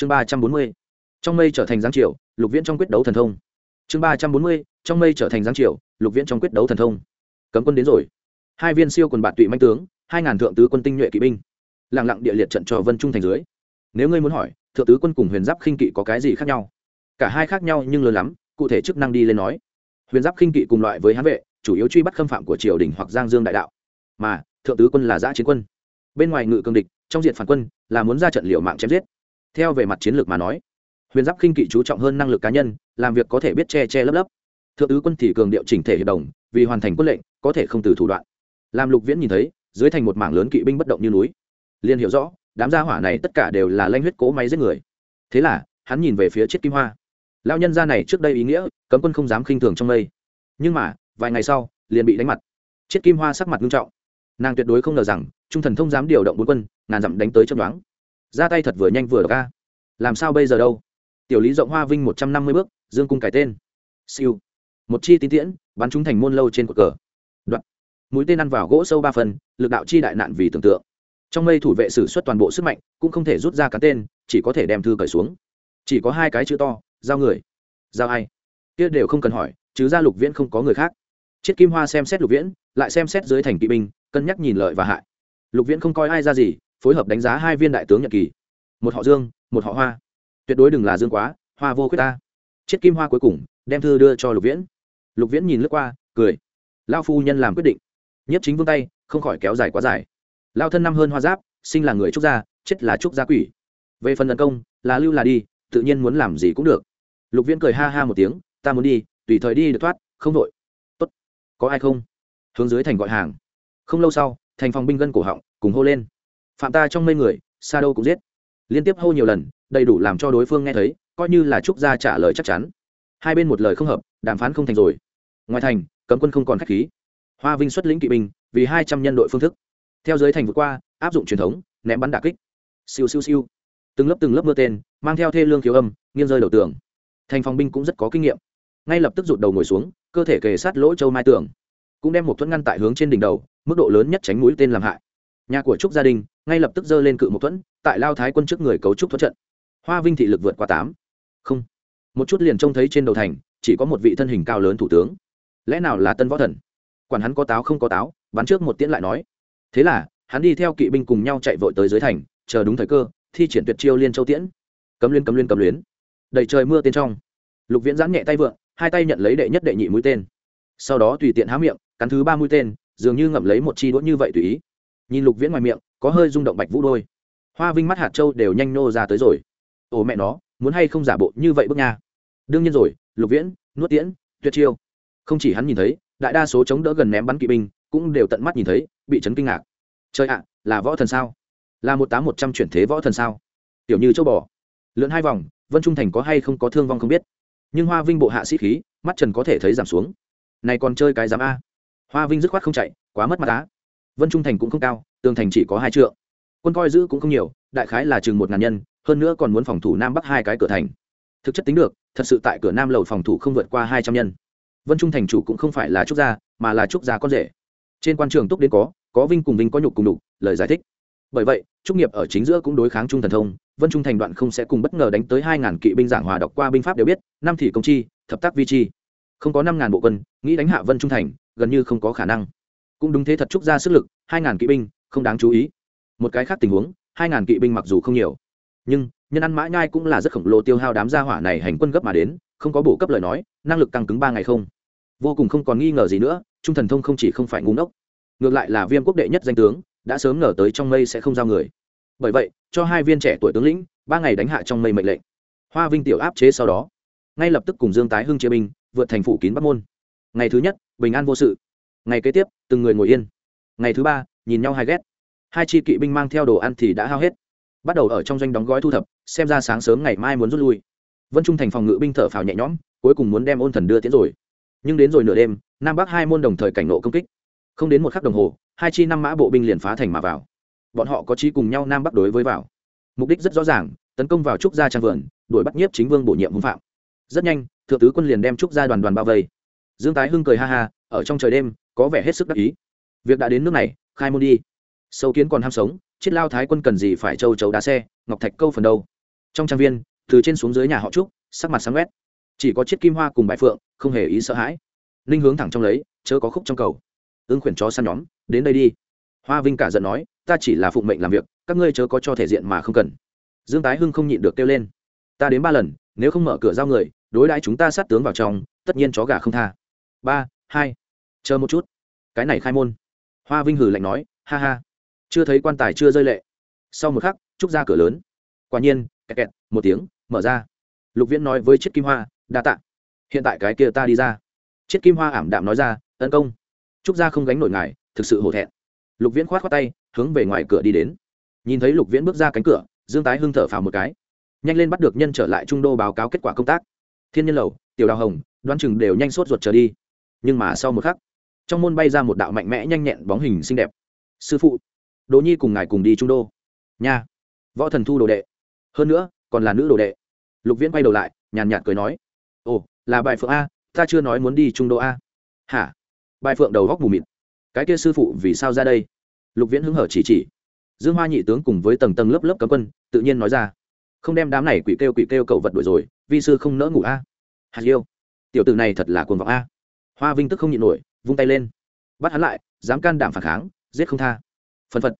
chương ba trăm bốn mươi, trong mây trở thành giáng triều, lục viễn trong quyết đấu thần thông. Chương ba trăm bốn mươi, trong mây trở thành giáng triều, lục viễn trong quyết đấu thần thông. Cấm quân đến rồi. Hai viên siêu quần bạn tụy manh tướng, hai ngàn thượng tứ quân tinh nhuệ kỵ binh. Lặng lặng địa liệt trận cho vân trung thành dưới. Nếu ngươi muốn hỏi, thượng tứ quân cùng huyền giáp khinh kỵ có cái gì khác nhau? Cả hai khác nhau nhưng lớn lắm, cụ thể chức năng đi lên nói. Huyền giáp khinh kỵ cùng loại với hán vệ, chủ yếu truy bắt khâm phạm của triều đình hoặc giang dương đại đạo. Mà, thượng tứ quân là giã chiến quân. Bên ngoài ngự cương địch, trong diện phản quân, là muốn ra trận liệu mạng chém giết theo về mặt chiến lược mà nói huyền giáp khinh kỵ chú trọng hơn năng lực cá nhân làm việc có thể biết che che lấp lấp. Thượng tứ quân thì cường điệu chỉnh thể hiệp đồng vì hoàn thành quân lệnh có thể không từ thủ đoạn. Làm lục viễn nhìn thấy dưới thành một mảng lớn kỵ binh bất động như núi. Liền hiểu rõ đám gia hỏa này tất cả đều là lanh huyết cỗ máy giết người. Thế là hắn nhìn về phía chiếc kim hoa. Lao nhân gia này trước đây ý nghĩa cấm quân không dám khinh thường trong đây, nhưng mà vài ngày sau liền bị đánh mặt. Chiếc kim hoa sắc mặt nghiêm trọng. Nàng tuyệt đối không ngờ rằng trung thần thông dám điều động bốn quân ngàn dặm đánh tới chấp đoán ra tay thật vừa nhanh vừa đọc ca làm sao bây giờ đâu? Tiểu lý rộng hoa vinh một trăm năm mươi bước, dương cung cải tên. Siêu. Một chi tín tiễn, bắn chúng thành môn lâu trên cột cờ. Đoạn. Mũi tên ăn vào gỗ sâu ba phần, lực đạo chi đại nạn vì tưởng tượng. Trong mây thủ vệ sử suất toàn bộ sức mạnh, cũng không thể rút ra cắn tên, chỉ có thể đem thư cởi xuống. Chỉ có hai cái chữ to, giao người. Giao ai? Kia đều không cần hỏi, chứ ra lục viễn không có người khác. Chiết kim hoa xem xét lục viễn, lại xem xét dưới thành kỵ binh, cân nhắc nhìn lợi và hại. Lục viễn không coi ai ra gì phối hợp đánh giá hai viên đại tướng nhật kỳ. Một họ dương, một họ hoa. Tuyệt đối đừng là dương quá, hoa vô khuyết ta. Chiết kim hoa cuối cùng, đem thư đưa cho lục viễn. Lục viễn nhìn lướt qua, cười. Lao phu nhân làm quyết định. Nhất chính vương tay, không khỏi kéo dài quá dài. Lao thân năm hơn hoa giáp, sinh là người trúc gia, chết là trúc gia quỷ. Về phần tấn công, là lưu là đi, tự nhiên muốn làm gì cũng được. Lục viễn cười ha ha một tiếng, ta muốn đi, tùy thời đi được thoát, không đội tốt, có ai không? Hướng dưới thành gọi hàng. Không lâu sau, thành phòng binh gân cổ họng, cùng hô lên phạm ta trong mây người, xa đâu cũng giết. Liên tiếp hô nhiều lần, đầy đủ làm cho đối phương nghe thấy, coi như là trúc gia trả lời chắc chắn. Hai bên một lời không hợp, đàm phán không thành rồi. Ngoài thành, cấm quân không còn khách khí. Hoa vinh xuất lĩnh kỵ binh, vì hai trăm nhân đội phương thức. Theo giới thành vượt qua, áp dụng truyền thống, ném bắn đả kích. Siêu siêu siêu. Từng lớp từng lớp mưa tên, mang theo thê lương khiếu âm, nghiêng rơi đầu tường. Thành phòng binh cũng rất có kinh nghiệm. Ngay lập tức rụt đầu ngồi xuống, cơ thể kề sát lỗ châu mai tường. Cũng đem một thuẫn ngăn tại hướng trên đỉnh đầu, mức độ lớn nhất tránh mũi tên làm hại. Nhà của trúc gia đình ngay lập tức giơ lên cự một thuẫn, tại lao thái quân trước người cấu trúc thuẫn trận. Hoa vinh thị lực vượt qua tám. Không. Một chút liền trông thấy trên đầu thành, chỉ có một vị thân hình cao lớn thủ tướng. Lẽ nào là tân võ thần? Quản hắn có táo không có táo, bắn trước một tiễn lại nói. Thế là, hắn đi theo kỵ binh cùng nhau chạy vội tới dưới thành, chờ đúng thời cơ, thi triển tuyệt chiêu liên châu tiễn. Cấm liên cấm liên cấm luyến. Đầy trời mưa tên trong. Lục viễn giãn nhẹ tay vượng, hai tay nhận lấy đệ nhất đệ nhị mũi tên. Sau đó tùy tiện há miệng, cắn thứ ba mũi tên, dường như ngậm lấy một chi đũa như vậy tùy ý nhìn lục viễn ngoài miệng, có hơi rung động bạch vũ đôi. Hoa vinh mắt hạt châu đều nhanh nô ra tới rồi. Ồ, mẹ nó, muốn hay không giả bộ như vậy bước nha. Đương nhiên rồi, lục viễn, nuốt tiễn, tuyệt chiêu. Không chỉ hắn nhìn thấy, đại đa số chống đỡ gần ném bắn kỵ binh cũng đều tận mắt nhìn thấy, bị chấn kinh ngạc. Trời ạ, là võ thần sao? Là một tám một trăm chuyển thế võ thần sao? Tiểu như châu bò. Lượn hai vòng, vân trung thành có hay không có thương vong không biết. Nhưng hoa vinh bộ hạ sĩ khí, mắt trần có thể thấy giảm xuống. Này còn chơi cái giám a. Hoa vinh dứt khoát không chạy, quá mất mặt á vân trung thành cũng không cao tường thành chỉ có hai trượng quân coi giữ cũng không nhiều đại khái là chừng một ngàn nhân hơn nữa còn muốn phòng thủ nam bắc hai cái cửa thành thực chất tính được thật sự tại cửa nam lầu phòng thủ không vượt qua hai trăm nhân vân trung thành chủ cũng không phải là trúc gia mà là trúc gia con rể trên quan trường túc đến có có vinh cùng vinh có nhục cùng đục lời giải thích bởi vậy trúc nghiệp ở chính giữa cũng đối kháng trung thần thông vân trung thành đoạn không sẽ cùng bất ngờ đánh tới hai ngàn kỵ binh giảng hòa đọc qua binh pháp đều biết năm thì công chi thập tác vi chi không có năm ngàn bộ quân nghĩ đánh hạ vân trung thành gần như không có khả năng cũng đúng thế thật trúc ra sức lực, hai ngàn kỵ binh, không đáng chú ý. Một cái khác tình huống, hai ngàn kỵ binh mặc dù không nhiều, nhưng nhân ăn mã nhai cũng là rất khổng lồ tiêu hao đám gia hỏa này hành quân gấp mà đến, không có bổ cấp lời nói, năng lực tăng cứng ba ngày không. Vô cùng không còn nghi ngờ gì nữa, trung thần thông không chỉ không phải ngu ngốc, ngược lại là viêm quốc đệ nhất danh tướng, đã sớm ngờ tới trong mây sẽ không giao người. Bởi vậy, cho hai viên trẻ tuổi tướng lĩnh, ba ngày đánh hạ trong mây mệnh lệnh. Hoa vinh tiểu áp chế sau đó, ngay lập tức cùng dương tái hưng chia binh, vượt thành phủ kín bắc môn. Ngày thứ nhất, bình an vô sự ngày kế tiếp, từng người ngồi yên. Ngày thứ ba, nhìn nhau hai ghét. Hai chi kỵ binh mang theo đồ ăn thì đã hao hết. Bắt đầu ở trong doanh đóng gói thu thập, xem ra sáng sớm ngày mai muốn rút lui. Vân trung thành phòng ngự binh thở phào nhẹ nhõm, cuối cùng muốn đem ôn thần đưa tiến rồi. Nhưng đến rồi nửa đêm, nam bắc hai môn đồng thời cảnh nộ công kích. Không đến một khắc đồng hồ, hai chi năm mã bộ binh liền phá thành mà vào. Bọn họ có chi cùng nhau nam bắc đối với vào. Mục đích rất rõ ràng, tấn công vào trúc gia trang vườn, đuổi bắt nhiếp chính vương bổ nhiệm hung phạm. Rất nhanh, thượng tứ quân liền đem trúc gia đoàn đoàn bao vây. Dương tái hưng cười ha ha, ở trong trời đêm có vẻ hết sức đắc ý. Việc đã đến nước này, khai môn đi. Sâu kiến còn ham sống chiết lao thái quân cần gì phải châu chấu đá xe, ngọc thạch câu phần đâu. Trong trang viên, từ trên xuống dưới nhà họ trúc, sắc mặt sáng quét. Chỉ có chiếc kim hoa cùng bãi phượng, không hề ý sợ hãi. Ninh hướng thẳng trong lấy, chớ có khúc trong cầu. Ưng khuyển chó săn nhóm, đến đây đi. Hoa vinh cả giận nói, ta chỉ là phụng mệnh làm việc, các ngươi chớ có cho thể diện mà không cần. Dương tái hưng không nhịn được kêu lên. Ta đến ba lần, nếu không mở cửa giao người, đối đãi chúng ta sát tướng vào trong, tất nhiên chó gà không tha. Ba, hai chờ một chút. Cái này khai môn. Hoa vinh hử lạnh nói, ha ha. Chưa thấy quan tài chưa rơi lệ. Sau một khắc, trúc ra cửa lớn. Quả nhiên, kẹt kẹt, một tiếng, mở ra. Lục viễn nói với chiếc kim hoa, đa tạ. Hiện tại cái kia ta đi ra. Chiếc kim hoa ảm đạm nói ra, tấn công. Trúc gia không gánh nổi ngài, thực sự hổ thẹn. Lục viễn khoát khoát tay, hướng về ngoài cửa đi đến. Nhìn thấy lục viễn bước ra cánh cửa, dương tái hưng thở phào một cái. Nhanh lên bắt được nhân trở lại trung đô báo cáo kết quả công tác. Thiên nhân lầu, tiểu đào hồng, đoán chừng đều nhanh sốt ruột trở đi. Nhưng mà sau một khắc trong môn bay ra một đạo mạnh mẽ nhanh nhẹn bóng hình xinh đẹp. Sư phụ, đỗ nhi cùng ngài cùng đi trung đô. Nha. Võ thần thu đồ đệ. Hơn nữa, còn là nữ đồ đệ. Lục viễn quay đầu lại, nhàn nhạt cười nói. Ồ, là bài phượng a, ta chưa nói muốn đi trung đô a. Hả? Bài phượng đầu góc mù mịt. Cái kia sư phụ vì sao ra đây? Lục viễn hứng hở chỉ chỉ. Dương hoa nhị tướng cùng với tầng tầng lớp lớp cấm quân, tự nhiên nói ra. Không đem đám này quỷ kêu quỷ kêu cậu vật đuổi rồi, vi sư không nỡ ngủ a. Hạt yêu tiểu t này thật là cuồng vọng a. Hoa vinh tức không nhịn nổi vung tay lên. Bắt hắn lại, dám can đảm phản kháng, giết không tha. Phân phật.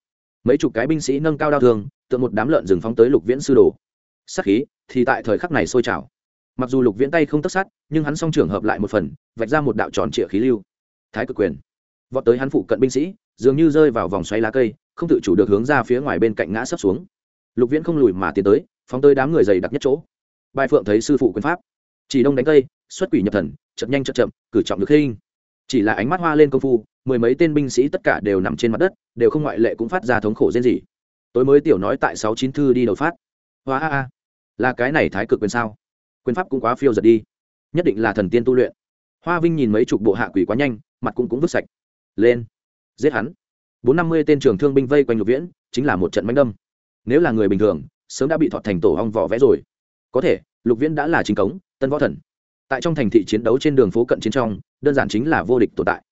Mấy chục cái binh sĩ nâng cao đao thường, tượng một đám lợn rừng phóng tới lục viễn sư đồ. Sắc khí thì tại thời khắc này sôi trào. Mặc dù lục viễn tay không tất sát, nhưng hắn song trường hợp lại một phần, vạch ra một đạo tròn trịa khí lưu. Thái cực quyền. Vọt tới hắn phụ cận binh sĩ, dường như rơi vào vòng xoáy lá cây, không tự chủ được hướng ra phía ngoài bên cạnh ngã sấp xuống. Lục viễn không lùi mà tiến tới, phóng tới đám người dày đặc nhất chỗ. Bài phượng thấy sư phụ quyền pháp. Chỉ đông đánh tây, xuất quỷ nhập thần, chậm nhanh chậm chậm, cử trọng được khinh chỉ là ánh mắt hoa lên công phu, mười mấy tên binh sĩ tất cả đều nằm trên mặt đất, đều không ngoại lệ cũng phát ra thống khổ riêng gì tối mới tiểu nói tại sáu chín thư đi đầu phát. Hoa a a, là cái này thái cực quyền sao? Quyền pháp cũng quá phiêu giật đi. Nhất định là thần tiên tu luyện. Hoa vinh nhìn mấy chục bộ hạ quỷ quá nhanh, mặt cũng cũng vứt sạch. Lên, giết hắn. Bốn năm mươi tên trường thương binh vây quanh lục viễn, chính là một trận mánh đâm. Nếu là người bình thường, sớm đã bị thọt thành tổ hong vỏ vẽ rồi. Có thể, lục viễn đã là chính cống, tân võ thần tại trong thành thị chiến đấu trên đường phố cận chiến trong, đơn giản chính là vô địch tồn tại.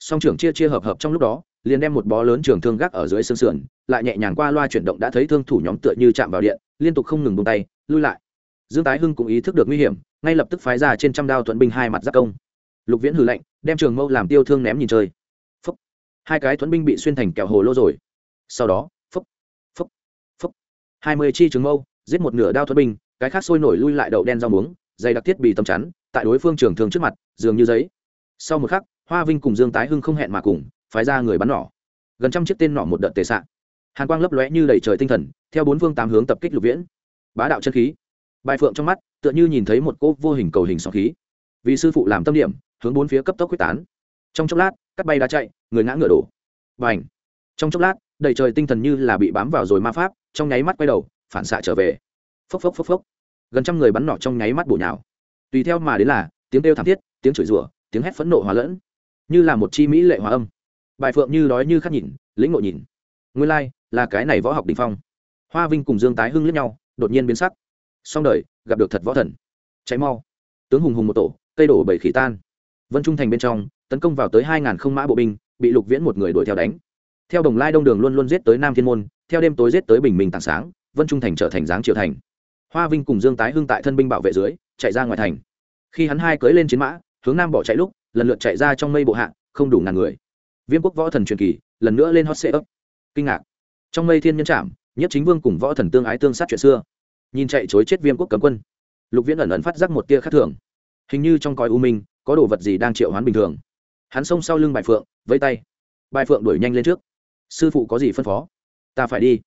Song trưởng chia chia hợp hợp trong lúc đó, liền đem một bó lớn trường thương gác ở dưới xương sườn, lại nhẹ nhàng qua loa chuyển động đã thấy thương thủ nhóm tựa như chạm vào điện, liên tục không ngừng bông tay, lui lại. Dương tái hưng cũng ý thức được nguy hiểm, ngay lập tức phái ra trên trăm đao thuận binh hai mặt giáp công. Lục viễn hử lạnh, đem trường mâu làm tiêu thương ném nhìn chơi. Phúc. Hai cái thuẫn binh bị xuyên thành kẹo hồ lô rồi. Sau đó, phúc phúc phúc. Hai mươi chi trường mâu, giết một nửa đao thuẫn binh, cái khác sôi nổi lui lại đậu đen rau muống dày đặc thiết bị tầm chắn, tại đối phương trường thương trước mặt, dường như giấy. Sau một khắc, hoa vinh cùng dương tái hưng không hẹn mà cùng, phái ra người bắn nỏ. Gần trăm chiếc tên nỏ một đợt tề xạ hàn quang lấp lóe như đầy trời tinh thần, theo bốn phương tám hướng tập kích lục viễn. Bá đạo chân khí. Bài phượng trong mắt, tựa như nhìn thấy một cỗ vô hình cầu hình sóng khí. Vì sư phụ làm tâm điểm, hướng bốn phía cấp tốc quyết tán. Trong chốc lát, cắt bay đá chạy, người ngã ngựa đổ. Và ảnh trong chốc lát, đầy trời tinh thần như là bị bám vào rồi ma pháp, trong nháy mắt quay đầu, phản xạ trở về. Phốc phốc phốc phốc gần trăm người bắn nỏ trong nháy mắt bổ nhào. Tùy theo mà đến là tiếng kêu thảm thiết tiếng chửi rủa tiếng hét phẫn nộ hòa lẫn. Như là một chi mỹ lệ hòa âm. Bài phượng như đói như khát nhìn lĩnh ngộ nhìn. Nguyên lai、like, là cái này võ học đình phong. Hoa vinh cùng dương tái hưng lướt nhau đột nhiên biến sắc. Song đời gặp được thật võ thần. Cháy mau. Tướng hùng hùng một tổ cây đổ bảy khỉ tan. Vân trung thành bên trong tấn công vào tới hai ngàn không mã bộ binh bị lục viễn một người đuổi theo đánh. Theo đồng lai đông đường luôn luôn giết tới nam thiên môn theo đêm tối giết tới bình minh tảng sáng vân trung thành trở thành giáng triều thành hoa vinh cùng dương tái hưng tại thân binh bảo vệ dưới, chạy ra ngoài thành. Khi hắn hai cưới lên chiến mã, hướng nam bỏ chạy lúc, lần lượt chạy ra trong mây bộ hạ, không đủ ngàn người. Viêm quốc võ thần truyền kỳ, lần nữa lên hot sệ ấp kinh ngạc. Trong mây thiên nhân trạm nhất chính vương cùng võ thần tương ái tương sát chuyện xưa. Nhìn chạy chối chết viêm quốc cấm quân. Lục viễn ẩn ẩn phát giác một tia khác thường. Hình như trong cõi u minh, có đồ vật gì đang triệu hoán bình thường. Hắn xông sau lưng bài phượng, vẫy tay. Bài phượng đuổi nhanh lên trước. Sư phụ có gì phân phó? Ta phải đi.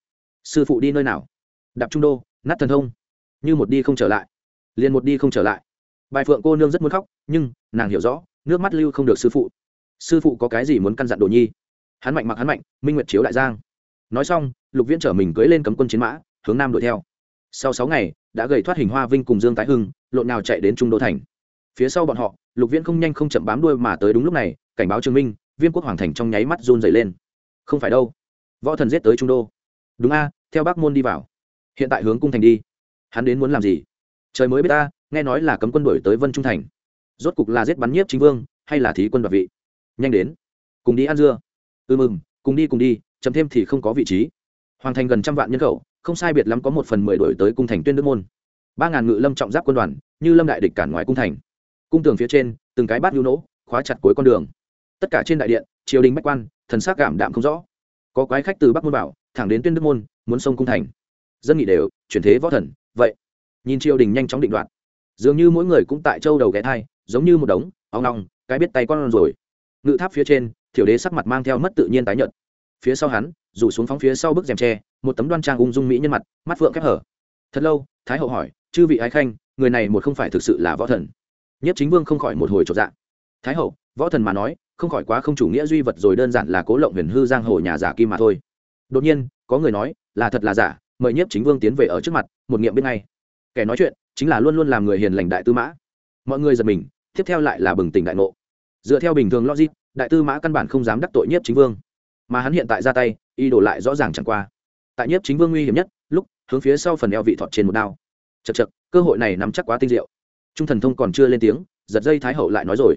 Sư phụ đi nơi nào? Đạp trung đô, nát thần thông như một đi không trở lại. Liền một đi không trở lại. Bài phượng cô nương rất muốn khóc, nhưng nàng hiểu rõ, nước mắt lưu không được sư phụ. Sư phụ có cái gì muốn căn dặn đồ nhi? Hắn mạnh mặc hắn mạnh, minh nguyệt chiếu đại giang. Nói xong, lục viễn trở mình cưới lên cấm quân chiến mã, hướng nam đuổi theo. Sau sáu ngày, đã gầy thoát hình hoa vinh cùng dương tái hưng, lộn nào chạy đến trung đô thành. Phía sau bọn họ, lục viễn không nhanh không chậm bám đuôi mà tới đúng lúc này, cảnh báo chứng minh, viêm quốc hoàng thành trong nháy mắt run dày lên. Không phải đâu. Võ thần giết tới trung đô. Đúng a, theo bác môn đi vào. Hiện tại hướng cung thành đi hắn đến muốn làm gì? Trời mới biết ta, nghe nói là cấm quân đổi tới vân trung thành. Rốt cục là giết bắn nhiếp chính vương, hay là thí quân đoạt vị? Nhanh đến, cùng đi ăn dưa. Ừ mừng, cùng đi cùng đi chấm thêm thì không có vị trí. Hoàng thành gần trăm vạn nhân khẩu, không sai biệt lắm có một phần mười đổi tới cung thành tuyên đức môn. Ba ngàn ngự lâm trọng giáp quân đoàn, như lâm đại địch cản ngoài cung thành. Cung tường phía trên, từng cái bát nhu nỗ, khóa chặt cuối con đường. Tất cả trên đại điện, triều đình bách quan, thần sắc cảm đạm không rõ. Có quái khách từ bắc môn bảo thẳng đến tuyên đức môn, muốn sông cung thành. Dân nghị đều, chuyển thế võ thần vậy, nhìn triều đình nhanh chóng định đoạt. Dường như mỗi người cũng tại châu đầu ghé thai, giống như một đống ông ong, cái biết tay con rồi. Ngự tháp phía trên thiểu đế sắc mặt mang theo mất tự nhiên tái nhợt. Phía sau hắn, rủ xuống phóng phía sau bức rèm tre, một tấm đoan trang ung dung mỹ nhân mặt, mắt phượng khép hở. Thật lâu, thái hậu hỏi, chư vị ái khanh, người này một không phải thực sự là võ thần? Nhất chính vương không khỏi một hồi trột dạ. Thái hậu, võ thần mà nói, không khỏi quá không chủ nghĩa duy vật rồi đơn giản là cố lộng huyền hư giang hồ nhà giả kim mà thôi. Đột nhiên, có người nói, là thật là giả mời nhiếp chính vương tiến về ở trước mặt, một nghiệm bên ngay. Kẻ nói chuyện, chính là luôn luôn làm người hiền lành đại tư mã. Mọi người giật mình, tiếp theo lại là bừng tỉnh đại ngộ. Dựa theo bình thường logic, đại tư mã căn bản không dám đắc tội nhiếp chính vương. Mà hắn hiện tại ra tay y đổ lại rõ ràng chẳng qua. Tại nhiếp chính vương nguy hiểm nhất, lúc, hướng phía sau phần eo vị thọt trên một đao. Chật chật cơ hội này nắm chắc quá tinh diệu. Trung thần thông còn chưa lên tiếng, giật dây thái hậu lại nói rồi.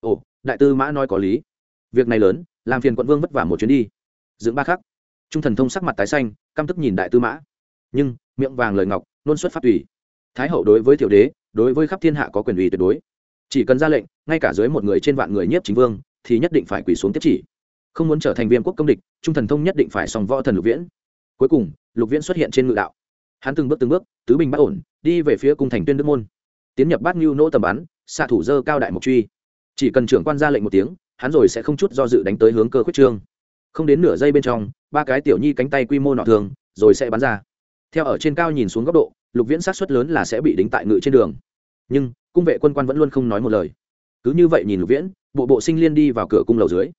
Ồ, đại tư mã nói có lý. Việc này lớn, làm phiền quận vương vất vả một chuyến đi. Dưỡng ba khắc trung thần thông sắc mặt tái xanh, căm tức nhìn đại tư mã. Nhưng, miệng vàng lời ngọc, nôn xuất phát ủy thái hậu đối với tiểu đế, đối với khắp thiên hạ có quyền ủy tuyệt đối. Chỉ cần ra lệnh, ngay cả dưới một người trên vạn người nhiếp chính vương, thì nhất định phải quỳ xuống tiếp chỉ. Không muốn trở thành viên quốc công địch, trung thần thông nhất định phải sòng võ thần lục viễn. Cuối cùng, lục viễn xuất hiện trên ngự đạo. Hắn từng bước từng bước, tứ bình bất ổn, đi về phía cung thành tuyên đức môn. Tiến nhập bát ngưu nỗ tầm bắn, xạ thủ dơ cao đại mục truy. Chỉ cần trưởng quan ra lệnh một tiếng, hắn rồi sẽ không chút do dự đánh tới hướng cơ khuyết trương không đến nửa giây bên trong, ba cái tiểu nhi cánh tay quy mô nọ thường rồi sẽ bắn ra. Theo ở trên cao nhìn xuống góc độ, lục viễn sát xuất lớn là sẽ bị đính tại ngự trên đường. Nhưng, cung vệ quân quan vẫn luôn không nói một lời. Cứ như vậy nhìn lục viễn, bộ bộ sinh liên đi vào cửa cung lầu dưới.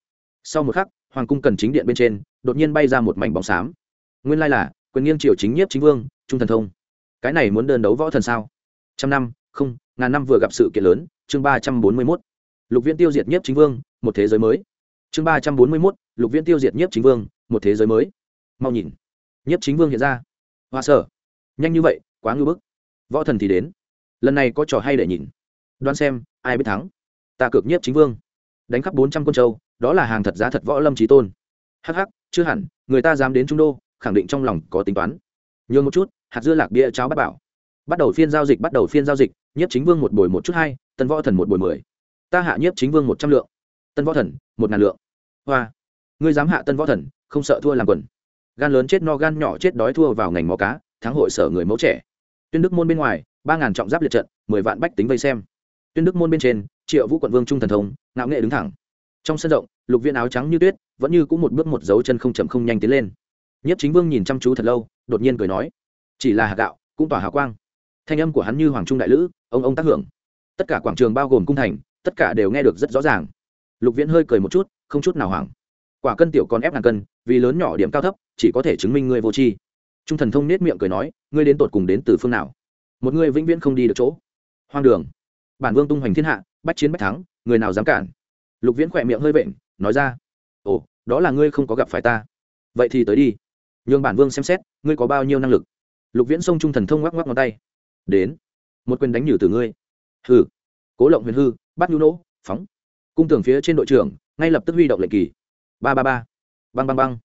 Sau một khắc, hoàng cung cần chính điện bên trên, đột nhiên bay ra một mảnh bóng xám. Nguyên lai là, quyền nghiêng triều chính nhiếp chính vương, trung thần thông. Cái này muốn đơn đấu võ thần sao? Trăm năm, không, ngàn năm vừa gặp sự kiện lớn, chương ba trăm bốn mươi mốt. Lục viễn tiêu diệt nhiếp chính vương, một thế giới mới chương ba trăm bốn mươi mốt, lục viễn tiêu diệt nhiếp chính vương, một thế giới mới. Mau nhìn. Nhiếp chính vương hiện ra. Hoa sở. Nhanh như vậy, quá ngưỡng bức. Võ thần thì đến. Lần này có trò hay để nhìn. Đoán xem, ai biết thắng. Ta cược nhiếp chính vương. Đánh khắp bốn trăm quân châu, đó là hàng thật giá thật võ lâm trí tôn. Hh chưa hẳn, người ta dám đến trung đô, khẳng định trong lòng có tính toán. Nhường một chút, hạt dưa lạc bia cháo bắt bảo. Bắt đầu phiên giao dịch, bắt đầu phiên giao dịch, nhiếp chính vương một bồi một chút hai, tân võ thần một bồi mười. Ta hạ nhiếp chính vương một trăm lượng tân võ thần, một ngàn lượng. Hoa. Ngươi dám hạ tân võ thần, không sợ thua làm quần. Gan lớn chết no gan nhỏ chết đói thua vào ngành mò cá, thắng hội sở người mẫu trẻ. Tuyên đức môn bên ngoài, ba ngàn trọng giáp liệt trận, mười vạn bách tính vây xem. Tuyên đức môn bên trên, triệu vũ quận vương trung thần thông, ngạo nghệ đứng thẳng. Trong sân rộng, lục viên áo trắng như tuyết, vẫn như cũng một bước một dấu chân không chậm không nhanh tiến lên. Nhất chính vương nhìn chăm chú thật lâu, đột nhiên cười nói, chỉ là hạt gạo, cũng tỏa hào quang. Thanh âm của hắn như hoàng trung đại lữ, ông ông tác hưởng. Tất cả quảng trường bao gồm cung thành, tất cả đều nghe được rất rõ ràng lục viễn hơi cười một chút, không chút nào hoảng. Quả cân tiểu còn ép ngàn cân, vì lớn nhỏ điểm cao thấp, chỉ có thể chứng minh ngươi vô tri. Trung thần thông nết miệng cười nói, ngươi đến tột cùng đến từ phương nào? Một ngươi vĩnh viễn không đi được chỗ. Hoang đường. Bản vương tung hoành thiên hạ, bách chiến bách thắng, người nào dám cản? Lục viễn khỏe miệng hơi vện, nói ra, ồ, đó là ngươi không có gặp phải ta. Vậy thì tới đi. Nhường bản vương xem xét, ngươi có bao nhiêu năng lực? Lục viễn xông trung thần thông ngoắc ngoắc ngón tay. Đến. Một quyền đánh nhử từ ngươi. Hừ. Cố lộng huyền hư, bắt nhu nỗ, phóng cung tường phía trên đội trưởng, ngay lập tức huy động lệnh kỳ. Ba ba ba. Băng băng băng.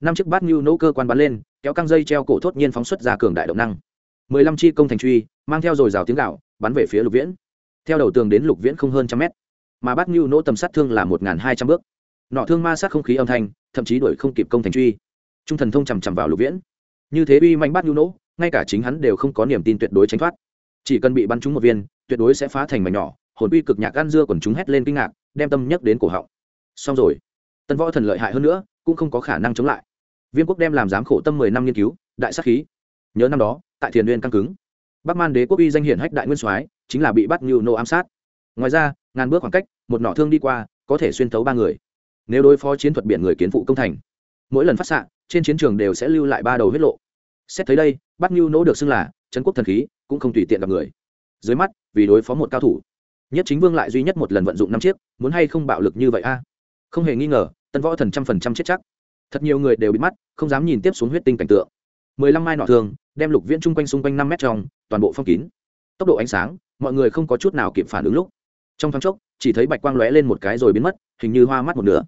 Năm chiếc bát nhu nỗ cơ quan bắn lên, kéo căng dây treo cổ thốt nhiên phóng xuất ra cường đại động năng. Mười lăm chi công thành truy, mang theo dồi dào tiếng gạo, bắn về phía lục viễn. Theo đầu tường đến lục viễn không hơn trăm mét, mà bát nhu nỗ tầm sát thương là một hai trăm bước. Nọ thương ma sát không khí âm thanh, thậm chí đuổi không kịp công thành truy. Trung thần thông chằm chằm vào lục viễn. Như thế uy manh bát nhu nỗ, ngay cả chính hắn đều không có niềm tin tuyệt đối tránh thoát. Chỉ cần bị bắn trúng một viên, tuyệt đối sẽ phá thành mảnh nhỏ, hồn uy cực nhạc gan dưa còn chúng hét lên kinh ngạc đem tâm nhắc đến cổ họng. Xong rồi. Tân võ thần lợi hại hơn nữa, cũng không có khả năng chống lại. Viêm quốc đem làm giám khổ tâm mười năm nghiên cứu, đại sắc khí. Nhớ năm đó, tại thiền uyên căng cứng, bắc man đế quốc uy danh hiển hách đại nguyên soái, chính là bị bắt như nô ám sát. Ngoài ra, ngàn bước khoảng cách, một nọ thương đi qua, có thể xuyên thấu ba người. Nếu đối phó chiến thuật biển người kiến phụ công thành, mỗi lần phát xạ, trên chiến trường đều sẽ lưu lại ba đầu huyết lộ. Xét thấy đây, bắt như nỗ được xưng là trấn quốc thần khí, cũng không tùy tiện gặp người. Dưới mắt, vì đối phó một cao thủ nhất chính vương lại duy nhất một lần vận dụng năm chiếc, muốn hay không bạo lực như vậy a? Không hề nghi ngờ, tân võ thần trăm phần trăm chết chắc. Thật nhiều người đều bị mắt, không dám nhìn tiếp xuống huyết tinh cảnh tượng. Mười lăm mai nọ thường, đem lục viễn chung quanh xung quanh năm mét trong, toàn bộ phong kín. Tốc độ ánh sáng, mọi người không có chút nào kịp phản ứng lúc. Trong thoáng chốc, chỉ thấy bạch quang lóe lên một cái rồi biến mất, hình như hoa mắt một nửa.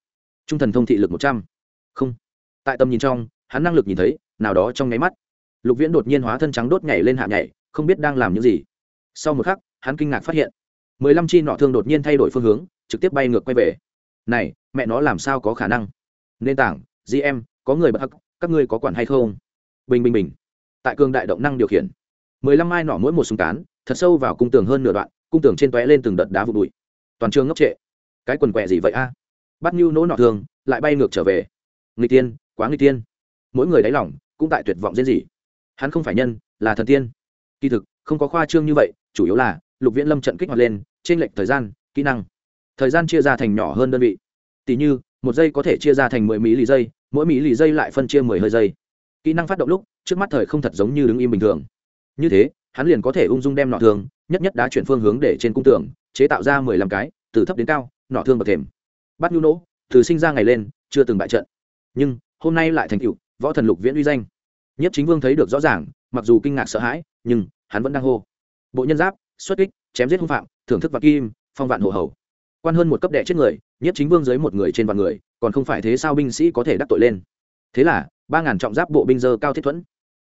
Trung thần thông thị lực một trăm. Không. Tại tầm nhìn trong, hắn năng lực nhìn thấy, nào đó trong nháy mắt. Lục viễn đột nhiên hóa thân trắng đốt nhảy lên hạ nhảy, không biết đang làm những gì. Sau một khắc, hắn kinh ngạc phát hiện mười lăm chi nọ thương đột nhiên thay đổi phương hướng, trực tiếp bay ngược quay về. Này, mẹ nó làm sao có khả năng? Nền tảng gm có người bật hắc, các ngươi có quản hay không? Bình bình bình. Tại cường đại động năng điều khiển. mười lăm mai nọ mỗi một súng cán, thật sâu vào cung tường hơn nửa đoạn, cung tường trên tóe lên từng đợt đá vụ bụi. Toàn trường ngốc trệ. Cái quần quẹ gì vậy a? Bắt nhu nỗ nọ thường lại bay ngược trở về. Người tiên, quá người tiên. Mỗi người đáy lỏng cũng tại tuyệt vọng diễn gì. Hắn không phải nhân, là thần tiên. Kỳ thực, không có khoa trương như vậy, chủ yếu là lục viễn lâm trận kích hoạt lên trên lệnh thời gian, kỹ năng. Thời gian chia ra thành nhỏ hơn đơn vị. Tỷ như, một giây có thể chia ra thành mười mỹ lì giây, mỗi mỹ lì giây lại phân chia mười hơi giây. Kỹ năng phát động lúc, trước mắt thời không thật giống như đứng im bình thường. Như thế, hắn liền có thể ung dung đem nọ thường, nhất nhất đã chuyển phương hướng để trên cung tường, chế tạo ra mười lăm cái, từ thấp đến cao, nọ thương bậc thềm. Bắt nhu nỗ, từ sinh ra ngày lên, chưa từng bại trận. Nhưng, hôm nay lại thành cựu võ thần lục viễn uy danh. Nhất chính vương thấy được rõ ràng, mặc dù kinh ngạc sợ hãi, nhưng, hắn vẫn đang hô. Bộ nhân giáp xuất kích, chém giết hung phạm, thưởng thức vạn kim, phong vạn hộ hầu. Quan hơn một cấp đệ chết người, nhất chính vương dưới một người trên vạn người, còn không phải thế sao binh sĩ có thể đắc tội lên. Thế là, ba ngàn trọng giáp bộ binh dơ cao thiết thuẫn.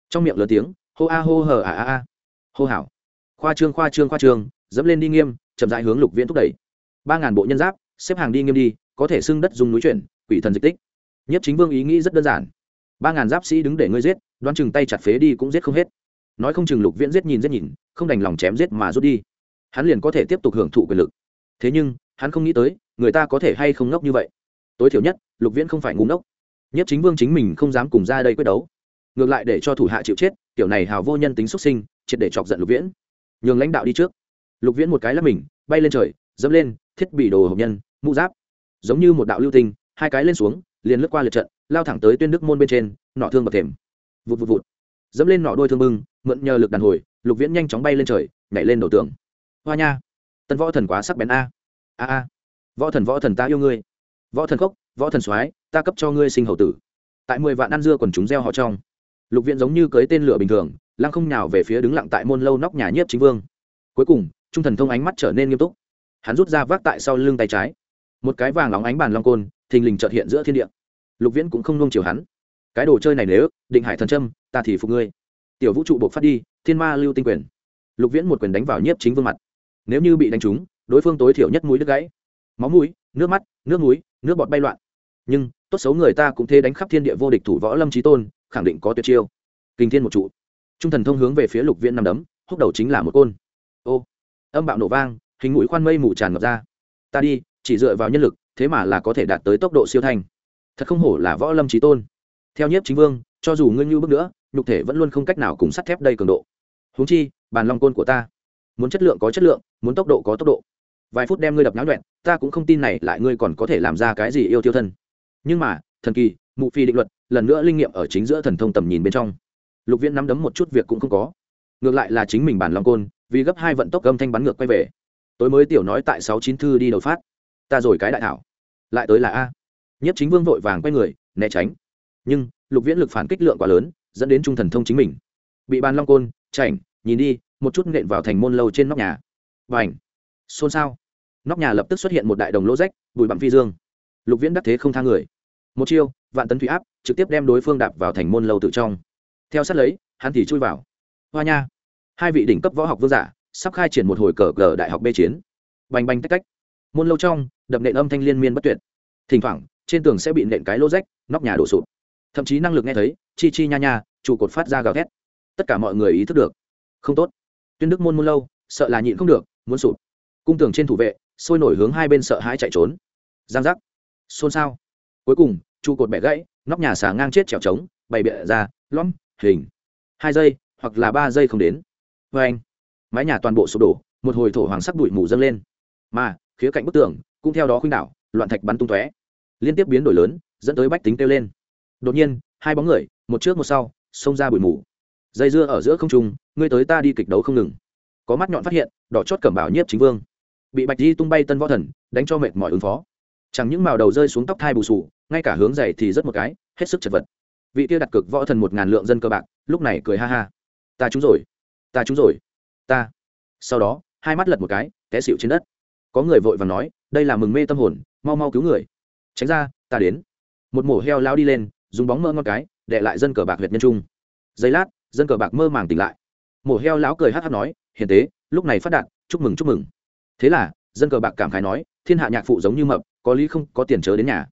Trong miệng lớn tiếng, hô a hô hờ à a a. Hô hảo khoa trương khoa trương khoa trương, dẫm lên đi nghiêm, chậm rãi hướng lục viễn thúc đẩy. Ba ngàn bộ nhân giáp, xếp hàng đi nghiêm đi, có thể xưng đất dùng núi chuyển, quỷ thần dịch tích. Nhất chính vương ý nghĩ rất đơn giản. Ba ngàn giáp sĩ đứng để ngươi giết, đoán chừng tay chặt phế đi cũng giết không hết nói không chừng lục viễn giết nhìn giết nhìn, không đành lòng chém giết mà rút đi. Hắn liền có thể tiếp tục hưởng thụ quyền lực. Thế nhưng, hắn không nghĩ tới, người ta có thể hay không ngốc như vậy. Tối thiểu nhất, lục viễn không phải ngu ngốc. Nhất chính vương chính mình không dám cùng ra đây quyết đấu. Ngược lại để cho thủ hạ chịu chết, kiểu này hào vô nhân tính xuất sinh, triệt để chọc giận lục viễn. Nhường lãnh đạo đi trước. Lục viễn một cái lắp mình, bay lên trời, dẫm lên, thiết bị đồ hộp nhân, mũ giáp. Giống như một đạo lưu tinh, hai cái lên xuống, liền lướt qua lượt trận, lao thẳng tới tuyên đức môn bên trên, nọ thương bậc thềm. Vụt vụt vụt. Dẫm lên nọ đôi thương bưng mượn nhờ lực đàn hồi, lục viễn nhanh chóng bay lên trời, nhảy lên đầu tường. Hoa nha, tân võ thần quá sắc bén a. A a, võ thần võ thần ta yêu ngươi. Võ thần khốc, võ thần soái, ta cấp cho ngươi sinh hậu tử. Tại mười vạn ăn dưa còn chúng gieo họ trong. Lục viễn giống như cưới tên lửa bình thường, lăng không nhào về phía đứng lặng tại môn lâu nóc nhà nhiếp chính vương. Cuối cùng, trung thần thông ánh mắt trở nên nghiêm túc. Hắn rút ra vác tại sau lưng tay trái. Một cái vàng óng ánh bàn long côn, thình lình trợt hiện giữa thiên địa. Lục viễn cũng không nung chiều hắn. Cái đồ chơi này nếu, định hải thần trâm ta thì phục ngươi tiểu vũ trụ buộc phát đi, thiên ma lưu tinh quyền. Lục viễn một quyền đánh vào nhiếp chính vương mặt. Nếu như bị đánh trúng, đối phương tối thiểu nhất mũi đứt gãy. Máu mũi, nước mắt, nước mũi, nước bọt bay loạn. Nhưng, tốt xấu người ta cũng thế đánh khắp thiên địa vô địch thủ võ lâm trí tôn, khẳng định có tuyệt chiêu. Kinh thiên một trụ. Trung thần thông hướng về phía lục viễn nằm đấm, húc đầu chính là một côn. Ô, âm bạo nổ vang, hình mũi khoan mây mù tràn ngập ra. Ta đi, chỉ dựa vào nhân lực, thế mà là có thể đạt tới tốc độ siêu thành. thật không hổ là võ lâm trí tôn. Theo nhiếp chính vương cho dù ngươi như bước nữa, nhục thể vẫn luôn không cách nào cùng sắt thép đây cường độ. Huống chi, bàn long côn của ta, muốn chất lượng có chất lượng, muốn tốc độ có tốc độ. Vài phút đem ngươi đập náo nhuẹn, ta cũng không tin này lại ngươi còn có thể làm ra cái gì yêu tiêu thân. Nhưng mà, thần kỳ, mụ phi định luật, lần nữa linh nghiệm ở chính giữa thần thông tầm nhìn bên trong. Lục viễn nắm đấm một chút việc cũng không có. Ngược lại là chính mình bản long côn, vì gấp hai vận tốc âm thanh bắn ngược quay về. Tối mới tiểu nói tại sáu chín thư đi đầu phát. Ta rồi cái đại thảo. Lại tới là a. Nhất chính vương vội vàng quay người, né tránh. Nhưng lục viễn lực phản kích lượng quá lớn, dẫn đến trung thần thông chính mình. Bị bàn long côn, chảnh, nhìn đi, một chút nện vào thành môn lâu trên nóc nhà. Và ảnh xôn xao. Nóc nhà lập tức xuất hiện một đại đồng lỗ rách, bụi bặm phi dương. Lục viễn đắc thế không tha người. Một chiêu, vạn tấn thủy áp, trực tiếp đem đối phương đạp vào thành môn lâu tự trong. Theo sát lấy, hắn thì chui vào. Hoa nha! Hai vị đỉnh cấp võ học vương giả, sắp khai triển một hồi cờ cờ đại học bê chiến. Bành bành tách cách. Môn lâu trong, đập nện âm thanh liên miên bất tuyệt. Thỉnh thoảng, trên tường sẽ bị nện cái lỗ rách, nóc nhà đổ sụp thậm chí năng lực nghe thấy, chi chi nha nha, trụ cột phát ra gào thét. Tất cả mọi người ý thức được. Không tốt. Tuyên đức môn môn lâu, sợ là nhịn không được, muốn sụp. Cung tường trên thủ vệ, sôi nổi hướng hai bên sợ hãi chạy trốn. Giang giác. Xôn xao. Cuối cùng, trụ cột bẻ gãy, nóc nhà xả ngang chết trèo trống, bày bịa ra, lõm, hình. Hai giây, hoặc là ba giây không đến. Vê anh, mái nhà toàn bộ sụp đổ, một hồi thổ hoàng sắc đụi mù dâng lên. Mà, khía cạnh bức tường, cũng theo đó khuynh đảo, loạn thạch bắn tung tóe. Liên tiếp biến đổi lớn, dẫn tới bách tính kêu lên đột nhiên, hai bóng người, một trước một sau, xông ra bụi mù. Dây dưa ở giữa không trung, ngươi tới ta đi kịch đấu không ngừng. Có mắt nhọn phát hiện, đỏ chót cẩm bảo nhiếp chính vương. Bị bạch di tung bay tân võ thần, đánh cho mệt mỏi ứng phó. Chẳng những màu đầu rơi xuống tóc thai bù sù, ngay cả hướng dày thì rất một cái, hết sức chật vật. Vị kia đặt cực võ thần một ngàn lượng dân cơ bạc, lúc này cười ha ha. Ta trúng rồi. Ta trúng rồi. Ta. Sau đó, hai mắt lật một cái, té xịu trên đất. Có người vội và nói, đây là mừng mê tâm hồn, mau mau cứu người. Tránh ra, ta đến. Một mổ heo lao đi lên dùng bóng mơ ngon cái để lại dân cờ bạc huyệt nhân trung. Giây lát, dân cờ bạc mơ màng tỉnh lại. Mổ heo lão cười hát hát nói, hiền tế, lúc này phát đạt, chúc mừng chúc mừng. Thế là, dân cờ bạc cảm khái nói, thiên hạ nhạc phụ giống như mập, có lý không, có tiền chớ đến nhà.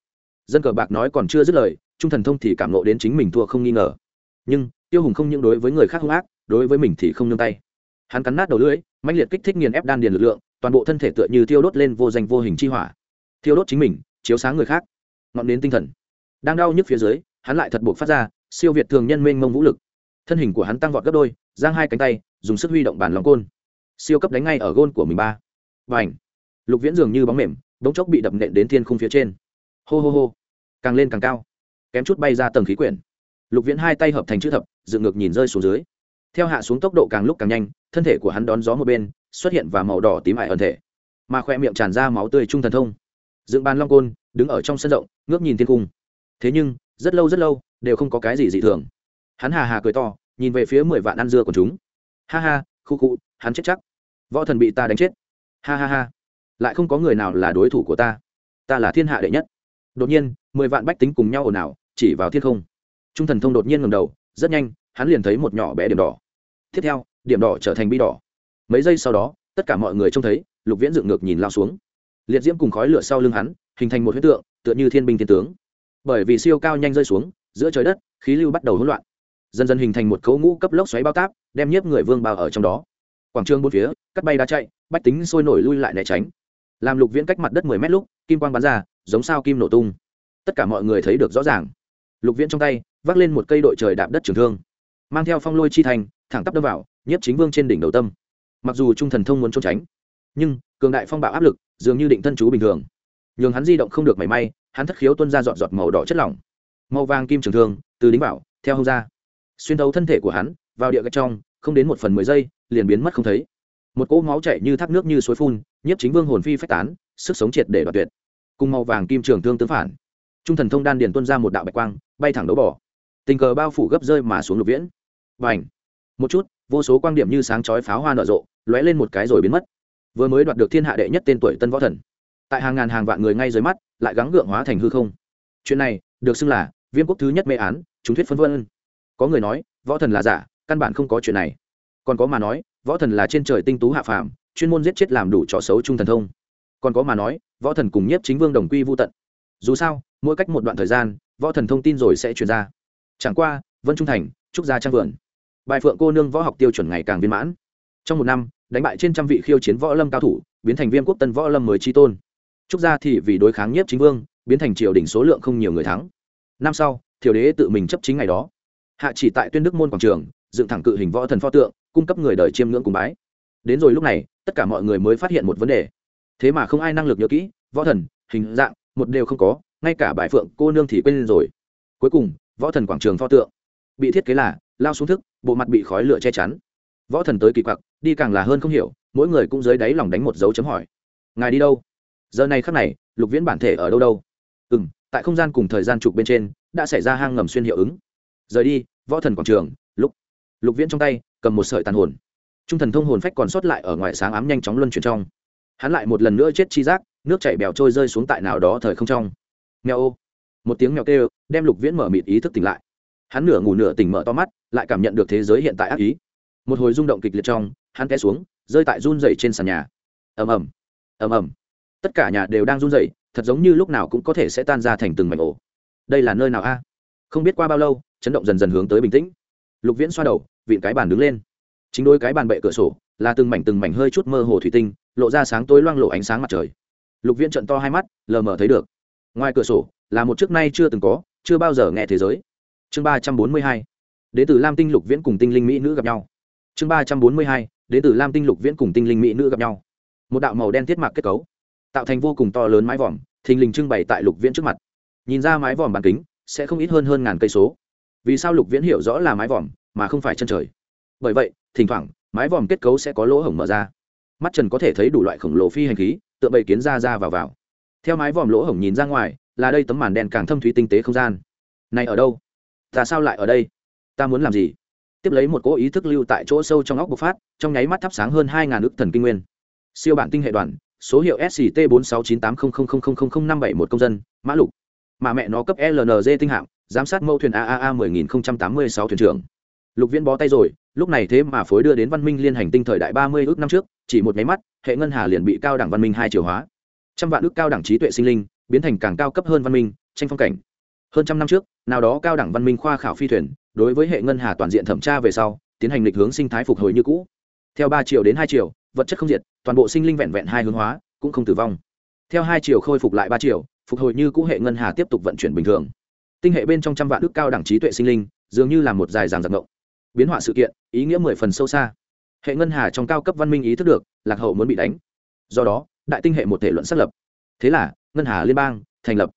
Dân cờ bạc nói còn chưa dứt lời, trung thần thông thì cảm nộ đến chính mình thua không nghi ngờ. Nhưng, tiêu hùng không những đối với người khác hung ác, đối với mình thì không nương tay. Hắn cắn nát đầu lưỡi mạnh liệt kích thích nghiền ép đan điền lực lượng, toàn bộ thân thể tựa như tiêu đốt lên vô danh vô hình chi hỏa. Thiêu đốt chính mình, chiếu sáng người khác. Ngọn đến tinh thần. Đang đau nhức phía dưới hắn lại thật buộc phát ra, siêu việt thường nhân mênh mông vũ lực. Thân hình của hắn tăng vọt gấp đôi, giang hai cánh tay, dùng sức huy động bản lòng côn. Siêu cấp đánh ngay ở gôn của mình ba. Và ảnh lục viễn dường như bóng mềm bỗng chốc bị đập nện đến thiên khung phía trên. Hô hô hô! Càng lên càng cao. Kém chút bay ra tầng khí quyển. Lục viễn hai tay hợp thành chữ thập, dựng ngược nhìn rơi xuống dưới. Theo hạ xuống tốc độ càng lúc càng nhanh, thân thể của hắn đón gió một bên, xuất hiện và màu đỏ tím ải ẩn thể. Mà khoe miệng tràn ra máu tươi trung thần thông. Dựng bàn long côn, đứng ở trong sân rộng, ngước nhìn thiên cung thế nhưng rất lâu rất lâu, đều không có cái gì dị thường. Hắn hà hà cười to, nhìn về phía mười vạn ăn dưa của chúng. Ha ha, khu khu, hắn chết chắc. Võ thần bị ta đánh chết. Ha ha ha. Lại không có người nào là đối thủ của ta. Ta là thiên hạ đệ nhất. Đột nhiên, mười vạn bách tính cùng nhau ồn ào, chỉ vào thiên không. Trung thần thông đột nhiên ngầm đầu, rất nhanh, hắn liền thấy một nhỏ bé điểm đỏ. Tiếp theo, điểm đỏ trở thành bi đỏ. Mấy giây sau đó, tất cả mọi người trông thấy, lục viễn dựng ngược nhìn lao xuống. Liệt diễm cùng khói lửa sau lưng hắn, hình thành một huyết tượng, tựa như thiên binh thiên tướng bởi vì siêu cao nhanh rơi xuống, giữa trời đất, khí lưu bắt đầu hỗn loạn. Dần dần hình thành một cấu ngũ cấp lốc xoáy bao táp, đem nhiếp người vương bao ở trong đó. Quảng trường bốn phía, cắt bay đá chạy, bách tính sôi nổi lui lại né tránh. Làm lục viễn cách mặt đất mười mét lúc, kim quang bắn ra, giống sao kim nổ tung. Tất cả mọi người thấy được rõ ràng. Lục viễn trong tay, vác lên một cây đội trời đạp đất trường thương. Mang theo phong lôi chi thành, thẳng tắp đâm vào, nhiếp chính vương trên đỉnh đầu tâm. Mặc dù trung thần thông muốn trốn tránh, nhưng cường đại phong bạo áp lực dường như định thân chú bình thường nhường hắn di động không được mảy may, hắn thất khiếu tuân ra dọn giọt màu đỏ chất lỏng. Màu vàng kim trường thương, từ đính bảo, theo hông ra. Xuyên thấu thân thể của hắn, vào địa gạch trong, không đến một phần mười giây, liền biến mất không thấy. Một cỗ máu chảy như thác nước như suối phun, nhiếp chính vương hồn phi phách tán, sức sống triệt để đoạt tuyệt. Cùng màu vàng kim trường thương tướng phản, trung thần thông đan điền tuân ra một đạo bạch quang, bay thẳng đấu bỏ tình cờ bao phủ gấp rơi mà xuống lục viễn. Và ảnh một chút, vô số quan điểm như sáng chói pháo hoa nở rộ, lóe lên một cái rồi biến mất. Vừa mới đoạt được thiên hạ đệ nhất tên tuổi tân võ thần tại hàng ngàn hàng vạn người ngay dưới mắt, lại gắng gượng hóa thành hư không. Chuyện này, được xưng là viêm quốc thứ nhất mê án, chúng thuyết phân vân. Có người nói, võ thần là giả, căn bản không có chuyện này. Còn có mà nói, võ thần là trên trời tinh tú hạ phàm, chuyên môn giết chết làm đủ trò xấu trung thần thông. Còn có mà nói, võ thần cùng nhiếp chính vương đồng quy vô tận. Dù sao, mỗi cách một đoạn thời gian, võ thần thông tin rồi sẽ chuyển ra. Chẳng qua, vân trung thành, trúc gia trang vườn. Bài phượng cô nương võ học tiêu chuẩn ngày càng viên mãn. Trong một năm, đánh bại trên trăm vị khiêu chiến võ lâm cao thủ, biến thành viên quốc tân võ lâm mới tri tôn trúc gia thì vì đối kháng nhiếp chính vương, biến thành triều đình số lượng không nhiều người thắng. Năm sau thiểu đế tự mình chấp chính ngày đó. Hạ chỉ tại tuyên đức môn quảng trường, dựng thẳng cự hình võ thần pho tượng, cung cấp người đời chiêm ngưỡng cùng bái. Đến rồi lúc này, tất cả mọi người mới phát hiện một vấn đề. Thế mà không ai năng lực nhớ kỹ, võ thần, hình dạng, một đều không có, ngay cả bài phượng cô nương thì quên rồi. Cuối cùng, võ thần quảng trường pho tượng bị thiết kế là lao xuống thức, bộ mặt bị khói lửa che chắn. Võ thần tới kỳ quặc, đi càng là hơn không hiểu, mỗi người cũng dưới đáy lòng đánh một dấu chấm hỏi. Ngài đi đâu? Giờ này khắc này, lục viễn bản thể ở đâu đâu? Ừ m tại không gian cùng thời gian trục bên trên, đã xảy ra hang ngầm xuyên hiệu ứng. Rời đi, võ thần quảng trường, lúc, lục viễn trong tay, cầm một sợi tàn hồn. Trung thần thông hồn phách còn sót lại ở ngoài sáng ám nhanh chóng luân chuyển trong. Hắn lại một lần nữa chết chi giác, nước chảy bèo trôi rơi xuống tại nào đó thời không trong. Mèo ô. Một tiếng mèo kêu, đem lục viễn mở mịt ý thức tỉnh lại. Hắn nửa ngủ nửa tỉnh mở to mắt, lại cảm nhận được thế giới hiện tại ác ý. Một hồi rung động kịch liệt trong, hắn té xuống, rơi tại run dày trên sàn nhà. Ầm ầm. Ầm ầm tất cả nhà đều đang run rẩy, thật giống như lúc nào cũng có thể sẽ tan ra thành từng mảnh ổ. Đây là nơi nào a? Không biết qua bao lâu chấn động dần dần hướng tới bình tĩnh. Lục viễn xoa đầu vịn cái bàn đứng lên. Chính đôi cái bàn bệ cửa sổ là từng mảnh từng mảnh hơi chút mơ hồ thủy tinh lộ ra sáng tối loang lộ ánh sáng mặt trời. Lục viễn trận to hai mắt lờ mờ thấy được. Ngoài cửa sổ là một trước nay chưa từng có chưa bao giờ nghe thế giới. Chương ba trăm bốn mươi hai. Đến từ lam tinh lục viễn cùng tinh linh mỹ nữ gặp nhau. Chương ba trăm bốn mươi hai. Đến từ lam tinh lục viễn cùng tinh linh mỹ nữ gặp nhau. Một đạo màu đen thiết mạc kết cấu tạo thành vô cùng to lớn mái vòm, thình lình trưng bày tại lục viễn trước mặt. Nhìn ra mái vòm bàn kính, sẽ không ít hơn hơn ngàn cây số. Vì sao lục viễn hiểu rõ là mái vòm, mà không phải chân trời? Bởi vậy, thỉnh thoảng, mái vòm kết cấu sẽ có lỗ hổng mở ra. Mắt trần có thể thấy đủ loại khổng lồ phi hành khí, tựa bầy kiến ra ra vào vào. Theo mái vòm lỗ hổng nhìn ra ngoài, là đây tấm màn đen càng thâm thúy tinh tế không gian. Này ở đâu? Ta sao lại ở đây? Ta muốn làm gì? Tiếp lấy một cỗ ý thức lưu tại chỗ sâu trong óc bộc phát, trong nháy mắt thắp sáng hơn hai ngàn ức thần kinh nguyên. Siêu bản tinh hệ đoàn số hiệu sct bốn sáu chín tám không không không không không năm bảy một công dân, mã lục. Mà mẹ nó cấp lng tinh hạm giám sát mẫu thuyền aaa mười nghìn tám mươi sáu thuyền trưởng. Lục viễn bó tay rồi, lúc này thế mà phối đưa đến văn minh liên hành tinh thời đại ba mươi ước năm trước, chỉ một nháy mắt, hệ ngân hà liền bị cao đẳng văn minh hai chiều hóa. Trăm vạn ước cao đẳng trí tuệ sinh linh, biến thành càng cao cấp hơn văn minh, tranh phong cảnh. Hơn trăm năm trước, nào đó cao đẳng văn minh khoa khảo phi thuyền, đối với hệ ngân hà toàn diện thẩm tra về sau, tiến hành lịch hướng sinh thái phục hồi như cũ. Theo ba triệu đến hai triệu vật chất không diệt toàn bộ sinh linh vẹn vẹn hai hướng hóa cũng không tử vong. Theo hai chiều khôi phục lại ba chiều, phục hồi như cũ hệ ngân hà tiếp tục vận chuyển bình thường. Tinh hệ bên trong trăm vạn đức cao đẳng trí tuệ sinh linh dường như là một dài dàng giặc ngộng. Biến họa sự kiện ý nghĩa mười phần sâu xa. Hệ ngân hà trong cao cấp văn minh ý thức được lạc hậu muốn bị đánh. Do đó đại tinh hệ một thể luận xác lập. Thế là ngân hà liên bang thành lập.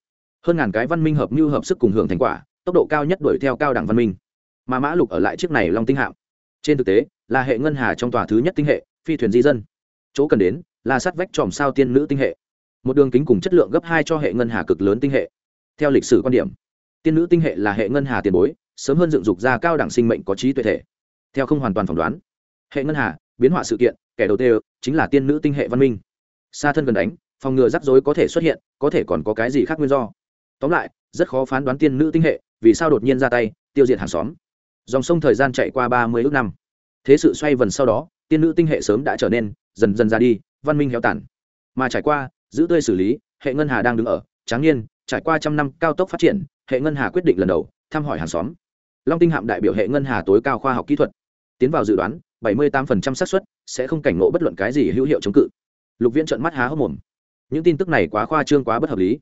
Hơn ngàn cái văn minh hợp mưu hợp sức cùng hưởng thành quả tốc độ cao nhất đuổi theo cao đẳng văn minh. Mà mã lục ở lại chiếc này long tinh hạm. Trên thực tế là hệ ngân hà trong tòa thứ nhất tinh hệ phi thuyền di dân. Chỗ cần đến là sát vách tròm sao tiên nữ tinh hệ. Một đường kính cùng chất lượng gấp hai cho hệ ngân hà cực lớn tinh hệ. Theo lịch sử quan điểm, tiên nữ tinh hệ là hệ ngân hà tiền bối, sớm hơn dựng dục ra cao đẳng sinh mệnh có trí tuệ thể. Theo không hoàn toàn phỏng đoán, hệ ngân hà biến họa sự kiện, kẻ đầu tiên chính là tiên nữ tinh hệ văn minh. Xa thân gần đánh, phòng ngừa rắc rối có thể xuất hiện, có thể còn có cái gì khác nguyên do. Tóm lại, rất khó phán đoán tiên nữ tinh hệ, vì sao đột nhiên ra tay, tiêu diệt hàng xóm. Dòng sông thời gian chạy qua ba mươi ước năm. Thế sự xoay vần sau đó tiên nữ tinh hệ sớm đã trở nên dần dần ra đi, văn minh héo tản mà trải qua, giữ tươi xử lý, hệ ngân hà đang đứng ở, tráng niên, trải qua trăm năm cao tốc phát triển, hệ ngân hà quyết định lần đầu, thăm hỏi hàng xóm. Long tinh hạm đại biểu hệ ngân hà tối cao khoa học kỹ thuật. Tiến vào dự đoán, bảy mươi 78% xác suất sẽ không cảnh ngộ bất luận cái gì hữu hiệu chống cự. Lục viễn trợn mắt há hốc mồm. Những tin tức này quá khoa trương quá bất hợp lý.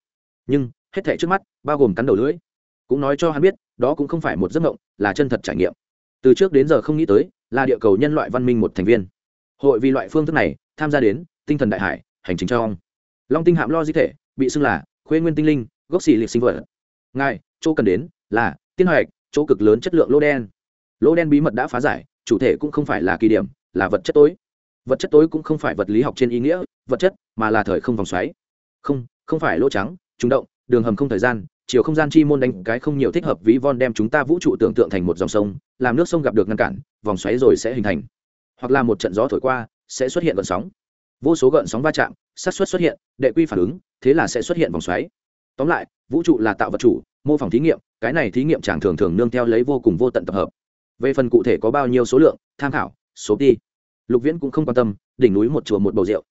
Nhưng, hết thảy trước mắt, bao gồm cắn đầu lưỡi. Cũng nói cho hắn biết, đó cũng không phải một giấc mộng, là chân thật trải nghiệm. Từ trước đến giờ không nghĩ tới là địa cầu nhân loại văn minh một thành viên. Hội vì loại phương thức này, tham gia đến, tinh thần đại hải, hành trình trong. Long tinh hạm lo di thể, bị xưng là khuê nguyên tinh linh, gốc xì liệt sinh vật. Ngài, chỗ cần đến, là tiên hoạch, chỗ cực lớn chất lượng lô đen. Lô đen bí mật đã phá giải, chủ thể cũng không phải là kỳ điểm, là vật chất tối. Vật chất tối cũng không phải vật lý học trên ý nghĩa, vật chất mà là thời không vòng xoáy. Không không phải lỗ trắng trúng động, đường hầm không thời gian chiều không gian chi môn đánh cái không nhiều thích hợp ví von đem chúng ta vũ trụ tưởng tượng thành một dòng sông, làm nước sông gặp được ngăn cản, vòng xoáy rồi sẽ hình thành. Hoặc là một trận gió thổi qua, sẽ xuất hiện gợn sóng. Vô số gợn sóng va chạm sát xuất xuất hiện, đệ quy phản ứng, thế là sẽ xuất hiện vòng xoáy. Tóm lại, vũ trụ là tạo vật chủ, mô phỏng thí nghiệm, cái này thí nghiệm chẳng thường thường nương theo lấy vô cùng vô tận tập hợp. Về phần cụ thể có bao nhiêu số lượng, tham khảo, số đi. Lục viễn cũng không quan tâm, đỉnh núi một chùa một bầu rượu.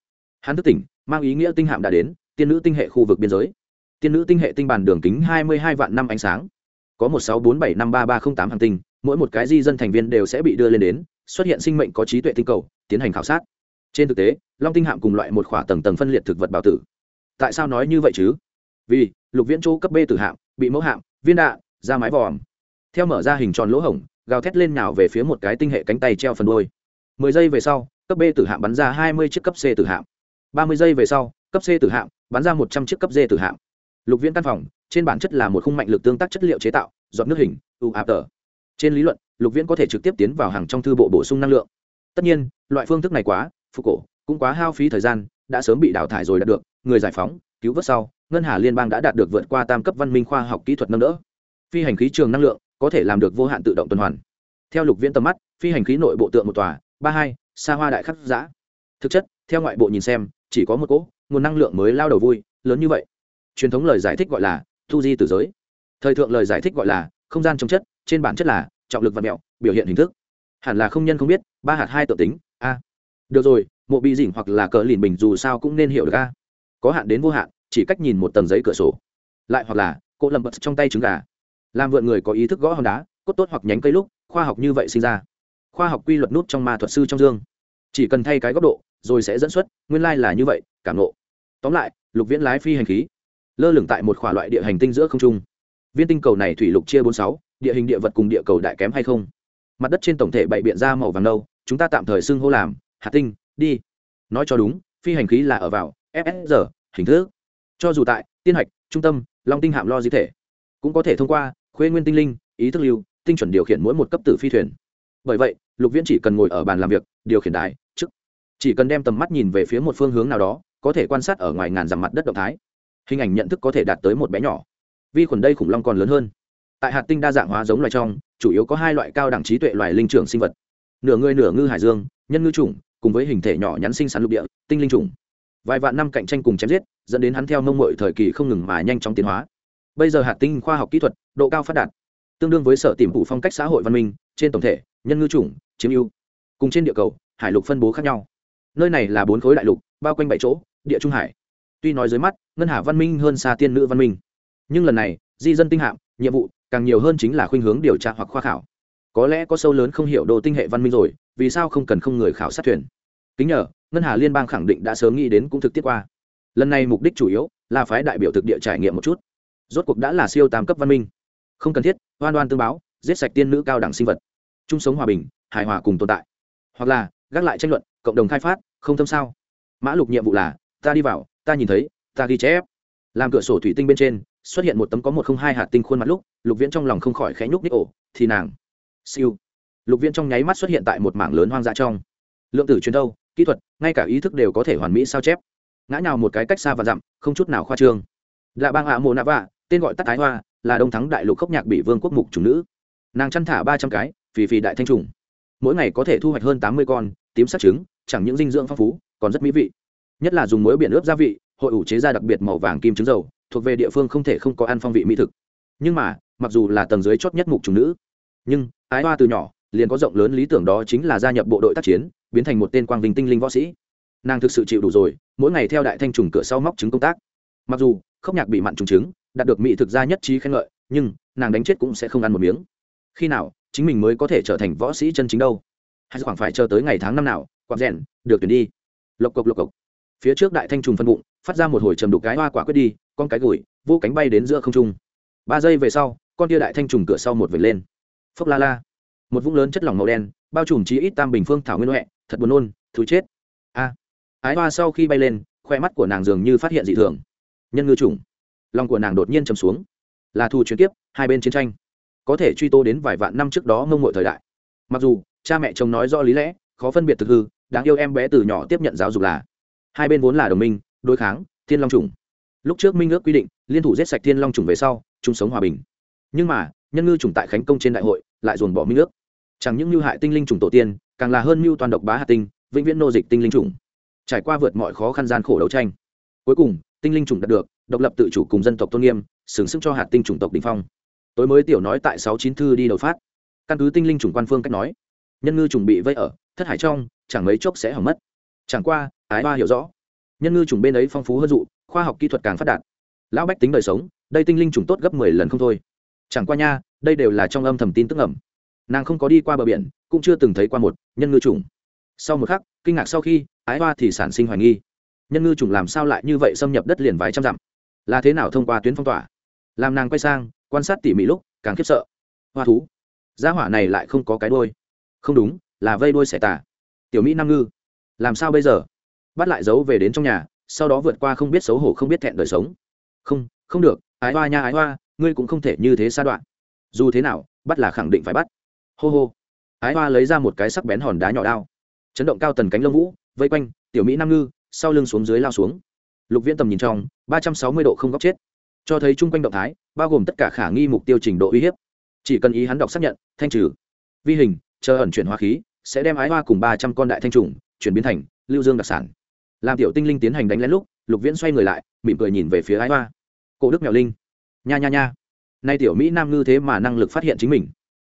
Hắn thức tỉnh, mang ý nghĩa tinh hạm đã đến, tiên nữ tinh hệ khu vực biên giới tiên nữ tinh hệ tinh bản đường kính hai mươi hai vạn năm ánh sáng. Có một sáu bốn bảy năm ba ba không tám hàng tinh, mỗi một cái di dân thành viên đều sẽ bị đưa lên đến, xuất hiện sinh mệnh có trí tuệ tinh cầu, tiến hành khảo sát. Trên thực tế, long tinh hạm cùng loại một khỏa tầng tầng phân liệt thực vật bảo tử. Tại sao nói như vậy chứ? Vì, lục viễn chỗ cấp b tử hạm, bị mẫu hạm, viên đạn, ra mái vòm. Theo mở ra hình tròn lỗ hổng, gào thét lên nào về phía một cái tinh hệ cánh tay treo phần đôi mười giây về sau, cấp b tử hạm bắn ra hai mươi chiếc cấp c tử hạm. Ba mươi giây về sau, cấp c tử hạm bắn ra một trăm chiếc cấp d tử hạm lục viễn căn phòng, trên bản chất là một khung mạnh lực tương tác chất liệu chế tạo dọn nước hình u áp tờ. Trên lý luận, lục viễn có thể trực tiếp tiến vào hàng trong thư bộ bổ sung năng lượng. Tất nhiên, loại phương thức này quá, phục cổ, cũng quá hao phí thời gian, đã sớm bị đào thải rồi đạt được, người giải phóng, cứu vớt sau, ngân hà liên bang đã đạt được vượt qua tam cấp văn minh khoa học kỹ thuật nâng đỡ. Phi hành khí trường năng lượng, có thể làm được vô hạn tự động tuần hoàn. Theo lục viễn tầm mắt, phi hành khí nội bộ tượng một tòa, ba hai, xa hoa đại khắc giã thực chất, theo ngoại bộ nhìn xem, chỉ có một cỗ, nguồn năng lượng mới lao đầu vui, lớn như vậy truyền thống lời giải thích gọi là thu di tử giới. Thời thượng lời giải thích gọi là không gian trong chất, trên bản chất là trọng lực và mẹo, biểu hiện hình thức. Hẳn là không nhân không biết, ba hạt hai tự tính, a. Được rồi, mộ bị dỉnh hoặc là cờ lìn bình dù sao cũng nên hiểu được a. Có hạn đến vô hạn, chỉ cách nhìn một tầng giấy cửa sổ. Lại hoặc là cỗ lầm bật trong tay trứng gà. Làm vượn người có ý thức gõ hòn đá, cốt tốt hoặc nhánh cây lúc, khoa học như vậy sinh ra. Khoa học quy luật nút trong ma thuật sư trong dương. Chỉ cần thay cái góc độ, rồi sẽ dẫn xuất, nguyên lai là như vậy, cảm nộ tóm lại, lục viễn lái phi hành khí lơ lửng tại một khỏa loại địa hành tinh giữa không trung. Viên tinh cầu này thủy lục chia bốn sáu, địa hình địa vật cùng địa cầu đại kém hay không? Mặt đất trên tổng thể bậy biện ra màu vàng nâu, chúng ta tạm thời xưng hô làm hạt tinh, đi. Nói cho đúng, phi hành khí là ở vào fsr hình thức. Cho dù tại, tiên hạch, trung tâm, long tinh hạm lo di thể. Cũng có thể thông qua, khuê nguyên tinh linh, ý thức lưu, tinh chuẩn điều khiển mỗi một cấp tử phi thuyền. Bởi vậy, lục viễn chỉ cần ngồi ở bàn làm việc, điều khiển đài chức chỉ cần đem tầm mắt nhìn về phía một phương hướng nào đó, có thể quan sát ở ngoài ngàn dặm mặt đất động thái hình ảnh nhận thức có thể đạt tới một bé nhỏ. Vi khuẩn đây khủng long còn lớn hơn. Tại hạt tinh đa dạng hóa giống loài trong, chủ yếu có hai loại cao đẳng trí tuệ loài linh trưởng sinh vật. Nửa người nửa ngư hải dương, nhân ngư chủng, cùng với hình thể nhỏ nhắn sinh sản lục địa, tinh linh chủng. Vài vạn năm cạnh tranh cùng chém giết, dẫn đến hắn theo mông mội thời kỳ không ngừng mà nhanh chóng tiến hóa. Bây giờ hạt tinh khoa học kỹ thuật, độ cao phát đạt, tương đương với sở tìm phủ phong cách xã hội văn minh, trên tổng thể, nhân ngư chủng, chiếm ưu. Cùng trên địa cầu, hải lục phân bố khác nhau. Nơi này là bốn khối đại lục, bao quanh bảy chỗ, địa trung hải tuy nói dưới mắt, ngân hà văn minh hơn xa tiên nữ văn minh. Nhưng lần này, di dân tinh hạm, nhiệm vụ, càng nhiều hơn chính là khuynh hướng điều tra hoặc khoa khảo. Có lẽ có sâu lớn không hiểu đồ tinh hệ văn minh rồi, vì sao không cần không người khảo sát thuyền? Kính nhờ, ngân hà liên bang khẳng định đã sớm nghĩ đến cũng thực tiết qua. Lần này mục đích chủ yếu là phái đại biểu thực địa trải nghiệm một chút. Rốt cuộc đã là siêu tam cấp văn minh. Không cần thiết, oan oan tương báo, giết sạch tiên nữ cao đẳng sinh vật. Chung sống hòa bình, hài hòa cùng tồn tại. Hoặc là, gác lại tranh luận, cộng đồng khai phát, không thâm sao? Mã lục nhiệm vụ là, ta đi vào ta nhìn thấy, ta ghi chép. Làm cửa sổ thủy tinh bên trên, xuất hiện một tấm có một không hai hạt tinh khuôn mặt lúc, lục viễn trong lòng không khỏi khẽ nhúc ních ổ thì nàng. Siêu. Lục viễn trong nháy mắt xuất hiện tại một mảng lớn hoang dã trong. Lượng tử truyền thâu, kỹ thuật, ngay cả ý thức đều có thể hoàn mỹ sao chép. Ngã nhào một cái cách xa và dặm, không chút nào khoa trương. Lạ bang ạ mồ nạ vạ, tên gọi tắt thái hoa, là đông thắng đại lục khốc nhạc bị vương quốc mục chủ nữ. Nàng chăn thả ba trăm cái, phì phì đại thanh trùng. Mỗi ngày có thể thu hoạch hơn tám mươi con, tím sát trứng, chẳng những dinh dưỡng phong phú, còn rất mỹ vị nhất là dùng muối biển ướp gia vị, hội ủ chế ra đặc biệt màu vàng kim trứng dầu, thuộc về địa phương không thể không có ăn phong vị mỹ thực. Nhưng mà, mặc dù là tầng dưới chót nhất mục trùng nữ, nhưng, ái hoa từ nhỏ, liền có rộng lớn lý tưởng đó chính là gia nhập bộ đội tác chiến, biến thành một tên quang vinh tinh linh võ sĩ. Nàng thực sự chịu đủ rồi, mỗi ngày theo đại thanh trùng cửa sau móc trứng công tác. Mặc dù khóc nhạc bị mặn trùng trứng, đạt được mỹ thực gia nhất trí khen ngợi, nhưng, nàng đánh chết cũng sẽ không ăn một miếng. Khi nào, chính mình mới có thể trở thành võ sĩ chân chính đâu? Hay khoảng phải chờ tới ngày tháng năm nào, quạt rèn, được tuyển đi. Lộc cộc lộc cộc phía trước đại thanh trùng phân bụng, phát ra một hồi trầm đục cái hoa quả quyết đi, con cái gùi vô cánh bay đến giữa không trung. Ba giây về sau, con tia đại thanh trùng cửa sau một vệt lên. Phốc la la. Một vũng lớn chất lỏng màu đen, bao trùm chí ít tam bình phương thảo nguyên huệ, thật buồn nôn, thú chết. A. Ái hoa sau khi bay lên khoe mắt của nàng dường như phát hiện dị thường. Nhân ngư trùng. Lòng của nàng đột nhiên chầm xuống. Là thù chuyển tiếp hai bên chiến tranh. Có thể truy tô đến vài vạn năm trước đó mông mội thời đại. Mặc dù, cha mẹ chồng nói rõ lý lẽ, khó phân biệt thực hư, đáng yêu em bé từ nhỏ tiếp nhận giáo dục là hai bên vốn là đồng minh, đối kháng, thiên long trùng lúc trước minh ước quy định, liên thủ giết sạch thiên long trùng về sau, chung sống hòa bình. Nhưng mà, nhân ngư trùng tại khánh công trên đại hội, lại dồn bỏ minh ước. Chẳng những mưu hại tinh linh trùng tổ tiên, càng là hơn mưu toàn độc bá hạt tinh, vĩnh viễn nô dịch tinh linh trùng trải qua vượt mọi khó khăn gian khổ đấu tranh, cuối cùng, tinh linh trùng đạt được độc lập tự chủ cùng dân tộc tôn nghiêm xứng sức cho hạt tinh chủng tộc đình phong. Tối mới tiểu nói tại sáu chín thư đi đầu phát, căn cứ tinh linh chủng quan phương cách nói, nhân ngư trùng bị vây ở thất hải trong, chẳng mấy chốc sẽ hỏng mất. Chẳng qua ái ba hiểu rõ. Nhân ngư trùng bên ấy phong phú hơn dụ, khoa học kỹ thuật càng phát đạt. Lão bách tính đời sống, đây tinh linh trùng tốt gấp mười lần không thôi. Chẳng qua nha, đây đều là trong âm thầm tin tức ẩm nàng không có đi qua bờ biển, cũng chưa từng thấy qua một nhân ngư trùng. Sau một khắc, kinh ngạc sau khi, ái hoa thì sản sinh hoài nghi. Nhân ngư trùng làm sao lại như vậy xâm nhập đất liền vài trăm dặm? Là thế nào thông qua tuyến phong tỏa? Làm nàng quay sang, quan sát tỉ mỉ lúc, càng khiếp sợ. Hoa thú. Gia hỏa này lại không có cái đôi không đúng, là vây đôi xẻ tả tiểu mỹ nam ngư. Làm sao bây giờ? Bắt lại giấu về đến trong nhà, sau đó vượt qua không biết xấu hổ không biết thẹn đời sống. Không không được, ái hoa nha ái hoa, ngươi cũng không thể như thế xa đoạn. Dù thế nào, bắt là khẳng định phải bắt. Hô hô. Ái hoa lấy ra một cái sắc bén hòn đá nhỏ đao. Chấn động cao tần cánh lông vũ, vây quanh, tiểu mỹ nam ngư, sau lưng xuống dưới lao xuống. Lục viễn tầm nhìn trong, ba trăm sáu mươi độ không góc chết. Cho thấy chung quanh động thái, bao gồm tất cả khả nghi mục tiêu trình độ uy hiếp. Chỉ cần ý hắn đọc xác nhận, thanh trừ. Vi hình, chờ ẩn chuyển hóa khí, sẽ đem ái hoa cùng ba trăm con đại thanh trùng, chuyển biến thành lưu dương đặc sản làm tiểu tinh linh tiến hành đánh lén lúc, lục viễn xoay người lại, mỉm cười nhìn về phía ái hoa. Cổ đức mèo linh. Nha nha nha. Nay tiểu mỹ nam ngư thế mà năng lực phát hiện chính mình.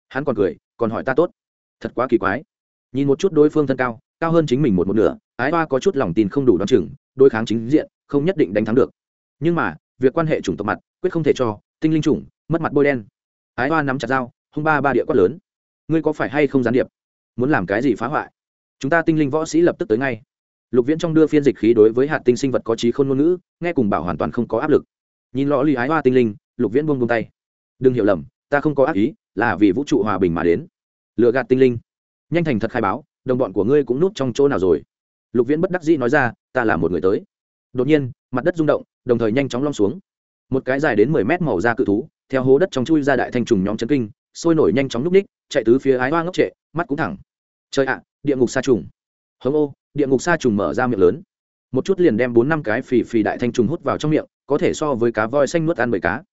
Hắn còn cười, còn hỏi ta tốt. Thật quá kỳ quái. Nhìn một chút đối phương thân cao cao hơn chính mình một một nửa, ái hoa có chút lòng tin không đủ đ o á n chừng, đối kháng chính diện, không nhất định đánh thắng được. Nhưng mà, việc quan hệ chủng tộc mặt, quyết không thể cho, tinh linh chủng, mất mặt bôi đen. Ái hoa nắm chặt dao, hung ba ba địa quát lớn. Ngươi có phải hay không gián điệp? Muốn làm cái gì phá hoại? Chúng ta tinh linh võ sĩ lập tức tới ngay lục viễn trong đưa phiên dịch khí đối với hạt tinh sinh vật có trí khôn ngôn ngữ, nghe cùng bảo hoàn toàn không có áp lực. Nhìn lõ lì ái hoa tinh linh, lục viễn buông buông tay. Đừng hiểu lầm, ta không có ác ý, là vì vũ trụ hòa bình mà đến. Lựa gạt tinh linh. Nhanh thành thật khai báo, đồng bọn của ngươi cũng núp trong chỗ nào rồi? Lục viễn bất đắc dĩ nói ra, ta là một người tới. Đột nhiên, mặt đất rung động, đồng thời nhanh chóng lom xuống. Một cái dài đến mười mét màu da cự thú, theo hố đất trong chui ra đại thanh trùng nhóm chấn kinh, sôi nổi nhanh chóng núp ních, chạy tứ phía ái hoa ngốc trệ, mắt cũng thẳng. Trời ạ, địa ngục xa trùng. Hống ô địa ngục sa trùng mở ra miệng lớn. Một chút liền đem bốn năm cái phì phì đại thanh trùng hút vào trong miệng, có thể so với cá voi xanh nuốt ăn bởi cá.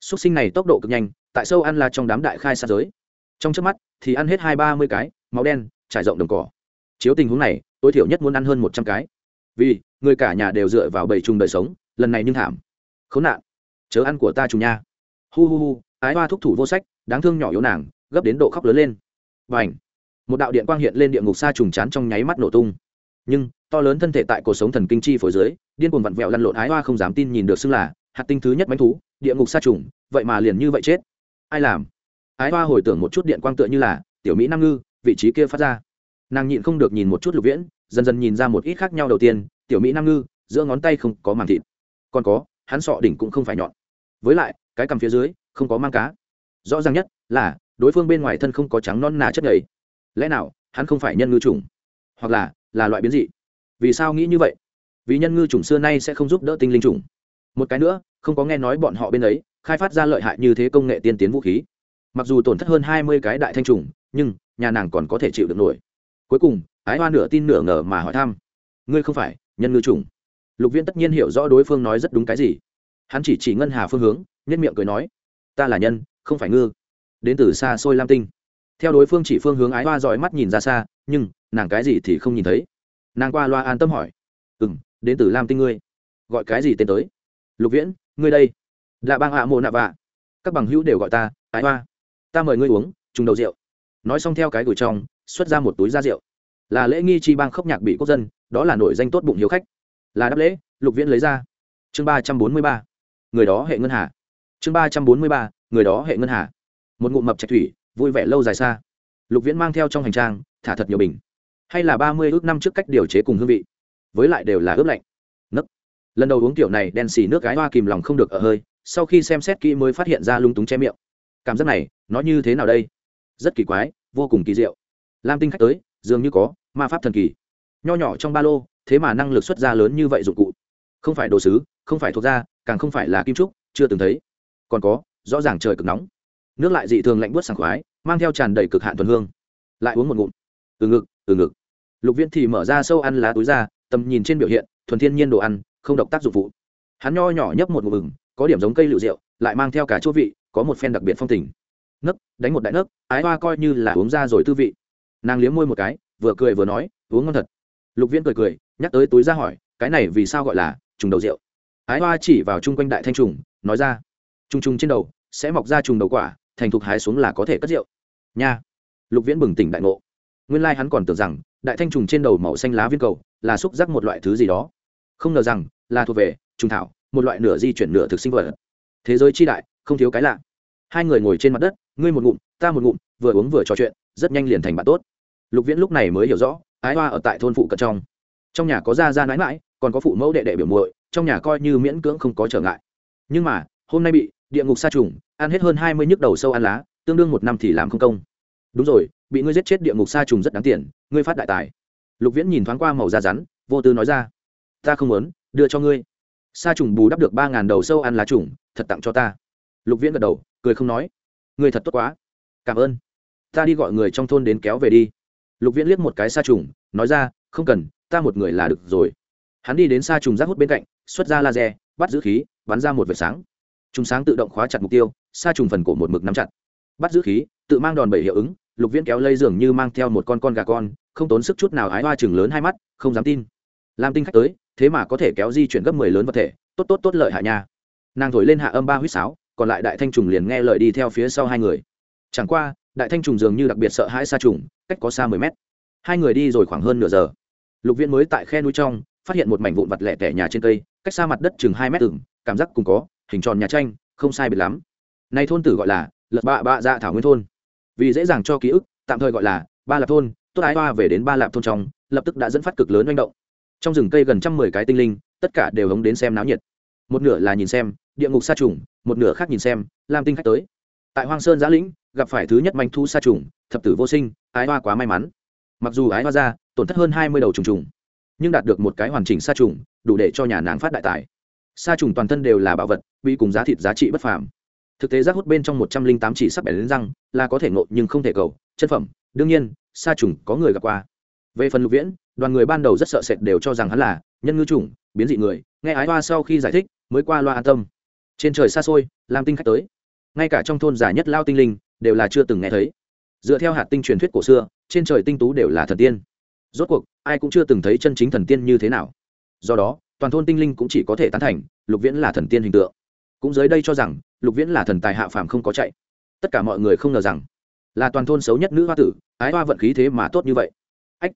Xúc sinh này tốc độ cực nhanh, tại sâu ăn là trong đám đại khai xa giới. Trong trước mắt, thì ăn hết hai ba mươi cái, máu đen, trải rộng đồng cỏ. Chiếu tình huống này, tối thiểu nhất muốn ăn hơn một trăm cái. Vì, người cả nhà đều dựa vào bầy trùng đời sống, lần này nhưng thảm. Khốn nạn. Chớ ăn của ta trùng nha. Hu hu hu, ái hoa thúc thủ vô sách, đáng thương nhỏ yếu nàng, gấp đến độ khóc lớn lên. Và ảnh một đạo điện quang hiện lên địa ngục xa trùng chán trong nháy mắt nổ tung nhưng, to lớn thân thể tại cuộc sống thần kinh chi phối dưới, điên cuồng vặn vẹo lăn lộn ái hoa không dám tin nhìn được xưng là hạt tinh thứ nhất bánh thú, địa ngục xa trùng, vậy mà liền như vậy chết. Ai làm? Ái hoa hồi tưởng một chút điện quang tựa như là tiểu mỹ nam ngư, vị trí kia phát ra. Nàng nhịn không được nhìn một chút lục viễn, dần dần nhìn ra một ít khác nhau đầu tiên, tiểu mỹ nam ngư, giữa ngón tay không có màng thịt. Còn có, hắn sọ đỉnh cũng không phải nhọn. Với lại, cái cằm phía dưới, không có mang cá. Rõ ràng nhất là, đối phương bên ngoài thân không có trắng non nà chất nhầy. Lẽ nào, hắn không phải nhân ngư trùng hoặc là là loại biến dị. Vì sao nghĩ như vậy? Vì nhân ngư trùng xưa nay sẽ không giúp đỡ tinh linh trùng một cái nữa, không có nghe nói bọn họ bên ấy khai phát ra lợi hại như thế công nghệ tiên tiến vũ khí. Mặc dù tổn thất hơn hai mươi cái đại thanh trùng nhưng nhà nàng còn có thể chịu được nổi. Cuối cùng, ái hoa nửa tin nửa ngờ mà hỏi thăm, ngươi không phải nhân ngư trùng lục viên tất nhiên hiểu rõ đối phương nói rất đúng cái gì. Hắn chỉ chỉ ngân hà phương hướng nhất miệng cười nói, ta là nhân, không phải ngư. Đến từ xa xôi lam tinh. Theo đối phương chỉ phương hướng ái hoa dõi mắt nhìn ra xa, nhưng nàng cái gì thì không nhìn thấy. Nàng qua loa an tâm hỏi. Ừ m đến từ lam tinh ngươi. Gọi cái gì tên tới? Lục viễn, ngươi đây. Là bang hạ mộ nạ vạ. Các bằng hữu đều gọi ta, ái hoa. Ta mời ngươi uống trùng đầu rượu. Nói xong theo cái gửi trong, xuất ra một túi da rượu. Là lễ nghi chi bang khốc nhạc bị quốc dân, đó là nội danh tốt bụng hiếu khách. Là đáp lễ. Lục viễn lấy ra. Chương ba trăm bốn mươi ba. Người đó hệ ngân hà. Chương ba trăm bốn mươi ba. Người đó hệ ngân hà. Một ngụm mập trạch thủy, vui vẻ lâu dài xa. Lục viễn mang theo trong hành trang, thả thật nhiều bình hay là ba mươi ước năm trước cách điều chế cùng hương vị, với lại đều là ướp lạnh. Nấc. Lần đầu uống kiểu này đen xì nước gái hoa kìm lòng không được ở hơi, sau khi xem xét kỹ mới phát hiện ra lung túng che miệng. Cảm giác này, nó như thế nào đây? Rất kỳ quái, vô cùng kỳ diệu. Lam tinh khách tới, dường như có, ma pháp thần kỳ. Nho nhỏ trong ba lô, thế mà năng lực xuất ra lớn như vậy dụng cụ. Không phải đồ sứ, không phải thuộc da, càng không phải là kim trúc, chưa từng thấy. Còn có, rõ ràng trời cực nóng. Nước lại dị thường lạnh buốt sảng khoái, mang theo tràn đầy cực hạn thuần hương. Lại uống một ngụm. Từ ngực từ ngực. Lục viễn thì mở ra sâu ăn lá túi ra, tầm nhìn trên biểu hiện, thuần thiên nhiên đồ ăn, không độc tác dụng phụ hắn nho nhỏ nhấp một ngụm mừng có điểm giống cây lựu rượu, lại mang theo cả chỗ vị, có một phen đặc biệt phong tình. Nấc, đánh một đại nấc, ái hoa coi như là uống ra rồi tư vị. Nàng liếm môi một cái, vừa cười vừa nói, uống ngon thật. Lục viễn cười cười, nhắc tới túi ra hỏi, cái này vì sao gọi là trùng đầu rượu? Ái hoa chỉ vào chung quanh đại thanh trùng, nói ra, trùng trùng trên đầu, sẽ mọc ra trùng đầu quả, thành thục hái xuống là có thể cất rượu. Nha. Lục viễn bừng tỉnh đại ngộ nguyên lai hắn còn tưởng rằng, đại thanh trùng trên đầu màu xanh lá viên cầu là xúc giác một loại thứ gì đó. Không ngờ rằng, là thuộc về, trùng thảo, một loại nửa di chuyển nửa thực sinh vật. Thế giới chi đại, không thiếu cái lạ. Hai người ngồi trên mặt đất, ngươi một ngụm, ta một ngụm, vừa uống vừa trò chuyện, rất nhanh liền thành bạn tốt. Lục viễn lúc này mới hiểu rõ, ái hoa ở tại thôn phụ cận trong. Trong nhà có gia gia nãi mãi còn có phụ mẫu đệ đệ biểu muội, trong nhà coi như miễn cưỡng không có trở ngại. Nhưng mà, hôm nay bị địa ngục sa trùng, ăn hết hơn hai mươi nhức đầu sâu ăn lá, tương đương một năm thì làm không công. Đúng rồi bị ngươi giết chết địa ngục sa trùng rất đáng tiền, ngươi phát đại tài. Lục viễn nhìn thoáng qua màu da rắn, vô tư nói ra, ta không muốn, đưa cho ngươi. Sa trùng bù đắp được ba ngàn đầu sâu ăn lá trùng, thật tặng cho ta. Lục viễn gật đầu, cười không nói, ngươi thật tốt quá. Cảm ơn. Ta đi gọi người trong thôn đến kéo về đi. Lục viễn liếc một cái sa trùng, nói ra, không cần, ta một người là được rồi. Hắn đi đến sa trùng rác hút bên cạnh, xuất ra laser, bắt giữ khí, bắn ra một vệt sáng. Chúng sáng tự động khóa chặt mục tiêu, sa trùng phần cổ một mực nắm chặt. Bắt giữ khí, tự mang đòn bẩy hiệu ứng lục viễn kéo lây dường như mang theo một con con gà con, không tốn sức chút nào ái hoa chừng lớn hai mắt, không dám tin. Lam tinh khách tới, thế mà có thể kéo di chuyển gấp mười lớn vật thể, tốt tốt tốt lợi hạ nha. Nàng thổi lên hạ âm ba huýt sáo, còn lại đại thanh trùng liền nghe lời đi theo phía sau hai người. Chẳng qua, đại thanh trùng dường như đặc biệt sợ hãi xa trùng, cách có xa mười mét. Hai người đi rồi khoảng hơn nửa giờ. Lục viễn mới tại khe núi trong, phát hiện một mảnh vụn vặt lẻ tẻ nhà trên cây, cách xa mặt đất chừng hai mét từng cảm giác cùng có, hình tròn nhà tranh, không sai biệt lắm. Nay thôn tử gọi là lật bạ bạ dạ thảo nguyên thôn vì dễ dàng cho ký ức, tạm thời gọi là ba lạp thôn, tốt ái hoa về đến ba lạp thôn trong, lập tức đã dẫn phát cực lớn manh động. Trong rừng cây gần trăm mười cái tinh linh, tất cả đều hống đến xem náo nhiệt. Một nửa là nhìn xem, địa ngục sa trùng, một nửa khác nhìn xem, lam tinh khách tới. Tại hoang sơn giã lĩnh, gặp phải thứ nhất manh thu sa trùng, thập tử vô sinh, ái hoa quá may mắn. Mặc dù ái hoa ra, tổn thất hơn hai mươi đầu trùng trùng, nhưng đạt được một cái hoàn chỉnh sa trùng, đủ để cho nhà nàng phát đại tài. Sa trùng toàn thân đều là bảo vật bị cùng giá thịt giá trị bất phàm thực tế rác hút bên trong một trăm linh tám chỉ sắc bẻ đến răng là có thể ngộ nhưng không thể cầu. Chân phẩm, đương nhiên, sa trùng có người gặp qua. Về phần lục viễn, đoàn người ban đầu rất sợ sệt đều cho rằng hắn là nhân ngư trùng biến dị người, nghe ái hoa sau khi giải thích mới qua loa an tâm. Trên trời xa xôi, làm tinh khách tới. Ngay cả trong thôn giả nhất lao tinh linh đều là chưa từng nghe thấy. Dựa theo hạt tinh truyền thuyết cổ xưa, trên trời tinh tú đều là thần tiên. Rốt cuộc, ai cũng chưa từng thấy chân chính thần tiên như thế nào. Do đó, toàn thôn tinh linh cũng chỉ có thể tán thành, lục viễn là thần tiên hình tượng. Cũng dưới đây cho rằng lục viễn là thần tài hạ phàm không có chạy. Tất cả mọi người không ngờ rằng là toàn thôn xấu nhất nữ hoa tử, ái hoa vận khí thế mà tốt như vậy. Ách,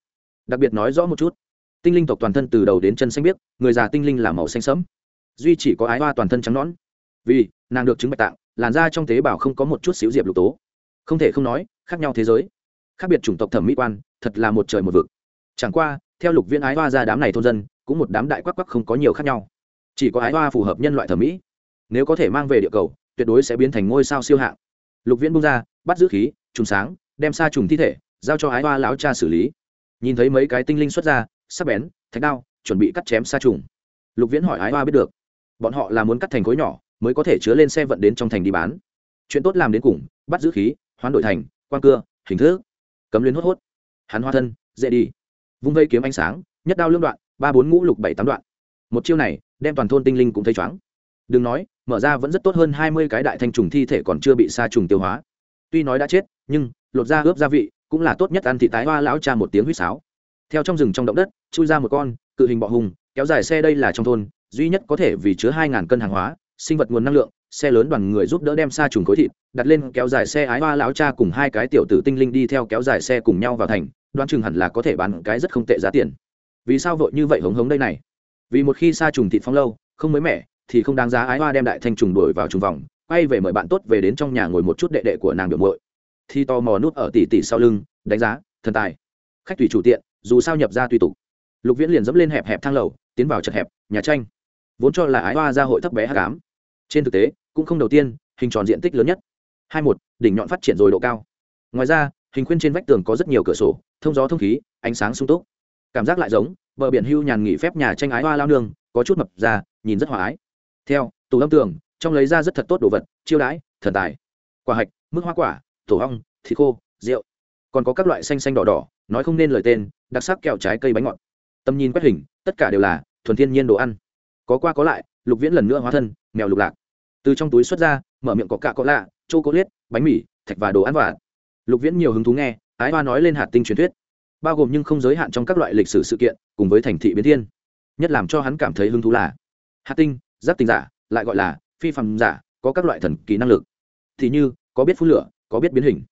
đặc biệt nói rõ một chút. Tinh linh tộc toàn thân từ đầu đến chân xanh biếc, người già tinh linh là màu xanh sẫm. Duy chỉ có ái hoa toàn thân trắng nõn. Vì nàng được chứng bạch tạng, làn da trong tế bào không có một chút xíu diệp lục tố. Không thể không nói, khác nhau thế giới. Khác biệt chủng tộc thẩm mỹ quan, thật là một trời một vực. Chẳng qua, theo lục viên ái hoa ra đám này thôn dân, cũng một đám đại quắc quắc không có nhiều khác nhau. Chỉ có ái hoa phù hợp nhân loại thẩm mỹ nếu có thể mang về địa cầu, tuyệt đối sẽ biến thành ngôi sao siêu hạng. Lục viễn bung ra, bắt giữ khí, trùng sáng, đem xa trùng thi thể, giao cho ái hoa lão cha xử lý. Nhìn thấy mấy cái tinh linh xuất ra sắp bén, thạch đao, chuẩn bị cắt chém xa trùng. Lục viễn hỏi ái hoa biết được, bọn họ là muốn cắt thành khối nhỏ, mới có thể chứa lên xe vận đến trong thành đi bán. Chuyện tốt làm đến cùng, bắt giữ khí, hoán đổi thành quan cưa, hình thức. Cấm luyến hốt hốt. Hắn hoa thân, dễ đi. Vung vây kiếm ánh sáng, nhất đao lương đoạn, ba bốn ngũ lục bảy tám đoạn. Một chiêu này, đem toàn thôn tinh linh cũng thấy chóng đừng nói mở ra vẫn rất tốt hơn hai mươi cái đại thanh trùng thi thể còn chưa bị sa trùng tiêu hóa. Tuy nói đã chết, nhưng, lột da ướp gia vị cũng là tốt nhất ăn thị tái hoa lão cha một tiếng huýt sáo. Theo trong rừng trong động đất, chui ra một con, cự hình bọ hùng, kéo dài xe đây là trong thôn, duy nhất có thể vì chứa hai ngàn cân hàng hóa, sinh vật nguồn năng lượng, xe lớn đoàn người giúp đỡ đem xa trùng khối thịt, đặt lên kéo dài xe ái hoa lão cha cùng hai cái tiểu tử tinh linh đi theo kéo dài xe cùng nhau vào thành, đoán chừng hẳn là có thể bán cái rất không tệ giá tiền. Vì sao vội như vậy hống hống đây này? Vì một khi xa trùng thịt phong lâu, không mới mẻ thì không đáng giá ái hoa đem đại thanh trùng đuổi vào trùng vòng, quay về mời bạn tốt về đến trong nhà ngồi một chút đệ đệ của nàng biểu mội thì to mò nút ở tỉ tỉ sau lưng, đánh giá, thần tài. Khách tùy chủ tiện, dù sao nhập ra tùy tục. Lục viễn liền dẫm lên hẹp hẹp thang lầu, tiến vào chật hẹp, nhà tranh. Vốn cho là ái hoa ra hội thấp bé hát cám trên thực tế, cũng không đầu tiên, hình tròn diện tích lớn nhất. Hai một, đỉnh nhọn phát triển rồi độ cao. Ngoài ra, hình khuyên trên vách tường có rất nhiều cửa sổ, thông gió thông khí, ánh sáng sung túc. Cảm giác lại giống, bờ biển hưu nhàn nghỉ phép nhà tranh ái hoa lao nương, có chút mập ra, nhìn rất hòa ái theo, tủ lâm tường, trong lấy ra rất thật tốt đồ vật, chiêu đãi, thần tài, quả hạch, mức hoa quả, tổ hong thịt khô, rượu. Còn có các loại xanh xanh đỏ đỏ, nói không nên lời tên, đặc sắc kẹo trái cây bánh ngọt. Tầm nhìn quét hình, tất cả đều là thuần thiên nhiên đồ ăn. Có qua có lại, lục viễn lần nữa hóa thân, mèo lục lạc. Từ trong túi xuất ra, mở miệng có cạ có lạ chô cố liết bánh mì, thạch và đồ ăn vặt. Lục viễn nhiều hứng thú nghe, ái hoa nói lên hạt tinh truyền thuyết. Bao gồm nhưng không giới hạn trong các loại lịch sử sự kiện, cùng với thành thị biến thiên. Nhất làm cho hắn cảm thấy hứng thú là, hạt tinh giáp tinh giả, lại gọi là phi phàm giả, có các loại thần kỳ năng lực. Thì như, có biết phun lửa, có biết biến hình,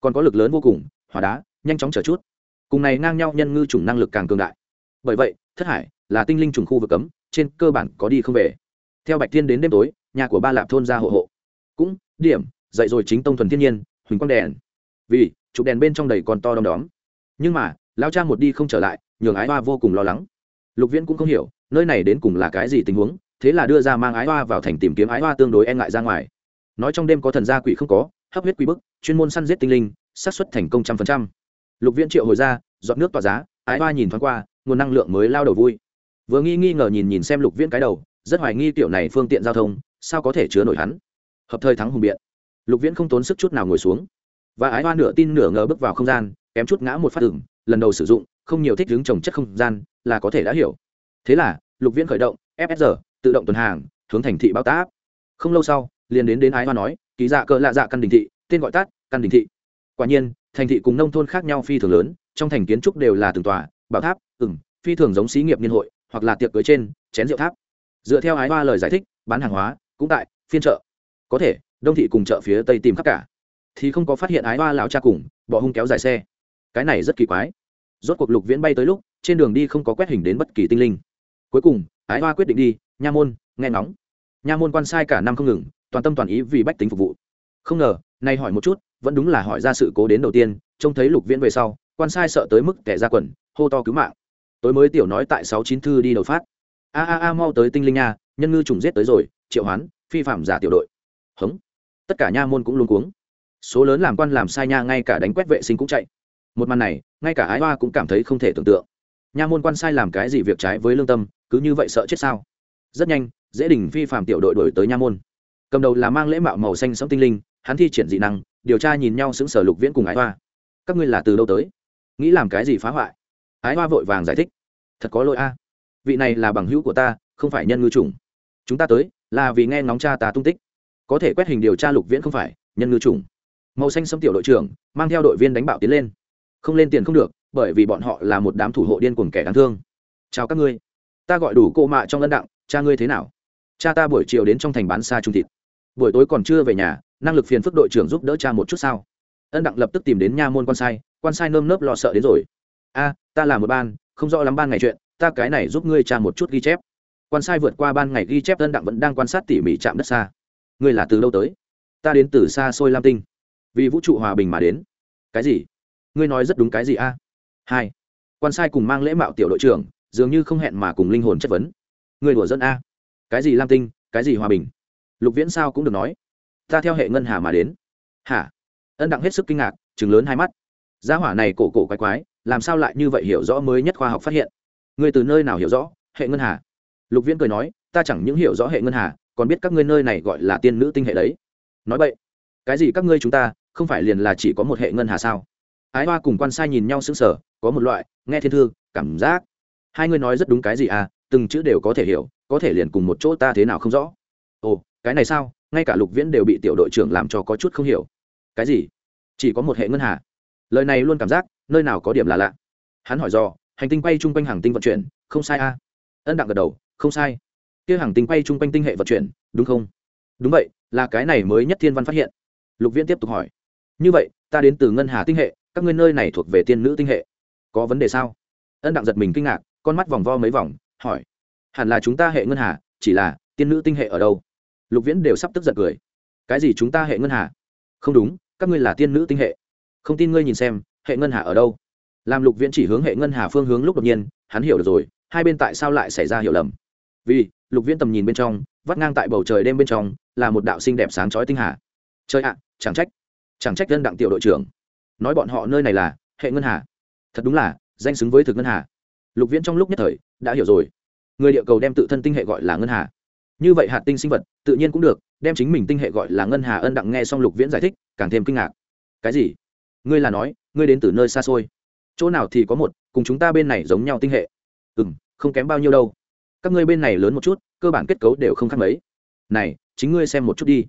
còn có lực lớn vô cùng, hỏa đá, nhanh chóng trở chút. Cùng này ngang nhau nhân ngư chủng năng lực càng cường đại. Bởi vậy, thất hải là tinh linh trùng khu vực cấm, trên cơ bản có đi không về. Theo bạch thiên đến đêm tối, nhà của ba lạp thôn ra hộ hộ. Cũng, điểm, dậy rồi chính tông thuần thiên nhiên, huỳnh quang đèn. Vì, chụp đèn bên trong đầy còn to đom đóm. Nhưng mà lao cha một đi không trở lại, nhường ái hoa vô cùng lo lắng. Lục viễn cũng không hiểu, nơi này đến cùng là cái gì tình huống thế là đưa ra mang ái hoa vào thành tìm kiếm ái hoa tương đối e ngại ra ngoài. Nói trong đêm có thần gia quỷ không có, hấp huyết quý bức, chuyên môn săn giết tinh linh, xác suất thành công trăm phần trăm. Lục viễn triệu hồi ra dọn nước tỏa giá, ái hoa nhìn thoáng qua, nguồn năng lượng mới lao đầu vui. Vừa nghi nghi ngờ nhìn nhìn xem lục viễn cái đầu, rất hoài nghi tiểu này phương tiện giao thông, sao có thể chứa nổi hắn? Hợp thời thắng hùng biện. Lục viễn không tốn sức chút nào ngồi xuống. Và ái hoa nửa tin nửa ngờ bước vào không gian, kém chút ngã một phát tưởng lần đầu sử dụng, không nhiều thích hướng trồng chất không gian, là có thể đã hiểu. Thế là, lục viễn khởi động fsr tự động tuần hàng, hướng thành thị bao tác không lâu sau, liền đến đến ái hoa nói, ký dạ cỡ lạ dạ căn đình thị, tên gọi tắt, căn đình thị. Quả nhiên, thành thị cùng nông thôn khác nhau phi thường lớn, trong thành kiến trúc đều là từng tòa, bảo tháp ừng phi thường giống xí nghiệp niên hội, hoặc là tiệc cưới trên, chén rượu tháp. Dựa theo ái hoa lời giải thích, bán hàng hóa, cũng tại, phiên chợ. Có thể, đông thị cùng chợ phía tây tìm khắp cả. Thì không có phát hiện ái hoa lão cha cùng, bỏ hung kéo dài xe. Cái này rất kỳ quái. Rốt cuộc lục viễn bay tới lúc, trên đường đi không có quét hình đến bất kỳ tinh linh. Cuối cùng, ái hoa quyết định đi nha môn nghe nóng, nha môn quan sai cả năm không ngừng toàn tâm toàn ý vì bách tính phục vụ. Không ngờ nay hỏi một chút vẫn đúng là hỏi ra sự cố đến đầu tiên trông thấy lục viễn về sau quan sai sợ tới mức kẻ ra quần hô to cứu mạng. Tối mới tiểu nói tại sáu chín thư đi đầu phát. A a a mau tới tinh linh nha nhân ngư trùng giết tới rồi triệu hoán phi phạm giả tiểu đội. Hống. Tất cả nha môn cũng luôn cuống. Số lớn làm quan làm sai nha ngay cả đánh quét vệ sinh cũng chạy. Một màn này ngay cả ái hoa cũng cảm thấy không thể tưởng tượng. Nha môn quan sai làm cái gì việc trái với lương tâm cứ như vậy sợ chết sao? Rất nhanh, dễ đình phi phạm tiểu đội đổi tới nha môn. Cầm đầu là mang lễ mạo màu xanh sống tinh linh, hắn thi triển dị năng, điều tra nhìn nhau xứng sở lục viễn cùng ái hoa. Các ngươi là từ đâu tới? Nghĩ làm cái gì phá hoại? Ái hoa vội vàng giải thích. Thật có lỗi a. Vị này là bằng hữu của ta, không phải nhân ngư chủng. Chúng ta tới, là vì nghe ngóng cha ta tung tích. Có thể quét hình điều tra lục viễn không phải, nhân ngư chủng. Màu xanh sấm tiểu đội trưởng, mang theo đội viên đánh bạo tiến lên. Không lên tiền không được, bởi vì bọn họ là một đám thủ hộ điên cuồng kẻ đáng thương. Chào các ngươi. Ta gọi đủ cô mạ trong lân đặng cha ngươi thế nào? Cha ta buổi chiều đến trong thành bán xa trung thịt. Buổi tối còn chưa về nhà, năng lực phiền phức đội trưởng giúp đỡ cha một chút sao? Ân đặng lập tức tìm đến nha môn quan sai quan sai nơm nớp lo sợ đến rồi. A, ta là một ban, không rõ lắm ban ngày chuyện, ta cái này giúp ngươi cha một chút ghi chép. Quan sai vượt qua ban ngày ghi chép, ân đặng vẫn đang quan sát tỉ mỉ chạm đất xa. Ngươi là từ đâu tới? Ta đến từ xa xôi lam tinh. Vì vũ trụ hòa bình mà đến. Cái gì? Ngươi nói rất đúng cái gì a? Hai. Quan sai cùng mang lễ mạo tiểu đội trưởng, dường như không hẹn mà cùng linh hồn chất vấn ngươi đùa dân a. Cái gì lam tinh, cái gì hòa bình? Lục viễn sao cũng được nói. Ta theo hệ ngân hà mà đến. Hả? Ân đặng hết sức kinh ngạc chừng lớn hai mắt. Gia hỏa này cổ cổ quái quái, làm sao lại như vậy hiểu rõ mới nhất khoa học phát hiện? Ngươi từ nơi nào hiểu rõ, hệ ngân hà? Lục viễn cười nói, ta chẳng những hiểu rõ hệ ngân hà, còn biết các ngươi nơi này gọi là tiên nữ tinh hệ đấy. Nói vậy cái gì các ngươi chúng ta, không phải liền là chỉ có một hệ ngân hà sao? Ái hoa cùng quan sai nhìn nhau sững sờ, có một loại, nghe thiên thư, cảm giác. Hai ngươi nói rất đúng cái gì à? Từng chữ đều có thể hiểu, có thể liền cùng một chỗ ta thế nào không rõ. Ồ, cái này sao? Ngay cả lục viễn đều bị tiểu đội trưởng làm cho có chút không hiểu. Cái gì? Chỉ có một hệ ngân hà. Lời này luôn cảm giác, nơi nào có điểm là lạ. Hắn hỏi do hành tinh quay chung quanh hàng tinh vận chuyển, không sai a. À? ân đặng gật đầu, không sai. Kia hàng tinh quay chung quanh tinh hệ vận chuyển, đúng không? Đúng vậy, là cái này mới nhất thiên văn phát hiện. Lục viễn tiếp tục hỏi. Như vậy, ta đến từ ngân hà tinh hệ, các ngươi nơi này thuộc về tiên nữ tinh hệ. Có vấn đề sao? Ân đặng giật mình kinh ngạc, con mắt vòng vo mấy vòng hỏi, hẳn là chúng ta hệ ngân hà, chỉ là tiên nữ tinh hệ ở đâu? Lục viễn đều sắp tức giật cười, cái gì chúng ta hệ ngân hà? Không đúng, các ngươi là tiên nữ tinh hệ. Không tin ngươi nhìn xem, hệ ngân hà ở đâu? Làm lục viễn chỉ hướng hệ ngân hà phương hướng lúc đột nhiên, hắn hiểu được rồi, hai bên tại sao lại xảy ra hiểu lầm. Vì, lục viễn tầm nhìn bên trong, vắt ngang tại bầu trời đêm bên trong, là một đạo xinh đẹp sáng chói tinh hà. Chơi ạ, chẳng trách chẳng trách dân đặng tiểu đội trưởng. Nói bọn họ nơi này là hệ ngân hà. Thật đúng là danh xứng với thực ngân hà. Lục viễn trong lúc nhất thời đã hiểu rồi. Người địa cầu đem tự thân tinh hệ gọi là ngân hà. Như vậy hạt tinh sinh vật, tự nhiên cũng được, đem chính mình tinh hệ gọi là ngân hà ân đặng nghe xong lục viễn giải thích, càng thêm kinh ngạc. Cái gì? Ngươi là nói, ngươi đến từ nơi xa xôi. Chỗ nào thì có một, cùng chúng ta bên này giống nhau tinh hệ. Ừ m không kém bao nhiêu đâu. Các ngươi bên này lớn một chút, cơ bản kết cấu đều không khác mấy. Này, chính ngươi xem một chút đi.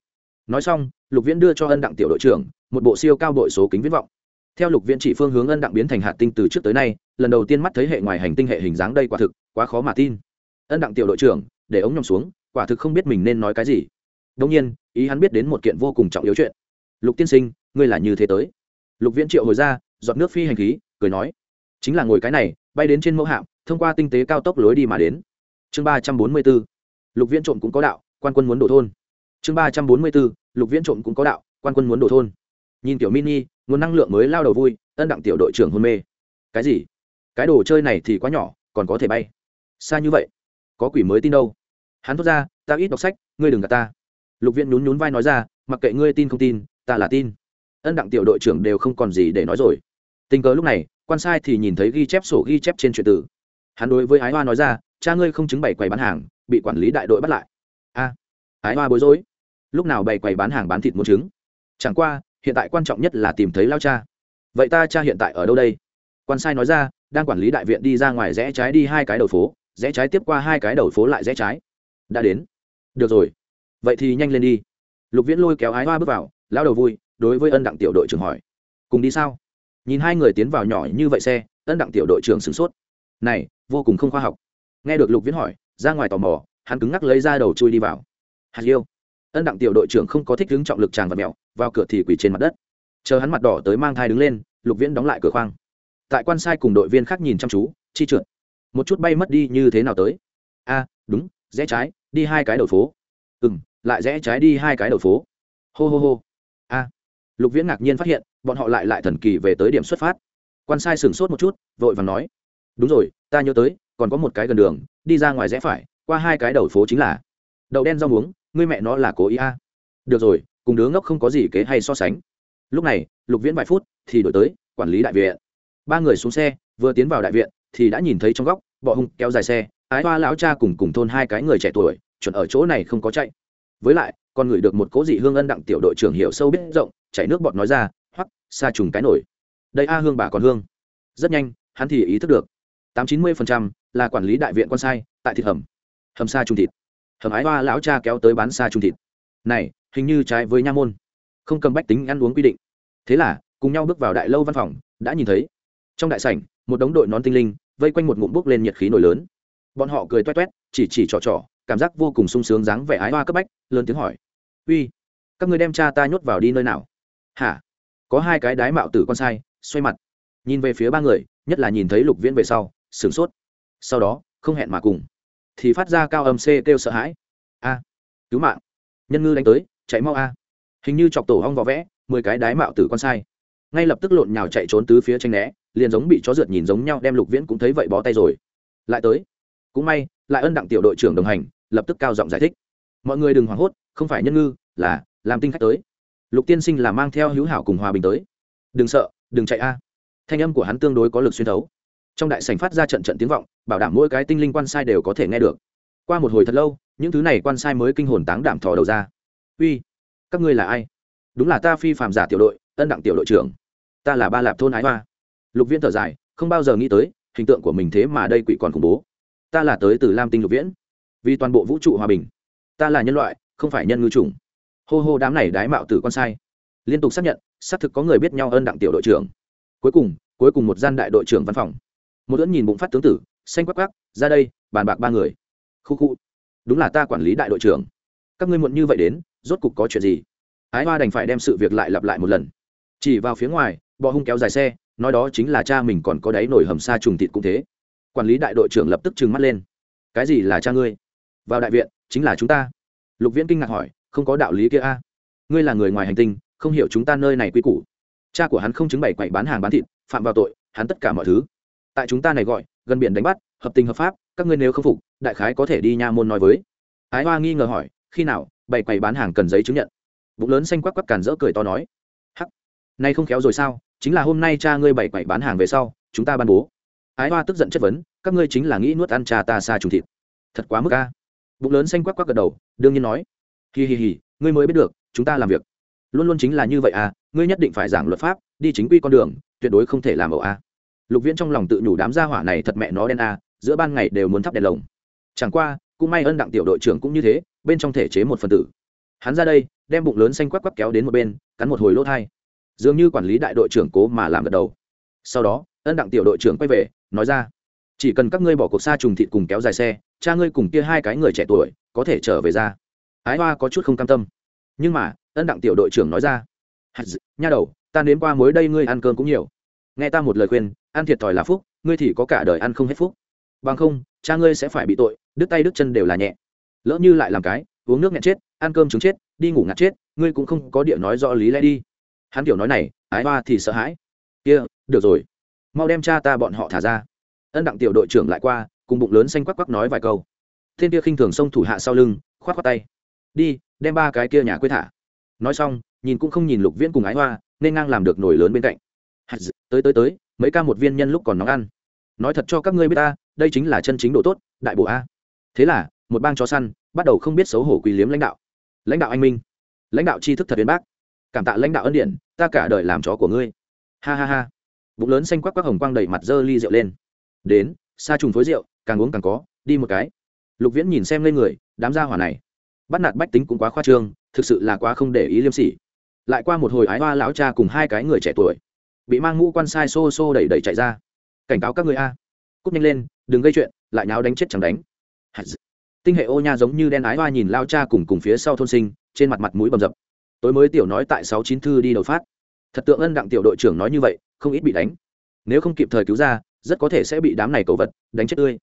Nói xong, lục viễn đưa cho ân đặng tiểu đội trưởng, một bộ siêu cao đội số kính viễn vọng theo lục viễn chỉ phương hướng ân đặng biến thành hạt tinh từ trước tới nay, lần đầu tiên mắt thấy hệ ngoài hành tinh hệ hình dáng đây quả thực, quá khó mà tin. Ân đặng tiểu đội trưởng, để ống nhòm xuống, quả thực không biết mình nên nói cái gì. Đông nhiên, ý hắn biết đến một kiện vô cùng trọng yếu chuyện. Lục tiên sinh, ngươi là như thế tới. Lục viễn triệu hồi ra dọn nước phi hành khí, cười nói. Chính là ngồi cái này, bay đến trên mẫu hạm, thông qua tinh tế cao tốc lối đi mà đến. Chương ba trăm bốn mươi b ố lục viễn trộm cũng có đạo, quan quân muốn đổ thôn. Chương ba trăm bốn mươi b ố lục viễn trộm cũng có đạo, quan quân muốn đổ thôn nhìn tiểu mini, nguồn năng lượng mới lao đầu vui, ân đặng tiểu đội trưởng hôn mê. Cái gì? Cái đồ chơi này thì quá nhỏ, còn có thể bay. Xa như vậy, có quỷ mới tin đâu. Hắn thốt ra, ta ít đọc sách, ngươi đừng gạt ta. Lục viện nhún nhún vai nói ra, mặc kệ ngươi tin không tin, ta là tin. Ân đặng tiểu đội trưởng đều không còn gì để nói rồi. Tình cờ lúc này, quan sai thì nhìn thấy ghi chép sổ ghi chép trên chuyện tử. Hắn đối với ái hoa nói ra, cha ngươi không chứng bày quầy bán hàng, bị quản lý đại đội bắt lại. A, ái hoa bối rối. Lúc nào bày quầy bán hàng bán thịt muốn trứng? Chẳng qua hiện tại quan trọng nhất là tìm thấy lao cha. Vậy ta cha hiện tại ở đâu đây? Quan sai nói ra, đang quản lý đại viện đi ra ngoài rẽ trái đi hai cái đầu phố, rẽ trái tiếp qua hai cái đầu phố lại rẽ trái. Đã đến. Được rồi. Vậy thì nhanh lên đi. Lục viễn lôi kéo ái hoa bước vào lao đầu vui, đối với ân đặng tiểu đội trưởng hỏi. Cùng đi sao? Nhìn hai người tiến vào nhỏ như vậy xe, ân đặng tiểu đội trưởng sửng sốt. Này, vô cùng không khoa học. Nghe được lục viễn hỏi, ra ngoài tò mò, hắn cứng ngắc lấy ra đầu chui đi vào. Hạt yêu ân đặng tiểu đội trưởng không có thích đứng trọng lực tràn và mèo vào cửa thì quỳ trên mặt đất. Chờ hắn mặt đỏ tới mang thai đứng lên, lục viễn đóng lại cửa khoang. Tại quan sai cùng đội viên khác nhìn chăm chú, chi trượt một chút bay mất đi như thế nào tới? A, đúng, rẽ trái, đi hai cái đầu phố. Ừ m lại rẽ trái đi hai cái đầu phố. Hô hô hô. A. Lục viễn ngạc nhiên phát hiện, bọn họ lại lại thần kỳ về tới điểm xuất phát. Quan sai sửng sốt một chút, vội và nói, đúng rồi, ta nhớ tới, còn có một cái gần đường, đi ra ngoài rẽ phải, qua hai cái đầu phố chính là. Đậu đen rau muống ngươi mẹ nó là cố ý a. Được rồi, cùng đứa ngốc không có gì kế hay so sánh. Lúc này, lục viễn vài phút thì đổi tới, quản lý đại viện. Ba người xuống xe, vừa tiến vào đại viện thì đã nhìn thấy trong góc, bọ hung kéo dài xe, ái hoa lão cha cùng cùng thôn hai cái người trẻ tuổi, chuẩn ở chỗ này không có chạy. Với lại, còn ngửi được một cố dị hương ân đặng tiểu đội trưởng hiểu sâu biết rộng, chảy nước bọt nói ra, hoắc, xa trùng cái nổi. Đây a hương bà còn hương. Rất nhanh, hắn thì ý thức được. Tám chín mươi phần trăm là quản lý đại viện con sai, tại thịt hầm. Hầm xa trùng thịt hầm ái hoa lão cha kéo tới bán xa trung thịt. Này, hình như trái với nha môn. Không cầm bách tính ăn uống quy định. Thế là, cùng nhau bước vào đại lâu văn phòng, đã nhìn thấy. Trong đại sảnh, một đống đội nón tinh linh, vây quanh một ngụm bốc lên nhiệt khí nổi lớn. Bọn họ cười toét toét, chỉ chỉ trò trò, cảm giác vô cùng sung sướng dáng vẻ ái hoa cấp bách, lớn tiếng hỏi. Uy, các người đem cha ta nhốt vào đi nơi nào? Hả? Có hai cái đái mạo tử con sai, xoay mặt. Nhìn về phía ba người, nhất là nhìn thấy lục viễn về sau, sửng sốt. Sau đó, không hẹn mà cùng thì phát ra cao âm c kêu sợ hãi. A, cứu mạng. Nhân ngư đánh tới, chạy mau a. Hình như chọc tổ hong vỏ vẽ, mười cái đái mạo tử con sai. Ngay lập tức lộn nhào chạy trốn tứ phía tranh né, liền giống bị chó rượt nhìn giống nhau, đem lục viễn cũng thấy vậy bó tay rồi. Lại tới. Cũng may, lại ân đặng tiểu đội trưởng đồng hành, lập tức cao giọng giải thích. Mọi người đừng hoảng hốt, không phải nhân ngư, là làm tinh khách tới. Lục tiên sinh là mang theo hữu hảo cùng hòa bình tới. Đừng sợ, đừng chạy a. Thanh âm của hắn tương đối có lực xuyên thấu trong đại sảnh phát ra trận trận tiếng vọng, bảo đảm mỗi cái tinh linh quan sai đều có thể nghe được. Qua một hồi thật lâu, những thứ này quan sai mới kinh hồn táng đảm thò đầu ra. Uy, các ngươi là ai? Đúng là ta phi phạm giả tiểu đội, ân đặng tiểu đội trưởng. Ta là ba lạp thôn ái hoa. Lục viễn thở dài, không bao giờ nghĩ tới, hình tượng của mình thế mà đây quỷ còn khủng bố. Ta là tới từ lam tinh lục viễn, vì toàn bộ vũ trụ hòa bình. Ta là nhân loại, không phải nhân ngư chủng. Hô hô đám này đái mạo tử con sai. Liên tục xác nhận, xác thực có người biết nhau ơn đặng tiểu đội trưởng. Cuối cùng cuối cùng một gian đại đội trưởng văn phòng một ưỡn nhìn bụng phát tướng tử, xanh quắc quắc, ra đây, bàn bạc ba người. Khu khu. Đúng là ta quản lý đại đội trưởng. Các ngươi muộn như vậy đến, rốt cục có chuyện gì? Ái hoa đành phải đem sự việc lại lặp lại một lần. Chỉ vào phía ngoài bọ hung kéo dài xe, nói đó chính là cha mình còn có đáy nổi hầm xa trùng thịt cũng thế. Quản lý đại đội trưởng lập tức trừng mắt lên. Cái gì là cha ngươi? Vào đại viện, chính là chúng ta. Lục viễn kinh ngạc hỏi, không có đạo lý kia a. Ngươi là người ngoài hành tinh, không hiểu chúng ta nơi này quy củ. Cha của hắn không chứng bày quậy bán hàng bán thịt, phạm vào tội, hắn tất cả mọi thứ tại chúng ta này gọi, gần biển đánh bắt, hợp tình hợp pháp, các ngươi nếu không phục, đại khái có thể đi nha môn nói với. Ái hoa nghi ngờ hỏi, khi nào, bày quầy bán hàng cần giấy chứng nhận. Bụng lớn xanh quắc quắc cản rỡ cười to nói. Hắc. Nay không khéo rồi sao, chính là hôm nay cha ngươi bày quầy bán hàng về sau, chúng ta ban bố. Ái hoa tức giận chất vấn, các ngươi chính là nghĩ nuốt ăn cha ta xa trùng thịt. Thật quá mức a. Bụng lớn xanh quắc quắc gật đầu, đương nhiên nói. Hì hì hì ngươi mới biết được, chúng ta làm việc. Luôn luôn chính là như vậy à ngươi nhất định phải giảng luật pháp, đi chính quy con đường, tuyệt đối không thể làm ẩu a lục viễn trong lòng tự nhủ đám gia hỏa này thật mẹ nó đen a, giữa ban ngày đều muốn thắp đèn lồng. Chẳng qua, cũng may ân đặng tiểu đội trưởng cũng như thế, bên trong thể chế một phần tử. Hắn ra đây, đem bụng lớn xanh quắc quắc kéo đến một bên, cắn một hồi lỗ thai. Dường như quản lý đại đội trưởng cố mà làm gật đầu. Sau đó, ân đặng tiểu đội trưởng quay về, nói ra, chỉ cần các ngươi bỏ cuộc xa trùng thịt cùng kéo dài xe, cha ngươi cùng kia hai cái người trẻ tuổi, có thể trở về ra. Ái hoa có chút không cam tâm. Nhưng mà, ân đặng tiểu đội trưởng nói ra nha đầu, ta nếm qua mới đây ngươi ăn cơm cũng nhiều nghe ta một lời khuyên ăn thiệt thòi là phúc ngươi thì có cả đời ăn không hết phúc. Bằng không cha ngươi sẽ phải bị tội đứt tay đứt chân đều là nhẹ. Lỡ như lại làm cái uống nước nhẹ chết ăn cơm trứng chết đi ngủ ngạt chết ngươi cũng không có địa nói rõ lý lẽ đi. Hắn kiểu nói này ái hoa thì sợ hãi. Kia, được rồi. Mau đem cha ta bọn họ thả ra. Ân đặng tiểu đội trưởng lại qua cùng bụng lớn xanh quắc quắc nói vài câu. Thiên kia khinh thường xông thủ hạ sau lưng k h o á t k tay. Đi đem ba cái kia nhà quê thả. Nói xong nhìn cũng không nhìn lục viễn cùng ái hoa nên ngang làm được nổi lớn bên cạnh tới tới tới, mấy ca một viên nhân lúc còn nóng ăn. Nói thật cho các ngươi biết ta, đây chính là chân chính độ tốt, đại bộ a. Thế là, một bang chó săn, bắt đầu không biết xấu hổ quỳ liếm lãnh đạo. Lãnh đạo anh minh. Lãnh đạo tri thức thật biến bác. Cảm tạ lãnh đạo ân điển, ta cả đời làm chó của ngươi. Ha ha ha. Bụng lớn xanh quắc quắc hồng quang đầy mặt dơ ly rượu lên. Đến xa trùng phối rượu, càng uống càng có, đi một cái. Lục viễn nhìn xem lên người, đám gia hỏa này. Bắt nạt bách tính cũng quá khoa trương, thực sự là quá không để ý liêm sỉ. Lại qua một hồi ái hoa lão cha cùng hai cái người trẻ tuổi bị mang mũ quan sai xô xô đẩy đẩy chạy ra. Cảnh cáo các người a. Cúp nhanh lên, đừng gây chuyện, lại nháo đánh chết chẳng đánh. Tinh hệ ô nha giống như đen ái hoa nhìn lao cha cùng cùng phía sau thôn sinh, trên mặt mặt mũi bầm dập. Tối mới tiểu nói tại sáu chín thư đi đầu phát. Thật tượng ân đặng tiểu đội trưởng nói như vậy, không ít bị đánh. Nếu không kịp thời cứu ra, rất có thể sẽ bị đám này cầu vật, đánh chết tươi.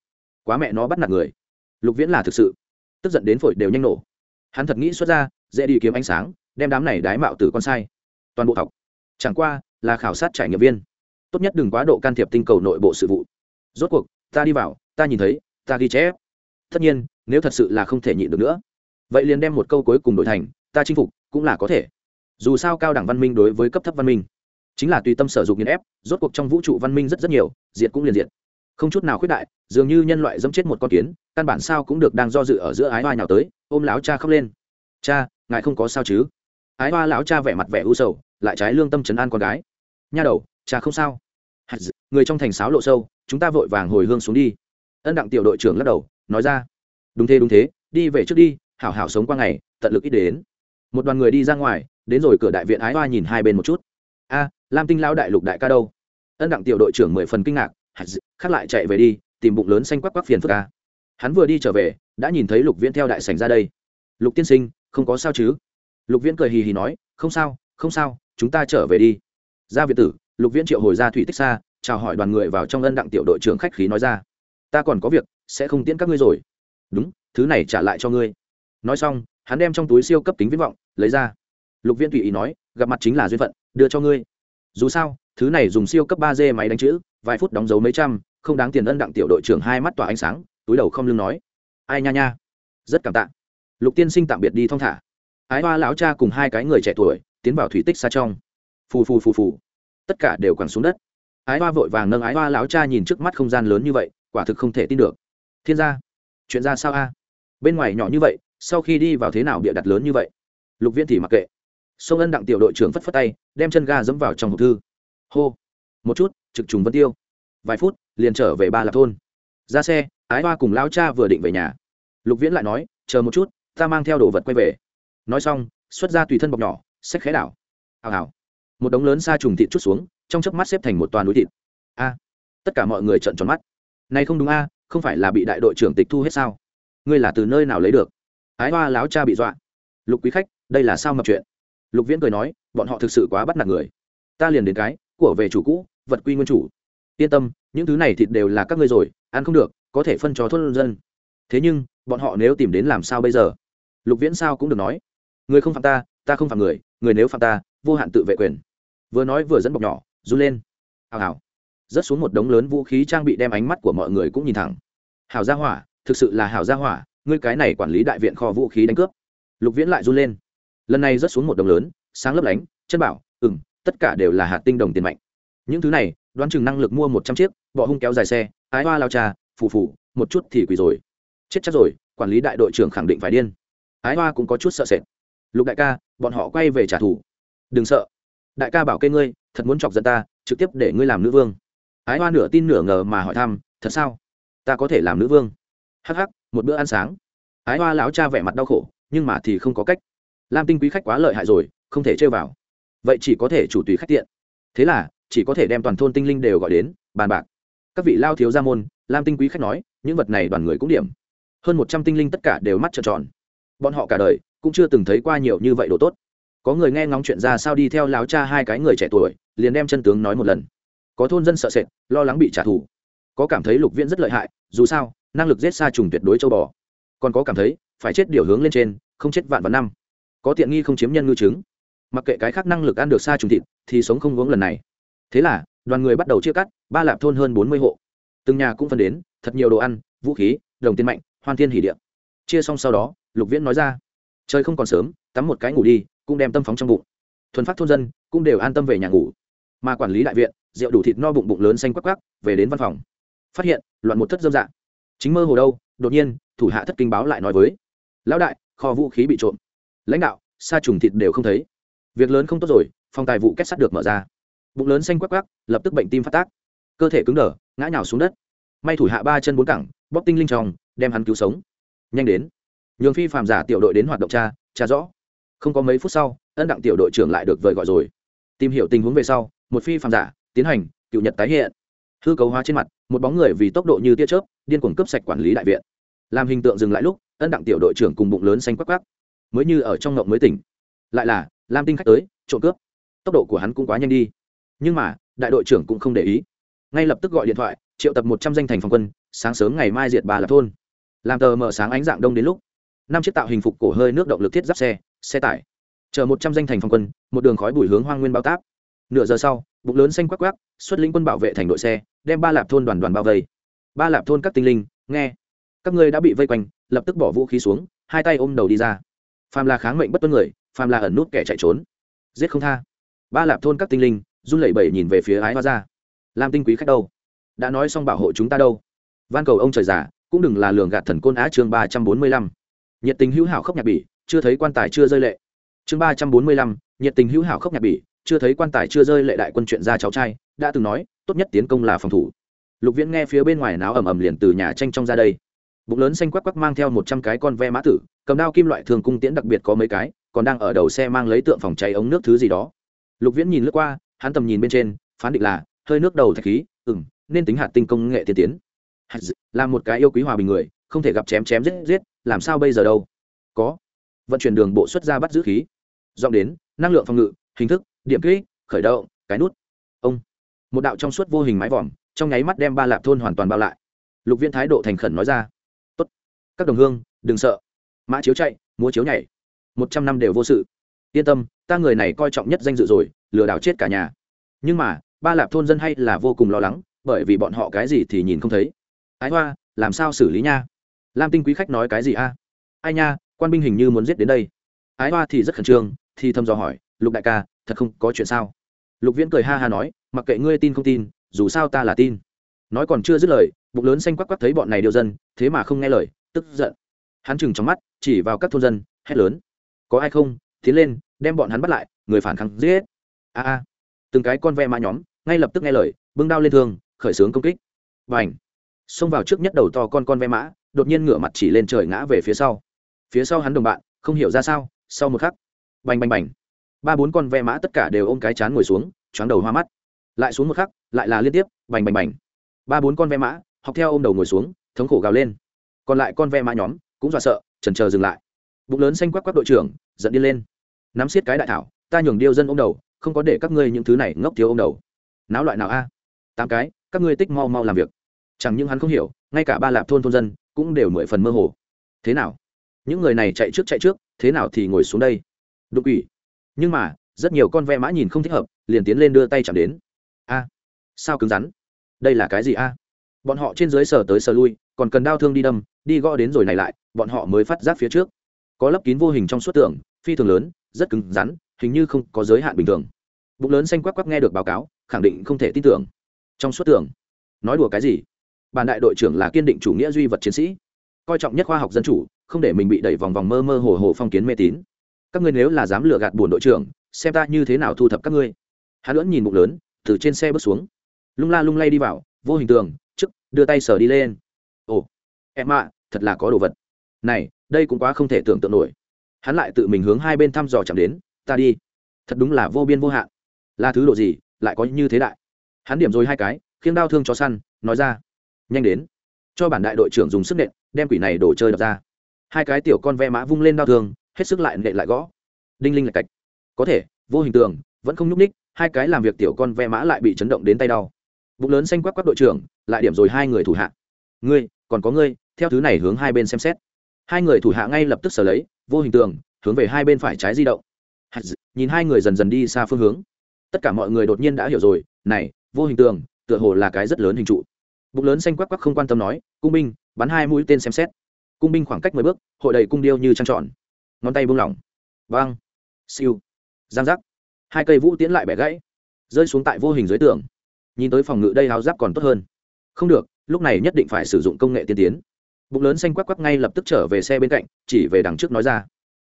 Quá mẹ nó bắt nạt người. Lục viễn là thực sự. Tức giận đến phổi đều nhanh nổ. Hắn thật nghĩ xuất ra, dễ đi kiếm ánh sáng, đem đám này đái mạo từ con sai. Toàn bộ học. Chẳng qua là khảo sát trải nghiệm viên. Tốt nhất đừng quá độ can thiệp tinh cầu nội bộ sự vụ. Rốt cuộc, ta đi vào, ta nhìn thấy, ta ghi chép. Tất nhiên, nếu thật sự là không thể nhịn được nữa. Vậy liền đem một câu cuối cùng đổi thành, ta chinh phục, cũng là có thể. Dù sao cao đẳng văn minh đối với cấp thấp văn minh, chính là tùy tâm sở dụng nghiên ép, rốt cuộc trong vũ trụ văn minh rất rất nhiều, diệt cũng liền diệt. Không chút nào khuyết đại, dường như nhân loại dẫm chết một con kiến, căn bản sao cũng được đang do dự ở giữa ái hoa nhào tới, ôm láo cha khóc lên. Cha, ngài không có sao chứ? Ái hoa lão cha vẻ mặt vẻ u sầu, lại trái lương tâm trấn an con gái nha đầu, cha không sao. Người trong thành sáo lộ sâu, chúng ta vội vàng hồi hương xuống đi. Ân đặng tiểu đội trưởng lắc đầu, nói ra. Đúng thế đúng thế, đi về trước đi, hảo hảo sống qua ngày, tận lực ít đến. Một đoàn người đi ra ngoài, đến rồi cửa đại viện ái hoa nhìn hai bên một chút. A, lam tinh lao đại lục đại ca đâu? Ân đặng tiểu đội trưởng mười phần kinh ngạc khác lại chạy về đi, tìm bụng lớn xanh quắc quắc phiền phức ca hắn vừa đi trở về, đã nhìn thấy lục viễn theo đại sành ra đây. Lục tiên sinh, không có sao chứ? Lục viễn cười hì hì nói, không sao không sao, chúng ta trở về đi ra việt tử, lục viễn triệu hồi ra thủy tích xa, chào hỏi đoàn người vào trong ân đặng tiểu đội trưởng khách khí nói ra. Ta còn có việc, sẽ không tiễn các ngươi rồi. Đúng, thứ này trả lại cho ngươi. Nói xong, hắn đem trong túi siêu cấp kính viễn vọng, lấy ra. Lục viễn tùy ý nói, gặp mặt chính là duyên phận, đưa cho ngươi. Dù sao, thứ này dùng siêu cấp ba d máy đánh chữ, vài phút đóng dấu mấy trăm, không đáng tiền ân đặng tiểu đội trưởng hai mắt tỏa ánh sáng, túi đầu không lưng nói. Ai nha nha. Rất cảm tạ. Lục tiên sinh tạm biệt đi thong thả. Ái hoa lão cha cùng hai cái người trẻ tuổi, tiến vào thủy tích xa trong phù phù phù phù. Tất cả đều quẳng xuống đất. Ái hoa vội vàng nâng ái hoa lão cha nhìn trước mắt không gian lớn như vậy, quả thực không thể tin được. Thiên gia, chuyện ra sao a? Bên ngoài nhỏ như vậy, sau khi đi vào thế nào bịa đặt lớn như vậy? Lục viễn thì mặc kệ. Sông ân đặng tiểu đội trưởng phất phất tay, đem chân ga dẫm vào trong hộp thư. Hô. Một chút, trực trùng vân tiêu. Vài phút, liền trở về ba lạc thôn. Ra xe, ái hoa cùng lao cha vừa định về nhà. Lục viễn lại nói, chờ một chút, ta mang theo đồ vật quay về. Nói xong, xuất ra tùy thân bọc nhỏ, xách khẽ đảo. Hào hào một đống lớn sa trùng thịt chút xuống, trong chớp mắt xếp thành một toàn núi thịt. A, tất cả mọi người trợn tròn mắt. Này không đúng a, không phải là bị đại đội trưởng tịch thu hết sao? Ngươi là từ nơi nào lấy được? Ái hoa láo cha bị dọa. Lục quý khách, đây là sao mập chuyện? Lục viễn cười nói, bọn họ thực sự quá bắt nạt người. Ta liền đến cái, của về chủ cũ, vật quy nguyên chủ. Yên tâm, những thứ này thịt đều là các ngươi rồi, ăn không được, có thể phân cho thôn dân. Thế nhưng, bọn họ nếu tìm đến làm sao bây giờ? Lục viễn sao cũng được nói. Người không phạm ta ta không phạm người người nếu phạm ta, vô hạn tự vệ quyền vừa nói vừa dẫn bọc nhỏ, run lên. Hào hào. Rớt xuống một đống lớn vũ khí trang bị đem ánh mắt của mọi người cũng nhìn thẳng. Hào gia hỏa, thực sự là hào gia hỏa, ngươi cái này quản lý đại viện kho vũ khí đánh cướp. Lục viễn lại run lên. Lần này rớt xuống một đồng lớn, sáng lấp lánh, chân bảo ừng tất cả đều là hạt tinh đồng tiền mạnh. Những thứ này, đoán chừng năng lực mua một trăm chiếc, bọ hung kéo dài xe, ái hoa lao trà phù phù, một chút thì quỳ rồi. Chết chắc rồi, quản lý đại đội trưởng khẳng định phải điên. Ái hoa cũng có chút sợ sệt. Lục đại ca, bọn họ quay về trả thù. Đừng sợ đại ca bảo kê ngươi, thật muốn chọc giận ta, trực tiếp để ngươi làm nữ vương. Ái hoa nửa tin nửa ngờ mà hỏi thăm, thật sao? Ta có thể làm nữ vương. Hắc hắc, một bữa ăn sáng. Ái hoa lão cha vẻ mặt đau khổ, nhưng mà thì không có cách. Lam tinh quý khách quá lợi hại rồi, không thể chơi vào. Vậy chỉ có thể chủ tùy khách tiện. Thế là, chỉ có thể đem toàn thôn tinh linh đều gọi đến, bàn bạc. Các vị lao thiếu gia môn, lam tinh quý khách nói, những vật này đoàn người cũng điểm. Hơn một trăm tinh linh tất cả đều mắt trợn tròn. Bọn họ cả đời cũng chưa từng thấy qua nhiều như vậy đồ tốt có người nghe ngóng chuyện ra sao đi theo láo cha hai cái người trẻ tuổi, liền đem chân tướng nói một lần. Có thôn dân sợ sệt, lo lắng bị trả thù. Có cảm thấy lục viễn rất lợi hại, dù sao, năng lực giết xa trùng tuyệt đối châu bò. Còn có cảm thấy, phải chết điều hướng lên trên, không chết vạn vạn năm. Có tiện nghi không chiếm nhân ngư chứng mặc kệ cái khác năng lực ăn được xa trùng thịt, thì sống không uống lần này. Thế là, đoàn người bắt đầu chia cắt, ba lạp thôn hơn bốn mươi hộ. Từng nhà cũng phân đến, thật nhiều đồ ăn, vũ khí, đồng tiền mạnh, hoan thiên hỷ điệm chia xong sau đó, lục viễn nói ra, trời không còn sớm, tắm một cái ngủ đi cũng đem tâm phóng trong bụng. Thuần phát thôn dân cũng đều an tâm về nhà ngủ. Mà quản lý đại viện, rượu đủ thịt no bụng bụng lớn xanh quắc quắc, về đến văn phòng. Phát hiện, loạn một thất dâm dạ. Chính mơ hồ đâu, đột nhiên, thủ hạ thất kinh báo lại nói với. Lão đại, kho vũ khí bị trộm. Lãnh đạo, sa trùng thịt đều không thấy. Việc lớn không tốt rồi, phòng tài vụ kết sắt được mở ra. Bụng lớn xanh quắc quắc, lập tức bệnh tim phát tác. Cơ thể cứng đờ, ngã nhào xuống đất. May thủ hạ ba chân bốn cẳng, bóp tinh linh tròng, đem hắn cứu sống. Nhanh đến. Nhường phi phạm giả tiểu đội đến hoạt động cha cha rõ không có mấy phút sau, ân đặng tiểu đội trưởng lại được vời gọi rồi. Tìm hiểu tình huống về sau, một phi phạm giả, tiến hành, cựu nhật tái hiện. Hư cấu hóa trên mặt, một bóng người vì tốc độ như tia chớp, điên cuồng cướp sạch quản lý đại viện. Làm hình tượng dừng lại lúc, ân đặng tiểu đội trưởng cùng bụng lớn xanh quắc quắc. Mới như ở trong ngộng mới tỉnh. Lại là, lam tinh khách tới, trộm cướp. Tốc độ của hắn cũng quá nhanh đi. Nhưng mà, đại đội trưởng cũng không để ý. Ngay lập tức gọi điện thoại, triệu tập một trăm danh thành phòng quân, sáng sớm ngày mai diệt bà là thôn. Làm tờ mở sáng ánh dạng đông đến lúc, năm chiếc tạo hình phục cổ hơi nước động lực thiết giáp xe xe tải. Chở một trăm danh thành phòng quân, một đường khói bụi hướng hoang nguyên bao táp. Nửa giờ sau, bụng lớn xanh quắc quắc, xuất lĩnh quân bảo vệ thành đội xe, đem ba lạp thôn đoàn đoàn bao vây. Ba lạp thôn các tinh linh, nghe. Các ngươi đã bị vây quanh, lập tức bỏ vũ khí xuống, hai tay ôm đầu đi ra. Phàm là kháng mệnh bất tuân người, phàm là ẩn nút kẻ chạy trốn, giết không tha. Ba lạp thôn các tinh linh, run lẩy bẩy nhìn về phía ái hoa ra làm tinh quý khách đâu? Đã nói xong bảo hộ chúng ta đâu? Van cầu ông trời giả cũng đừng là lường gạt thần côn á chương ba trăm bốn mươi lăm. Nhiệt tình hữu hảo khốc nhạc bỉ chưa thấy quan tài chưa rơi lệ. Chương ba trăm bốn mươi lăm, nhiệt tình hữu hảo khốc nhạc bỉ, chưa thấy quan tài chưa rơi lệ đại quân chuyện ra cháu trai, đã từng nói, tốt nhất tiến công là phòng thủ. Lục viễn nghe phía bên ngoài náo ầm ầm liền từ nhà tranh trong ra đây. Bụng lớn xanh quắc quắc mang theo một trăm cái con ve mã tử, cầm đao kim loại thường cung tiễn đặc biệt có mấy cái, còn đang ở đầu xe mang lấy tượng phòng cháy ống nước thứ gì đó. Lục viễn nhìn lướt qua, hắn tầm nhìn bên trên, phán định là, hơi nước đầu thạch khí ừ m nên tính hạt tinh công nghệ tiên tiến. Là một cái yêu quý hòa bình người, không thể gặp chém chém giết giết, làm sao bây giờ đâu? Có vận chuyển đường bộ xuất ra bắt giữ khí. Dọn đến, năng lượng phòng ngự, hình thức, điểm kỹ khởi động, cái nút. Ông. Một đạo trong suốt vô hình mái vòm, trong nháy mắt đem ba lạp thôn hoàn toàn bao lại. Lục viên thái độ thành khẩn nói ra. Tốt. Các đồng hương, đừng sợ. Mã chiếu chạy, múa chiếu nhảy. Một trăm năm đều vô sự. Yên tâm, ta người này coi trọng nhất danh dự rồi, lừa đảo chết cả nhà. Nhưng mà, ba lạp thôn dân hay là vô cùng lo lắng, bởi vì bọn họ cái gì thì nhìn không thấy. Ái hoa, làm sao xử lý nha? Lam tinh quý khách nói cái gì a? Ai nha quan binh hình như muốn giết đến đây. Ái hoa thì rất khẩn trương, thì thầm dò hỏi, lục đại ca, thật không có chuyện sao? Lục viễn cười ha ha nói, mặc kệ ngươi tin không tin, dù sao ta là tin. Nói còn chưa dứt lời, bụng lớn xanh quắc quắc thấy bọn này điều dân, thế mà không nghe lời, tức giận. Hắn chừng trong mắt, chỉ vào các thôn dân, hét lớn, có ai không? Tiến lên, đem bọn hắn bắt lại, người phản kháng giết. A a. Từng cái con ve mã nhóm, ngay lập tức nghe lời, bưng đao lên thương, khởi xướng công kích. Và ảnh xông vào trước nhất đầu to con con ve mã, đột nhiên ngửa mặt chỉ lên trời ngã về phía sau phía sau hắn đồng bạn, không hiểu ra sao, sau một khắc, bành bành bành. Ba bốn con ve mã tất cả đều ôm cái chán ngồi xuống, choáng đầu hoa mắt. Lại xuống một khắc, lại là liên tiếp, bành bành bành. Ba bốn con ve mã, học theo ôm đầu ngồi xuống, thống khổ gào lên. Còn lại con ve mã nhóm, cũng dọa sợ trần chờ dừng lại. Bụng lớn xanh quắc quắc đội trưởng dẫn đi lên. Nắm xiết cái đại thảo, ta nhường điêu dân ôm đầu, không có để các ngươi những thứ này ngốc thiếu ôm đầu. Náo loại nào a? Tám cái, các ngươi tích mau mau làm việc. Chẳng những hắn không hiểu, ngay cả ba lạp thôn thôn dân, cũng đều mười phần mơ hồ. Thế nào? Những người này chạy trước chạy trước, thế nào thì ngồi xuống đây? Đục ủy nhưng mà, rất nhiều con ve mã nhìn không thích hợp, liền tiến lên đưa tay chạm đến. A, sao cứng rắn? Đây là cái gì a? Bọn họ trên dưới sờ tới sờ lui, còn cần đau thương đi đâm, đi gõ đến rồi này lại, bọn họ mới phát giác phía trước. Có lấp kín vô hình trong suốt tưởng phi thường lớn, rất cứng rắn, hình như không có giới hạn bình thường. Bụng lớn xanh quắc quắc nghe được báo cáo, khẳng định không thể tin tưởng. Trong suốt tưởng nói đùa cái gì? Bản đại đội trưởng là kiên định chủ nghĩa duy vật chiến sĩ, coi trọng nhất khoa học dân chủ không để mình bị đẩy vòng vòng mơ mơ hồ hồ phong kiến mê tín. Các ngươi nếu là dám lừa gạt buồn đội trưởng, xem ta như thế nào thu thập các ngươi. Hắn lưỡn nhìn bụng lớn, từ trên xe bước xuống. Lung la lung lay đi vào, vô hình tường chức đưa tay sờ đi lên. Ồ, em ạ, thật là có đồ vật. Này, đây cũng quá không thể tưởng tượng nổi. Hắn lại tự mình hướng hai bên thăm dò chạm đến, ta đi. Thật đúng là vô biên vô hạn. Là thứ độ gì, lại có như thế đại. Hắn điểm rồi hai cái khiêng đau thương cho săn, nói ra, nhanh đến. Cho bản đại đội trưởng dùng sức nện, đem quỷ này đổ chơi đập ra hai cái tiểu con ve mã vung lên đau thương, hết sức lại nệ lại gõ. Đinh linh lạch cạch. Có thể, vô hình tường, vẫn không nhúc ních hai cái làm việc tiểu con ve mã lại bị chấn động đến tay đau. Bụng lớn xanh quắc quắc đội trưởng, lại điểm rồi hai người thủ hạ. Ngươi, còn có ngươi, theo thứ này hướng hai bên xem xét. Hai người thủ hạ ngay lập tức sở lấy, vô hình tường, hướng về hai bên phải trái di động. Nhìn hai người dần dần đi xa phương hướng. Tất cả mọi người đột nhiên đã hiểu rồi, này, vô hình tường, tựa hồ là cái rất lớn hình trụ. Bụng lớn xanh quắc quắc không quan tâm nói, cung binh, bắn hai mũi tên xem xét cung binh khoảng cách mười bước, hội đầy cung điêu như trăng tròn. Ngón tay buông lỏng. Vang. Siêu. Giang giác. Hai cây vũ tiễn lại bẻ gãy, rơi xuống tại vô hình dưới tường. Nhìn tới phòng ngự đây háo giáp còn tốt hơn. Không được, lúc này nhất định phải sử dụng công nghệ tiên tiến. Bụng lớn xanh quắc quắc ngay lập tức trở về xe bên cạnh, chỉ về đằng trước nói ra.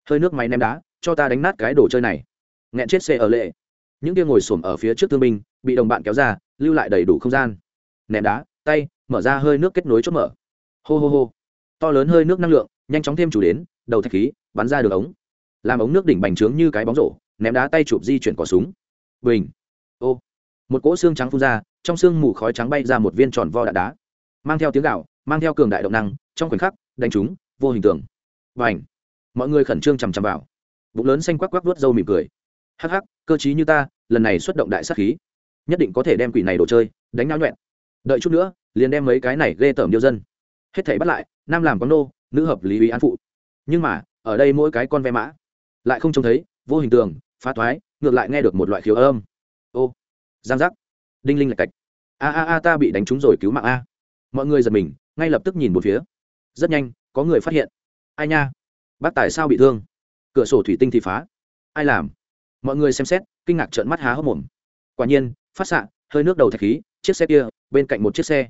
Hơi nước máy ném đá, cho ta đánh nát cái đồ chơi này. Nghẹn chết xe ở lệ. Những kia ngồi xổm ở phía trước thương binh, bị đồng bạn kéo ra, lưu lại đầy đủ không gian. Ném đá, tay, mở ra hơi nước kết nối chốt mở. Hô hô hô to lớn hơi nước năng lượng, nhanh chóng thêm chủ đến, đầu thạch khí, bắn ra được ống. Làm ống nước đỉnh bành trướng như cái bóng rổ, ném đá tay chụp di chuyển cỏ súng. Bình. Ô. Một cỗ xương trắng phun ra, trong xương mù khói trắng bay ra một viên tròn vo đạn đá. Mang theo tiếng gạo, mang theo cường đại động năng, trong khoảnh khắc, đánh chúng vô hình tượng. Và ảnh mọi người khẩn trương chằm chằm vào. Bụng lớn xanh quắc quắc vớt râu mỉm cười. Hắc hắc, cơ chí như ta, lần này xuất động đại sát khí. Nhất định có thể đem quỷ này đồ chơi, đánh náo nhuẹn. Đợi chút nữa, liền đem mấy cái này ghê tởm điêu dân hết thảy bắt lại, nam làm con nô, nữ hợp lý uy an phụ. Nhưng mà, ở đây mỗi cái con ve mã, lại không trông thấy, vô hình tường, phá thoái, ngược lại nghe được một loại khiếu âm. Ô, giang giác. Đinh linh lạch cạch. A a a, ta bị đánh trúng rồi, cứu mạng a. Mọi người giật mình, ngay lập tức nhìn một phía. Rất nhanh, có người phát hiện. Ai nha? Bác tài sao bị thương? Cửa sổ thủy tinh thì phá. Ai làm? Mọi người xem xét, kinh ngạc trợn mắt há hốc mồm. Quả nhiên, phát xạ, hơi nước đầu thạch khí, chiếc xe kia, bên cạnh một chiếc xe.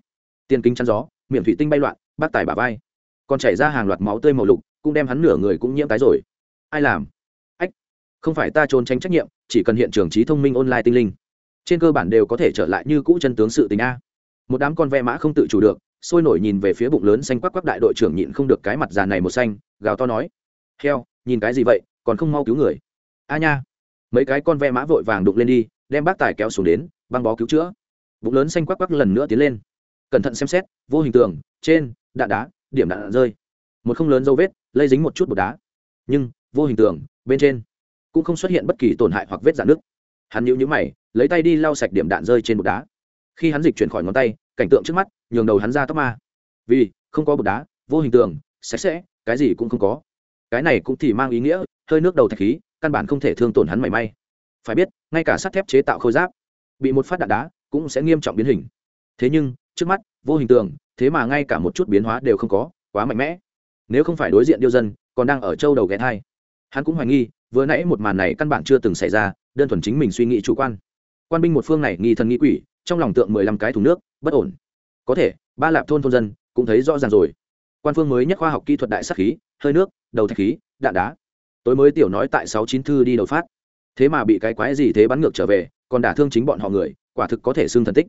Tiền kính chắn gió, miệng thủy tinh bay loạn bác tài bà vai. Còn chảy ra hàng loạt máu tươi màu lục, cũng đem hắn nửa người cũng nhiễm tái rồi. Ai làm? Ách, không phải ta trốn tránh trách nhiệm, chỉ cần hiện trường trí thông minh online tinh linh. Trên cơ bản đều có thể trở lại như cũ chân tướng sự tình a. Một đám con ve mã không tự chủ được, sôi nổi nhìn về phía bụng lớn xanh quắc quắc đại đội trưởng nhịn không được cái mặt già này một xanh, gào to nói. Heo, nhìn cái gì vậy, còn không mau cứu người. A nha. Mấy cái con ve mã vội vàng đục lên đi, đem bác tài kéo xuống đến, băng bó cứu chữa. Bụng lớn xanh quắc quắc lần nữa tiến lên. Cẩn thận xem xét, vô hình tường trên đạn đá điểm đạn, đạn rơi. Một không lớn dấu vết lây dính một chút bột đá. Nhưng vô hình tường bên trên cũng không xuất hiện bất kỳ tổn hại hoặc vết dạn nước hắn nhíu nhíu mày lấy tay đi lau sạch điểm đạn rơi trên bột đá. Khi hắn dịch chuyển khỏi ngón tay cảnh tượng trước mắt nhường đầu hắn ra tóc ma. Vì không có bột đá vô hình tượng sạch sẽ cái gì cũng không có. Cái này cũng thì mang ý nghĩa hơi nước đầu thạch khí căn bản không thể thương tổn hắn mảy may. Phải biết ngay cả sắt thép chế tạo khôi giáp bị một phát đạn đá cũng sẽ nghiêm trọng biến hình. Thế nhưng trước mắt vô hình tượng thế mà ngay cả một chút biến hóa đều không có, quá mạnh mẽ. Nếu không phải đối diện điêu dân, còn đang ở châu đầu ghé thai. Hắn cũng hoài nghi, vừa nãy một màn này căn bản chưa từng xảy ra, đơn thuần chính mình suy nghĩ chủ quan. Quan binh một phương này nghi thần nghi quỷ, trong lòng tượng mười lăm cái thùng nước, bất ổn. Có thể, ba lạp thôn thôn dân cũng thấy rõ ràng rồi. Quan phương mới nhất khoa học kỹ thuật đại sắc khí, hơi nước, đầu thạch khí, đạn đá. Tối mới tiểu nói tại sáu chín thư đi đầu phát. Thế mà bị cái quái gì thế bắn ngược trở về, còn đả thương chính bọn họ người, quả thực có thể xưng thần tích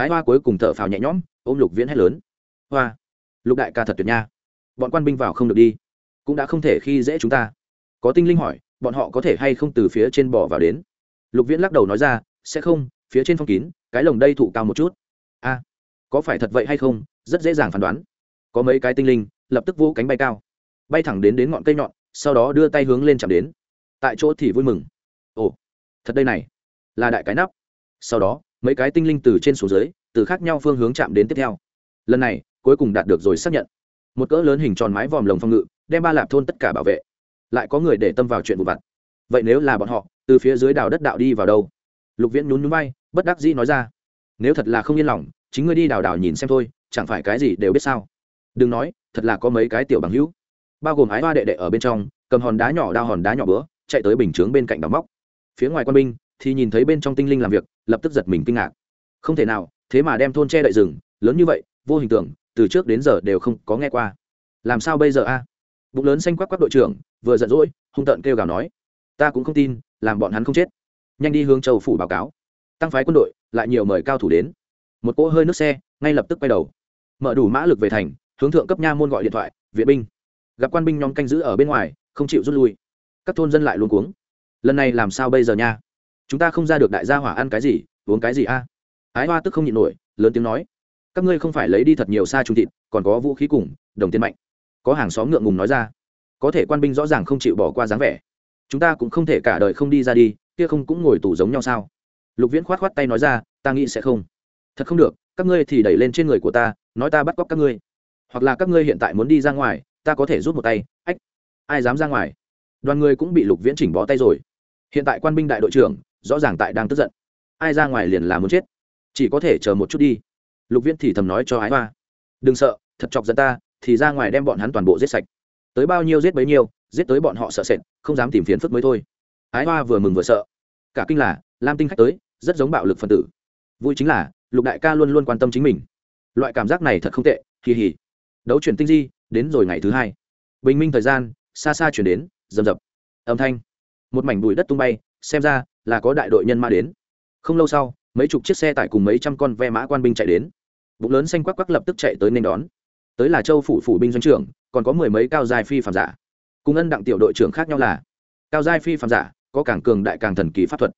ái hoa cuối cùng thở phào nhẹ nhõm, ôm lục viễn hét lớn. Hoa, lục đại ca thật tuyệt nha. Bọn quan binh vào không được đi, cũng đã không thể khi dễ chúng ta. Có tinh linh hỏi, bọn họ có thể hay không từ phía trên bỏ vào đến? Lục viễn lắc đầu nói ra, sẽ không, phía trên phong kín, cái lồng đây thụ cao một chút. A, có phải thật vậy hay không? Rất dễ dàng phán đoán. Có mấy cái tinh linh, lập tức vỗ cánh bay cao. Bay thẳng đến đến ngọn cây nhọn, sau đó đưa tay hướng lên chạm đến. Tại chỗ thì vui mừng. Ồ, thật đây này, là đại cái nắp. Sau đó mấy cái tinh linh từ trên xuống dưới, từ khác nhau phương hướng chạm đến tiếp theo. Lần này, cuối cùng đạt được rồi xác nhận. Một cỡ lớn hình tròn mái vòm lồng phong ngự, đem ba lạp thôn tất cả bảo vệ. Lại có người để tâm vào chuyện vụ vặt. Vậy nếu là bọn họ, từ phía dưới đào đất đạo đi vào đâu? Lục viễn nhún nhún bay bất đắc dĩ nói ra. Nếu thật là không yên lòng, chính ngươi đi đào đào nhìn xem thôi, chẳng phải cái gì đều biết sao? Đừng nói, thật là có mấy cái tiểu bằng hữu. Bao gồm ái hoa đệ đệ ở bên trong, cầm hòn đá nhỏ đao hòn đá nhỏ bữa, chạy tới bình chướng bên cạnh đóng móc. Phía ngoài quân binh thì nhìn thấy bên trong tinh linh làm việc, lập tức giật mình kinh ngạc. Không thể nào, thế mà đem thôn che đậy rừng, lớn như vậy, vô hình tượng từ trước đến giờ đều không có nghe qua. Làm sao bây giờ a? Bụng lớn xanh quắc quắc đội trưởng, vừa giận dỗi, hung tợn kêu gào nói, ta cũng không tin, làm bọn hắn không chết. Nhanh đi hướng châu phủ báo cáo. Tăng phái quân đội, lại nhiều mời cao thủ đến. Một cỗ hơi nước xe, ngay lập tức quay đầu. Mở đủ mã lực về thành, hướng thượng cấp nha môn gọi điện thoại, viện binh. Gặp quan binh nhóm canh giữ ở bên ngoài, không chịu rút lui. Các thôn dân lại luôn cuống. Lần này làm sao bây giờ nha? Chúng ta không ra được đại gia hỏa ăn cái gì, uống cái gì a? Ái hoa tức không nhịn nổi, lớn tiếng nói, các ngươi không phải lấy đi thật nhiều xa trung thịt, còn có vũ khí cùng, đồng tiền mạnh. Có hàng xóm ngượng ngùng nói ra, có thể quan binh rõ ràng không chịu bỏ qua dáng vẻ. Chúng ta cũng không thể cả đời không đi ra đi, kia không cũng ngồi tù giống nhau sao? Lục viễn khoát khoát tay nói ra, ta nghĩ sẽ không. Thật không được, các ngươi thì đẩy lên trên người của ta, nói ta bắt cóc các ngươi. Hoặc là các ngươi hiện tại muốn đi ra ngoài, ta có thể rút một tay, ách, ai dám ra ngoài? Đoàn người cũng bị lục viễn chỉnh bó tay rồi. Hiện tại quan binh đại đội trưởng rõ ràng tại đang tức giận. Ai ra ngoài liền là muốn chết. Chỉ có thể chờ một chút đi. Lục viễn thì thầm nói cho ái hoa. Đừng sợ, thật chọc dẫn ta, thì ra ngoài đem bọn hắn toàn bộ giết sạch. Tới bao nhiêu giết bấy nhiêu, giết tới bọn họ sợ sệt, không dám tìm phiền phức mới thôi. Ái hoa vừa mừng vừa sợ. Cả kinh là, lam tinh khách tới, rất giống bạo lực phân tử. Vui chính là, lục đại ca luôn luôn quan tâm chính mình. Loại cảm giác này thật không tệ kỳ hỉ đấu chuyển tinh di, đến rồi ngày thứ hai. Bình minh thời gian, xa xa chuyển đến, rầm rập. Âm thanh. Một mảnh bụi đất tung bay, xem ra là có đại đội nhân mã đến. Không lâu sau, mấy chục chiếc xe tải cùng mấy trăm con ve mã quan binh chạy đến. Bụng lớn xanh quắc quắc lập tức chạy tới nên đón. Tới là châu phủ phủ binh doanh trưởng, còn có mười mấy cao giai phi phạm giả. Cùng ân đặng tiểu đội trưởng khác nhau là, cao giai phi phạm giả, có càng cường đại càng thần kỳ pháp thuật.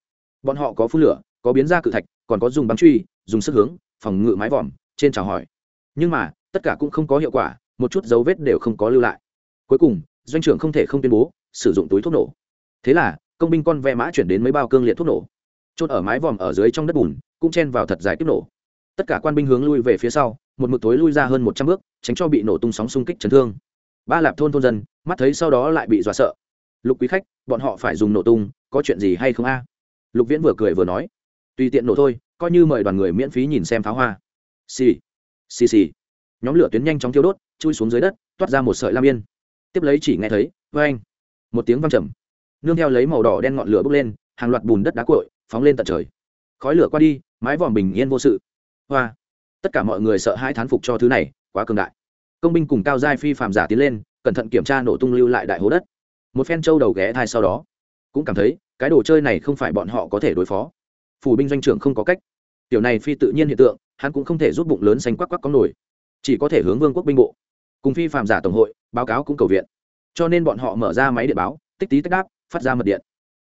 Bọn họ có phun lửa, có biến ra cự thạch, còn có dùng bắn truy, dùng sức hướng, phòng ngự mái vòm, trên chào hỏi. Nhưng mà, tất cả cũng không có hiệu quả, một chút dấu vết đều không có lưu lại. Cuối cùng, doanh trưởng không thể không tuyên bố, sử dụng túi thuốc nổ. Thế là công binh con ve mã chuyển đến mấy bao cương liệt thuốc nổ. Chốt ở mái vòm ở dưới trong đất bùn, cũng chen vào thật dài kích nổ. Tất cả quan binh hướng lui về phía sau, một mực tối lui ra hơn một trăm bước, tránh cho bị nổ tung sóng xung kích chấn thương. Ba lạp thôn thôn dân, mắt thấy sau đó lại bị dọa sợ. Lục quý khách, bọn họ phải dùng nổ tung, có chuyện gì hay không a? Lục viễn vừa cười vừa nói. Tùy tiện nổ thôi, coi như mời đoàn người miễn phí nhìn xem pháo hoa. Xì xì xì. Nhóm lửa tuyến nhanh chóng thiêu đốt, chui xuống dưới đất, toát ra một sợi lam yên. Tiếp lấy chỉ nghe thấy vê anh một tiếng văng trầm nương theo lấy màu đỏ đen ngọn lửa bốc lên, hàng loạt bùn đất đá cội phóng lên tận trời. Khói lửa qua đi, mái vòm bình yên vô sự. Hoa! Tất cả mọi người sợ hai thán phục cho thứ này, quá cường đại. Công binh cùng cao giai phi phạm giả tiến lên, cẩn thận kiểm tra nổ tung lưu lại đại hố đất. Một phen trâu đầu ghé thai sau đó, cũng cảm thấy cái đồ chơi này không phải bọn họ có thể đối phó. Phủ binh doanh trưởng không có cách. Tiểu này phi tự nhiên hiện tượng, hắn cũng không thể rút bụng lớn xanh quắc quắc có nổi. Chỉ có thể hướng vương quốc binh bộ. Cùng phi phạm giả tổng hội, báo cáo cũng cầu viện. Cho nên bọn họ mở ra máy điện báo tích tí tích đáp, phát ra mật điện.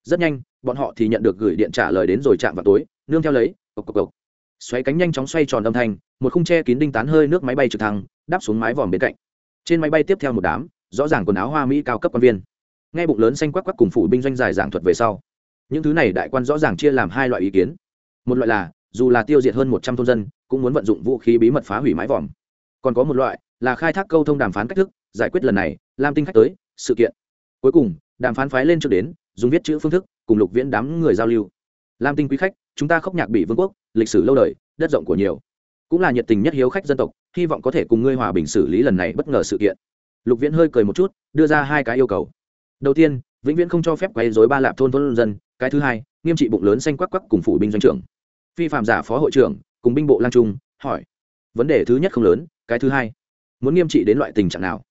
Rất nhanh, bọn họ thì nhận được gửi điện trả lời đến rồi chạm vào tối, nương theo lấy, cộc cộc cộc. Xoáy cánh nhanh chóng xoay tròn âm thanh, một khung tre kín đinh tán hơi nước máy bay trực thăng, đáp xuống mái vòm bên cạnh. Trên máy bay tiếp theo một đám, rõ ràng quần áo hoa mỹ cao cấp quan viên. Nghe bụng lớn xanh quắc quắc cùng phủ binh doanh dài giảng thuật về sau, những thứ này đại quan rõ ràng chia làm hai loại ý kiến. Một loại là, dù là tiêu diệt hơn một trăm thôn dân, cũng muốn vận dụng vũ khí bí mật phá hủy mái vòm. Còn có một loại là khai thác câu thông đàm phán cách thức, giải quyết lần này lam tinh khách tới, sự kiện. Cuối cùng đàm phán phái lên trước đến, dùng viết chữ phương thức, cùng lục viễn đám người giao lưu. Lam tinh quý khách, chúng ta khóc nhạc bị vương quốc, lịch sử lâu đời, đất rộng của nhiều. Cũng là nhiệt tình nhất hiếu khách dân tộc, hy vọng có thể cùng ngươi hòa bình xử lý lần này bất ngờ sự kiện. Lục viễn hơi cười một chút, đưa ra hai cái yêu cầu. Đầu tiên, vĩnh viễn không cho phép quay dối ba lạp thôn thôn dân. Cái thứ hai, nghiêm trị bụng lớn xanh quắc quắc cùng phủ binh doanh trưởng. Phi phạm giả phó hội trưởng, cùng binh bộ lang trung, hỏi. Vấn đề thứ nhất không lớn, cái thứ hai, muốn nghiêm trị đến loại tình trạng nào?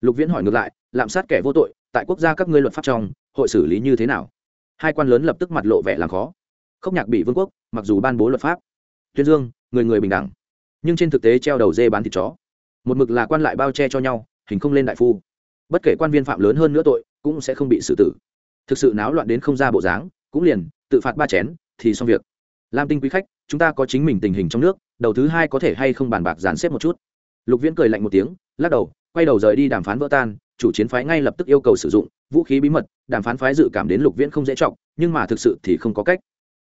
Lục viễn hỏi ngược lại lạm sát kẻ vô tội, tại quốc gia các ngươi luật pháp trong, hội xử lý như thế nào? Hai quan lớn lập tức mặt lộ vẻ làm khó. Khốc nhạc bị vương quốc, mặc dù ban bố luật pháp. Tuyên dương, người người bình đẳng. Nhưng trên thực tế treo đầu dê bán thịt chó. Một mực là quan lại bao che cho nhau, hình không lên đại phu. Bất kể quan viên phạm lớn hơn nữa tội, cũng sẽ không bị xử tử. Thực sự náo loạn đến không ra bộ dáng, cũng liền, tự phạt ba chén, thì xong việc. Lam tinh quý khách, chúng ta có chính mình tình hình trong nước, đầu thứ hai có thể hay không bàn bạc dàn xếp một chút. Lục viễn cười lạnh một tiếng, lắc đầu, quay đầu rời đi đàm phán vỡ tan chủ chiến phái ngay lập tức yêu cầu sử dụng vũ khí bí mật, đàm phán phái dự cảm đến lục viễn không dễ trọng nhưng mà thực sự thì không có cách.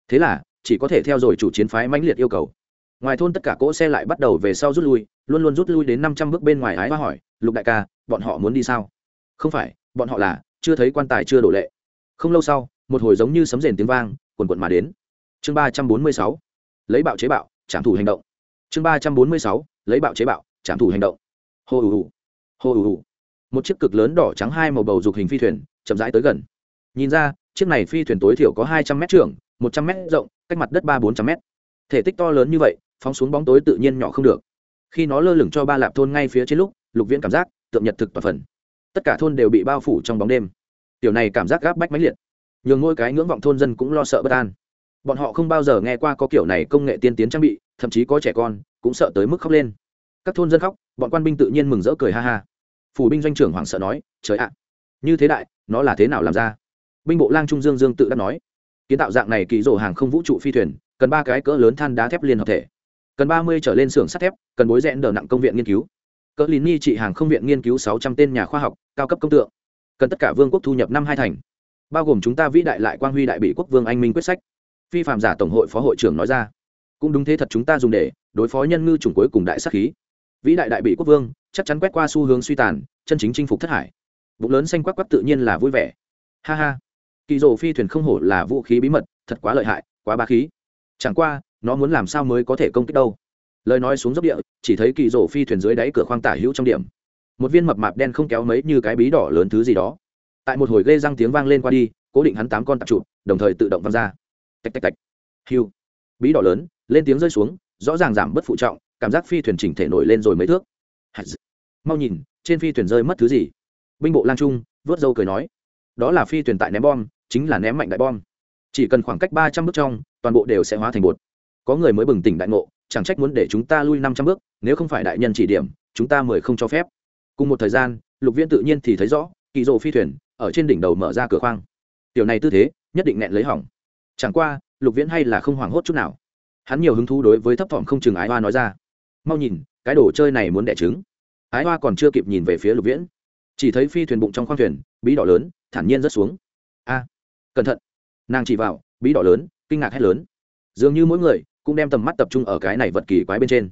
Thế là, chỉ có thể theo dõi chủ chiến phái mãnh liệt yêu cầu. Ngoài thôn tất cả cỗ xe lại bắt đầu về sau rút lui, luôn luôn rút lui đến năm trăm bước bên ngoài ái hoa hỏi, lục đại ca, bọn họ muốn đi sao? Không phải, bọn họ là, chưa thấy quan tài chưa đổ lệ. Không lâu sau, một hồi giống như sấm rền tiếng vang quần quận mà đến. Chương ba trăm bốn mươi sáu, lấy bạo chế bạo, trảm thủ hành động. Chương ba trăm bốn mươi sáu, lấy bạo chế bạo, trảm thủ hành động. Hô ù ù hô ù ù một chiếc cực lớn đỏ trắng hai màu bầu dục hình phi thuyền, chậm rãi tới gần. Nhìn ra, chiếc này phi thuyền tối thiểu có hai trăm m trưởng, một trăm m rộng, cách mặt đất ba bốn trăm m thể tích to lớn như vậy, phóng xuống bóng tối tự nhiên nhỏ không được. Khi nó lơ lửng cho ba lạp thôn ngay phía trên lúc, lục viễn cảm giác tượng nhật thực toàn phần. Tất cả thôn đều bị bao phủ trong bóng đêm. Tiểu này cảm giác gáp bách mãnh liệt. Nhường ngôi cái ngưỡng vọng thôn dân cũng lo sợ bất an. Bọn họ không bao giờ nghe qua có kiểu này công nghệ tiên tiến trang bị, thậm chí có trẻ con cũng sợ tới mức khóc lên. Các thôn dân khóc, bọn quan binh tự nhiên mừng rỡ cười ha ha phủ binh doanh trưởng hoảng sợ nói, trời ạ, như thế đại, nó là thế nào làm ra? Binh bộ lang trung dương dương tự đã nói, kiến tạo dạng này kỳ rổ hàng không vũ trụ phi thuyền, cần ba cái cỡ lớn than đá thép liên hợp thể, cần ba mươi trở lên xưởng sắt thép, cần bối rẽn đờ nặng công viện nghiên cứu. Cỡ lín ni trị hàng không viện nghiên cứu sáu trăm tên nhà khoa học, cao cấp công tượng, cần tất cả vương quốc thu nhập năm hai thành, bao gồm chúng ta vĩ đại lại quang huy đại bị quốc vương anh minh quyết sách. Phi phạm giả tổng hội phó hội trưởng nói ra, cũng đúng thế thật chúng ta dùng để đối phó nhân ngư chủng cuối cùng đại sắc khí. Vĩ đại đại bị quốc vương chắc chắn quét qua xu hướng suy tàn, chân chính chinh phục thất hải. Bụng lớn xanh quắc quắc tự nhiên là vui vẻ. Ha ha. Kỳ rồ phi thuyền không hổ là vũ khí bí mật, thật quá lợi hại, quá ba khí. Chẳng qua, nó muốn làm sao mới có thể công kích đâu? Lời nói xuống dốc địa, chỉ thấy kỳ rổ phi thuyền dưới đáy cửa khoang tả hữu trong điểm. Một viên mập mạp đen không kéo mấy như cái bí đỏ lớn thứ gì đó. Tại một hồi gây răng tiếng vang lên qua đi, cố định hắn tám con tạp trụ đồng thời tự động văng ra. Tạch tạch tạch. Hiu bí đỏ lớn, lên tiếng rơi xuống, rõ ràng giảm bất phụ trọng, cảm giác phi thuyền chỉnh thể nổi lên rồi mấy thước mau nhìn, trên phi thuyền rơi mất thứ gì? Binh bộ lang trung vớt dâu cười nói, đó là phi thuyền tại ném bom, chính là ném mạnh đại bom. Chỉ cần khoảng cách ba trăm bước trong, toàn bộ đều sẽ hóa thành bột. Có người mới bừng tỉnh đại ngộ, chẳng trách muốn để chúng ta lui năm trăm bước, nếu không phải đại nhân chỉ điểm, chúng ta mời không cho phép. Cùng một thời gian, lục viễn tự nhiên thì thấy rõ, kỳ rộ phi thuyền ở trên đỉnh đầu mở ra cửa khoang. Tiểu này tư thế, nhất định nẹn lấy hỏng. Chẳng qua, lục viễn hay là không hoảng hốt chút nào. Hắn nhiều hứng thú đối với thấp thỏm không chừng ái hoa nói ra. Mau nhìn cái đồ chơi này muốn đẻ trứng. Ái hoa còn chưa kịp nhìn về phía lục viễn. Chỉ thấy phi thuyền bụng trong khoang thuyền, bí đỏ lớn, thản nhiên rớt xuống. A, cẩn thận. Nàng chỉ vào, bí đỏ lớn, kinh ngạc hét lớn. Dường như mỗi người cũng đem tầm mắt tập trung ở cái này vật kỳ quái bên trên.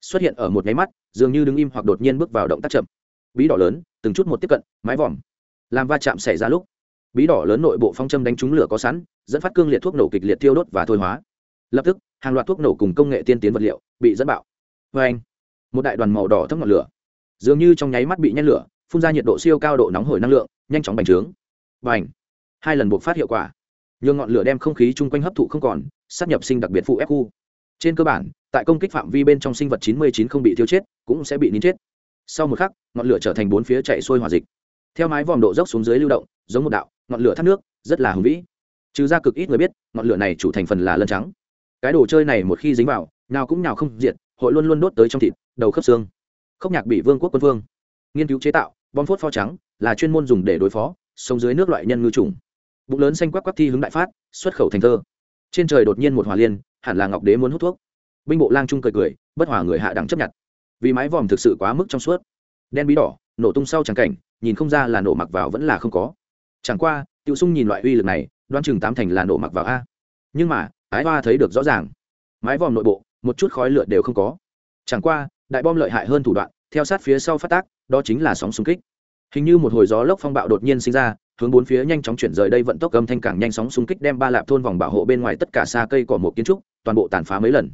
Xuất hiện ở một nháy mắt, dường như đứng im hoặc đột nhiên bước vào động tác chậm. Bí đỏ lớn, từng chút một tiếp cận, mái vòm. Làm va chạm xảy ra lúc, bí đỏ lớn nội bộ phong châm đánh trúng lửa có sẵn, dẫn phát cương liệt thuốc nổ kịch liệt tiêu đốt và thôi hóa. Lập tức, hàng loạt thuốc nổ cùng công nghệ tiên tiến vật liệu bị dẫn bạo. Vê anh một đại đoàn màu đỏ thấp ngọn lửa. Dường như trong nháy mắt bị nhen lửa, phun ra nhiệt độ siêu cao độ nóng hổi năng lượng, nhanh chóng bành trướng. Bành! Hai lần buộc phát hiệu quả. Nhường ngọn lửa đem không khí chung quanh hấp thụ không còn sát nhập sinh đặc biệt phụ ép khu trên cơ bản, tại công kích phạm vi bên trong sinh vật 99 không bị thiếu chết, cũng sẽ bị nín chết. Sau một khắc, ngọn lửa trở thành bốn phía chạy xuôi hòa dịch. Theo mái vòm độ dốc xuống dưới lưu động, giống một đạo, ngọn lửa thác nước, rất là hùng vĩ. Trừ ra cực ít người biết, ngọn lửa này chủ thành phần là lân trắng. Cái đồ chơi này một khi dính vào, nào cũng nào không diệt, hội luôn luôn đốt tới trong thịt đầu khớp xương. Khốc nhạc bị vương quốc quân vương. Nghiên cứu chế tạo, bom phốt pho trắng, là chuyên môn dùng để đối phó, sống dưới nước loại nhân ngư trùng bụng lớn xanh quắc quắc thi hướng đại phát, xuất khẩu thành thơ. Trên trời đột nhiên một hòa liên, hẳn là ngọc đế muốn hút thuốc. Binh bộ lang trung cười cười, bất hòa người hạ đẳng chấp nhận. Vì mái vòm thực sự quá mức trong suốt. Đen bí đỏ, nổ tung sau chẳng cảnh, nhìn không ra là nổ mặc vào vẫn là không có. Chẳng qua, tiểu sung nhìn loại uy lực này đoan chừng tám thành là nổ mặc vào a. Nhưng mà, ái hoa thấy được rõ ràng. Mái vòm nội bộ, một chút khói lửa đều không có. Chẳng qua đại bom lợi hại hơn thủ đoạn, theo sát phía sau phát tác, đó chính là sóng xung kích. Hình như một hồi gió lốc phong bạo đột nhiên sinh ra, hướng bốn phía nhanh chóng chuyển rời đây vận tốc âm thanh càng nhanh sóng xung kích đem ba lạp thôn vòng bảo hộ bên ngoài tất cả xa cây cỏ một kiến trúc, toàn bộ tàn phá mấy lần.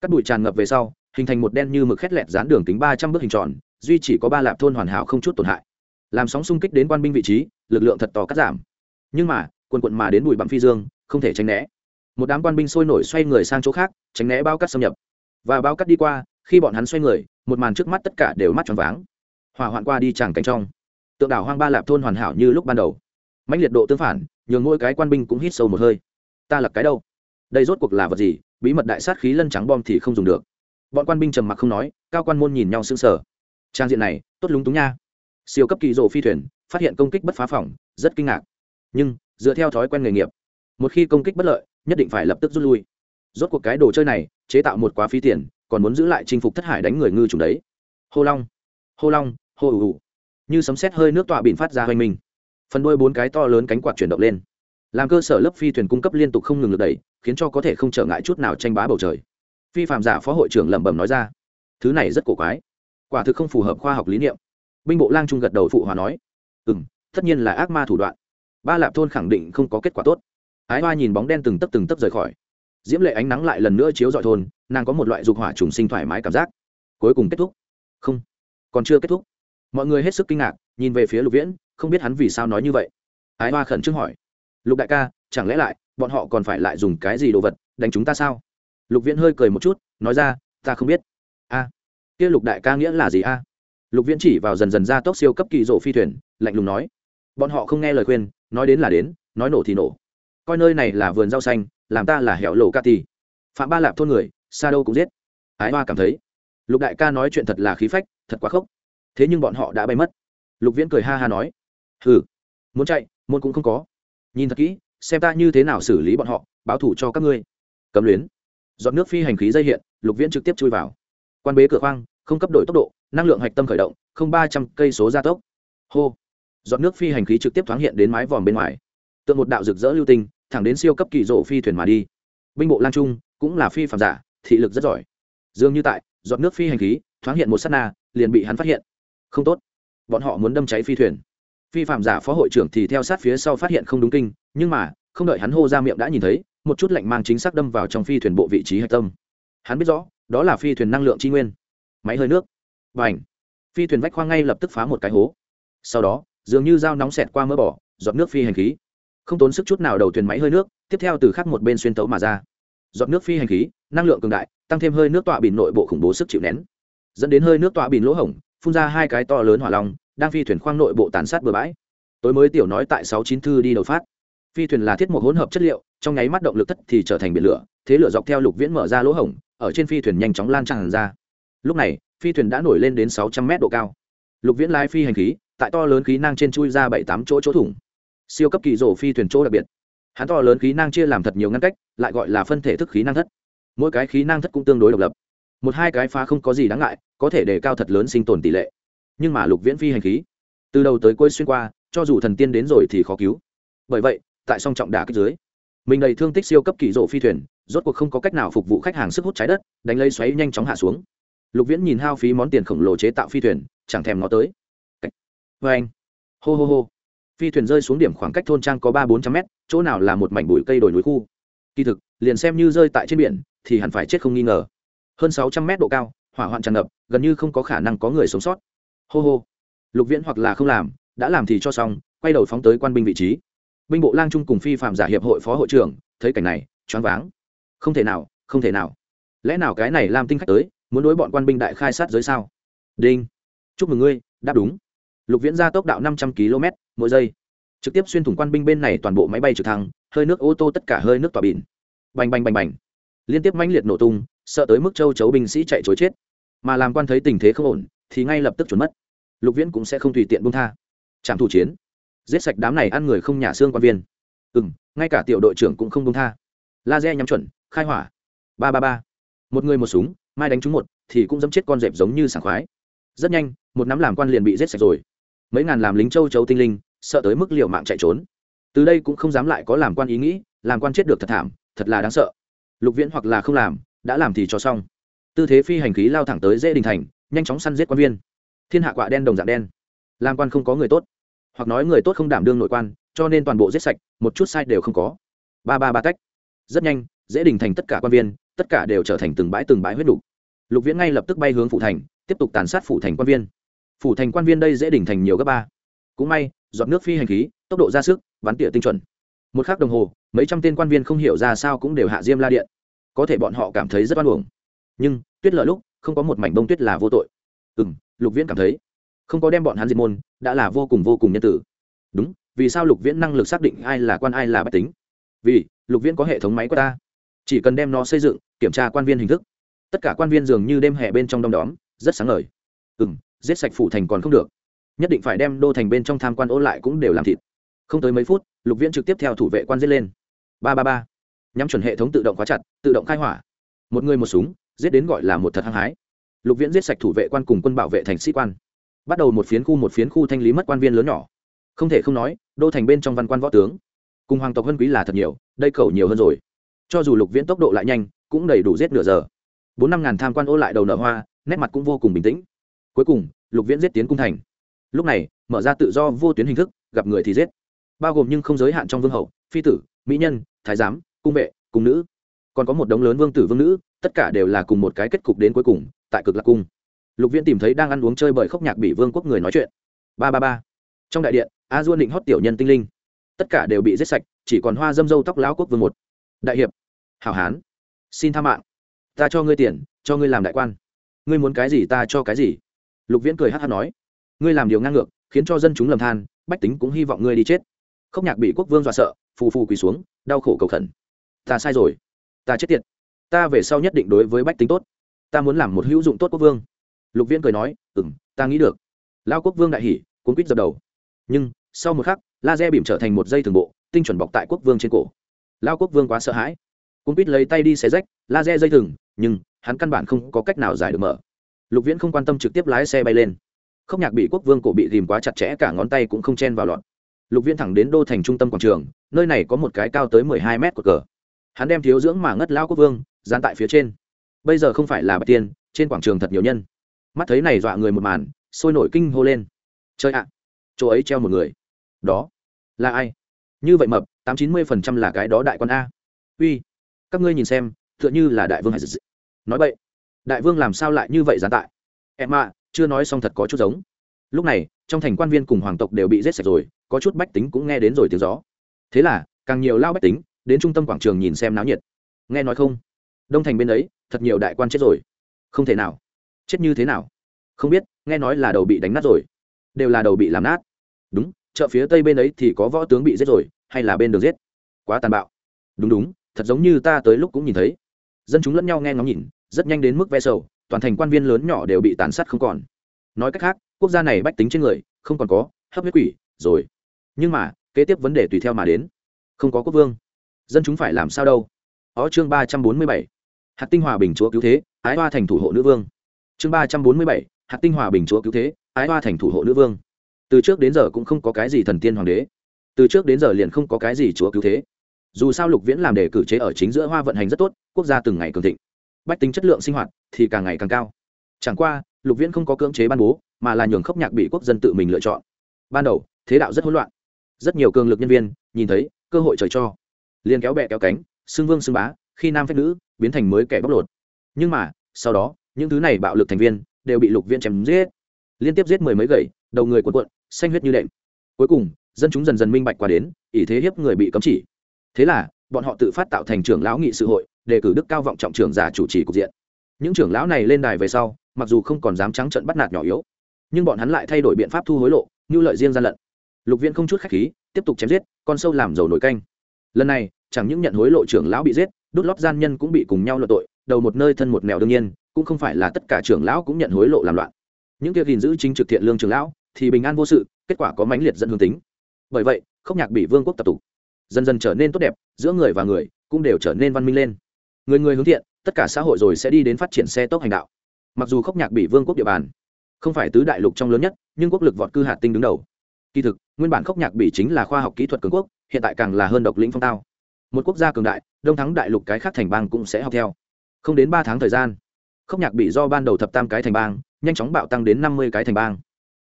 Cắt bụi tràn ngập về sau, hình thành một đen như mực khét lẹt dán đường kính ba trăm bước hình tròn, duy chỉ có ba lạp thôn hoàn hảo không chút tổn hại. Làm sóng xung kích đến quan binh vị trí, lực lượng thật to cắt giảm. Nhưng mà quân quận mà đến bụi bặm phi dương, không thể tránh né. Một đám quan binh sôi nổi xoay người sang chỗ khác, tránh né bao cắt xâm nhập. Và bao cắt đi qua khi bọn hắn xoay người, một màn trước mắt tất cả đều mắt tròn váng. Hỏa hoạn qua đi tràng cánh trong. Tượng đảo hoang ba lạp thôn hoàn hảo như lúc ban đầu. Mạnh liệt độ tương phản, nhường mỗi cái quan binh cũng hít sâu một hơi. Ta là cái đâu? Đây rốt cuộc là vật gì? Bí mật đại sát khí lân trắng bom thì không dùng được. Bọn quan binh trầm mặc không nói, cao quan môn nhìn nhau sững sờ. Trang diện này, tốt lúng túng nha. Siêu cấp kỳ rộ phi thuyền, phát hiện công kích bất phá phòng, rất kinh ngạc. Nhưng, dựa theo thói quen nghề nghiệp, một khi công kích bất lợi, nhất định phải lập tức rút lui. Rốt cuộc cái đồ chơi này, chế tạo một quá phí tiền còn muốn giữ lại chinh phục thất hải đánh người ngư trùng đấy. Hô long hô long, hô ù ù. Như sấm sét hơi nước tọa bịn phát ra hoành mình. Phần đuôi bốn cái to lớn cánh quạt chuyển động lên. Làm cơ sở lớp phi thuyền cung cấp liên tục không ngừng lực đẩy, khiến cho có thể không trở ngại chút nào tranh bá bầu trời. Phi phạm giả phó hội trưởng lẩm bẩm nói ra. Thứ này rất cổ quái. Quả thực không phù hợp khoa học lý niệm. Binh bộ lang trung gật đầu phụ hòa nói. Ừ m tất nhiên là ác ma thủ đoạn. Ba lạp thôn khẳng định không có kết quả tốt. Ái hoa nhìn bóng đen từng tấp từng tấp rời khỏi. Diễm lệ ánh nắng lại lần nữa chiếu dọi thôn nàng có một loại dục hỏa trùng sinh thoải mái cảm giác. Cuối cùng kết thúc. Không, còn chưa kết thúc. Mọi người hết sức kinh ngạc, nhìn về phía lục viễn, không biết hắn vì sao nói như vậy. Ái hoa khẩn trương hỏi, lục đại ca, chẳng lẽ lại bọn họ còn phải lại dùng cái gì đồ vật đánh chúng ta sao? Lục viễn hơi cười một chút, nói ra, ta không biết. A, kia lục đại ca nghĩa là gì a? Lục viễn chỉ vào dần dần ra tốc siêu cấp kỳ rộ phi thuyền, lạnh lùng nói, bọn họ không nghe lời khuyên, nói đến là đến, nói nổ thì nổ. Coi nơi này là vườn rau xanh, làm ta là hẻo lộ ca ti phạm ba lạp thôn người xa đâu cũng giết. Ái hoa cảm thấy, lục đại ca nói chuyện thật là khí phách, thật quá khốc. Thế nhưng bọn họ đã bay mất. Lục viễn cười ha ha nói, hừ, muốn chạy, môn cũng không có. Nhìn thật kỹ, xem ta như thế nào xử lý bọn họ, báo thủ cho các ngươi. Cấm luyến. Dọn nước phi hành khí dây hiện, lục viễn trực tiếp chui vào. Quan bế cửa khoang, không cấp đổi tốc độ, năng lượng hạch tâm khởi động, không ba trăm cây số gia tốc. Hô. Dọn nước phi hành khí trực tiếp thoáng hiện đến mái vòm bên ngoài. Tượng một đạo rực rỡ lưu tinh, thẳng đến siêu cấp kỳ rộ phi thuyền mà đi. Binh bộ lan trung cũng là phi phạm giả thị lực rất giỏi. Dường như tại, giọt nước phi hành khí, thoáng hiện một s á t na, liền bị hắn phát hiện. Không tốt. Bọn họ muốn đâm cháy phi thuyền. Phi phạm giả phó hội trưởng thì theo sát phía sau phát hiện không đúng kinh, nhưng mà, không đợi hắn hô ra miệng đã nhìn thấy, một chút lạnh mang chính xác đâm vào trong phi thuyền bộ vị trí hạch tâm. Hắn biết rõ, đó là phi thuyền năng lượng tri nguyên. Máy hơi nước. Và ảnh phi thuyền vách khoang ngay lập tức phá một cái hố. Sau đó, dường như dao nóng xẹt qua mỡ bỏ giọt nước phi hành khí. Không tốn sức chút nào đầu thuyền máy hơi nước, tiếp theo từ khắc một bên xuyên tấu mà ra. Giọt nước phi hành khí năng lượng cường đại, tăng thêm hơi nước tọa bìn nội bộ khủng bố sức chịu nén. Dẫn đến hơi nước tọa bìn lỗ hổng, phun ra hai cái to lớn hỏa long, đang phi thuyền khoang nội bộ tàn sát bừa bãi. Tối mới tiểu nói tại sáu chín thư đi đầu phát. Phi thuyền là thiết một hỗn hợp chất liệu, trong nháy mắt động lực thất thì trở thành biển lửa, thế lửa dọc theo lục viễn mở ra lỗ hổng, ở trên phi thuyền nhanh chóng lan tràn ra. Lúc này, phi thuyền đã nổi lên đến sáu trăm mét độ cao. Lục viễn lái phi hành khí, tại to lớn khí năng trên chui ra bảy tám chỗ chỗ thủng. Siêu cấp kỳ rổ phi thuyền chỗ đặc biệt. Hắn to lớn khí năng chia làm thật nhiều ngăn cách, lại gọi là phân thể thức khí năng thất mỗi cái khí năng thất cũng tương đối độc lập. Một hai cái phá không có gì đáng ngại, có thể đề cao thật lớn sinh tồn tỷ lệ. Nhưng mà lục viễn phi hành khí, từ đầu tới cuối xuyên qua, cho dù thần tiên đến rồi thì khó cứu. Bởi vậy, tại song trọng đả kích dưới, mình đầy thương tích siêu cấp kỳ rộ phi thuyền, rốt cuộc không có cách nào phục vụ khách hàng sức hút trái đất, đánh lấy xoáy nhanh chóng hạ xuống. Lục viễn nhìn hao phí món tiền khổng lồ chế tạo phi thuyền, chẳng thèm nó tới. Vê anh, hô hô hô. Phi thuyền rơi xuống điểm khoảng cách thôn trang có ba bốn trăm mét, chỗ nào là một mảnh bụi cây đồi núi khu. Kỳ thực, liền xem như rơi tại trên biển thì hẳn phải chết không nghi ngờ. Hơn sáu trăm mét độ cao, hỏa hoạn tràn ngập, gần như không có khả năng có người sống sót. Hô hô. Lục viễn hoặc là không làm, đã làm thì cho xong, quay đầu phóng tới quan binh vị trí. Binh bộ lang trung cùng phi phạm giả hiệp hội phó hội trưởng, thấy cảnh này, choáng váng. Không thể nào, không thể nào. Lẽ nào cái này làm tinh khách tới, muốn đối bọn quan binh đại khai sát giới sao? Đinh. Chúc mừng ngươi, đáp đúng. Lục viễn ra tốc đạo năm trăm km mỗi giây. Trực tiếp xuyên thủng quan binh bên này toàn bộ máy bay trực thăng, hơi nước ô tô tất cả hơi nước tỏa bỉn. Bành bành bành bành liên tiếp mãnh liệt nổ tung, sợ tới mức châu chấu binh sĩ chạy chối chết. Mà làm quan thấy tình thế không ổn, thì ngay lập tức trốn mất. Lục viễn cũng sẽ không tùy tiện bung tha. Trạm thủ chiến. Giết sạch đám này ăn người không nhả xương quan viên. Ừ m ngay cả tiểu đội trưởng cũng không bung tha. Laser nhắm chuẩn, khai hỏa. Ba ba ba. Một người một súng, mai đánh trúng một, thì cũng dẫm chết con dẹp giống như sảng khoái. Rất nhanh, một nắm làm quan liền bị giết sạch rồi. Mấy ngàn làm lính châu chấu tinh linh, sợ tới mức liều mạng chạy trốn. Từ đây cũng không dám lại có làm quan ý nghĩ, làm quan chết được thật thảm, thật là đáng sợ lục viễn hoặc là không làm, đã làm thì cho xong. Tư thế phi hành khí lao thẳng tới dễ đình thành, nhanh chóng săn giết quan viên. Thiên hạ quạ đen đồng dạng đen. Làm quan không có người tốt. Hoặc nói người tốt không đảm đương nội quan, cho nên toàn bộ giết sạch, một chút sai đều không có. Ba ba ba cách rất nhanh, dễ đình thành tất cả quan viên, tất cả đều trở thành từng bãi từng bãi huyết đục lục viễn ngay lập tức bay hướng phủ thành, tiếp tục tàn sát phủ thành quan viên. Phủ thành quan viên đây dễ đình thành nhiều gấp ba. Cũng may, giọt nước phi hành khí, tốc độ ra sức, bắn tỉa tinh chuẩn một k h ắ c đồng hồ, mấy trăm tên quan viên không hiểu ra sao cũng đều hạ diêm la điện. Có thể bọn họ cảm thấy rất oan uổng. Nhưng, tuyết lợi lúc, không có một mảnh bông tuyết là vô tội. Ừ m lục viễn cảm thấy, không có đem bọn hắn diệt môn, đã là vô cùng vô cùng nhân tử. Đúng, vì sao lục viễn năng lực xác định ai là quan, ai là bách tính? Vì, lục viễn có hệ thống máy của ta. Chỉ cần đem nó xây dựng, kiểm tra quan viên hình thức. Tất cả quan viên dường như đêm hè bên trong đom đóm, rất sáng ngời. Ừ m giết sạch phủ thành còn không được. Nhất định phải đem đô thành bên trong tham quan ô lại cũng đều làm thịt không tới mấy phút, lục viễn trực tiếp theo thủ vệ quan giết lên. Ba ba ba. Nhắm chuẩn hệ thống tự động khóa chặt, tự động khai hỏa. Một người một súng, giết đến gọi là một thật hăng hái. Lục viễn giết sạch thủ vệ quan cùng quân bảo vệ thành sĩ quan. Bắt đầu một phiến khu một phiến khu thanh lý mất quan viên lớn nhỏ. Không thể không nói, đô thành bên trong văn quan võ tướng. Cùng hoàng tộc vân quý là thật nhiều, đây cầu nhiều hơn rồi. Cho dù lục viễn tốc độ lại nhanh, cũng đầy đủ giết nửa giờ. Bốn năm ngàn tham quan ô lại đầu nở hoa, nét mặt cũng vô cùng bình tĩnh. Cuối cùng, lục viễn giết tiến cung thành. Lúc này, mở ra tự do vô tuyến hình thức, gặp người thì giết bao gồm nhưng không giới hạn trong vương hậu, phi tử, mỹ nhân, thái giám, cung vệ, cung nữ. Còn có một đống lớn vương tử vương nữ, tất cả đều là cùng một cái kết cục đến cuối cùng, tại cực lạc cung. Lục viễn tìm thấy đang ăn uống chơi bởi khóc nhạc bị vương quốc người nói chuyện. Ba ba ba. Trong đại điện, a duôn định hót tiểu nhân tinh linh. Tất cả đều bị giết sạch, chỉ còn hoa dâm dâu tóc lão quốc vương một. Đại hiệp. Hảo hán. Xin tha mạng. Ta cho ngươi tiền, cho ngươi làm đại quan. Ngươi muốn cái gì ta cho cái gì? Lục viễn cười hát hát nói. Ngươi làm điều ngang ngược, khiến cho dân chúng lầm than, bách tính cũng hy vọng ngươi đi chết khốc nhạc bị quốc vương dọa sợ phù phù quỳ xuống đau khổ cầu khẩn. Ta sai rồi. Ta chết tiệt. Ta về sau nhất định đối với bách tính tốt. Ta muốn làm một hữu dụng tốt quốc vương. Lục viễn cười nói ừ m ta nghĩ được. Lao quốc vương đại hỉ, cuốn quýt dập đầu. Nhưng sau một khắc laser bìm trở thành một dây thường bộ tinh chuẩn bọc tại quốc vương trên cổ. Lao quốc vương quá sợ hãi. Cuốn quýt lấy tay đi xé rách laser dây thừng nhưng hắn căn bản không có cách nào giải được mở. Lục viễn không quan tâm trực tiếp lái xe bay lên. Khốc nhạc bị quốc vương cổ bị dìm quá chặt chẽ cả ngón tay cũng không chen vào lọt lục viễn thẳng đến đô thành trung tâm quảng trường, nơi này có một cái cao tới mười hai mét của cờ. Hắn đem thiếu dưỡng mà ngất lao quốc vương, dán tại phía trên. Bây giờ không phải là bạch tiên, trên quảng trường thật nhiều nhân. Mắt thấy này dọa người một màn, sôi nổi kinh hô lên. Chơi ạ! Chỗ ấy treo một người. Đó là ai? Như vậy mập, tám chín mươi phần trăm là cái đó đại quan a. Uy, các ngươi nhìn xem, tựa như là đại vương hải dị nói vậy đại vương làm sao lại như vậy gián tại? Em ạ, chưa nói xong thật có chút giống. Lúc này trong thành quan viên cùng hoàng tộc đều bị giết sạch rồi, có chút bách tính cũng nghe đến rồi tiếng gió. Thế là, càng nhiều lao bách tính, đến trung tâm quảng trường nhìn xem náo nhiệt. Nghe nói không? Đông thành bên ấy, thật nhiều đại quan chết rồi. Không thể nào. Chết như thế nào? Không biết, nghe nói là đầu bị đánh nát rồi. Đều là đầu bị làm nát. Đúng, chợ phía tây bên ấy thì có võ tướng bị giết rồi, hay là bên đường giết? Quá tàn bạo. Đúng đúng, thật giống như ta tới lúc cũng nhìn thấy. Dân chúng lẫn nhau nghe ngóng nhìn, rất nhanh đến mức ve sầu, toàn thành quan viên lớn nhỏ đều bị tàn sát không còn. Nói cách khác quốc gia này bách tính trên người, không còn có, hấp huyết quỷ, rồi. Nhưng mà, kế tiếp vấn đề tùy theo mà đến. Không có quốc vương. Dân chúng phải làm sao đâu? Ó chương ba trăm bốn mươi bảy. Hạt tinh hòa bình chúa cứu thế, ái hoa thành thủ hộ nữ vương. Chương ba trăm bốn mươi bảy. Hạt tinh hòa bình chúa cứu thế, ái hoa thành thủ hộ nữ vương. Từ trước đến giờ cũng không có cái gì thần tiên hoàng đế. Từ trước đến giờ liền không có cái gì chúa cứu thế. Dù sao lục viễn làm đề cử chế ở chính giữa hoa vận hành rất tốt, quốc gia từng ngày cường thịnh. Bách tính chất lượng sinh hoạt thì càng ngày càng cao. Chẳng qua lục viễn không có cưỡng chế ban bố, mà là nhường khốc nhạc bị quốc dân tự mình lựa chọn. Ban đầu, thế đạo rất hỗn loạn. Rất nhiều cường lực nhân viên, nhìn thấy, cơ hội trời cho. Liền kéo bẹ kéo cánh, xưng vương xưng bá, khi nam phép nữ, biến thành mới kẻ bóc lột. Nhưng mà, sau đó, những thứ này bạo lực thành viên, đều bị lục viễn chém giết. Liên tiếp giết mười mấy gậy, đầu người cuộn cuộn, xanh huyết như đệm. Cuối cùng, dân chúng dần dần minh bạch qua đến, ỷ thế hiếp người bị cấm chỉ. Thế là, bọn họ tự phát tạo thành trưởng lão nghị sự hội, đề cử đức cao vọng trọng trưởng giả chủ trì cục diện. Những trưởng lão này lên đài về sau mặc dù không còn dám trắng trận bắt nạt nhỏ yếu, nhưng bọn hắn lại thay đổi biện pháp thu hối lộ, như lợi riêng gian lận. Lục Viên không chút khách khí, tiếp tục chém giết, con sâu làm dầu nổi canh. Lần này, chẳng những nhận hối lộ trưởng lão bị giết đút lót gian nhân cũng bị cùng nhau luận tội, đầu một nơi thân một mèo đương nhiên, cũng không phải là tất cả trưởng lão cũng nhận hối lộ làm loạn. Những kia gìn giữ chính trực thiện lương trưởng lão, thì bình an vô sự, kết quả có mãnh liệt dẫn hướng tính. Bởi vậy, không nhạc bị vương quốc tập tục. Dần dần trở nên tốt đẹp, giữa người và người cũng đều trở nên văn minh lên. Người người hướng thiện, tất cả xã hội rồi sẽ đi đến phát triển xe tốc hành đạo mặc dù khốc nhạc bị vương quốc địa bàn, không phải tứ đại lục trong lớn nhất, nhưng quốc lực vọt cư hạt tinh đứng đầu. Kỳ thực, nguyên bản khốc nhạc bỉ chính là khoa học kỹ thuật cường quốc, hiện tại càng là hơn độc lĩnh phong tao. Một quốc gia cường đại, đông thắng đại lục cái khác thành bang cũng sẽ học theo. Không đến ba tháng thời gian, khốc nhạc bị do ban đầu thập tam cái thành bang, nhanh chóng bạo tăng đến năm mươi cái thành bang.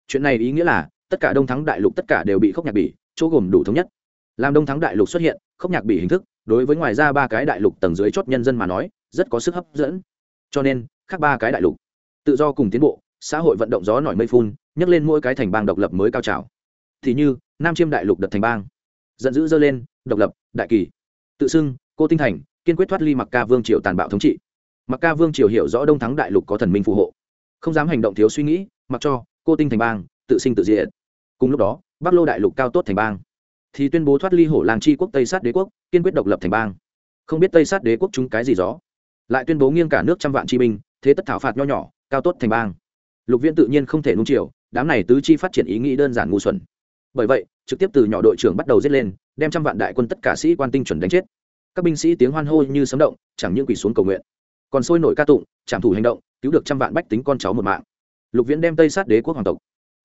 Chuyện này ý nghĩa là, tất cả đông thắng đại lục tất cả đều bị khốc nhạc bỉ chỗ gồm đủ thống nhất. Làm đông thắng đại lục xuất hiện, khốc nhạc bỉ hình thức, đối với ngoài ra ba cái đại lục tầng dưới chót nhân dân mà nói, rất có sức hấp dẫn. Cho nên, khác ba cái đại lục tự do cùng tiến bộ, xã hội vận động gió nổi mây phun, nhấc lên mỗi cái thành bang độc lập mới cao trào. Thì như, nam chiêm đại lục đợt thành bang. Giận dữ dơ lên, độc lập, đại kỳ. Tự xưng, cô tinh thành, kiên quyết thoát ly mặc ca vương triều tàn bạo thống trị. Mặc ca vương triều hiểu rõ đông thắng đại lục có thần minh phù hộ. Không dám hành động thiếu suy nghĩ, mặc cho, cô tinh thành bang, tự sinh tự diện cùng lúc đó, bắc lô đại lục cao tốt thành bang. Thì tuyên bố thoát ly hổ làng tri quốc, tây sát đế quốc, kiên quyết độc lập thành bang. Không biết tây sát đế quốc chúng cái gì đó lại tuyên bố nghiêng cả nước trăm vạn chi binh, thế tất thảo phạt nho nhỏ cao tốt thành bang. Lục viễn tự nhiên không thể nung chiều, đám này tứ chi phát triển ý nghĩ đơn giản ngu xuẩn. Bởi vậy, trực tiếp từ nhỏ đội trưởng bắt đầu giết lên, đem trăm vạn đại quân tất cả sĩ quan tinh chuẩn đánh chết. Các binh sĩ tiếng hoan hô như sấm động, chẳng những quỳ xuống cầu nguyện, còn sôi nổi ca tụng, trảm thủ hành động, cứu được trăm vạn bách tính con cháu một mạng. Lục viễn đem tây sát đế quốc hoàng tộc,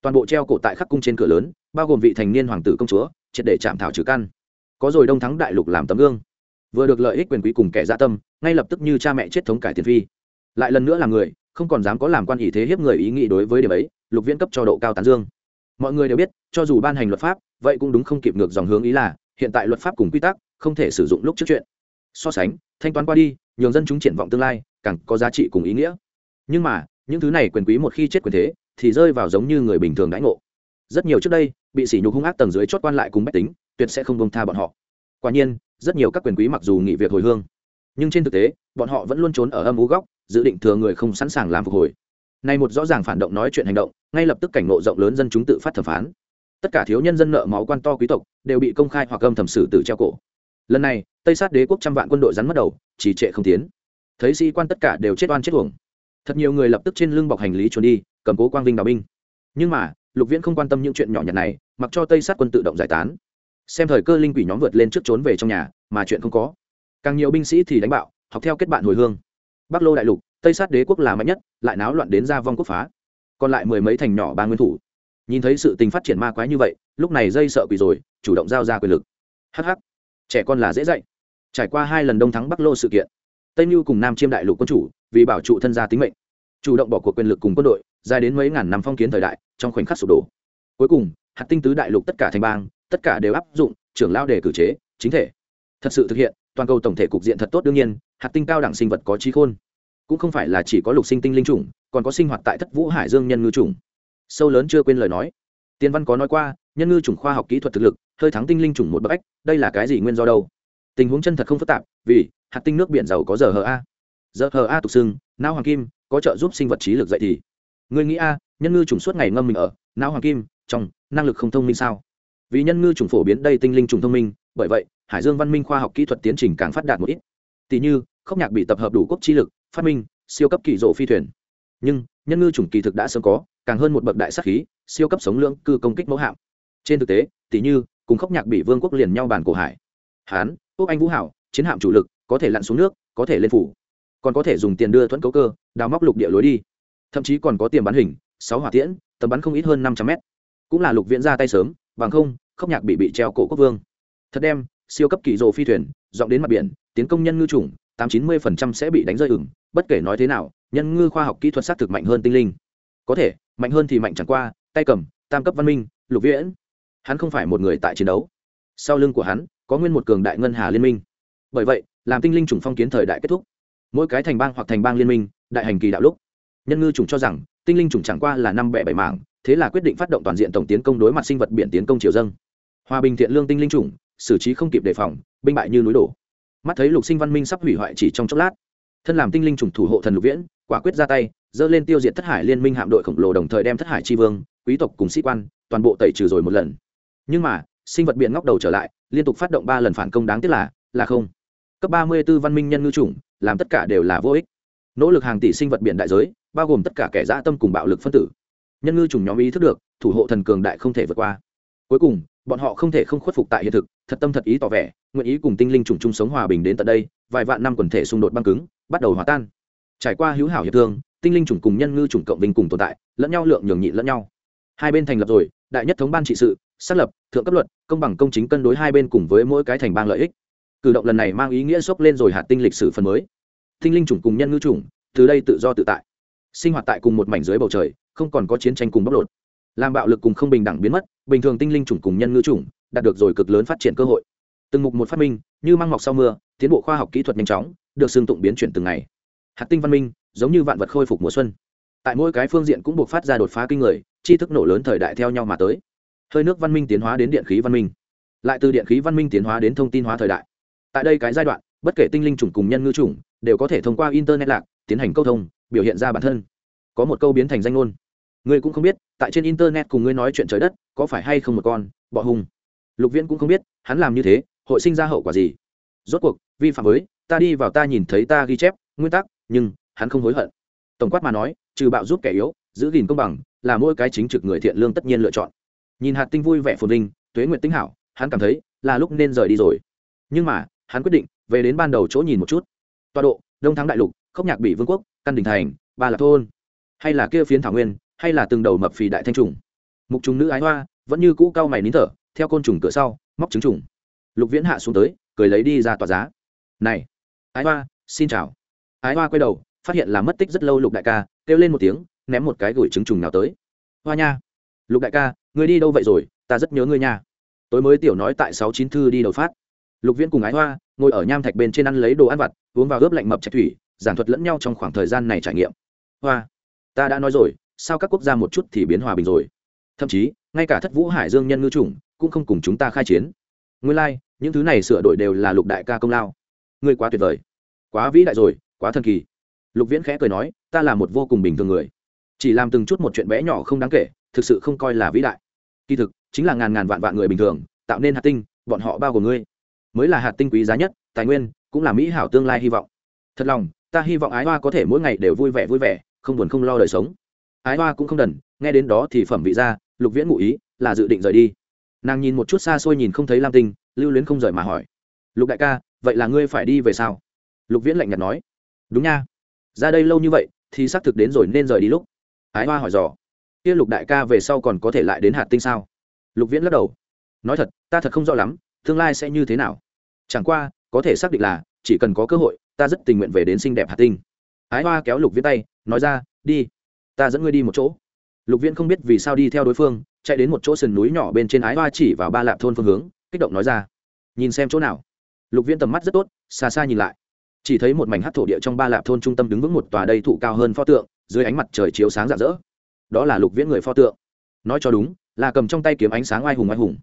toàn bộ treo cổ tại khắc cung trên cửa lớn, bao gồm vị thành niên hoàng tử công chúa, triệt để chạm thảo trừ căn. Có rồi đông thắng đại lục làm tấm gương. Vừa được lợi ích quyền quý cùng kẻ gia tâm, ngay lập tức như cha mẹ chết thống cải tiền phi. Lại lần nữa là người không còn dám có làm quan ý thế hiếp người ý nghĩ đối với điểm ấy, lục viễn cấp cho độ cao tán dương. Mọi người đều biết, cho dù ban hành luật pháp, vậy cũng đúng không kịp ngược dòng hướng ý là, hiện tại luật pháp cùng quy tắc, không thể sử dụng lúc trước chuyện. So sánh, thanh toán qua đi, nhường dân chúng triển vọng tương lai, càng có giá trị cùng ý nghĩa. Nhưng mà, những thứ này quyền quý một khi chết quyền thế, thì rơi vào giống như người bình thường đãi ngộ. Rất nhiều trước đây, bị sỉ nhục hung ác tầng dưới chót quan lại cùng bách tính, tuyệt sẽ không bông tha bọn họ. Quả nhiên, rất nhiều các quyền quý mặc dù nghỉ việc hồi hương, nhưng trên thực tế, bọn họ vẫn luôn trốn ở âm ú góc dự định thừa người không sẵn sàng làm phục hồi. Nay một rõ ràng phản động nói chuyện hành động, ngay lập tức cảnh ngộ rộng lớn dân chúng tự phát thẩm phán. Tất cả thiếu nhân dân nợ máu quan to quý tộc, đều bị công khai hoặc âm thầm xử tử treo cổ. Lần này, tây sát đế quốc trăm vạn quân đội rắn mất đầu chỉ trệ không tiến. Thấy sĩ quan tất cả đều chết oan chết uổng. Thật nhiều người lập tức trên lưng bọc hành lý trốn đi, cầm cố quang vinh đào binh. Nhưng mà, lục viễn không quan tâm những chuyện nhỏ nhặt này, mặc cho tây sát quân tự động giải tán. Xem thời cơ linh quỷ nhóm vượt lên trước trốn về trong nhà, mà chuyện không có. Càng nhiều binh sĩ thì đánh bạo, học theo kết bạn hồi hương bắc lô đại lục, tây sát đế quốc là mạnh nhất, lại náo loạn đến ra vong quốc phá. Còn lại mười mấy thành nhỏ ba nguyên thủ. Nhìn thấy sự tình phát triển ma quái như vậy, lúc này dây sợ quỷ rồi, chủ động giao ra quyền lực. Hh trẻ con là dễ dạy. Trải qua hai lần đông thắng bắc lô sự kiện, tây mưu cùng nam chiêm đại lục quân chủ, vì bảo trụ thân gia tính mệnh, chủ động bỏ cuộc quyền lực cùng quân đội, dài đến mấy ngàn năm phong kiến thời đại, trong khoảnh khắc sụp đổ. Cuối cùng, hạt tinh tứ đại lục tất cả thành bang, tất cả đều áp dụng, trưởng lao đề cử chế, chính thể. Thật sự thực hiện toàn cầu tổng thể cục diện thật tốt đương nhiên, hạt tinh cao đẳng sinh vật có trí khôn. Cũng không phải là chỉ có lục sinh tinh linh chủng, còn có sinh hoạt tại thất vũ hải dương nhân ngư chủng. Sâu lớn chưa quên lời nói. Tiên văn có nói qua, nhân ngư chủng khoa học kỹ thuật thực lực, hơi thắng tinh linh chủng một bậc ách, đây là cái gì nguyên do đâu? Tình huống chân thật không phức tạp, vì, hạt tinh nước biển giàu có giờ hờ a. Giờ hờ a tục xưng não hoàng kim, có trợ giúp sinh vật trí lực dậy thì. Người nghĩ a, nhân ngư chủng suốt ngày ngâm mình ở não hoàng kim, trong, năng lực không thông minh sao? Vì nhân ngư chủng phổ biến đây tinh linh chủng thông minh, bởi vậy hải dương văn minh khoa học kỹ thuật tiến trình càng phát đạt một ít. Tỷ như, khốc nhạc bị tập hợp đủ quốc chi lực, phát minh, siêu cấp kỳ rộ phi thuyền. Nhưng, nhân ngư chủng kỳ thực đã sớm có, càng hơn một bậc đại sắc khí, siêu cấp sống lưỡng, cư công kích mẫu hạm. Trên thực tế tỷ như, cùng khốc nhạc bị vương quốc liền nhau bàn cổ hải. Hán, quốc anh vũ hảo, chiến hạm chủ lực, có thể lặn xuống nước, có thể lên phủ. Còn có thể dùng tiền đưa thuẫn cấu cơ, đào móc lục địa lối đi. Thậm chí còn có tiền bắn hình, sáu hỏa tiễn, tầm bắn không ít hơn năm trăm mét. Cũng là lục viễn ra tay sớm, bằng không, khốc nhạc bị bị treo cổ quốc vương. Thật đem siêu cấp kỳ rồ phi thuyền dọn đến mặt biển, tiến công nhân ngư chủng, tám chín mươi phần trăm sẽ bị đánh rơi ửng. Bất kể nói thế nào, nhân ngư khoa học kỹ thuật xác thực mạnh hơn tinh linh. Có thể, mạnh hơn thì mạnh chẳng qua, tay cầm, tam cấp văn minh, lục viễn. Hắn không phải một người tại chiến đấu. Sau lưng của hắn, có nguyên một cường đại ngân hà liên minh. Bởi vậy, làm tinh linh chủng phong kiến thời đại kết thúc. Mỗi cái thành bang hoặc thành bang liên minh, đại hành kỳ đạo lúc. Nhân ngư chủng cho rằng, tinh linh chủng chẳng qua là năm bẻ bảy mảng, thế là quyết định phát động toàn diện tổng tiến công đối mặt sinh vật biển tiến công triều dân. Hòa bình thiện lương tinh linh chủng xử trí không kịp đề phòng, binh bại như núi đổ. Mắt thấy lục sinh văn minh sắp hủy hoại chỉ trong chốc lát, thân làm tinh linh trùng thủ hộ thần lục viễn, quả quyết ra tay dơ lên tiêu diệt thất hải liên minh hạm đội khổng lồ đồng thời đem thất hải tri vương, quý tộc cùng sĩ quan, toàn bộ tẩy trừ rồi một lần. Nhưng mà, sinh vật biển ngóc đầu trở lại, liên tục phát động ba lần phản công đáng tiếc là là không. Cấp ba mươi b ố văn minh nhân ngư chủng, làm tất cả đều là vô ích. Nỗ lực hàng tỷ sinh vật biển đại giới, bao gồm tất cả kẻ dã tâm cùng bạo lực phân tử. Nhân ngư chủng nhóm ý thức được, thủ hộ thần cường đại không thể vượt qua. Cuối cùng bọn họ không thể không khuất phục tại hiện thực, thật tâm thật ý tỏ vẻ, nguyện ý cùng tinh linh chủng chung sống hòa bình đến tận đây, vài vạn năm quần thể xung đột băng cứng, bắt đầu hòa tan. Trải qua hữu hảo hiệp thương, tinh linh chủng cùng nhân ngư chủng cộng bình cùng tồn tại, lẫn nhau lượng nhường nhịn lẫn nhau. Hai bên thành lập rồi, đại nhất thống ban trị sự, xác lập, thượng cấp luật, công bằng công chính cân đối hai bên cùng với mỗi cái thành bang lợi ích. Cử động lần này mang ý nghĩa sốc lên rồi hạt tinh lịch sử phần mới. Tinh linh chủng cùng nhân ngư chủng, từ đây tự do tự tại. Sinh hoạt tại cùng một mảnh dưới bầu trời, không còn có chiến tranh cùng bóc lột làm bạo lực cùng không bình đẳng biến mất, bình thường tinh linh chủng cùng nhân ngư chủng đạt được rồi cực lớn phát triển cơ hội. Từng mục một phát minh, như mang mọc sau mưa, tiến bộ khoa học kỹ thuật nhanh chóng, được xương tụng biến chuyển từng ngày. Hạt tinh văn minh, giống như vạn vật khôi phục mùa xuân. Tại mỗi cái phương diện cũng buộc phát ra đột phá kinh người, tri thức nổ lớn thời đại theo nhau mà tới. Hơi nước văn minh tiến hóa đến điện khí văn minh. Lại từ điện khí văn minh tiến hóa đến thông tin hóa thời đại. Tại đây cái giai đoạn, bất kể tinh linh chủng cùng nhân ngư chủng, đều có thể thông qua internet lạc, tiến hành câu thông, biểu hiện ra bản thân. Có một câu biến thành danh ngôn ngươi cũng không biết, tại trên internet cùng ngươi nói chuyện trời đất, có phải hay không một con, bọ hùng? Lục viễn cũng không biết, hắn làm như thế, hội sinh ra hậu quả gì? Rốt cuộc, vi phạm với, ta đi vào ta nhìn thấy ta ghi chép, nguyên tắc, nhưng, hắn không hối hận. Tổng quát mà nói, trừ bạo giúp kẻ yếu, giữ gìn công bằng, là mỗi cái chính trực người thiện lương tất nhiên lựa chọn. Nhìn hạt tinh vui vẻ phồn linh tuế nguyện tinh hảo, hắn cảm thấy, là lúc nên rời đi rồi. Nhưng mà, hắn quyết định, về đến ban đầu chỗ nhìn một chút. Tọa độ, đông thắng đại lục, khốc nhạc bị vương quốc, căn đình thành, ba lạc thôn. Hay là kia phiến thảo nguyên hay là từng đầu mập phì đại thanh trùng. Mục trùng nữ ái hoa, vẫn như cũ cao mày nín thở, theo côn trùng cửa sau, móc trứng trùng. Lục viễn hạ xuống tới, cười lấy đi ra tòa giá. Này, ái hoa, xin chào. Ái hoa quay đầu, phát hiện là mất tích rất lâu lục đại ca, kêu lên một tiếng, ném một cái gửi trứng trùng nào tới. Hoa nha. Lục đại ca người đi đâu vậy rồi? Ta rất nhớ ngươi nha. Tối mới tiểu nói tại sáu chín thư đi đầu phát. Lục viễn cùng ái hoa, ngồi ở nham thạch bên trên ăn lấy đồ ăn vặt, uống vào ướp lạnh mập trạch thủy, giảng thuật lẫn nhau trong khoảng thời gian này trải nghiệm. Hoa, ta đã nói rồi sao các quốc gia một chút thì biến hòa bình rồi? Thậm chí ngay cả thất vũ hải dương nhân ngư chủng cũng không cùng chúng ta khai chiến. Nguyên lai、like, những thứ này sửa đổi đều là lục đại ca công lao. Ngươi quá tuyệt vời quá vĩ đại rồi quá thần kỳ. Lục viễn khẽ cười nói ta là một vô cùng bình thường người. Chỉ làm từng chút một chuyện bé nhỏ không đáng kể thực sự không coi là vĩ đại. Kỳ thực chính là ngàn ngàn vạn vạn người bình thường tạo nên hạt tinh bọn họ bao gồm ngươi. Mới là hạt tinh quý giá nhất tài nguyên cũng là mỹ hảo tương lai hy vọng. Thật lòng ta hy vọng ái hoa có thể mỗi ngày đều vui vẻ vui vẻ không buồn không lo đời sống ái hoa cũng không đần, nghe đến đó thì phẩm vị ra, lục viễn ngụ ý là dự định rời đi. Nàng nhìn một chút xa xôi nhìn không thấy lam tinh, lưu luyến không rời mà hỏi. Lục đại ca, vậy là ngươi phải đi về sao? Lục viễn lạnh nhạt nói. Đúng nha. Ra đây lâu như vậy, thì xác thực đến rồi nên rời đi lúc. Ái hoa hỏi dò. Kia lục đại ca về sau còn có thể lại đến hạt tinh sao? Lục viễn lắc đầu. Nói thật, ta thật không rõ lắm, tương lai sẽ như thế nào. Chẳng qua, có thể xác định là, chỉ cần có cơ hội, ta rất tình nguyện về đến xinh đẹp hạt tinh. Ái hoa kéo lục viễn tay, nói ra, đi ta dẫn ngươi đi một chỗ. Lục viễn không biết vì sao đi theo đối phương, chạy đến một chỗ sườn núi nhỏ bên trên ái hoa chỉ vào ba lạp thôn phương hướng, kích động nói ra. Nhìn xem chỗ nào. Lục viễn tầm mắt rất tốt, xa xa nhìn lại. Chỉ thấy một mảnh hát thổ địa trong ba lạp thôn trung tâm đứng vững một tòa đầy thụ cao hơn pho tượng, dưới ánh mặt trời chiếu sáng rạng rỡ. Đó là lục viễn người pho tượng. Nói cho đúng, là cầm trong tay kiếm ánh sáng oai hùng oai hùng.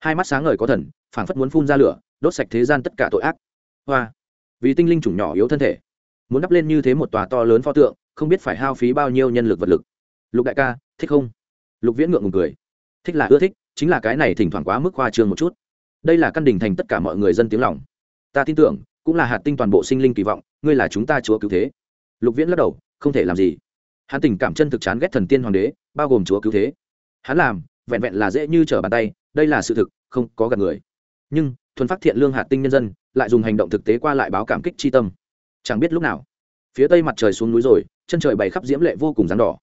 Hai mắt sáng ngời có thần, phảng phất muốn phun ra lửa, đốt sạch thế gian tất cả tội ác. Hoa. Vì tinh linh chủng nhỏ yếu thân thể, muốn đắp lên như thế một tòa to lớn pho tượng không biết phải hao phí bao nhiêu nhân lực vật lực. Lục đại ca, thích không? Lục viễn ngượng ngùng cười. Thích là ưa thích, chính là cái này thỉnh thoảng quá mức khoa trương một chút. Đây là căn đình thành tất cả mọi người dân tiếng lòng. Ta tin tưởng, cũng là hạt tinh toàn bộ sinh linh kỳ vọng, ngươi là chúng ta chúa cứu thế. Lục viễn lắc đầu, không thể làm gì. Hắn tình cảm chân thực chán ghét thần tiên hoàng đế, bao gồm chúa cứu thế. Hắn làm, vẹn vẹn là dễ như trở bàn tay, đây là sự thực, không có gặp người. Nhưng, thuần phát thiện lương hạt tinh nhân dân, lại dùng hành động thực tế qua lại báo cảm kích chi tâm. Chẳng biết lúc nào, phía tây mặt trời xuống núi rồi chân trời bày khắp diễm lệ vô cùng rắn đỏ.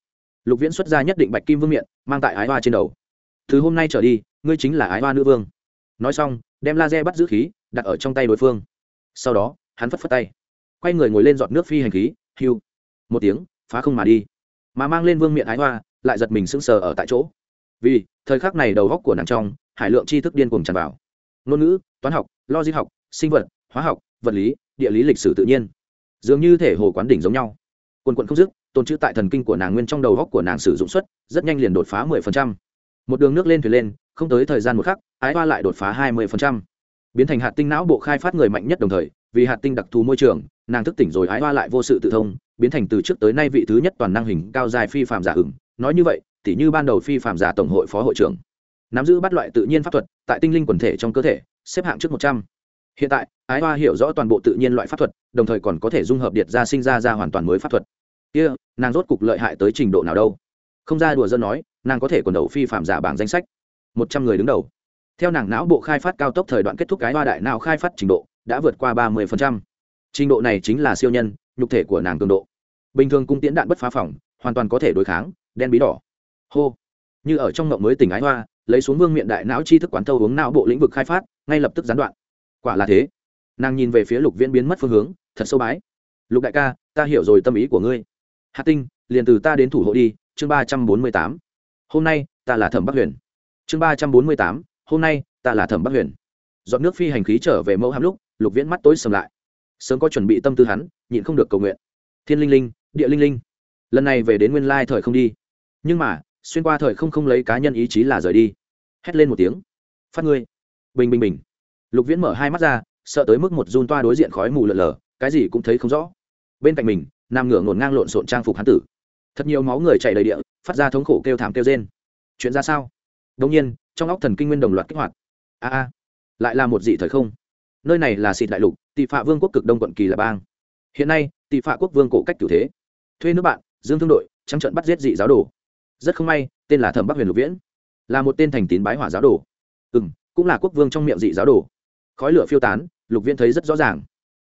Lục viễn xuất ra nhất định bạch kim vương miện, mang tại ái hoa trên đầu. Từ hôm nay trở đi, ngươi chính là ái hoa nữ vương. Nói xong, đem laser bắt giữ khí, đặt ở trong tay đối phương. Sau đó, hắn phất phất tay. Quay người ngồi lên giọt nước phi hành khí, hiu. Một tiếng, phá không mà đi. Mà mang lên vương miện ái hoa, lại giật mình sững sờ ở tại chỗ. Vì, thời khắc này đầu góc của nàng trong, hải lượng tri thức điên cuồng tràn vào. Ngôn ngữ, toán học, logic học, sinh vật, hóa học, vật lý, địa lý lịch sử tự nhiên. Dường như thể hồ quán đỉnh giống nhau quần quận không dứt, tồn chữ tại thần kinh của nàng nguyên trong đầu góc của nàng sử dụng suất rất nhanh liền đột phá mười phần trăm. Một đường nước lên thuyền lên, không tới thời gian một khắc, ái hoa lại đột phá hai mươi phần trăm. Biến thành hạt tinh não bộ khai phát người mạnh nhất đồng thời, vì hạt tinh đặc thù môi trường, nàng thức tỉnh rồi ái hoa lại vô sự tự thông, biến thành từ trước tới nay vị thứ nhất toàn năng hình cao dài phi phạm giả hửng. Nói như vậy, tỉ như ban đầu phi phạm giả tổng hội phó hội trưởng. Nắm giữ bắt loại tự nhiên pháp thuật, tại tinh linh quần thể trong cơ thể, xếp hạng trước một trăm. Hiện tại, ái hoa hiểu rõ toàn bộ tự nhiên loại pháp thuật, đồng thời còn có thể dung hợp điệt ra sinh ra ra hoàn toàn mới pháp thuật kia、yeah, nàng rốt cục lợi hại tới trình độ nào đâu. Không ra đùa dân nói nàng có thể còn đầu phi phạm giả bảng danh sách. Một trăm người đứng đầu. Theo nàng não bộ khai phát cao tốc thời đoạn kết thúc cái hoa đại não khai phát trình độ đã vượt qua ba mươi trình độ này chính là siêu nhân nhục thể của nàng cường độ. Bình thường cung tiễn đạn bất phá phòng hoàn toàn có thể đối kháng đen bí đỏ. Hô. Như ở trong ngộng mới tỉnh ái hoa lấy xuống vương miện đại não chi thức quán thâu hướng não bộ lĩnh vực khai phát ngay lập tức gián đoạn. Quả là thế. Nàng nhìn về phía lục viễn biến mất phương hướng thật sâu bái. Lục đại ca ta hiểu rồi tâm ý của ngươi. Hạ tinh, liền từ ta đến thủ hộ đi, chương ba trăm bốn mươi tám. Hôm nay, ta là thẩm bắc huyền. Chương ba trăm bốn mươi tám, hôm nay, ta là thẩm bắc huyền. Dọn nước phi hành khí trở về mẫu hàm lúc, lục viễn mắt tối sầm lại. Sớm có chuẩn bị tâm tư hắn, nhịn không được cầu nguyện. Thiên linh linh, địa linh linh. Lần này về đến nguyên lai thời không đi. Nhưng mà, xuyên qua thời không không lấy cá nhân ý chí là rời đi. Hét lên một tiếng. Phát ngươi. Bình bình bình. Lục viễn mở hai mắt ra, sợ tới mức một run toa đối diện khói mù lợn lờ cái gì cũng thấy không rõ. Bên cạnh mình nằm ngửa ngổn ngang lộn xộn trang phục hán tử. Thật nhiều máu người chạy đầy địa, phát ra thống khổ kêu thảm kêu rên. Chuyện ra sao? Đông nhiên, trong óc thần kinh nguyên đồng loạt kích hoạt. A a, lại là một dị thời không. Nơi này là xịt đại lục, tị phạ vương quốc cực đông quận kỳ là bang. Hiện nay, tị phạ quốc vương cổ cách cử thế. Thuê nước bạn, dương thương đội, trắng trận bắt giết dị giáo đồ. Rất không may, tên là thẩm bắc huyền lục viễn, là một tên thành tín bái hỏa giáo đồ. Ừ m cũng là quốc vương trong miệng dị giáo đồ. Khói lửa phiêu tán, lục viễn thấy rất rõ ràng.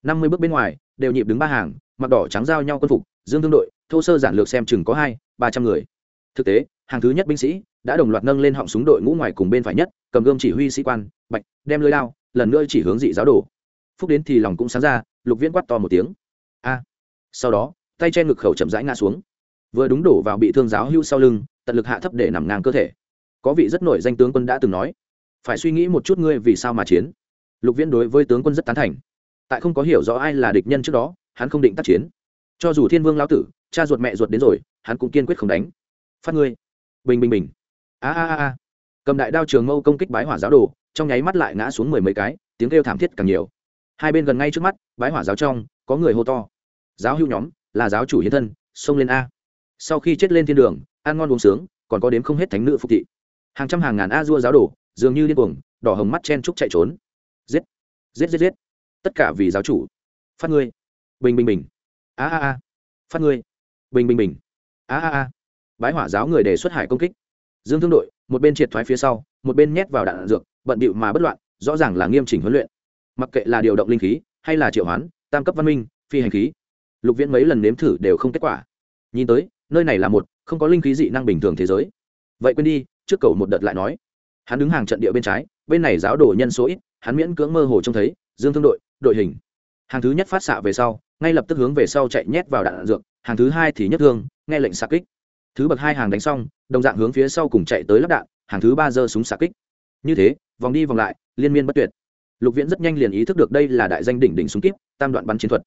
Năm mươi bước bên ngoài, đều nhịp đứng ba hàng mặc đỏ trắng giao nhau quân phục, dương thương đội, thô sơ giản lược xem chừng có hai, ba trăm người. Thực tế, hàng thứ nhất binh sĩ đã đồng loạt nâng lên họng súng đội ngũ ngoài cùng bên phải nhất, cầm gươm chỉ huy sĩ quan, bạch, đem lưới lao lần nữa chỉ hướng dị giáo đồ. Phúc đến thì lòng cũng sáng ra, lục viễn quát to một tiếng. A! Sau đó, tay che ngực khẩu chậm rãi ngã xuống. Vừa đúng đổ vào bị thương giáo hưu sau lưng, tận lực hạ thấp để nằm ngang cơ thể. Có vị rất nổi danh tướng quân đã từng nói, phải suy nghĩ một chút ngươi vì sao mà chiến. Lục viễn đối với tướng quân rất tán thành. Tại không có hiểu rõ ai là địch nhân trước đó hắn không định tác chiến. Cho dù thiên vương lão tử, cha ruột mẹ ruột đến rồi, hắn cũng kiên quyết không đánh. Phát ngươi. Bình bình bình. A a a cầm đại đao trường mâu công kích bái hỏa giáo đồ, trong nháy mắt lại ngã xuống mười mấy cái, tiếng kêu thảm thiết càng nhiều. Hai bên gần ngay trước mắt, bái hỏa giáo trong, có người hô to. Giáo hưu nhóm, là giáo chủ hiến thân, xông lên a. Sau khi chết lên thiên đường, ăn ngon uống sướng, còn có đếm không hết thánh nữ phục thị. Hàng trăm hàng ngàn a dua giáo đồ, dường như điên cuồng, đỏ hồng mắt chen trúc chạy trốn. Giết. Giết giết giết. Tất cả vì giáo chủ. Phát ngươi bình bình bình. A a a. Phát ngươi. Bình bình bình. A a a. Bái hỏa giáo người đề xuất hải công kích. Dương thương đội, một bên triệt thoái phía sau, một bên nhét vào đạn dược, bận bịu mà bất loạn, rõ ràng là nghiêm chỉnh huấn luyện. Mặc kệ là điều động linh khí, hay là triệu hoán, tam cấp văn minh, phi hành khí, lục viễn mấy lần nếm thử đều không kết quả. Nhìn tới, nơi này là một, không có linh khí dị năng bình thường thế giới. Vậy quên đi, trước cầu một đợt lại nói. Hắn đứng hàng trận địa bên trái, bên này giáo đồ nhân số ít, hắn miễn cưỡng mơ hồ trông thấy, dương thương đội đội hình hàng thứ nhất phát xạ về sau, ngay lập tức hướng về sau chạy nhét vào đạn dược, hàng thứ hai thì nhất thương, nghe lệnh xạ kích. Thứ bậc hai hàng đánh xong, đồng dạng hướng phía sau cùng chạy tới lắp đạn, hàng thứ ba giơ súng xạ kích. Như thế, vòng đi vòng lại, liên miên bất tuyệt. Lục viễn rất nhanh liền ý thức được đây là đại danh đỉnh đỉnh súng kíp, tam đoạn bắn chiến thuật.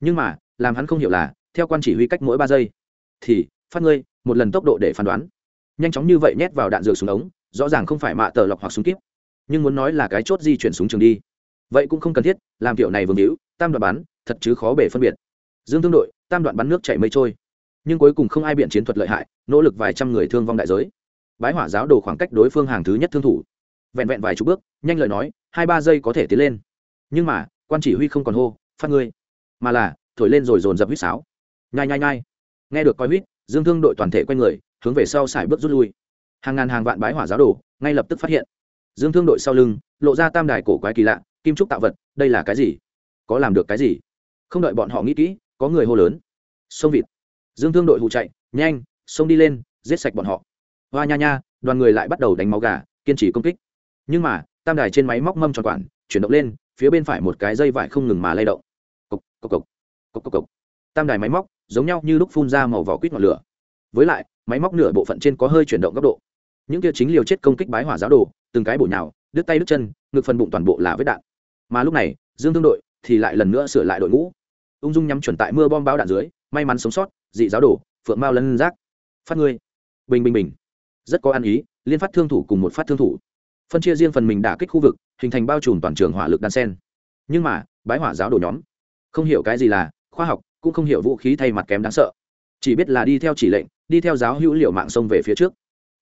Nhưng mà, làm hắn không hiểu là, theo quan chỉ huy cách mỗi ba giây, thì, phát ngươi, một lần tốc độ để phán đoán. Nhanh chóng như vậy nhét vào đạn dược súng ống, rõ ràng không phải mạ tờ lọc hoặc súng kíp. Nhưng muốn nói là cái chốt di chuyển súng trường đi vậy cũng không cần thiết, làm kiểu này vương hữu tam đoạn bắn, thật chứ khó bể phân biệt. Dương thương đội, tam đoạn bắn nước chảy mây trôi. Nhưng cuối cùng không ai biện chiến thuật lợi hại, nỗ lực vài trăm người thương vong đại giới. Bái hỏa giáo đồ khoảng cách đối phương hàng thứ nhất thương thủ. Vẹn vẹn vài chục bước, nhanh lời nói, hai ba giây có thể tiến lên. Nhưng mà, quan chỉ huy không còn hô, phát ngươi. Mà là, thổi lên rồi dồn dập huýt sáo. Nhai nhai nhai. Nghe được coi huýt dương thương đội toàn thể quay người, hướng về sau xài bước rút lui. Hàng ngàn hàng vạn bái hỏa giáo đồ, ngay lập tức phát hiện. Dương thương đội sau lưng, lộ ra tam đài cổ quái kỳ lạ kim trúc tạo vật, đây là cái gì? Có làm được cái gì? Không đợi bọn họ nghĩ kỹ, có người hô lớn. Sông vịt. Dương thương đội hụ chạy, nhanh, sông đi lên, giết sạch bọn họ. Hoa nha nha, đoàn người lại bắt đầu đánh máu gà, kiên trì công kích. Nhưng mà, tam đài trên máy móc mâm tròn quản chuyển động lên, phía bên phải một cái dây vải không ngừng mà lay động. Cộc cộc cộc. Cộc cộc cộc. Tam đài máy móc, giống nhau như lúc phun ra màu vỏ quýt ngọn lửa. Với lại, máy móc nửa bộ phận trên có hơi chuyển động góc độ. Những kia chính liều chết công kích bái hỏa giáo đồ, từng cái bổ nhào, đứt tay đứt chân, ngực phần bụng toàn bộ là vết đạn mà lúc này, dương thương đội thì lại lần nữa sửa lại đội ngũ. Ung dung nhắm chuẩn tại mưa bom bao đạn dưới, may mắn sống sót, dị giáo đổ, phượng mao lân giác. Phát ngươi. Bình bình bình. Rất có ăn ý, liên phát thương thủ cùng một phát thương thủ. Phân chia riêng phần mình đả kích khu vực, hình thành bao trùm toàn trường hỏa lực đan sen. Nhưng mà, bái hỏa giáo đổ nhóm. Không hiểu cái gì là khoa học, cũng không hiểu vũ khí thay mặt kém đáng sợ. Chỉ biết là đi theo chỉ lệnh, đi theo giáo hữu liệu mạng sông về phía trước.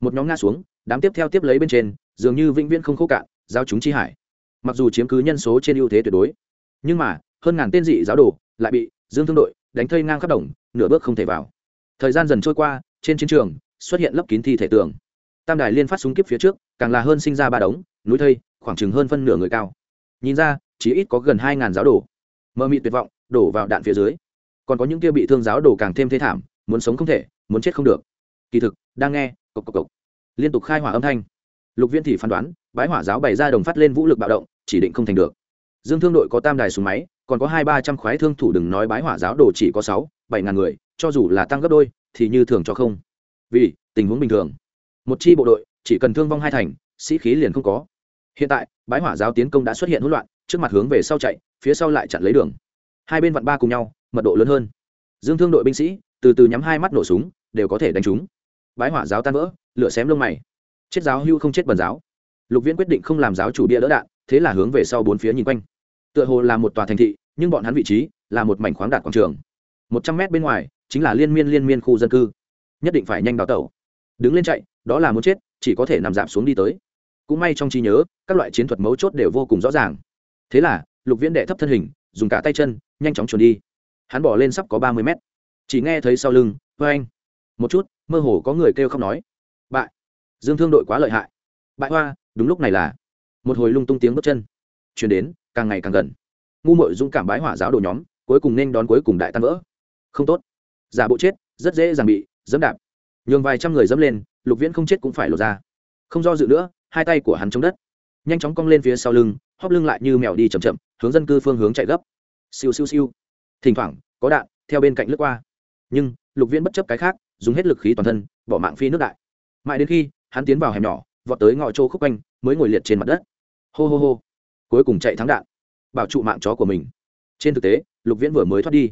Một nhóm nga xuống, đám tiếp theo tiếp lấy bên trên, dường như vĩnh viễn không khô cạn giao chúng chi hải mặc dù chiếm cứ nhân số trên ưu thế tuyệt đối, nhưng mà, hơn ngàn tên dị giáo đồ lại bị dương thương đội đánh thây ngang khắp đồng, nửa bước không thể vào. Thời gian dần trôi qua, trên chiến trường xuất hiện lấp kín thi thể tường. Tam đài liên phát súng kiếp phía trước, càng là hơn sinh ra ba đống, núi thây, khoảng chừng hơn phân nửa người cao. Nhìn ra, chỉ ít có gần hai ngàn giáo đồ. Mơ mị tuyệt vọng, đổ vào đạn phía dưới. Còn có những kia bị thương giáo đồ càng thêm thế thảm, muốn sống không thể, muốn chết không được. Kỳ thực, đang nghe, cộc cộc cộc. Liên tục khai hỏa âm thanh lục viễn thì phán đoán, bái hỏa giáo bày ra đồng phát lên vũ lực bạo động, chỉ định không thành được. Dương thương đội có tam đài súng máy, còn có hai ba trăm khoái thương thủ đừng nói bái hỏa giáo đồ chỉ có sáu, bảy ngàn người, cho dù là tăng gấp đôi, thì như thường cho không. Vì, tình huống bình thường. Một chi bộ đội, chỉ cần thương vong hai thành, sĩ khí liền không có. Hiện tại, bái hỏa giáo tiến công đã xuất hiện hỗn loạn, trước mặt hướng về sau chạy, phía sau lại chặn lấy đường. Hai bên vặn ba cùng nhau, mật độ lớn hơn. Dương thương đội binh sĩ, từ từ nhắm hai mắt nổ súng, đều có thể đánh trúng bái hỏa giáo tan vỡ, lửa xém lông mày chết giáo hưu không chết bần giáo. Lục viễn quyết định không làm giáo chủ bia đỡ đạn, thế là hướng về sau bốn phía nhìn quanh. Tựa hồ là một tòa thành thị, nhưng bọn hắn vị trí là một mảnh khoáng đạt quảng trường. Một trăm mét bên ngoài, chính là liên miên liên miên khu dân cư. Nhất định phải nhanh đào tẩu. Đứng lên chạy, đó là muốn chết, chỉ có thể nằm giảm xuống đi tới. Cũng may trong trí nhớ, các loại chiến thuật mấu chốt đều vô cùng rõ ràng. Thế là, lục viễn đệ thấp thân hình, dùng cả tay chân, nhanh chóng chuồn đi. Hắn bỏ lên sắp có ba mươi mét. Chỉ nghe thấy sau lưng vê anh một chút, mơ hồ có người kêu khóc nói, bại dương thương đội quá lợi hại. Bại hoa, đúng lúc này là. Một hồi lung tung tiếng bước chân. Chuyển đến, càng ngày càng gần. Ngu mội dũng cảm bái hỏa giáo đồ nhóm, cuối cùng nên đón cuối cùng đại tan vỡ. Không tốt. Giả bộ chết, rất dễ dàng bị dẫm đạp. Nhường vài trăm người dẫm lên, lục viễn không chết cũng phải lột ra. Không do dự nữa, hai tay của hắn chống đất. Nhanh chóng cong lên phía sau lưng, hóp lưng lại như mèo đi chậm chậm, hướng dân cư phương hướng chạy gấp. Siêu siêu siêu. Thỉnh thoảng, có đạn theo bên cạnh lướt qua. Nhưng, lục viễn bất chấp cái khác, dùng hết lực khí toàn thân, bỏ mạng phi nước đại. Mãi đến khi hắn tiến vào hẻm nhỏ, vọt tới ngõ trô khúc quanh, mới ngồi liệt trên mặt đất. Hô hô hô. Cuối cùng chạy thắng đạn. Bảo trụ mạng chó của mình. Trên thực tế, lục viễn vừa mới thoát đi.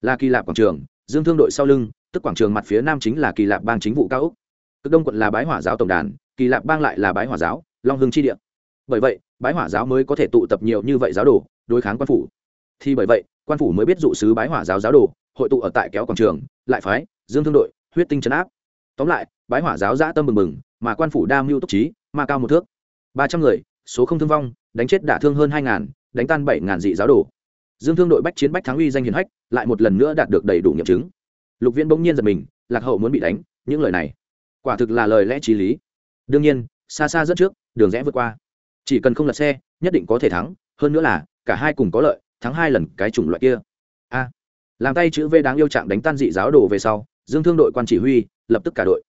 Là kỳ lạp quảng trường, dương thương đội sau lưng, tức quảng trường mặt phía nam chính là kỳ lạp bang chính vụ cao úc cực đông quận là bái hỏa giáo tổng đàn, kỳ lạp bang lại là bái hỏa giáo, long hưng chi địa. Bởi vậy, bái hỏa giáo mới có thể tụ tập nhiều như vậy giáo đồ, đối kháng quan phủ. Thì bởi vậy, quan phủ mới biết dụ sứ bái hỏa giáo giáo đồ, hội tụ ở tại kéo quảng trường, lại phái dương thương đội, huyết tinh chấn áp. Tóm lại bái hỏa giáo dã tâm mừng mừng mà quan phủ đa mưu túc trí, ma cao một thước. Ba trăm người, số không thương vong, đánh chết đả thương hơn hai ngàn, đánh tan bảy ngàn dị giáo đồ. Dương thương đội bách chiến bách thắng uy danh hiền hách, lại một lần nữa đạt được đầy đủ nghiệm chứng. Lục viễn bỗng nhiên giật mình, lạc hậu muốn bị đánh, những lời này, quả thực là lời lẽ t r í lý. Đương nhiên, xa xa dẫn trước, đường rẽ vượt qua. Chỉ cần không lật xe, nhất định có thể thắng, hơn nữa là, cả hai cùng có lợi, thắng hai lần cái chủng loại kia. A. Làm tay chữ v đáng yêu trạng đánh tan dị giáo đồ về sau, dương thương đội quan chỉ huy, lập tức cả đội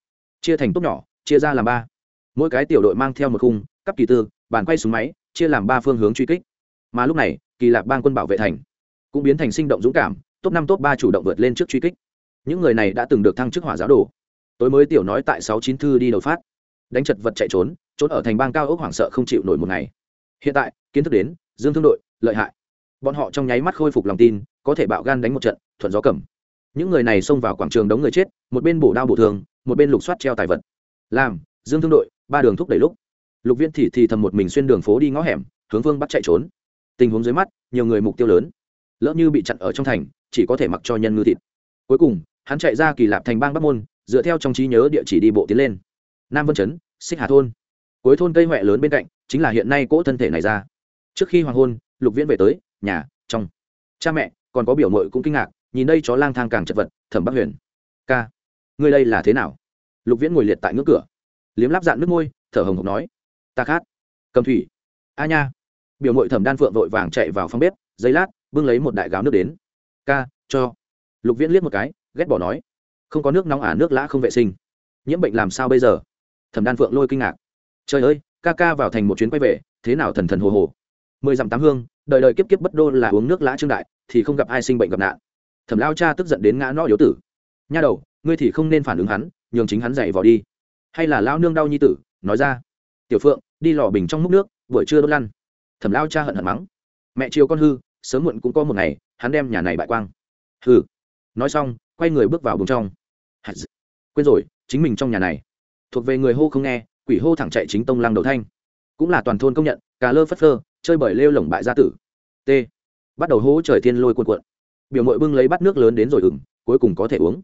chia thành tốt nhỏ, chia ra làm ba. Mỗi cái tiểu đội mang theo một khung, cấp kỳ tư, bàn quay súng máy, chia làm ba phương hướng truy kích. Mà lúc này, kỳ lạc bang quân bảo vệ thành cũng biến thành sinh động dũng cảm top năm top ba chủ động vượt lên trước truy kích. Những người này đã từng được thăng chức hỏa giáo đồ. Tối mới tiểu nói tại sáu chín thư đi đầu phát. Đánh chật vật chạy trốn trốn ở thành bang cao ốc hoảng sợ không chịu nổi một ngày. Hiện tại, kiến thức đến, dương thương đội, lợi hại. Bọn họ trong nháy mắt khôi phục lòng tin, có thể bạo gan đánh một trận, thuận gió cầm những người này xông vào quảng trường đống người chết, một bên bổ đao bổ thường, một bên lục soát treo tài vật. Làm, dương thương đội, ba đường thúc đẩy lúc. Lục viên thì thì thầm một mình xuyên đường phố đi ngõ hẻm, hướng Vương bắt chạy trốn. Tình huống dưới mắt, nhiều người mục tiêu lớn. Lỡ như bị chặn ở trong thành, chỉ có thể mặc cho nhân ngư thịt. Cuối cùng, hắn chạy ra kỳ lạp thành bang bắc môn, dựa theo trong trí nhớ địa chỉ đi bộ tiến lên. Nam vân chấn, xích hà thôn. Cuối thôn cây huệ lớn bên cạnh, chính là hiện nay cỗ thân thể này ra. Trước khi hoàng hôn, lục viễn về tới, nhà, trong. Cha mẹ, còn có biểu mội cũng kinh ngạc nhìn đây chó lang thang càng chật vật thẩm bắc huyền. Ca ngươi đây là thế nào? Lục viễn ngồi liệt tại ngưỡng cửa. Liếm láp dạn nước môi thở hồng hộc nói ta khát. Cầm thủy. A nha. Biểu mội thẩm đan phượng vội vàng chạy vào phòng bếp giấy lát bưng lấy một đại gáo nước đến. Ca cho. Lục viễn liếc một cái ghét bỏ nói không có nước nóng ả à, nước lã không vệ sinh. Nhiễm bệnh làm sao bây giờ? Thẩm đan phượng lôi kinh ngạc. Trời ơi ca ca vào thành một chuyến quay về thế nào thần thần hồ hồ. Mười dặm tám hương đời đời kiếp kiếp bất đô là uống nước lã trương đại thì không gặp ai sinh bệnh gặp nạn thẩm lao cha tức giận đến ngã no yếu tử. Nha đầu, ngươi thì không nên phản ứng hắn, nhường chính hắn dậy vào đi. Hay là lao nương đau nhi tử, nói ra. Tiểu phượng, đi lò bình trong múc nước, buổi trưa đốt lăn. Thẩm lao cha hận hận mắng. Mẹ chiều con hư, sớm muộn cũng có một ngày, hắn đem nhà này bại quang. Hừ. Nói xong, quay người bước vào bùng trong. Quên rồi, chính mình trong nhà này. Thuộc về người hô không nghe, quỷ hô thẳng chạy chính tông lăng đầu thanh. Cũng là toàn thôn công nhận, cà lơ phất phơ, chơi bởi lêu lồng bại gia tử. T. Bắt đầu hố trời thiên lôi cuộn cuộn biểu mội bưng lấy bát nước lớn đến rồi ừng, cuối cùng có thể uống.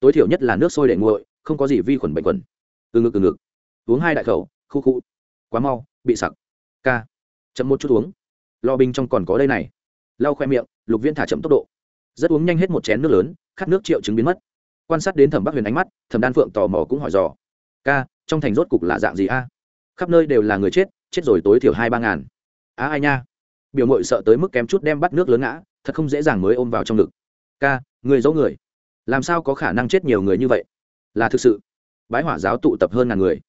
Tối thiểu nhất là nước sôi để nguội, không có gì vi khuẩn bệnh khuẩn từ ngực từ ngực. Uống hai đại khẩu, khu khu. Quá mau, bị sặc. Ca. Chậm một chút uống. Lo binh trong còn có đây này. Lau khoe miệng, lục viên thả chậm tốc độ. Rất uống nhanh hết một chén nước lớn, khát nước triệu chứng biến mất. Quan sát đến thẩm bắc huyền ánh mắt, thẩm đan phượng tò mò cũng hỏi dò. Ca, trong thành rốt cục là dạng gì a? Khắp nơi đều là người chết chết rồi tối thiểu hai ba ngàn. Á ai nha? Biểu mội sợ tới mức kém chút đem bắt nước lớn ngã thật không dễ dàng mới ôm vào trong ngực. Ca, người giấu người, làm sao có khả năng chết nhiều người như vậy? Là thực sự. Bái hỏa giáo tụ tập hơn ngàn người.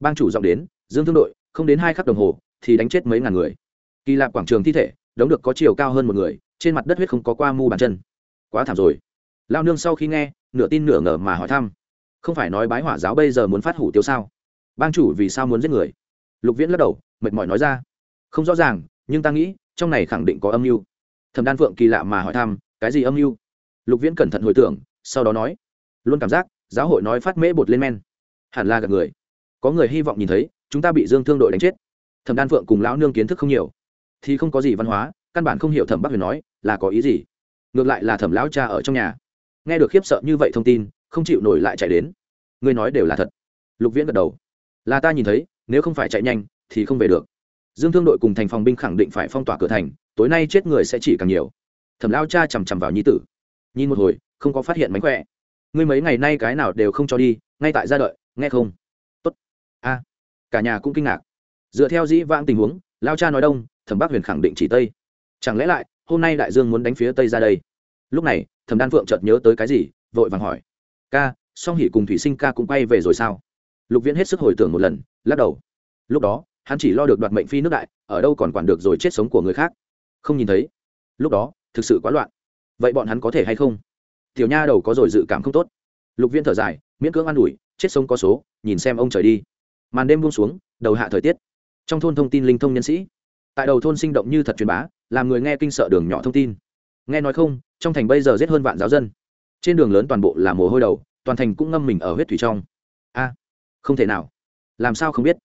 Bang chủ giọng đến, dương thương đội, không đến hai khắc đồng hồ, thì đánh chết mấy ngàn người. Kỳ lạp quảng trường thi thể, đống được có chiều cao hơn một người, trên mặt đất huyết không có qua mu bàn chân. Quá thảm rồi. Lao nương sau khi nghe, nửa tin nửa ngờ mà hỏi thăm. Không phải nói bái hỏa giáo bây giờ muốn phát hủ tiêu sao? Bang chủ vì sao muốn giết người? Lục viễn lắc đầu, mệt mỏi nói ra. Không rõ ràng, nhưng ta nghĩ, trong này khẳng định có âm mưu thẩm đan phượng kỳ lạ mà hỏi thăm, cái gì âm mưu? Lục viễn cẩn thận hồi tưởng, sau đó nói, luôn cảm giác, giáo hội nói phát mễ bột lên men. Hẳn là gặp người. Có người hy vọng nhìn thấy, chúng ta bị dương thương đội đánh chết. Thẩm đan phượng cùng lão nương kiến thức không nhiều. Thì không có gì văn hóa, căn bản không hiểu thẩm bắc huyền nói là có ý gì. Ngược lại là thẩm lão cha ở trong nhà. Nghe được khiếp sợ như vậy thông tin, không chịu nổi lại chạy đến. Ngươi nói đều là thật. Lục viễn gật đầu. Là ta nhìn thấy, nếu không phải chạy nhanh, thì không về được. Dương thương đội cùng thành phòng binh khẳng định phải phong tỏa cửa thành tối nay chết người sẽ chỉ càng nhiều. Thẩm lao cha chằm chằm vào nhi tử. Nhìn một hồi, không có phát hiện mánh khỏe. Ngươi mấy ngày nay cái nào đều không cho đi, ngay tại gia đợi, nghe không? Tốt. A. Cả nhà cũng kinh ngạc. Dựa theo dĩ vãng tình huống, lao cha nói đông, thẩm Bác huyền khẳng định chỉ tây. Chẳng lẽ lại, hôm nay đại dương muốn đánh phía tây ra đây? Lúc này, thẩm đan phượng chợt nhớ tới cái gì, vội vàng hỏi. Ca, song hỉ cùng thủy sinh ca cũng quay về rồi sao? Lục viễn hết sức hồi tưởng một lần, lắc đầu. Lúc đó, hắn chỉ lo được đoạt mệnh phi nước đại, ở đâu còn quản được rồi chết sống của người khác không nhìn thấy. Lúc đó, thực sự quá loạn. Vậy bọn hắn có thể hay không? Tiểu nha đầu có rồi dự cảm không tốt. Lục viên thở dài, miễn cưỡng an ủi, chết sống có số, nhìn xem ông trời đi. Màn đêm buông xuống, đầu hạ thời tiết. Trong thôn thông tin linh thông nhân sĩ. Tại đầu thôn sinh động như thật truyền bá, làm người nghe kinh sợ đường nhỏ thông tin. Nghe nói không, trong thành bây giờ giết hơn vạn giáo dân. Trên đường lớn toàn bộ là mồ hôi đầu, toàn thành cũng ngâm mình ở huyết thủy trong. A, không thể nào. Làm sao không biết?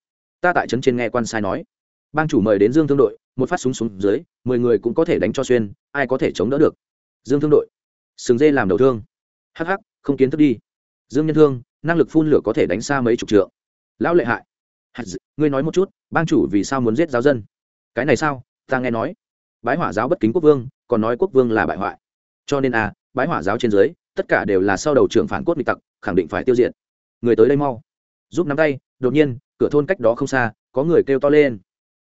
Ta tại trấn trên nghe quan sai nói. Bang chủ mời đến dương thương đội một phát súng xuống dưới, mười người cũng có thể đánh cho xuyên, ai có thể chống đỡ được. Dương thương đội, sừng dê làm đầu thương. Hh không kiến thức đi. Dương nhân thương, năng lực phun lửa có thể đánh xa mấy chục trượng. Lão lệ hại. Ngươi nói một chút, bang chủ vì sao muốn giết giáo dân? Cái này sao? Ta nghe nói. Bái hỏa giáo bất kính quốc vương, còn nói quốc vương là bại hoại. Cho nên a bái hỏa giáo trên dưới, tất cả đều là sau đầu trưởng phản cốt nghịch tặc, khẳng định phải tiêu diệt. Người tới đây mau. Giúp nắm tay, đột nhiên, cửa thôn cách đó không xa, có người kêu to lên.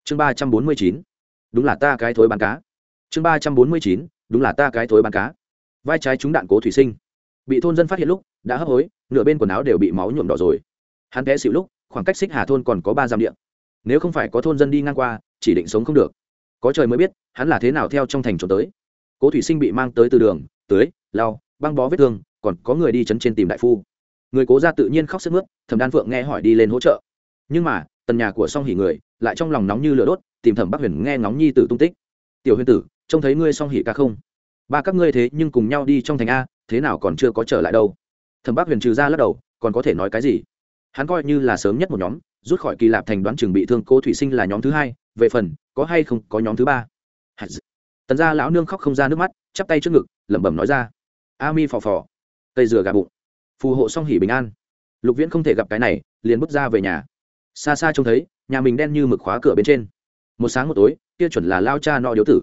Chương ba trăm bốn mươi chín đúng là ta cái thối bán cá. Chương ba trăm bốn mươi chín, đúng là ta cái thối bán cá. Vai trái trúng đạn cố thủy sinh. Bị thôn dân phát hiện lúc, đã hấp hối, nửa bên quần áo đều bị máu nhuộm đỏ rồi. Hắn té xịu lúc, khoảng cách xích hà thôn còn có ba dặm điện nếu không phải có thôn dân đi ngang qua, chỉ định sống không được. Có trời mới biết, hắn là thế nào theo trong thành trốn tới. Cố thủy sinh bị mang tới từ đường, tưới, lau, băng bó vết thương, còn có người đi chấn trên tìm đại phu. Người cố ra tự nhiên khóc sức mướt, thẩm đan phượng nghe hỏi đi lên hỗ trợ. Nhưng mà, tần nhà của song hỉ người lại trong lòng nóng như lửa đốt, tìm thẩm bắc huyền nghe ngóng nhi tử tung tích. Tiểu huyền tử, trông thấy ngươi song hỉ ca không? Ba các ngươi thế nhưng cùng nhau đi trong thành a, thế nào còn chưa có trở lại đâu? Thẩm bắc huyền trừ ra lắc đầu, còn có thể nói cái gì? Hắn coi như là sớm nhất một nhóm, rút khỏi kỳ lạp thành đoán chừng bị thương cô thủy sinh là nhóm thứ hai, về phần, có hay không có nhóm thứ ba? Tần gia lão nương khóc không ra nước mắt, chắp tay trước ngực, lẩm bẩm nói ra. A mi phò phò cây dừa gà bụng, phù hộ song hỉ bình an. Lục viễn không thể gặp cái này, liền bước ra về nhà. Xa xa trông thấy nhà mình đen như mực khóa cửa bên trên. Một sáng một tối, kia chuẩn là lao cha no điếu tử.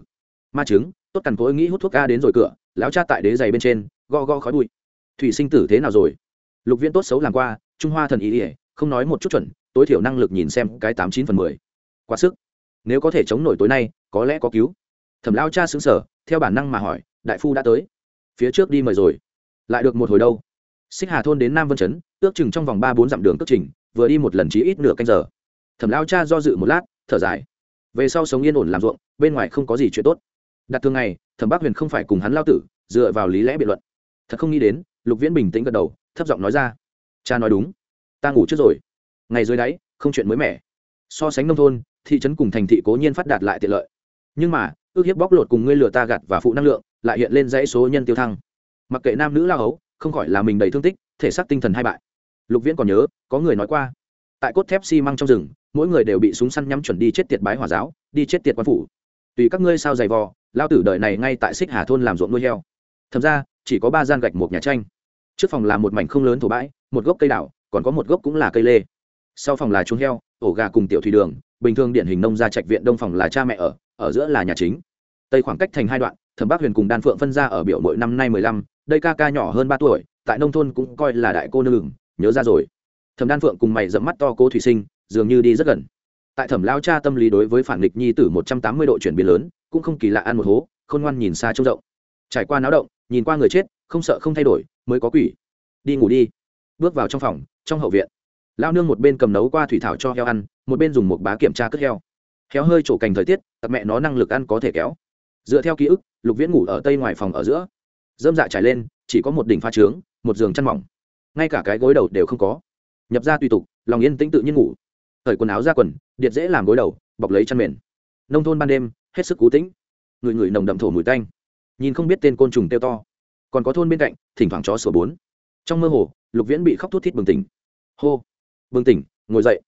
Ma chứng tốt cằn cối nghĩ hút thuốc ca đến rồi cửa, lão cha tại đế giày bên trên go go khói bụi. Thủy sinh tử thế nào rồi? Lục viễn tốt xấu làm qua, trung hoa thần ý ỉa không nói một chút chuẩn, tối thiểu năng lực nhìn xem cái tám chín phần mười. Quá sức. Nếu có thể chống nổi tối nay, có lẽ có cứu. Thẩm lao cha xứng sở theo bản năng mà hỏi, đại phu đã tới. Phía trước đi mời rồi. Lại được một hồi đâu? Xích hà thôn đến nam vân chấn, ước chừng trong vòng ba bốn dặm đường cất trình, vừa đi một lần chí ít nửa canh giờ thẩm lao cha do dự một lát, thở dài. Về sau sống yên ổn làm ruộng, bên ngoài không có gì chuyện tốt. Đặt thường ngày, thẩm bác huyền không phải cùng hắn lao tử, dựa vào lý lẽ biện luận. Thật không nghĩ đến, lục viễn bình tĩnh gật đầu, thấp giọng nói ra. Cha nói đúng. Ta ngủ trước rồi. Ngày dưới đáy, không chuyện mới mẻ. So sánh nông thôn, thị trấn cùng thành thị cố nhiên phát đạt lại tiện lợi. Nhưng mà, ước hiếp bóc lột cùng ngươi lừa ta gạt và phụ năng lượng, lại hiện lên dãy số nhân tiêu thăng. Mặc kệ nam nữ lao hấu, không khỏi là mình đầy thương tích, thể xác tinh thần hai bại. Lục viễn còn nhớ, có người nói qua, tại cốt thép xi măng trong rừng mỗi người đều bị súng săn nhắm chuẩn đi chết tiệt bái hòa giáo, đi chết tiệt quan phủ. Tùy các ngươi sao dày vò, lao tử đời này ngay tại xích hà thôn làm ruộng nuôi heo. Thật ra, chỉ có ba gian gạch một nhà tranh. Trước phòng là một mảnh không lớn thổ bãi, một gốc cây đảo còn có một gốc cũng là cây lê. Sau phòng là chuồng heo, ổ gà cùng tiểu thủy đường, bình thường điển hình nông gia trạch viện đông phòng là cha mẹ ở ở giữa là nhà chính. Tây khoảng cách thành hai đoạn, thẩm bác huyền cùng đan phượng phân ra ở biểu mỗi năm nay mười lăm, đây ca ca nhỏ hơn ba tuổi, tại nông thôn cũng coi là đại cô nương nhớ ra rồi. Thẩm đan phượng cùng mày dẫm mắt to cố thủy sinh dường như đi rất gần. Tại thẩm lao cha tâm lý đối với phản nghịch nhi tử một trăm tám mươi độ chuyển biến lớn, cũng không kỳ lạ ăn một hố, khôn ngoan nhìn xa trông rộng. Trải qua náo động, nhìn qua người chết, không sợ không thay đổi, mới có quỷ. Đi ngủ đi. Bước vào trong phòng, trong hậu viện. Lao nương một bên cầm nấu qua thủy thảo cho heo ăn, một bên dùng một bá kiểm tra cất heo. Heo hơi trổ cành thời tiết, tập mẹ nó năng lực ăn có thể kéo. Dựa theo ký ức, lục viễn ngủ ở tây ngoài phòng ở giữa. Dơm dạ trải lên, chỉ có một đỉnh pha trướng, một giường chăn mỏng. Ngay cả cái gối đầu đều không có. Nhập ra tùy tục, lòng yên tĩnh tự nhiên ngủ thời quần áo ra quần điện dễ làm gối đầu, bọc lấy chăn mền. Nông thôn ban đêm, hết sức cú tĩnh. Người người nồng đậm thổ mùi tanh. Nhìn không biết tên côn trùng tiêu to. Còn có thôn bên cạnh, thỉnh thoảng chó sửa bốn. Trong mơ hồ, lục viễn bị khóc thút thít bừng tỉnh. Hô. Bừng tỉnh, ngồi dậy.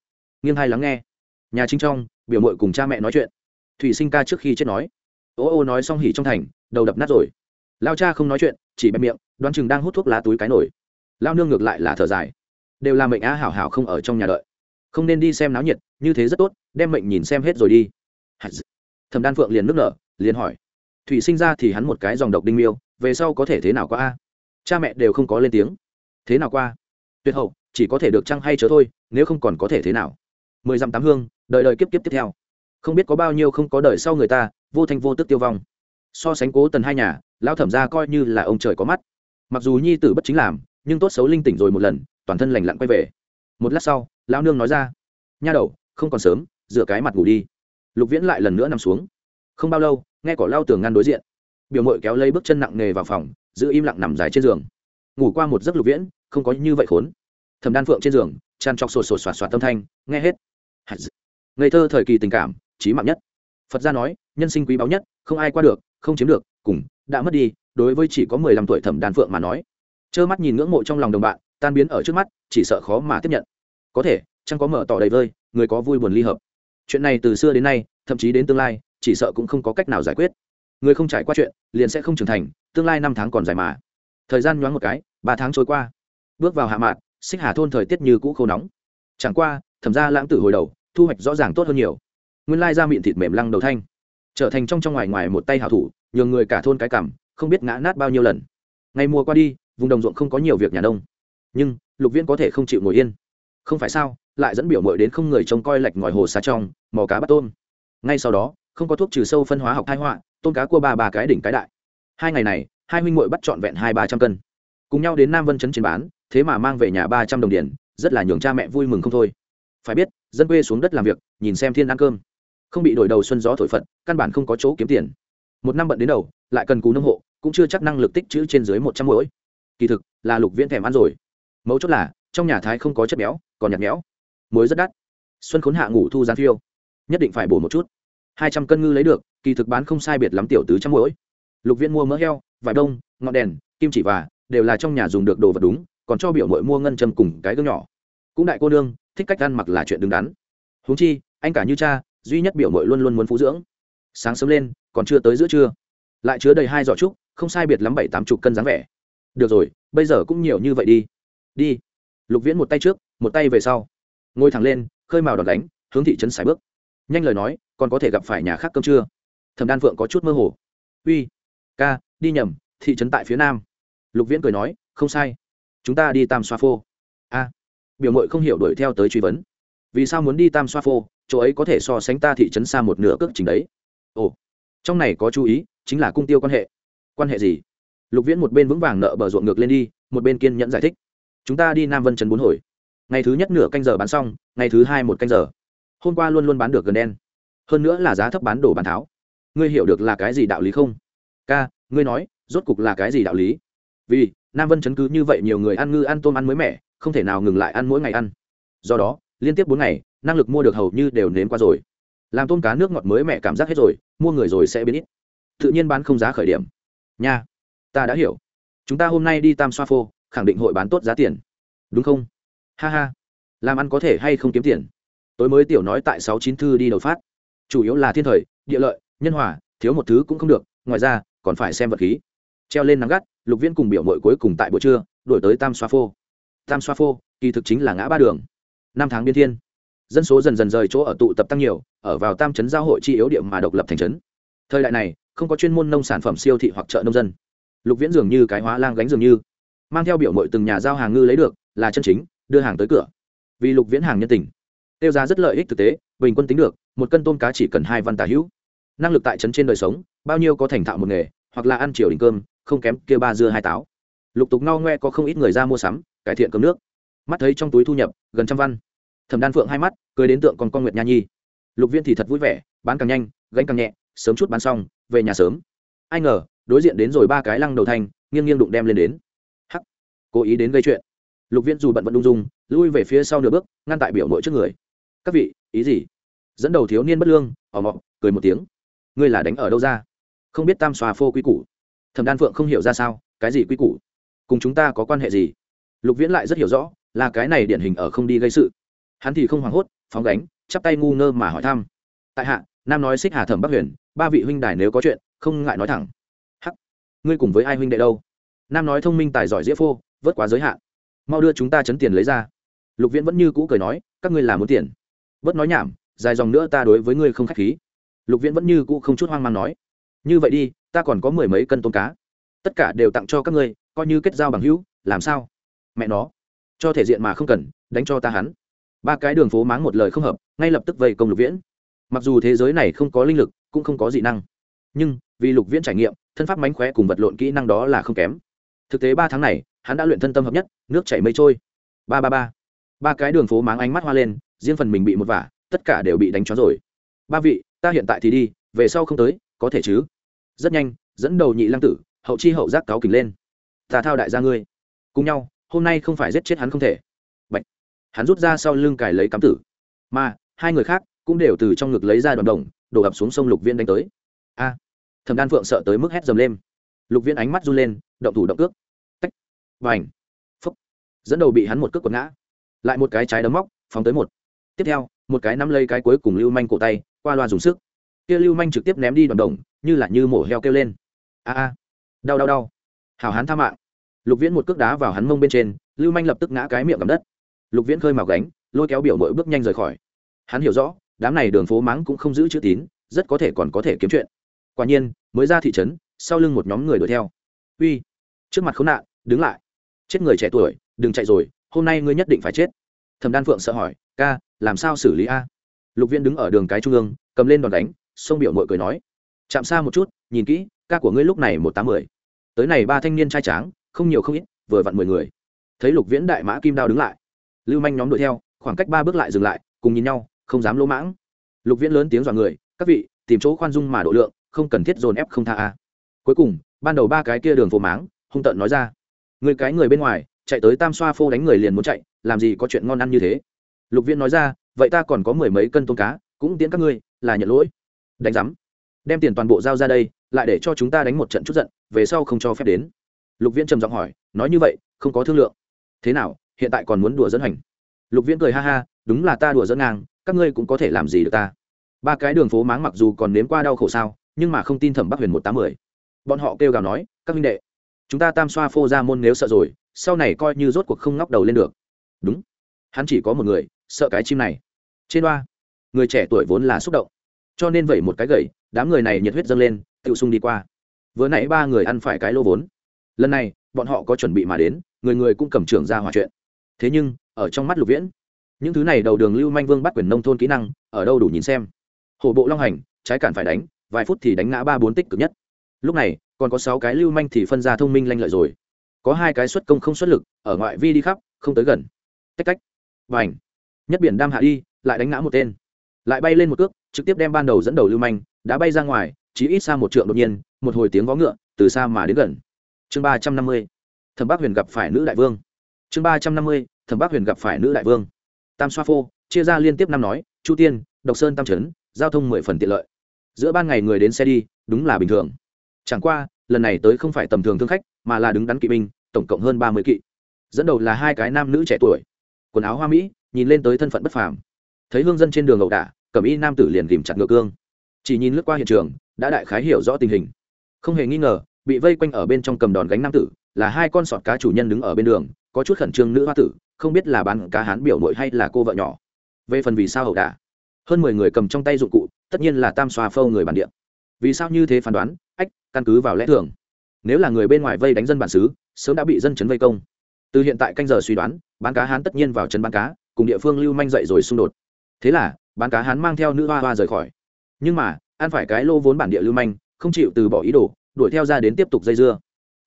Nghiêng hai lắng nghe. Nhà chính trong, biểu mội cùng cha mẹ nói chuyện. Thủy sinh ca trước khi chết nói. Ô ô nói xong hỉ trong thành, đầu đập nát rồi. Lao cha không nói chuyện, chỉ bẹp miệng, đoán chừng đang hút thuốc lá túi cái nổi lao nương ngược lại là thở dài. Đều là mệnh á hảo hảo không ở trong nhà đợi không nên đi xem náo nhiệt, như thế rất tốt, đem mệnh nhìn xem hết rồi đi. Thẩm đan phượng liền nước nở, liền hỏi. Thủy sinh ra thì hắn một cái dòng độc đinh miêu, về sau có thể thế nào qua a? Cha mẹ đều không có lên tiếng. Thế nào qua? Tuyệt hậu, chỉ có thể được chăng hay chớ thôi, nếu không còn có thể thế nào? Mười dặm tám hương, đợi đợi kiếp kiếp tiếp theo. Không biết có bao nhiêu không có đời sau người ta, vô thanh vô tức tiêu vong. So sánh cố tần hai nhà, lão thẩm ra coi như là ông trời có mắt. Mặc dù nhi tử bất chính làm, nhưng tốt xấu linh tỉnh rồi một lần, toàn thân lành lặn quay về. Một lát sau lao nương nói ra. Nha đầu, không còn sớm dựa cái mặt ngủ đi. Lục viễn lại lần nữa nằm xuống. Không bao lâu, nghe cỏ lao tường ngăn đối diện. Biểu mội kéo lấy bước chân nặng nề vào phòng, giữ im lặng nằm dài trên giường. Ngủ qua một giấc lục viễn, không có như vậy khốn. Thầm đan phượng trên giường, tràn trọc sột sột soạt soạt tâm thanh, nghe hết. Ngây thơ thời kỳ tình cảm trí mạng nhất. Phật gia nói, nhân sinh quý báu nhất, không ai qua được, không chiếm được, cùng, đã mất đi, đối với chỉ có mười lăm tuổi thẩm đan phượng mà nói. Trơ mắt nhìn ngưỡng mộ trong lòng đồng bạn, tan biến ở trước mắt, chỉ sợ khó mà tiếp nhận có thể chẳng có mở tỏ đầy vơi, người có vui buồn ly hợp. Chuyện này từ xưa đến nay, thậm chí đến tương lai, chỉ sợ cũng không có cách nào giải quyết. Người không trải qua chuyện, liền sẽ không trưởng thành, tương lai năm tháng còn dài mà. Thời gian nhoáng một cái, ba tháng trôi qua. Bước vào hạ mạn, xích hà thôn thời tiết như cũ khô nóng. Chẳng qua, thẩm ra lãng tử hồi đầu, thu hoạch rõ ràng tốt hơn nhiều. Nguyên lai ra miệng thịt mềm lăng đầu thanh. Trở thành trong trong ngoài ngoài một tay hảo thủ, nhường người cả thôn cái cảm, không biết ngã nát bao nhiêu lần. Ngày mùa qua đi, vùng đồng ruộng không có nhiều việc nhà đông nhưng, lục viễn có thể không chịu ngồi yên không phải sao, lại dẫn biểu mội đến không người trông coi lạch ngòi hồ xa trong, mò cá bắt tôm. Ngay sau đó, không có thuốc trừ sâu phân hóa học thai họa, tôm cá cua ba ba cái đỉnh cái đại. Hai ngày này, hai huynh mội bắt trọn vẹn hai ba trăm cân. Cùng nhau đến nam vân chấn trên bán, thế mà mang về nhà ba trăm đồng tiền rất là nhường cha mẹ vui mừng không thôi. Phải biết, dân quê xuống đất làm việc, nhìn xem thiên ăn cơm. Không bị đổi đầu xuân gió thổi phận căn bản không có chỗ kiếm tiền. Một năm bận đến đầu, lại cần cú nông hộ, cũng chưa chắc năng lực tích chữ trên dưới một trăm mỗi kỳ thực, là lục viễn thèm ăn rồi. Mấu chốt là, trong nhà thái không có chất béo còn nhạt nhẽo. Muối rất đắt. Xuân khốn hạ ngủ thu gián phiêu. Nhất định phải bổ một chút. Hai trăm cân ngư lấy được, kỳ thực bán không sai biệt lắm tiểu tứ trăm mỗi lục viễn mua mỡ heo, vải đông, ngọn đèn, kim chỉ và, đều là trong nhà dùng được đồ vật đúng, còn cho biểu mội mua ngân châm cùng cái gương nhỏ. Cũng đại cô nương, thích cách ăn mặc là chuyện đứng đắn. Huống chi, anh cả như cha, duy nhất biểu mội luôn luôn muốn phú dưỡng. Sáng sớm lên, còn chưa tới giữa trưa. Lại chứa đầy hai giỏ trúc, không sai biệt lắm bảy tám chục cân dáng vẻ. Được rồi, bây giờ cũng nhiều như vậy đi. Đi. Lục viễn một tay trước một tay về sau, ngồi thẳng lên, khơi màu đòn đánh, hướng thị trấn xài bước. Nhanh lời nói, còn có thể gặp phải nhà khác cơm trưa. Thẩm đan phượng có chút mơ hồ. Uy, ca, đi nhầm, thị trấn tại phía nam. Lục viễn cười nói, không sai. Chúng ta đi tam xoa phô. A. Biểu mội không hiểu đuổi theo tới truy vấn. Vì sao muốn đi tam xoa phô? Chỗ ấy có thể so sánh ta thị trấn xa một nửa cước trình đấy. Ồ, trong này có chú ý, chính là cung tiêu quan hệ. Quan hệ gì? Lục viễn một bên vững vàng nợ bờ ruộng ngược lên đi, một bên kiên nhẫn giải thích. Chúng ta đi nam vân trấn bốn hồi ngày thứ nhất nửa canh giờ bán xong, ngày thứ hai một canh giờ. Hôm qua luôn luôn bán được gần đen. Hơn nữa là giá thấp bán đồ bán tháo. Ngươi hiểu được là cái gì đạo lý không? Ca, ngươi nói, rốt cục là cái gì đạo lý? Vì, nam vân chấn cứ như vậy nhiều người ăn ngư ăn tôm ăn mới mẻ, không thể nào ngừng lại ăn mỗi ngày ăn. Do đó, liên tiếp bốn ngày, năng lực mua được hầu như đều nếm qua rồi. Làm tôm cá nước ngọt mới mẹ cảm giác hết rồi, mua người rồi sẽ biến ít. Tự nhiên bán không giá khởi điểm. Nha, ta đã hiểu. Chúng ta hôm nay đi tam xoa phô, khẳng định hội bán tốt giá tiền. Đúng không? Ha ha. Làm ăn có thể hay không kiếm tiền? Tối mới tiểu nói tại sáu chín thư đi đầu phát. Chủ yếu là thiên thời, địa lợi, nhân hòa, thiếu một thứ cũng không được, ngoài ra, còn phải xem vật khí. Treo lên nắng gắt, lục viễn cùng biểu mội cuối cùng tại buổi trưa đổi tới tam xoa phô. Tam xoa phô, kỳ thực chính là ngã ba đường. Năm tháng biên thiên. Dân số dần dần rời chỗ ở tụ tập tăng nhiều, ở vào tam trấn giao hội chi yếu điểm mà độc lập thành trấn. Thời đại này, không có chuyên môn nông sản phẩm siêu thị hoặc chợ nông dân. Lục viễn dường như cái hóa lang gánh dường như. Mang theo biểu mội từng nhà giao hàng ngư lấy được, là chân chính đưa hàng tới cửa. Vì lục viễn hàng nhân tình. Tiêu giá rất lợi ích thực tế, bình quân tính được, một cân tôm cá chỉ cần hai văn tà hữu. Năng lực tại trấn trên đời sống, bao nhiêu có thành thạo một nghề, hoặc là ăn chiều đỉnh cơm, không kém kia ba dưa hai táo. Lục tục no ngoe có không ít người ra mua sắm, cải thiện cơm nước. Mắt thấy trong túi thu nhập, gần trăm văn. Thẩm đan phượng hai mắt, cười đến tượng còn con nguyệt nha nhi. Lục viên thì thật vui vẻ, bán càng nhanh, gánh càng nhẹ, sớm chút bán xong, về nhà sớm. Ai ngờ, đối diện đến rồi ba cái lăng đầu thanh nghiêng nghiêng đụng đem lên đến. Hắc, cố ý đến gây chuyện lục Viễn dù bận vẫn đung dung, lui về phía sau nửa bước, ngăn tại biểu nội trước người. Các vị, ý gì? Dẫn đầu thiếu niên bất lương ỏ mọc cười một tiếng. Ngươi là đánh ở đâu ra? Không biết tam xòa phô quy củ. Thẩm đan phượng không hiểu ra sao, cái gì quy củ? Cùng chúng ta có quan hệ gì? Lục viễn lại rất hiểu rõ, là cái này điển hình ở không đi gây sự. Hắn thì không hoảng hốt, phóng đánh chắp tay ngu ngơ mà hỏi thăm. Tại hạ, nam nói xích hà thẩm bắc huyền, ba vị huynh đài nếu có chuyện, không ngại nói thẳng. Hắc, ngươi cùng với ai huynh đệ đâu? Nam nói thông minh tài giỏi dĩa phô, vớt quá giới hạn mau đưa chúng ta chấn tiền lấy ra. Lục viễn vẫn như cũ cười nói, các ngươi là muốn tiền. Bớt nói nhảm, dài dòng nữa ta đối với ngươi không k h á c h khí. Lục viễn vẫn như cũ không chút hoang mang nói, như vậy đi, ta còn có mười mấy cân tôm cá. Tất cả đều tặng cho các ngươi, coi như kết giao bằng hữu, làm sao? Mẹ nó, cho thể diện mà không cần, đánh cho ta hắn. Ba cái đường phố máng một lời không hợp, ngay lập tức vây công lục viễn. Mặc dù thế giới này không có linh lực, cũng không có dị năng. Nhưng, vì lục viễn trải nghiệm, thân pháp mánh khóe cùng vật lộn kỹ năng đó là không kém. Thực tế ba tháng này hắn đã luyện thân tâm hợp nhất nước chảy mây trôi. Ba ba ba. Ba cái đường phố máng ánh mắt hoa lên riêng phần mình bị một vả tất cả đều bị đánh chó rồi. Ba vị ta hiện tại thì đi về sau không tới có thể chứ? Rất nhanh dẫn đầu nhị lăng tử hậu chi hậu giác cáo kình lên. Ta thao đại gia ngươi. Cùng nhau hôm nay không phải giết chết hắn không thể. Bạch. hắn rút ra sau lưng cài lấy cắm tử. Mà hai người khác cũng đều từ trong ngực lấy ra đoàn đồng đổ ập xuống sông lục viên đánh tới. A. À, thẩm đan phượng sợ tới mức hét dầm lên. Lục viên ánh mắt run lên động thủ động cước và ảnh. Phúc. Dẫn đầu bị hắn một cước quật ngã. Lại một cái trái đấm móc, phóng tới một. Tiếp theo, một cái nắm lấy cái cuối cùng lưu manh cổ tay, qua loa dùng sức. Kia lưu manh trực tiếp ném đi đoàn đồng, như là như mổ heo kêu lên. A a. Đau đau đau. Hào hán tha mạng. Lục viễn một cước đá vào hắn mông bên trên, lưu manh lập tức ngã cái miệng gầm đất. Lục viễn khơi mào gánh, lôi kéo biểu mỗi bước nhanh rời khỏi. Hắn hiểu rõ, đám này đường phố mắng cũng không giữ chữ tín, rất có thể còn có thể kiếm chuyện. Quả nhiên, mới ra thị trấn, sau lưng một nhóm người đuổi theo. Uy. Trước mặt khốn nạn, đứng lại chết người trẻ tuổi, đừng chạy rồi, hôm nay ngươi nhất định phải chết. Thẩm đan phượng sợ hỏi, ca, làm sao xử lý a? Lục viên đứng ở đường cái trung ương, cầm lên đòn đánh, sông biểu mội cười nói, chạm xa một chút, nhìn kỹ, ca của ngươi lúc này một tám mười. Tới này ba thanh niên trai tráng, không nhiều không ít, vừa vặn mười người. Thấy lục viễn đại mã kim đao đứng lại, lưu manh nhóm đuổi theo, khoảng cách ba bước lại dừng lại, cùng nhìn nhau, không dám lỗ mãng. Lục viễn lớn tiếng dọa người, các vị, tìm chỗ khoan dung mà độ lượng, không cần thiết dồn ép không tha a. Cuối cùng, ban đầu ba cái kia đường phố máng, hung tợn nói ra người cái người bên ngoài, chạy tới tam xoa phô đánh người liền muốn chạy, làm gì có chuyện ngon ăn như thế? Lục viễn nói ra, vậy ta còn có mười mấy cân tôm cá, cũng tiến các ngươi, là nhận lỗi. Đánh giám. Đem tiền toàn bộ giao ra đây, lại để cho chúng ta đánh một trận chút giận, về sau không cho phép đến. Lục viễn trầm giọng hỏi, nói như vậy, không có thương lượng. Thế nào, hiện tại còn muốn đùa dẫn hành? Lục viễn cười ha ha, đúng là ta đùa dẫn ngang, các ngươi cũng có thể làm gì được ta? Ba cái đường phố máng mặc dù còn nếm qua đau khổ sao, nhưng mà không tin thẩm bắc huyền một tám mươi bọn họ kêu gào nói, các minh đệ chúng ta tam xoa phô ra môn nếu sợ rồi, sau này coi như rốt cuộc không ngóc đầu lên được. Đúng. Hắn chỉ có một người, sợ cái chim này. Trên đoa người trẻ tuổi vốn là xúc động. Cho nên vậy một cái gậy, đám người này nhiệt huyết dâng lên tự sung đi qua. Vừa nãy ba người ăn phải cái lô vốn. Lần này, bọn họ có chuẩn bị mà đến, người người cũng cầm trưởng ra hòa chuyện. Thế nhưng, ở trong mắt lục viễn, những thứ này đầu đường lưu manh vương bắt quyền nông thôn kỹ năng, ở đâu đủ nhìn xem. Hổ bộ long hành, trái cản phải đánh, vài phút thì đánh ngã ba bốn tích cực nhất lúc này, còn có sáu cái lưu manh thì phân ra thông minh lanh lợi rồi. Có hai cái xuất công không xuất lực, ở ngoại vi đi khắp, không tới gần. Tách cách và ảnh nhất biển đam hạ đi, lại đánh ngã một tên. Lại bay lên một cước, trực tiếp đem ban đầu dẫn đầu lưu manh, đã bay ra ngoài, chỉ ít xa một trượng đột nhiên, một hồi tiếng vó ngựa, từ xa mà đến gần. Chương ba trăm năm mươi. Thẩm bác huyền gặp phải nữ đại vương. Chương ba trăm năm mươi. Thẩm bác huyền gặp phải nữ đại vương. Tam xoa phô, chia ra liên tiếp năm nói, chu tiên, độc sơn tam trấn, giao thông mười phần tiện lợi. Giữa ban ngày người đến xe đi, đúng là bình thường chẳng qua, lần này tới không phải tầm thường thương khách, mà là đứng đắn kỵ binh, tổng cộng hơn ba mươi kỵ. Dẫn đầu là hai cái nam nữ trẻ tuổi. Quần áo hoa mỹ, nhìn lên tới thân phận bất phàm. Thấy hương dân trên đường ẩu đả cẩm y nam tử liền tìm chặt ngựa cương. Chỉ nhìn lướt qua hiện trường, đã đại khái hiểu rõ tình hình. Không hề nghi ngờ, bị vây quanh ở bên trong cầm đòn gánh nam tử, là hai con sọt cá chủ nhân đứng ở bên đường, có chút khẩn trương nữ hoa tử, không biết là bán cá hán biểu nội hay là cô vợ nhỏ. Về phần vì sao ẩu đả, hơn mười người cầm trong tay dụng cụ, tất nhiên là tam xoa phâu người bản địa. Vì sao như thế phán đoán căn cứ vào lẽ thường. Nếu là người bên ngoài vây đánh dân bản xứ, sớm đã bị dân chấn vây công. Từ hiện tại canh giờ suy đoán, bán cá hán tất nhiên vào chân bán cá, cùng địa phương lưu manh dậy rồi xung đột. Thế là, bán cá hán mang theo nữ hoa hoa rời khỏi. Nhưng mà, ăn phải cái lô vốn bản địa lưu manh, không chịu từ bỏ ý đồ, đuổi theo ra đến tiếp tục dây dưa.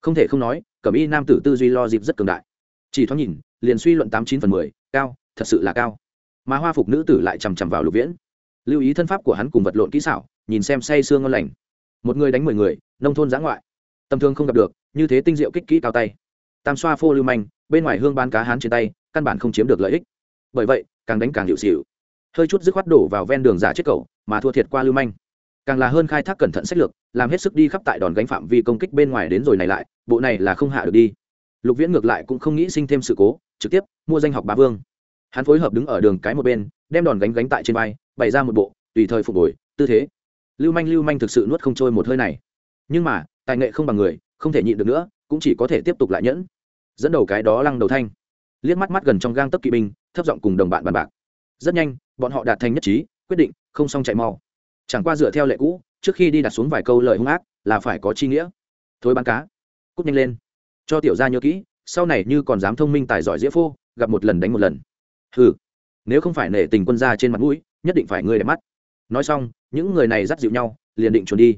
Không thể không nói, cẩm y nam tử tư duy lo dịp rất cường đại. Chỉ thoáng nhìn, liền suy luận tám chín phần mười, cao, thật sự là cao. Mà hoa phục nữ tử lại chằm chằm vào lục viễn. Lưu ý thân pháp của hắn cùng vật lộn kỹ xảo, nhìn xem say sương ngon lành một người đánh mười người, nông thôn giã ngoại. Tầm thương không gặp được, như thế tinh diệu kích kỹ cao tay. Tam xoa phô lưu manh, bên ngoài hương bán cá hán trên tay, căn bản không chiếm được lợi ích. Bởi vậy, càng đánh càng hiệu xịu. Hơi chút dứt khoát đổ vào ven đường giả chết cầu mà thua thiệt qua lưu manh. Càng là hơn khai thác cẩn thận sách lược, làm hết sức đi khắp tại đòn gánh phạm vi công kích bên ngoài đến rồi này lại, bộ này là không hạ được đi. Lục viễn ngược lại cũng không nghĩ sinh thêm sự cố, trực tiếp mua danh học bá vương. Hắn phối hợp đứng ở đường cái một bên, đem đòn gánh gánh tại trên vai, bày ra một bộ, tùy thời phục hồi, tư thế lưu manh lưu manh thực sự nuốt không trôi một hơi này. Nhưng mà, tài nghệ không bằng người, không thể nhịn được nữa, cũng chỉ có thể tiếp tục lại nhẫn. Dẫn đầu cái đó lăng đầu thanh. Liếc mắt mắt gần trong gang tấc kỵ binh, thấp giọng cùng đồng bạn bàn bạc. Rất nhanh, bọn họ đạt thành nhất trí, quyết định, không xong chạy mau. Chẳng qua dựa theo lệ cũ, trước khi đi đặt xuống vài câu lời hung ác, là phải có chi nghĩa. Thôi bán cá. Cút nhanh lên. Cho tiểu gia nhớ kỹ, sau này như còn dám thông minh tài giỏi dĩa phô, gặp một lần đánh một lần. Hừ. Nếu không phải nể tình quân gia trên mặt mũi, nhất định phải ngươi đẹp mắt. Nói xong những người này dắt dịu nhau, liền định trốn đi.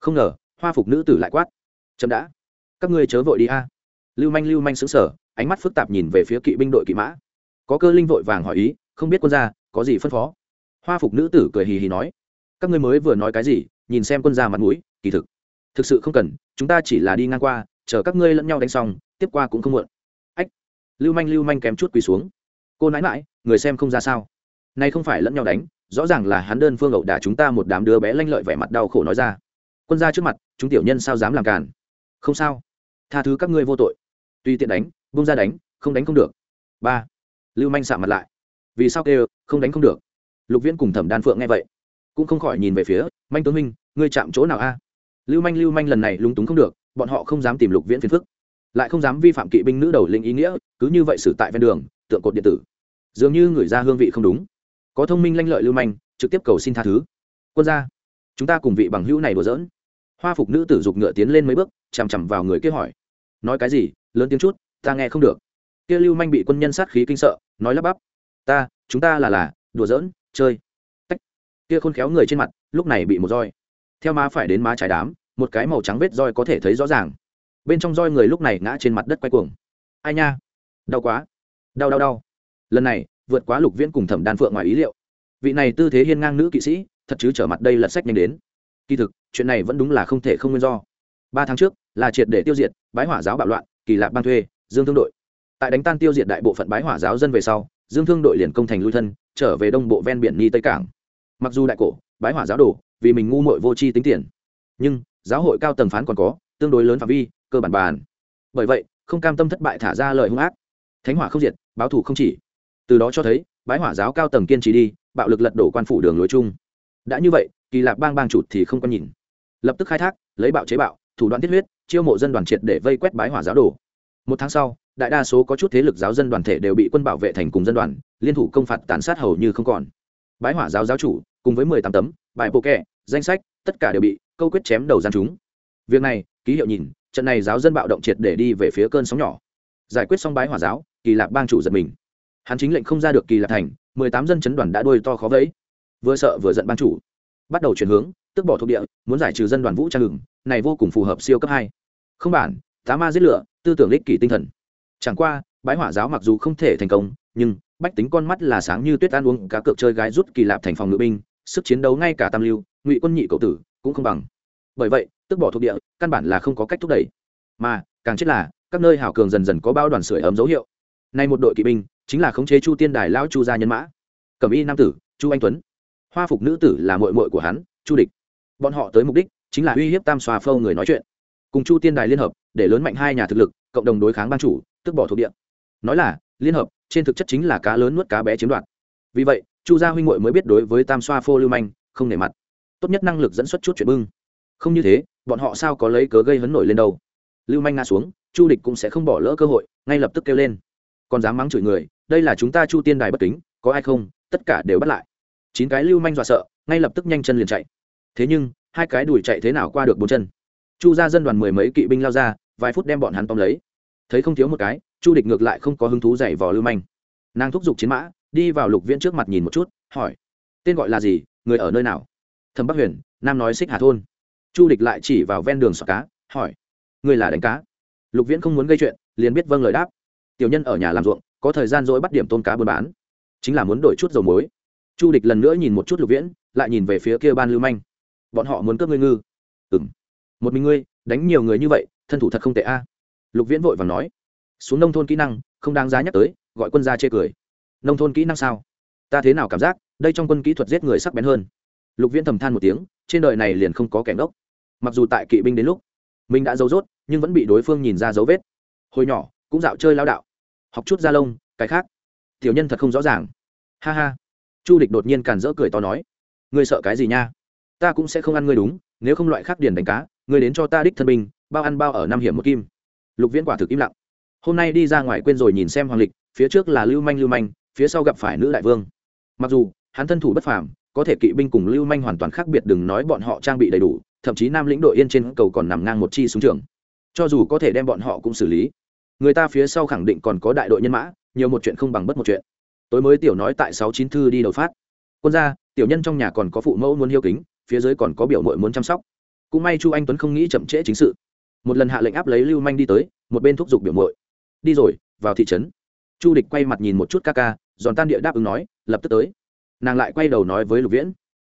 Không ngờ, hoa phục nữ tử lại quát. Chậm đã. Các ngươi chớ vội đi a. À. Lưu manh lưu manh xứng sở ánh mắt phức tạp nhìn về phía kỵ binh đội kỵ mã. Có cơ linh vội vàng hỏi ý, không biết quân gia, có gì phân phó? Hoa phục nữ tử cười hì hì nói. Các ngươi mới vừa nói cái gì, nhìn xem quân gia mặt mũi, kỳ thực. Thực sự không cần, chúng ta chỉ là đi ngang qua, chờ các ngươi lẫn nhau đánh xong, tiếp qua cũng không muộn. Ách. Lưu manh lưu manh kém chút quỳ xuống. Cô nãi mãi người xem không ra sao nay không phải lẫn nhau đánh, rõ ràng là hắn đơn phương ẩu đả chúng ta một đám đứa bé lanh lợi vẻ mặt đau khổ nói ra. Quân gia trước mặt, chúng tiểu nhân sao dám làm càn? Không sao. Tha thứ các ngươi vô tội. Tuy tiện đánh bung ra đánh, không đánh không được. Ba. Lưu manh sạ mặt lại. Vì sao kêu, không đánh không được? Lục viễn cùng thẩm đan phượng nghe vậy, cũng không khỏi nhìn về phía, manh tướng minh, ngươi chạm chỗ nào a? Lưu manh lưu manh lần này lúng túng không được, bọn họ không dám tìm lục viễn phiền phức, lại không dám vi phạm kỵ binh nữ đầu linh ý nghĩa, cứ như vậy xử tại ven đường, tượng cột điện tử. Dường như người ra hương vị không đúng có thông minh lanh lợi lưu manh, trực tiếp cầu xin tha thứ. Quân gia, chúng ta cùng vị bằng hữu này đùa giỡn. Hoa phục nữ tử dục ngựa tiến lên mấy bước, chằm chằm vào người kia hỏi. Nói cái gì, lớn tiếng chút, ta nghe không được. Kia lưu manh bị quân nhân sát khí kinh sợ, nói lắp bắp. Ta, chúng ta là là, đùa giỡn, chơi. Tách. Kia khôn khéo người trên mặt, lúc này bị một roi. Theo má phải đến má trái đám, một cái màu trắng vết roi có thể thấy rõ ràng. Bên trong roi người lúc này ngã trên mặt đất quay cuồng. Ai nha? Đau quá. Đau đau đau. Lần này vượt quá lục viễn cùng thẩm đan phượng ngoài ý liệu. Vị này tư thế hiên ngang nữ kỵ sĩ, thật chứ trở mặt đây lật sách nhanh đến. Kỳ thực, chuyện này vẫn đúng là không thể không nguyên do. Ba tháng trước, là triệt để tiêu diệt, bái hỏa giáo bạo loạn, kỳ lạc ban thuê, dương thương đội. Tại đánh tan tiêu diệt đại bộ phận bái hỏa giáo dân về sau, dương thương đội liền công thành lui thân, trở về đông bộ ven biển ni tây cảng. Mặc dù đại cổ, bái hỏa giáo đổ, vì mình ngu muội vô tri tính tiền. Nhưng, giáo hội cao tầng phán còn có, tương đối lớn phạm vi, cơ bản bàn. Bởi vậy, không cam tâm thất bại thả ra lời hung ác. Thánh hỏa không diệt, báo thủ không chỉ từ đó cho thấy, bái hỏa giáo cao tầng kiên trì đi, bạo lực lật đổ quan phủ đường lối chung. Đã như vậy, kỳ lạc bang bang chủ thì không có nhìn. Lập tức khai thác, lấy bạo chế bạo, thủ đoạn tiết huyết, chiêu mộ dân đoàn triệt để vây quét bái hỏa giáo đồ. Một tháng sau, đại đa số có chút thế lực giáo dân đoàn thể đều bị quân bảo vệ thành cùng dân đoàn, liên thủ công phạt tàn sát hầu như không còn. Bái hỏa giáo giáo chủ, cùng với mười tám tấm, bài bộ kẹ danh sách, tất cả đều bị câu quyết chém đầu gian chúng. Việc này, ký hiệu nhìn, trận này giáo dân bạo động triệt để đi về phía cơn sóng nhỏ. Giải quyết xong bái hỏa giáo, kỳ lạc bang chủ giật mình hắn chính lệnh không ra được kỳ lạc thành, mười tám dân chấn đoàn đã đuôi to khó vẫy. Vừa sợ vừa giận ban chủ. Bắt đầu chuyển hướng, tức bỏ thuộc địa, muốn giải trừ dân đoàn vũ trang ngừng này vô cùng phù hợp siêu cấp hai. Không bản, tá ma giết lửa, tư tưởng lích kỷ tinh thần. Chẳng qua, bái hỏa giáo mặc dù không thể thành công, nhưng bách tính con mắt là sáng như tuyết ăn uống, cá cược chơi gái rút kỳ lạp thành phòng ngự binh, sức chiến đấu ngay cả tam lưu, ngụy quân nhị cầu tử cũng không bằng. Bởi vậy, tức bỏ thuộc địa, căn bản là không có cách thúc đẩy. Mà, càng chết là, các nơi hảo cường dần dần có bao đoàn sưởi ấm dấu hiệu. Nay một đội kỵ binh chính là khống chế chu tiên đài lão chu gia nhân mã. Cẩm y nam tử, chu anh tuấn. Hoa phục nữ tử là mội mội của hắn, chu địch. Bọn họ tới mục đích chính là uy hiếp tam xoa phâu người nói chuyện. Cùng chu tiên đài liên hợp, để lớn mạnh hai nhà thực lực, cộng đồng đối kháng ban chủ tức bỏ thuộc địa. Nói là, liên hợp, trên thực chất chính là cá lớn nuốt cá bé chiếm đoạt. Vì vậy, chu gia huynh ngội mới biết đối với tam xoa phô lưu manh, không nể mặt. Tốt nhất năng lực dẫn xuất chút chuyện bưng. Không như thế, bọn họ sao có lấy cớ gây hấn nổi lên đâu. Lưu manh nga xuống, chu địch cũng sẽ không bỏ lỡ cơ hội, ngay lập tức kêu lên. Còn dám mắng chửi người đây là chúng ta chu tiên đài bất kính, có ai không? Tất cả đều bắt lại. Chín cái lưu manh dọa sợ, ngay lập tức nhanh chân liền chạy. Thế nhưng, hai cái đùi chạy thế nào qua được bốn chân? Chu ra dân đoàn mười mấy kỵ binh lao ra, vài phút đem bọn hắn tóm lấy. Thấy không thiếu một cái, chu địch ngược lại không có hứng thú dày vò lưu manh. Nàng thúc giục chiến mã, đi vào lục viễn trước mặt nhìn một chút, hỏi, tên gọi là gì? Người ở nơi nào? Thầm bắc huyền, nam nói xích hà thôn. Chu địch lại chỉ vào ven đường sọ cá, hỏi, người là đánh cá? Lục viễn không muốn gây chuyện, liền biết vâng lời đáp. Tiểu nhân ở nhà làm ruộng có thời gian dỗi bắt điểm tôm cá buôn bán. Chính là muốn đổi chút dầu muối. Chu địch lần nữa nhìn một chút lục viễn, lại nhìn về phía kia ban lưu manh. Bọn họ muốn cướp ngươi ngư. Ừ m một mình ngươi, đánh nhiều người như vậy, thân thủ thật không tệ a. Lục viễn vội và nói. Xuống nông thôn kỹ năng, không đáng giá nhắc tới, gọi quân ra chê cười. Nông thôn kỹ năng sao? Ta thế nào cảm giác, đây trong quân kỹ thuật giết người sắc bén hơn. Lục viễn thầm than một tiếng, trên đời này liền không có kẻ ngốc. Mặc dù tại kỵ binh đến lúc, mình đã giấu rốt, nhưng vẫn bị đối phương nhìn ra dấu vết. Hồi nhỏ, cũng dạo chơi lao đạo học chút da lông, cái khác. Tiểu nhân thật không rõ ràng. Ha ha. Chu địch đột nhiên càn rỡ cười to nói, ngươi sợ cái gì nha? Ta cũng sẽ không ăn ngươi đúng, nếu không loại khác điền đánh cá, ngươi đến cho ta đích thân binh, bao ăn bao ở năm hiểm một kim. Lục viễn quả thực im lặng. Hôm nay đi ra ngoài quên rồi nhìn xem hoàng lịch, phía trước là lưu manh lưu manh, phía sau gặp phải nữ đại vương. Mặc dù, hắn thân thủ bất phàm, có thể kỵ binh cùng lưu manh hoàn toàn khác biệt đừng nói bọn họ trang bị đầy đủ, thậm chí nam lĩnh đội yên trên cầu còn nằm ngang một chi súng trường. Cho dù có thể đem bọn họ cũng xử lý người ta phía sau khẳng định còn có đại đội nhân mã, nhiều một chuyện không bằng bất một chuyện. Tối mới tiểu nói tại sáu chín thư đi đầu phát. Quân gia, tiểu nhân trong nhà còn có phụ mẫu muốn hiếu kính, phía dưới còn có biểu mội muốn chăm sóc. Cũng may chu anh tuấn không nghĩ chậm trễ chính sự. Một lần hạ lệnh áp lấy lưu manh đi tới, một bên thúc giục biểu mội đi rồi, vào thị trấn. Chu địch quay mặt nhìn một chút ca ca, giòn tan địa đáp ứng nói, lập tức tới. Nàng lại quay đầu nói với lục viễn,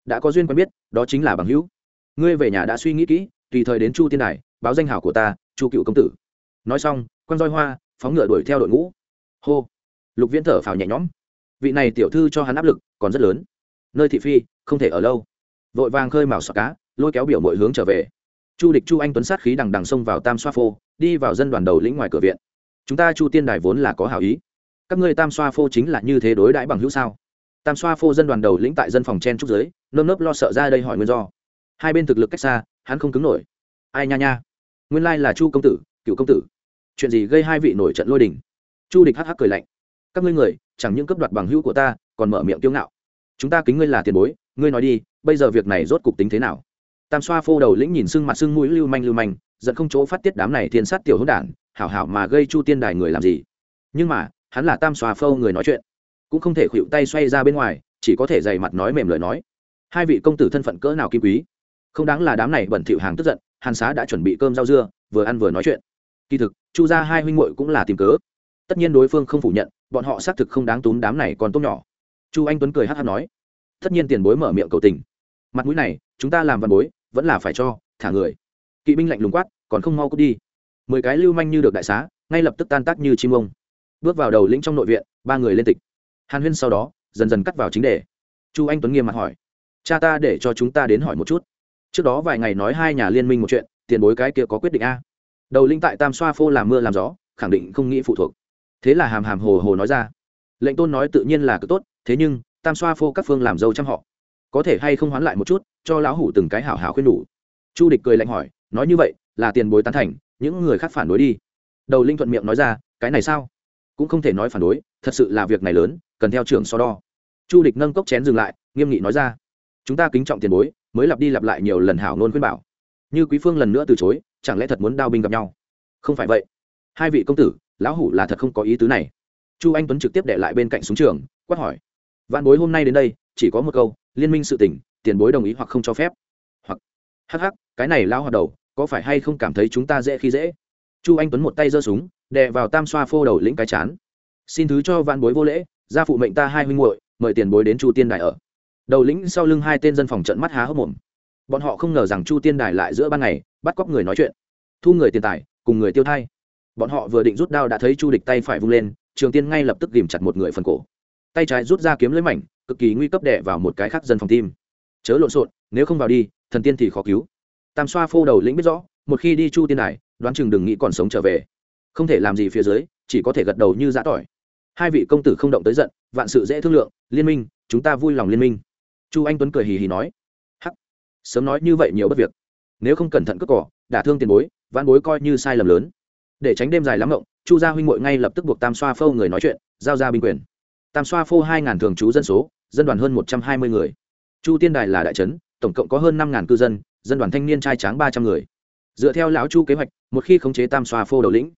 đã có duyên quen biết, đó chính là bằng hữu. Ngươi về nhà đã suy nghĩ kỹ, tùy thời đến chu tiên đài, báo danh hảo của ta, chu cựu công tử. Nói xong quan roi hoa, phóng ngựa đuổi theo đội ngũ. Hô. Lục viễn thở phào nhẹ nhõm. Vị này tiểu thư cho hắn áp lực còn rất lớn. Nơi thị phi, không thể ở lâu. Vội vàng khơi mào sọ cá, lôi kéo biểu mọi hướng trở về. Chu địch chu anh tuấn sát khí đằng đằng xông vào tam xoa phô, đi vào dân đoàn đầu lĩnh ngoài cửa viện. Chúng ta chu tiên đài vốn là có hảo ý. Các ngươi tam xoa phô chính là như thế đối đãi bằng hữu sao? Tam xoa phô dân đoàn đầu lĩnh tại dân phòng chen trúc giới nơm nớp lo sợ ra đây hỏi nguyên do. Hai bên thực lực cách xa, hắn không cứng nổi. Ai nha nha. Nguyên lai là chu công tử, cựu công tử chuyện gì gây hai vị nổi trận lôi đình? Chu địch hắc hắc cười lạnh. Các ngươi người, chẳng những cấp đoạt bằng hữu của ta, còn mở miệng kiêu ngạo. Chúng ta kính ngươi là tiền bối, ngươi nói đi, bây giờ việc này rốt cục tính thế nào? Tam xoa phô đầu lĩnh nhìn sưng mặt sưng mũi lưu manh lưu manh, giận không chỗ phát tiết đám này thiên sát tiểu hữu đản, hảo hảo mà gây chu tiên đài người làm gì? Nhưng mà, hắn là tam xoa phô người nói chuyện, cũng không thể khuỵu tay xoay ra bên ngoài, chỉ có thể dày mặt nói mềm lời nói. Hai vị công tử thân phận cỡ nào kim quý? Không đáng là đám này bẩn thỉu hàng tức giận, hàn xá đã chuẩn bị cơm rau dưa, vừa ăn vừa nói chuyện kỳ thực, chu ra hai huynh muội cũng là tìm cớ. Tất nhiên đối phương không phủ nhận, bọn họ xác thực không đáng túm đám này còn tốt nhỏ. Chu anh tuấn cười hát hát nói, tất nhiên tiền bối mở miệng cầu tình. Mặt mũi này, chúng ta làm văn bối, vẫn là phải cho, thả người. Kỵ binh lạnh lùng quát, còn không mau cút đi. Mười cái lưu manh như được đại xá, ngay lập tức tan tác như chim ông. Bước vào đầu lĩnh trong nội viện, ba người lên tịch. Hàn huyên sau đó, dần dần cắt vào chính đề. Chu anh tuấn nghiêm mặt hỏi, cha ta để cho chúng ta đến hỏi một chút. Trước đó vài ngày nói hai nhà liên minh một chuyện, tiền bối cái kia có quyết định a? Đầu linh tại tam xoa phô làm mưa làm gió, khẳng định không nghĩ phụ thuộc. Thế là hàm hàm hồ hồ nói ra. Lệnh tôn nói tự nhiên là cực tốt, thế nhưng, tam xoa phô các phương làm dâu chăm họ. Có thể hay không hoán lại một chút, cho lão hủ từng cái hảo hảo khuyên đủ. Chu địch cười lạnh hỏi, nói như vậy, là tiền bối tán thành, những người khác phản đối đi. Đầu linh thuận miệng nói ra, cái này sao? Cũng không thể nói phản đối, thật sự là việc này lớn, cần theo trưởng so đo. Chu địch nâng cốc chén dừng lại, nghiêm nghị nói ra. Chúng ta kính trọng tiền bối, mới lặp đi lặp lại nhiều lần hảo nôn khuyên bảo. Như quý phương lần nữa từ chối chẳng lẽ thật muốn đao binh gặp nhau? Không phải vậy. Hai vị công tử, lão hủ là thật không có ý tứ này. Chu anh tuấn trực tiếp để lại bên cạnh súng trường, quát hỏi. Vạn bối hôm nay đến đây, chỉ có một câu, liên minh sự tỉnh tiền bối đồng ý hoặc không cho phép. Hoặc. Hắc hắc, cái này lao hoạt đầu, có phải hay không cảm thấy chúng ta dễ khi dễ? Chu anh tuấn một tay giơ súng, đè vào tam xoa phô đầu lĩnh cái chán. Xin thứ cho vạn bối vô lễ, gia phụ mệnh ta hai huynh muội, mời tiền bối đến chu tiên đài ở. Đầu lĩnh sau lưng hai tên dân phòng trận mắt há hốc mồm. Bọn họ không ngờ rằng chu tiên đài lại giữa ban ngày bắt cóc người nói chuyện, thu người tiền tài, cùng người tiêu thai. Bọn họ vừa định rút đao đã thấy chu địch tay phải vung lên, trường tiên ngay lập tức ghìm chặt một người phần cổ. Tay trái rút ra kiếm lưới mảnh, cực kỳ nguy cấp đẻ vào một cái khác dân phòng tim. Chớ lộn xộn, nếu không vào đi, thần tiên thì khó cứu. Tam xoa phô đầu lĩnh biết rõ, một khi đi chu tiên này, đoán chừng đừng nghĩ còn sống trở về. Không thể làm gì phía dưới, chỉ có thể gật đầu như giã tỏi. Hai vị công tử không động tới giận, vạn sự dễ thương lượng, liên minh, chúng ta vui lòng liên minh. Chu anh tuấn cười hì hì nói, hắc, sớm nói như vậy nhiều bất việc nếu không cẩn thận cướp cỏ, đả thương tiền bối, vãn bối coi như sai lầm lớn. Để tránh đêm dài lắm rộng chu gia huynh ngội ngay lập tức buộc tam xoa phâu người nói chuyện, giao ra binh quyền. Tam xoa phô hai ngàn thường trú dân số, dân đoàn hơn một trăm hai mươi người. Chu tiên đài là đại trấn, tổng cộng có hơn năm ngàn cư dân dân đoàn thanh niên trai tráng ba trăm người. Dựa theo lão chu kế hoạch, một khi khống chế tam xoa phô đầu lĩnh,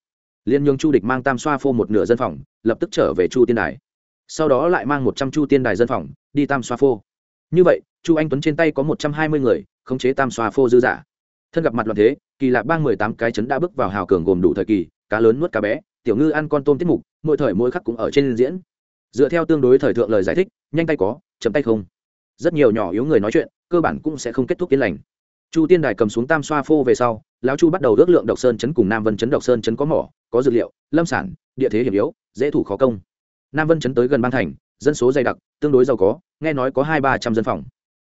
liên nhường chu địch mang tam xoa phô một nửa dân phòng, lập tức trở về chu tiên đài. Sau đó lại mang một trăm chu tiên đài dân phòng, đi tam xoa phô. Như vậy, chu anh tuấn trên tay có một trăm hai mươi người, khống chế tam xoa phô dư giả thân gặp mặt loạn thế, kỳ lạ bang mười tám cái chấn đã bước vào hào cường gồm đủ thời kỳ, cá lớn nuốt cá bé, tiểu ngư ăn con tôm tiết mục, mỗi thời mỗi khắc cũng ở trên diễn. Dựa theo tương đối thời thượng lời giải thích, nhanh tay có, chậm tay không. Rất nhiều nhỏ yếu người nói chuyện, cơ bản cũng sẽ không kết thúc yên lành. Chu tiên đài cầm xuống tam xoa phô về sau, lão chu bắt đầu ước lượng độc sơn chấn cùng nam vân chấn độc sơn chấn có mỏ, có dược liệu, lâm sản, địa thế hiểm yếu, dễ thủ khó công. Nam vân chấn tới gần ban thành, dân số dày đặc, tương đối giàu có, nghe nói có hai ba trăm dân phòng.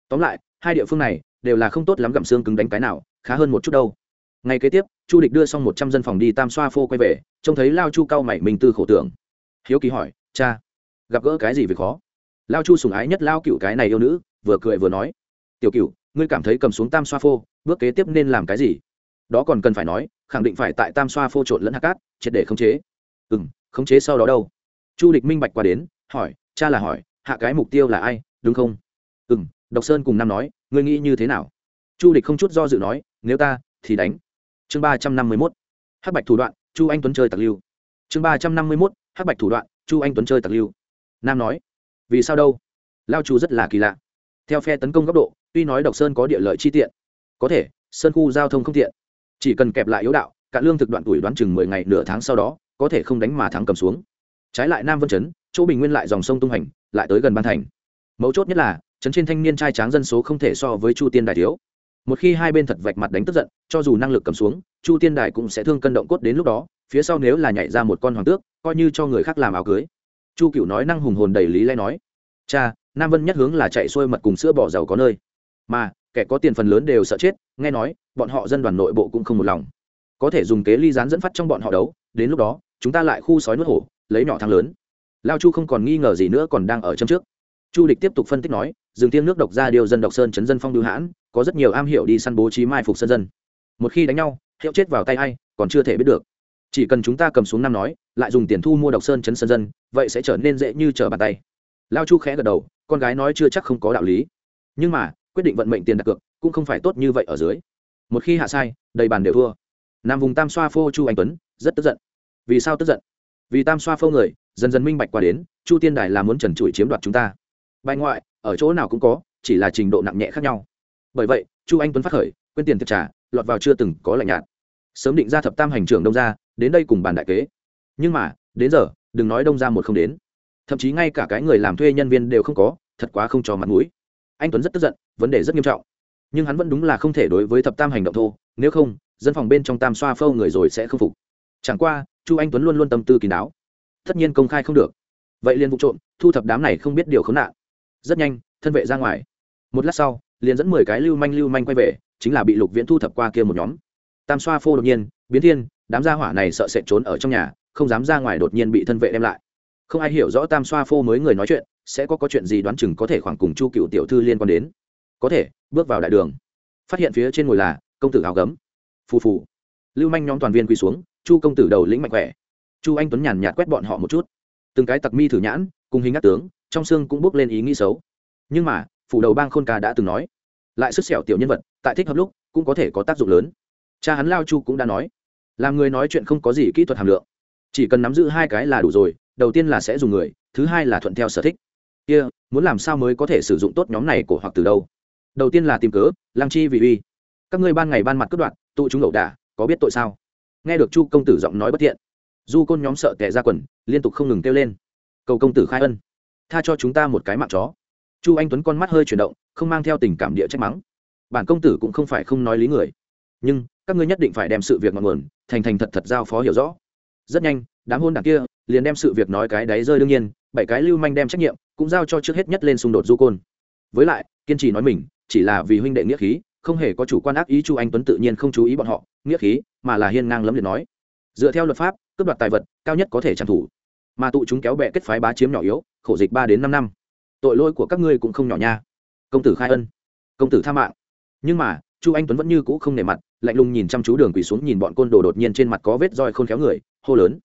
Tóm lại, hai địa phương này đều là không tốt lắm gặm xương cứng đánh cái nào khá hơn một chút đâu. Ngày kế tiếp, chu địch đưa xong một trăm dân phòng đi tam xoa phô quay về, trông thấy lao chu cao mày mình tư khổ tưởng. Hiếu kỳ hỏi, cha, gặp gỡ cái gì việc khó? Lao chu sùng ái nhất lao cựu cái này yêu nữ, vừa cười vừa nói, tiểu cựu ngươi cảm thấy cầm xuống tam xoa phô, bước kế tiếp nên làm cái gì? Đó còn cần phải nói, khẳng định phải tại tam xoa phô trộn lẫn hạt cát, triệt để khống chế. Ừ m khống chế sau đó đâu? Chu địch minh bạch qua đến, hỏi, cha là hỏi, hạ cái mục tiêu là ai, đúng không? Ừ m độc sơn cùng nam nói, ngươi nghĩ như thế nào? Chu địch không chút do dự nói nếu ta, thì đánh. Chương ba trăm năm mươi mốt. Hắc bạch thủ đoạn, chu anh tuấn chơi tặc lưu. Chương ba trăm năm mươi mốt. Hắc bạch thủ đoạn, chu anh tuấn chơi tặc lưu. Nam nói, vì sao đâu? Lao chu rất là kỳ lạ. Theo phe tấn công góc độ, tuy nói độc sơn có địa lợi chi tiện, có thể, sơn khu giao thông không tiện. Chỉ cần kẹp lại yếu đạo, cả lương thực đoạn tuổi đoán chừng mười ngày nửa tháng sau đó, có thể không đánh mà thắng cầm xuống. Trái lại nam vân chấn, chỗ bình nguyên lại dòng sông tung hành, lại tới gần ban thành. Mấu chốt nhất là chấn trên thanh niên trai tráng dân số không thể so với chu tiên đại thiếu một khi hai bên thật vạch mặt đánh tức giận, cho dù năng lực cầm xuống, chu tiên đài cũng sẽ thương cân động cốt đến lúc đó, phía sau nếu là nhảy ra một con hoàng tước, coi như cho người khác làm áo cưới. Chu cựu nói năng hùng hồn đầy lý lẽ nói, cha, nam vân nhất hướng là chạy xuôi mật cùng sữa bỏ giàu có nơi. Mà, kẻ có tiền phần lớn đều sợ chết, nghe nói, bọn họ dân đoàn nội bộ cũng không một lòng. Có thể dùng kế ly gián dẫn phát trong bọn họ đấu, đến lúc đó, chúng ta lại khu sói nuốt hổ, lấy nhỏ thang lớn. Lao chu không còn nghi ngờ gì nữa còn đang ở châm trước. Chu địch tiếp tục phân tích nói, dừng tiêm nước độc ra điều dân độc sơn chấn dân phong lưu hãn có rất nhiều am hiểu đi săn bố trí mai phục sân dân. Một khi đánh nhau, hiệu chết vào tay a i còn chưa thể biết được. Chỉ cần chúng ta cầm xuống năm nói, lại dùng tiền thu mua độc sơn chấn sân dân, vậy sẽ trở nên dễ như trở bàn tay. Lao chu khẽ gật đầu, con gái nói chưa chắc không có đạo lý. Nhưng mà, quyết định vận mệnh tiền đặt cược, cũng không phải tốt như vậy ở dưới. Một khi hạ sai, đầy bàn đều thua. Nam vùng tam xoa phô chu anh tuấn, rất tức giận. Vì sao tức giận? Vì tam xoa phô người, dần dần minh bạch qua đến, chu tiên đài là muốn trần trụi chiếm đoạt chúng ta. Bài ngoại, ở chỗ nào cũng có, chỉ là trình độ nặng nhẹ khác nhau bởi vậy, chu anh tuấn phát khởi, quên tiền tiệc trả lọt vào chưa từng có lạnh nhạt. Sớm định ra thập tam hành trưởng đông ra đến đây cùng bàn đại kế. Nhưng mà, đến giờ, đừng nói đông ra một không đến. Thậm chí ngay cả cái người làm thuê nhân viên đều không có, thật quá không cho mặt mũi. Anh tuấn rất tức giận, vấn đề rất nghiêm trọng. Nhưng hắn vẫn đúng là không thể đối với thập tam hành động thô, nếu không, dân phòng bên trong tam xoa phâu người rồi sẽ không phục. Chẳng qua, chu anh tuấn luôn luôn tâm tư kín đáo. Tất nhiên công khai không được. Vậy liền vụ trộm, thu thập đám này không biết điều khốn nạn. Rất nhanh, thân vệ ra ngoài. Một lát sau liền dẫn mười cái lưu manh lưu manh quay về, chính là bị lục viễn thu thập qua kia một nhóm. Tam xoa phô đột nhiên, biến thiên, đám gia hỏa này sợ sệt trốn ở trong nhà, không dám ra ngoài đột nhiên bị thân vệ đem lại. Không ai hiểu rõ tam xoa phô mới người nói chuyện, sẽ có có chuyện gì đoán chừng có thể khoảng cùng chu cựu tiểu thư liên quan đến. Có thể, bước vào đại đường. Phát hiện phía trên ngồi là công tử áo gấm. Phù phù. Lưu manh nhóm toàn viên quỳ xuống, chu công tử đầu lĩnh mạnh khỏe. Chu anh tuấn nhàn nhạt quét bọn họ một chút. Từng cái tặc mi thử nhãn, cùng hình ác tướng, trong xương cũng bước lên ý nghĩ xấu. Nhưng mà phủ đầu bang khôn ca đã từng nói. Lại sức xẻo tiểu nhân vật tại thích hợp lúc cũng có thể có tác dụng lớn. Cha hắn lao chu cũng đã nói làm người nói chuyện không có gì kỹ thuật hàm lượng. Chỉ cần nắm giữ hai cái là đủ rồi đầu tiên là sẽ dùng người thứ hai là thuận theo sở thích. Kia、yeah, muốn làm sao mới có thể sử dụng tốt nhóm này của hoặc từ đâu? Đầu tiên là tìm cớ lăng chi vì uy. Các ngươi ban ngày ban mặt cướp đoạn tụ chúng ẩu đả có biết tội sao? Nghe được chu công tử giọng nói bất thiện du côn nhóm sợ tệ ra quần liên tục không ngừng kêu lên cầu công tử khai ân tha cho chúng ta một cái mạng chó chu anh tuấn con mắt hơi chuyển động, không mang theo tình cảm địa trách mắng. Bản công tử cũng không phải không nói lý người. Nhưng, các ngươi nhất định phải đem sự việc ngọn nguồn, thành thành thật thật giao phó hiểu rõ. Rất nhanh, đám hôn đảng kia liền đem sự việc nói cái đáy rơi đương nhiên, bảy cái lưu manh đem trách nhiệm cũng giao cho trước hết nhất lên xung đột du côn. Với lại, kiên trì nói mình, chỉ là vì huynh đệ nghĩa khí, không hề có chủ quan ác ý chu anh tuấn tự nhiên không chú ý bọn họ, nghĩa khí mà là hiên ngang lấm liệt nói. Dựa theo luật pháp, cướp đoạt tài vật, cao nhất có thể trang thủ mà tụ chúng kéo bè kết phái bá chiếm nhỏ yếu, khổ dịch ba đến năm năm tội lỗi của các ngươi cũng không nhỏ nha. Công tử khai ân. Công tử tha mạng. Nhưng mà, chu anh tuấn vẫn như cũ không nề mặt, lạnh lùng nhìn chăm chú đường quỳ xuống nhìn bọn côn đồ đột nhiên trên mặt có vết roi khôn khéo người, hô lớn.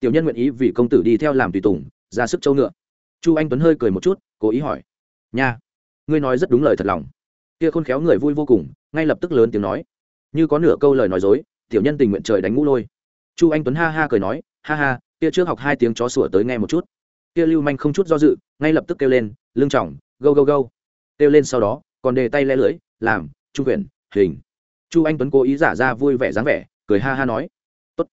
Tiểu nhân nguyện ý vì công tử đi theo làm tùy tùng, ra sức châu ngựa. Chu anh tuấn hơi cười một chút, cố ý hỏi. Nha, ngươi nói rất đúng lời thật lòng. Kia khôn khéo người vui vô cùng, ngay lập tức lớn tiếng nói. Như có nửa câu lời nói dối, tiểu nhân tình nguyện trời đánh ngũ lôi. Chu anh tuấn ha ha cười nói, ha ha, kia trước học hai tiếng chó sủa tới nghe một chút. Kia lưu manh không chút do dự ngay lập tức kêu lên, lưng trọng gâu gâu gâu kêu lên sau đó, còn đề tay le lưỡi, làm trung quyển, hình. Chu anh tuấn cố ý giả ra vui vẻ dáng vẻ, cười ha ha nói. Tốt.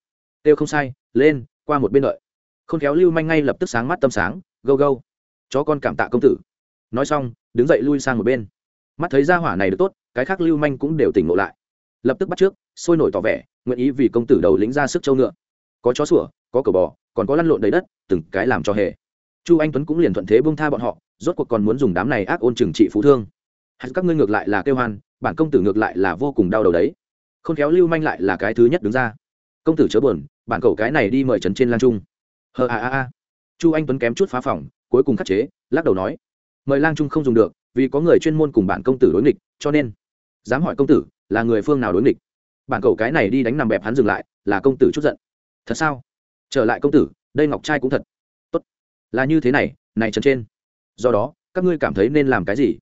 Kêu không sai, lên, qua một bên đợi. Khôn khéo lưu manh ngay lập tức sáng mắt tâm sáng gâu gâu chó con cảm tạ công tử. Nói xong, đứng dậy lui sang một bên. Mắt thấy ra hỏa này được tốt, cái khác lưu manh cũng đều tỉnh ngộ lại. Lập tức bắt trước, sôi nổi tỏ vẻ, nguyện ý vì công tử đầu lĩnh ra sức châu ngựa. Có chó sủa, có cờ bò, còn có lăn lộn đầy đất, từng cái làm cho hề chu anh tuấn cũng liền thuận thế bông tha bọn họ, rốt cuộc còn muốn dùng đám này ác ôn trừng trị phú thương. Hay các ngươi ngược lại là kêu hoan, bản công tử ngược lại là vô cùng đau đầu đấy. Không khéo lưu manh lại là cái thứ nhất đứng ra. Công tử chớ buồn, bản cầu cái này đi mời trấn trên lan trung. Hờ a a a. Chu anh tuấn kém chút phá phòng, cuối cùng khắc chế, lắc đầu nói, mời lang trung không dùng được, vì có người chuyên môn cùng bản công tử đối nghịch, cho nên dám hỏi công tử là người phương nào đối nghịch. Bản cầu cái này đi đánh nằm bẹp hắn dừng lại, là công tử chút giận. Thật sao? Trở lại công tử, đây ngọc trai cũng thật là như thế này này trần trên. Do đó, các ngươi cảm thấy nên làm cái gì?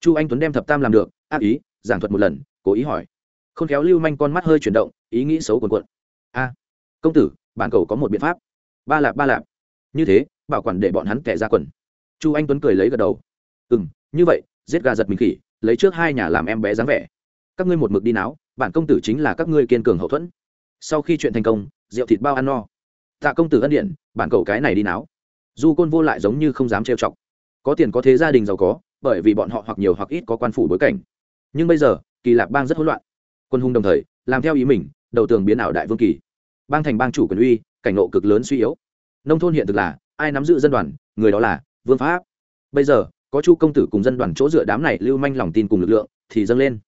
Chu anh tuấn đem thập tam làm được, ác ý, giảng thuật một lần, cố ý hỏi. Không khéo lưu manh con mắt hơi chuyển động, ý nghĩ xấu cuồn cuộn. A, công tử, bản cầu có một biện pháp. Ba lạp ba lạp. Như thế, bảo quản để bọn hắn kẻ ra quần. Chu anh tuấn cười lấy gật đầu. Ừ m như vậy, giết gà giật mình khỉ, lấy trước hai nhà làm em bé dáng vẻ. Các ngươi một mực đi náo, bản công tử chính là các ngươi kiên cường hậu thuẫn. Sau khi chuyện thành công, rượu thịt bao ăn no. Tạ công tử ân điện bản cầu cái này đi náo du côn vô lại giống như không dám trêu chọc. Có tiền có thế gia đình giàu có, bởi vì bọn họ hoặc nhiều hoặc ít có quan phủ bối cảnh. Nhưng bây giờ, kỳ lạc bang rất hỗn loạn. Quân hùng đồng thời, làm theo ý mình, đầu tường biến ảo đại vương kỳ. Bang thành bang chủ quyền uy, cảnh nộ cực lớn suy yếu. Nông thôn hiện thực là, ai nắm giữ dân đoàn, người đó là vương pháp. Bây giờ, có chu công tử cùng dân đoàn chỗ dựa đám này lưu manh lòng tin cùng lực lượng, thì dâng lên.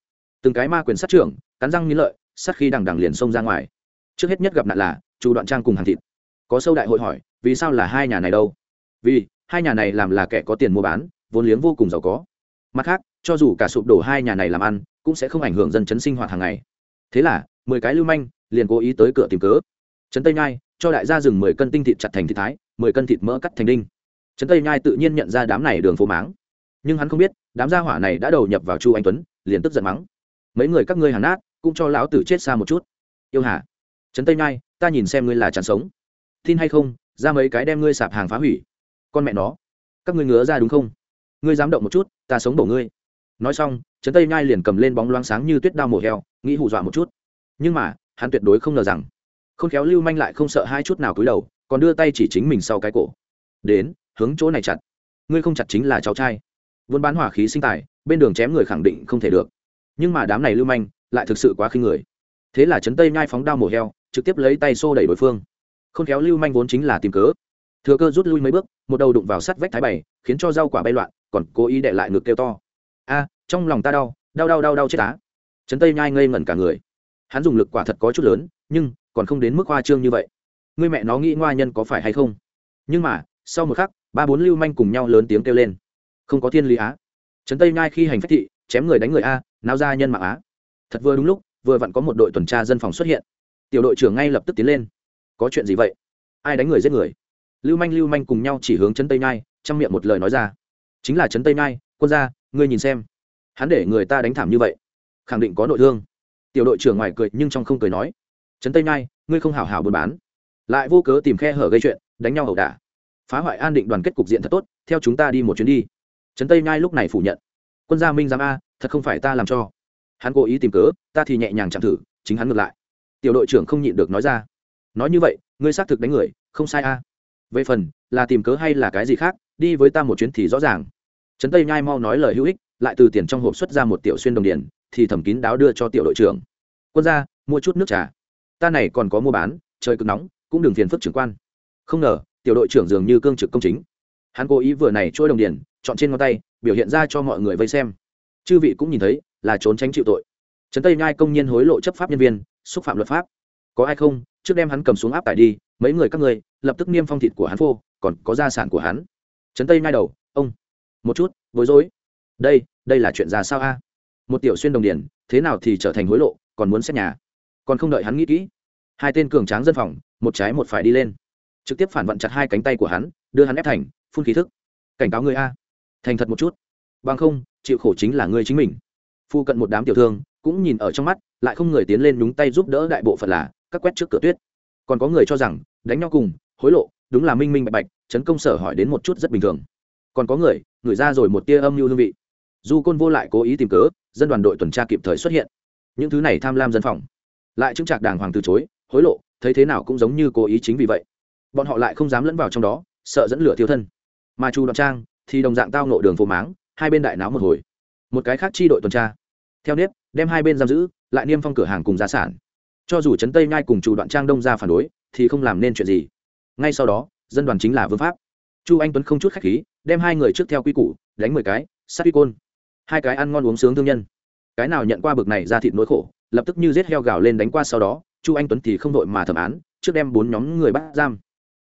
Từng cái ma quyền sát trưởng, cắn răng nghĩ lợi, sát khi đằng đằng liền xông ra ngoài. Trước hết nhất gặp nạn là chu đoạn trang cùng hàng thịt có sâu đại hội hỏi, vì sao là hai nhà này đâu? Vì, hai nhà này làm là kẻ có tiền mua bán, vốn liếng vô cùng giàu có. Mặt khác, cho dù cả sụp đổ hai nhà này làm ăn, cũng sẽ không ảnh hưởng dân chấn sinh hoạt hàng ngày. Thế là, mười cái lưu manh, liền cố ý tới cửa tìm cớ. Trấn tây nhai, cho đại gia rừng mười cân tinh thịt chặt thành thịt thái, mười cân thịt mỡ cắt thành đinh. Trấn tây nhai tự nhiên nhận ra đám này đường phố máng. Nhưng hắn không biết, đám gia hỏa này đã đầu nhập vào chu anh tuấn, liền tức giận mắng. Mấy người các ngươi hàn nát, cũng cho lão tử chết xa một chút. Yêu hả trấn tây nhai, ta nhìn xem ngươi là chán sống tin hay không, ra mấy cái đem ngươi sạp hàng phá hủy. Con mẹ nó, các ngươi ngứa ra đúng không? Ngươi dám động một chút, ta sống bổ ngươi. Nói xong, trấn tây nhai liền cầm lên bóng loáng sáng như tuyết đao mổ heo, nghĩ hù dọa một chút. Nhưng mà, hắn tuyệt đối không ngờ rằng không khéo lưu manh lại không sợ hai chút nào cúi đầu, còn đưa tay chỉ chính mình sau cái cổ. Đến, hướng chỗ này chặt. Ngươi không chặt chính là cháu trai. Vốn bán hỏa khí sinh tài, bên đường chém người khẳng định không thể được. Nhưng mà đám này lưu manh lại thực sự quá khinh người. Thế là trấn tây nhai phóng đao mổ heo, trực tiếp lấy tay xô đẩy đối phương khôn khéo lưu manh vốn chính là tìm cớ. Thừa cơ rút lui mấy bước, một đầu đụng vào sắt vách thái bày khiến cho rau quả bay loạn, còn cố ý để lại ngực kêu to. A, trong lòng ta đau đau đau đau đau chết á. Trấn tây nhai ngây ngẩn cả người. Hắn dùng lực quả thật có chút lớn, nhưng còn không đến mức hoa trương như vậy. Người mẹ nó nghĩ ngoa nhân có phải hay không? Nhưng mà, sau một khắc, ba bốn lưu manh cùng nhau lớn tiếng kêu lên. Không có thiên lý á. Trấn tây nhai khi hành phách thị, chém người đánh người a, náo ra nhân mạng á. Thật vừa đúng lúc, vừa vặn có một đội tuần tra dân phòng xuất hiện. Tiểu đội trưởng ngay lập tức tiến lên có chuyện gì vậy? Ai đánh người giết người? Lưu manh lưu manh cùng nhau chỉ hướng trấn tây nhai, trong miệng một lời nói ra. Chính là trấn tây nhai, quân gia, ngươi nhìn xem. Hắn để người ta đánh thảm như vậy, khẳng định có nội thương. Tiểu đội trưởng ngoài cười nhưng trong không cười nói, trấn tây nhai, ngươi không hảo hảo buôn bán. Lại vô cớ tìm khe hở gây chuyện, đánh nhau ẩu đả. Phá hoại an định đoàn kết cục diện thật tốt, theo chúng ta đi một chuyến đi. Trấn tây nhai lúc này phủ nhận, quân gia minh giám a, thật không phải ta làm cho. Hắn cố ý tìm cớ, ta thì nhẹ nhàng chạm thử, chính hắn ngược lại. Tiểu đội trưởng không nhịn được nói ra nói như vậy, ngươi xác thực đánh người, không sai a. Về phần, là tìm cớ hay là cái gì khác, đi với ta một chuyến thì rõ ràng. Trấn tây nhai mau nói lời hữu ích, lại từ tiền trong hộp xuất ra một tiểu xuyên đồng điền, thì thẩm kín đáo đưa cho tiểu đội trưởng. Quân ra, mua chút nước trà. Ta này còn có mua bán, trời cực nóng, cũng đừng phiền phức trưởng quan. Không ngờ, tiểu đội trưởng dường như cương trực công chính. Hắn cố ý vừa này trôi đồng điền, chọn trên ngón tay, biểu hiện ra cho mọi người vây xem. Chư vị cũng nhìn thấy, là trốn tránh chịu tội. Trấn tây nhai công nhân hối lộ chấp pháp nhân viên, xúc phạm luật pháp. Có ai không? Trước đem hắn cầm xuống áp tải đi, mấy người các ngươi, lập tức niêm phong thịt của hắn phô, còn có gia sản của hắn. Trấn tây ngay đầu, ông. Một chút, bối rối. Đây đây là chuyện ra sao a? Một tiểu xuyên đồng điển, thế nào thì trở thành hối lộ, còn muốn xét nhà. Còn không đợi hắn nghĩ kỹ. Hai tên cường tráng dân phòng, một trái một phải đi lên. Trực tiếp phản vận chặt hai cánh tay của hắn, đưa hắn ép thành, phun khí thức. Cảnh cáo người a. Thành thật một chút. Bằng không, chịu khổ chính là người chính mình. Phu cận một đám tiểu thương, cũng nhìn ở trong mắt, lại không người tiến lên nhúng tay giúp đỡ đại bộ phận là các quét trước cửa tuyết. Còn có người cho rằng, đánh nhau cùng, hối lộ, đúng là minh minh bạch bạch, chấn công sở hỏi đến một chút rất bình thường. Còn có người người ra rồi một tia âm mưu hương vị. Du côn vô lại cố ý tìm cớ, dân đoàn đội tuần tra kịp thời xuất hiện. Những thứ này tham lam dân phòng. Lại chứng trạc đàng hoàng từ chối, hối lộ, thấy thế nào cũng giống như cố ý chính vì vậy. Bọn họ lại không dám lẫn vào trong đó, sợ dẫn lửa thiêu thân. Mà chu đoạn trang thì đồng dạng tao nộ đường phố máng, hai bên đại náo một hồi. Một cái khác chi đội tuần tra. Theo nếp, đem hai bên giam giữ, lại niêm phong cửa hàng cùng gia sản cho dù trấn tây nhai cùng chủ đoạn trang đông ra phản đối, thì không làm nên chuyện gì. Ngay sau đó, dân đoàn chính là vương pháp. Chu anh tuấn không chút khách khí, đem hai người trước theo quy củ, đánh mười cái, sát quy côn. Hai cái ăn ngon uống sướng thương nhân. Cái nào nhận qua bực này ra thịt nỗi khổ, lập tức như giết heo gào lên đánh qua sau đó, chu anh tuấn thì không đội mà thẩm án, trước đem bốn nhóm người bắt giam.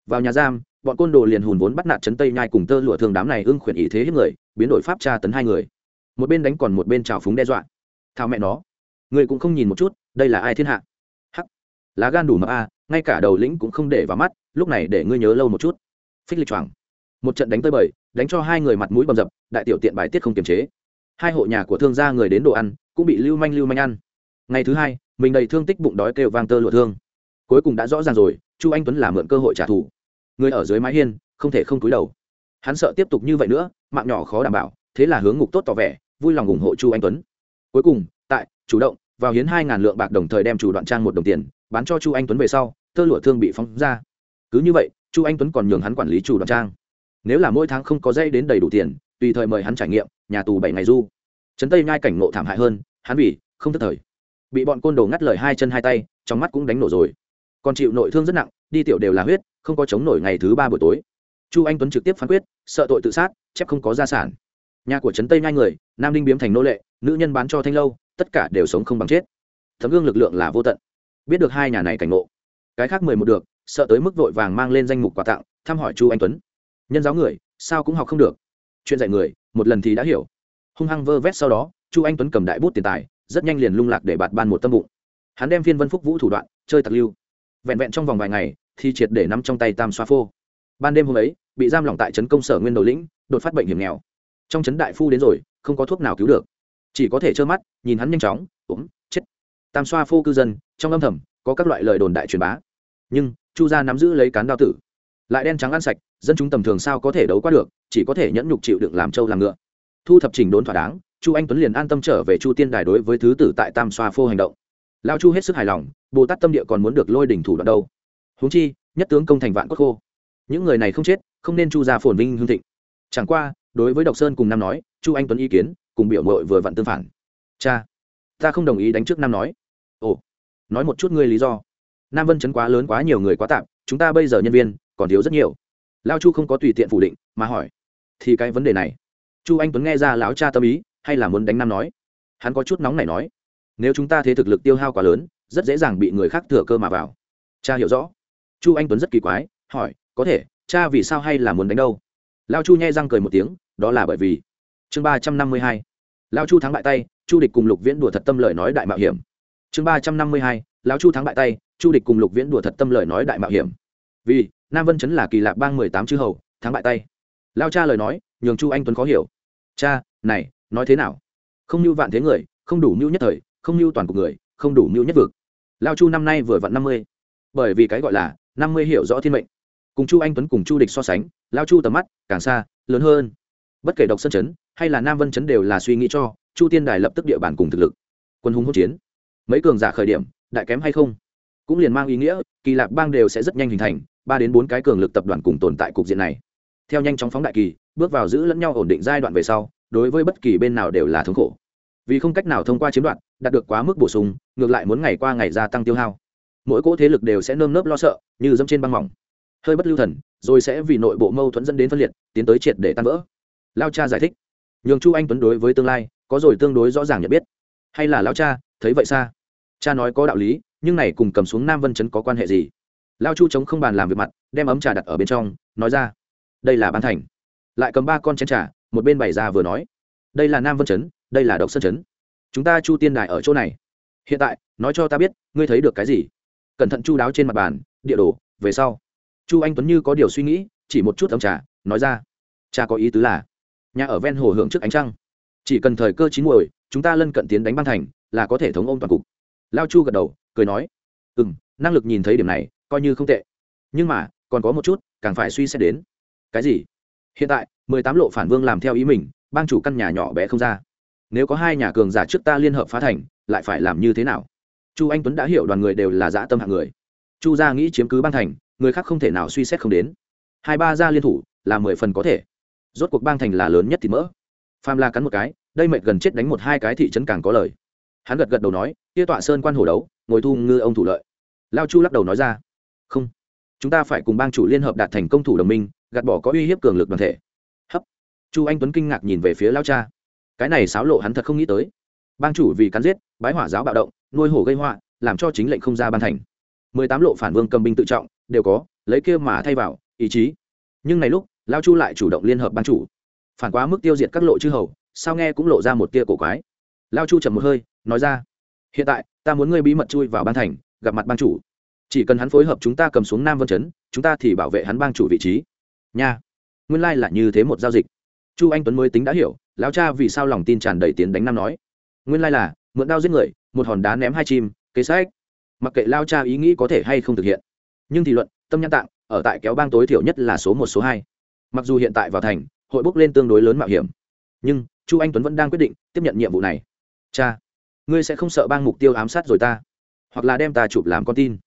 Vào nhà giam, bọn côn đồ liền hùn vốn bắt nạt trấn tây nhai cùng tơ lụa thường đám này ưng khuyển ý thế hiếp người, biến đổi pháp tra tấn hai người. Một bên đánh còn một bên trào phúng đe dọa. Thao mẹ nó, người cũng không nhìn một chút, đây là ai thiên hạ? Lá gan đủ mập a, ngay cả đầu lĩnh cũng không để vào mắt, lúc này để ngươi nhớ lâu một chút. Phích lịch choàng. Một trận đánh tơi bời, đánh cho hai người mặt mũi bầm dập, đại tiểu tiện bài tiết không kiềm chế. Hai hộ nhà của thương gia người đến đồ ăn, cũng bị lưu manh lưu manh ăn. Ngày thứ hai, mình đầy thương tích bụng đói kêu vang tơ lụa thương. Cuối cùng đã rõ ràng rồi, chu anh tuấn là mượn cơ hội trả thù. Người ở dưới mái hiên, không thể không cúi đầu. Hắn sợ tiếp tục như vậy nữa, mạng nhỏ khó đảm bảo, thế là hướng ngục tốt tỏ vẻ, vui lòng ủng hộ chu anh tuấn. Cuối cùng, tại chủ động, vào hiến hai ngàn lượng bạc đồng thời đem chủ đoạn trang một đồng tiền bán cho chu anh tuấn về sau, tơ lụa thương bị phóng ra. Cứ như vậy, chu anh tuấn còn nhường hắn quản lý chủ đoàn trang. Nếu là mỗi tháng không có dây đến đầy đủ tiền, tùy thời mời hắn trải nghiệm, nhà tù bảy ngày du. Trấn tây nhai cảnh nộ thảm hại hơn, hắn vì không thất thời. Bị bọn côn đồ ngắt lời hai chân hai tay, trong mắt cũng đánh nổ rồi. Còn chịu nội thương rất nặng, đi tiểu đều là huyết, không có chống nổi ngày thứ ba buổi tối. Chu anh tuấn trực tiếp phán quyết, sợ tội tự sát, chép không có gia sản. Nhà của trấn tây nhai người, nam đinh biếm thành nô lệ, nữ nhân bán cho thanh lâu, tất cả đều sống không bằng chết. Thấm gương lực lượng là vô tận biết được hai nhà này cảnh ngộ. Cái khác mười một được, sợ tới mức vội vàng mang lên danh mục quà tặng, thăm hỏi chu anh tuấn. Nhân giáo người, sao cũng học không được. Chuyện dạy người, một lần thì đã hiểu. Hung hăng vơ vét sau đó chu anh tuấn cầm đại bút tiền tài, rất nhanh liền lung lạc để bạt ban một tâm bụng. Hắn đem phiên vân phúc vũ thủ đoạn, chơi tặc lưu. Vẹn vẹn trong vòng vài ngày, thì triệt để nắm trong tay tam xoa phô. Ban đêm hôm ấy, bị giam lỏng tại trấn công sở nguyên đầu lĩnh, đột phát bệnh hiểm nghèo. Trong trấn đại phu đến rồi, không có thuốc nào cứu được. Chỉ có thể trơ mắt, nhìn hắn nhanh chóng, ốm, chết. Tam xoa phô cư dân trong âm thầm, có các loại lời đồn đại truyền bá. Nhưng, chu gia nắm giữ lấy cán đao tử. Lại đen trắng ăn sạch, dân chúng tầm thường sao có thể đấu qua được, chỉ có thể nhẫn nhục chịu đựng làm trâu làm ngựa. Thu thập trình đốn thỏa đáng, chu anh tuấn liền an tâm trở về chu tiên đài đối với thứ tử tại tam xoa phô hành động. Lao chu hết sức hài lòng, bồ tát tâm địa còn muốn được lôi đỉnh thủ đoạn đâu. Huống chi, nhất tướng công thành vạn cốt khô. Những người này không chết, không nên chu ra phồn vinh hương thịnh. Chẳng qua, đối với độc sơn cùng nam nói, chu anh tuấn ý kiến, cùng biểu mội vừa vặn tương phản. Cha, ta không đồng ý đánh trước nam nói. Ồ nói một chút ngươi lý do. Nam vân chấn quá lớn quá nhiều người quá tạm chúng ta bây giờ nhân viên còn thiếu rất nhiều. Lao chu không có tùy tiện phủ định, mà hỏi, thì cái vấn đề này? Chu anh tuấn nghe ra lão cha tâm ý, hay là muốn đánh nam nói. Hắn có chút nóng này nói, nếu chúng ta thế thực lực tiêu hao quá lớn, rất dễ dàng bị người khác thừa cơ mà vào. Cha hiểu rõ. Chu anh tuấn rất kỳ quái, hỏi, có thể, cha vì sao hay là muốn đánh đâu? Lao chu nhai răng cười một tiếng, đó là bởi vì chương ba trăm năm mươi hai. Lao chu thắng bại tay, chu địch cùng lục viễn đùa thật tâm lời nói đại mạo hiểm chương ba trăm năm mươi hai, lão chu thắng bại tay, chu địch cùng lục viễn đùa thật tâm lời nói đại mạo hiểm. Vì, nam vân chấn là kỳ lạc bang mười tám chư hầu, thắng bại tay. Lao cha lời nói, nhường chu anh tuấn khó hiểu. Cha, này, nói thế nào? Không như vạn thế người, không đủ mưu nhất thời, không mưu toàn cục người, không đủ mưu nhất vực. Lao chu năm nay vừa vặn năm mươi. Bởi vì cái gọi là năm mươi hiểu rõ thiên mệnh. Cùng chu anh tuấn cùng chu địch so sánh lao chu tầm mắt càng xa, lớn hơn. Bất kể độc sân chấn, hay là nam vân chấn đều là suy nghĩ cho, chu tiên đài lập tức địa bàn cùng thực lực. Quân hùng hỗn chiến mấy cường giả khởi điểm, đại kém hay không? Cũng liền mang ý nghĩa, kỳ lạc bang đều sẽ rất nhanh hình thành, ba đến bốn cái cường lực tập đoàn cùng tồn tại cục diện này. Theo nhanh chóng phóng đại kỳ, bước vào giữ lẫn nhau ổn định giai đoạn về sau, đối với bất kỳ bên nào đều là thống khổ. Vì không cách nào thông qua chiếm đoạt, đạt được quá mức bổ sung, ngược lại muốn ngày qua ngày gia tăng tiêu hao. Mỗi cỗ thế lực đều sẽ nơm nớp lo sợ, như dẫm trên băng mỏng. Hơi bất lưu thần, rồi sẽ vì nội bộ mâu thuẫn dẫn đến phân liệt, tiến tới triệt để tan vỡ. Lao cha giải thích. Nhường chu anh tuấn đối với tương lai, có rồi tương đối rõ ràng nhận biết. Hay là lao cha thấy vậy xa. Cha nói có đạo lý, nhưng này cùng cầm xuống nam vân chấn có quan hệ gì? Lao chu chống không bàn làm việc mặt, đem ấm trà đặt ở bên trong, nói ra, đây là ban thành. Lại cầm ba con chén trà, một bên bày ra vừa nói, đây là nam vân chấn, đây là độc sơn chấn. Chúng ta chu tiên đài ở chỗ này. Hiện tại, nói cho ta biết, ngươi thấy được cái gì? Cẩn thận chu đáo trên mặt bàn, địa đồ, về sau. Chu anh tuấn như có điều suy nghĩ, chỉ một chút ấm trà, nói ra, cha có ý tứ là, nhà ở ven hồ hưởng trước ánh trăng. Chỉ cần thời cơ chín muồi, chúng ta lân cận tiến đánh băng thành là có thể thống ôm toàn cục. Lao chu gật đầu, cười nói ừ m năng lực nhìn thấy điểm này, coi như không tệ. Nhưng mà, còn có một chút, càng phải suy xét đến. Cái gì? Hiện tại, mười tám lộ phản vương làm theo ý mình, bang chủ căn nhà nhỏ bé không ra. Nếu có hai nhà cường giả trước ta liên hợp phá thành, lại phải làm như thế nào? Chu anh tuấn đã hiểu đoàn người đều là dã tâm hạng người. Chu gia nghĩ chiếm cứ bang thành, người khác không thể nào suy xét không đến. Hai ba gia liên thủ là mười phần có thể. Rốt cuộc bang thành là lớn nhất thì mỡ. Pham la cắn một cái, đây mệt gần chết đánh một hai cái thị trấn càng có lời hắn gật gật đầu nói, kia tọa sơn quan hổ đấu, ngồi thu ngư ông thủ lợi. Lao chu lắc đầu nói ra, không, chúng ta phải cùng bang chủ liên hợp đạt thành công thủ đồng minh, gạt bỏ có uy hiếp cường lực đoàn thể. Hấp. Chu anh tuấn kinh ngạc nhìn về phía lao cha. Cái này xáo lộ hắn thật không nghĩ tới. Bang chủ vì cắn giết, bái hỏa giáo bạo động, nuôi hổ gây họa, làm cho chính lệnh không ra ban thành. Mười tám lộ phản vương cầm binh tự trọng, đều có, lấy kia mà thay vào, ý chí. Nhưng này lúc, lao chu lại chủ động liên hợp ban chủ. Phản quá mức tiêu diệt các lộ chư hầu, sao nghe cũng lộ ra một tia cổ quái lao chu chầm một hơi, nói ra, hiện tại, ta muốn ngươi bí mật chui vào ban thành, gặp mặt ban chủ. Chỉ cần hắn phối hợp chúng ta cầm xuống nam vân chấn, chúng ta thì bảo vệ hắn bang chủ vị trí. Nha. Nguyên lai、like、là như thế một giao dịch. Chu anh tuấn mới tính đã hiểu, lão cha vì sao lòng tin tràn đầy tiến đánh năm nói. Nguyên lai、like、là, mượn đao giết người, một hòn đá ném hai chim, kế sách. Mặc kệ lao cha ý nghĩ có thể hay không thực hiện. Nhưng thì luận, tâm nhãn tạng, ở tại kéo bang tối thiểu nhất là số một, số hai. Mặc dù hiện tại vào thành, hội bốc lên tương đối lớn mạo hiểm. Nhưng, chu anh tuấn vẫn đang quyết định tiếp nhận nhiệm vụ này cha, ngươi sẽ không sợ bang mục tiêu ám sát rồi ta, hoặc là đem ta chụp làm con tin.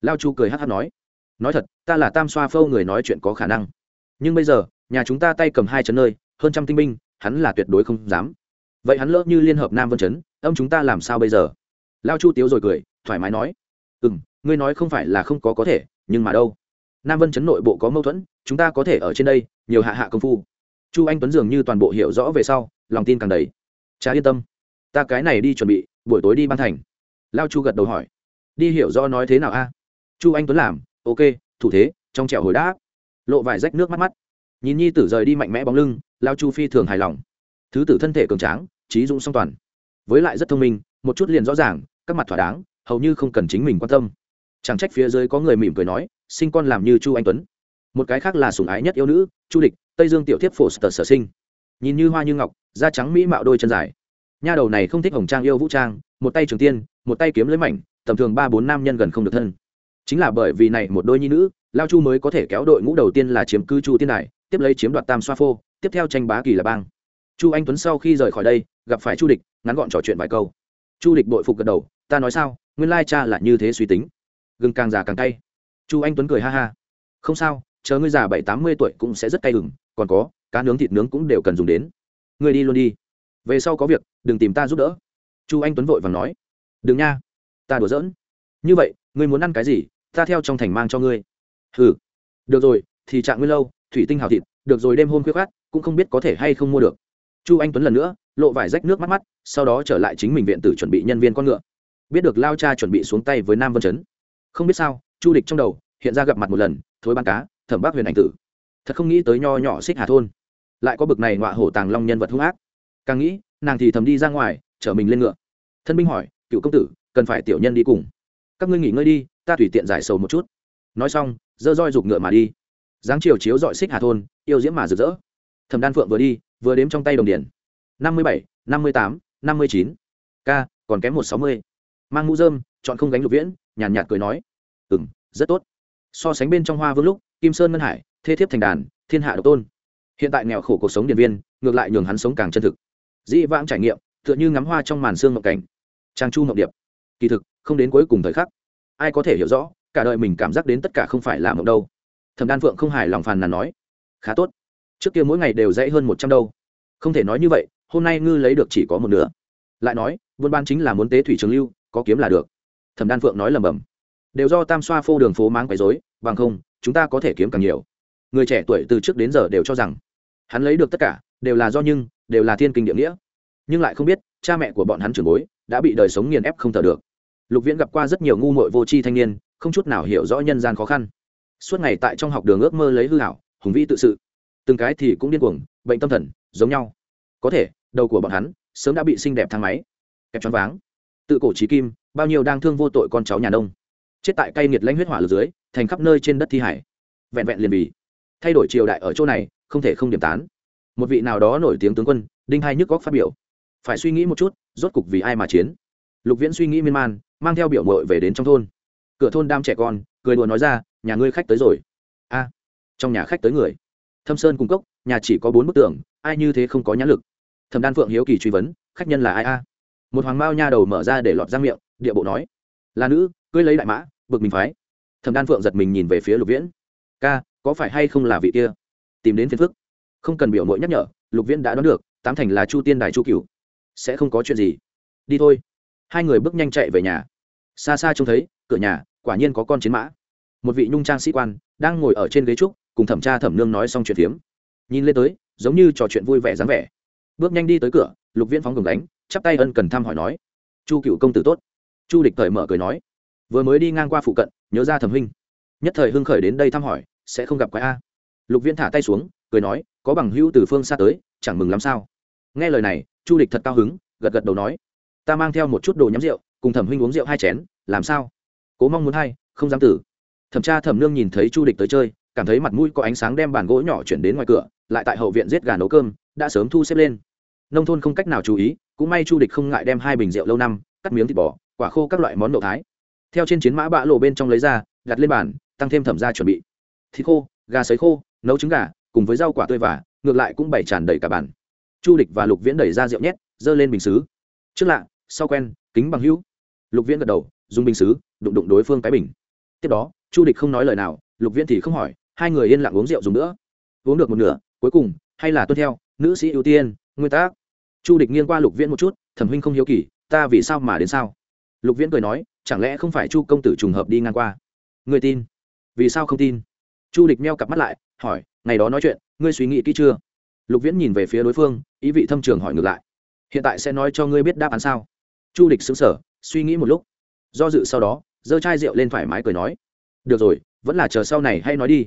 Lao chu cười hát hát nói nói thật, ta là tam xoa phâu người nói chuyện có khả năng. Nhưng bây giờ, nhà chúng ta tay cầm hai chấn nơi, hơn trăm tinh binh, hắn là tuyệt đối không dám. Vậy hắn lỡ như liên hợp nam vân chấn ông chúng ta làm sao bây giờ? Lao chu tiếu rồi cười, thoải mái nói ừ m ngươi nói không phải là không có có thể, nhưng mà đâu? Nam vân chấn nội bộ có mâu thuẫn, chúng ta có thể ở trên đây, nhiều hạ hạ công phu. Chu anh tuấn dường như toàn bộ hiểu rõ về sau, lòng tin càng đầy. Cha yên tâm ta cái này đi chuẩn bị, buổi tối đi ban thành. Lao chu gật đầu hỏi. Đi hiểu do nói thế nào a? Chu anh tuấn làm, ok, thủ thế, trong trẻo hồi đáp. Lộ vải rách nước mắt mắt. Nhìn nhi tử rời đi mạnh mẽ bóng lưng, lao chu phi thường hài lòng. Thứ tử thân thể cường tráng, trí dũng song toàn. Với lại rất thông minh, một chút liền rõ ràng, các mặt thỏa đáng, hầu như không cần chính mình quan tâm. Chẳng trách phía dưới có người mỉm cười nói, sinh con làm như chu anh tuấn. Một cái khác là sủng ái nhất yêu nữ, chu địch, tây dương tiểu thiếp phổ sở sở sinh. Nhìn như hoa như ngọc, da trắng mỹ mạo đôi chân dài nha đầu này không thích hồng trang yêu vũ trang, một tay trường tiên, một tay kiếm lấy mảnh, tầm thường ba bốn nam nhân gần không được thân. Chính là bởi vì này một đôi nhi nữ, lao chu mới có thể kéo đội ngũ đầu tiên là chiếm cư chu tiên đài, tiếp lấy chiếm đoạt tam xoa phô, tiếp theo tranh bá kỳ là bang. Chu anh tuấn sau khi rời khỏi đây, gặp phải chu địch, ngắn gọn trò chuyện vài câu. Chu địch bội phục gật đầu, ta nói sao, nguyên lai cha là như thế suy tính. Gừng càng già càng cay. Chu anh tuấn cười ha ha. Không sao, chờ ngươi già bảy tám mươi tuổi cũng sẽ rất cay gừng còn có, cá nướng thịt nướng cũng đều cần dùng đến. Ngươi đi luôn đi về sau có việc, đừng tìm ta giúp đỡ. Chu anh tuấn vội và nói. Đừng nha, ta đùa giỡn. Như vậy, ngươi muốn ăn cái gì, ta theo trong thành mang cho ngươi. Ừ được rồi, thì trạng nguyên lâu, thủy tinh hào thịt, được rồi đêm hôm khuya khát cũng không biết có thể hay không mua được. Chu anh tuấn lần nữa, lộ vải rách nước mắt mắt, sau đó trở lại chính mình viện tử chuẩn bị nhân viên con ngựa. Biết được lao cha chuẩn bị xuống tay với nam vân chấn. Không biết sao, chu địch trong đầu, hiện ra gặp mặt một lần, thối ban cá, thẩm bác huyền ảnh tử. Thật không nghĩ tới nho nhỏ xích hà thôn. Lại có bực này ngọa hổ tàng long nhân vật hung ác càng nghĩ, nàng thì thầm đi ra ngoài, chở mình lên ngựa. Thân binh hỏi, cựu công tử, cần phải tiểu nhân đi cùng. Các ngươi nghỉ ngơi đi, ta tùy tiện giải sầu một chút. Nói xong, dơ roi giục ngựa mà đi. Dáng chiều chiếu dọi xích hà thôn, yêu diễm mà rực rỡ. Thẩm đan phượng vừa đi, vừa đếm trong tay đồng điển. Năm mươi bảy, năm mươi tám, năm mươi chín. K còn kém một sáu mươi. Mang mũ dơm chọn không gánh lục viễn, nhàn nhạt cười nói. Ừ m rất tốt. So sánh bên trong hoa vương lúc, kim sơn ngân hải, thê thiếp thành đàn, thiên hạ độc tôn. Hiện tại nghèo khổ cuộc sống điện viên, ngược lại nhường hắn sống càng chân thực dĩ vãng trải nghiệm, tựa như ngắm hoa trong màn xương mộng cảnh. Trang chu ngọc điệp. Kỳ thực, không đến cuối cùng thời khắc, ai có thể hiểu rõ, cả đời mình cảm giác đến tất cả không phải là mộng đâu. Thẩm đan phượng không hài lòng phàn nàn nói, khá tốt. Trước kia mỗi ngày đều dãy hơn một trăm đâu. Không thể nói như vậy, hôm nay ngư lấy được chỉ có một nửa. Lại nói, buôn ban chính là muốn tế thủy trường lưu, có kiếm là được. Thẩm đan phượng nói lầm bầm, đều do tam xoa phô đường phố máng quấy dối bằng không, chúng ta có thể kiếm càng nhiều. Người trẻ tuổi từ trước đến giờ đều cho rằng, hắn lấy được tất cả, đều là do nhưng đều là thiên kinh địa nghĩa. Nhưng lại không biết, cha mẹ của bọn hắn trưởng bối đã bị đời sống nghiền ép không thở được. Lục viễn gặp qua rất nhiều ngu muội vô tri thanh niên, không chút nào hiểu rõ nhân gian khó khăn. Suốt ngày tại trong học đường ước mơ lấy hư hảo hùng vĩ tự sự. Từng cái thì cũng điên cuồng, bệnh tâm thần, giống nhau. Có thể, đầu của bọn hắn sớm đã bị xinh đẹp thang máy, kẹp choáng váng. Tự cổ trí kim, bao nhiêu đang thương vô tội con cháu nhà nông. Chết tại cây nghiệt lãnh huyết hỏa ở dưới, thành khắp nơi trên đất thi hải. Vẹn vẹn liền vì. Thay đổi triều đại ở chỗ này, không thể không điểm tán một vị nào đó nổi tiếng tướng quân, đinh hai nhức góc phát biểu. Phải suy nghĩ một chút, rốt cục vì ai mà chiến? Lục viễn suy nghĩ miên man, mang theo biểu mội về đến trong thôn. Cửa thôn đam trẻ con, cười đùa nói ra, nhà ngươi khách tới rồi. A, trong nhà khách tới người. Thâm sơn cung cốc, nhà chỉ có bốn bức tường, ai như thế không có nhãn lực. Thẩm đan phượng hiếu kỳ truy vấn, khách nhân là ai a? Một hoàng mao nha đầu mở ra để lọt ra miệng, địa bộ nói, là nữ, cưới lấy đại mã, bực mình phái. Thẩm đan phượng giật mình nhìn về phía lục viễn, ca, có phải hay không là vị kia? Tìm đến phiền phức không cần biểu mội nhắc nhở, lục viễn đã đoán được, tám thành là chu tiên đài chu cửu. Sẽ không có chuyện gì. Đi thôi. Hai người bước nhanh chạy về nhà. Xa xa trông thấy, cửa nhà, quả nhiên có con chiến mã. Một vị nhung trang sĩ quan, đang ngồi ở trên ghế trúc, cùng thẩm tra thẩm nương nói xong chuyện phiếm. Nhìn lên tới, giống như trò chuyện vui vẻ dáng vẻ. Bước nhanh đi tới cửa, lục viễn phóng gồng đánh chắp tay ân cần thăm hỏi nói, chu cựu công tử tốt. Chu địch thời mở cười nói, vừa mới đi ngang qua phụ cận, nhớ ra thẩm huynh. Nhất thời hưng khởi đến đây thăm hỏi, sẽ không gặp quái a. Lục viễn thả tay xuống, cười nói có bằng hữu từ phương xa tới, chẳng mừng lắm sao? Nghe lời này, chu địch thật cao hứng, gật gật đầu nói, ta mang theo một chút đồ nhắm rượu, cùng thẩm huynh uống rượu hai chén, làm sao? Cố mong muốn hay, không dám tử. Thẩm tra thẩm nương nhìn thấy chu địch tới chơi, cảm thấy mặt mũi có ánh sáng đem bàn gỗ nhỏ chuyển đến ngoài cửa, lại tại hậu viện giết gà nấu cơm, đã sớm thu xếp lên. Nông thôn không cách nào chú ý, cũng may chu địch không ngại đem hai bình rượu lâu năm, cắt miếng thịt bò, quả khô các loại món đậu thái. Theo trên chiến mã bã lộ bên trong lấy ra, đặt lên bàn, tăng thêm thẩm ra chuẩn bị. Thịt khô, gà sấy khô, nấu trứng gà cùng với rau quả tươi và, ngược lại cũng bày tràn đầy cả bàn. Chu địch và lục viễn đẩy ra rượu nhét dơ lên bình xứ. Trước lạ, sau quen, kính bằng hữu. Lục viễn gật đầu, dùng bình xứ, đụng đụng đối phương cái bình. Tiếp đó, chu địch không nói lời nào, lục viễn thì không hỏi, hai người yên lặng uống rượu dùng nữa. Uống được một nửa, cuối cùng, hay là tuân theo, nữ sĩ ưu tiên, nguyên tắc. Chu địch nghiêng qua lục viễn một chút, thẩm huynh không hiếu kỳ, ta vì sao mà đến sao? Lục viễn cười nói, chẳng lẽ không phải chu công tử trùng hợp đi ngang qua? Người tin. Vì sao không tin? Chu địch meo cặp mắt lại, hỏi ngày đó nói chuyện, ngươi suy nghĩ kỹ chưa? Lục viễn nhìn về phía đối phương, ý vị thâm trường hỏi ngược lại. Hiện tại sẽ nói cho ngươi biết đáp án sao? Chu địch xứng sở suy nghĩ một lúc. Do dự sau đó, giơ chai rượu lên thoải mái cười nói. Được rồi, vẫn là chờ sau này hay nói đi.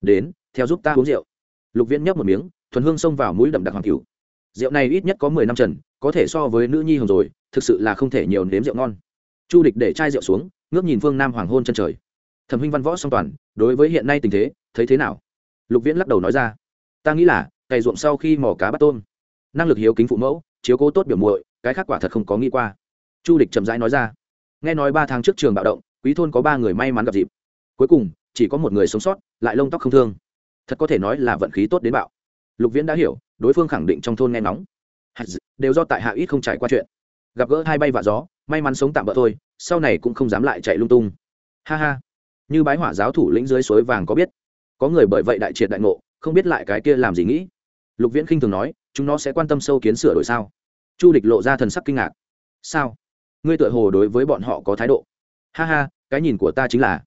Đến, theo giúp ta uống rượu. Lục viễn nhấp một miếng, thuần hương xông vào mũi đậm đặc hoàng cửu rượu này ít nhất có mười năm trần, có thể so với nữ nhi hồng rồi, thực sự là không thể nhiều nếm rượu ngon. Chu địch để chai rượu xuống, ngước nhìn phương nam hoàng hôn chân trời. Thẩm huynh văn võ song toàn, đối với hiện nay tình thế, thấy thế nào? Lục viễn lắc đầu nói ra, ta nghĩ là, cày ruộng sau khi mò cá bắt tôm, năng lực hiếu kính phụ mẫu, chiếu cố tốt biểu muội, cái khác quả thật không có nghĩ qua. Chu địch chậm rãi nói ra, nghe nói ba tháng trước trường bạo động, quý thôn có ba người may mắn gặp dịp. Cuối cùng, chỉ có một người sống sót, lại lông tóc không thương. Thật có thể nói là vận khí tốt đến bạo. Lục viễn đã hiểu, đối phương khẳng định trong thôn nghe nóng đều do tại hạ ít không trải qua chuyện. Gặp gỡ hai bay và gió, may mắn sống tạm bỡ thôi, sau này cũng không dám lại chạy lung tung. Ha ha. Như bái hỏa giáo thủ lĩnh dưới suối vàng có biết có người bởi vậy đại triệt đại ngộ, không biết lại cái kia làm gì nghĩ. Lục viễn khinh thường nói, chúng nó sẽ quan tâm sâu kiến sửa đổi sao? Chu địch lộ ra thần sắc kinh ngạc. Sao? Ngươi tựa hồ đối với bọn họ có thái độ. Ha ha, cái nhìn của ta chính là,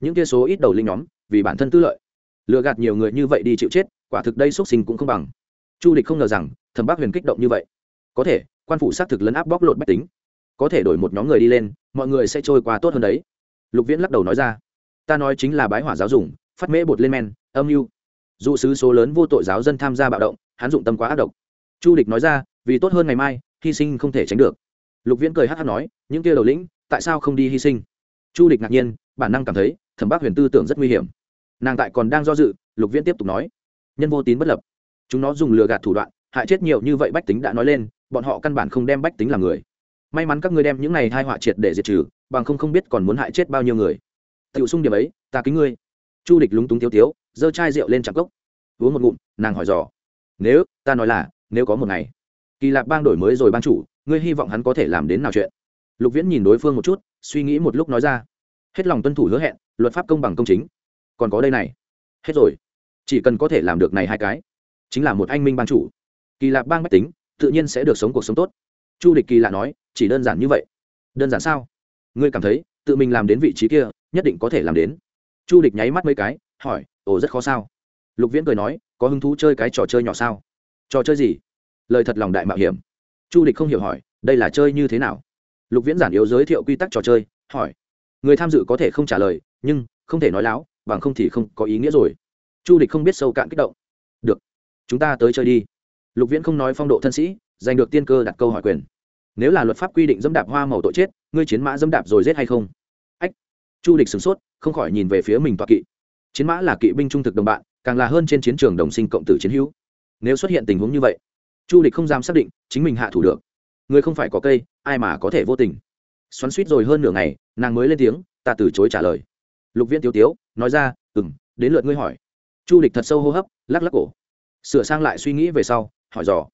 những kia số ít đầu linh nhóm, vì bản thân tư lợi. Lừa gạt nhiều người như vậy đi chịu chết, quả thực đây xuất sinh cũng không bằng. Chu địch không ngờ rằng, thẩm bác huyền kích động như vậy. Có thể, quan phủ xác thực lấn áp bóc lột bách tính. Có thể đổi một nhóm người đi lên, mọi người sẽ trôi qua tốt hơn đấy. Lục viễn lắc đầu nói ra, ta nói chính là bái hỏa giáo dùng phát mễ bột lên men, âm mưu dụ sứ số lớn vô tội giáo dân tham gia bạo động, hắn dụng tâm quá ác độc. Chu địch nói ra, vì tốt hơn ngày mai, hy sinh không thể tránh được. Lục viễn cười hát hát nói, những kia đầu lĩnh, tại sao không đi hy sinh? Chu địch ngạc nhiên, bản năng cảm thấy, thẩm bác huyền tư tưởng rất nguy hiểm. Nàng tại còn đang do dự, lục viễn tiếp tục nói, nhân vô tín bất lập. Chúng nó dùng lừa gạt thủ đoạn, hại chết nhiều như vậy bách tính đã nói lên, bọn họ căn bản không đem bách tính làm người. May mắn các ngươi đem những này hai họa triệt để diệt trừ, bằng không không biết còn muốn hại chết bao nhiêu người. Tiểu xung điểm ấy, ta kính ngươi chu địch lúng túng tiếu tiếu, giơ chai rượu lên chạm cốc. Uống một ngụm, nàng hỏi dò. Nếu, ta nói là, nếu có một ngày, kỳ lạc bang đổi mới rồi ban chủ, ngươi hy vọng hắn có thể làm đến nào chuyện? Lục viễn nhìn đối phương một chút, suy nghĩ một lúc nói ra. Hết lòng tuân thủ hứa hẹn, luật pháp công bằng công chính. Còn có đây này. Hết rồi. Chỉ cần có thể làm được này hai cái, chính là một anh minh ban chủ. Kỳ lạc bang bách tính, tự nhiên sẽ được sống cuộc sống tốt. Chu địch kỳ lạ nói, chỉ đơn giản như vậy. Đơn giản sao? Ngươi cảm thấy, tự mình làm đến vị trí kia, nhất định có thể làm đến chu địch nháy mắt mấy cái, hỏi, ồ, rất khó sao? Lục viễn cười nói, có hứng thú chơi cái trò chơi nhỏ sao? Trò chơi gì? Lời thật lòng đại mạo hiểm. Chu địch không hiểu hỏi, đây là chơi như thế nào? Lục viễn giản yếu giới thiệu quy tắc trò chơi, hỏi, người tham dự có thể không trả lời, nhưng không thể nói láo, bằng không thì không có ý nghĩa rồi. Chu địch không biết sâu cạn kích động. Được, chúng ta tới chơi đi. Lục viễn không nói phong độ thân sĩ, giành được tiên cơ đặt câu hỏi quyền. Nếu là luật pháp quy định dẫm đạp hoa màu tội chết, ngươi chiến mã dẫm đạp rồi giết hay không? Ách, chu địch sửng sốt không khỏi nhìn về phía mình tọa kỵ. Chiến mã là kỵ binh trung thực đồng bạn, càng là hơn trên chiến trường đồng sinh cộng tử chiến hữu. Nếu xuất hiện tình huống như vậy, chu địch không dám xác định chính mình hạ thủ được. Người không phải có cây, ai mà có thể vô tình. Xoắn suýt rồi hơn nửa ngày, nàng mới lên tiếng, ta từ chối trả lời. Lục viễn tiếu tiếu, nói ra ừ m đến lượt ngươi hỏi. Chu địch thật sâu hô hấp, lắc lắc cổ. Sửa sang lại suy nghĩ về sau, hỏi dò,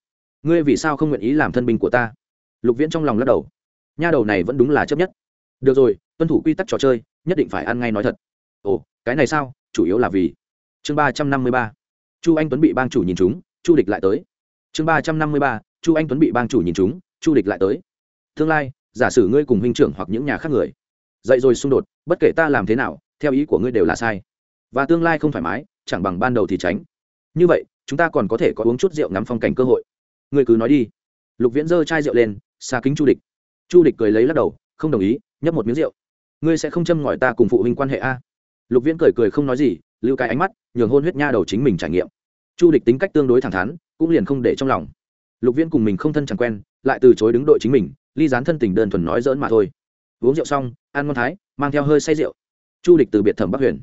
ngươi vì sao không nguyện ý làm thân binh của ta? Lục viễn trong lòng lắc đầu. Nha đầu này vẫn đúng là chấp nhất. Được rồi, tuân thủ quy tắc trò chơi nhất định phải ăn ngay nói thật. Ồ, cái này sao? Chủ yếu là vì chương ba trăm năm mươi ba. Chu anh tuấn bị bang chủ nhìn chúng chu địch lại tới. Chương ba trăm năm mươi ba, chu anh tuấn bị bang chủ nhìn chúng chu địch lại tới. Tương lai, giả sử ngươi cùng huynh trưởng hoặc những nhà khác người dậy rồi xung đột, bất kể ta làm thế nào, theo ý của ngươi đều là sai. Và tương lai không thoải mái, chẳng bằng ban đầu thì tránh. Như vậy, chúng ta còn có thể có uống chút rượu ngắm phong cảnh cơ hội. Ngươi cứ nói đi. Lục viễn giơ chai rượu lên, xa kính chu địch. Chu địch cười lấy lắc đầu, không đồng ý, nhấp một miếng rượu ngươi sẽ không châm ngòi ta cùng phụ huynh quan hệ a? Lục viễn cười cười không nói gì, lưu cái ánh mắt, nhường hôn huyết nha đầu chính mình trải nghiệm. Chu địch tính cách tương đối thẳng thắn, cũng liền không để trong lòng. Lục viễn cùng mình không thân chẳng quen, lại từ chối đứng đội chính mình, ly dán thân tình đơn thuần nói dỡn mà thôi. Uống rượu xong, ăn ngon thái, mang theo hơi say rượu. Chu địch từ biệt thẩm bắc huyền.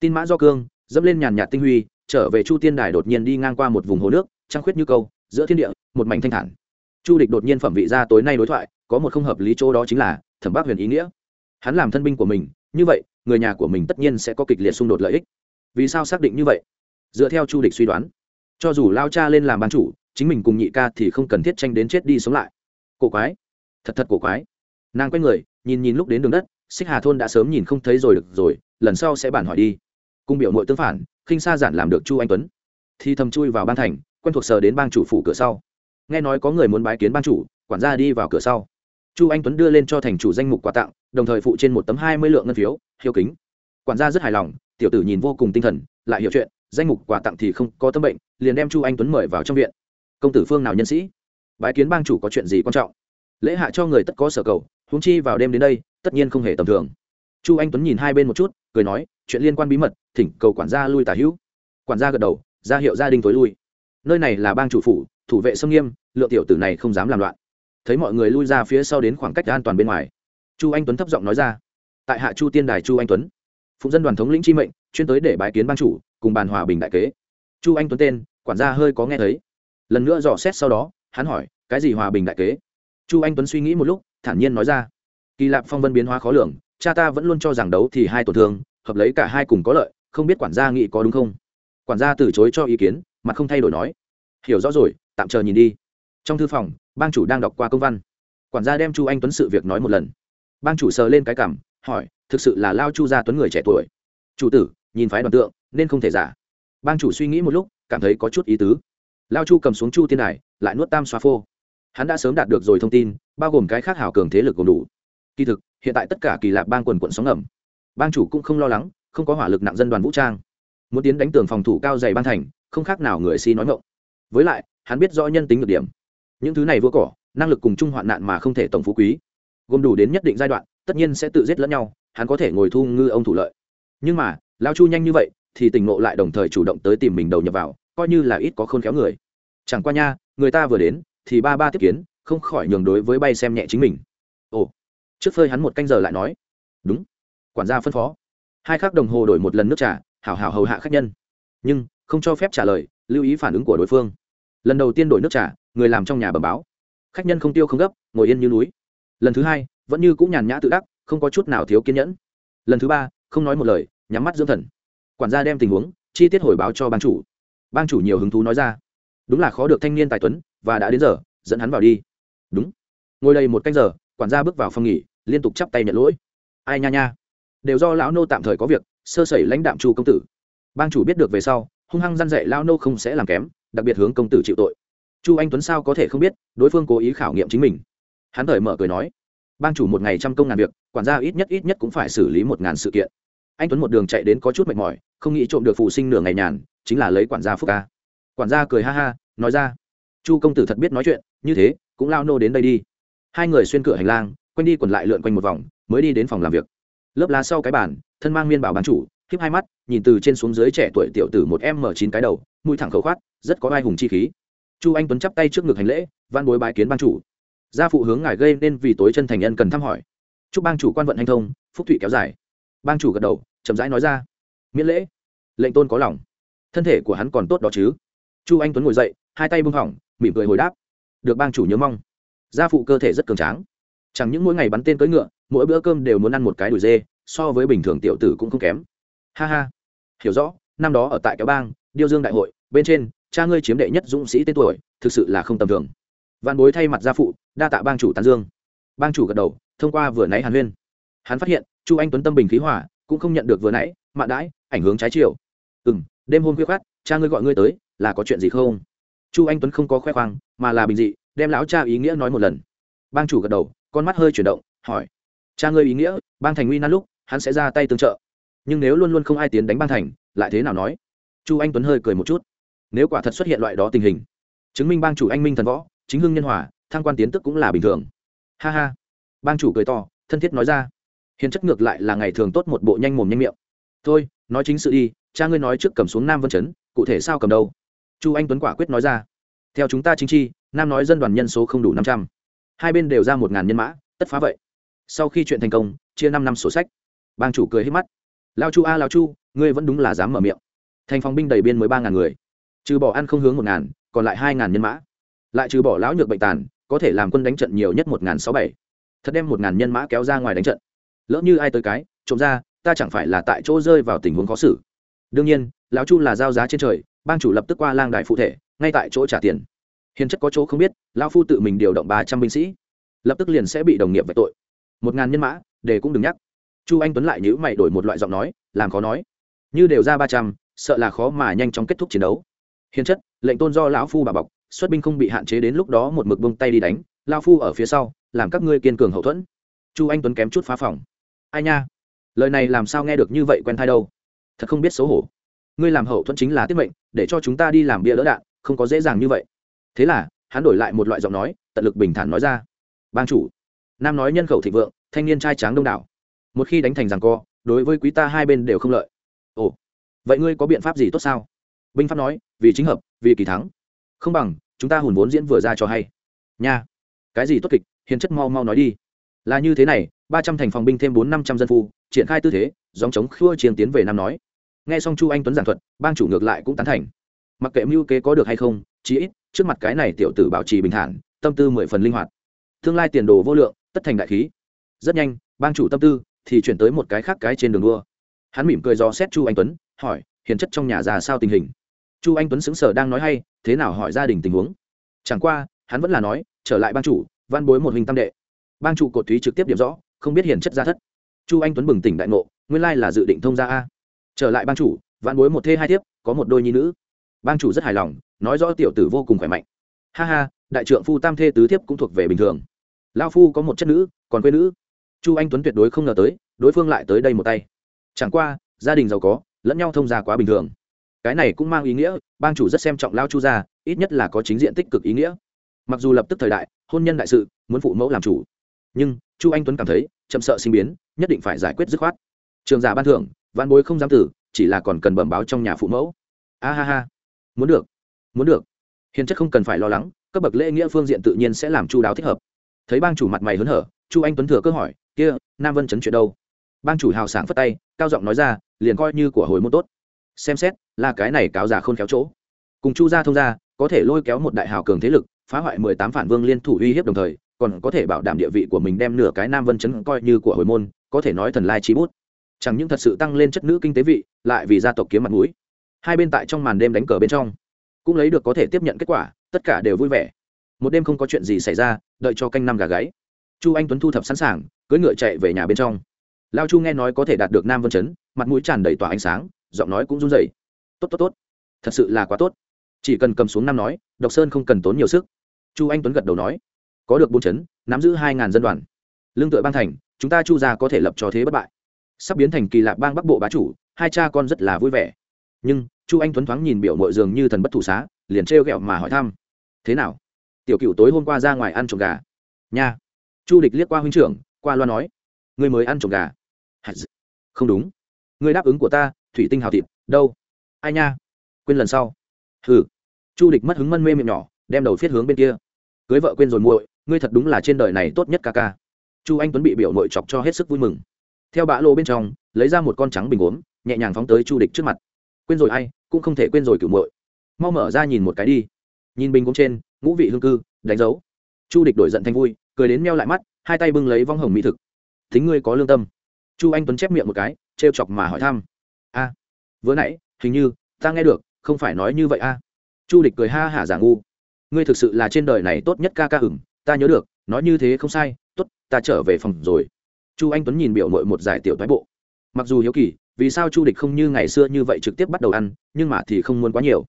Tin mã do cương, dẫm lên nhàn nhạt tinh huy, trở về chu tiên đài đột nhiên đi ngang qua một vùng hồ nước, trăng khuyết như câu, giữa thiên địa, một mảnh thanh thản. Chu địch đột nhiên phẩm vị ra tối nay đối thoại, có một không hợp lý chỗ đó chính là, thẩm bắc huyền ý nghĩa hắn làm thân binh của mình, như vậy, người nhà của mình tất nhiên sẽ có kịch liệt xung đột lợi ích. Vì sao xác định như vậy? Dựa theo chu địch suy đoán, cho dù lao cha lên làm ban chủ, chính mình cùng nhị ca thì không cần thiết tranh đến chết đi sống lại. Cổ quái, thật thật cổ quái. Nàng quay người, nhìn nhìn lúc đến đường đất, xích hà thôn đã sớm nhìn không thấy rồi được rồi, lần sau sẽ bản hỏi đi. Cung biểu mội tương phản, khinh sa giản làm được chu anh tuấn. Thì thầm chui vào ban thành, quen thuộc sờ đến bang chủ phủ cửa sau. Nghe nói có người muốn bái kiến ban chủ, quản gia đi vào cửa sau. Chu anh tuấn đưa lên cho thành chủ danh mục quà tặng đồng thời phụ trên một tấm hai mươi lượng ngân phiếu, hiếu kính. Quản gia rất hài lòng, tiểu tử nhìn vô cùng tinh thần, lại hiểu chuyện, danh mục quà tặng thì không có tâm bệnh, liền đem chu anh tuấn mời vào trong viện. Công tử phương nào nhân sĩ? Bái kiến bang chủ có chuyện gì quan trọng? Lễ hạ cho người tất có sở cầu, huống chi vào đêm đến đây, tất nhiên không hề tầm thường. Chu anh tuấn nhìn hai bên một chút, cười nói, chuyện liên quan bí mật, thỉnh cầu quản gia lui tả hữu. Quản gia gật đầu, ra hiệu gia đình tối lui. Nơi này là bang chủ phủ, thủ vệ sông nghiêm, lượng tiểu tử này không dám làm loạn. Thấy mọi người lui ra phía sau đến khoảng cách an toàn bên ngoài chu anh tuấn thấp giọng nói ra. Tại hạ chu tiên đài chu anh tuấn phụng dân đoàn thống lĩnh chi mệnh, chuyên tới để bái kiến ban chủ, cùng bàn hòa bình đại kế. Chu anh tuấn tên, quản gia hơi có nghe thấy. Lần nữa dò xét sau đó, hắn hỏi, cái gì hòa bình đại kế? Chu anh tuấn suy nghĩ một lúc, thản nhiên nói ra. Kỳ lạp phong vân biến hóa khó lường, cha ta vẫn luôn cho rằng đấu thì hai tổn thương, hợp lấy cả hai cùng có lợi, không biết quản gia nghĩ có đúng không? Quản gia từ chối cho ý kiến, mặt không thay đổi nói. Hiểu rõ rồi, tạm chờ nhìn đi. Trong thư phòng, bang chủ đang đọc qua công văn. Quản gia đem chu anh tuấn sự việc nói một lần bang chủ sờ lên cái cảm hỏi, thực sự là lao chu gia tuấn người trẻ tuổi? Chủ tử, nhìn phái đoàn tượng, nên không thể giả. Bang chủ suy nghĩ một lúc, cảm thấy có chút ý tứ. Lao chu cầm xuống chu tiên đài, lại nuốt tam xoa phô. Hắn đã sớm đạt được rồi thông tin, bao gồm cái khác hảo cường thế lực gồm đủ. Kỳ thực, hiện tại tất cả kỳ lạ bang quần quận sóng ngầm. Bang chủ cũng không lo lắng, không có hỏa lực nặng dân đoàn vũ trang. Muốn tiến đánh tường phòng thủ cao dày ban thành, không khác nào người si nói ngộng với lại, hắn biết rõ nhân tính được điểm. Những thứ này vua cỏ, năng lực cùng chung hoạn nạn mà không thể tổng phú quý gồm đủ đến nhất định giai đoạn, tất nhiên sẽ tự giết lẫn nhau, hắn có thể ngồi thu ngư ông thủ lợi. Nhưng mà, lao chu nhanh như vậy, thì tỉnh ngộ lại đồng thời chủ động tới tìm mình đầu nhập vào, coi như là ít có khôn khéo người. Chẳng qua nha, người ta vừa đến, thì ba ba tiếp kiến, không khỏi nhường đối với bay xem nhẹ chính mình. Ồ, trước phơi hắn một canh giờ lại nói. Đúng, quản gia phân phó. Hai khắc đồng hồ đổi một lần nước trà, hảo hảo hầu hạ khách nhân. Nhưng, không cho phép trả lời, lưu ý phản ứng của đối phương. Lần đầu tiên đổi nước trà, người làm trong nhà bẩm báo. Khách nhân không tiêu không gấp, ngồi yên như núi lần thứ hai, vẫn như cũng nhàn nhã tự đắc, không có chút nào thiếu kiên nhẫn. Lần thứ ba, không nói một lời, nhắm mắt dưỡng thần. Quản gia đem tình huống, chi tiết hồi báo cho ban chủ. Ban chủ nhiều hứng thú nói ra. Đúng là khó được thanh niên tài tuấn, và đã đến giờ, dẫn hắn vào đi. Đúng. Ngồi đây một canh giờ, quản gia bước vào phòng nghỉ, liên tục chắp tay nhận lỗi. Ai nha nha. Đều do lão nô tạm thời có việc, sơ sẩy lãnh đạm chu công tử. Bang chủ biết được về sau, hung hăng răn dạy lão nô không sẽ làm kém, đặc biệt hướng công tử chịu tội. Chu anh tuấn sao có thể không biết, đối phương cố ý khảo nghiệm chính mình hắn thời mở cười nói, bang chủ một ngày trăm công ngàn việc, quản gia ít nhất ít nhất cũng phải xử lý một ngàn sự kiện. Anh tuấn một đường chạy đến có chút mệt mỏi, không nghĩ trộm được phụ sinh nửa ngày nhàn, chính là lấy quản gia phúc ca. Quản gia cười ha ha, nói ra, chu công tử thật biết nói chuyện, như thế, cũng lao nô đến đây đi. Hai người xuyên cửa hành lang, quanh đi quần lại lượn quanh một vòng, mới đi đến phòng làm việc. Lớp lá sau cái bàn, thân mang miên bảo bán chủ, khiếp hai mắt, nhìn từ trên xuống dưới trẻ tuổi tiểu tử một m chín cái đầu, mũi thẳng khẩu khoát, rất có ai hùng chi khí. Chu anh tuấn chắp tay trước ngực hành lễ văn bối bái kiến ban chủ gia phụ hướng ngài gây nên vì tối chân thành nhân cần thăm hỏi. Chúc bang chủ quan vận hành thông, phúc thụy kéo dài. Bang chủ gật đầu, chậm rãi nói ra. Miễn lễ. Lệnh tôn có lòng. Thân thể của hắn còn tốt đó chứ? Chu anh tuấn ngồi dậy, hai tay bưng hỏng mỉm cười hồi đáp. Được bang chủ nhớ mong. Gia phụ cơ thể rất cường tráng. Chẳng những mỗi ngày bắn tên cưỡi ngựa, mỗi bữa cơm đều muốn ăn một cái đùi dê, so với bình thường tiểu tử cũng không kém. Ha ha. Hiểu rõ, năm đó ở tại kéo bang, điêu dương đại hội, bên trên, cha ngươi chiếm đệ nhất dũng sĩ tên tuổi, thực sự là không tầm thường văn bối thay mặt gia phụ, đa tạ bang chủ tán dương. Bang chủ gật đầu, thông qua vừa nãy hàn huyên. Hắn phát hiện, chu anh tuấn tâm bình khí hỏa cũng không nhận được vừa nãy mạn đãi, ảnh hướng trái chiều. Ừ m đêm hôm khuya khát cha ngươi gọi ngươi tới, là có chuyện gì không? Chu anh tuấn không có khoe khoang, mà là bình dị, đem lão cha ý nghĩa nói một lần. Bang chủ gật đầu, con mắt hơi chuyển động, hỏi. Cha ngươi ý nghĩa, bang thành nguy nan lúc, hắn sẽ ra tay tương trợ. Nhưng nếu luôn luôn không ai tiến đánh bang thành, lại thế nào nói? Chu anh tuấn hơi cười một chút. Nếu quả thật xuất hiện loại đó tình hình, chứng minh bang chủ anh minh thần võ chính hưng nhân hòa thăng quan tiến tức cũng là bình thường. Ha ha. Bang chủ cười to, thân thiết nói ra. Hiền chất ngược lại là ngày thường tốt một bộ nhanh mồm nhanh miệng. Thôi, nói chính sự đi, cha ngươi nói trước cầm xuống nam vân chấn, cụ thể sao cầm đâu? Chu anh tuấn quả quyết nói ra. Theo chúng ta chính chi, nam nói dân đoàn nhân số không đủ năm trăm. Hai bên đều ra một ngàn nhân mã, tất phá vậy. Sau khi chuyện thành công, chia năm năm sổ sách. Bang chủ cười hết mắt. Lao chu a, lao chu, ngươi vẫn đúng là dám mở miệng. Thành phòng binh đầy biên mới ba ngàn người. Trừ bỏ ăn không hướng một ngàn, còn lại hai ngàn nhân mã lại trừ bỏ lão nhược bệnh tàn, có thể làm quân đánh trận nhiều nhất một ngàn sáu bảy. Thật đem một ngàn nhân mã kéo ra ngoài đánh trận. Lỡ như ai tới cái, trộm ra, ta chẳng phải là tại chỗ rơi vào tình huống khó xử. Đương nhiên, lão chu là giao giá trên trời, bang chủ lập tức qua lang đài phụ thể, ngay tại chỗ trả tiền. Hiền chất có chỗ không biết, lão phu tự mình điều động ba trăm binh sĩ. Lập tức liền sẽ bị đồng nghiệp về tội. Một ngàn nhân mã, để cũng đừng nhắc. Chu anh tuấn lại nhữ mày đổi một loại giọng nói, làm khó nói. Như đều ra ba trăm, sợ là khó mà nhanh chóng kết thúc chiến đấu. Hiền chất, lệnh tôn do lão phu bà bọc xuất binh không bị hạn chế đến lúc đó một mực bông tay đi đánh, lao phu ở phía sau, làm các ngươi kiên cường hậu thuẫn. Chu anh tuấn kém chút phá phòng. Ai nha? Lời này làm sao nghe được như vậy quen thai đâu? Thật không biết xấu hổ. Ngươi làm hậu thuẫn chính là tiết mệnh, để cho chúng ta đi làm bia lỡ đạn, không có dễ dàng như vậy. Thế là, hắn đổi lại một loại giọng nói, tận lực bình thản nói ra. Bang chủ. Nam nói nhân khẩu thịnh vượng, thanh niên trai tráng đông đảo. Một khi đánh thành rằng co, đối với quý ta hai bên đều không lợi. Ồ, vậy ngươi có biện pháp gì tốt sao? Binh pháp nói, vì chính hợp, vì kỳ thắng không bằng, chúng ta hùn vốn diễn vừa ra cho hay. Nha. Cái gì tốt kịch, hiền chất mau mau nói đi. Là như thế này, ba trăm thành phòng binh thêm bốn năm trăm dân phu, triển khai tư thế dòng chống khua chiến tiến về nam nói. Nghe xong chu anh tuấn giảng thuật, bang chủ ngược lại cũng tán thành. Mặc kệ mưu kế có được hay không, chí ít, trước mặt cái này tiểu tử bảo trì bình thản, tâm tư mười phần linh hoạt. Tương lai tiền đồ vô lượng, tất thành đại khí. Rất nhanh, bang chủ tâm tư thì chuyển tới một cái khác cái trên đường đua. Hắn mỉm cười do xét chu anh tuấn, hỏi, hiền chất trong nhà già sao tình hình? Chu anh tuấn xứng sở đang nói hay, thế nào hỏi gia đình tình huống? Chẳng qua, hắn vẫn là nói, trở lại ban chủ, văn bối một hình tam đệ. Ban chủ cột thúy trực tiếp điểm rõ, không biết hiền chất gia thất. Chu anh tuấn bừng tỉnh đại ngộ, nguyên lai là dự định thông gia a. Trở lại ban chủ, văn bối một thê hai thiếp, có một đôi nhi nữ. Ban chủ rất hài lòng, nói rõ tiểu tử vô cùng khỏe mạnh. Ha ha, đại trượng phu tam thê tứ thiếp cũng thuộc về bình thường. Lao phu có một chất nữ, còn quê nữ. Chu anh tuấn tuyệt đối không ngờ tới, đối phương lại tới đây một tay. Chẳng qua, gia đình giàu có, lẫn nhau thông gia quá bình thường cái này cũng mang ý nghĩa, bang chủ rất xem trọng lao chu gia, ít nhất là có chính diện tích cực ý nghĩa. Mặc dù lập tức thời đại, hôn nhân đại sự, muốn phụ mẫu làm chủ. Nhưng, chu anh tuấn cảm thấy, chậm sợ sinh biến, nhất định phải giải quyết dứt khoát. Trường giả ban thưởng văn bối không dám tử, chỉ là còn cần bẩm báo trong nhà phụ mẫu. A ha ha. Muốn được. Muốn được. Hiền chất không cần phải lo lắng các bậc lễ nghĩa phương diện tự nhiên sẽ làm chu đáo thích hợp. Thấy bang chủ mặt mày hớn hở, chu anh tuấn thừa cơ hỏi, kia, nam vân chấn chuyện đâu? Bang chủ hào sảng phất tay, cao giọng nói ra, liền coi như của hồi môn tốt xem xét, là cái này cáo giả khôn khéo chỗ. Cùng chu gia thông gia, có thể lôi kéo một đại hào cường thế lực, phá hoại mười tám phản vương liên thủ uy hiếp đồng thời, còn có thể bảo đảm địa vị của mình đem nửa cái nam vân chấn coi như của hồi môn, có thể nói thần lai trí bút. Chẳng những thật sự tăng lên chất nữ kinh tế vị, lại vì gia tộc kiếm mặt mũi. Hai bên tại trong màn đêm đánh cờ bên trong, cũng lấy được có thể tiếp nhận kết quả, tất cả đều vui vẻ. Một đêm không có chuyện gì xảy ra, đợi cho canh năm gà gáy. Chu anh tuấn thu thập sẵn sàng, cưỡi ngựa chạy về nhà bên trong. Lao chu nghe nói có thể đạt được nam vân chấn, mặt mũi tràn đầy tỏa ánh sáng giọng nói cũng run rẩy. Tốt tốt tốt. Thật sự là quá tốt. Chỉ cần cầm xuống năm nói, độc sơn không cần tốn nhiều sức. Chu anh tuấn gật đầu nói, có được bốn chấn, nắm giữ hai ngàn dân đoàn. Lương tựa bang thành, chúng ta chu ra có thể lập cho thế bất bại. Sắp biến thành kỳ lạc bang bắc bộ bá chủ, hai cha con rất là vui vẻ. Nhưng, chu anh tuấn thoáng nhìn biểu mội dường như thần bất thủ xá, liền trêu ghẹo mà hỏi thăm, thế nào? Tiểu cựu tối hôm qua ra ngoài ăn trộm gà? Nha. Chu địch liếc qua huynh trưởng, qua loa nói người mới ăn trộm gà. Không đúng. Người đáp ứng của ta thủy tinh hào thịt, đâu? Ai nha? Quên lần sau. Hừ. Chu địch mất hứng mân mê miệng nhỏ, đem đầu phiết hướng bên kia. Cưới vợ quên rồi muội, ngươi thật đúng là trên đời này tốt nhất ca ca. Chu anh tuấn bị biểu nội chọc cho hết sức vui mừng. Theo bã lô bên trong, lấy ra một con trắng bình uống, nhẹ nhàng phóng tới chu địch trước mặt. Quên rồi ai, cũng không thể quên rồi cửu muội. Mau mở ra nhìn một cái đi. Nhìn bình uống trên, ngũ vị hương cư, đánh dấu. Chu địch đổi giận thành vui, cười đến meo lại mắt, hai tay bưng lấy vong hồng mỹ thực. Thính ngươi có lương tâm. Chu anh tuấn chép miệng một cái, trêu chọc mà hỏi thăm a, vừa nãy, hình như, ta nghe được, không phải nói như vậy a. Chu địch cười ha hả giả ngu. Ngươi thực sự là trên đời này tốt nhất ca ca hửng ta nhớ được, nói như thế không sai t ố t ta trở về phòng rồi. Chu anh tuấn nhìn biểu mội một giải tiểu thái bộ. Mặc dù hiếu kỳ, vì sao chu địch không như ngày xưa như vậy trực tiếp bắt đầu ăn, nhưng mà thì không muốn quá nhiều.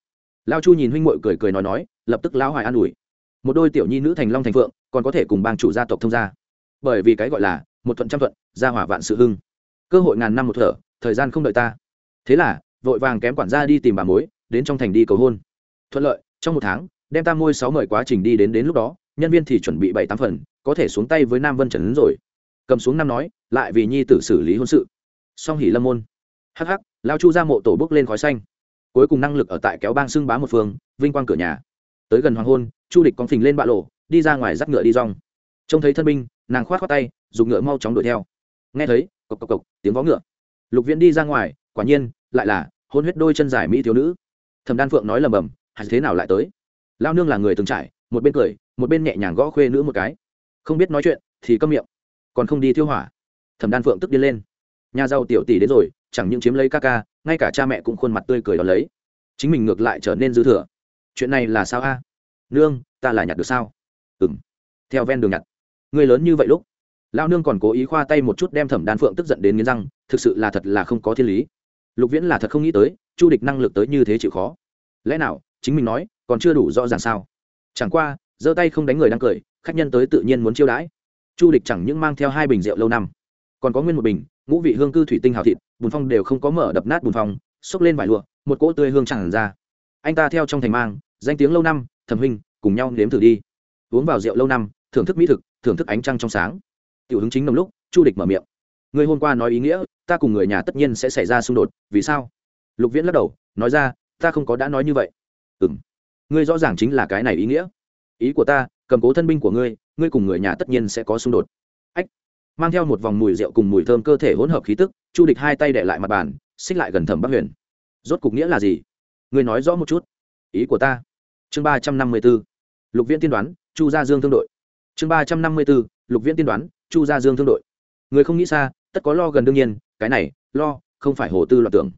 Lao chu nhìn huynh mội cười cười nói nói, lập tức lão hoài an ủi. Một đôi tiểu nhi nữ thành long thành phượng, còn có thể cùng bang chủ gia tộc thông gia. Bởi vì cái gọi là, một thuận trăm thuận, gia hỏa vạn sự hưng. Cơ hội ngàn năm một thở, thời gian không đợi ta thế là, vội vàng kém quản gia đi tìm bà mối, đến trong thành đi cầu hôn. Thuận lợi, trong một tháng, đem tam môi sáu mời quá trình đi đến đến lúc đó, nhân viên thì chuẩn bị bảy tám phần, có thể xuống tay với nam vân trần rồi. Cầm xuống năm nói, lại vì nhi tử xử lý hôn sự. Song hỉ lâm môn. Hắc hắc, lao chu ra mộ tổ bước lên khói xanh. Cuối cùng năng lực ở tại kéo bang xưng bá một phương, vinh quang cửa nhà. Tới gần hoàng hôn, chu địch con phình lên bạ lộ, đi ra ngoài dắt ngựa đi rong. Trông thấy thân binh, nàng khoát khoát tay, dùng ngựa mau chóng đuổi theo. Nghe thấy, cộc cộc cộc, tiếng vó ngựa. Lục viễn đi ra ngoài quả nhiên, lại là hôn huyết đôi chân dài mỹ thiếu nữ. Thẩm đan phượng nói lầm bầm hạt thế nào lại tới? Lao nương là người từng trải, một bên cười, một bên nhẹ nhàng gõ khuê nữ một cái. Không biết nói chuyện thì câm miệng, còn không đi thiêu hỏa. Thẩm đan phượng tức điên lên. Nhà giàu tiểu tỷ đến rồi, chẳng những chiếm lấy ca ca, ngay cả cha mẹ cũng khuôn mặt tươi cười đón lấy. Chính mình ngược lại trở nên dư thừa. Chuyện này là sao a? Nương, ta là nhặt được sao? Ừ m theo ven đường nhặt. Người lớn như vậy lúc? Lao nương còn cố ý khoa tay một chút đem thẩm đan phượng tức giận đến nghiến răng, thực sự là thật là không có thiên lý lục viễn là thật không nghĩ tới, chu địch năng lực tới như thế chịu khó. Lẽ nào, chính mình nói, còn chưa đủ rõ ràng sao? Chẳng qua, giơ tay không đánh người đang cười, khách nhân tới tự nhiên muốn chiêu đãi. Chu địch chẳng những mang theo hai bình rượu lâu năm, còn có nguyên một bình, ngũ vị hương cư thủy tinh hào thịt, bùn phong đều không có mở đập nát bùn phong, xốc lên vải lụa, một cỗ tươi hương chẳng ra. Anh ta theo trong thành mang, danh tiếng lâu năm, thẩm huynh, cùng nhau nếm thử đi. Uống vào rượu lâu năm, thưởng thức mỹ thực, thưởng thức ánh trăng trong sáng. Tiểu hứng chính nồng lúc, chu địch mở miệng người hôm qua nói ý nghĩa, ta cùng người nhà tất nhiên sẽ xảy ra xung đột, vì sao? Lục viễn lắc đầu, nói ra, ta không có đã nói như vậy. Ừ m ngươi rõ ràng chính là cái này ý nghĩa. Ý của ta, cầm cố thân binh của ngươi ngươi cùng người nhà tất nhiên sẽ có xung đột. Ách, mang theo một vòng mùi rượu cùng mùi thơm cơ thể hỗn hợp khí tức, chu địch hai tay đệ lại mặt bàn, xích lại gần thẩm bắc huyền. Rốt cục nghĩa là gì? Ngươi nói rõ một chút. Ý của ta. Chương ba trăm năm mươi b ố lục viễn tiên đoán, chu gia dương thương đội. Chương ba trăm năm mươi b ố lục viễn tiên đoán, chu gia dương thương đội. Người không nghĩ xa tất có lo gần đương nhiên, cái này, lo, không phải hồ tư loạn tưởng.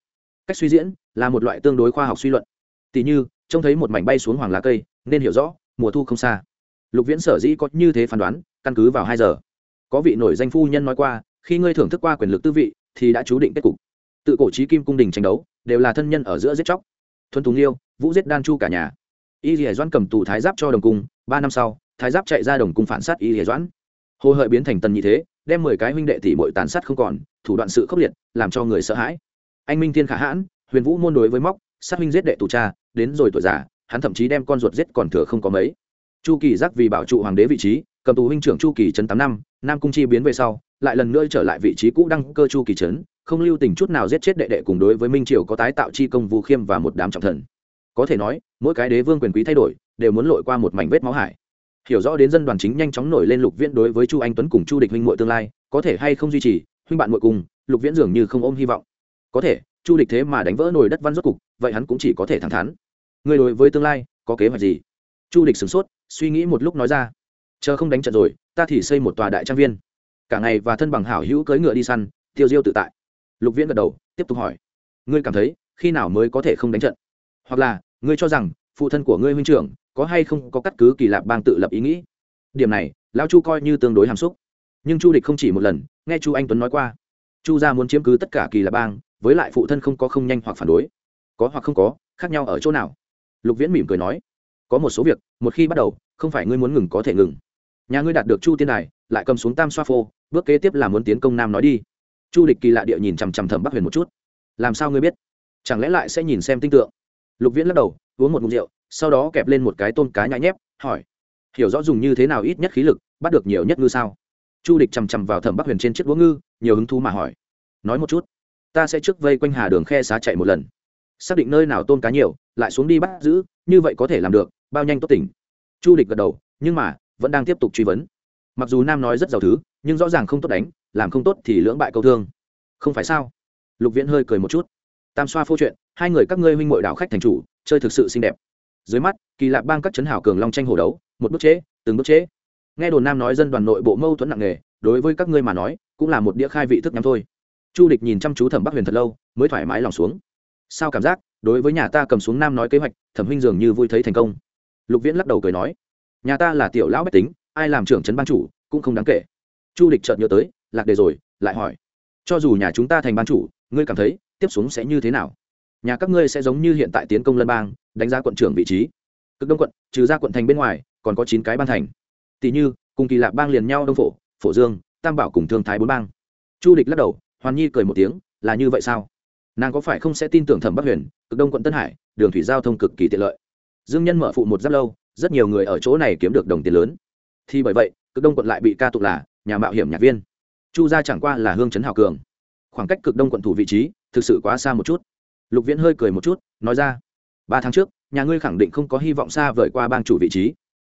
Cách suy diễn là một loại tương đối khoa học suy luận. Tỉ như, trông thấy một mảnh bay xuống hoàng lá cây, nên hiểu rõ, mùa thu không xa. Lục viễn sở dĩ có như thế phán đoán, căn cứ vào hai giờ. Có vị nổi danh phu nhân nói qua, khi ngươi thưởng thức qua quyền lực tư vị, thì đã chú định kết cục. Tự cổ trí kim cung đình tranh đấu, đều là thân nhân ở giữa giết chóc. Thuần tùng yêu vũ giết đan chu cả nhà. Y dì doãn cầm tù thái giáp cho đồng cung, ba năm sau, thái giáp chạy ra đồng cung phản sát y dì doãn. Hồ hợi biến thành tần nhị thế đem mười cái huynh đệ tỷ bội tàn sát không còn, thủ đoạn sự khốc liệt, làm cho người sợ hãi. Anh minh thiên khả hãn, huyền vũ môn đối với móc, sát huynh giết đệ tù cha, đến rồi tuổi già, hắn thậm chí đem con ruột giết còn thừa không có mấy. Chu kỳ giác vì bảo trụ hoàng đế vị trí, cầm tù huynh trưởng chu kỳ trấn tám năm, nam cung chi biến về sau, lại lần nữa trở lại vị trí cũ đăng cơ chu kỳ trấn, không lưu tình chút nào giết chết đệ đệ cùng đối với minh triều có tái tạo chi công vu khiêm và một đám trọng thần. Có thể nói, mỗi cái đế vương quyền quý thay đổi, đều muốn lội qua một mảnh vết máu hải hiểu rõ đến dân đoàn chính nhanh chóng nổi lên lục viễn đối với chu anh tuấn cùng chu địch huynh muội tương lai, có thể hay không duy trì, huynh bạn muội cùng, lục viễn dường như không ôm hy vọng. Có thể, chu địch thế mà đánh vỡ nồi đất văn rốt cục, vậy hắn cũng chỉ có thể thẳng thắn. Người đối với tương lai, có kế hoạch gì? Chu địch sửng sốt, suy nghĩ một lúc nói ra. Chờ không đánh trận rồi, ta thì xây một tòa đại trang viên. Cả ngày và thân bằng hảo hữu cưỡi ngựa đi săn, tiêu diêu tự tại. Lục viễn gật đầu, tiếp tục hỏi. Ngươi cảm thấy, khi nào mới có thể không đánh trận? Hoặc là, ngươi cho rằng, phụ thân của ngươi huynh trưởng có hay không có cắt cứ kỳ lạp bang tự lập ý nghĩ? Điểm này, lão chu coi như tương đối hàm xúc. Nhưng chu địch không chỉ một lần, nghe chu anh tuấn nói qua. Chu gia muốn chiếm cứ tất cả kỳ lạp bang, với lại phụ thân không có không nhanh hoặc phản đối. Có hoặc không có, khác nhau ở chỗ nào? Lục viễn mỉm cười nói, có một số việc, một khi bắt đầu, không phải ngươi muốn ngừng có thể ngừng. Nhà ngươi đạt được chu tiên đài, lại cầm xuống tam xoa phô, bước kế tiếp là muốn tiến công nam nói đi. Chu địch kỳ lạ địa nhìn chằm chằm thẩm bắc huyền một chút. Làm sao ngươi biết? Chẳng lẽ lại sẽ nhìn xem tinh tượng? Lục viễn lắc đầu, uống một ngụm rượu sau đó kẹp lên một cái tôm cá nhãi nhép, hỏi, hiểu rõ dùng như thế nào ít nhất khí lực, bắt được nhiều nhất ngư sao? Chu địch chằm chằm vào thẩm bắc huyền trên chiếc đũa ngư, nhiều hứng thú mà hỏi, nói một chút, ta sẽ trước vây quanh hà đường khe xá chạy một lần. Xác định nơi nào tôm cá nhiều, lại xuống đi bắt giữ, như vậy có thể làm được, bao nhanh tốt tỉnh. Chu địch gật đầu, nhưng mà, vẫn đang tiếp tục truy vấn. Mặc dù nam nói rất giàu thứ, nhưng rõ ràng không tốt đánh, làm không tốt thì lưỡng bại câu thương. Không phải sao? Lục viễn hơi cười một chút. Tam xoa phô chuyện, hai người các ngươi huynh mội đạo khách thành chủ, chơi thực sự xinh đẹp dưới mắt, kỳ lạ bang các chấn hảo cường long tranh hồ đấu, một bước chế, từng bước chế. Nghe đồn nam nói dân đoàn nội bộ mâu thuẫn nặng nề, đối với các ngươi mà nói, cũng là một đĩa khai vị thức nhắm thôi. Chu địch nhìn chăm chú thẩm bắc huyền thật lâu, mới thoải mái lòng xuống. Sao cảm giác, đối với nhà ta cầm xuống nam nói kế hoạch, thẩm huynh dường như vui thấy thành công. Lục viễn lắc đầu cười nói, nhà ta là tiểu lão bách tính, ai làm trưởng trấn ban chủ, cũng không đáng kể. Chu địch chợt nhớ tới, lạc đề rồi, lại hỏi, cho dù nhà chúng ta thành ban chủ, ngươi cảm thấy, tiếp xuống sẽ như thế nào? Nhà các ngươi sẽ giống như hiện tại tiến công lân bang, đánh giá quận trưởng vị trí. Cực đông quận, trừ ra quận thành bên ngoài, còn có chín cái ban thành. Tỷ như, cùng kỳ lạc bang liền nhau đông phổ phổ dương, tam bảo cùng thương thái bốn bang. Chu địch lắc đầu, hoàn nhi cười một tiếng, là như vậy sao? Nàng có phải không sẽ tin tưởng thẩm bắc huyền, cực đông quận tân hải, đường thủy giao thông cực kỳ tiện lợi. Dương nhân mở phụ một giáp lâu, rất nhiều người ở chỗ này kiếm được đồng tiền lớn. Thì bởi vậy, cực đông quận lại bị ca tụng là nhà mạo hiểm nhạc viên. Chu gia chẳng qua là hương trấn hào cường. Khoảng cách cực đông quận thủ vị trí thực sự quá xa một chút lục viễn hơi cười một chút, nói ra, ba tháng trước, nhà ngươi khẳng định không có hy vọng xa vời qua bang chủ vị trí.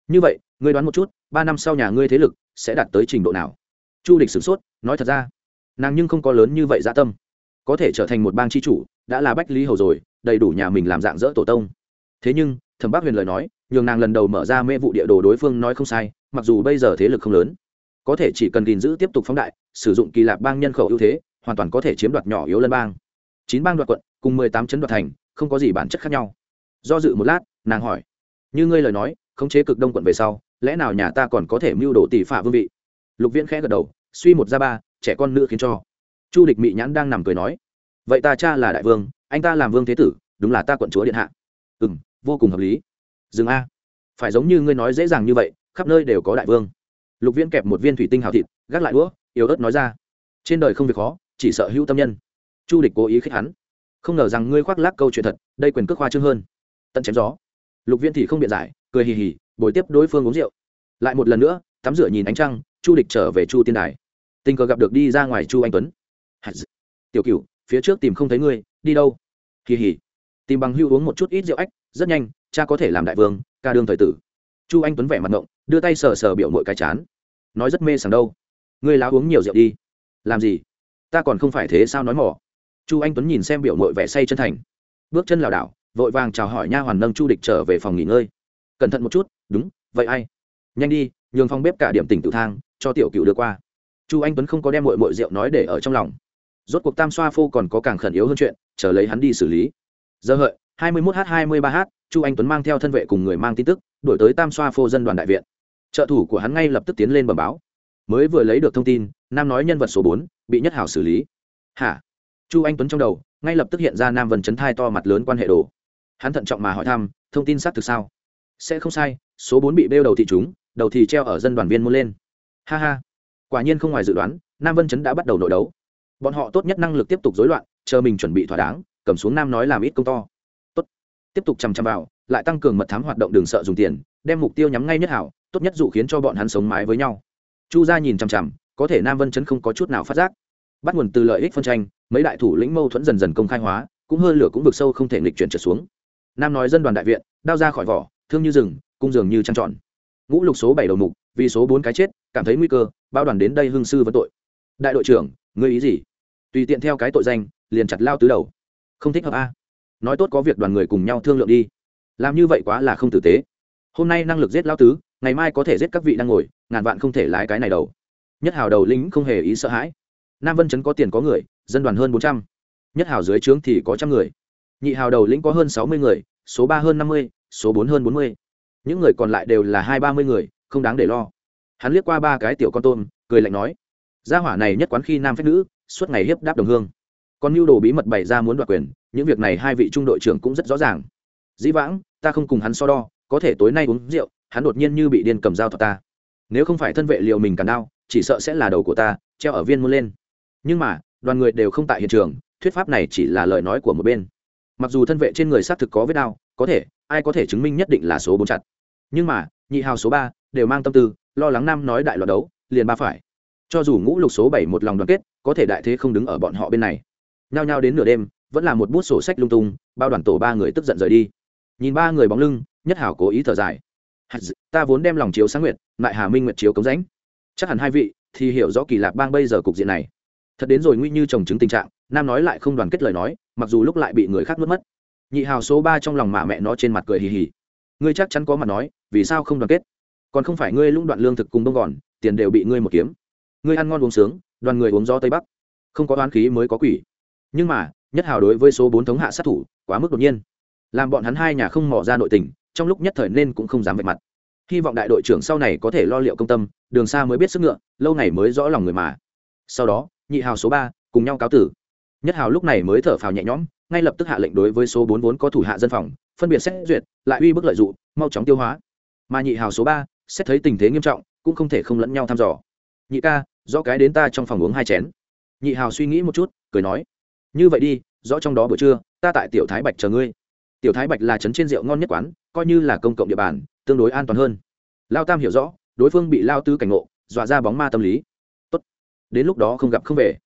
Như vậy, ngươi đoán một chút, ba năm sau nhà ngươi thế lực sẽ đạt tới trình độ nào? Chu địch sửng sốt, nói thật ra, nàng nhưng không có lớn như vậy dạ tâm. Có thể trở thành một bang c h i chủ, đã là bách lý hầu rồi, đầy đủ nhà mình làm dạng dỡ tổ tông. Thế nhưng, thẩm bác huyền lời nói, nhường nàng lần đầu mở ra mê vụ địa đồ đối phương nói không sai, mặc dù bây giờ thế lực không lớn, có thể chỉ cần gìn giữ tiếp tục phóng đại, sử dụng kỳ lạp bang nhân khẩu ưu thế, hoàn toàn có thể chiếm đoạt nhỏ yếu lân bang. Chín bang đoạt quận cùng mười tám chấn đoạt thành, không có gì bản chất khác nhau. Do dự một lát, nàng hỏi, như ngươi lời nói, khống chế cực đông quận về sau, lẽ nào nhà ta còn có thể mưu đồ tỷ phả vương vị? Lục viễn khẽ gật đầu, suy một ra ba, trẻ con nữ khiến cho. Chu địch mị nhãn đang nằm cười nói, vậy ta cha là đại vương, anh ta làm vương thế tử, đúng là ta quận chúa điện hạ. Ừ m vô cùng hợp lý. Dừng a, phải giống như ngươi nói dễ dàng như vậy, khắp nơi đều có đại vương. Lục viễn kẹp một viên thủy tinh hào thịt, gác lại đũa, yếu ớt nói ra, trên đời không việc khó, chỉ sợ hữu tâm nhân. Chu địch cố ý khích hắn không ngờ rằng ngươi khoác lác câu chuyện thật đây quyền cước hoa trương hơn. Tận chém gió. Lục viên thì không biện giải cười hì hì bồi tiếp đối phương uống rượu. Lại một lần nữa tắm rửa nhìn ánh trăng chu địch trở về chu tiên đài. Tình cờ gặp được đi ra ngoài chu anh tuấn. Tiểu cửu phía trước tìm không thấy ngươi đi đâu? Kỳ hì, tìm bằng hưu uống một chút ít rượu ách rất nhanh cha có thể làm đại vương ca đương thời tử. Chu anh tuấn vẻ mặt ngộng đưa tay sờ sờ biểu mội cái chán. Nói rất mê sảng đâu. Ngươi láo uống nhiều rượu đi. Làm gì? Ta còn không phải thế sao nói mỏ? Chu anh tuấn nhìn xem biểu mội vẻ say chân thành. Bước chân lảo đảo, vội vàng chào hỏi nha hoàn nâng chu địch trở về phòng nghỉ ngơi. Cẩn thận một chút, đúng, vậy ai? Nhanh đi, nhường phòng bếp cả điểm tỉnh tự thang, cho tiểu cựu đưa qua. Chu anh tuấn không có đem mội mội rượu nói để ở trong lòng. Rốt cuộc tam xoa phô còn có càng khẩn yếu hơn chuyện, chờ lấy hắn đi xử lý. Giờ hợi, hai mươi 21 h hai mươi ba h chu anh tuấn mang theo thân vệ cùng người mang tin tức đổi tới tam xoa phô dân đoàn đại viện. Trợ thủ của hắn ngay lập tức tiến lên bờ báo. Mới vừa lấy được thông tin, nam nói nhân vật số bốn, bị nhất hảo xử lý. Hả? Chu anh tuấn trong đầu, ngay lập tức hiện ra nam vân chấn thai to mặt lớn quan hệ đồ. Hắn thận trọng mà hỏi thăm, thông tin xác thực sao? Sẽ không sai, số bốn bị bêu đầu thị chúng, đầu thì treo ở dân đoàn viên muốn lên. Ha ha. Quả nhiên không ngoài dự đoán, nam vân chấn đã bắt đầu nội đấu. Bọn họ tốt nhất năng lực tiếp tục dối loạn, chờ mình chuẩn bị thỏa đáng, cầm xuống nam nói làm ít công to. Tốt. Tiếp tục chằm chằm vào, lại tăng cường mật thám hoạt động đường sợ dùng tiền, đem mục tiêu nhắm ngay nhất hảo, tốt nhất dụ khiến cho bọn hắn sống mái với nhau. Chu gia nhìn chằm chằm, có thể nam vân chấn không có chút nào phát giác bắt nguồn từ lợi ích phân tranh, mấy đại thủ lĩnh mâu thuẫn dần dần công khai hóa, cũng hơi lửa cũng vực sâu không thể nghịch chuyển trở xuống. Nam nói dân đoàn đại viện, đao ra khỏi vỏ, thương như rừng, cung dường như trăng tròn. Ngũ lục số bảy đầu mục, vì số bốn cái chết, cảm thấy nguy cơ bao đoàn đến đây hương sư vấn tội. Đại đội trưởng, ngươi ý gì? Tùy tiện theo cái tội danh, liền chặt lao tứ đầu. Không thích hợp a. Nói tốt có việc đoàn người cùng nhau thương lượng đi. Làm như vậy quá là không tử tế. Hôm nay năng lực giết lao tứ, ngày mai có thể giết các vị đang ngồi, ngàn vạn không thể lái cái này đầu. Nhất hào đầu lính không hề ý sợ hãi nam vân chấn có tiền có người, dân đoàn hơn bốn trăm. Nhất hào dưới trướng thì có trăm người. Nhị hào đầu lĩnh có hơn sáu mươi người, số ba hơn năm mươi, số bốn hơn bốn mươi. Những người còn lại đều là hai ba mươi người, không đáng để lo. Hắn liếc qua ba cái tiểu con tôm, cười lạnh nói, gia hỏa này nhất quán khi nam phép nữ, suốt ngày hiếp đáp đồng hương. Còn mưu đồ bí mật bày ra muốn đoạt quyền, những việc này hai vị trung đội trưởng cũng rất rõ ràng. Dĩ vãng, ta không cùng hắn so đo, có thể tối nay uống rượu, hắn đột nhiên như bị điên cầm dao thật ta. Nếu không phải thân vệ liệu mình cản đao, chỉ sợ sẽ là đầu của ta, treo ở viên muôn lên nhưng mà đoàn người đều không tại hiện trường thuyết pháp này chỉ là lời nói của một bên. Mặc dù thân vệ trên người xác thực có vết đau, có thể ai có thể chứng minh nhất định là số bốn chặt. Nhưng mà nhị hào số ba đều mang tâm tư lo lắng nam nói đại loạt đấu liền ba phải. Cho dù ngũ lục số bảy một lòng đoàn kết có thể đại thế không đứng ở bọn họ bên này. Nhao nhao đến nửa đêm vẫn là một bút sổ sách lung tung bao đoàn tổ ba người tức giận rời đi. Nhìn ba người bóng lưng nhất hảo cố ý thở dài. Ta vốn đem lòng chiếu sáng nguyệt lại hà minh nguyệt chiếu cống rãnh. Chắc hẳn hai vị thì hiểu rõ kỳ lạc bang bây giờ cục diện này thật đến rồi nguy như trồng chứng tình trạng, nam nói lại không đoàn kết lời nói, mặc dù lúc lại bị người khác mất mất. Nhị hào số ba trong lòng mà mẹ nó trên mặt cười hì hì. Ngươi chắc chắn có mặt nói, vì sao không đoàn kết? Còn không phải ngươi lũng đoạn lương thực cùng đông gòn, tiền đều bị ngươi một kiếm. Ngươi ăn ngon uống sướng, đoàn người uống gió tây bắc. Không có oán khí mới có quỷ. Nhưng mà, nhất hào đối với số bốn thống hạ sát thủ, quá mức đột nhiên. Làm bọn hắn hai nhà không mỏ ra nội tình, trong lúc nhất thời nên cũng không dám vạch mặt. Hy vọng đại đội trưởng sau này có thể lo liệu công tâm, đường xa mới biết sức ngựa, lâu ngày mới rõ lòng người mà. Sau đó nhị hào số ba, cùng nhau cáo tử. Nhất hào lúc này mới thở phào nhẹ nhõm, ngay lập tức hạ lệnh đối với số bốn vốn có thủ hạ dân phòng, phân biệt xét duyệt, lại uy bức lợi dụng, mau chóng tiêu hóa. Mà nhị hào số ba, xét thấy tình thế nghiêm trọng, cũng không thể không lẫn nhau thăm dò. Nhị ca do cái đến ta trong phòng uống hai chén. Nhị hào suy nghĩ một chút, cười nói. Như vậy đi, rõ trong đó buổi trưa, ta tại tiểu thái bạch chờ ngươi. Tiểu thái bạch là trấn trên rượu ngon nhất quán, coi như là công cộng địa bàn, tương đối an toàn hơn. Lao tam hiểu rõ, đối phương bị lao tư cảnh ngộ, dọa ra bóng ma tâm lý đến lúc đó không gặp không về.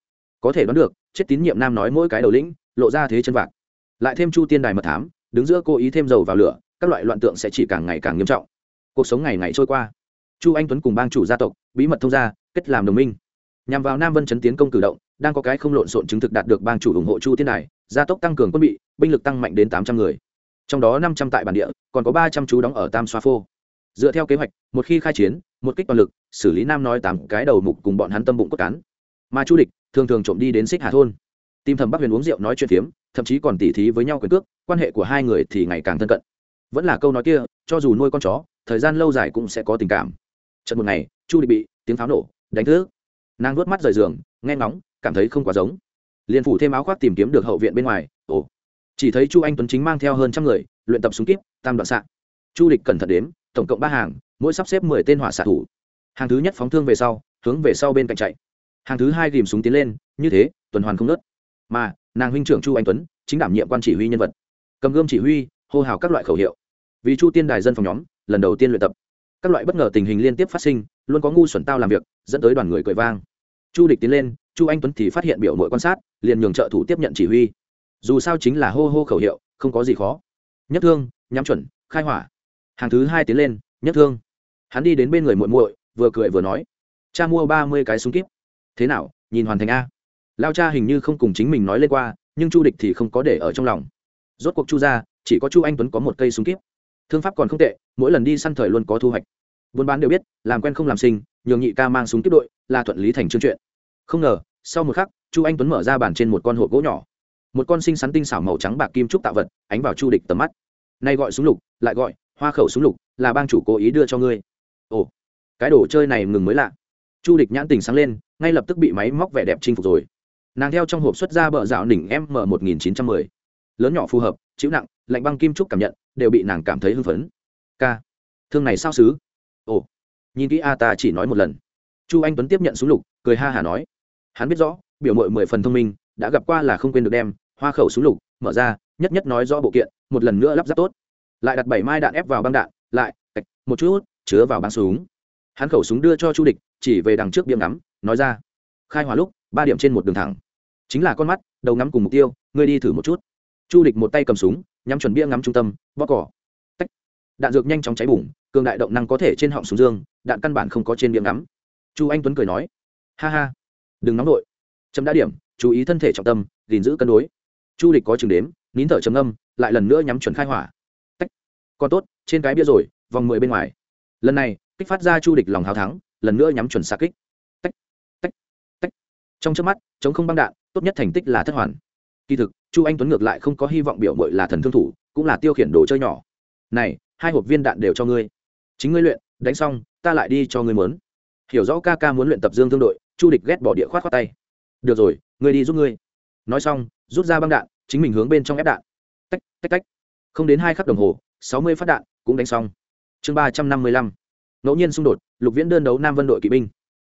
Có thể đoán được, chết tín nhiệm nam nói mỗi cái đầu lĩnh, lộ ra thế chân vạc. Lại thêm chu tiên đài mật thám, đứng giữa cố ý thêm dầu vào lửa, các loại loạn tượng sẽ chỉ càng ngày càng nghiêm trọng. Cuộc sống ngày ngày trôi qua. Chu anh tuấn cùng bang chủ gia tộc, bí mật thông gia, kết làm đồng minh. Nhằm vào nam vân chấn tiến công cử động, đang có cái không lộn xộn chứng thực đạt được bang chủ ủng hộ chu tiên đài, gia tốc tăng cường quân bị, binh lực tăng mạnh đến tám trăm người. Trong đó năm trăm tại bản địa, còn có ba trăm chú đóng ở tam xoa phô. Dựa theo kế hoạch, một khi khai chiến một kích toàn lực, xử lý nam nói tám cái đầu mục cùng bọn hắn tâm bụng cốt cán. Mà chu địch, thường thường trộm đi đến xích hà thôn. Tìm thầm bắc huyền uống rượu nói chuyện phiếm, thậm chí còn tỉ thí với nhau quyền cước, quan hệ của hai người thì ngày càng thân cận. Vẫn là câu nói kia, cho dù nuôi con chó, thời gian lâu dài cũng sẽ có tình cảm. Trận một ngày, chu địch bị tiếng pháo nổ đánh thức. Nàng vớt mắt rời giường, nghe ngóng, cảm thấy không quá giống. Liền phủ thêm áo khoác tìm kiếm được hậu viện bên ngoài, ồ. Chỉ thấy chu anh tuấn chính mang theo hơn trăm người, luyện tập súng kíp, tam đoạn xạ. Chu địch cẩn thận đếm tổng cộng ba hàng, mỗi sắp xếp mười tên hỏa xạ thủ. Hàng thứ nhất phóng thương về sau, hướng về sau bên cạnh chạy. Hàng thứ hai ghìm súng tiến lên, như thế, tuần hoàn không nớt. Mà, nàng huynh trưởng chu anh tuấn, chính đảm nhiệm quan chỉ huy nhân vật. Cầm gươm chỉ huy, hô hào các loại khẩu hiệu. Vì chu tiên đài dân phòng nhóm, lần đầu tiên luyện tập. Các loại bất ngờ tình hình liên tiếp phát sinh, luôn có ngu xuẩn tao làm việc, dẫn tới đoàn người cười vang. Chu địch tiến lên, chu anh tuấn thì phát hiện biểu mội quan sát, liền nhường trợ thủ tiếp nhận chỉ huy. Dù sao chính là hô hô khẩu hiệu, không có gì khó. Nhất thương, nhắm chuẩn, khai hỏa hàng thứ hai tiến lên nhất thương. Hắn đi đến bên người muội muội, vừa cười vừa nói, cha mua ba mươi cái súng kíp. Thế nào, nhìn hoàn thành a? Lao cha hình như không cùng chính mình nói lên qua, nhưng chu địch thì không có để ở trong lòng. Rốt cuộc chu ra chỉ có chu anh tuấn có một cây súng kíp. Thương pháp còn không tệ, mỗi lần đi săn thời luôn có thu hoạch. Buôn bán đều biết, làm quen không làm sinh, nhường nhị ca mang súng kíp đội, là thuận lý thành chương chuyện. Không ngờ, sau một khắc, chu anh tuấn mở ra bàn trên một con hộp gỗ nhỏ. Một con sinh sắn tinh xảo màu trắng bạc kim trúc tạo vật, ánh vào chu địch tầm mắt. Nay gọi súng lục, lại gọi hoa khẩu súng lục, là bang chủ cố ý đưa cho ngươi. Ồ, cái đồ chơi này ngừng mới lạ. Chu địch nhãn tình sáng lên, ngay lập tức bị máy móc vẻ đẹp chinh phục rồi. Nàng theo trong hộp xuất ra bờ dạo đỉnh m một nghìn chín trăm mười. Lớn nhỏ phù hợp, chịu nặng, lạnh băng kim trúc cảm nhận, đều bị nàng cảm thấy hưng phấn. K thương này sao xứ ồ, nhìn kỹ a ta chỉ nói một lần. Chu anh tuấn tiếp nhận súng lục, cười ha hả nói. Hắn biết rõ, biểu mội mười phần thông minh, đã gặp qua là không quên được đem hoa khẩu súng lục mở ra, nhất nhất nói rõ bộ kiện, một lần nữa lắp ráp tốt lại đặt bảy mai đạn ép vào băng đạn, lại một chút, chứa vào băng súng. Hắn khẩu súng đưa cho chu địch, chỉ về đằng trước biếm ngắm, nói ra, khai hỏa lúc, ba điểm trên một đường thẳng. Chính là con mắt, đầu ngắm cùng mục tiêu, ngươi đi thử một chút. Chu địch một tay cầm súng, nhắm chuẩn bia ngắm trung tâm bóc cỏ. Tách. Đạn dược nhanh chóng cháy bùng, cường đại động năng có thể trên họng súng dương, đạn căn bản không có trên bia ngắm. Chu anh tuấn cười nói, ha ha, đừng nóng đội chấm đã điểm, chú ý thân thể trọng tâm, gìn giữ cân đối. Chu địch có chừng đếm, nín thở chấm âm lại lần nữa nhắm chuẩn khai hỏa còn tốt, trên cái bia rồi, vòng mười bên ngoài. Lần này, kích phát ra chu địch lòng hào thắng, lần nữa nhắm chuẩn xa kích. Tách tách tách. Trong trước mắt, chống không băng đạn, tốt nhất thành tích là thất hoàn. Kỳ thực, chu anh tuấn ngược lại không có hy vọng biểu mội là thần thương thủ, cũng là tiêu khiển đồ chơi nhỏ. Này, hai hộp viên đạn đều cho ngươi. Chính ngươi luyện, đánh xong, ta lại đi cho ngươi mớn hiểu rõ ca ca muốn luyện tập dương thương đội, chu địch ghét bỏ địa khoát khoát tay. Được rồi, ngươi đi giúp ngươi. Nói xong, rút ra băng đạn, chính mình hướng bên trong ép đạn. Tách tách tách. Không đến hai khắc đồng hồ sáu mươi phát đạn, cũng đánh xong. Chương ba trăm năm mươi lăm, ngẫu nhiên xung đột, lục viễn đơn đấu nam vân đội kỵ binh.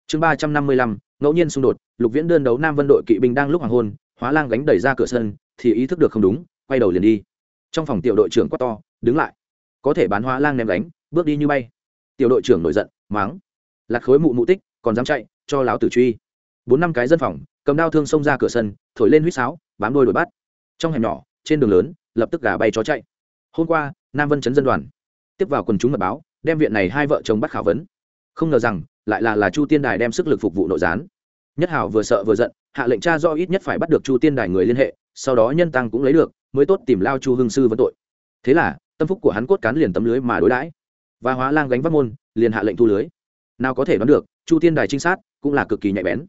Chương ba trăm năm mươi lăm, ngẫu nhiên xung đột, lục viễn đơn đấu nam vân đội kỵ binh đang lúc hoàng hôn, hóa lang gánh đẩy ra cửa sân, thì ý thức được không đúng, quay đầu liền đi. Trong phòng tiểu đội trưởng quát to, đứng lại. Có thể bán hóa lang ném đánh bước đi như bay. Tiểu đội trưởng nổi giận máng lạc khối mụ mụ tích, còn dám chạy, cho láo tử truy. Bốn năm cái dân phòng, cầm đao thương xông ra cửa sân, thổi lên huýt sáo, bám đôi đuổi bắt. Trong hẻm nhỏ, trên đường lớn, lập tức gà bay chó chạy. Hôm qua nam vân chấn dân đoàn. Tiếp vào quần chúng mật báo, đem viện này hai vợ chồng bắt khảo vấn. Không ngờ rằng, lại là là chu tiên đài đem sức lực phục vụ nội gián. Nhất hảo vừa sợ vừa giận, hạ lệnh cha do ít nhất phải bắt được chu tiên đài người liên hệ, sau đó nhân tăng cũng lấy được, mới tốt tìm lao chu hương sư vấn tội. Thế là, tâm phúc của hắn cốt cán liền tấm lưới mà đối đãi. Và hóa lang gánh vác môn, liền hạ lệnh thu lưới. Nào có thể đoán được, chu tiên đài trinh sát cũng là cực kỳ nhạy bén.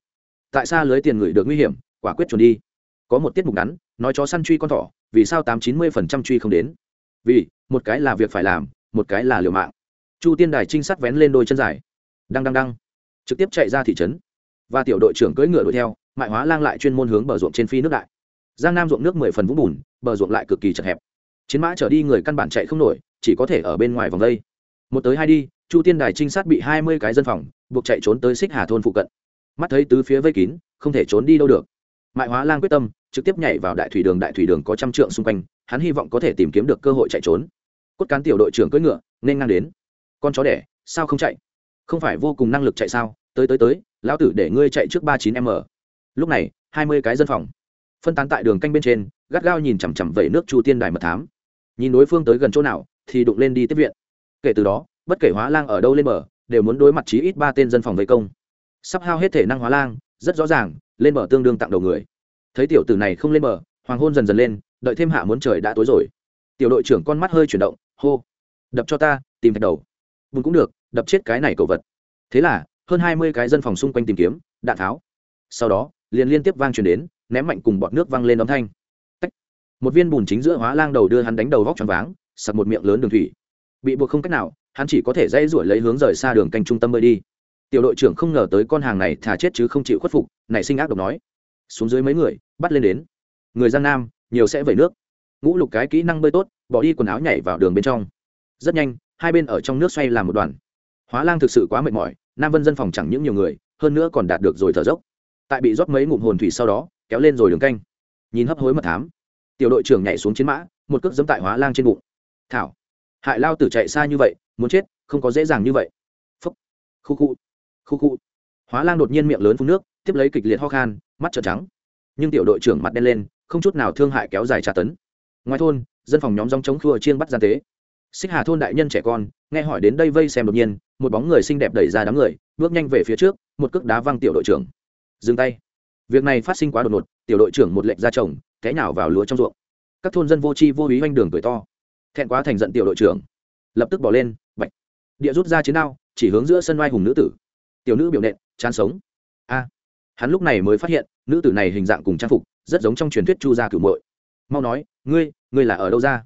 Tại sao lưới tiền người được nguy hiểm, quả quyết chuẩn đi. Có một tiết mục ngắn, nói chó săn truy con thỏ, vì sao tám chín mươi phần trăm truy không đến? Vì một cái là việc phải làm, một cái là liều mạng. Chu tiên đài trinh sát vén lên đôi chân dài. Đăng đăng đăng. Trực tiếp chạy ra thị trấn. Và tiểu đội trưởng cưỡi ngựa đuổi theo, mại hóa lang lại chuyên môn hướng bờ ruộng trên phi nước đại. Giang nam ruộng nước mười phần vũng bùn, bờ ruộng lại cực kỳ chật hẹp. Chiến mã trở đi người căn bản chạy không nổi, chỉ có thể ở bên ngoài vòng đây. Một tới hai đi, chu tiên đài trinh sát bị hai mươi cái dân phòng, buộc chạy trốn tới xích hà thôn phụ cận. Mắt thấy tứ phía vây kín, không thể trốn đi đâu được. Mại hóa lang quyết tâm, trực tiếp nhảy vào đại thủy đường, đại thủy đường có trăm trượng xung quanh, hắn hy vọng có thể tìm kiếm được cơ hội chạy trốn cốt cán tiểu đội trưởng cưỡi ngựa, nên ngang đến. Con chó đẻ, sao không chạy? Không phải vô cùng năng lực chạy sao? Tới tới tới, lão tử để ngươi chạy trước ba chín m. Lúc này, hai mươi cái dân phòng. Phân tán tại đường canh bên trên, gắt gao nhìn chằm chằm vẩy nước chu tiên đài mật thám. Nhìn đối phương tới gần chỗ nào, thì đụng lên đi tiếp viện. Kể từ đó, bất kể hóa lang ở đâu lên bờ, đều muốn đối mặt chí ít ba tên dân phòng vây công. Sắp hao hết thể năng hóa lang, rất rõ ràng, lên bờ tương đương tặng đầu người. Thấy tiểu tử này không lên bờ, hoàng hôn dần dần lên, đợi thêm hạ muốn trời đã tối rồi tiểu đội trưởng con mắt hơi chuyển động, hô, đập cho ta, tìm thạch đầu. Bùn cũng được, đập chết cái này cầu vật. Thế là, hơn hai mươi cái dân phòng xung quanh tìm kiếm, đạn tháo. Sau đó, liền liên tiếp vang truyền đến, ném mạnh cùng bọt nước văng lên đón thanh. Tách. một viên bùn chính giữa hóa lang đầu đưa hắn đánh đầu vóc tròn váng, sặc một miệng lớn đường thủy. Bị buộc không cách nào, hắn chỉ có thể dây rủi lấy hướng rời xa đường canh trung tâm bơi đi. Tiểu đội trưởng không ngờ tới con hàng này thà chết chứ không chịu khuất phục, nảy sinh ác độc nói. Xuống dưới mấy người, bắt lên đến. Người giang nam, nhiều sẽ vẩy nước ngũ lục cái kỹ năng bơi tốt, bỏ đi quần áo nhảy vào đường bên trong. Rất nhanh, hai bên ở trong nước xoay làm một đoàn. Hóa lang thực sự quá mệt mỏi, nam vân dân phòng chẳng những nhiều người, hơn nữa còn đạt được rồi thở dốc. Tại bị rót mấy ngụm hồn thủy sau đó, kéo lên rồi đường canh. Nhìn hấp hối mật thám, tiểu đội trưởng nhảy xuống chiến mã, một cước dẫm tại hóa lang trên bụng. Thảo hại lao tử chạy xa như vậy, muốn chết, không có dễ dàng như vậy. Phúc, khu khu khu khu. Hóa lang đột nhiên miệng lớn phun nước, tiếp lấy kịch liệt ho khan, mắt trợn trắng. Nhưng tiểu đội trưởng mặt đen lên, không chút nào thương hại kéo dài tra tấn ngoài thôn, dân phòng nhóm dòng chống khua chiên bắt gian tế. Xích hà thôn đại nhân trẻ con, nghe hỏi đến đây vây xem đột nhiên, một bóng người xinh đẹp đẩy ra đám người, bước nhanh về phía trước, một cước đá văng tiểu đội trưởng. Dừng tay. Việc này phát sinh quá đột ngột, tiểu đội trưởng một lệnh ra chồng, té nhào vào lúa trong ruộng. Các thôn dân vô tri vô ý oanh đường cười to. Thẹn quá thành giận tiểu đội trưởng. Lập tức bỏ lên, bạch. Địa rút ra chiến đao, chỉ hướng giữa sân oai hùng nữ tử. Tiểu nữ biểu nện, chán sống. A. Hắn lúc này mới phát hiện, nữ tử này hình dạng cùng trang phục, rất giống trong truyền thuyết chu gia cửu muội mau nói, ngươi ngươi là ở đâu ra?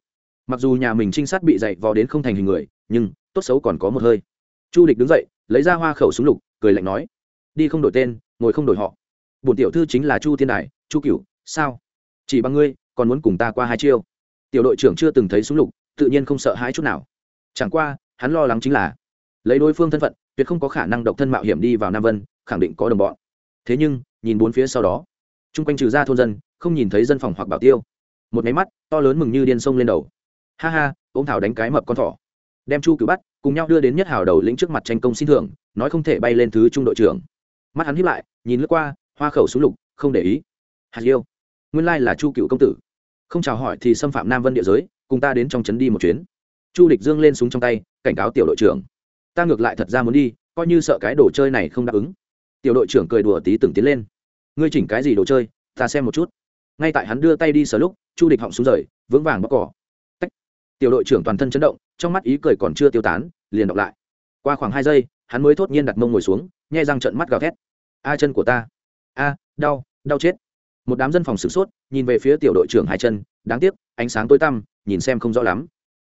Mặc dù nhà mình trinh sát bị dậy vò đến không thành hình người, nhưng tốt xấu còn có một hơi. Chu địch đứng dậy, lấy ra hoa khẩu súng lục, cười lạnh nói, đi không đổi tên, ngồi không đổi họ. Bổn tiểu thư chính là chu thiên đài, chu cửu, sao? Chỉ bằng ngươi, còn muốn cùng ta qua hai chiêu. Tiểu đội trưởng chưa từng thấy súng lục, tự nhiên không sợ hãi chút nào. Chẳng qua, hắn lo lắng chính là, lấy đối phương thân phận, tuyệt không có khả năng độc thân mạo hiểm đi vào nam vân, khẳng định có đồng bọn. Thế nhưng, nhìn bốn phía sau đó, chung quanh trừ ra thôn dân, không nhìn thấy dân phòng hoặc bảo tiêu một máy mắt, to lớn mừng như điên sông lên đầu. Ha ha, ôm thảo đánh cái mập con thỏ. Đem chu cứu bắt, cùng nhau đưa đến nhất hào đầu lĩnh trước mặt tranh công xin thưởng, nói không thể bay lên thứ trung đội trưởng. Mắt hắn hiếp lại, nhìn lướt qua, hoa khẩu súng lục, không để ý. Hạt yêu nguyên lai là chu cựu công tử. Không chào hỏi thì xâm phạm nam vân địa giới, cùng ta đến trong trấn đi một chuyến. Chu địch dương lên súng trong tay, cảnh cáo tiểu đội trưởng. Ta ngược lại thật ra muốn đi, coi như sợ cái đồ chơi này không đáp ứng. Tiểu đội trưởng cười đùa tí từng tiến lên. Ngươi chỉnh cái gì đồ chơi, ta xem một chút ngay tại hắn đưa tay đi sờ lúc, chu địch họng xuống rời, vững vàng bóc cỏ. Tách. tiểu đội trưởng toàn thân chấn động, trong mắt ý cười còn chưa tiêu tán, liền đọc lại. Qua khoảng hai giây, hắn mới thốt nhiên đặt mông ngồi xuống, nhai răng trận mắt gào thét. A chân của ta. A, đau đau chết. Một đám dân phòng sửng sốt, nhìn về phía tiểu đội trưởng hai chân, đáng tiếc, ánh sáng tối tăm, nhìn xem không rõ lắm.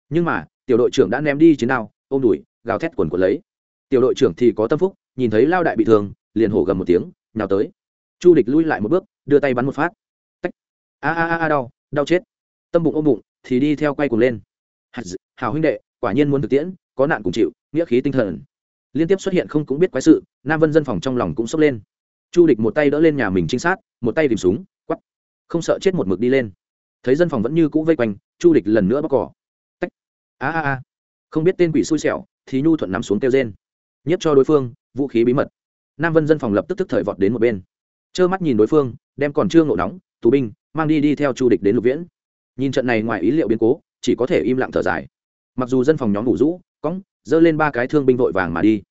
Nhưng mà, tiểu đội trưởng đã ném đi chiến nào ôm đùi, gào thét quần quần lấy. Tiểu đội trưởng thì có tâm phúc, nhìn thấy lao đại bị thương, liền hổ gầm một tiếng nào tới. Chu địch lui lại một bước, đưa tay bắn một phát a a a đau đau chết. Tâm bụng ôm bụng, thì đi theo quay cuồng lên. Hào huynh đệ, quả nhiên muốn thực tiễn, có nạn cùng chịu, nghĩa khí tinh thần. Liên tiếp xuất hiện không cũng biết quái sự, nam vân dân phòng trong lòng cũng sốc lên. Chu địch một tay đỡ lên nhà mình trinh sát, một tay tìm súng quắp không sợ chết một mực đi lên. Thấy dân phòng vẫn như cũ vây quanh, chu địch lần nữa bóc cỏ. Tách. A a a. Không biết tên quỷ xui xẻo, thì nhu thuận nắm xuống kêu trên nhất cho đối phương, vũ khí bí mật. Nam vân dân phòng lập tức tức thời vọt đến một bên. Trơ mắt nhìn đối phương, đem còn chưa ngộ nóng, tù binh mang đi đi theo chu địch đến lục viễn nhìn trận này ngoài ý liệu biến cố chỉ có thể im lặng thở dài mặc dù dân phòng nhóm ngủ rũ cõng dơ lên ba cái thương binh vội vàng mà đi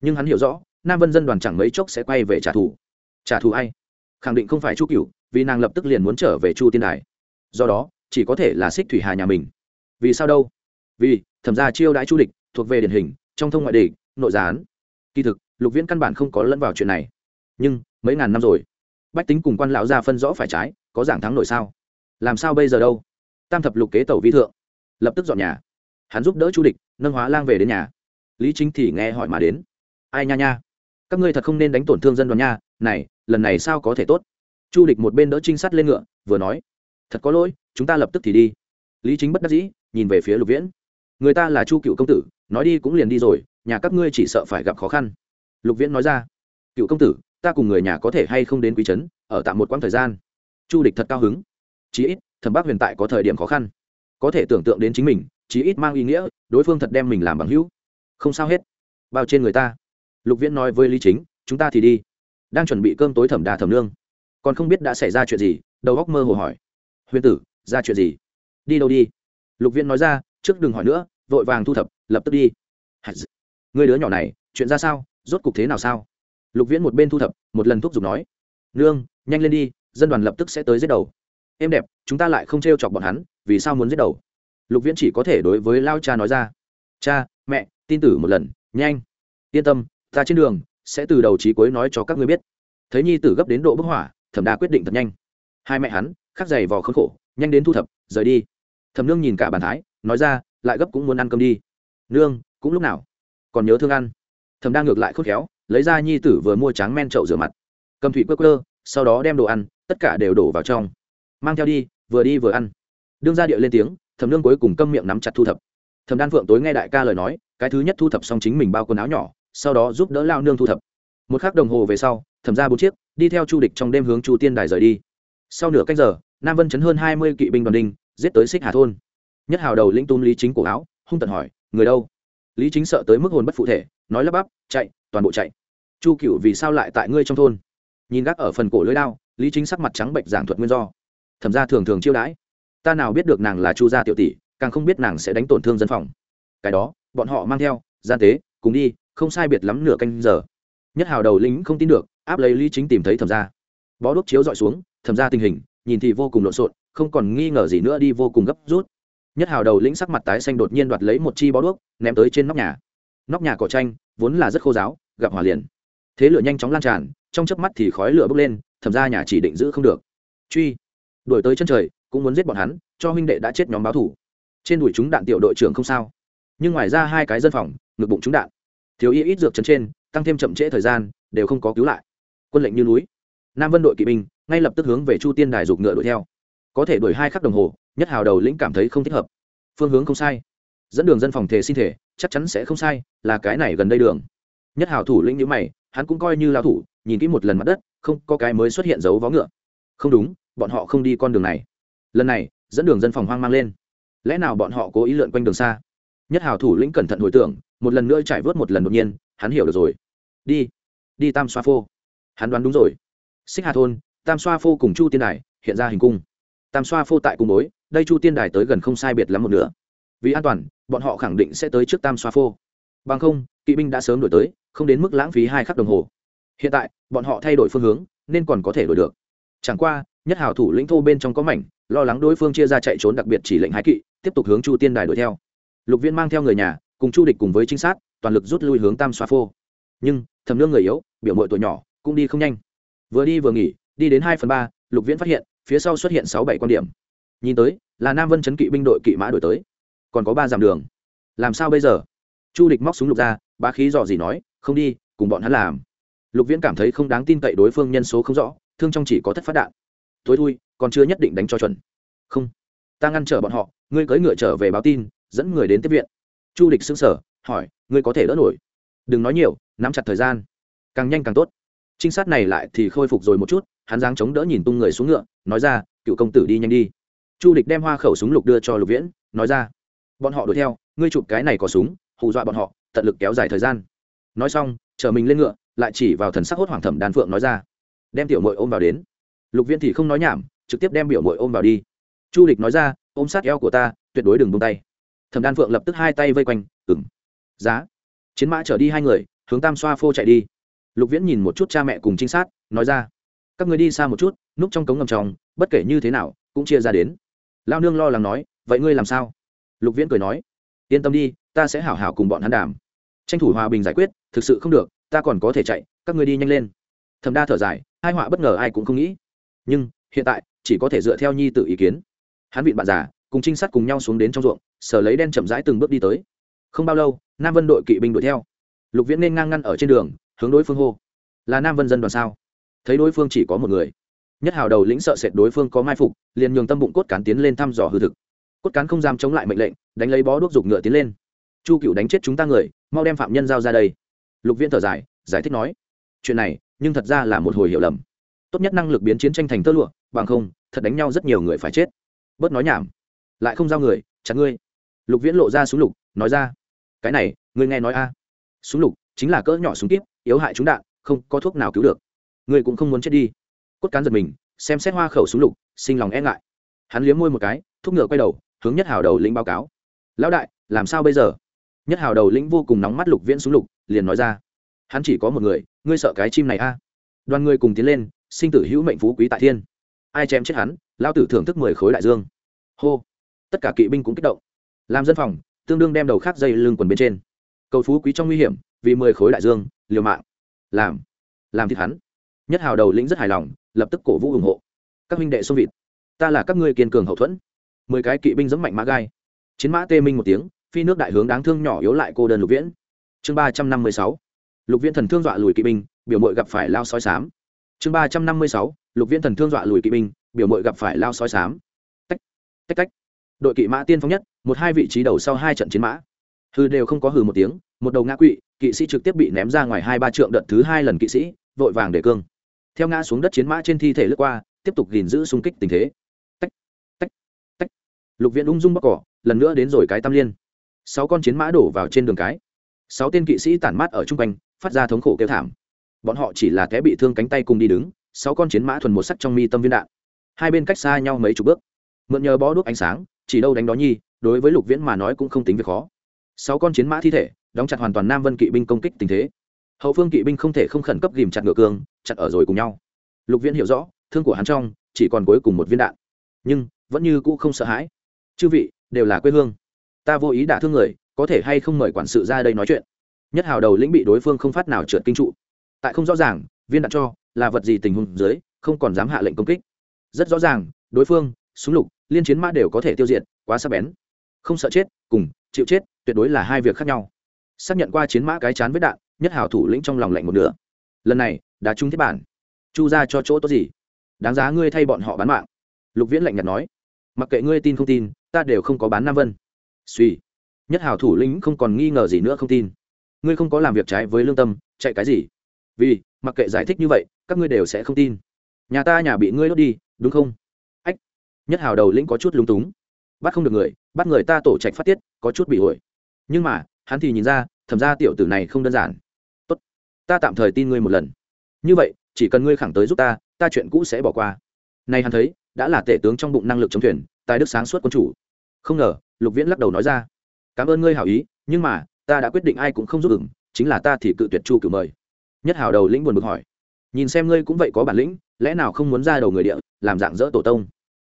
nhưng hắn hiểu rõ nam vân dân đoàn chẳng mấy chốc sẽ quay về trả thù trả thù ai khẳng định không phải chu cựu vì nàng lập tức liền muốn trở về chu tiên đài do đó chỉ có thể là xích thủy hà nhà mình vì sao đâu vì thẩm ra chiêu đãi chu địch thuộc về điển hình trong thông ngoại địch nội gián kỳ thực lục viễn căn bản không có lẫn vào chuyện này nhưng mấy ngàn năm rồi bách tính cùng quan lão ra phân rõ phải trái có giảng thắng nổi sao? Làm sao bây giờ đâu? Tam thập lục kế tẩu vi thượng. Lập tức dọn nhà. Hắn giúp đỡ chu địch, nâng hóa lang về đến nhà. Lý chính thì nghe hỏi mà đến. Ai nha nha? Các ngươi thật không nên đánh tổn thương dân đoàn nha. Này, lần này sao có thể tốt? Chu địch một bên đỡ trinh sát lên ngựa, vừa nói. Thật có lỗi, chúng ta lập tức thì đi. Lý chính bất đắc dĩ, nhìn về phía lục viễn. Người ta là chu cựu công tử, nói đi cũng liền đi rồi, nhà các ngươi chỉ sợ phải gặp khó khăn. Lục viễn nói ra. Cựu công tử, ta cùng người nhà có thể hay không đến quý trấn, ở tạm một quãng thời gian chu địch thật cao hứng. Chí ít, thẩm bác huyền tại có thời điểm khó khăn. Có thể tưởng tượng đến chính mình, chí ít mang ý nghĩa, đối phương thật đem mình làm bằng hữu. Không sao hết. Bao trên người ta. Lục viễn nói với lý chính, chúng ta thì đi. Đang chuẩn bị cơm tối thẩm đà thẩm lương còn không biết đã xảy ra chuyện gì, đầu góc mơ hồ hỏi, huyền tử, ra chuyện gì? Đi đâu đi? Lục viễn nói ra, trước đừng hỏi nữa, vội vàng thu thập, lập tức đi. Người đứa nhỏ này, chuyện ra sao, rốt cục thế nào sao? Lục viễn một bên thu thập, một lần thúc giục nói, nương, nhanh lên đi dân đoàn lập tức sẽ tới giết đầu. Em đẹp, chúng ta lại không t r e o chọc bọn hắn, vì sao muốn giết đầu? Lục viễn chỉ có thể đối với lao cha nói ra. Cha, mẹ, tin tử một lần, nhanh. Yên tâm, ta trên đường sẽ từ đầu trí cuối nói cho các ngươi biết. Thấy nhi tử gấp đến độ bức hỏa thẩm đa quyết định thật nhanh. Hai mẹ hắn, khắc giày vò khốn khổ, nhanh đến thu thập, rời đi. Thẩm nương nhìn cả bàn thái, nói ra, lại gấp cũng muốn ăn cơm đi. Nương, cũng lúc nào? Còn nhớ thương ăn. Thẩm đa ngược lại khốt khéo, lấy ra nhi tử vừa mua tráng men trậu rửa mặt. Cầm thủy quơ quơ, sau đó đem đồ ăn tất cả đều đổ vào trong. Mang theo đi, vừa đi vừa ăn. Đương ra địa lên tiếng, thẩm nương cuối cùng câm miệng nắm chặt thu thập. Thẩm đan phượng tối nghe đại ca lời nói, cái thứ nhất thu thập xong chính mình bao quần áo nhỏ, sau đó giúp đỡ lao nương thu thập. Một k h ắ c đồng hồ về sau, thẩm ra bốn chiếc, đi theo chu địch trong đêm hướng chu tiên đài rời đi. Sau nửa cách giờ, nam vân chấn hơn hai mươi kỵ binh đoàn đinh, giết tới xích hà thôn. Nhất hào đầu lĩnh Tôn lý chính cổ áo, hung tận hỏi, người đâu? Lý chính sợ tới mức hồn bất phụ thể, nói lắp bắp, chạy, toàn bộ chạy. Chu cựu vì sao lại tại ngươi trong thôn? Nhìn gác ở phần cổ lưới đao lý chính sắc mặt trắng bệnh giảng thuật nguyên do. Thẩm ra thường thường chiêu đãi. Ta nào biết được nàng là chu gia tiểu tỷ, càng không biết nàng sẽ đánh tổn thương dân phòng. Cái đó, bọn họ mang theo, gian tế, cùng đi, không sai biệt lắm nửa canh giờ. Nhất hào đầu lính không tin được, áp lấy lý chính tìm thấy thẩm ra bó đốt chiếu dọi xuống, thẩm ra tình hình, nhìn thì vô cùng lộn xộn, không còn nghi ngờ gì nữa đi vô cùng gấp rút. Nhất hào đầu lĩnh sắc mặt tái xanh đột nhiên đoạt lấy một chi bó đuốc, ném tới trên nóc nhà. Nóc nhà cỏ tranh vốn là rất khô giáo gặp hỏa liền. Thế lửa nhanh chóng lan tràn, trong chớp mắt thì khói lửa bốc lên thẩm ra nhà chỉ định giữ không được. Truy. Đuổi tới chân trời, cũng muốn giết bọn hắn, cho huynh đệ đã chết nhóm báo thủ. Trên đuổi chúng đạn tiểu đội trưởng không sao. Nhưng ngoài ra hai cái dân phòng, ngực bụng chúng đạn. Thiếu y ít dược chấn trên, tăng thêm chậm trễ thời gian, đều không có cứu lại. Quân lệnh như núi. Nam vân đội kỵ binh, ngay lập tức hướng về chu tiên đài dục ngựa đuổi theo. Có thể đuổi hai khắc đồng hồ, nhất hào đầu lĩnh cảm thấy không thích hợp. Phương hướng không sai. Dẫn đường dân phòng thể xin thể chắc chắn sẽ không sai, là cái này gần đây đường. Nhất hào thủ lĩnh nhữ mày, hắn cũng coi như lao thủ, nhìn kỹ một lần mặt đất không có cái mới xuất hiện dấu vó ngựa. Không đúng, bọn họ không đi con đường này. Lần này, dẫn đường dân phòng hoang mang lên. Lẽ nào bọn họ cố ý lượn quanh đường xa? Nhất hào thủ lĩnh cẩn thận hồi tưởng, một lần nữa trải vớt một lần đột nhiên, hắn hiểu được rồi. Đi đi tam xoa phô. Hắn đoán đúng rồi. Xích hà thôn, tam xoa phô cùng chu tiên đài, hiện ra hình cung. Tam xoa phô tại cung bối, đây chu tiên đài tới gần không sai biệt lắm một nữa vì an toàn, bọn họ khẳng định sẽ tới trước tam xoa phô. Bằng không, kỵ binh đã sớm đổi tới, không đến mức lãng phí hai khắc đồng hồ hiện tại, bọn họ thay đổi phương hướng, nên còn có thể đổi được. Chẳng qua, nhất hào thủ lĩnh thô bên trong có mảnh, lo lắng đối phương chia ra chạy trốn đặc biệt chỉ lệnh hai kỵ, tiếp tục hướng chu tiên đài đuổi theo. Lục viên mang theo người nhà, cùng chu địch cùng với trinh sát, toàn lực rút lui hướng tam xoa phô. Nhưng, thầm nương người yếu, biểu mội tuổi nhỏ, cũng đi không nhanh. Vừa đi vừa nghỉ, đi đến hai phần ba, lục viễn phát hiện, phía sau xuất hiện sáu bảy quan điểm. Nhìn tới, là nam vân chấn kỵ binh đội kỵ mã đổi tới. Còn có ba dặm đường. Làm sao bây giờ? Chu địch móc súng lục ra ba khí dò gì nói, không đi, cùng bọn hắn làm lục viễn cảm thấy không đáng tin cậy đối phương nhân số không rõ, thương trong chỉ có thất phát đạn. Tối thui, còn chưa nhất định đánh cho chuẩn. Không, ta ngăn trở bọn họ, ngươi cưỡi ngựa trở về báo tin, dẫn người đến tiếp viện. Chu Lịch xưng sở hỏi, ngươi có thể đỡ nổi? Đừng nói nhiều, nắm chặt thời gian. Càng nhanh càng tốt. Trinh sát này lại thì khôi phục rồi một chút, hắn dáng chống đỡ nhìn tung người xuống ngựa, nói ra, cựu công tử đi nhanh đi. Chu Lịch đem hoa khẩu súng lục đưa cho lục viễn, nói ra, bọn họ đuổi theo, ngươi chụp cái này có súng, hù dọa bọn họ, tận lực kéo dài thời gian. Nói xong chở mình lên ngựa, lại chỉ vào thần sắc hốt hoảng thẩm đan phượng nói ra. Đem tiểu mội ôm vào đến. Lục viễn thì không nói nhảm, trực tiếp đem biểu mội ôm vào đi. Chu địch nói ra, ôm sát eo của ta, tuyệt đối đừng bông tay. Thẩm đan phượng lập tức hai tay vây quanh ừng giá. Chiến mã chở đi hai người, hướng tam xoa phô chạy đi. Lục viễn nhìn một chút cha mẹ cùng trinh sát, nói ra, các người đi xa một chút, núp trong cống ngầm tròng, bất kể như thế nào, cũng chia ra đến. Lao nương lo lắng nói, vậy ngươi làm sao? Lục viễn cười nói, yên tâm đi, ta sẽ hảo hảo cùng bọn hắn đàm. Tranh thủ hòa bình giải quyết, thực sự không được ta còn có thể chạy, các ngươi đi nhanh lên. Thầm đa thở dài, hai họa bất ngờ ai cũng không nghĩ. Nhưng, hiện tại, chỉ có thể dựa theo nhi tự ý kiến. Hắn vịn bạn già, cùng trinh sát cùng nhau xuống đến trong ruộng, sở lấy đen chậm rãi từng bước đi tới. Không bao lâu, nam vân đội kỵ binh đuổi theo. Lục viễn nên ngang ngăn ở trên đường, hướng đối phương hô. Là nam vân dân đoàn sao? Thấy đối phương chỉ có một người. Nhất hào đầu lĩnh sợ sệt đối phương có mai phục, liền nhường tâm bụng cốt cán tiến lên thăm dò hư thực. Cốt cán không dám chống lại mệnh lệnh, đánh lấy bó đuốc giục ngựa tiến lên. Chu cựu đánh chết chúng ta người, mau đem phạm nhân giao ra đây lục viên thở dài, giải thích nói, chuyện này, nhưng thật ra là một hồi hiểu lầm. Tốt nhất năng lực biến chiến tranh thành tơ lụa, bằng không, thật đánh nhau rất nhiều người phải chết. Bớt nói nhảm. Lại không giao người chặt ngươi. Lục viễn lộ ra súng lục, nói ra, cái này, ngươi nghe nói a. Súng lục chính là cỡ nhỏ súng kíp, yếu hại chúng đạn, không có thuốc nào cứu được. Ngươi cũng không muốn chết đi. Cốt cán giật mình, xem xét hoa khẩu súng lục, sinh lòng e ngại. Hắn liếm môi một cái, thúc ngựa quay đầu, hướng nhất hào đầu lĩnh báo cáo. Lão đại, làm sao bây giờ? Nhất hào đầu lĩnh vô cùng nóng mắt lục viễn súng lục liền nói ra. Hắn chỉ có một người, ngươi sợ cái chim này a? Đoàn người cùng tiến lên, sinh tử hữu mệnh phú quý tại thiên. Ai chém chết hắn lao tử thưởng thức mười khối đại dương. Hô! Tất cả kỵ binh cũng kích động. Làm dân phòng, tương đương đem đầu khác dây lưng quần bên trên. Cầu phú quý trong nguy hiểm, vì mười khối đại dương, liều mạng. Làm làm thịt hắn. Nhất hào đầu lĩnh rất hài lòng, lập tức cổ vũ ủng hộ. Các huynh đệ xông vịt, ta là các ngươi kiên cường hậu thuẫn. Mười cái kỵ binh dẫm mạnh mã gai. Chiến mã tê minh một tiếng, phi nước đại hướng đáng thương nhỏ yếu lại cô đơn lục viễn chương ba trăm năm mươi sáu, lục viễn thần thương dọa lùi kỵ binh, biểu mội gặp phải lao sói sám chương ba trăm năm mươi sáu, lục viễn thần thương dọa lùi kỵ binh, biểu mội gặp phải lao sói sám tách tách tách. Đội kỵ mã tiên phong nhất, một hai vị trí đầu sau hai trận chiến mã. Hư đều không có hừ một tiếng, một đầu ngã quỵ, kỵ sĩ trực tiếp bị ném ra ngoài hai ba trượng đợt thứ hai lần kỵ sĩ, vội vàng để cương. Theo ngã xuống đất chiến mã trên thi thể lướt qua, tiếp tục gìn giữ xung kích tình thế. Tách tách tách. Lục Viễn ung dung bắc cỏ, lần nữa đến rồi cái tam liên. Sáu con chiến mã đổ vào trên đường cái sáu tên kỵ sĩ tản mát ở chung quanh, phát ra thống khổ kêu thảm. Bọn họ chỉ là té bị thương cánh tay cùng đi đứng, sáu con chiến mã thuần một sắc trong mi tâm viên đạn. Hai bên cách xa nhau mấy chục bước. Mượn nhờ bó đuốc ánh sáng, chỉ đâu đánh đó nhi, đối với lục viễn mà nói cũng không tính việc khó. Sáu con chiến mã thi thể, đóng chặt hoàn toàn nam vân kỵ binh công kích tình thế. Hậu phương kỵ binh không thể không khẩn cấp ghìm chặt ngựa cương chặt ở rồi cùng nhau. Lục viễn hiểu rõ, thương của hắn trong, chỉ còn cuối cùng một viên đạn. Nhưng, vẫn như cũ không sợ hãi. Chư vị, đều là quê hương. Ta vô ý đả thương người có thể hay không mời quản sự ra đây nói chuyện. Nhất hào đầu lĩnh bị đối phương không phát nào trượt kinh trụ. Tại không rõ ràng, viên đạn cho, là vật gì tình huống dưới, không còn dám hạ lệnh công kích. Rất rõ ràng, đối phương, súng lục, liên chiến mã đều có thể tiêu diệt, quá sắc bén. Không sợ chết, cùng, chịu chết, tuyệt đối là hai việc khác nhau. Xác nhận qua chiến mã cái chán với đạn, nhất hào thủ lĩnh trong lòng lạnh một nửa. Lần này đã trúng thiết bản. Chu ra cho chỗ tốt gì? Đáng giá ngươi thay bọn họ bán mạng. Lục viễn lạnh nhạt nói. Mặc kệ ngươi tin không tin, ta đều không có bán nam vân. Suy nhất hào thủ lĩnh không còn nghi ngờ gì nữa không tin. Ngươi không có làm việc trái với lương tâm, chạy cái gì? Vì, mặc kệ giải thích như vậy, các ngươi đều sẽ không tin. Nhà ta nhà bị ngươi đốt đi, đúng không? Ách. Nhất hào đầu lĩnh có chút lúng túng. Bắt không được người, bắt người ta tổ trạch phát tiết, có chút bị ổi nhưng mà, hắn thì nhìn ra, thẩm ra tiểu tử này không đơn giản. Tốt. Ta tạm thời tin ngươi một lần. Như vậy, chỉ cần ngươi khẳng tới giúp ta ta chuyện cũ sẽ bỏ qua. Nay hắn thấy, đã là tể tướng trong bụng năng lực chống thuyền, tài đức sáng suốt quân chủ. Không ngờ, lục viễn lắc đầu nói ra cảm ơn ngươi hảo ý, nhưng mà, ta đã quyết định ai cũng không giúp ửng chính là ta thì cự tuyệt chu cử mời. Nhất hào đầu lĩnh buồn bực hỏi. Nhìn xem ngươi cũng vậy có bản lĩnh, lẽ nào không muốn ra đầu người địa, làm dạng dỡ tổ tông?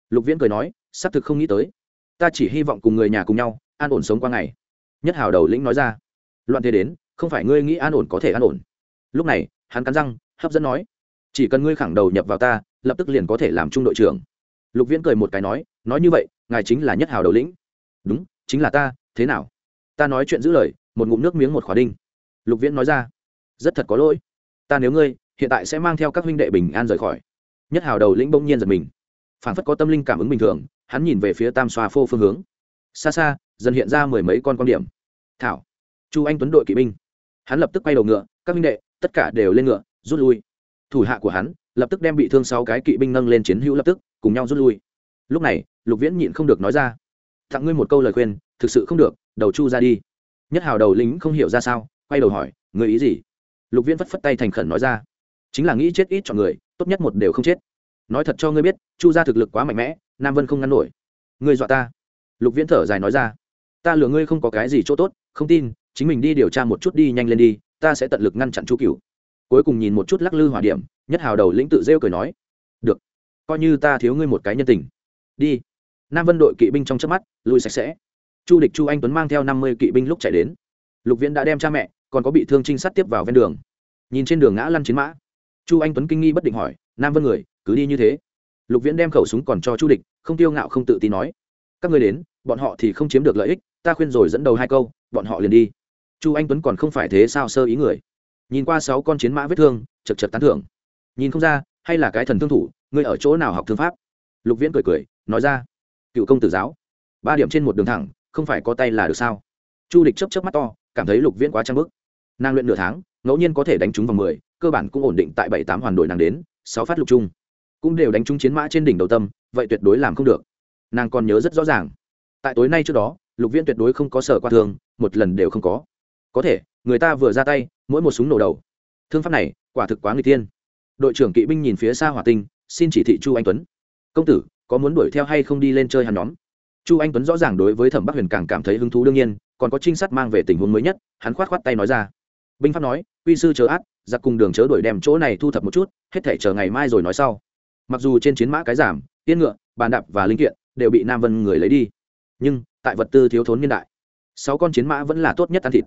Lục viễn cười nói, xác thực không nghĩ tới. Ta chỉ hy vọng cùng người nhà cùng nhau, an ổn sống qua ngày. Nhất hào đầu lĩnh nói ra. Loạn thế đến, không phải ngươi nghĩ an ổn có thể an ổn. Lúc này, hắn cắn răng, hấp dẫn nói. Chỉ cần ngươi khẳng đầu nhập vào ta, lập tức liền có thể làm trung đội trưởng. Lục viễn cười một cái nói nói như vậy, ngài chính là nhất hào đầu lĩnh. Đúng, chính là ta thế nào? Ta nói chuyện giữ lời, một ngụm nước miếng một khóa đinh. Lục viễn nói ra, rất thật có lỗi. Ta nếu ngươi, hiện tại sẽ mang theo các huynh đệ bình an rời khỏi. Nhất hào đầu lĩnh bỗng nhiên giật mình. Phản phất có tâm linh cảm ứng bình thường, hắn nhìn về phía tam xoa phô phương hướng. Xa xa, dần hiện ra mười mấy con quan điểm. Thảo, chu anh tuấn đội kỵ binh. Hắn lập tức quay đầu ngựa, các huynh đệ, tất cả đều lên ngựa, rút lui. Thủ hạ của hắn, lập tức đem bị thương sáu cái kỵ binh nâng lên chiến hữu lập tức, cùng nhau rút lui. Lúc này, lục viễn nhịn không được nói ra tặng ngươi một câu lời khuyên, thực sự không được, đầu chu ra đi. Nhất hào đầu lính không hiểu ra sao, quay đầu hỏi người ý gì? Lục viễn phất phất tay thành khẩn nói ra, chính là nghĩ chết ít chọn người, tốt nhất một đều không chết. Nói thật cho ngươi biết, chu gia thực lực quá mạnh mẽ, nam vân không ngăn nổi. Ngươi dọa ta. Lục viễn thở dài nói ra, ta lừa ngươi không có cái gì chỗ tốt, không tin, chính mình đi điều tra một chút đi, nhanh lên đi, ta sẽ tận lực ngăn chặn chu cửu. Cuối cùng nhìn một chút lắc lư hỏa điểm, nhất hào đầu lĩnh tự rêu cười nói, được, coi như ta thiếu ngươi một cái nhân tình. Đi nam vân đội kỵ binh trong chớp mắt, lui sạch sẽ. Chu địch chu anh tuấn mang theo năm mươi kỵ binh lúc chạy đến. Lục viễn đã đem cha mẹ, còn có bị thương trinh sát tiếp vào ven đường. Nhìn trên đường ngã lăn chiến mã. Chu anh tuấn kinh nghi bất định hỏi, nam vân người, cứ đi như thế. Lục viễn đem khẩu súng còn cho chu địch, không tiêu ngạo không tự tin nói, các người đến, bọn họ thì không chiếm được lợi ích, ta khuyên rồi dẫn đầu hai câu, bọn họ liền đi. Chu anh tuấn còn không phải thế sao sơ ý người. Nhìn qua sáu con chiến mã vết thương, chật chật tán thưởng. Nhìn không ra, hay là cái thần thương thủ, ngươi ở chỗ nào học thương pháp? Lục viễn cười cười, nói ra cựu công tử giáo. Ba điểm trên một đường thẳng, không phải có tay là được sao? Chu địch chấp chấp mắt to, cảm thấy lục viễn quá trang bức. Nàng luyện nửa tháng, ngẫu nhiên có thể đánh trúng vòng mười, cơ bản cũng ổn định tại bảy tám hoàn đội nàng đến, sáu phát lục chung. Cũng đều đánh trúng chiến mã trên đỉnh đầu tâm, vậy tuyệt đối làm không được. Nàng còn nhớ rất rõ ràng. Tại tối nay trước đó, lục viễn tuyệt đối không có sở qua thương, một lần đều không có. Có thể, người ta vừa ra tay, mỗi một súng nổ đầu. Thương pháp này, quả thực quá người tiên đội trưởng kỵ binh nhìn phía xa hỏa tinh, xin chỉ thị chu anh tuấn. Công tử có muốn đuổi theo hay không đi lên chơi hắn nhóm. Chu anh tuấn rõ ràng đối với thẩm bắc huyền càng cảm thấy hứng thú đương nhiên, còn có trinh sát mang về tình huống mới nhất, hắn khoát khoát tay nói ra. Binh pháp nói, quy sư chớ át giặc cùng đường chớ đuổi đem chỗ này thu thập một chút, hết thể chờ ngày mai rồi nói sau. Mặc dù trên chiến mã cái giảm, tiên ngựa, bàn đạp và linh kiện đều bị nam vân người lấy đi, nhưng tại vật tư thiếu thốn niên đại, sáu con chiến mã vẫn là tốt nhất ăn thịt.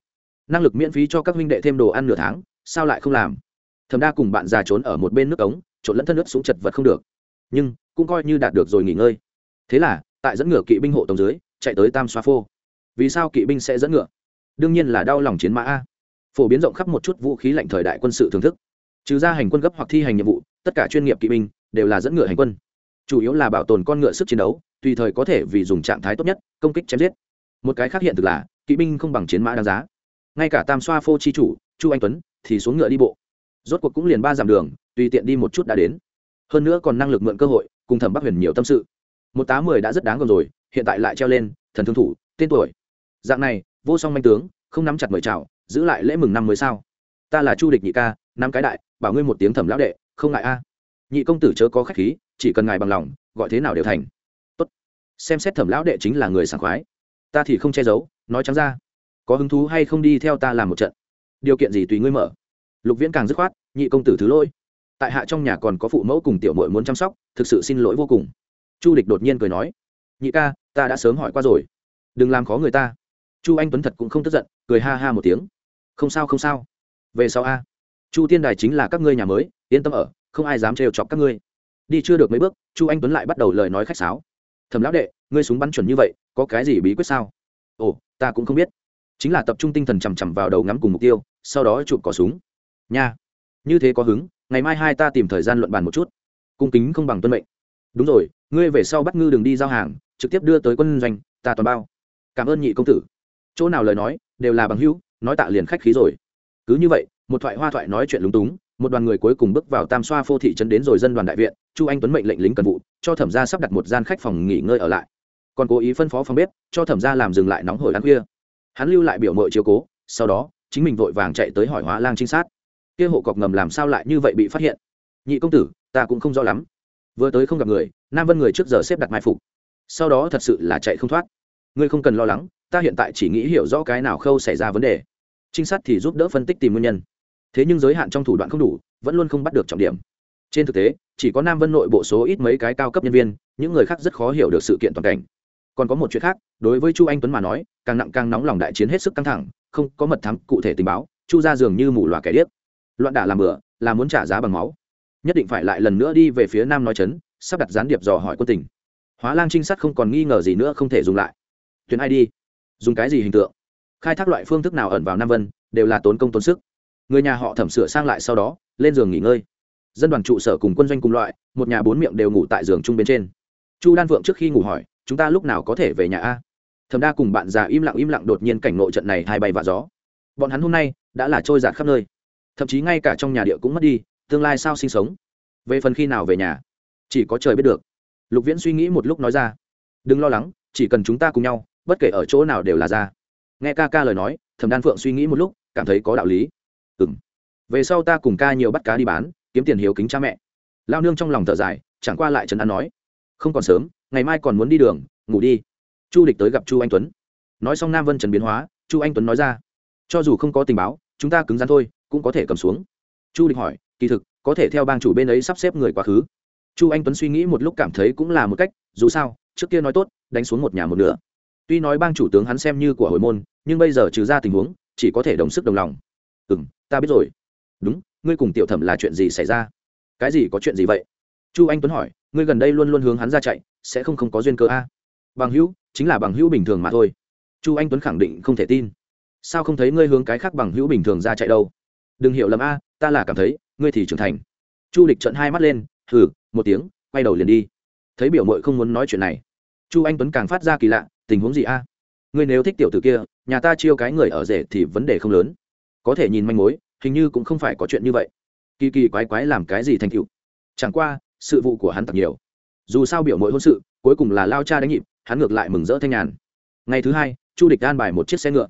Năng lực miễn phí cho các huynh đệ thêm đồ ăn nửa tháng, sao lại không làm? Thầm đa cùng bạn già trốn ở một bên nước ống, trộn lẫn thân nước xuống chật vật không được. Nhưng cũng coi như đạt được rồi nghỉ ngơi. Thế là, tại dẫn ngựa kỵ binh hộ tổng dưới, chạy tới tam xoa phô. Vì sao kỵ binh sẽ dẫn ngựa? Đương nhiên là đau lòng chiến mã a. Phổ biến rộng khắp một chút vũ khí lạnh thời đại quân sự thưởng thức. Trừ ra hành quân gấp hoặc thi hành nhiệm vụ, tất cả chuyên nghiệp kỵ binh đều là dẫn ngựa hành quân. Chủ yếu là bảo tồn con ngựa sức chiến đấu, tùy thời có thể vì dùng trạng thái tốt nhất, công kích chém giết. Một cái khác hiện thực là, kỵ binh không bằng chiến mã đáng giá. Ngay cả tam xoa phô chi chủ, chu anh tuấn, thì xuống ngựa đi bộ. Rốt cuộc cũng liền ba dặm đường, tùy tiện đi một chút đã đến. Hơn nữa còn năng lực mượn cơ hội cùng thẩm bắc huyền nhiều tâm sự. Một tá mười đã rất đáng gồm rồi, hiện tại lại treo lên, thần thương thủ, tên tuổi. Dạng này, vô song manh tướng, không nắm chặt mời chào, giữ lại lễ mừng năm mới sao? Ta là chu địch nhị ca năm cái đại, bảo ngươi một tiếng thẩm lão đệ, không ngại a. Nhị công tử chớ có khách khí, chỉ cần ngài bằng lòng, gọi thế nào đều thành. Tốt. Xem xét thẩm lão đệ chính là người sảng khoái. Ta thì không che giấu, nói trắng ra. Có hứng thú hay không đi theo ta làm một trận. Điều kiện gì tùy ngươi mở. Lục viễn càng dứt khoát, nhị công tử thứ lỗi tại hạ trong nhà còn có phụ mẫu cùng tiểu mội muốn chăm sóc, thực sự xin lỗi vô cùng. Chu địch đột nhiên cười nói, nhị ca, ta đã sớm hỏi qua rồi. Đừng làm khó người ta. Chu anh tuấn thật cũng không tức giận, cười ha ha một tiếng. Không sao không sao. Về sau a. Chu tiên đài chính là các ngươi nhà mới, yên tâm ở, không ai dám trêu chọc các ngươi. Đi chưa được mấy bước, chu anh tuấn lại bắt đầu lời nói khách sáo. Thầm lão đệ, ngươi súng bắn chuẩn như vậy, có cái gì bí quyết sao? Ồ, ta cũng không biết. Chính là tập trung tinh thần chằm chằm vào đầu ngắm cùng mục tiêu, sau đó chụp cỏ súng. Nha. Như thế có hứng ngày mai hai ta tìm thời gian luận bàn một chút. Cung kính không bằng tuân mệnh. Đúng rồi, ngươi về sau bắt ngư đường đi giao hàng, trực tiếp đưa tới quân doanh, ta toàn bao. Cảm ơn nhị công tử. Chỗ nào lời nói, đều là bằng hữu, nói tạ liền khách khí rồi. Cứ như vậy, một thoại hoa thoại nói chuyện lúng túng, một đoàn người cuối cùng bước vào tam xoa phô thị trấn đến rồi dân đoàn đại viện, chu anh tuấn mệnh lệnh lính cần vụ, cho thẩm gia sắp đặt một gian khách phòng nghỉ ngơi ở lại. Còn cố ý phân phó phòng bếp, cho thẩm gia làm dừng lại nóng hổi ăn khuya. Hắn lưu lại biểu mội chiếu cố, sau đó, chính mình vội vàng chạy tới hỏi hóa lang trinh sát kia hộ cọc ngầm làm sao lại như vậy bị phát hiện? Nhị công tử, ta cũng không rõ lắm. Vừa tới không gặp người, nam vân người trước giờ xếp đặt mai phục. Sau đó thật sự là chạy không thoát. Ngươi không cần lo lắng, ta hiện tại chỉ nghĩ hiểu rõ cái nào khâu xảy ra vấn đề. Trinh sát thì giúp đỡ phân tích tìm nguyên nhân. Thế nhưng giới hạn trong thủ đoạn không đủ, vẫn luôn không bắt được trọng điểm. Trên thực tế, chỉ có nam vân nội bộ số ít mấy cái cao cấp nhân viên, những người khác rất khó hiểu được sự kiện toàn cảnh. Còn có một chuyện khác, đối với chu anh tuấn mà nói, càng nặng càng nóng lòng đại chiến hết sức căng thẳng, không có mật thám cụ thể tình báo, chu ra dường như mù loà kẻ điếc loạn đả làm bừa, là muốn trả giá bằng máu. Nhất định phải lại lần nữa đi về phía nam nói chấn, sắp đặt gián điệp dò hỏi quân tình. Hóa lang trinh sát không còn nghi ngờ gì nữa không thể dùng lại. Tuyển ai đi? Dùng cái gì hình tượng? Khai thác loại phương thức nào ẩn vào nam vân, đều là tốn công tốn sức. Người nhà họ thẩm sửa sang lại sau đó, lên giường nghỉ ngơi. Dân đoàn trụ sở cùng quân doanh cùng loại, một nhà bốn miệng đều ngủ tại giường chung bên trên. Chu đan vượng trước khi ngủ hỏi, chúng ta lúc nào có thể về nhà a? Thẩm đa cùng bạn già im lặng im lặng đột nhiên cảnh nội trận này hai bay và gió. Bọn hắn hôm nay đã là trôi giạt khắp nơi thậm chí ngay cả trong nhà địa cũng mất đi, tương lai sao sinh sống? Về phần khi nào về nhà? Chỉ có trời biết được. Lục viễn suy nghĩ một lúc nói ra. Đừng lo lắng, chỉ cần chúng ta cùng nhau, bất kể ở chỗ nào đều là ra. Nghe ca ca lời nói, thẩm đan phượng suy nghĩ một lúc, cảm thấy có đạo lý. Ừ m về sau ta cùng ca nhiều bắt cá đi bán, kiếm tiền hiếu kính cha mẹ. Lao nương trong lòng thở dài, chẳng qua lại trấn an nói. Không còn sớm, ngày mai còn muốn đi đường, ngủ đi. Chu địch tới gặp chu anh tuấn. Nói xong nam vân trần biến hóa, chu anh tuấn nói ra. Cho dù không có tình báo, chúng ta cứng rắn thôi cũng có thể cầm xuống. Chu địch hỏi, kỳ thực, có thể theo bang chủ bên ấy sắp xếp người quá khứ. Chu anh tuấn suy nghĩ một lúc cảm thấy cũng là một cách, dù sao, trước kia nói tốt, đánh xuống một nhà một nửa. Tuy nói bang chủ tướng hắn xem như của hồi môn, nhưng bây giờ trừ ra tình huống, chỉ có thể đồng sức đồng lòng. Ừ m ta biết rồi. Đúng, ngươi cùng tiểu thẩm là chuyện gì xảy ra? Cái gì có chuyện gì vậy? Chu anh tuấn hỏi, ngươi gần đây luôn luôn hướng hắn ra chạy, sẽ không không có duyên cơ a? Bằng hữu, chính là bằng hữu bình thường mà thôi. Chu anh tuấn khẳng định không thể tin. Sao không thấy ngươi hướng cái khác bằng hữu bình thường ra chạy đâu? Đừng hiểu lầm a, ta là cảm thấy, ngươi thì trưởng thành. Chu lịch trận hai mắt lên, hừ, một tiếng, quay đầu liền đi. Thấy biểu mội không muốn nói chuyện này, chu anh tuấn càng phát ra kỳ lạ, tình huống gì a? Ngươi nếu thích tiểu t ử kia, nhà ta chiêu cái người ở rể thì vấn đề không lớn. Có thể nhìn manh mối, hình như cũng không phải có chuyện như vậy. Kỳ kỳ quái quái làm cái gì thành cựu chẳng qua, sự vụ của hắn thật nhiều. Dù sao biểu mội hôn sự, cuối cùng là lao cha đánh nhịp, hắn ngược lại mừng rỡ thanh nhàn. Ngày thứ hai, chu địch đan bài một chiếc xe ngựa.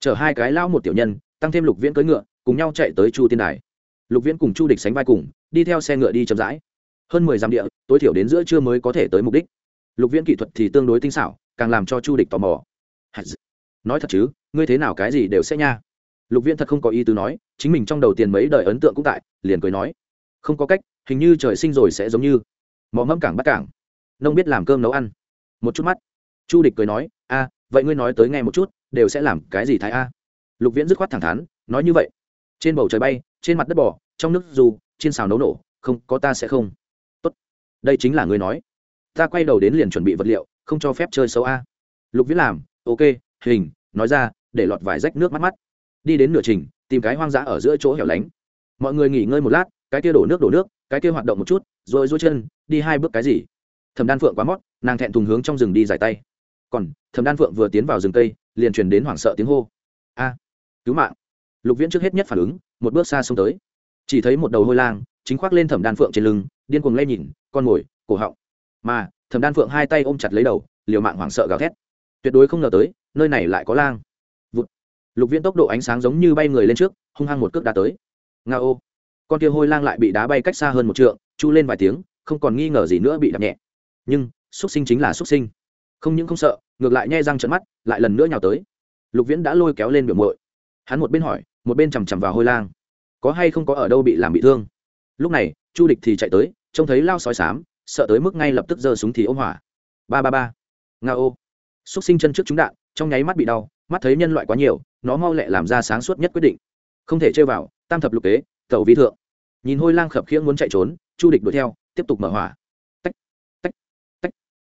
Chở hai cái lão một tiểu nhân, tăng thêm lục viễn cưỡi ngựa cùng nhau chạy tới chu tiên đài. Lục viễn cùng chu địch sánh vai cùng, đi theo xe ngựa đi chậm rãi. Hơn mười dặm địa, tối thiểu đến giữa trưa mới có thể tới mục đích. Lục viễn kỹ thuật thì tương đối tinh xảo, càng làm cho chu địch tò mò. Nói thật chứ, ngươi thế nào cái gì đều sẽ nha. Lục viễn thật không có ý tứ nói, chính mình trong đầu tiền mấy đời ấn tượng cũng tại, liền cười nói. Không có cách, hình như trời sinh rồi sẽ giống như. Mò mẫm cảng bắt cảng nông biết làm cơm nấu ăn. Một chút mắt. Chu địch cười nói, a, vậy ngươi nói tới nghe một chút, đều sẽ làm cái gì thái a? Lục viễn dứt khoát thẳng thắn, nói như vậy trên bầu trời bay trên mặt đất bỏ, trong nước dù trên xào nấu nổ không có ta sẽ không. Tốt. Đây chính là ngươi nói. Ta quay đầu đến liền chuẩn bị vật liệu không cho phép chơi xấu a. Lục viết làm ok hình nói ra để lọt vài rách nước mắt mắt. Đi đến nửa trình tìm cái hoang dã ở giữa chỗ hẻo lánh. Mọi người nghỉ ngơi một lát cái kia đổ nước đổ nước cái kia hoạt động một chút rồi dối chân đi hai bước cái gì. Thẩm đan phượng quá mót nàng thẹn thùng hướng trong rừng đi giải tay. Còn thẩm đan phượng vừa tiến vào rừng cây liền truyền đến hoảng sợ tiếng hô. A cứu mạng lục viễn trước hết nhất phản ứng, một bước xa xông tới. Chỉ thấy một đầu hôi lang, chính khoác lên thẩm đan phượng trên lưng, điên cuồng lay nhìn, con mồi cổ họng. Mà, thẩm đan phượng hai tay ôm chặt lấy đầu, liều mạng hoảng sợ gào thét. Tuyệt đối không ngờ tới, nơi này lại có lang. Vụt. lục viễn tốc độ ánh sáng giống như bay người lên trước, hung hăng một cước đá tới. Nga ô. Con kia hôi lang lại bị đá bay cách xa hơn một trượng, chu lên vài tiếng, không còn nghi ngờ gì nữa bị đập nhẹ. Nhưng xuất sinh chính là xuất sinh. Không những không sợ, ngược lại nhai răng trận mắt, lại lần nữa nhào tới. Lục viễn đã lôi kéo lên biểu mội hắn một bên hỏi một bên chằm chằm vào hôi lang. Có hay không có ở đâu bị làm bị thương? Lúc này, chu địch thì chạy tới, trông thấy lao sói sám sợ tới mức ngay lập tức giơ súng thì ôm hỏa. Ba ba ba. Nga ô. Xúc sinh chân trước trúng đạn, trong nháy mắt bị đau, mắt thấy nhân loại quá nhiều, nó mau lẹ làm ra sáng suốt nhất quyết định. Không thể chơi vào, tam thập lục kế tàu vi thượng. Nhìn hôi lang khập khiễng muốn chạy trốn, chu địch đuổi theo, tiếp tục mở hỏa. Tách tách tách.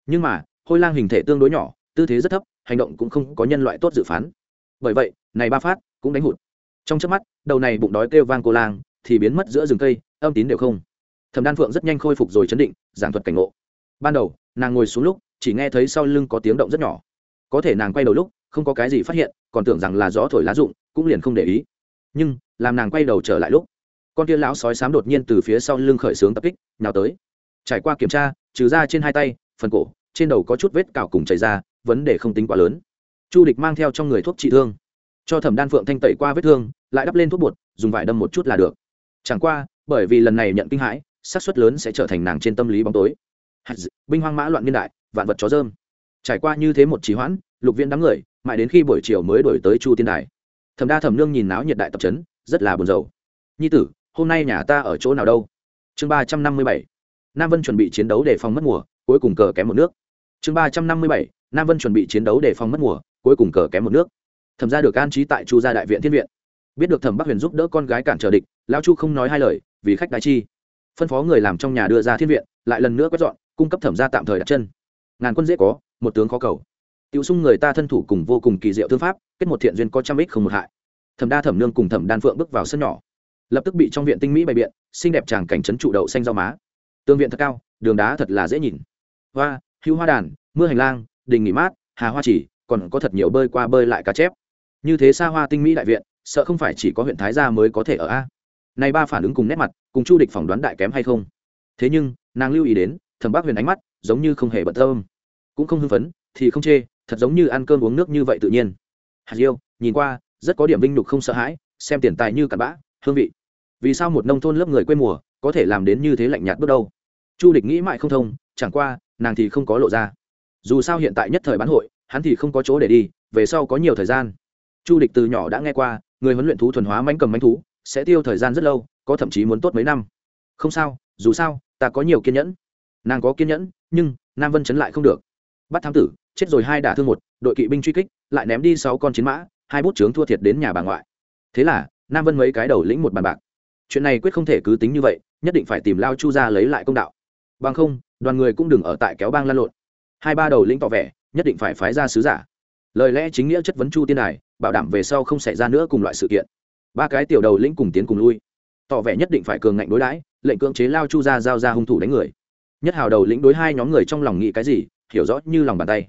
Nhưng mà, hôi lang hình thể tương đối nhỏ, tư thế rất thấp, hành động cũng không có nhân loại tốt dự phán. Bởi vậy, này ba phát cũng đánh hụt trong chớp mắt, đầu này bụng đói kêu vang cô lang, thì biến mất giữa rừng cây, âm tín đều không. Thẩm đan phượng rất nhanh khôi phục rồi chấn định, giảng thuật cảnh ngộ. Ban đầu, nàng ngồi xuống lúc, chỉ nghe thấy sau lưng có tiếng động rất nhỏ. Có thể nàng quay đầu lúc, không có cái gì phát hiện, còn tưởng rằng là gió thổi lá rụng, cũng liền không để ý. Nhưng, làm nàng quay đầu trở lại lúc, con kia lão sói sám đột nhiên từ phía sau lưng khởi xướng tập kích, nhào tới. Trải qua kiểm tra, trừ ra trên hai tay, phần cổ, trên đầu có chút vết cào cùng chảy ra, vấn đề không tính quá lớn. Chu địch mang theo trong người thuốc trị thương cho thẩm đan phượng thanh tẩy qua vết thương, lại đắp lên thuốc bột, dùng vải đâm một chút là được. Chẳng qua, bởi vì lần này nhận kinh hãi, xác suất lớn sẽ trở thành nàng trên tâm lý bóng tối. Binh hoang mã loạn niên đại, vạn vật chó dơm. Trải qua như thế một trí hoãn, lục viên đám người, mãi đến khi buổi chiều mới đổi tới chu tiên đài. Thẩm đa thẩm nương nhìn náo nhiệt đại tập trấn rất là buồn rầu. Nhi tử, hôm nay nhà ta ở chỗ nào đâu? Chương ba trăm năm mươi bảy. Nam vân chuẩn bị chiến đấu để phòng mất mùa, cuối cùng cờ kém một nước. Chương ba trăm năm mươi bảy. Nam vân chuẩn bị chiến đấu để phòng mất mùa, cuối cùng cờ kém một nước thẩm ra được an trí tại chu gia đại viện thiên viện. Biết được thẩm bắc huyền giúp đỡ con gái cản trở địch, lão chu không nói hai lời, vì khách đại chi. Phân phó người làm trong nhà đưa ra thiên viện, lại lần nữa quét dọn, cung cấp thẩm ra tạm thời đặt chân. Ngàn quân dễ có, một tướng khó cầu. Tiểu sung người ta thân thủ cùng vô cùng kỳ diệu thương pháp, kết một thiện duyên có trăm ích không một hại. Thẩm đa thẩm nương cùng thẩm đan phượng bước vào sân nhỏ. Lập tức bị trong viện tinh mỹ bày biện, xinh đẹp tràng cảnh trấn trụ đậu xanh rau má. Tương viện thật cao, đường đá thật là dễ nhìn. Hoa hữu hoa đàn, mưa hành lang, đình nghỉ mát, hà hoa chỉ, còn có thật nhiều bơi qua bơi lại cá chép như thế xa hoa tinh mỹ đại viện, sợ không phải chỉ có huyện thái gia mới có thể ở a. Này ba phản ứng cùng nét mặt, cùng chu địch phỏng đoán đại kém hay không? Thế nhưng, nàng lưu ý đến, thẩm bác huyền ánh mắt giống như không hề bận tâm. Cũng không hưng phấn, thì không chê, thật giống như ăn cơm uống nước như vậy tự nhiên. Hạt diêu, nhìn qua, rất có điểm vinh nhục không sợ hãi, xem tiền tài như cặn bã, hương vị. Vì sao một nông thôn lớp người quê mùa có thể làm đến như thế lạnh nhạt bước đâu chu địch nghĩ mãi không thông, chẳng qua, nàng thì không có lộ ra. Dù sao hiện tại nhất thời bán hội, hắn thì không có chỗ để đi, về sau có nhiều thời gian chu địch từ nhỏ đã nghe qua, người huấn luyện thú thuần hóa mánh cầm mánh thú, sẽ tiêu thời gian rất lâu, có thậm chí muốn tốt mấy năm. Không sao, dù sao, ta có nhiều kiên nhẫn. Nàng có kiên nhẫn, nhưng nam vân chấn lại không được. Bắt thám tử, chết rồi hai đả thương một, đội kỵ binh truy kích, lại ném đi sáu con chiến mã, hai bút trướng thua thiệt đến nhà bà ngoại. Thế là, nam vân mấy cái đầu lĩnh một bàn bạc. Chuyện này quyết không thể cứ tính như vậy, nhất định phải tìm lao chu ra lấy lại công đạo. Bằng không, đoàn người cũng đừng ở tại kéo bang lan lộn. Hai ba đầu lĩnh tỏ vẻ, nhất định phải phái ra sứ giả. Lời lẽ chính nghĩa chất vấn chu tiên đài bảo đảm về sau không xảy ra nữa cùng loại sự kiện. Ba cái tiểu đầu lĩnh cùng tiến cùng lui. Tỏ vẻ nhất định phải cường ngạnh đối đãi, lệnh cưỡng chế lao chu ra giao ra hung thủ đánh người. Nhất hào đầu lĩnh đối hai nhóm người trong lòng nghĩ cái gì, hiểu rõ như lòng bàn tay.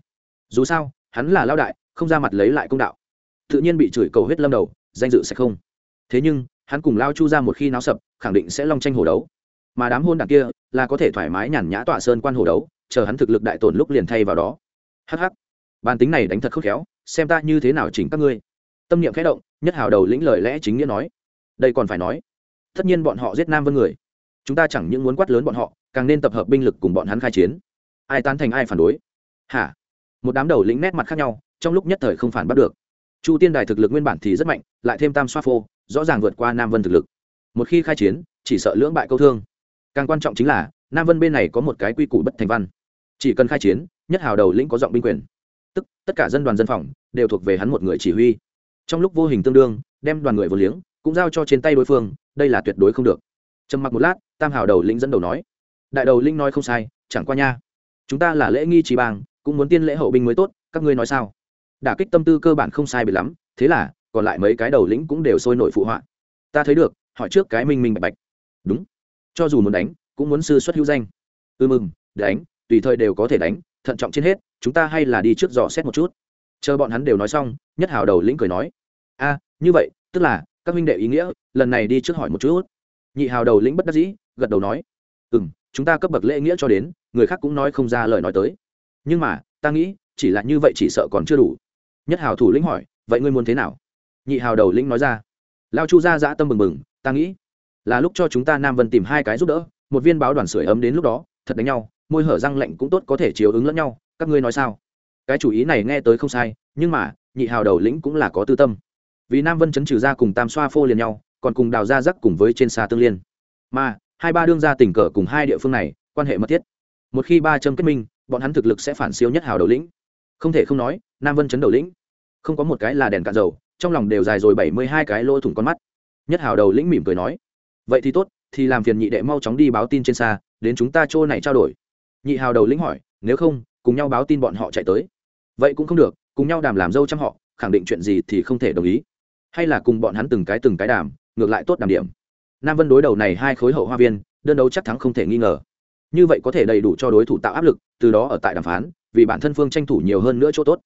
Dù sao, hắn là lao đại, không ra mặt lấy lại công đạo. Tự nhiên bị chửi cầu huyết lâm đầu, danh dự sẽ không. Thế nhưng, hắn cùng lao chu ra một khi náo sập, khẳng định sẽ long tranh hồ đấu. Mà đám hôn đảng kia, là có thể thoải mái nhàn nhã tọa sơn quan hồ đấu, chờ hắn thực lực đại tổn lúc liền thay vào đó. Hh bàn tính này đánh thật khốc khéo xem ta như thế nào chỉnh các ngươi. Tâm niệm khẽ động, nhất hào đầu lĩnh lời lẽ chính nghĩa nói. Đây còn phải nói, tất nhiên bọn họ giết nam vân người. Chúng ta chẳng những muốn quát lớn bọn họ, càng nên tập hợp binh lực cùng bọn hắn khai chiến. Ai tán thành ai phản đối? Hả? Một đám đầu lĩnh nét mặt khác nhau, trong lúc nhất thời không phản bắt được. Chu tiên đài thực lực nguyên bản thì rất mạnh, lại thêm tam xoa phô, rõ ràng vượt qua nam vân thực lực. Một khi khai chiến, chỉ sợ lưỡng bại câu thương. Càng quan trọng chính là, nam vân bên này có một cái quy củ bất thành văn. Chỉ cần khai chiến, nhất hào đầu lĩnh có giọng binh quyền tức, tất cả dân đoàn dân phòng đều thuộc về hắn một người chỉ huy. Trong lúc vô hình tương đương, đem đoàn người vô liếng, cũng giao cho trên tay đối phương, đây là tuyệt đối không được. Trầm mặc một lát, tam hào đầu lĩnh dẫn đầu nói, đại đầu linh nói không sai, chẳng qua nha. Chúng ta là lễ nghi trí bang, cũng muốn tiên lễ hậu binh mới tốt, các ngươi nói sao? Đả kích tâm tư cơ bản không sai bị lắm, thế là, còn lại mấy cái đầu lĩnh cũng đều sôi nổi phụ họa. Ta thấy được, hỏi trước cái minh minh bạch bạch. Đúng. Cho dù muốn đánh, cũng muốn sư xuất hữu danh. Ư mừng đánh tùy thời đều có thể đánh, thận trọng trên hết, chúng ta hay là đi trước dò xét một chút. Chờ bọn hắn đều nói xong, nhất hào đầu lĩnh cười nói, a, như vậy, tức là, các minh đệ ý nghĩa, lần này đi trước hỏi một chút. Nhị hào đầu lĩnh bất đắc dĩ, gật đầu nói ừ m chúng ta cấp bậc lễ nghĩa cho đến, người khác cũng nói không ra lời nói tới. Nhưng mà, ta nghĩ, chỉ là như vậy chỉ sợ còn chưa đủ. Nhất hào thủ lĩnh hỏi, vậy ngươi muốn thế nào? Nhị hào đầu lĩnh nói ra, lao chu ra dã dạ tâm mừng mừng ta nghĩ là lúc cho chúng ta nam vân tìm hai cái giúp đỡ, một viên báo đoàn sưởi ấm đến lúc đó, thật đánh nhau môi hở răng lạnh cũng tốt có thể chiếu ứng lẫn nhau, các ngươi nói sao? Cái chủ ý này nghe tới không sai, nhưng mà, nhị hào đầu lĩnh cũng là có tư tâm. Vì nam vân chấn trừ ra cùng tam xoa phô liền nhau, còn cùng đào ra rắc cùng với trên xa tương liên. Mà, hai ba đương ra tình cờ cùng hai địa phương này, quan hệ mật thiết. Một khi ba châm kết minh, bọn hắn thực lực sẽ phản siêu nhất hào đầu lĩnh. Không thể không nói, nam vân chấn đầu lĩnh, không có một cái là đèn cạn dầu, trong lòng đều dài rồi bảy mươi hai cái lỗ thủng con mắt. Nhất hào đầu lĩnh mỉm cười nói, vậy thì tốt, thì làm phiền nhị đệ mau chóng đi báo tin trên xa, đến chúng ta chỗ này trao đổi nhị hào đầu lĩnh hỏi, nếu không, cùng nhau báo tin bọn họ chạy tới. Vậy cũng không được, cùng nhau đàm làm dâu chăm họ, khẳng định chuyện gì thì không thể đồng ý. Hay là cùng bọn hắn từng cái từng cái đàm, ngược lại tốt đàm điểm. Nam vân đối đầu này hai khối hậu hoa viên, đơn đấu chắc thắng không thể nghi ngờ. Như vậy có thể đầy đủ cho đối thủ tạo áp lực, từ đó ở tại đàm phán, vì bản thân phương tranh thủ nhiều hơn nữa chỗ tốt.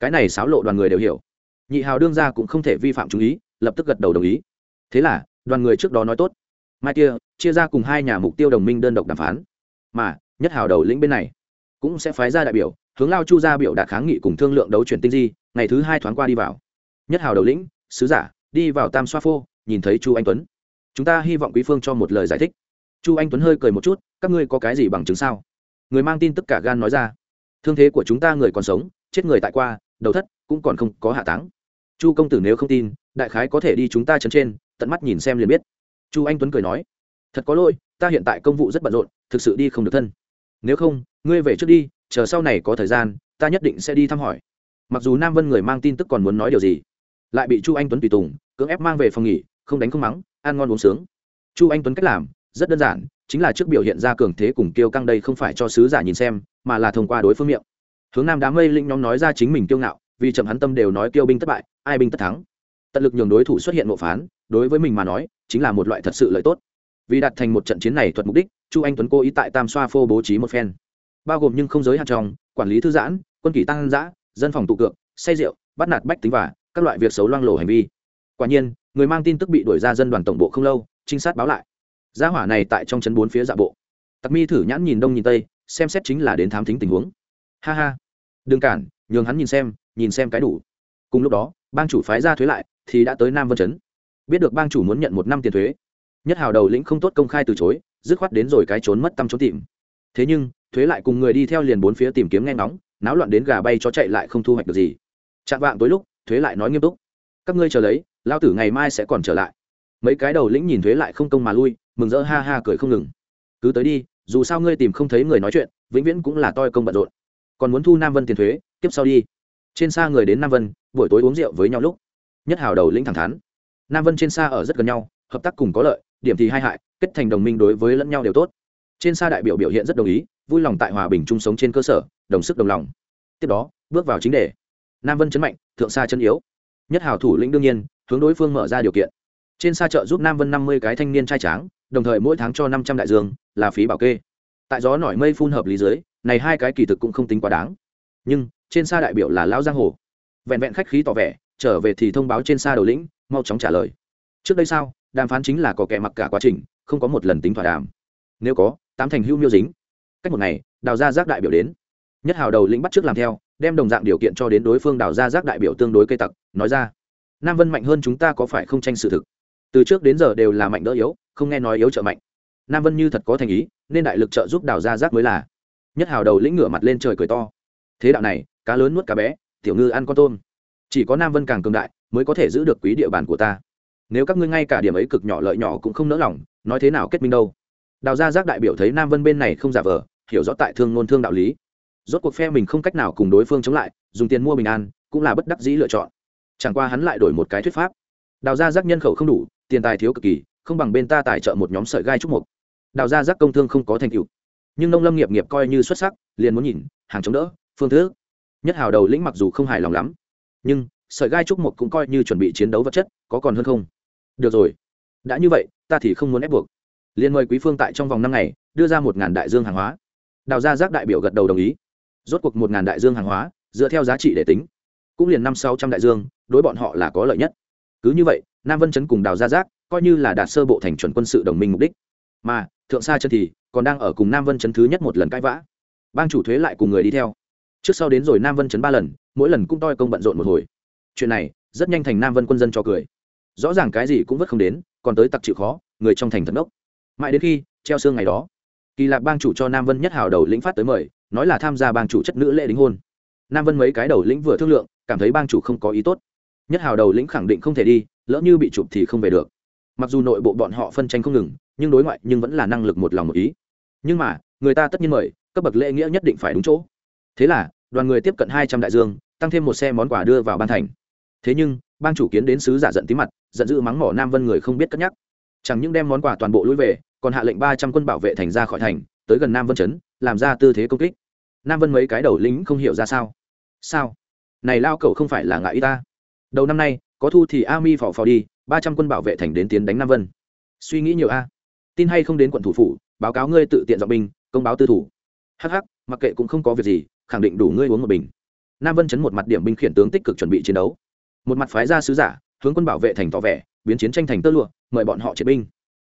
Cái này xáo lộ đoàn người đều hiểu. Nhị hào đương ra cũng không thể vi phạm chú ý, lập tức gật đầu đồng ý. Thế là, đoàn người trước đó nói tốt. Mai kia, chia ra cùng hai nhà mục tiêu đồng minh đơn độc đàm phán. Mà nhất hào đầu lĩnh bên này. Cũng sẽ phái ra đại biểu, hướng lao chu ra biểu đạt kháng nghị cùng thương lượng đấu chuyển tinh di, ngày thứ hai thoáng qua đi vào. Nhất hào đầu lĩnh, sứ giả, đi vào tam xoa phô, nhìn thấy chu anh tuấn. Chúng ta hy vọng quý phương cho một lời giải thích. Chu anh tuấn hơi cười một chút, các ngươi có cái gì bằng chứng sao? Người mang tin tất cả gan nói ra. Thương thế của chúng ta người còn sống, chết người tại qua, đầu thất cũng còn không có hạ táng. Chu công tử nếu không tin, đại khái có thể đi chúng ta chấn trên, tận mắt nhìn xem liền biết. Chu anh tuấn cười nói, thật có lỗi, ta hiện tại công vụ rất bận rộn, thực sự đi không được thân nếu không, ngươi về trước đi, chờ sau này có thời gian, ta nhất định sẽ đi thăm hỏi. Mặc dù nam vân người mang tin tức còn muốn nói điều gì, lại bị chu anh tuấn tùy tùng, cưỡng ép mang về phòng nghỉ, không đánh không mắng, ăn ngon uống sướng. Chu anh tuấn cách làm, rất đơn giản, chính là trước biểu hiện ra cường thế cùng kiêu căng đây không phải cho sứ giả nhìn xem, mà là thông qua đối phương miệng. Hướng nam đám mây linh nhóm nói ra chính mình kiêu ngạo, vì chậm hắn tâm đều nói kiêu binh thất bại, ai binh tất thắng. Tận lực nhường đối thủ xuất hiện mộ phán, đối với mình mà nói, chính là một loại thật sự lợi tốt vì đạt thành một trận chiến này thuật mục đích, chu anh tuấn cố ý tại tam xoa phô bố trí một phen. Bao gồm nhưng không giới hạn trong, quản lý thư giãn, quân kỷ tăng giã, dân phòng tụ cược, say rượu, bắt nạt bách tính và các loại việc xấu loang lổ hành vi. Quả nhiên, người mang tin tức bị đuổi ra dân đoàn tổng bộ không lâu, trinh sát báo lại. Gia hỏa này tại trong chấn bốn phía dạ bộ. Tặc mi thử nhãn nhìn đông nhìn tây, xem xét chính là đến thám thính tình huống. Ha ha. Đừng cản, nhường hắn nhìn xem nhìn xem cái đủ. Cùng lúc đó, bang chủ phái ra thuế lại, thì đã tới nam vân chấn biết được bang chủ muốn nhận một năm tiền thuế nhất hào đầu lĩnh không tốt công khai từ chối, dứt khoát đến rồi cái trốn mất tâm trốn tìm. Thế nhưng, thuế lại cùng người đi theo liền bốn phía tìm kiếm nghe ngóng, náo loạn đến gà bay cho chạy lại không thu hoạch được gì. Chạm vạng tối lúc, thuế lại nói nghiêm túc. Các ngươi chờ lấy, lao tử ngày mai sẽ còn trở lại. Mấy cái đầu lĩnh nhìn thuế lại không công mà lui, mừng rỡ ha ha cười không ngừng. Cứ tới đi, dù sao ngươi tìm không thấy người nói chuyện, vĩnh viễn cũng là toi công bận rộn. Còn muốn thu nam vân tiền thuế, tiếp sau đi. Trên xa người đến nam vân, buổi tối uống rượu với nhau lúc. Nhất hào đầu lĩnh thẳng thắn. Nam vân trên xa ở rất gần nhau, hợp tác cùng có lợi điểm thì hai hại, kết thành đồng minh đối với lẫn nhau đều tốt. Trên xa đại biểu biểu hiện rất đồng ý, vui lòng tại hòa bình chung sống trên cơ sở, đồng sức đồng lòng. Tiếp đó, bước vào chính đề. Nam vân chấn mạnh, thượng xa chân yếu. Nhất hào thủ lĩnh đương nhiên, hướng đối phương mở ra điều kiện. Trên xa chợ giúp nam vân năm mươi cái thanh niên trai tráng, đồng thời mỗi tháng cho năm trăm đại dương, là phí bảo kê. Tại gió nổi mây phun hợp lý dưới, này hai cái kỳ thực cũng không tính quá đáng. Nhưng, trên xa đại biểu là lão giang hồ. Vẹn vẹn khách khí tỏ vẻ, trở về thì thông báo trên xa đầu lĩnh, mau chóng trả lời. Trước đây sao đàm phán chính là có kẻ mặc cả quá trình, không có một lần tính thỏa đàm. Nếu có, tám thành hưu miêu dính. Cách một ngày, đào ra giác đại biểu đến. Nhất hào đầu lĩnh bắt trước làm theo, đem đồng dạng điều kiện cho đến đối phương đào ra giác đại biểu tương đối cây tặc, nói ra. Nam vân mạnh hơn chúng ta có phải không tranh sự thực? Từ trước đến giờ đều là mạnh đỡ yếu, không nghe nói yếu trợ mạnh. Nam vân như thật có thành ý, nên đại lực trợ giúp đào ra giác mới là. Nhất hào đầu lĩnh ngửa mặt lên trời cười to. Thế đạo này, cá lớn nuốt cá bé, tiểu ngư ăn con tôm. Chỉ có nam vân càng cường đại, mới có thể giữ được quý địa bàn của ta nếu các ngươi ngay cả điểm ấy cực nhỏ lợi nhỏ cũng không nỡ lòng, nói thế nào kết minh đâu? Đào gia giác đại biểu thấy nam vân bên này không giả vờ, hiểu rõ tại thương ngôn thương đạo lý. Rốt cuộc phe mình không cách nào cùng đối phương chống lại, dùng tiền mua bình an, cũng là bất đắc dĩ lựa chọn. Chẳng qua hắn lại đổi một cái thuyết pháp. Đào gia giác nhân khẩu không đủ, tiền tài thiếu cực kỳ, không bằng bên ta tài trợ một nhóm sợi gai trúc mục. Đào gia giác công thương không có thành tựu. Nhưng nông lâm nghiệp nghiệp coi như xuất sắc, liền muốn nhìn, hàng chống đỡ, phương thức. Nhất hào đầu lĩnh mặc dù không hài lòng lắm, nhưng sợi gai trúc mục cũng coi như chuẩn bị chiến đấu vật chất, có còn hơn không? Được rồi. Đã như vậy, ta thì không muốn ép buộc. Liền mời quý phương tại trong vòng năm ngày, đưa ra một ngàn đại dương hàng hóa. Đào ra giác đại biểu gật đầu đồng ý. Rốt cuộc một ngàn đại dương hàng hóa, dựa theo giá trị để tính, cũng liền năm sáu trăm đại dương, đối bọn họ là có lợi nhất. Cứ như vậy, nam vân chấn cùng đào gia giác coi như là đạt sơ bộ thành chuẩn quân sự đồng minh mục đích. Mà, thượng sa chân thì còn đang ở cùng nam vân chấn thứ nhất một lần cãi vã. Bang chủ thuế lại cùng người đi theo. Trước sau đến rồi nam vân chấn ba lần, mỗi lần cũng toi công bận rộn một hồi. Chuyện này, rất nhanh thành nam vân quân dân cho cười rõ ràng cái gì cũng vất không đến, còn tới tặc chịu khó, người trong thành thần đốc. Mãi đến khi, treo xương ngày đó, kỳ lạc bang chủ cho nam vân nhất hào đầu lĩnh phát tới mời, nói là tham gia bang chủ chất nữ lễ đính hôn. Nam vân mấy cái đầu lĩnh vừa thương lượng, cảm thấy bang chủ không có ý tốt. Nhất hào đầu lĩnh khẳng định không thể đi, lỡ như bị chụp thì không về được. Mặc dù nội bộ bọn họ phân tranh không ngừng, nhưng đối ngoại nhưng vẫn là năng lực một lòng một ý. Nhưng mà, người ta tất nhiên mời, cấp bậc lễ nghĩa nhất định phải đúng chỗ. Thế là, đoàn người tiếp cận hai trăm đại dương, tăng thêm một xe món quà đưa vào ban thành. Thế nhưng bang chủ kiến đến sứ giả giận tí mặt, giận dữ mắng mỏ nam vân người không biết cất nhắc. Chẳng những đem món quà toàn bộ lui về, còn hạ lệnh ba trăm quân bảo vệ thành ra khỏi thành, tới gần nam vân chấn làm ra tư thế công kích. Nam vân mấy cái đầu lính không hiểu ra sao. Sao? Này lao cậu không phải là ngại y ta. Đầu năm nay, có thu thì a mi phò phò đi, ba trăm quân bảo vệ thành đến tiến đánh nam vân. Suy nghĩ nhiều a. Tin hay không đến quận thủ phủ, báo cáo ngươi tự tiện dọn binh, công báo tư thủ. Hh mặc kệ cũng không có việc gì, khẳng định đủ ngươi uống một bình. Nam vân chấn một mặt điểm binh khiển tướng tích cực chuẩn bị chiến đấu một mặt phái ra sứ giả, hướng quân bảo vệ thành tỏ vẻ, biến chiến tranh thành tơ lụa, mời bọn họ triệt binh.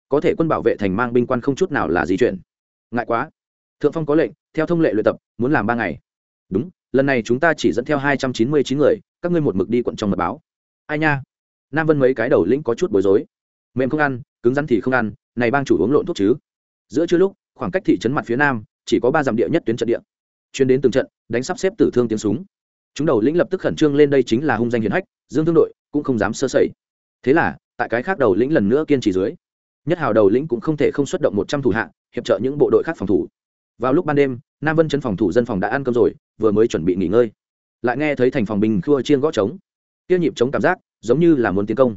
Có thể quân bảo vệ thành mang binh quan không chút nào là di chuyển. Ngại quá. Thượng phong có lệnh, theo thông lệ luyện tập, muốn làm ba ngày. Đúng, lần này chúng ta chỉ dẫn theo hai trăm chín mươi chín người, các ngươi một mực đi quận trong mật báo. Ai nha? Nam vân mấy cái đầu lĩnh có chút bối rối. Mềm không ăn, cứng rắn thì không ăn, này bang chủ uống lộn thuốc chứ. Giữa trưa lúc, khoảng cách thị trấn mặt phía nam, chỉ có ba dặm địa nhất tuyến trận địa. Chuyên đến từng trận, đánh sắp xếp tử thương tiếng súng chúng đầu lĩnh lập tức khẩn trương lên đây chính là hung danh hiển hách, dương thương đội cũng không dám sơ sẩy. Thế là, tại cái khác đầu lĩnh lần nữa kiên trì dưới, nhất hào đầu lĩnh cũng không thể không xuất động một trăm thủ hạ, hiệp trợ những bộ đội khác phòng thủ. Vào lúc ban đêm, nam vân chân phòng thủ dân phòng đã ăn cơm rồi, vừa mới chuẩn bị nghỉ ngơi. Lại nghe thấy thành phòng bình khua chiên gõ trống. Tiêu nhịp chống cảm giác, giống như là muốn tiến công.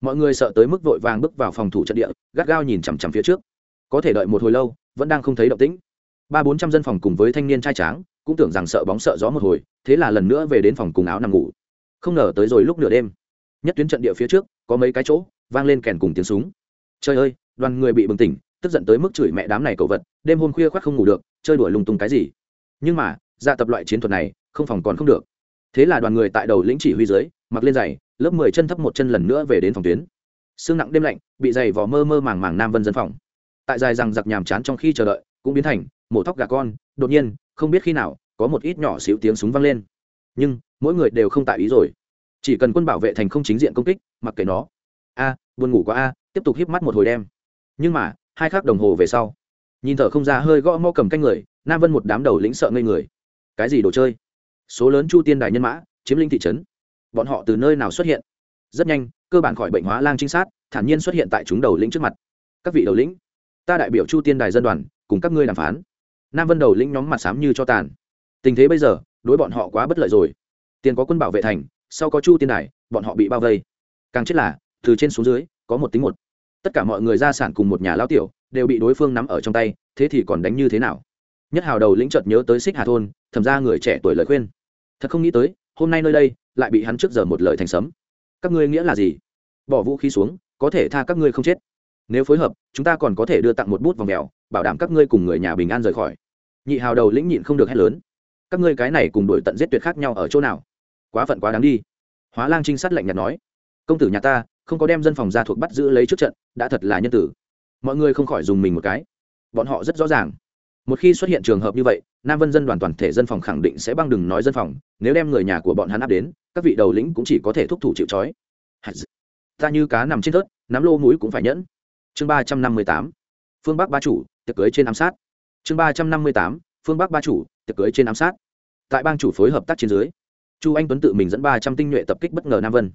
Mọi người sợ tới mức vội vàng bước vào phòng thủ trận địa, gắt gao nhìn chằm chằm phía trước. Có thể đợi một hồi lâu, vẫn đang không thấy động tĩnh. Ba bốn trăm dân phòng cùng với thanh niên trai tráng cũng tưởng rằng sợ bóng sợ gió một hồi, thế là lần nữa về đến phòng cùng áo nằm ngủ. Không ngờ tới rồi lúc nửa đêm, nhất tuyến trận địa phía trước, có mấy cái chỗ, vang lên kèn cùng tiếng súng. Trời ơi, đoàn người bị bừng tỉnh, tức giận tới mức chửi mẹ đám này cậu vật, đêm hôm khuya khoác không ngủ được, chơi đuổi lung tung cái gì. Nhưng mà ra tập loại chiến thuật này, không phòng còn không được. Thế là đoàn người tại đầu lĩnh chỉ huy dưới, mặc lên giày, lớp mười chân thấp một chân lần nữa về đến phòng tuyến. Sương nặng đêm lạnh, bị giày vò mơ mơ màng màng nam vân dân phòng. Tại dài rằng giặc nhàm chán trong khi chờ đợi, cũng biến thành, mổ tóc gà con, đột nhiên không biết khi nào có một ít nhỏ xíu tiếng súng vang lên. Nhưng, mỗi người đều không tại ý rồi. Chỉ cần quân bảo vệ thành không chính diện công kích, mặc kệ nó. A, buồn ngủ quá a, tiếp tục híp mắt một hồi đêm nhưng mà, hai khắc đồng hồ về sau, nhìn thở không ra hơi gõ mo cầm canh người, nam vân một đám đầu lĩnh sợ ngây người. Cái gì đồ chơi? Số lớn chu tiên đài nhân mã, chiếm linh thị trấn. Bọn họ từ nơi nào xuất hiện? Rất nhanh, cơ bản khỏi bệnh hóa lang trinh sát, thản nhiên xuất hiện tại chúng đầu lĩnh trước mặt. Các vị đầu lĩnh, ta đại biểu chu tiên đài dân đoàn, cùng các ngươi đàm phán nam vân đầu lĩnh nhóm mặt xám như cho tàn. Tình thế bây giờ, đối bọn họ quá bất lợi rồi. Tiền có quân bảo vệ thành, sau có chu tiên đài, bọn họ bị bao vây. Càng chết là, từ trên xuống dưới, có một tính một. Tất cả mọi người gia sản cùng một nhà lao tiểu, đều bị đối phương nắm ở trong tay, thế thì còn đánh như thế nào? Nhất hào đầu lĩnh chợt nhớ tới xích hà thôn, thầm ra người trẻ tuổi lời khuyên. Thật không nghĩ tới, hôm nay nơi đây, lại bị hắn trước giờ một lời thành sấm. Các ngươi nghĩa là gì? Bỏ vũ khí xuống, có thể tha các ngươi không chết nếu phối hợp, chúng ta còn có thể đưa tặng một bút vòng mèo, bảo đảm các ngươi cùng người nhà bình an rời khỏi. Nhị hào đầu lĩnh nhịn không được hét lớn. Các ngươi cái này cùng đuổi tận giết tuyệt khác nhau ở chỗ nào? Quá phận quá đáng đi. Hóa lang trinh sát lạnh nhạt nói. Công tử nhà ta, không có đem dân phòng ra thuộc bắt giữ lấy trước trận, đã thật là nhân tử. Mọi người không khỏi dùng mình một cái. Bọn họ rất rõ ràng. Một khi xuất hiện trường hợp như vậy, nam vân dân đoàn toàn thể dân phòng khẳng định sẽ băng đừng nói dân phòng, nếu đem người nhà của bọn hắn áp đến, các vị đầu lĩnh cũng chỉ có thể thúc thủ chịu c ta như cá nằm trên thớt, nắm lô mũi cũng phải nhẫn chương ba trăm năm mươi tám, phương bắc ba chủ, tiệc cưới trên ám sát. Chương ba trăm năm mươi tám, phương bắc ba chủ, tiệc cưới trên ám sát. Tại bang chủ phối hợp tác trên dưới, chu anh tuấn tự mình dẫn ba trăm tinh nhuệ tập kích bất ngờ nam vân.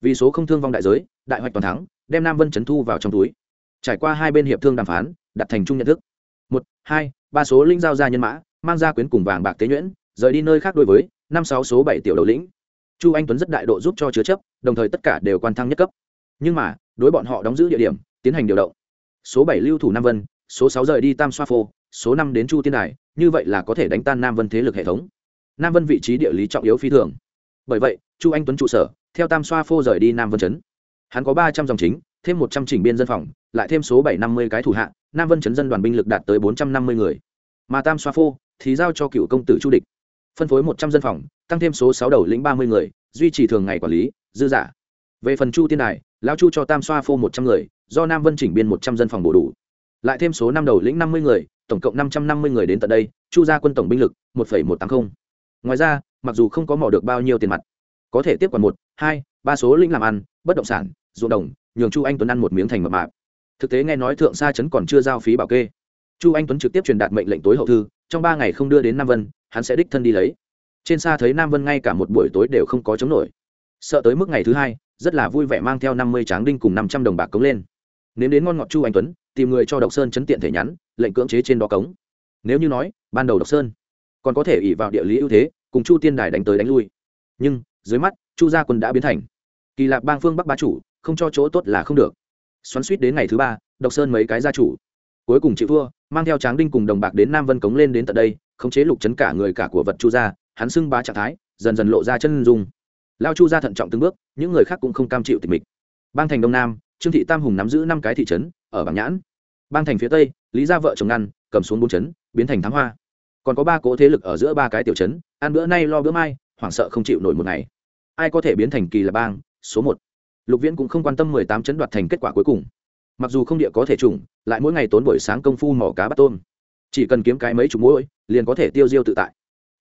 Vì số không thương vong đại giới, đại hoạch toàn thắng, đem nam vân trấn thu vào trong túi. Trải qua hai bên hiệp thương đàm phán, đặt thành chung nhận thức. Một, hai, ba số linh giao ra nhân mã, mang ra quyến cùng vàng bạc tế nhuyễn, rời đi nơi khác đối với năm sáu số bảy tiểu đầu lĩnh. Chu anh tuấn rất đại độ giúp cho chứa chấp, đồng thời tất cả đều quan thăng nhất cấp. Nhưng mà đối bọn họ đóng giữ địa điểm, tiến hành điều động. Số bảy lưu thủ nam vân, số sáu rời đi tam xoa phô, số năm đến chu tiên đài, như vậy là có thể đánh tan nam vân thế lực hệ thống. Nam vân vị trí địa lý trọng yếu phi thường. Bởi vậy, chu anh tuấn trụ sở, theo tam xoa phô rời đi nam vân chấn hắn có ba trăm dòng chính, thêm một trăm chỉnh biên dân phòng, lại thêm số bảy năm mươi cái thủ hạ, nam vân chấn dân đoàn binh lực đạt tới bốn trăm năm mươi người. Mà tam xoa phô thì giao cho cựu công tử chu địch. Phân phối một trăm dân phòng, tăng thêm số sáu đầu lĩnh ba mươi người, duy trì thường ngày quản lý, dư giả. Về phần chu tiên đài lão chu cho tam xoa phô một trăm người, do nam vân chỉnh biên một trăm dân phòng bổ đủ. Lại thêm số năm đầu lĩnh năm mươi người, tổng cộng năm trăm năm mươi người đến tận đây, chu ra quân tổng binh lực, một một trăm tám mươi ngoài ra, mặc dù không có mỏ được bao nhiêu tiền mặt, có thể tiếp quản một, hai, ba số lĩnh làm ăn, bất động sản, ruộng đồng, nhường chu anh tuấn ăn một miếng thành mập mạp. Thực tế nghe nói thượng sa chấn còn chưa giao phí bảo kê. Chu anh tuấn trực tiếp truyền đạt mệnh lệnh tối hậu thư, trong ba ngày không đưa đến nam vân, hắn sẽ đích thân đi lấy. Trên xa thấy nam vân ngay cả một buổi tối đều không có chống nổi. Sợ tới mức ngày thứ hai rất là vui vẻ mang theo năm mươi tráng đinh cùng năm trăm đồng bạc cống lên. Nếu đến ngon ngọt chu anh tuấn, tìm người cho độc sơn chấn tiện thể nhắn, lệnh cưỡng chế trên đó cống. Nếu như nói, ban đầu độc sơn còn có thể ỉ vào địa lý ưu thế, cùng chu tiên đài đánh tới đánh lui. Nhưng, dưới mắt, chu gia quân đã biến thành kỳ lạc bang phương bắc bá chủ, không cho chỗ tốt là không được. Xoắn suýt đến ngày thứ ba, độc sơn mấy cái gia chủ cuối cùng chịu thua, mang theo tráng đinh cùng đồng bạc đến nam vân cống lên đến tận đây, khống chế lục chấn cả người cả của vật chu gia, hắn xưng bá trạng thái, dần dần lộ ra chân dung lao chu ra thận trọng từng bước, những người khác cũng không cam chịu tịch mịch. Bang thành đông nam, trương thị tam hùng nắm giữ năm cái thị trấn, ở bảng nhãn. Bang thành phía tây, lý gia vợ chồng ngăn, cầm xuống bốn trấn, biến thành thắng hoa. Còn có ba cỗ thế lực ở giữa ba cái tiểu trấn, ăn bữa nay lo bữa mai, hoảng sợ không chịu nổi một ngày. Ai có thể biến thành kỳ là bang? Số một. Lục viễn cũng không quan tâm mười tám chấn đoạt thành kết quả cuối cùng. Mặc dù không địa có thể trùng, lại mỗi ngày tốn buổi sáng công phu mỏ cá bắt tôm. Chỉ cần kiếm cái mấy chục mũi liền có thể tiêu diêu tự tại.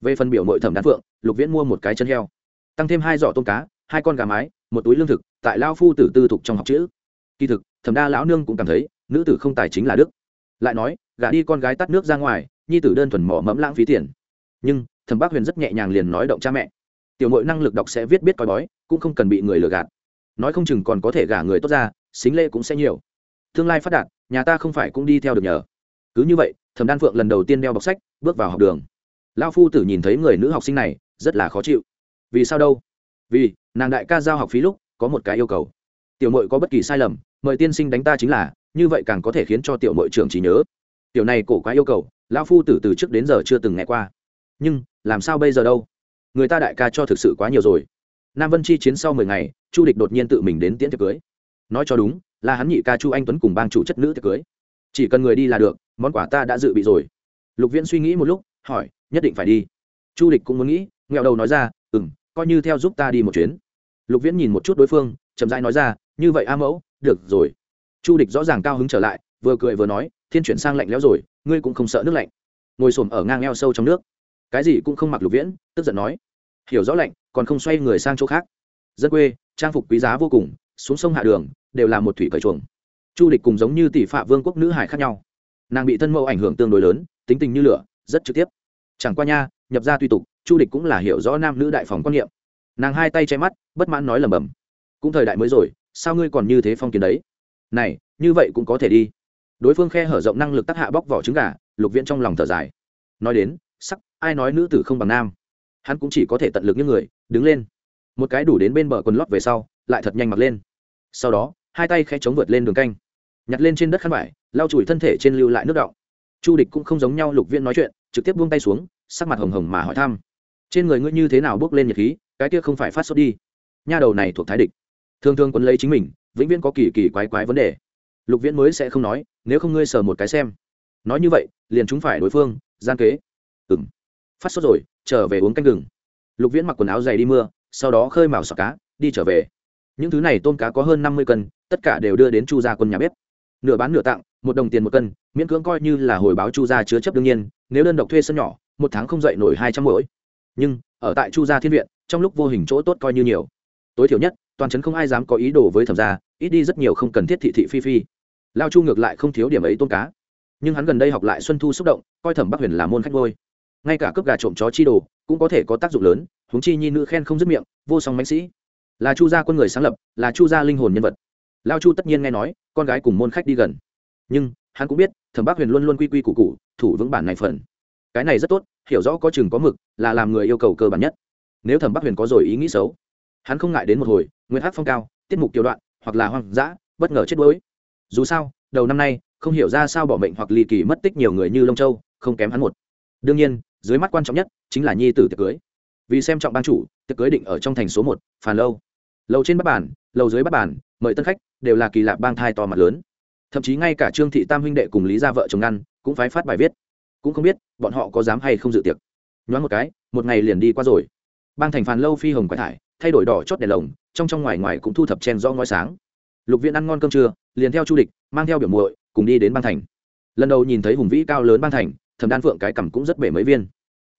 Về phần biểu mội thẩm đan phượng, lục viễn mua một cái chân heo tăng thêm hai giỏ tôm cá, hai con gà mái, một túi lương thực, tại lao phu tử tư thục trong học chữ. Kỳ thực, thẩm đa lão nương cũng cảm thấy, nữ tử không tài chính là đức. Lại nói gả đi con gái tắt nước ra ngoài, nhi tử đơn thuần mỏ mẫm lãng phí tiền. Nhưng, thẩm bác huyền rất nhẹ nhàng liền nói động cha mẹ. Tiểu mội năng lực đọc sẽ viết biết coi bói, cũng không cần bị người lừa gạt. Nói không chừng còn có thể gả người tốt ra, xính lễ cũng sẽ nhiều. Tương lai phát đạt, nhà ta không phải cũng đi theo được nhờ. Cứ như vậy, thẩm đan phượng lần đầu tiên đeo bọc sách, bước vào học đường. Lao phu tử nhìn thấy người nữ học sinh này, rất là khó chịu vì sao đâu? Vì, nàng đại ca giao học phí lúc, có một cái yêu cầu. Tiểu mội có bất kỳ sai lầm, mời tiên sinh đánh ta chính là, như vậy càng có thể khiến cho tiểu mội trưởng trí nhớ. Tiểu này cổ quá yêu cầu, lão phu tử từ trước đến giờ chưa từng nghe qua. Nhưng, làm sao bây giờ đâu? Người ta đại ca cho thực sự quá nhiều rồi. Nam vân chi chiến sau mười ngày, chu địch đột nhiên tự mình đến tiễn tiệc cưới. Nói cho đúng, là hắn nhị ca chu anh tuấn cùng bang chủ chất nữ tiệc cưới. Chỉ cần người đi là được, món quà ta đã dự bị rồi. Lục viễn suy nghĩ một lúc, hỏi, nhất định phải đi. Chu địch cũng muốn nghĩ nghèo đầu nói ra ừ m coi như theo giúp ta đi một chuyến. Lục viễn nhìn một chút đối phương, chậm rãi nói ra, như vậy a mẫu, được rồi. Chu địch rõ ràng cao hứng trở lại, vừa cười vừa nói, thiên chuyển sang lạnh lẽo rồi, ngươi cũng không sợ nước lạnh. Ngồi s ổ m ở ngang eo sâu trong nước. Cái gì cũng không mặc lục viễn, tức giận nói, hiểu rõ lạnh, còn không xoay người sang chỗ khác. Dân quê, trang phục quý giá vô cùng, xuống sông hạ đường, đều là một thủy cởi chuồng. Chu địch cùng giống như tỷ phạ vương quốc nữ hải khác nhau. Nàng bị thân mẫu ảnh hưởng tương đối lớn, tính tình như lửa, rất trực tiếp. Chẳng qua nha, nhập ra tùy tục chu địch cũng là hiểu rõ nam nữ đại phòng quan niệm. Nàng hai tay che mắt, bất mãn nói lầm bầm cũng thời đại mới rồi, sao ngươi còn như thế phong kiến đấy? Này, như vậy cũng có thể đi. Đối phương khe hở rộng năng lực tác hạ bóc vỏ trứng gà, lục viễn trong lòng thở dài. Nói đến, sắc, ai nói nữ tử không bằng nam? Hắn cũng chỉ có thể tận lực những người, đứng lên. Một cái đủ đến bên bờ quần lót về sau, lại thật nhanh mặc lên. Sau đó, hai tay khẽ chống vượt lên đường canh. Nhặt lên trên đất khăn vải, lau chùi thân thể trên lưu lại nước đọng. Chu địch cũng không giống nhau lục viên nói chuyện, trực tiếp buông tay xuống, sắc mặt hồng hồng mà hỏi thăm trên người ngươi như thế nào bước lên nhiệt khí, cái kia không phải phát sốt đi. Nha đầu này thuộc thái địch. Thường thường quấn lấy chính mình, vĩnh viễn có kỳ kỳ quái quái vấn đề. Lục viễn mới sẽ không nói, nếu không ngươi sờ một cái xem. Nói như vậy, liền chúng phải đối phương, gian kế. Ừ m phát sốt rồi, trở về uống canh gừng. Lục viễn mặc quần áo dày đi mưa, sau đó khơi mào sọc cá, đi trở về. Những thứ này tôm cá có hơn năm mươi cân, tất cả đều đưa đến chu gia quân nhà bếp. Nửa bán nửa tặng, một đồng tiền một cân, miễn cưỡng coi như là hồi báo chu gia chứa chấp đương nhiên, nếu đơn độc thuê sân nhỏ, một tháng không dậy nổi hai trăm mỗi nhưng ở tại chu gia thiên viện, trong lúc vô hình chỗ tốt coi như nhiều. Tối thiểu nhất, toàn trấn không ai dám có ý đồ với thẩm gia, ít đi rất nhiều không cần thiết thị thị phi phi. Lao chu ngược lại không thiếu điểm ấy tôn cá. Nhưng hắn gần đây học lại xuân thu xúc động, coi thẩm bắc huyền là môn khách ngôi. Ngay cả cướp gà trộm chó chi đồ cũng có thể có tác dụng lớn, huống chi nhi nữ khen không dứt miệng, vô song mãnh sĩ. Là chu gia quân người sáng lập, là chu gia linh hồn nhân vật. Lao chu tất nhiên nghe nói, con gái cùng môn khách đi gần. Nhưng, hắn cũng biết, thẩm bắc huyền luôn luôn quy quy củ củ, thủ vững bản này phần. Cái này rất tốt hiểu rõ có chừng có mực, là làm người yêu cầu cơ bản nhất. Nếu thẩm bắc huyền có rồi ý nghĩ xấu, hắn không ngại đến một hồi nguyên hát phong cao, tiết mục tiểu đoạn, hoặc là hoang dã, bất ngờ chết đuối. Dù sao, đầu năm nay, không hiểu ra sao bỏ mệnh hoặc ly kỳ mất tích nhiều người như lông châu, không kém hắn một. Đương nhiên, dưới mắt quan trọng nhất chính là nhi tử tiệc cưới. Vì xem trọng ban chủ, tiệc cưới định ở trong thành số một, phàn lâu. Lầu trên bắt bản lầu dưới bắt bản mời tân khách, đều là kỳ lạ bang thai to mặt lớn. Thậm chí ngay cả trương thị tam huynh đệ cùng lý gia vợ chồng ngăn cũng phái phát bài viết cũng không biết bọn họ có dám hay không dự tiệc. Nhoáng một cái, một ngày liền đi qua rồi. Bang thành phàn lâu phi hồng quái thải, thay đổi đỏ chót đèn lồng, trong trong ngoài ngoài cũng thu thập chen do ngói sáng. Lục viện ăn ngon cơm trưa, liền theo chu địch, mang theo biểu muội, cùng đi đến bang thành. Lần đầu nhìn thấy hùng vĩ cao lớn bang thành, thẩm đan phượng cái cằm cũng rất bể mấy viên.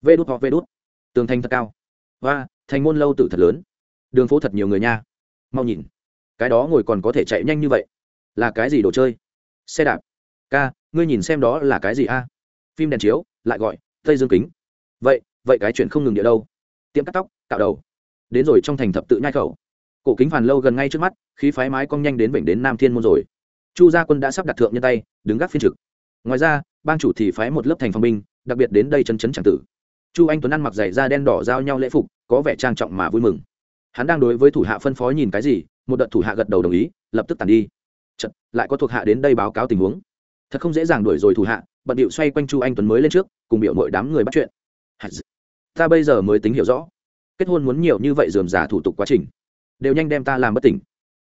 Vê đút hoặc vê đút. Tường thành thật cao. Và thành môn lâu tử thật lớn. Đường phố thật nhiều người nha. Mau nhìn. Cái đó ngồi còn có thể chạy nhanh như vậy. Là cái gì đồ chơi? Xe đạp. Ca, ngươi nhìn xem đó là cái gì a? Phim đèn chiếu lại gọi tây dương kính. Vậy vậy cái chuyện không ngừng địa đâu? Tiệm cắt tóc cạo đầu. Đến rồi trong thành thập tự nhai khẩu. Cổ kính phản lâu gần ngay trước mắt khí phái mái cong nhanh đến bệnh đến nam thiên môn rồi. Chu gia quân đã sắp đặt thượng nhân tay đứng gác phiên trực. Ngoài ra ban chủ thì phái một lớp thành phòng binh đặc biệt đến đây chân chấn tràng tử. Chu anh tuấn ăn mặc giày da đen đỏ giao nhau lễ phục có vẻ trang trọng mà vui mừng. Hắn đang đối với thủ hạ phân phó nhìn cái gì một đợt thủ hạ gật đầu đồng ý lập tức tàn đi. Chật, lại có thuộc hạ đến đây báo cáo tình huống. Thật không dễ dàng đuổi rồi thủ hạ bận điệu xoay quanh chu anh tuấn mới lên trước, cùng biểu mọi đám người bắt chuyện. Ta bây giờ mới tính hiểu rõ. Kết hôn muốn nhiều như vậy dườm giả thủ tục quá trình. Đều nhanh đem ta làm bất tỉnh.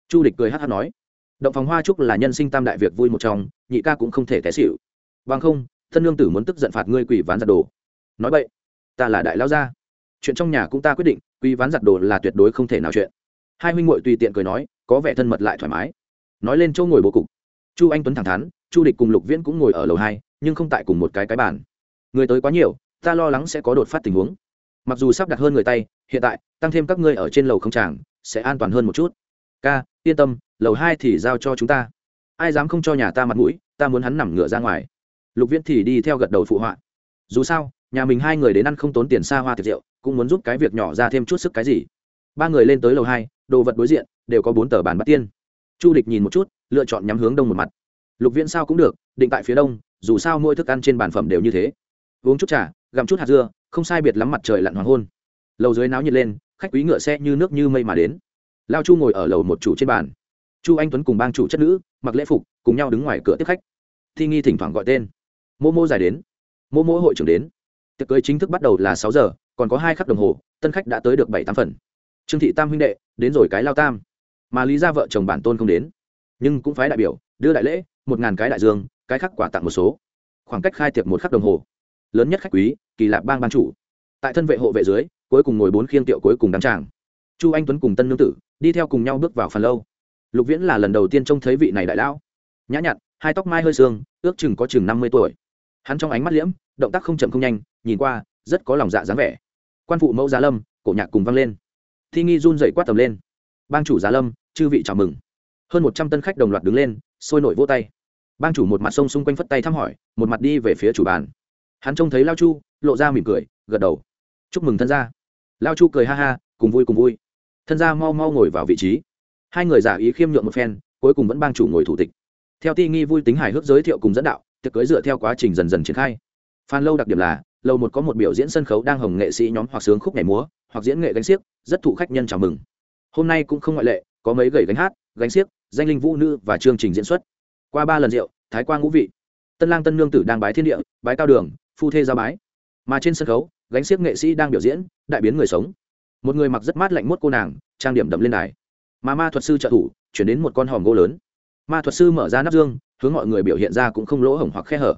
Chu địch cười hát hát nói. Động phòng hoa trúc là nhân sinh tam đại việc vui một trong, nhị ca cũng không thể té xịu bằng không, thân lương tử muốn tức giận phạt ngươi quỷ ván giặt đồ. Nói vậy, ta là đại lao gia. Chuyện trong nhà cũng ta quyết định, quỷ ván giặt đồ là tuyệt đối không thể nào chuyện. Hai huynh muội tùy tiện cười nói, có vẻ thân mật lại thoải mái. Nói lên chỗ ngồi bố cục. Chu anh tuấn thẳng thắn, chu địch cùng lục viễn cũng ngồi ở lầu hai nhưng không tại cùng một cái cái bàn. Người tới quá nhiều, ta lo lắng sẽ có đột phát tình huống. Mặc dù sắp đặt hơn người tay, hiện tại, tăng thêm các ngươi ở trên lầu không tràng sẽ an toàn hơn một chút. Ca, yên tâm, lầu hai thì giao cho chúng ta. Ai dám không cho nhà ta mặt mũi, ta muốn hắn nằm ngửa ra ngoài. Lục viễn thì đi theo gật đầu phụ họa. Dù sao, nhà mình hai người đến ăn không tốn tiền xa hoa tiệc rượu, cũng muốn giúp cái việc nhỏ ra thêm chút sức cái gì. Ba người lên tới lầu hai, đồ vật đối diện, đều có bốn tờ bàn bắt tiên. Chu địch nhìn một chút, lựa chọn nhắm hướng đông một mặt. Lục viễn sao cũng được, định tại phía đông dù sao mỗi thức ăn trên bàn phẩm đều như thế. Uống chút trà, gặm chút hạt dưa, không sai biệt lắm mặt trời lặn hoàng hôn. Lầu dưới náo nhiệt lên, khách quý ngựa xe như nước như mây mà đến. Lao chu ngồi ở lầu một chủ trên bàn. Chu anh tuấn cùng bang chủ chất nữ, mặc lễ phục, cùng nhau đứng ngoài cửa tiếp khách. Thi nghi thỉnh thoảng gọi tên. Mô mô dài đến. Mô mô hội trưởng đến. Tiệc cưới chính thức bắt đầu là sáu giờ, còn có hai khắc đồng hồ, tân khách đã tới được bảy tám phần. Trương thị tam huynh đệ, đến rồi cái lao tam. Mà lý ra vợ chồng bản tôn không đến. Nhưng cũng phái đại biểu, đưa đại lễ, một ngàn cái đại dương cái khác quả tặng một số. Khoảng cách khai tiệc một khắc đồng hồ. Lớn nhất khách quý, kỳ lạ bang ban chủ. Tại thân vệ hộ vệ dưới, cuối cùng ngồi bốn khiêng tiệu cuối cùng đám tràng. Chu anh tuấn cùng tân nương tử đi theo cùng nhau bước vào phần lâu. Lục viễn là lần đầu tiên trông thấy vị này đại lão. Nhã nhặn, hai tóc mai hơi sương, ước chừng có chừng năm mươi tuổi. Hắn trong ánh mắt liễm, động tác không chậm không nhanh, nhìn qua, rất có lòng dạ dáng vẻ. Quan phụ mẫu gia lâm, cổ nhạc cùng vang lên. Thi nghi run dậy quát tầm lên. Bang chủ gia lâm, chư vị chào mừng. Hơn một trăm tân khách đồng loạt đứng lên, sôi nổi vô tay bang chủ một mặt sông xung quanh phất tay thăm hỏi, một mặt đi về phía chủ bàn. Hắn trông thấy lao chu, lộ ra mỉm cười, gật đầu. Chúc mừng thân gia. Lao chu cười ha ha, cùng vui cùng vui. Thân gia mau mau ngồi vào vị trí. Hai người giả ý khiêm nhượng một phen, cuối cùng vẫn bang chủ ngồi thủ tịch. Theo ti nghi vui tính hài hước giới thiệu cùng dẫn đạo, tiệc cưới dựa theo quá trình dần dần triển khai. Phan lâu đặc điểm là, lâu một có một biểu diễn sân khấu đang hồng nghệ sĩ nhóm hoặc sướng khúc nhảy múa, hoặc diễn nghệ gánh xiếc, rất thụ khách nhân chào mừng. Hôm nay cũng không ngoại lệ, có mấy gầy gánh hát, gánh xiếc, danh linh vũ nữ và chương trình diễn xuất qua ba lần rượu, thái quang ngũ vị. Tân lang tân nương tử đang bái thiên địa, bái cao đường, phu thê ra bái. Mà trên sân khấu, gánh xiếc nghệ sĩ đang biểu diễn, đại biến người sống. Một người mặc rất mát lạnh mốt cô nàng, trang điểm đậm lên đài. Mà ma thuật sư trợ thủ, chuyển đến một con hòm gỗ lớn. Ma thuật sư mở ra nắp dương, hướng mọi người biểu hiện ra cũng không lỗ hổng hoặc khe hở.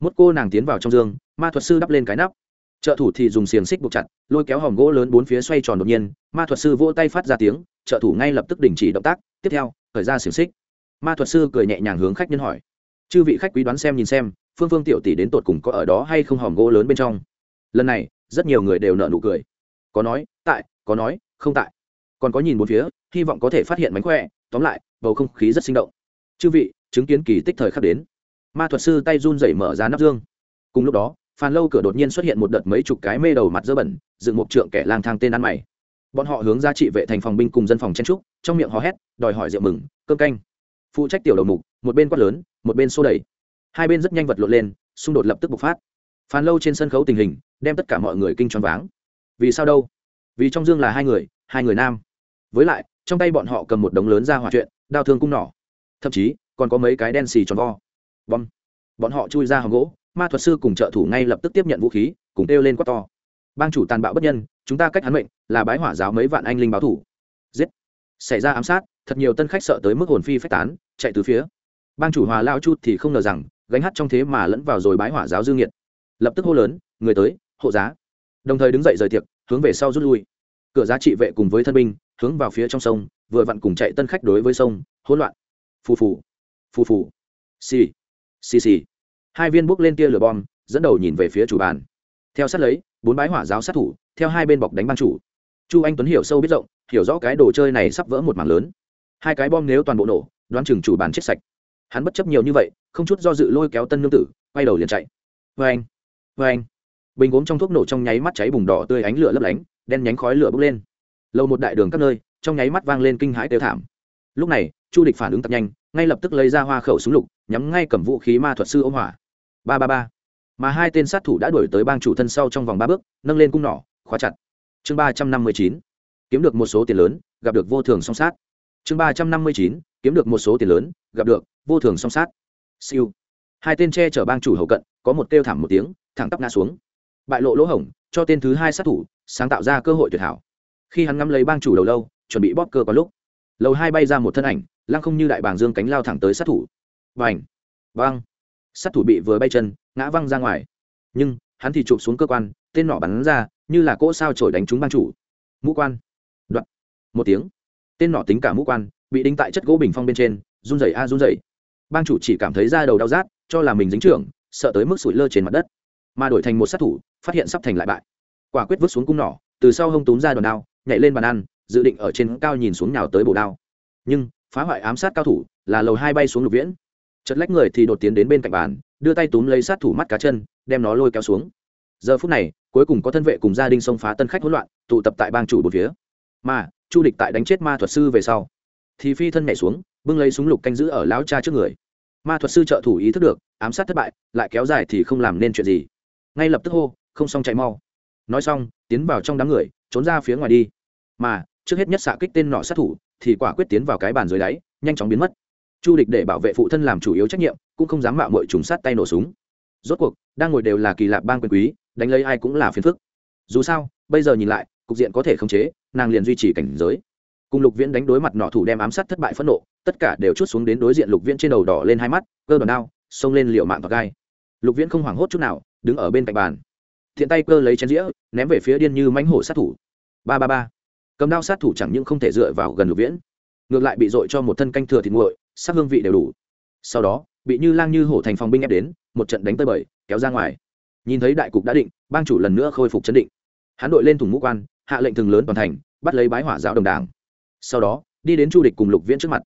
Một cô nàng tiến vào trong dương, ma thuật sư đắp lên cái nắp. Trợ thủ thì dùng xiềng xích buộc chặt, lôi kéo hòm gỗ lớn bốn phía xoay tròn đột nhiên, ma thuật sư vỗ tay phát ra tiếng, trợ thủ ngay lập tức đình chỉ động tác, tiếp theo, khởi ra xiềng xích ma thuật sư cười nhẹ nhàng hướng khách nhân hỏi. Chư vị khách quý đoán xem nhìn xem, phương phương tiểu tỷ đến tột cùng có ở đó hay không hòm gỗ lớn bên trong. Lần này, rất nhiều người đều nợ nụ cười. Có nói, tại, có nói, không tại. Còn có nhìn một phía, hy vọng có thể phát hiện mánh khỏe, tóm lại, bầu không khí rất sinh động. Chư vị, chứng kiến kỳ tích thời khắc đến. Ma thuật sư tay run rẩy mở ra nắp dương. Cùng lúc đó, phàn lâu cửa đột nhiên xuất hiện một đợt mấy chục cái mê đầu mặt dơ bẩn, dựng một trượng kẻ lang thang tên ăn mày. Bọn họ hướng ra trị vệ thành phòng binh cùng dân phòng chen trúc trong miệng hò hét, đòi hỏi rượu mừng, cơm canh phụ trách tiểu đầu mục, một bên quát lớn, một bên xô đẩy. Hai bên rất nhanh vật lộn lên, xung đột lập tức bộc phát. Phàn lâu trên sân khấu tình hình, đem tất cả mọi người kinh choáng váng. Vì sao đâu? Vì trong dương là hai người hai người nam. Với lại, trong tay bọn họ cầm một đống lớn ra hỏa chuyện đao thương cung nỏ. Thậm chí, còn có mấy cái đen xì tròn vo. Bom. Bọn họ chui ra hòm gỗ, ma thuật sư cùng trợ thủ ngay lập tức tiếp nhận vũ khí, cùng kêu lên quát to. Bang chủ tàn bạo bất nhân, chúng ta cách hắn mệnh là bái hỏa giáo mấy vạn anh linh báo thủ. Giết. Xảy ra ám sát thật nhiều tân khách sợ tới mức hồn phi phách tán, chạy từ phía. Bang chủ hòa lao chút thì không ngờ rằng, gánh hát trong thế mà lẫn vào rồi bái hỏa giáo dương nhiệt lập tức hô lớn, người tới, hộ giá. Đồng thời đứng dậy rời tiệc, hướng về sau rút lui. Cửa giá trị vệ cùng với thân binh, hướng vào phía trong sông, vừa vặn cùng chạy tân khách đối với sông, hỗn loạn. Phù phù phù phù, xì xì xì. Hai viên bốc lên tia lửa bom, dẫn đầu nhìn về phía chủ bàn. Theo sát lấy, bốn bái hỏa giáo sát thủ, theo hai bên bọc đánh ban chủ. Chu anh tuấn hiểu sâu biết rộng, hiểu rõ cái đồ chơi này sắp vỡ một mảng lớn hai cái bom nếu toàn bộ nổ, đoán chừng chủ bàn chết sạch. Hắn bất chấp nhiều như vậy, không chút do dự lôi kéo tân nương tử, quay đầu liền chạy. Vê anh vê anh bình gốm trong thuốc nổ trong nháy mắt cháy bùng đỏ tươi ánh lửa lấp lánh, đen nhánh khói lửa bốc lên. Lâu một đại đường các nơi, trong nháy mắt vang lên kinh hãi tiêu thảm. Lúc này, chu địch phản ứng tập nhanh, ngay lập tức lấy ra hoa khẩu súng lục, nhắm ngay cầm vũ khí ma thuật sư ô hỏa. Ba ba ba. Mà hai tên sát thủ đã đuổi tới bang chủ thân sau trong vòng ba bước, nâng lên cung nỏ, khóa chặt. Chương ba trăm năm mươi chín. Kiếm được một số tiền lớn, gặp được vô thường song sát chương ba trăm năm mươi chín, kiếm được một số tiền lớn, gặp được, vô thường song sát. Siêu. Hai tên che chở bang chủ hậu cận, có một kêu thảm một tiếng, thẳng tắp ngã xuống. Bại lộ lỗ hổng, cho tên thứ hai sát thủ, sáng tạo ra cơ hội tuyệt hảo. Khi hắn ngắm lấy bang chủ đầu lâu, chuẩn bị bóp cơ có lúc, lầu hai bay ra một thân ảnh, lăng không như đại bàng dương cánh lao thẳng tới sát thủ. Và ảnh văng sát thủ bị vừa bay chân, ngã văng ra ngoài. Nhưng, hắn thì chụp xuống cơ quan, tên nỏ bắn ra, như là cỗ sao trổi đánh trúng bang chủ. Mũ quan. Đoạn. Một tiếng tên nọ tính cả mũ quan, bị đinh tại chất gỗ bình phong bên trên, run rẩy a run rẩy. Bang chủ chỉ cảm thấy da đầu đau rát, cho là mình dính trưởng, sợ tới mức sủi lơ trên mặt đất. Mà đổi thành một sát thủ, phát hiện sắp thành lại bại. Quả quyết vứt xuống cung nỏ, từ sau hông túm ra đòn đao, nhảy lên bàn ăn, dự định ở trên cao nhìn xuống nhào tới bổ đao. Nhưng, phá hoại ám sát cao thủ, là lầu hai bay xuống lục viễn. Chật lách người thì đột tiến đến bên cạnh bàn, đưa tay túm lấy sát thủ mắt cá chân, đem nó lôi kéo xuống. Giờ phút này, cuối cùng có thân vệ cùng gia đình xông phá tân khách hỗn loạn, tụ tập tại bang chủ bốn phía. Mà chu địch tại đánh chết ma thuật sư về sau, thì phi thân nhảy xuống, bưng lấy súng lục canh giữ ở lão cha trước người. Ma thuật sư trợ thủ ý thức được, ám sát thất bại, lại kéo dài thì không làm nên chuyện gì. Ngay lập tức hô, không xong chạy mau. Nói xong, tiến vào trong đám người, trốn ra phía ngoài đi. Mà, trước hết nhất xạ kích tên nọ sát thủ, thì quả quyết tiến vào cái bàn dưới đáy, nhanh chóng biến mất. Chu địch để bảo vệ phụ thân làm chủ yếu trách nhiệm, cũng không dám mạo mội trùng sát tay nổ súng. Rốt cuộc, đang ngồi đều là kỳ lạ bang quyền quý, đánh lấy ai cũng là phiền phức. Dù sao, bây giờ nhìn lại, cục diện có thể khống chế nàng liền duy trì cảnh giới. Cùng lục viễn đánh đối mặt nọ thủ đem ám sát thất bại phẫn nộ, tất cả đều chút xuống đến đối diện lục viễn trên đầu đỏ lên hai mắt, cơ đòn đao xông lên liệu mạng và gai. Lục viễn không hoảng hốt chút nào, đứng ở bên cạnh bàn. Thiện tay cơ lấy chén dĩa, ném về phía điên như mánh hổ sát thủ. Ba ba ba. Cầm đao sát thủ chẳng những không thể dựa vào gần lục viễn, ngược lại bị dội cho một thân canh thừa thịt nguội, sắc hương vị đều đủ. Sau đó, bị như lang như hổ thành phòng binh ép đến, một trận đánh tơi bời, kéo ra ngoài. Nhìn thấy đại cục đã định, bang chủ lần nữa khôi phục chấn định. Hắn đội lên thùng mũ quan hạ lệnh thường lớn toàn thành, bắt lấy bái hỏa giáo đồng đảng. Sau đó, đi đến chu địch cùng lục viễn trước mặt.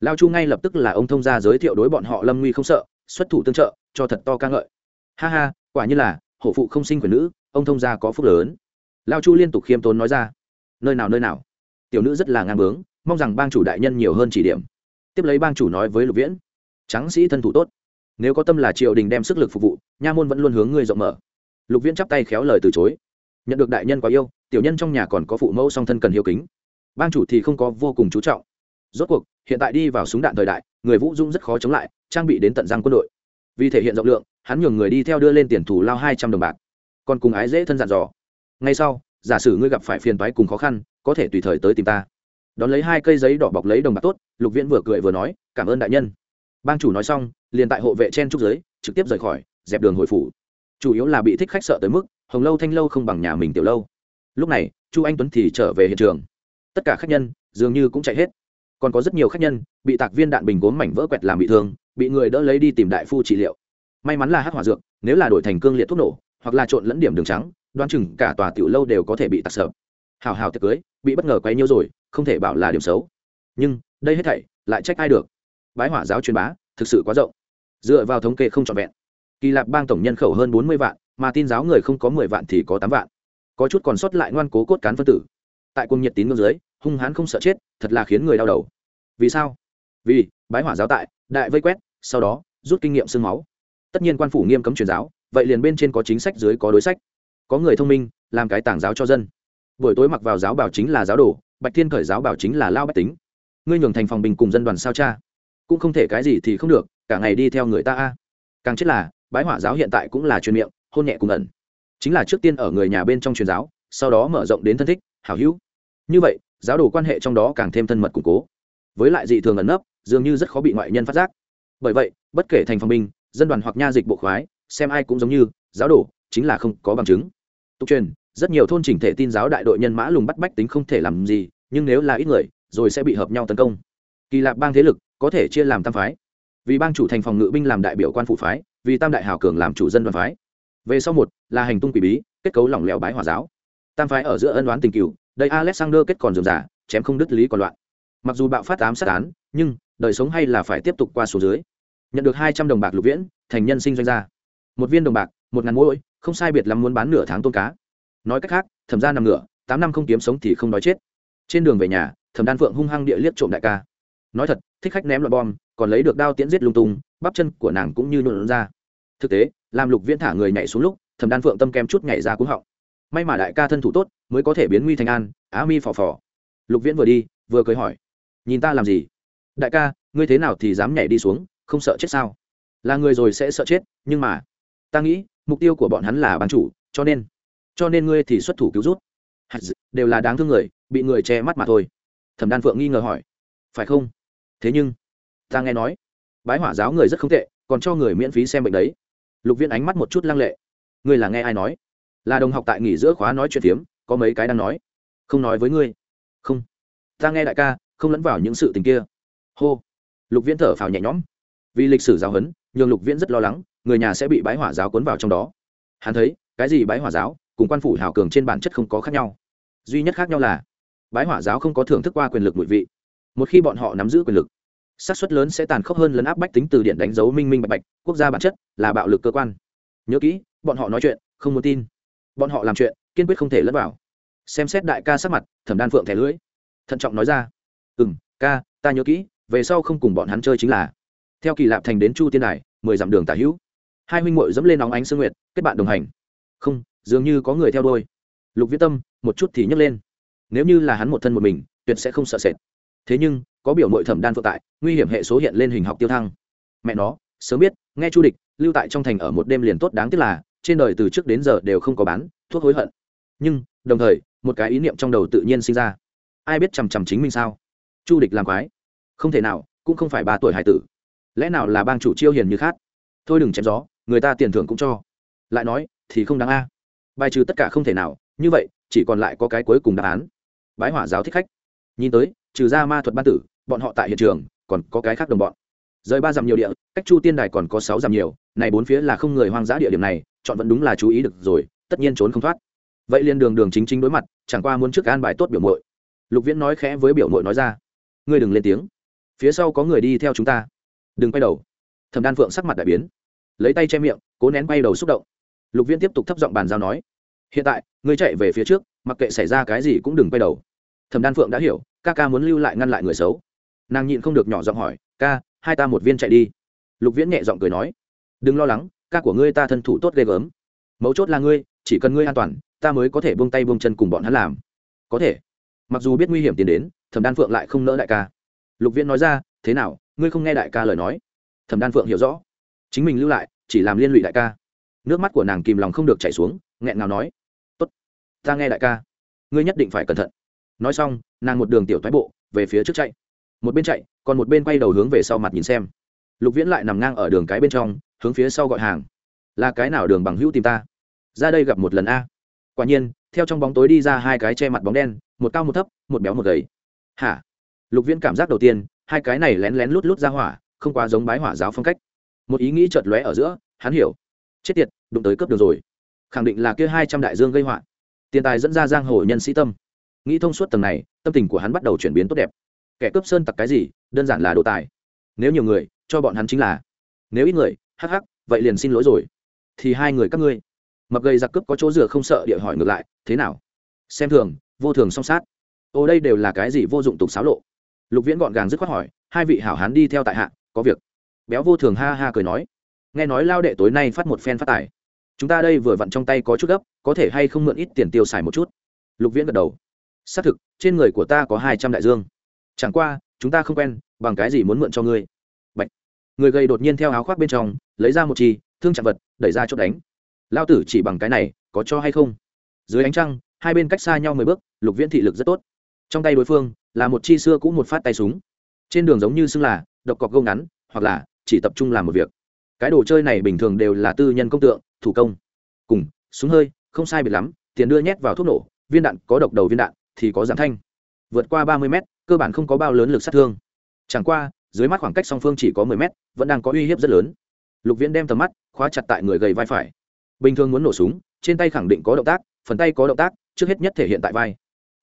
Lao chu ngay lập tức là ông thông gia giới thiệu đối bọn họ lâm nguy không sợ, xuất thủ tương trợ, cho thật to ca ngợi. Ha ha, quả như là, hổ phụ không sinh quyền nữ, ông thông gia có phúc lớn. Lao chu liên tục khiêm tốn nói ra. Nơi nào nơi nào? Tiểu nữ rất là ngang bướng, mong rằng bang chủ đại nhân nhiều hơn chỉ điểm. Tiếp lấy bang chủ nói với lục viễn. Tráng sĩ thân thủ tốt. Nếu có tâm là triều đình đem sức lực phục vụ, nha môn vẫn luôn hướng ngươi rộng mở. Lục viễn chắp tay khéo lời từ chối. Nhận được đại nhân quá yêu tiểu nhân trong nhà còn có phụ mẫu song thân cần hiếu kính. Bang chủ thì không có vô cùng chú trọng. Rốt cuộc, hiện tại đi vào súng đạn thời đại, người vũ dũng rất khó chống lại, trang bị đến tận răng quân đội. Vì thể hiện rộng lượng, hắn nhường người đi theo đưa lên tiền thủ lao hai trăm đồng bạc. Còn cùng ái dễ thân dặn dò. Ngay sau, giả sử ngươi gặp phải phiền toái cùng khó khăn, có thể tùy thời tới tìm ta. Đón lấy hai cây giấy đỏ bọc lấy đồng bạc tốt, lục viễn vừa cười vừa nói, cảm ơn đại nhân. Bang chủ nói xong, liền tại hộ vệ chen trúc giới, trực tiếp rời khỏi, dẹp đường hồi phủ. Chủ yếu là bị thích khách sợ tới mức, hồng lâu thanh lâu không bằng nhà mình tiểu lâu lúc này, chu anh tuấn thì trở về hiện trường. Tất cả khách nhân dường như cũng chạy hết. Còn có rất nhiều khách nhân bị tạc viên đạn bình gốm mảnh vỡ quẹt làm bị thương, bị người đỡ lấy đi tìm đại phu trị liệu. May mắn là hát hỏa dược, nếu là đổi thành cương liệt thuốc nổ, hoặc là trộn lẫn điểm đường trắng đoan chừng cả tòa tiểu lâu đều có thể bị tạc sợ. Hào hào tiệc cưới, bị bất ngờ quay nhiêu rồi, không thể bảo là điểm xấu. Nhưng, đây hết thảy lại trách ai được? Bái hỏa giáo truyền bá, thực sự quá rộng. Dựa vào thống kê không trọn vẹn. Kỳ lạp bang tổng nhân khẩu hơn bốn mươi vạn, mà tin giáo người không có mười vạn thì có tám vạn có chút còn sót lại ngoan cố cốt cán phân tử. Tại cung nhiệt tín ngưỡng dưới, hung hãn không sợ chết, thật là khiến người đau đầu. Vì sao? Vì, bái hỏa giáo tại, đại vây quét, sau đó, rút kinh nghiệm sương máu. Tất nhiên quan phủ nghiêm cấm truyền giáo, vậy liền bên trên có chính sách, dưới có đối sách. Có người thông minh, làm cái tảng giáo cho dân. Buổi tối mặc vào giáo bảo chính là giáo đồ, bạch thiên khởi giáo bảo chính là lao bách tính. Ngươi nhường thành phòng bình cùng dân đoàn sao cha? Cũng không thể cái gì thì không được, cả ngày đi theo người ta a. Càng chết là, bái hỏa giáo hiện tại cũng là truyền miệng, hôn nhẹ cùng ẩn chính là trước tiên ở người nhà bên trong truyền giáo, sau đó mở rộng đến thân thích, hảo hữu. Như vậy, giáo đồ quan hệ trong đó càng thêm thân mật củng cố. Với lại dị thường ẩn nấp, dường như rất khó bị ngoại nhân phát giác. Bởi vậy, bất kể thành phòng binh, dân đoàn hoặc nha dịch bộ khoái, xem ai cũng giống như, giáo đồ chính là không có bằng chứng. Tục truyền, rất nhiều thôn chỉnh thể tin giáo đại đội nhân mã lùng bắt bách tính không thể làm gì, nhưng nếu là ít người, rồi sẽ bị hợp nhau tấn công. Kỳ lạp bang thế lực có thể chia làm tam phái. Vì bang chủ thành phòng ngự binh làm đại biểu quan phụ phái, vì tam đại hào cường làm chủ dân đoàn phái về sau một, là hành tung quỷ bí, kết cấu lỏng lẻo bái hòa giáo. Tam phái ở giữa ân đoán tình cựu đây alexander kết còn dườm giả chém không đứt lý còn loạn. Mặc dù bạo phát tám sát án, nhưng, đời sống hay là phải tiếp tục qua số dưới. Nhận được hai trăm đồng bạc lục viễn, thành nhân sinh doanh gia. Một viên đồng bạc, một ngàn mỗi không sai biệt lắm muốn bán nửa tháng tôn cá. Nói cách khác, thẩm ra nằm ngửa, tám năm không kiếm sống thì không nói chết. Trên đường về nhà, thẩm đan phượng hung hăng địa liếc trộm đại ca. Nói thật, thích khách ném loại bom, còn lấy được đao tiễn giết lung tung, bắp chân của nàng cũng như nhuộn ra. Thực tế làm lục viễn thả người nhảy xuống lúc, thẩm đan phượng tâm kem chút nhảy ra cúng họng. May mà đại ca thân thủ tốt, mới có thể biến nguy thành an, á mi phò phò. Lục viễn vừa đi, vừa cười hỏi, nhìn ta làm gì? Đại ca, ngươi thế nào thì dám nhảy đi xuống, không sợ chết sao? Là người rồi sẽ sợ chết, nhưng mà, ta nghĩ, mục tiêu của bọn hắn là bán chủ, cho nên cho nên ngươi thì xuất thủ cứu rút. Đều là đáng thương người, bị người che mắt mà thôi. Thẩm đan phượng nghi ngờ hỏi. Phải không? Thế nhưng, ta nghe nói, bái hỏa giáo người rất không tệ, còn cho người miễn phí xem bệnh đấy lục viên ánh mắt một chút lăng lệ. Ngươi là nghe ai nói? Là đồng học tại nghỉ giữa khóa nói chuyện phiếm, có mấy cái đang nói. Không nói với ngươi. Không. Ta nghe đại ca, không lẫn vào những sự tình kia. Hô. Lục viễn thở phào nhẹ nhõm. Vì lịch sử giáo huấn, nhường lục viễn rất lo lắng, người nhà sẽ bị bái hỏa giáo cuốn vào trong đó. Hắn thấy, cái gì bái hỏa giáo, cùng quan phủ hào cường trên bản chất không có khác nhau. Duy nhất khác nhau là bái hỏa giáo không có thưởng thức qua quyền lực mùi vị. Một khi bọn họ nắm giữ quyền lực xác suất lớn sẽ tàn khốc hơn lấn áp bách tính từ điện đánh dấu minh minh bạch bạch, quốc gia bản chất là bạo lực cơ quan. Nhớ kỹ, bọn họ nói chuyện, không muốn tin. Bọn họ làm chuyện, kiên quyết không thể lẫn vào. Xem xét đại ca sắc mặt, thẩm đan phượng thẻ lưỡi. Thận trọng nói ra ừ m ca, ta nhớ kỹ, về sau không cùng bọn hắn chơi chính là. Theo kỳ lạp thành đến chu tiên đài, mười dặm đường tả hữu. Hai huynh muội dẫm lên nóng ánh sương nguyệt, kết bạn đồng hành. Không, dường như có người theo đôi lục viết tâm, một chút thì nhấc lên. Nếu như là hắn một thân một mình, tuyệt sẽ không sợ sệt. Thế nhưng có biểu mội thẩm đan phượng tại, nguy hiểm hệ số hiện lên hình học tiêu thăng. Mẹ nó, sớm biết, nghe chu địch, lưu tại trong thành ở một đêm liền tốt đáng tiếc là, trên đời từ trước đến giờ đều không có bán, thuốc hối hận. Nhưng, đồng thời, một cái ý niệm trong đầu tự nhiên sinh ra. Ai biết chằm chằm chính mình sao? Chu địch làm quái. Không thể nào, cũng không phải ba tuổi hải tử. Lẽ nào là bang chủ chiêu hiền như khác? Thôi đừng chém gió, người ta tiền thưởng cũng cho. Lại nói, thì không đáng a. Bài trừ tất cả không thể nào, như vậy, chỉ còn lại có cái cuối cùng đáp án. Bái hỏa giáo thích khách. Nhìn tới, trừ ra ma thuật ban tử bọn họ tại hiện trường, còn có cái khác đồng bọn. Rời ba dặm nhiều địa, cách chu tiên đài còn có sáu dặm nhiều, này bốn phía là không người hoang dã địa điểm này, chọn vẫn đúng là chú ý được rồi, tất nhiên trốn không thoát. Vậy liền đường đường chính chính đối mặt, chẳng qua muốn trước an bài tốt biểu mội lục viễn nói khẽ với biểu mội nói ra. Ngươi đừng lên tiếng. Phía sau có người đi theo chúng ta. Đừng quay đầu. Thẩm đan phượng sắc mặt đại biến. Lấy tay che miệng, cố nén quay đầu xúc động. Lục viễn tiếp tục thấp giọng bàn giao nói. Hiện tại, ngươi chạy về phía trước, mặc kệ xảy ra cái gì cũng đừng quay đầu. Thẩm đan phượng đã hiểu, ca ca muốn lưu lại ngăn lại người xấu nàng nhịn không được nhỏ giọng hỏi, ca, hai ta một viên chạy đi. Lục viễn nhẹ giọng cười nói, đừng lo lắng, ca của ngươi ta thân thủ tốt ghê gớm. Mấu chốt là ngươi, chỉ cần ngươi an toàn, ta mới có thể buông tay buông chân cùng bọn hắn làm. Có thể. Mặc dù biết nguy hiểm tiến đến, thẩm đan phượng lại không nỡ đại ca. Lục viễn nói ra, thế nào, ngươi không nghe đại ca lời nói? Thẩm đan phượng hiểu rõ. Chính mình lưu lại, chỉ làm liên lụy đại ca. Nước mắt của nàng kìm lòng không được chảy xuống, nghẹn ngào nói, tốt, ta nghe đại ca. Ngươi nhất định phải cẩn thận. Nói xong, nàng một đường tiểu thoái bộ, về phía trước chạy một bên chạy, còn một bên quay đầu hướng về sau mặt nhìn xem. Lục viễn lại nằm ngang ở đường cái bên trong, hướng phía sau gọi hàng. Là cái nào đường bằng hữu tìm ta? Ra đây gặp một lần a. Quả nhiên, theo trong bóng tối đi ra hai cái che mặt bóng đen, một cao một thấp, một béo một gầy. Hả? Lục viễn cảm giác đầu tiên, hai cái này lén lén lút lút ra hỏa, không quá giống bái hỏa giáo phong cách. Một ý nghĩ chợt lóe ở giữa, hắn hiểu. Chết tiệt, đụng tới cướp đường rồi. Khẳng định là kia hai trăm đại dương gây họa. Tiền tài dẫn ra giang hồ nhân sĩ tâm. Nghĩ thông suốt tầng này, tâm tình của hắn bắt đầu chuyển biến tốt đẹp kẻ cướp sơn tặc cái gì, đơn giản là đồ tài. Nếu nhiều người, cho bọn hắn chính là. Nếu ít người, hắc hắc, vậy liền xin lỗi rồi. Thì hai người các ngươi. Mập gầy giặc cướp có chỗ dựa không sợ địa hỏi ngược lại, thế nào? Xem thường, vô thường song sát. Ô, đây đều là cái gì vô dụng tục xáo lộ? Lục viễn gọn gàng dứt khoát hỏi, hai vị hảo hán đi theo tại hạ, có việc. Béo vô thường ha ha cười nói. Nghe nói lao đệ tối nay phát một phen phát tài. Chúng ta đây vừa vặn trong tay có chút gấp, có thể hay không mượn ít tiền tiêu xài một chút? Lục viễn gật đầu. Xác thực, trên người của ta có hai trăm đại dương chẳng qua, chúng ta không quen, bằng cái gì muốn mượn cho ngươi? Bạch. người gầy đột nhiên theo áo khoác bên trong, lấy ra một chi, thương chạm vật, đẩy ra chốt đánh. Lao tử chỉ bằng cái này, có cho hay không? Dưới ánh trăng, hai bên cách xa nhau mười bước, lục viễn thị lực rất tốt. Trong tay đối phương, là một chi xưa cũ một phát tay súng. Trên đường giống như xưng là, độc cọc gông ngắn, hoặc là, chỉ tập trung làm một việc. Cái đồ chơi này bình thường đều là tư nhân công tượng, thủ công. Cùng, súng hơi, không sai biệt lắm, tiền đưa nhét vào thuốc nổ, viên đạn, có độc đầu viên đạn, thì có giảm thanh. Vượt qua ba mươi mét cơ bản không có bao lớn lực sát thương. Chẳng qua, dưới mắt khoảng cách song phương chỉ có mười mét, vẫn đang có uy hiếp rất lớn. Lục viễn đem tầm mắt khóa chặt tại người gầy vai phải. Bình thường muốn nổ súng, trên tay khẳng định có động tác, phần tay có động tác, trước hết nhất thể hiện tại vai.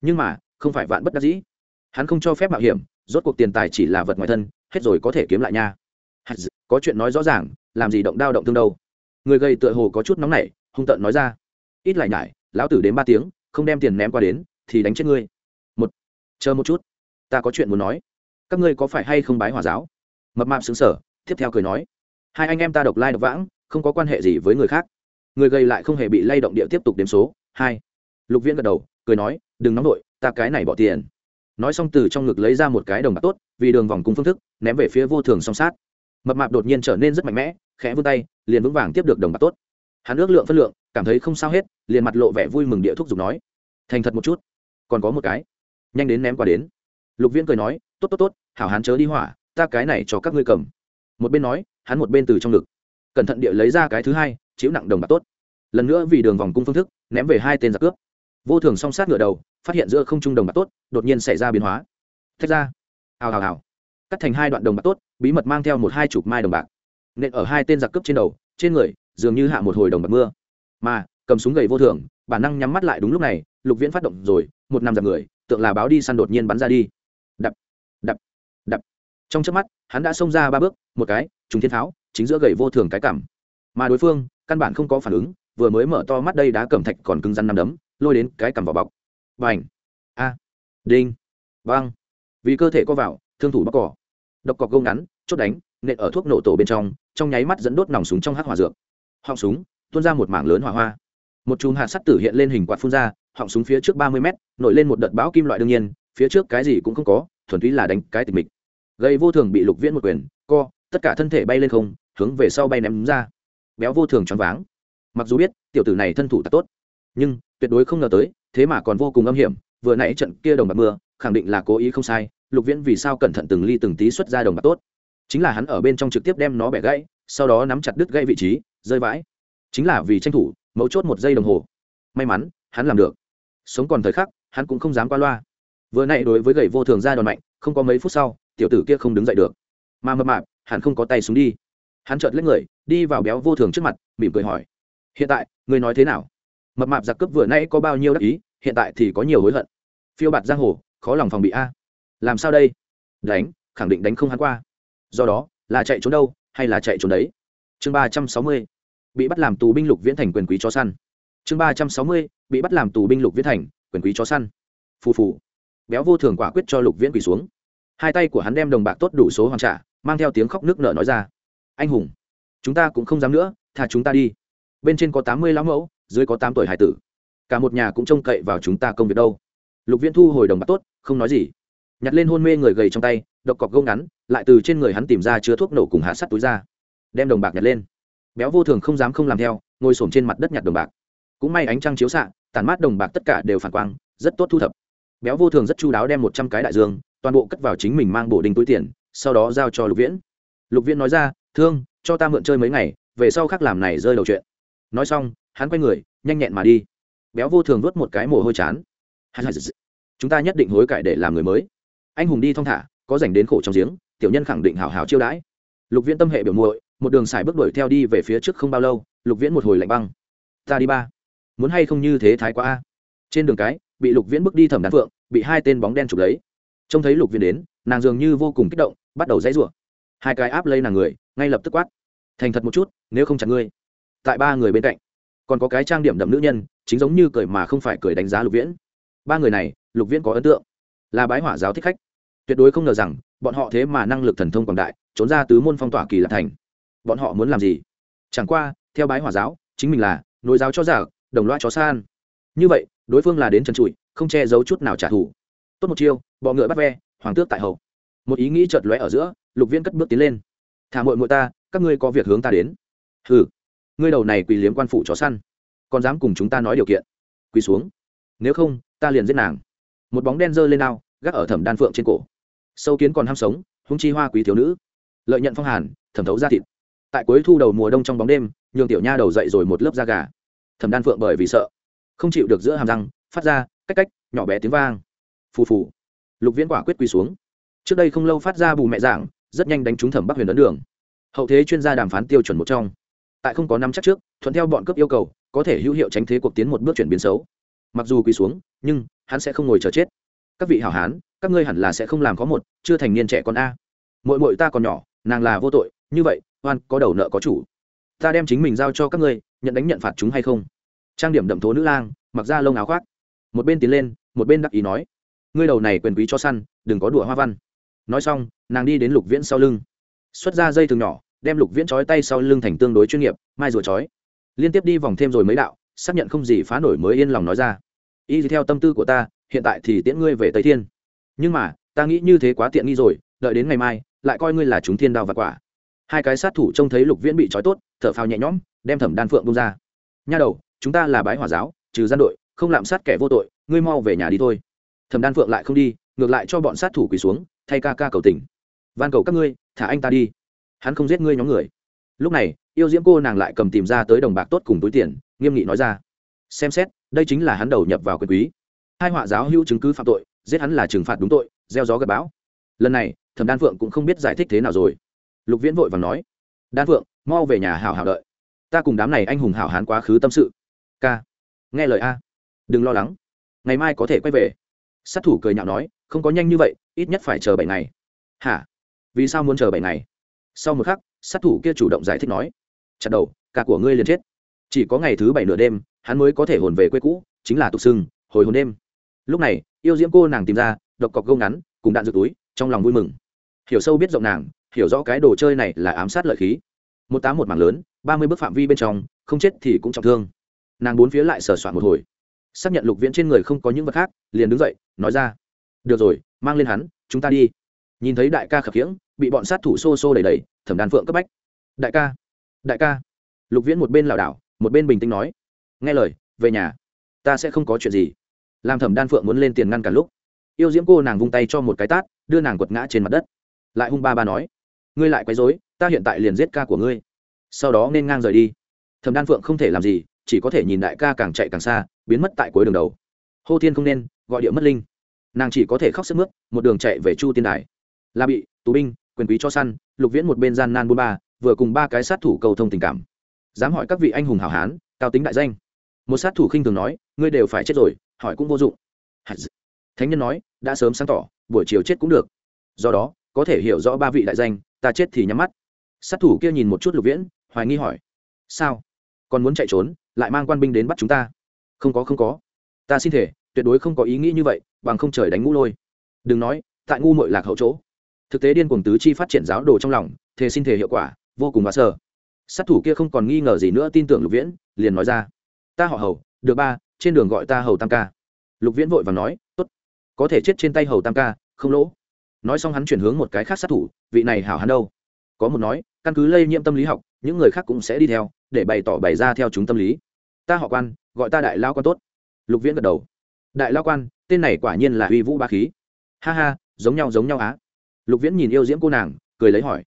Nhưng mà, không phải vạn bất đắc dĩ. Hắn không cho phép mạo hiểm, rốt cuộc tiền tài chỉ là vật ngoài thân, hết rồi có thể kiếm lại nha. Có chuyện nói rõ ràng, làm gì động đao động thương đâu. Người gầy tựa hồ có chút nóng nảy, hung tợn nói ra. Ít lại nhải, lão tử đến ba tiếng, không đem tiền ném qua đến, thì đánh chết ngươi. Một, chờ một chút ta có chuyện muốn nói. Các ngươi có phải hay không bái hòa giáo? Mập mạp xứng sở tiếp theo cười nói. Hai anh em ta độc lai độc vãng, không có quan hệ gì với người khác. Người gầy lại không hề bị lay động địa tiếp tục đếm số. Hai. Lục viễn gật đầu, cười nói, đừng nóng đội ta cái này bỏ tiền. Nói xong từ trong ngực lấy ra một cái đồng bạc tốt, vì đường vòng cung phương thức, ném về phía vô thường song sát. Mập mạp đột nhiên trở nên rất mạnh mẽ, khẽ vươn tay, liền vững vàng tiếp được đồng bạc tốt. Hắn ước lượng phân lượng, cảm thấy không sao hết, liền mặt lộ vẻ vui mừng địa thúc giục nói, thành thật một chút, còn có một cái. Nhanh đến ném qua đến lục viễn cười nói, tốt tốt tốt, hảo hán chớ đi hỏa, ta cái này cho các ngươi cầm. Một bên nói, hắn một bên từ trong ngực. Cẩn thận địa lấy ra cái thứ hai, chiếu nặng đồng bạc tốt. Lần nữa vì đường vòng cung phương thức, ném về hai tên giặc cướp. Vô thường song sát ngựa đầu, phát hiện giữa không trung đồng bạc tốt, đột nhiên xảy ra biến hóa. Thách ra. Hào hào hào. Cắt thành hai đoạn đồng bạc tốt, bí mật mang theo một hai chục mai đồng bạc. Nện ở hai tên giặc cướp trên đầu, trên người, dường như hạ một hồi đồng bạc mưa. Mà, cầm súng gầy vô thường, bản năng nhắm mắt lại đúng lúc này, lục viễn phát động rồi, một năm giặc người, tượng là báo đi săn đột nhiên bắn ra đi trong chớp mắt, hắn đã xông ra ba bước, một cái, trùng thiên tháo chính giữa gầy vô thường cái cảm. Mà đối phương, căn bản không có phản ứng, vừa mới mở to mắt đây đá cẩm thạch còn cứng rắn nằm đấm, lôi đến cái cằm vào bọc. B à n h a! Đinh! Vang! Vì cơ thể co vào, thương thủ bóc cỏ. Độc cọc gông ngắn, chốt đánh, nện ở thuốc nổ tổ bên trong trong nháy mắt dẫn đốt nòng súng trong hát hỏa dược. Họng súng, tuôn ra một mảng lớn hỏa hoa. Một chùm hạt sắt tử hiện lên hình quạt phun ra, họng súng phía trước ba mươi mét, nổi lên một đợt bão kim loại đương nhiên, phía trước cái gì cũng không có, thuần túy là đánh cái tịch mịch gây vô thường bị lục viễn một quyền, co, tất cả thân thể bay lên không, hướng về sau bay ném ra. Béo vô thường choáng váng. Mặc dù biết, tiểu tử này thân thủ thật tốt, nhưng tuyệt đối không ngờ tới, thế mà còn vô cùng âm hiểm, vừa nãy trận kia đồng bạc mưa, khẳng định là cố ý không sai, lục viễn vì sao cẩn thận từng ly từng tí xuất ra đồng bạc tốt. Chính là hắn ở bên trong trực tiếp đem nó bẻ gãy, sau đó nắm chặt đứt gãy vị trí, rơi vãi. Chính là vì tranh thủ, mấu chốt một giây đồng hồ. May mắn, hắn làm được. Sống còn thời khắc, hắn cũng không dám qua loa. Vừa nãy đối với gậy vô thường ra đòn mạnh, không có mấy phút sau tiểu tử kia không đứng dậy được. Mà mập mạp hắn không có tay xuống đi. Hắn chợt lấy người, đi vào béo vô thường trước mặt, mỉm cười hỏi, hiện tại, ngươi nói thế nào? Mập mạp giặc cướp vừa nãy có bao nhiêu đắc ý, hiện tại thì có nhiều hối hận. Phiêu bạt giang hồ, khó lòng phòng bị a. Làm sao đây? Đánh, khẳng định đánh không hắn qua. Do đó, là chạy trốn đâu, hay là chạy trốn đấy? Chương ba trăm sáu mươi, bị bắt làm tù binh lục viễn thành quyền quý chó săn. Chương ba trăm sáu mươi, bị bắt làm tù binh lục viễn thành quyền quý chó săn. Phù phù. Béo vô thường quả quyết cho lục viễn quỳ xuống hai tay của hắn đem đồng bạc tốt đủ số hoàn trả, mang theo tiếng khóc nước nở nói ra. Anh hùng, chúng ta cũng không dám nữa thà chúng ta đi. Bên trên có tám mươi lão mẫu, dưới có tám tuổi hải tử. Cả một nhà cũng trông cậy vào chúng ta công việc đâu. Lục viễn thu hồi đồng bạc tốt, không nói gì. Nhặt lên hôn mê người gầy trong tay, độc cọc gông ngắn, lại từ trên người hắn tìm ra chứa thuốc nổ cùng hạ sắt túi ra. Đem đồng bạc nhặt lên. Béo vô thường không dám không làm theo, ngồi s trên mặt đất nhặt đồng bạc. Cũng may ánh trăng chiếu xạ tàn mát đồng bạc tất cả đều phản quang, rất tốt thu thập. Béo vô thường rất chu đáo đem một trăm cái đại dương toàn bộ cất vào chính mình mang bộ đinh túi tiền, sau đó giao cho lục viễn. Lục viễn nói ra, thương, cho ta mượn chơi mấy ngày, về sau khác làm này rơi đầu chuyện. Nói xong, hắn quay người, nhanh nhẹn mà đi. Béo vô thường vớt một cái mồ hôi chán. Chúng ta nhất định hối cải để làm người mới. Anh hùng đi thong thả, có dành đến khổ trong giếng, tiểu nhân khẳng định hào hào chiêu đãi. Lục viễn tâm hệ biểu muội, một đường xài bước đuổi theo đi về phía trước không bao lâu, lục viễn một hồi lạnh băng. Ta đi ba, muốn hay không như thế thái quá a? Trên đường cái, bị lục viễn bước đi thẩm đàn phượng, bị hai tên bóng đen chụp lấy trông thấy lục viễn đến, nàng dường như vô cùng kích động, bắt đầu dãy rủa. Hai cái áp lấy nàng người, ngay lập tức quát. Thành thật một chút, nếu không chặt ngươi. Tại ba người bên cạnh, còn có cái trang điểm đậm nữ nhân, chính giống như cười mà không phải cười đánh giá lục viễn. Ba người này, lục viễn có ấn tượng. Là bái hỏa giáo thích khách. Tuyệt đối không ngờ rằng, bọn họ thế mà năng lực thần thông quảng đại, trốn ra tứ môn phong tỏa kỳ lạc thành. Bọn họ muốn làm gì? Chẳng qua, theo bái hỏa giáo, chính mình là nối giáo cho giả đồng loa chó san. Như vậy, đối phương là đến trần trụi, không che giấu chút nào trả thù tốt một chiêu, bọ ngựa bắt ve, hoàng tước tại hậu một ý nghĩ chợt lóe ở giữa, lục viên cất bước tiến lên. Thả mội mội ta, các ngươi có việc hướng ta đến. Ừ ngươi đầu này quỳ liếm quan phủ chó săn, còn dám cùng chúng ta nói điều kiện. Quỳ xuống. Nếu không, ta liền giết nàng. Một bóng đen giơ lên ao, gác ở thẩm đan phượng trên cổ. Sâu kiến còn ham sống húng chi hoa quý thiếu nữ. Lợi nhận phong hàn, thẩm thấu ra thịt. Tại cuối thu đầu mùa đông trong bóng đêm, nhường tiểu nha đầu dậy rồi một lớp da gà. Thẩm đan phượng bởi vì sợ, không chịu được giữa hàm răng, phát ra cách cách, nhỏ bé tiếng vang phù phù. Lục viễn quả quyết quy xuống. Trước đây không lâu phát ra bù mẹ giảng, rất nhanh đánh trúng thẩm bắc huyền ấn đường. Hậu thế chuyên gia đàm phán tiêu chuẩn một trong. Tại không có năm chắc trước, thuận theo bọn cấp yêu cầu, có thể hữu hiệu tránh thế cuộc tiến một bước chuyển biến xấu. Mặc dù quỳ xuống, nhưng, hắn sẽ không ngồi chờ chết. Các vị hảo hán, các ngươi hẳn là sẽ không làm có một, chưa thành niên trẻ con a. Mội mội ta còn nhỏ, nàng là vô tội, như vậy, oan, có đầu nợ có chủ. Ta đem chính mình giao cho các ngươi, nhận đánh nhận phạt chúng hay không? Trang điểm đậm thố nữ lang, mặc ra lông áo khoác. Một bên tiến lên, một bên đắc ý nói ngươi đầu này quyền quý cho săn, đừng có đùa hoa văn. Nói xong, nàng đi đến lục viễn sau lưng. Xuất ra dây thừng nhỏ, đem lục viễn trói tay sau lưng thành tương đối chuyên nghiệp, mai rùa trói. Liên tiếp đi vòng thêm rồi mấy đạo, xác nhận không gì phá nổi mới yên lòng nói ra. Y theo tâm tư của ta, hiện tại thì tiễn ngươi về tây thiên. Nhưng mà, ta nghĩ như thế quá tiện nghi rồi, đợi đến ngày mai, lại coi ngươi là chúng thiên đao và quả. Hai cái sát thủ trông thấy lục viễn bị trói tốt, thở phào nhẹ nhõm, đem thẩm đan phượng bông ra. Nha đầu, chúng ta là bái hỏa giáo, trừ gian đội, không lạm sát kẻ vô tội, ngươi mau về nhà đi thôi thẩm đan phượng lại không đi, ngược lại cho bọn sát thủ quỳ xuống, thay ca ca cầu tình. Van cầu các ngươi, thả anh ta đi. Hắn không giết ngươi nhóm người. Lúc này, yêu diễm cô nàng lại cầm tìm ra tới đồng bạc tốt cùng túi tiền, nghiêm nghị nói ra. Xem xét, đây chính là hắn đầu nhập vào quyền quý. Hai họa giáo hữu chứng cứ phạm tội, giết hắn là trừng phạt đúng tội, gieo gió gặp bão. Lần này, thẩm đan phượng cũng không biết giải thích thế nào rồi. Lục viễn vội và nói, đan phượng, mau về nhà hào hào đợi. Ta cùng đám này anh hùng hảo hán quá khứ tâm sự. K nghe lời a. Đừng lo lắng. Ngày mai có thể quay về sát thủ cười nhạo nói, không có nhanh như vậy, ít nhất phải chờ bảy ngày. Hả? Vì sao muốn chờ bảy ngày? Sau một khắc, sát thủ kia chủ động giải thích nói, chặt đầu, cả của ngươi liền chết. Chỉ có ngày thứ bảy nửa đêm, hắn mới có thể hồn về quê cũ, chính là tục sưng hồi hồn đêm. Lúc này, yêu diễm cô nàng tìm ra, độc cọc gâu ngắn, cùng đạn rượt túi, trong lòng vui mừng. Hiểu sâu biết rộng nàng, hiểu rõ cái đồ chơi này là ám sát lợi khí. Một tám một mảng lớn, ba mươi bước phạm vi bên trong, không chết thì cũng trọng thương. Nàng bốn phía lại sờ soạn một hồi xác nhận lục viễn trên người không có những vật khác, liền đứng dậy, nói ra, được rồi, mang lên hắn, chúng ta đi. Nhìn thấy đại ca khập khiễng, bị bọn sát thủ xô xô đầy đầy thẩm đàn phượng cấp bách, đại ca đại ca. Lục viễn một bên lảo đảo, một bên bình tĩnh nói, nghe lời, về nhà, ta sẽ không có chuyện gì. Làm thẩm đan phượng muốn lên tiền ngăn cả lúc, yêu diễm cô nàng vung tay cho một cái tát, đưa nàng quật ngã trên mặt đất. Lại hung ba ba nói, ngươi lại quấy dối ta hiện tại liền giết ca của ngươi, sau đó nên ngang rời đi. Thẩm đan phượng không thể làm gì chỉ có thể nhìn đại ca càng chạy càng xa, biến mất tại cuối đường đầu. Hô thiên không nên, gọi địa mất linh. Nàng chỉ có thể khóc sức mướt, một đường chạy về chu tiên đài. Là bị, tù binh, quyền quý cho săn, lục viễn một bên gian nan buôn ba, vừa cùng ba cái sát thủ cầu thông tình cảm. Dám hỏi các vị anh hùng hảo hán, cao tính đại danh. Một sát thủ khinh thường nói, ngươi đều phải chết rồi, hỏi cũng vô dụng. Thánh nhân nói, đã sớm sáng tỏ, buổi chiều chết cũng được. Do đó, có thể hiểu rõ ba vị đại danh, ta chết thì nhắm mắt. Sát thủ kia nhìn một chút lục viễn, hoài nghi hỏi, sao? Còn muốn chạy trốn? Lại mang quan binh đến bắt chúng ta. Không có không có. Ta xin thể, tuyệt đối không có ý nghĩ như vậy, bằng không trời đánh ngũ lôi. Đừng nói, tại ngu mội lạc hậu chỗ. Thực tế điên cuồng tứ chi phát triển giáo đồ trong lòng, thề xin thể hiệu quả, vô cùng và sờ sát thủ kia không còn nghi ngờ gì nữa, tin tưởng lục viễn, liền nói ra. Ta họ hầu, được ba, trên đường gọi ta hầu tam ca. Lục viễn vội và nói, tốt. Có thể chết trên tay hầu tam ca, không lỗ. Nói xong hắn chuyển hướng một cái khác sát thủ, vị này hảo hắn đâu? Có một nói, căn cứ lây nhiễm tâm lý học, những người khác cũng sẽ đi theo để bày tỏ bày ra theo chúng tâm lý. Ta họ quan, gọi ta đại lao quan tốt. Lục viễn gật đầu. Đại lao quan, tên này quả nhiên là uy vũ ba khí. Ha ha, giống nhau giống nhau á. Lục viễn nhìn yêu diễm cô nàng, cười lấy hỏi.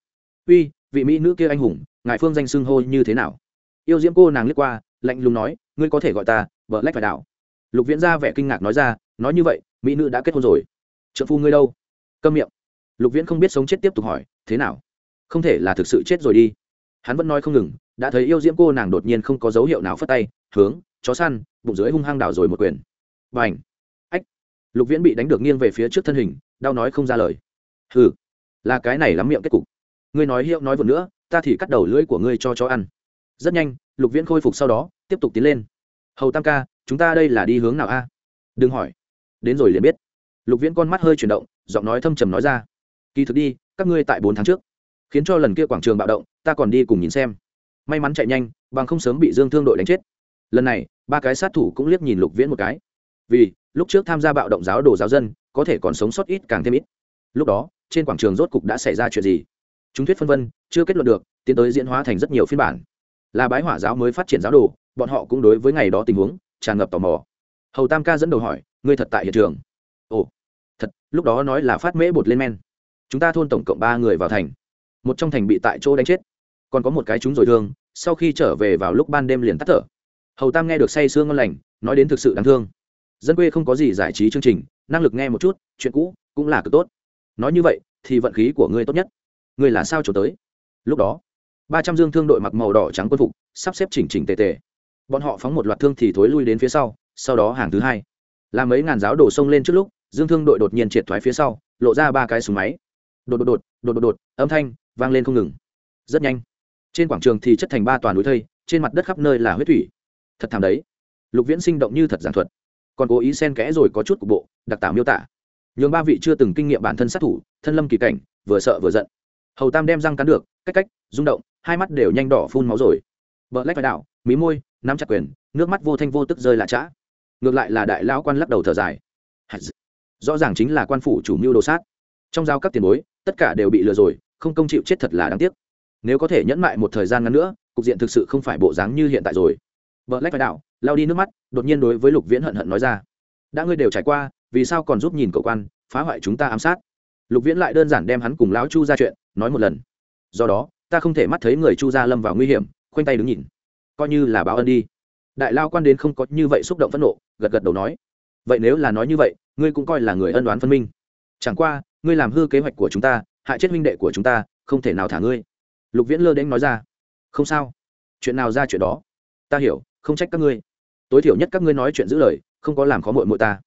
Uy, vị mỹ nữ kia anh hùng, ngài phương danh xưng hô như thế nào? Yêu diễm cô nàng liếc qua, lạnh lùng nói, ngươi có thể gọi ta, vợ lách phải đảo lục viễn ra vẻ kinh ngạc nói ra, nói như vậy, mỹ nữ đã kết hôn rồi. Trợ phu ngươi đâu? Câm miệng. Lục viễn không biết sống chết tiếp tục hỏi, thế nào? Không thể là thực sự chết rồi đi. Hắn vẫn nói không ngừng đã thấy yêu diễm cô nàng đột nhiên không có dấu hiệu nào phất tay, hướng, chó săn, bụng dưới hung hăng đảo rồi một quyền. B à n h ách! Lục viễn bị đánh được nghiêng về phía trước thân hình, đau nói không ra lời. Hừ! Là cái này lắm miệng kết cục. Ngươi nói hiệu nói vừa nữa, ta thì cắt đầu lưỡi của ngươi cho chó ăn. Rất nhanh, lục viễn khôi phục sau đó, tiếp tục tiến lên. Hầu tam ca, chúng ta đây là đi hướng nào a? Đừng hỏi. Đến rồi liền biết. Lục viễn con mắt hơi chuyển động, giọng nói thâm trầm nói ra. Kỳ thực đi, các ngươi tại bốn tháng trước. Khiến cho lần kia quảng trường bạo động, ta còn đi cùng nhìn xem may mắn chạy nhanh, bằng không sớm bị dương thương đội đánh chết. Lần này, ba cái sát thủ cũng liếc nhìn lục viễn một cái. Vì, lúc trước tham gia bạo động giáo đồ giáo dân, có thể còn sống sót ít càng thêm ít. Lúc đó, trên quảng trường rốt cục đã xảy ra chuyện gì? Chúng thuyết phân vân, chưa kết luận được, tiến tới diễn hóa thành rất nhiều phiên bản. Là bái hỏa giáo mới phát triển giáo đồ, bọn họ cũng đối với ngày đó tình huống, tràn ngập tò mò. Hầu tam ca dẫn đầu hỏi, ngươi thật tại hiện trường? Ồ, thật, lúc đó nói là phát mễ bột lên men. Chúng ta thôn tổng cộng ba người vào thành. Một trong thành bị tại chỗ đánh chết còn có một cái chúng rồi thương, sau khi trở về vào lúc ban đêm liền tắt thở. Hầu tam nghe được say sương ngon lành, nói đến thực sự đáng thương. Dân quê không có gì giải trí chương trình, năng lực nghe một chút, chuyện cũ, cũng là cực tốt. Nói như vậy, thì vận khí của ngươi tốt nhất. Ngươi là sao trốn tới? Lúc đó, ba trăm dương thương đội mặc màu đỏ trắng quân phục, sắp xếp chỉnh chỉnh tề tề. Bọn họ phóng một loạt thương thì thối lui đến phía sau sau đó hàng thứ hai. Là mấy ngàn giáo đổ sông lên trước lúc, dương thương đội đột nhiên triệt thoái phía sau, lộ ra ba cái súng máy. Đột đột đột đột đột đột, âm thanh vang lên không ngừng. Rất nhanh trên quảng trường thì chất thành ba toàn núi thây, trên mặt đất khắp nơi là huyết thủy. Thật thảm đấy. Lục viễn sinh động như thật giản thuật. Còn cố ý xen kẽ rồi có chút cục bộ, đặc tả miêu tả. Nhường ba vị chưa từng kinh nghiệm bản thân sát thủ, thân lâm kỳ cảnh, vừa sợ vừa giận. Hầu tam đem răng cắn được, cách cách, rung động, hai mắt đều nhanh đỏ phun máu rồi. Bờ lách phải đạo mí môi, nắm chặt quyền, nước mắt vô thanh vô tức rơi lạ chã ngược lại là đại lão quan lắc đầu thở dài. Rõ ràng chính là quan phủ chủ mưu đồ sát. Trong giao các tiền bối, tất cả đều bị lừa rồi, không công chịu chết thật là đáng tiếc nếu có thể nhẫn mại một thời gian ngắn nữa, cục diện thực sự không phải bộ dáng như hiện tại rồi. Vợ lách phải đạo lao đi nước mắt, đột nhiên đối với lục viễn hận hận nói ra. Đã ngươi đều trải qua, vì sao còn giúp nhìn cậu quan, phá hoại chúng ta ám sát? Lục viễn lại đơn giản đem hắn cùng lão chu ra chuyện, nói một lần. Do đó, ta không thể mắt thấy người chu gia lâm vào nguy hiểm, khoanh tay đứng nhìn. Coi như là báo ân đi. Đại lao quan đến không có như vậy xúc động phẫn nộ, gật gật đầu nói. Vậy nếu là nói như vậy, ngươi cũng coi là người ân đoán phân minh. Chẳng qua, ngươi làm hư kế hoạch của chúng ta, hại chết huynh đệ của chúng ta, không thể nào thả ngươi lục viễn lơ đễnh nói ra, không sao. Chuyện nào ra chuyện đó? Ta hiểu, không trách các ngươi. Tối thiểu nhất các ngươi nói chuyện giữ lời, không có làm khó mội mội ta.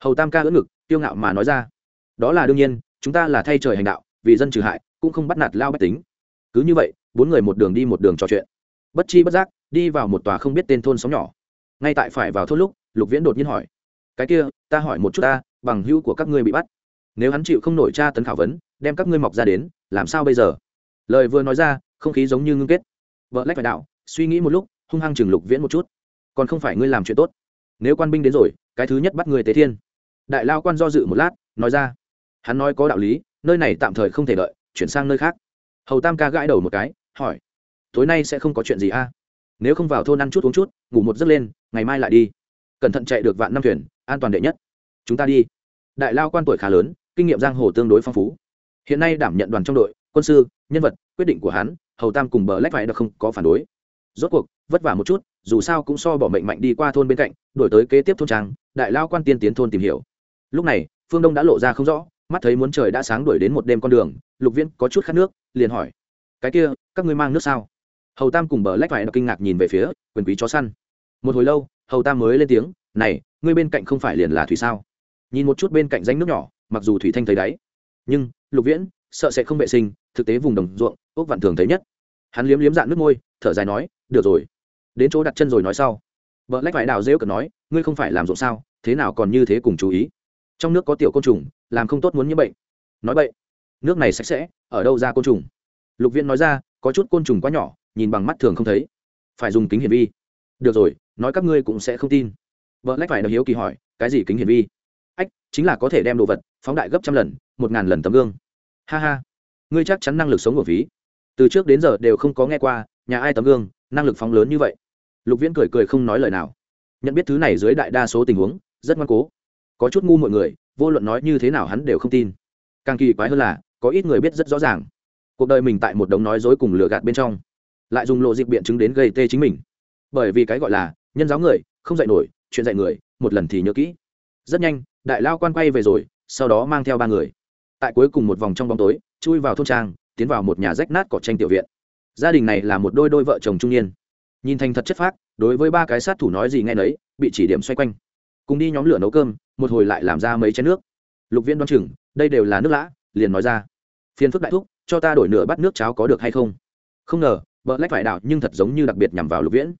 Hầu tam ca ưỡn ngực tiêu ngạo mà nói ra, đó là đương nhiên, chúng ta là thay trời hành đạo, vì dân trừ hại, cũng không bắt nạt lao bách tính. Cứ như vậy, bốn người một đường đi một đường trò chuyện. Bất chi bất giác, đi vào một tòa không biết tên thôn sóng nhỏ. Ngay tại phải vào thôn lúc, lục viễn đột nhiên hỏi, cái kia, ta hỏi một chút ta, bằng hữu của các ngươi bị bắt. Nếu hắn chịu không nổi tra tấn khảo vấn, đem các ngươi mọc ra đến, làm sao bây giờ? Lời vừa nói ra, không khí giống như ngưng kết. Vợ lách phải đạo, suy nghĩ một lúc, hung hăng chừng lục viễn một chút. Còn không phải ngươi làm chuyện tốt. Nếu quan binh đến rồi, cái thứ nhất bắt người tế thiên. Đại lao quan do dự một lát, nói ra. Hắn nói có đạo lý, nơi này tạm thời không thể đợi, chuyển sang nơi khác. Hầu tam ca gãi đầu một cái, hỏi. Tối nay sẽ không có chuyện gì a? Nếu không vào thôn ăn chút uống chút, ngủ một giấc lên, ngày mai lại đi. Cẩn thận chạy được vạn năm thuyền, an toàn đệ nhất. Chúng ta đi. Đại lao quan tuổi khá lớn, kinh nghiệm giang hồ tương đối phong phú. Hiện nay đảm nhận đoàn trong đội, quân sư, nhân vật quyết định của hắn, hầu tam cùng bờ lách phải đã không có phản đối. Rốt cuộc, vất vả một chút, dù sao cũng so bỏ mệnh mạnh đi qua thôn bên cạnh, đổi tới kế tiếp thôn trang, đại lao quan tiên tiến thôn tìm hiểu. Lúc này, phương đông đã lộ ra không rõ, mắt thấy muốn trời đã sáng đuổi đến một đêm con đường, lục viễn có chút khát nước, liền hỏi, cái kia, các ngươi mang nước sao? Hầu tam cùng bờ lách phải kinh ngạc nhìn về phía quyền quý chó săn. Một hồi lâu, hầu tam mới lên tiếng, này, ngươi bên cạnh không phải liền là thủy sao? Nhìn một chút bên cạnh danh nước nhỏ, mặc dù thủy thanh thấy đáy, nhưng lục viễn sợ sẽ không vệ sinh, thực tế vùng đồng ruộng ốc vạn thường thấy nhất. Hắn liếm liếm dạn nước môi, thở dài nói, được rồi. Đến chỗ đặt chân rồi nói sau. Vợ lách vải đào rêu cần nói, ngươi không phải làm ruộng sao, thế nào còn như thế cùng chú ý? Trong nước có tiểu côn trùng, làm không tốt muốn nhiễm bệnh. Nói vậy, nước này sạch sẽ, ở đâu ra côn trùng? Lục viên nói ra, có chút côn trùng quá nhỏ, nhìn bằng mắt thường không thấy. Phải dùng kính hiển vi. Được rồi, nói các ngươi cũng sẽ không tin. Vợ lách phải đ hiếu kỳ hỏi, cái gì kính hiển vi? Ách, chính là có thể đem đồ vật phóng đại gấp trăm lần, một ngàn lần tấm gương ha ha. Ngươi chắc chắn năng lực sống của phí từ trước đến giờ đều không có nghe qua, nhà ai tấm gương, năng lực phóng lớn như vậy. Lục viễn cười cười không nói lời nào. Nhận biết thứ này dưới đại đa số tình huống, rất ngoan cố. Có chút ngu mọi người, vô luận nói như thế nào hắn đều không tin. Càng kỳ quái hơn là, có ít người biết rất rõ ràng. Cuộc đời mình tại một đống nói dối cùng lừa gạt bên trong, lại dùng lộ dịch biện chứng đến gây tê chính mình. Bởi vì cái gọi là, nhân giáo người, không dạy nổi, chuyện dạy người, một lần thì nhớ kỹ. Rất nhanh, đại lao quan quay về rồi, sau đó mang theo ba người tại cuối cùng một vòng trong bóng tối, chui vào thôn trang, tiến vào một nhà rách nát cỏ tranh tiểu viện. Gia đình này là một đôi đôi vợ chồng trung niên. Nhìn thành thật chất phác, đối với ba cái sát thủ nói gì nghe nấy, bị chỉ điểm xoay quanh. Cùng đi nhóm lửa nấu cơm, một hồi lại làm ra mấy chén nước. Lục viên đoan chừng, đây đều là nước lã, liền nói ra. Phiền phức đại thúc, cho ta đổi nửa bát nước cháo có được hay không? Không ngờ vợ lách phải đạo nhưng thật giống như đặc biệt nhằm vào lục viễn.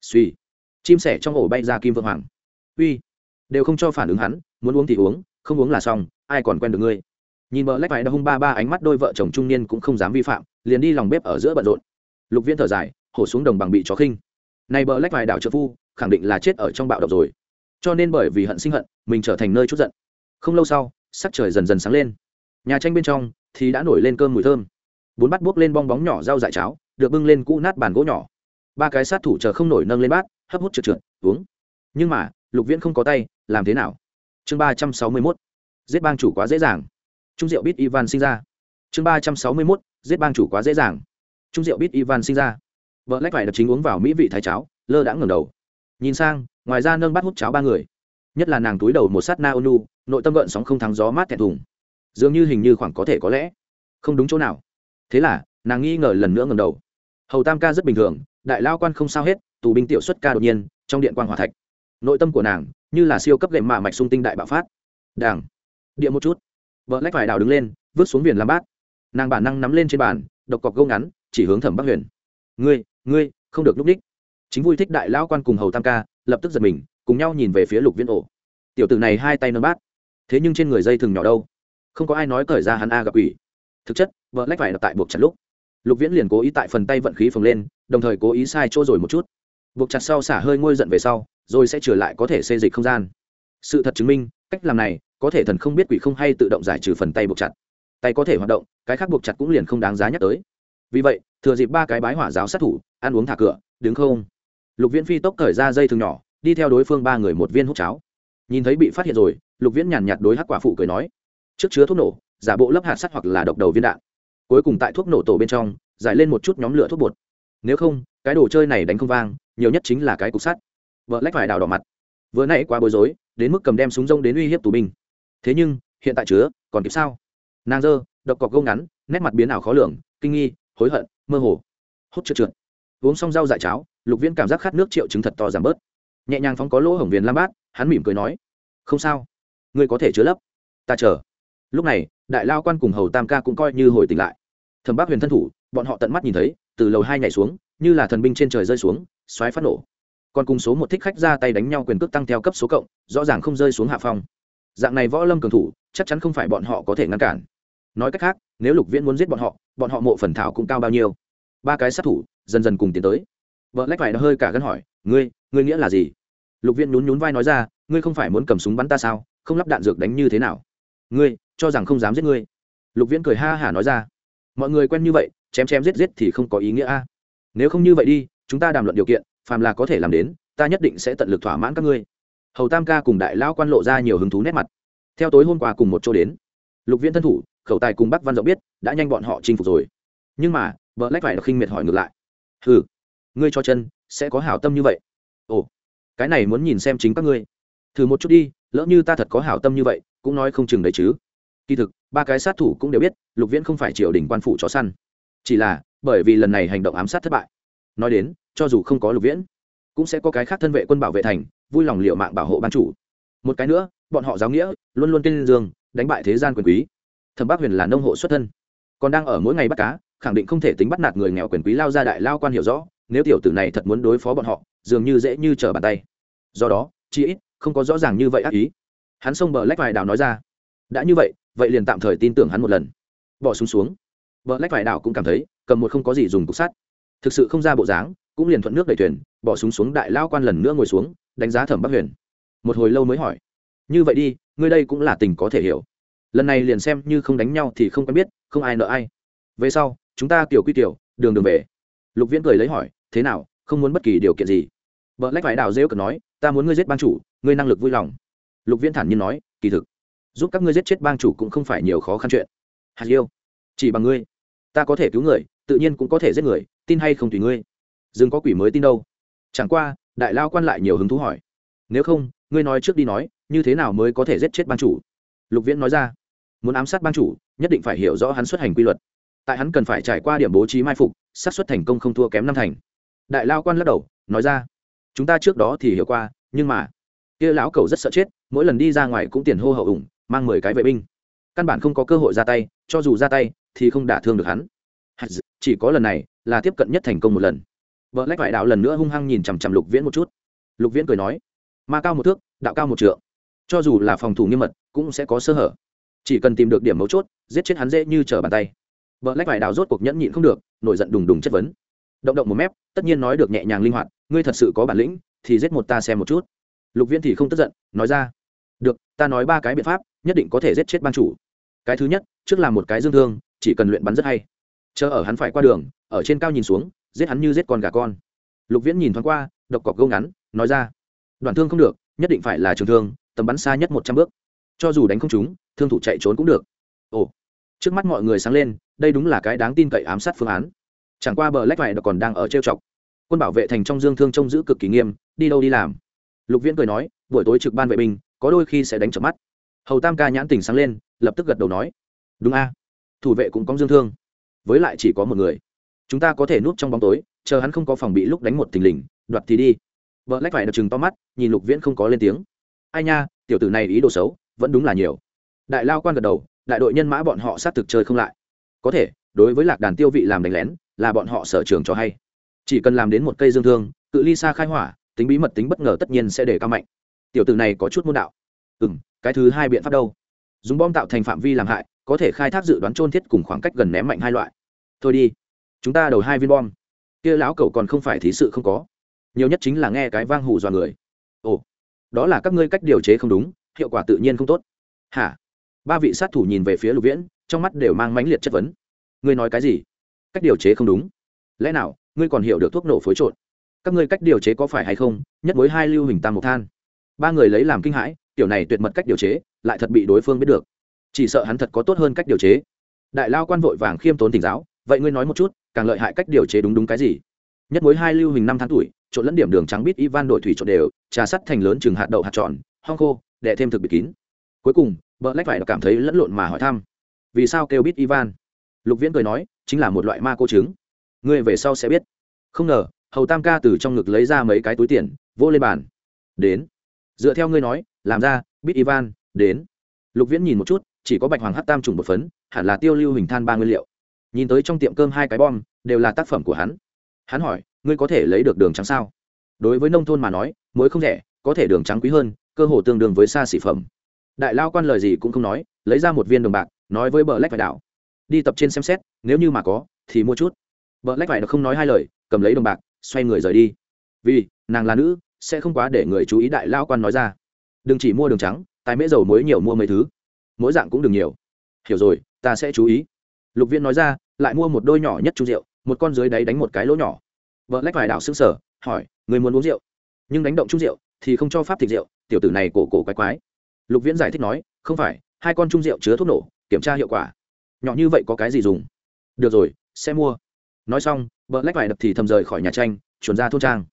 Suy chim sẻ trong ổ bay ra kim vương hoàng. Uy. Đều không cho phản ứng hắn, muốn uống thì uống, không uống là xong, ai còn quen được ngươi? Nhìn vợ lách phải đã hung ba ba ánh mắt đôi vợ chồng trung niên cũng không dám vi phạm, liền đi lòng bếp ở giữa bận rộn. Lục viễn thở dài, hổ xuống đồng bằng bị chó khinh. Này bờ lách vài đảo trợ phu, khẳng định là chết ở trong bạo động rồi. Cho nên bởi vì hận sinh hận, mình trở thành nơi chút giận. Không lâu sau, sắc trời dần dần sáng lên. Nhà tranh bên trong thì đã nổi lên cơm mùi thơm. Bốn bát buốc lên bong bóng nhỏ rau dại cháo, được bưng lên cũ nát bàn gỗ nhỏ. Ba cái sát thủ chờ không nổi nâng lên bát, hấp hút trượt trượt, uống. Nhưng mà, lục viễn không có tay, làm thế nào? Chương ba trăm sáu mươi mốt. Giết bang chủ quá dễ dàng trung diệu biết ivan sinh ra. Chương ba trăm sáu mươi mốt, giết bang chủ quá dễ dàng. Trung diệu biết ivan sinh ra. Vợ lách phải đập chính uống vào mỹ vị thái cháo, lơ đã ngẩng đầu. Nhìn sang, ngoài ra nâng bát hút cháo ba người. Nhất là nàng túi đầu một sát na ônu nội tâm gợn sóng không thắng gió mát thẹn thùng. Dường như hình như khoảng có thể có lẽ. Không đúng chỗ nào. Thế là, nàng nghi ngờ lần nữa ngầm đầu. Hầu tam ca rất bình thường, đại lao quan không sao hết, tù binh tiểu xuất ca đột nhiên, trong điện quan hòa thạch. Nội tâm của nàng, như là siêu cấp gệm mạ mạch sung tinh đại bạo phát. Đảng địa một chút vợ lách phải đào đứng lên, vứt xuống viền làm bát. Nàng bản năng nắm lên trên bàn, độc cọc gâu ngắn, chỉ hướng thẩm bắc huyền. Ngươi ngươi, không được lúc đích chính vui thích đại lão quan cùng hầu tam ca, lập tức giật mình, cùng nhau nhìn về phía lục viễn ổ. Tiểu tử này hai tay nâng bát. Thế nhưng trên người dây thừng nhỏ đâu? Không có ai nói cởi ra hắn a gặp ủy thực chất vợ lách phải đặt tại buộc chặt lúc. Lục viễn liền cố ý tại phần tay vận khí phồng lên, đồng thời cố ý sai chỗ rồi một chút. Buộc chặt sau xả hơi ngôi giận về sau, rồi sẽ trở lại có thể xê dịch không gian. Sự thật chứng minh, cách làm này có thể thần không biết quỷ không hay tự động giải trừ phần tay buộc chặt. Tay có thể hoạt động, cái khác buộc chặt cũng liền không đáng giá nhắc tới. Vì vậy, thừa dịp ba cái bái hỏa giáo sát thủ, ăn uống thả cửa, đứng không. Lục viễn phi tốc cởi ra dây thừng nhỏ, đi theo đối phương ba người một viên hút cháo. Nhìn thấy bị phát hiện rồi, lục viễn nhàn nhạt đối hắc quả phụ cười nói, trước chứa thuốc nổ, giả bộ lấp hạt sắt hoặc là độc đầu viên đạn. Cuối cùng tại thuốc nổ tổ bên trong, giải lên một chút nhóm lửa thuốc bột. Nếu không, cái đồ chơi này đánh không vang, nhiều nhất chính là cái cục sắt. Vợ lách phải đào đỏ mặt. Vừa nãy quá bối rối, đến mức cầm đem súng rông đến uy hiếp tù binh thế nhưng, hiện tại chứa, còn kịp sao? Nàng dơ, độc cọc gông ngắn, nét mặt biến ảo khó lường, kinh nghi, hối hận, mơ hồ. Hút trượt trượt. Uống xong rau dại cháo, lục viễn cảm giác khát nước triệu chứng thật to giảm bớt. Nhẹ nhàng phóng có lỗ hổng viền lam bát, hắn mỉm cười nói, không sao. Ngươi có thể chứa lấp. Ta chờ. Lúc này, đại lao quan cùng hầu tam ca cũng coi như hồi tỉnh lại. Thầm bác huyền thân thủ, bọn họ tận mắt nhìn thấy, từ lầu hai nhảy xuống, như là thần binh trên trời rơi xuống, xoáy phát nổ. Còn cùng số một thích khách ra tay đánh nhau quyền cước tăng theo cấp số cộng, rõ ràng không rơi xuống hạ phong dạng này võ lâm cường thủ, chắc chắn không phải bọn họ có thể ngăn cản. Nói cách khác, nếu lục viễn muốn giết bọn họ bọn họ mộ phần thảo cũng cao bao nhiêu? Ba cái sát thủ, dần dần cùng tiến tới. Vợ lách phải nó hơi cả gân hỏi, ngươi ngươi nghĩa là gì? Lục viễn nhún nhún vai nói ra, ngươi không phải muốn cầm súng bắn ta sao? Không lắp đạn dược đánh như thế nào? Ngươi, cho rằng không dám giết ngươi? Lục viễn cười ha hả nói ra, mọi người quen như vậy, chém chém giết giết thì không có ý nghĩa a. Nếu không như vậy đi, chúng ta đàm luận điều kiện, phàm là có thể làm đến, ta nhất định sẽ tận lực thỏa mãn các ngươi hầu tam ca cùng đại lao quan lộ ra nhiều hứng thú nét mặt. Theo tối hôm qua cùng một chỗ đến, lục viễn thân thủ, khẩu tài cùng bắc văn rộng biết, đã nhanh bọn họ chinh phục rồi. Nhưng mà vợ lách phải được khinh miệt hỏi ngược lại. Ừ ngươi cho chân, sẽ có hảo tâm như vậy? Ồ, cái này muốn nhìn xem chính các ngươi. Thử một chút đi, lỡ như ta thật có hảo tâm như vậy, cũng nói không chừng đấy chứ. Kỳ thực, ba cái sát thủ cũng đều biết, lục viễn không phải triều đình quan phủ chó săn. Chỉ là, bởi vì lần này hành động ám sát thất bại. Nói đến, cho dù không có lục viễn, cũng sẽ có cái khác thân vệ quân bảo vệ thành vui lòng liệu mạng bảo hộ ban chủ. Một cái nữa bọn họ giáo nghĩa luôn luôn tên dương đánh bại thế gian quyền quý. Thẩm bác huyền là nông hộ xuất thân còn đang ở mỗi ngày bắt cá khẳng định không thể tính bắt nạt người nghèo quyền quý lao ra đại lao quan hiểu rõ nếu tiểu tử này thật muốn đối phó bọn họ dường như dễ như trở bàn tay. Do đó chi ít không có rõ ràng như vậy ác ý. Hắn xông bờ lách vài đảo nói ra đã như vậy vậy liền tạm thời tin tưởng hắn một lần. Bỏ súng xuống, xuống bờ lách vài đảo cũng cảm thấy cầm một không có gì dùng cục sắt. Thực sự không ra bộ dáng cũng liền thuận nước đẩy thuyền bỏ súng xuống đại lao quan lần nữa ngồi xuống đánh giá thẩm bắc huyền một hồi lâu mới hỏi như vậy đi ngươi đây cũng là tình có thể hiểu lần này liền xem như không đánh nhau thì không quen biết không ai nợ ai về sau chúng ta kiểu quy tiểu đường đường về lục viễn cười lấy hỏi thế nào không muốn bất kỳ điều kiện gì vợ lách phải đào rêu cần nói ta muốn ngươi giết ban chủ ngươi năng lực vui lòng lục viễn thản nhiên nói kỳ thực giúp các ngươi giết chết bang chủ cũng không phải nhiều khó khăn chuyện hạt yêu chỉ bằng ngươi ta có thể cứu người tự nhiên cũng có thể giết người tin hay không tùy ngươi dừng có quỷ mới tin đâu chẳng qua đại lao quan lại nhiều hứng thú hỏi. Nếu không, ngươi nói trước đi nói, như thế nào mới có thể giết chết ban chủ? Lục viễn nói ra. Muốn ám sát ban chủ, nhất định phải hiểu rõ hắn xuất hành quy luật. Tại hắn cần phải trải qua điểm bố trí mai phục sát xuất thành công không thua kém năm thành. Đại lao quan lắc đầu, nói ra. Chúng ta trước đó thì hiểu qua, nhưng mà, kia lão cầu rất sợ chết, mỗi lần đi ra ngoài cũng tiền hô hậu ủng, mang mười cái vệ binh. Căn bản không có cơ hội ra tay, cho dù ra tay, thì không đả thương được hắn. Chỉ có lần này là tiếp cận nhất thành công một lần vợ lách vải đạo lần nữa hung hăng nhìn chằm chằm lục viễn một chút. Lục viễn cười nói, ma cao một thước, đạo cao một trượng. Cho dù là phòng thủ nghiêm mật, cũng sẽ có sơ hở. Chỉ cần tìm được điểm mấu chốt, giết chết hắn dễ như trở bàn tay. Vợ lách vải đạo rốt cuộc nhẫn nhịn không được, nổi giận đùng đùng chất vấn. Động động một mép, tất nhiên nói được nhẹ nhàng linh hoạt, ngươi thật sự có bản lĩnh, thì giết một ta xem một chút. Lục viễn thì không tức giận, nói ra, được, ta nói ba cái biện pháp, nhất định có thể giết chết ban chủ. Cái thứ nhất, trước là một cái dương thương, chỉ cần luyện bắn rất hay. Chờ ở hắn phải qua đường, ở trên cao nhìn xuống giết hắn như giết con gà con. Lục viễn nhìn thoáng qua, độc cọc gâu ngắn, nói ra, đoạn thương không được, nhất định phải là trường thương, tầm bắn xa nhất một trăm bước. Cho dù đánh không trúng, thương thủ chạy trốn cũng được. Ồ. Trước mắt mọi người sáng lên, đây đúng là cái đáng tin cậy ám sát phương án. Chẳng qua bờ lách vải còn đang ở trêu chọc. Quân bảo vệ thành trong dương thương trông giữ cực kỳ nghiêm, đi đâu đi làm? Lục viễn cười nói, buổi tối trực ban vệ binh, có đôi khi sẽ đánh chợp mắt. Hầu tam ca nhãn tình sáng lên, lập tức gật đầu nói, đúng a, thủ vệ cũng có dương thương, với lại chỉ có một người chúng ta có thể núp trong bóng tối, chờ hắn không có phòng bị lúc đánh một thình lình, đoạt thì đi. Vợ lách phải đập chừng to mắt, nhìn lục viễn không có lên tiếng. Ai nha, tiểu tử này ý đồ xấu, vẫn đúng là nhiều. Đại lao quan gật đầu, đại đội nhân mã bọn họ sát thực chơi không lại. Có thể, đối với lạc đàn tiêu vị làm đánh lén, là bọn họ sở trường cho hay. Chỉ cần làm đến một cây dương thương, cự ly xa khai hỏa, tính bí mật tính bất ngờ tất nhiên sẽ để cao mạnh. Tiểu tử này có chút môn đạo. Ừ m cái thứ hai biện pháp đâu? Dùng bom tạo thành phạm vi làm hại, có thể khai thác dự đoán trôn thiết cùng khoảng cách gần ném mạnh hai loại. Thôi đi chúng ta đầu hai viên bom. Kia lão cẩu còn không phải thí sự không có. Nhiều nhất chính là nghe cái vang hù dọa người. Ồ, đó là các ngươi cách điều chế không đúng, hiệu quả tự nhiên không tốt. Hả? Ba vị sát thủ nhìn về phía lục viễn, trong mắt đều mang mãnh liệt chất vấn. Ngươi nói cái gì? Cách điều chế không đúng. Lẽ nào, ngươi còn hiểu được thuốc nổ phối trộn? Các ngươi cách điều chế có phải hay không? Nhất với hai lưu hình tam mộc than. Ba người lấy làm kinh hãi tiểu này tuyệt mật cách điều chế, lại thật bị đối phương biết được. Chỉ sợ hắn thật có tốt hơn cách điều chế. Đại lao quan vội vàng khiêm tốn tỉnh giáo, vậy ngươi nói một chút càng lợi hại cách điều chế đúng đúng cái gì? Nhất mối hai lưu hình năm tháng tuổi, trộn lẫn điểm đường trắng bít ivan đổi thủy trộn đều, trà sắt thành lớn chừng hạt đậu hạt tròn, hong khô để thêm thực bịt kín. Cuối cùng vợ lách phải cảm thấy lẫn lộn mà hỏi thăm, vì sao kêu bít ivan? Lục viễn cười nói, chính là một loại ma cô trứng. Ngươi về sau sẽ biết. Không ngờ, hầu tam ca từ trong ngực lấy ra mấy cái túi tiền, vô lên bàn. Đến. Dựa theo ngươi nói, làm ra, bít ivan, đến. Lục viễn nhìn một chút, chỉ có bạch hoàng hát tam trùng một phấn, hẳn là tiêu lưu hình than ba nguyên liệu nhìn tới trong tiệm cơm hai cái bom, đều là tác phẩm của hắn. Hắn hỏi, ngươi có thể lấy được đường trắng sao? Đối với nông thôn mà nói, muối không rẻ, có thể đường trắng quý hơn, cơ hồ tương đương với xa xỉ phẩm. Đại lao quan lời gì cũng không nói, lấy ra một viên đồng bạc, nói với bờ lách phải đảo. Đi tập trên xem xét, nếu như mà có, thì mua chút. Bờ lách phải không nói hai lời, cầm lấy đồng bạc, xoay người rời đi. Vì, nàng là nữ, sẽ không quá để người chú ý đại lao quan nói ra. Đừng chỉ mua đường trắng, tài mễ dầu muối nhiều mua mấy thứ. Mỗi dạng cũng đừng nhiều. Hiểu rồi, ta sẽ chú ý lục viên nói ra, lại mua một đôi nhỏ nhất chu rượu, một con dưới đáy đánh một cái lỗ nhỏ. Vợ lách vài đảo xương sở hỏi, người muốn uống rượu? Nhưng đánh động chung rượu thì không cho pháp thịt rượu, tiểu tử này cổ cổ quái quái. Lục viễn giải thích nói, không phải, hai con chung rượu chứa thuốc nổ, kiểm tra hiệu quả. Nhỏ như vậy có cái gì dùng? Được rồi, sẽ mua. Nói xong, vợ lách vải đập thì thầm rời khỏi nhà tranh chuồn ra thôn trang.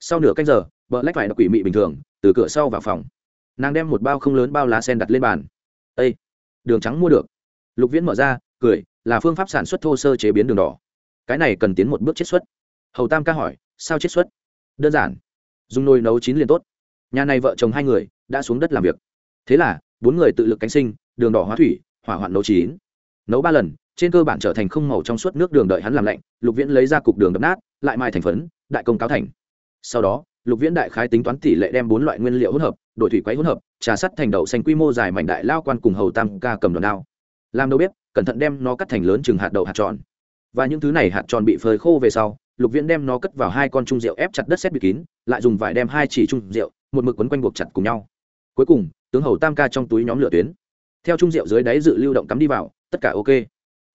Sau nửa canh giờ, vợ lách vải đập quỷ mị bình thường, từ cửa sau vào phòng. Nàng đem một bao không lớn bao lá sen đặt lên bàn. Ây đường trắng mua được. Lục viễn mở ra cười, là phương pháp sản xuất thô sơ chế biến đường đỏ. Cái này cần tiến một bước chiết xuất. Hầu tam ca hỏi, sao chiết xuất? Đơn giản. Dùng nồi nấu chín liền tốt. Nhà này vợ chồng hai người đã xuống đất làm việc. Thế là, bốn người tự lực cánh sinh, đường đỏ hóa thủy, hỏa hoạn nấu chín. Nấu ba lần, trên cơ bản trở thành không màu trong suốt nước đường đợi hắn làm lạnh, lục viễn lấy ra cục đường đập nát, lại mai thành phấn, đại công cáo thành. Sau đó, lục viễn đại khái tính toán tỷ lệ đem bốn loại nguyên liệu hỗn hợp, đổi thủy quấy hỗn hợp, trà sắt thành đậu xanh quy mô dài mảnh đại lao quan cùng hầu tam ca cầm đòn đao. Làm đâu biết cẩn thận đem nó cắt thành lớn chừng hạt đậu hạt tròn. Và những thứ này hạt tròn bị phơi khô về sau, lục viễn đem nó cất vào hai con trung rượu ép chặt đất xét bịt kín, lại dùng vải đem hai chỉ trung rượu, một mực quấn quanh buộc chặt cùng nhau. Cuối cùng, tướng hầu tam ca trong túi nhóm lửa tuyến. Theo trung rượu dưới đáy dự lưu động cắm đi vào, tất cả ok.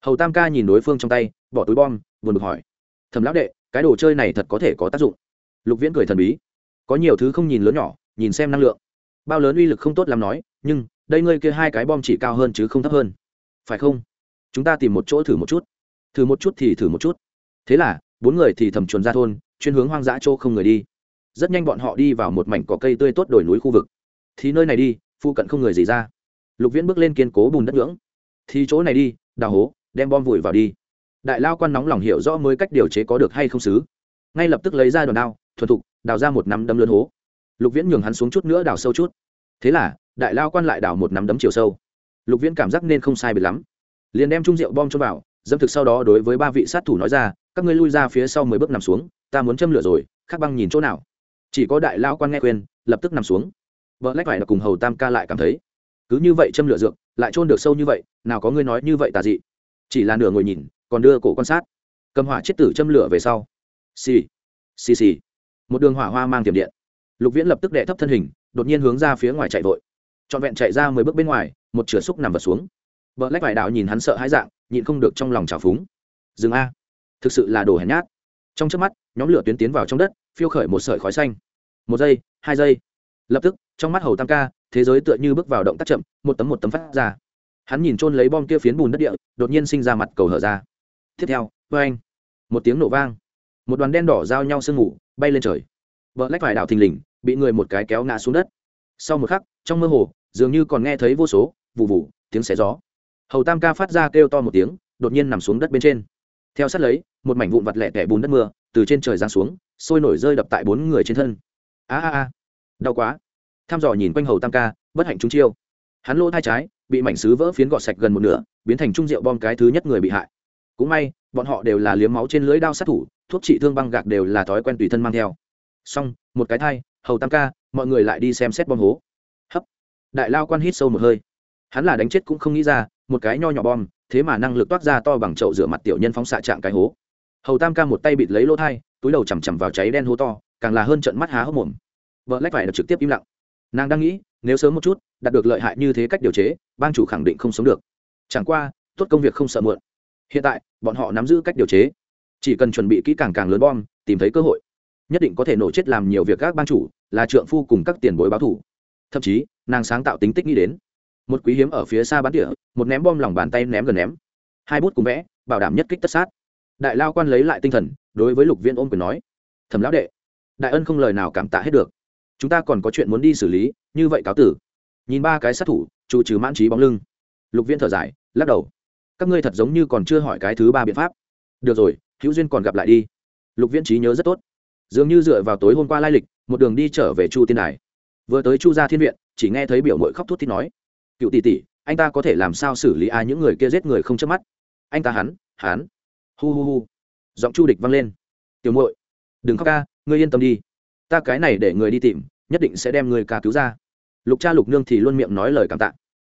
Hầu tam ca nhìn đối phương trong tay, bỏ túi bom, buồn bực hỏi. Thầm lão đệ, cái đồ chơi này thật có thể có tác dụng? Lục viễn cười thần bí. Có nhiều thứ không nhìn lớn nhỏ, nhìn xem năng lượng. Bao lớn uy lực không tốt làm nói, nhưng đây ngươi kia hai cái bom chỉ cao hơn chứ không thấp hơn phải không? Chúng ta tìm một chỗ thử một chút. Thử một chút thì thử một chút. Thế là, bốn người thì thầm chuồn ra thôn, chuyên hướng hoang dã chỗ không người đi. Rất nhanh bọn họ đi vào một mảnh cỏ cây tươi tốt đồi núi khu vực. Thì nơi này đi, phụ cận không người gì ra. Lục viễn bước lên kiên cố bùn đất ngưỡng. Thì chỗ này đi, đào hố, đem bom vùi vào đi. Đại lao quan nóng lòng hiểu rõ mới cách điều chế có được hay không xứ. Ngay lập tức lấy ra đòn đao, thuần thục, đào ra một nắm đấm lớn hố. Lục viễn nhường hắn xuống chút nữa đào sâu chút. Thế là, đại lao quan lại đào một nắm đấm chiều sâu lục viễn cảm giác nên không sai biệt lắm. Liền đem trung rượu bom cho vào dâm thực sau đó đối với ba vị sát thủ nói ra, các ngươi lui ra phía sau mười bước nằm xuống, ta muốn châm lửa rồi, khắc băng nhìn chỗ nào? Chỉ có đại lao quan nghe khuyên, lập tức nằm xuống. Vợ lách phải là cùng hầu tam ca lại cảm thấy, cứ như vậy châm lửa dược, lại trôn được sâu như vậy, nào có ngươi nói như vậy tà dị. Chỉ là nửa ngồi nhìn, còn đưa cổ quan sát. Cầm hỏa chết tử châm lửa về sau. Xì xì xì. Một đường hỏa hoa mang tiềm điện. Lục viễn lập tức đệ thấp thân hình, đột nhiên hướng ra phía ngoài chạy vội. Trọn vẹn chạy ra mười bước bên ngoài một chửa xúc nằm vật xuống. Vợ lách vải đạo nhìn hắn sợ hãi dạng, nhịn không được trong lòng trào phúng. Dừng a. Thực sự là đồ hèn nhát. Trong trước mắt, nhóm lửa tuyến tiến vào trong đất, phiêu khởi một sợi khói xanh. Một giây, hai giây. Lập tức, trong mắt hầu tam ca, thế giới tựa như bước vào động tác chậm, một tấm một tấm phát ra. Hắn nhìn trôn lấy bom kia phiến bùn đất địa, đột nhiên sinh ra mặt cầu hở ra. Tiếp theo vê anh. Một tiếng nổ vang. Một đoàn đen đỏ giao nhau sương ngủ bay lên trời. Vợ lách phải đạo thình lình, bị người một cái kéo ngã xuống đất. Sau một khắc, trong mơ hồ, dường như còn nghe thấy vô số vụ vụ tiếng xé gió. Hầu tam ca phát ra kêu to một tiếng, đột nhiên nằm xuống đất bên trên. Theo sát lấy, một mảnh vụn vặt lẹ tẻ bùn đất mưa, từ trên trời giáng xuống, sôi nổi rơi đập tại bốn người trên thân. A a a, đau quá. Tham dò nhìn quanh hầu tam ca, bất hạnh trúng chiêu. Hắn lỗ thai trái, bị mảnh xứ vỡ phiến gọt sạch gần một nửa, biến thành trung rượu bom cái thứ nhất người bị hại. Cũng may, bọn họ đều là liếm máu trên lưỡi đao sát thủ, thuốc trị thương băng gạc đều là thói quen tùy thân mang theo. Xong, một cái thai, hầu tam ca, mọi người lại đi xem xét bom hố. Hấp. Đại lao quan hít sâu một hơi hắn là đánh chết cũng không nghĩ ra, một cái nho nhỏ bom, thế mà năng lực toát ra to bằng chậu rửa mặt tiểu nhân phóng xạ trạng cái hố. Hầu tam ca một tay bịt lấy lỗ thai, túi đầu chằm chằm vào cháy đen hố to, càng là hơn trận mắt há hốc mồm. Vợ lách phải được trực tiếp im lặng. Nàng đang nghĩ, nếu sớm một chút, đạt được lợi hại như thế cách điều chế, bang chủ khẳng định không sống được. Chẳng qua, tốt công việc không sợ muộn. Hiện tại, bọn họ nắm giữ cách điều chế. Chỉ cần chuẩn bị kỹ càng càng lớn bom, tìm thấy cơ hội. Nhất định có thể nổ chết làm nhiều việc các ban chủ, là trượng phu cùng các tiền bối báo thủ. Thậm chí, nàng sáng tạo tính tích nghĩ đến một quý hiếm ở phía xa bắn tỉa, một ném bom lòng bàn tay ném gần ném. Hai bút cùng vẽ, bảo đảm nhất kích tất sát. Đại lao quan lấy lại tinh thần, đối với lục viên ôm quyền nói thầm lão đệ, đại ân không lời nào cảm tạ hết được. Chúng ta còn có chuyện muốn đi xử lý, như vậy cáo tử. Nhìn ba cái sát thủ trụ trừ mãn trí bóng lưng. Lục viên thở dài, lắc đầu. Các ngươi thật giống như còn chưa hỏi cái thứ ba biện pháp. Được rồi, hữu duyên còn gặp lại đi. Lục viên trí nhớ rất tốt. Dường như dựa vào tối hôm qua lai lịch, một đường đi trở về chu tiên đài. Vừa tới chu gia thiên viện, chỉ nghe thấy biểu mội khóc thút thít nói cựu tỷ tỷ, anh ta có thể làm sao xử lý ai những người kia giết người không chớp mắt? Anh ta hắn hắn. Hu hu hu. Giọng chu địch vang lên. Tiểu muội, đừng khóc ca, ngươi yên tâm đi. Ta cái này để người đi tìm, nhất định sẽ đem người ca cứu ra. Lục cha lục nương thì luôn miệng nói lời cảm tạ.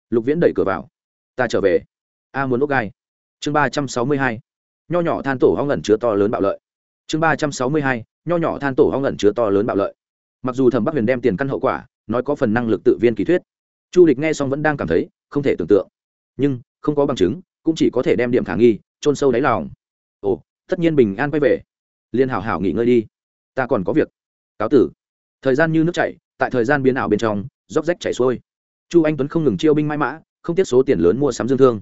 Lục viễn đẩy cửa vào. Ta trở về. A muốn ốc gai. Chương ba trăm sáu mươi hai. Nho nhỏ than tổ ho ngẩn chứa to lớn bạo lợi. Chương ba trăm sáu mươi hai. Nho nhỏ than tổ ho ngẩn chứa to lớn bạo lợi. Mặc dù thẩm bắc huyền đem tiền căn hậu quả, nói có phần năng lực tự viên kỳ thuyết chu lịch nghe xong vẫn đang cảm thấy không thể tưởng tượng. Nhưng, không có bằng chứng, cũng chỉ có thể đem điểm khả nghi trôn sâu đáy lòng. Ồ, tất nhiên bình an quay về. Liên hảo hảo nghỉ ngơi đi. Ta còn có việc. Cáo tử. Thời gian như nước chảy, tại thời gian biến ảo bên trong róc rách chảy xuôi. Chu anh tuấn không ngừng chiêu binh mãi mã, không tiếc số tiền lớn mua sắm dương thương.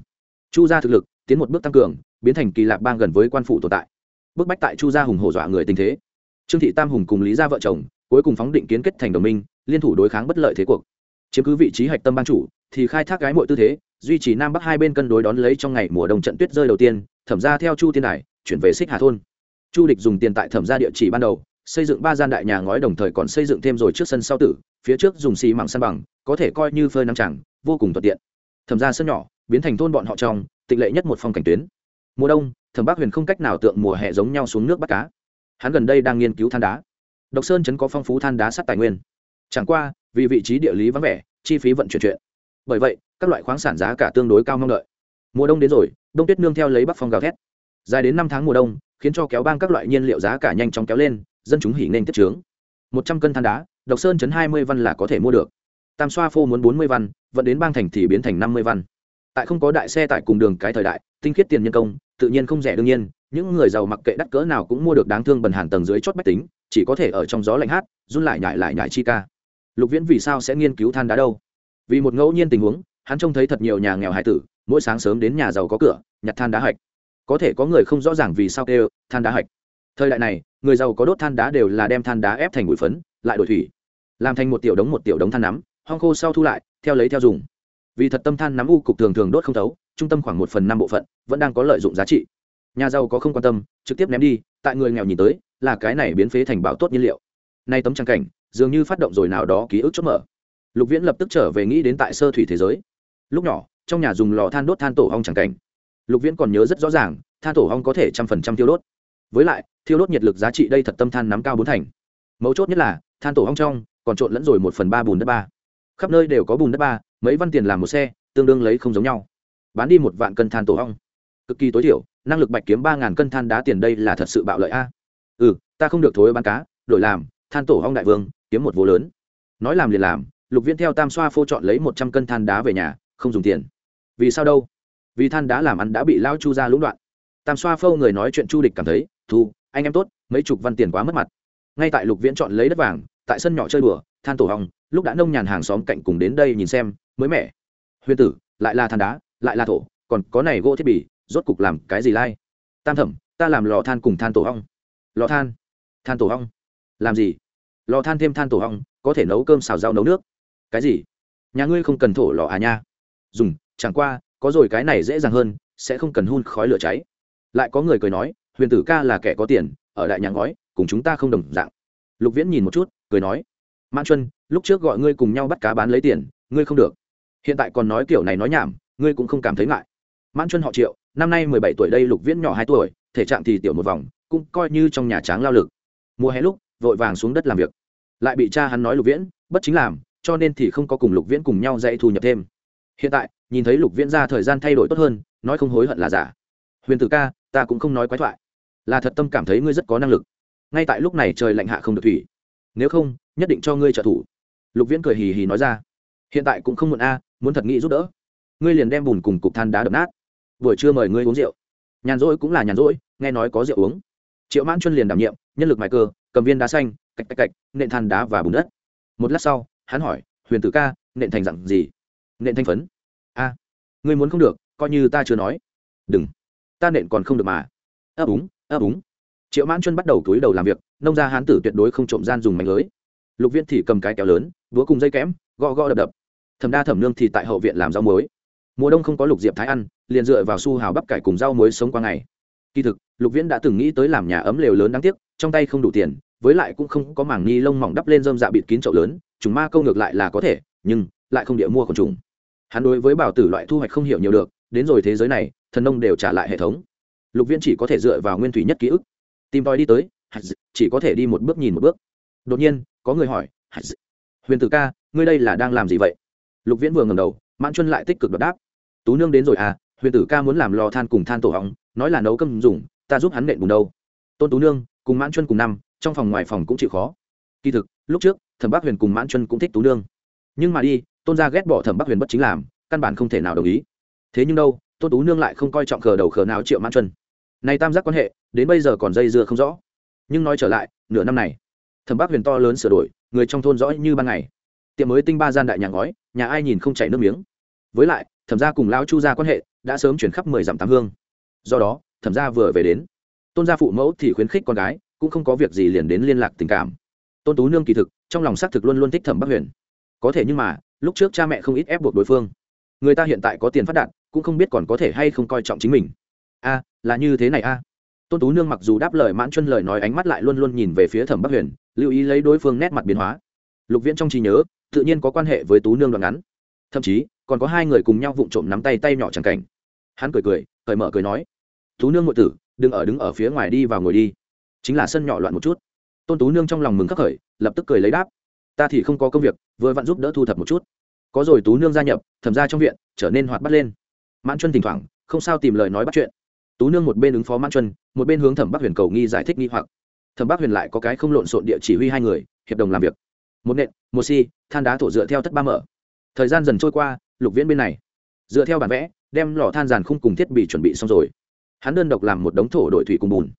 Chu gia thực lực, tiến một bước tăng cường, biến thành kỳ lạc bang gần với quan phủ tồn tại. Bức bách tại chu gia hùng hổ dọa người tình thế. Trương thị tam hùng cùng lý gia vợ chồng, cuối cùng phóng định kiến kết thành đồng minh, liên thủ đối kháng bất lợi thế cuộc chiếm cứ vị trí hạch tâm ban chủ, thì khai thác gái mọi tư thế, duy trì nam bắc hai bên cân đối đón lấy trong ngày mùa đông trận tuyết rơi đầu tiên, thẩm ra theo chu tiên đài, chuyển về xích hà thôn. Chu địch dùng tiền tại thẩm ra địa chỉ ban đầu, xây dựng ba gian đại nhà ngói đồng thời còn xây dựng thêm rồi trước sân sau tử, phía trước dùng xi mảng săn bằng, có thể coi như phơi nắng chẳng, vô cùng thuận tiện. Thẩm ra sân nhỏ, biến thành thôn bọn họ trong, tịnh lệ nhất một phong cảnh tuyến. Mùa đông, thẩm bắc huyền không cách nào tượng mùa hè giống nhau xuống nước bắt cá. Hắn gần đây đang nghiên cứu than đá. Độc sơn chấn có phong phú than đá sắt tài nguyên chẳng qua, vì vị trí địa lý vắng vẻ, chi phí vận chuyển chuyện. Bởi vậy, các loại khoáng sản giá cả tương đối cao mong đợi. Mùa đông đến rồi, đông tuyết nương theo lấy bắc phong gào thét. Dài đến năm tháng mùa đông, khiến cho kéo bang các loại nhiên liệu giá cả nhanh chóng kéo lên, dân chúng hỉ nên tiết trướng. Một trăm cân than đá, độc sơn chấn hai mươi văn là có thể mua được. Tam xoa phô muốn bốn mươi văn, vận đến bang thành thì biến thành năm mươi văn. Tại không có đại xe tại cùng đường cái thời đại, tinh khiết tiền nhân công, tự nhiên không rẻ đương nhiên, những người giàu mặc kệ đắt cỡ nào cũng mua được đáng thương bần hàn tầng dưới chót bách tính, chỉ có thể ở trong gió lạnh hát, run lại nhại lại nhại chi ca lục viễn vì sao sẽ nghiên cứu than đá đâu? Vì một ngẫu nhiên tình huống, hắn trông thấy thật nhiều nhà nghèo hải tử, mỗi sáng sớm đến nhà giàu có cửa, nhặt than đá hạch. Có thể có người không rõ ràng vì sao kêu than đá hạch. Thời đại này, người giàu có đốt than đá đều là đem than đá ép thành bụi phấn, lại đổi thủy, làm thành một tiểu đống một tiểu đống than nắm, hong khô sau thu lại, theo lấy theo dùng. Vì thật tâm than nắm u cục thường thường đốt không thấu, trung tâm khoảng một phần năm bộ phận, vẫn đang có lợi dụng giá trị. Nhà giàu có không quan tâm, trực tiếp ném đi, tại người nghèo nhìn tới, là cái này biến phế thành bảo tốt nhiên liệu. Nay tấm trang cảnh dường như phát động rồi nào đó ký ức chốt mở. Lục viễn lập tức trở về nghĩ đến tại sơ thủy thế giới. Lúc nhỏ, trong nhà dùng lò than đốt than tổ hong chẳng cảnh. Lục viễn còn nhớ rất rõ ràng, than tổ hong có thể trăm phần trăm tiêu đốt. Với lại, thiêu đốt nhiệt lực giá trị đây thật tâm than nắm cao bốn thành. Mấu chốt nhất là, than tổ hong trong, còn trộn lẫn rồi một phần ba bùn đất ba. Khắp nơi đều có bùn đất ba, mấy văn tiền làm một xe, tương đương lấy không giống nhau. Bán đi một vạn cân than tổ hong cực kỳ tối thiểu, năng lực bạch kiếm ba ngàn cân than đá tiền đây là thật sự bạo lợi a. Ừ ta không được thối bán cá, đổi làm, than tổ hong đại vương kiếm một vô lớn. Nói làm liền làm, lục viễn theo tam xoa phô chọn lấy một trăm cân than đá về nhà, không dùng tiền. Vì sao đâu? Vì than đá làm ăn đã bị lao chu ra lũng đoạn. Tam xoa phâu người nói chuyện chu địch cảm thấy, thu, anh em tốt, mấy chục văn tiền quá mất mặt. Ngay tại lục viễn chọn lấy đất vàng, tại sân nhỏ chơi đùa, than tổ hong, lúc đã nông nhàn hàng xóm cạnh cùng đến đây nhìn xem, mới mẻ. Huyền tử, lại là than đá, lại là thổ, còn có này gỗ thiết bị, rốt cục làm cái gì lai? Tam thẩm, ta làm lò than cùng than tổ hong. Lò than than tổ hong. Làm gì? Lò than thêm than tổ hong có thể nấu cơm xào rau nấu nước. Cái gì? Nhà ngươi không cần thổ lò à nha? Dùng, chẳng qua, có rồi cái này dễ dàng hơn, sẽ không cần hun khói lửa cháy. Lại có người cười nói, huyền tử ca là kẻ có tiền, ở đại nhà ngói, cùng chúng ta không đồng dạng. Lục viễn nhìn một chút, cười nói, mãn chuân lúc trước gọi ngươi cùng nhau bắt cá bán lấy tiền, ngươi không được. Hiện tại còn nói kiểu này nói nhảm, ngươi cũng không cảm thấy ngại. Mãn chuân họ triệu, năm nay mười bảy tuổi đây, lục viễn nhỏ hai tuổi, thể trạng thì tiểu một vòng, cũng coi như trong nhà tráng lao lực. Mùa hè lúc, vội vàng xuống đất làm việc lại bị cha hắn nói lục viễn, bất chính làm, cho nên thì không có cùng lục viễn cùng nhau dạy thu nhập thêm. Hiện tại, nhìn thấy lục viễn ra thời gian thay đổi tốt hơn, nói không hối hận là giả. Huyền tử ca, ta cũng không nói quái thoại. Là thật tâm cảm thấy ngươi rất có năng lực. Ngay tại lúc này trời lạnh hạ không được thủy. Nếu không, nhất định cho ngươi trợ thủ. Lục viễn cười hì hì nói ra. Hiện tại cũng không muộn a à, muốn thật nghĩ giúp đỡ. Ngươi liền đem bùn cùng cục than đá đập nát. Buổi trưa mời ngươi uống rượu. Nhàn rỗi cũng là nhàn rỗi, nghe nói có rượu uống. Triệu mãn chuân liền đảm nhiệm, nhân lực mài cơ, cầm viên đá xanh cạch cạch cạch, nện than đá và bùn đất. Một lát sau, hắn hỏi, huyền tử ca, nện thành dặn gì? Nện thanh phấn. A, ngươi muốn không được, coi như ta chưa nói. Đừng, ta nện còn không được mà. Ấp úng ấp úng. Triệu mãn chân bắt đầu túi đầu làm việc, nông gia hán tử tuyệt đối không trộm gian dùng mảnh lưới. Lục viên thì cầm cái kéo lớn, búa cùng dây kẽm, gõ gõ đập đập. Thẩm đa thẩm nương thì tại hậu viện làm rau muối. Mùa đông không có lục diệp thái ăn, liền dựa vào su hào bắp cải cùng rau muối sống qua ngày. Kỳ thực, lục viễn đã từng nghĩ tới làm nhà ấm lều lớn đáng tiếc, trong tay không đủ tiền với lại cũng không có mảng ni lông mỏng đắp lên dơm dạ bịt kín chậu lớn chúng ma câu ngược lại là có thể, nhưng lại không địa mua còn trùng. Hắn đối với bảo tử loại thu hoạch không hiểu nhiều được, đến rồi thế giới này, thần nông đều trả lại hệ thống. Lục viễn chỉ có thể dựa vào nguyên thủy nhất ký ức, tìm tòi đi tới chỉ có thể đi một bước nhìn một bước. Đột nhiên, có người hỏi huyền tử ca, ngươi đây là đang làm gì vậy? Lục viễn vừa ngầm đầu, mãn chuân lại tích cực đột đáp, tú nương đến rồi à huyền tử ca muốn làm lò than cùng than tổ hóng, nói là nấu cơm dùng, ta giúp hắn nện bùn đâu. Tôn tú nương cùng mãn chuân cùng năm, trong phòng ngoài phòng cũng chịu khó. Kỳ thực, lúc trước, thẩm bắc huyền cùng mãn chuân cũng thích tú nương. Nhưng mà đi, tôn gia ghét bỏ thẩm bắc huyền bất chính làm, căn bản không thể nào đồng ý. Thế nhưng đâu, tôn tú nương lại không coi trọng khờ đầu khờ nào triệu mãn chuân. Này tam giác quan hệ, đến bây giờ còn dây dưa không rõ. Nhưng nói trở lại, nửa năm này, thẩm bắc huyền to lớn sửa đổi, người trong thôn rõ như ban ngày. Tiệm mới tinh ba gian đại nhà ngói, nhà ai nhìn không chảy nước miếng. Với lại, thẩm gia cùng lão chu gia quan hệ đã sớm chuyển khắp mười dặm tám hương. Do đó, thẩm gia vừa về đến tôn gia phụ mẫu thì khuyến khích con gái, cũng không có việc gì liền đến liên lạc tình cảm. Tôn tú nương kỳ thực, trong lòng xác thực luôn luôn thích thẩm bắc huyền. Có thể nhưng mà, lúc trước cha mẹ không ít ép buộc đối phương. Người ta hiện tại có tiền phát đạt, cũng không biết còn có thể hay không coi trọng chính mình. A, là như thế này a. Tôn tú nương mặc dù đáp lời mãn chân lời nói ánh mắt lại luôn luôn nhìn về phía thẩm bắc huyền, lưu ý lấy đối phương nét mặt biến hóa. Lục viễn trong trí nhớ, tự nhiên có quan hệ với tú nương đoạn ngắn. Thậm chí, còn có hai người cùng nhau vụng trộm nắm tay tay nhỏ chẳng cảnh. Hắn cười cười, cởi mở cười nói, tú nương ngụy tử đừng ở đứng ở phía ngoài đi vào ngồi đi. Chính là sân nhỏ loạn một chút. Tôn tú nương trong lòng mừng khắc khởi, lập tức cười lấy đáp. Ta thì không có công việc, vừa vặn giúp đỡ thu thập một chút. Có rồi tú nương gia nhập, thẩm ra trong viện, trở nên hoạt bắt lên. Mãn chuân thỉnh thoảng, không sao tìm lời nói bắt chuyện. Tú nương một bên ứng phó mãn chuân, một bên hướng thẩm bắc huyền cầu nghi giải thích nghi hoặc. Thẩm bắc huyền lại có cái không lộn xộn địa chỉ huy hai người, hiệp đồng làm việc. Một nện, một si than đá thổ dựa theo thất ba mở. Thời gian dần trôi qua, lục viễn bên này. Dựa theo bản vẽ, đem lò than giàn khung cùng thiết bị chuẩn bị xong rồi hắn đơn độc làm một đống thổ đội thủy cùng bùn.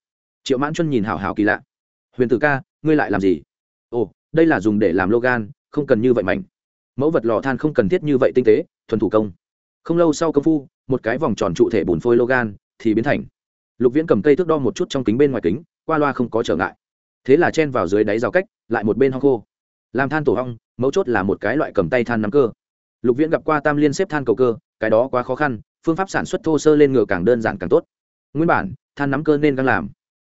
Triệu mãn chuân nhìn hào hào kỳ lạ. Huyền tử ca, ngươi lại làm gì? Ồ, đây là dùng để làm logan, không cần như vậy mạnh mẫu vật lò than không cần thiết như vậy tinh tế, thuần thủ công. Không lâu sau công phu, một cái vòng tròn trụ thể bùn phôi logan thì biến thành. Lục viễn cầm cây thước đo một chút trong kính bên ngoài kính, qua loa không có trở ngại. Thế là chen vào dưới đáy rào cách, lại một bên hong khô. Làm than tổ hong, mấu chốt là một cái loại cầm tay than nắm cơ. Lục viễn gặp qua tam liên xếp than cầu cơ, cái đó quá khó khăn, phương pháp sản xuất thô sơ lên ngựa càng đơn giản càng tốt nguyên bản, than nắm cơ nên đang làm.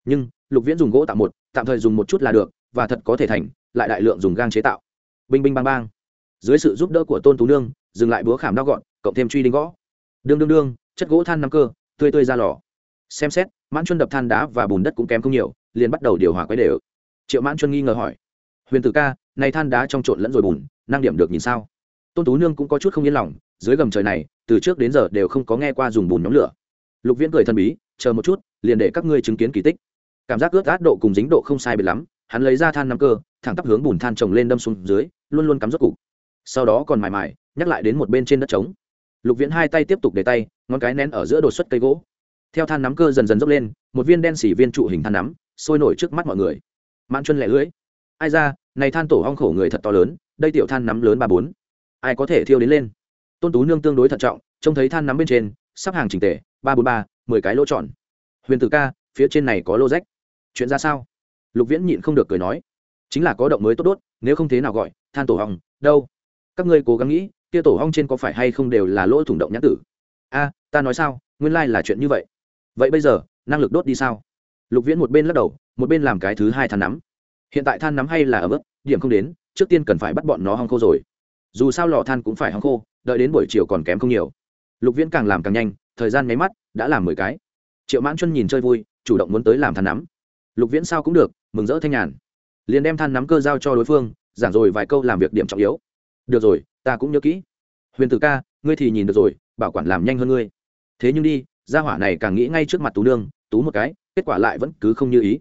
Nhưng, lục viễn dùng gỗ tạo một, tạm thời dùng một chút là được, và thật có thể thành, lại đại lượng dùng gang chế tạo. Binh binh bang bang. Dưới sự giúp đỡ của tôn tú nương, dừng lại búa khảm đau gọn, cộng thêm truy đinh gõ. Đương đương đương, chất gỗ than nắm cơ, tươi tươi ra lò. Xem xét, mãn chuân đập than đá và bùn đất cũng kém không nhiều, liền bắt đầu điều hòa quấy đều. Triệu mãn chuân nghi ngờ hỏi, huyền tử ca, này than đá trong trộn lẫn rồi bùn, năng điểm được nhìn sao? Tôn tú nương cũng có chút không yên lòng, dưới gầm trời này, từ trước đến giờ đều không có nghe qua dùng bùn nhóm lửa. Lục viễn cười thần bí chờ một chút, liền để các ngươi chứng kiến kỳ tích. Cảm giác ướt át độ cùng dính độ không sai biệt lắm, hắn lấy ra than năm cơ, thẳng tắp hướng bùn than trồng lên đâm xuống dưới, luôn luôn cắm rốt cục. Sau đó còn mài mài nhắc lại đến một bên trên đất trống. Lục viễn hai tay tiếp tục để tay, ngón cái nén ở giữa đột xuất cây gỗ. Theo than nắm cơ dần dần dốc lên, một viên đen xỉ viên trụ hình than nắm, sôi nổi trước mắt mọi người. Mãn chân lẻ lưỡi. Ai ra, này than tổ hong khổ người thật to lớn, đây tiểu than nắm lớn ba bốn. Ai có thể thiêu đến lên? Tôn tú nương tương đối thận trọng, trông thấy than nắm bên trên, sắp hàng trình tề, ba bốn ba mười cái lỗ tròn. Huyền tử ca, phía trên này có lô rách chuyện ra sao? Lục viễn nhịn không được cười nói. Chính là có động mới tốt đốt, nếu không thế nào gọi, than tổ hong, đâu? Các ngươi cố gắng nghĩ, kia tổ hong trên có phải hay không đều là lỗ thủng động nhãn tử? A, ta nói sao, nguyên lai là chuyện như vậy. Vậy bây giờ, năng lực đốt đi sao? Lục viễn một bên lắc đầu, một bên làm cái thứ hai than nắm. Hiện tại than nắm hay là ở mức, điểm không đến, trước tiên cần phải bắt bọn nó hong khô rồi. Dù sao lò than cũng phải hong khô, đợi đến buổi chiều còn kém không nhiều. Lục viễn càng làm càng nhanh thời gian nháy mắt, đã làm mười cái. Triệu mãn chuân nhìn chơi vui, chủ động muốn tới làm than nắm. Lục viễn sao cũng được, mừng rỡ thanh nhàn. Liền đem than nắm cơ giao cho đối phương, giảng rồi vài câu làm việc điểm trọng yếu. Được rồi, ta cũng nhớ kỹ. Huyền tử ca, ngươi thì nhìn được rồi, bảo quản làm nhanh hơn ngươi. Thế nhưng đi, gia hỏa này càng nghĩ ngay trước mặt tú nương, tú một cái, kết quả lại vẫn cứ không như ý.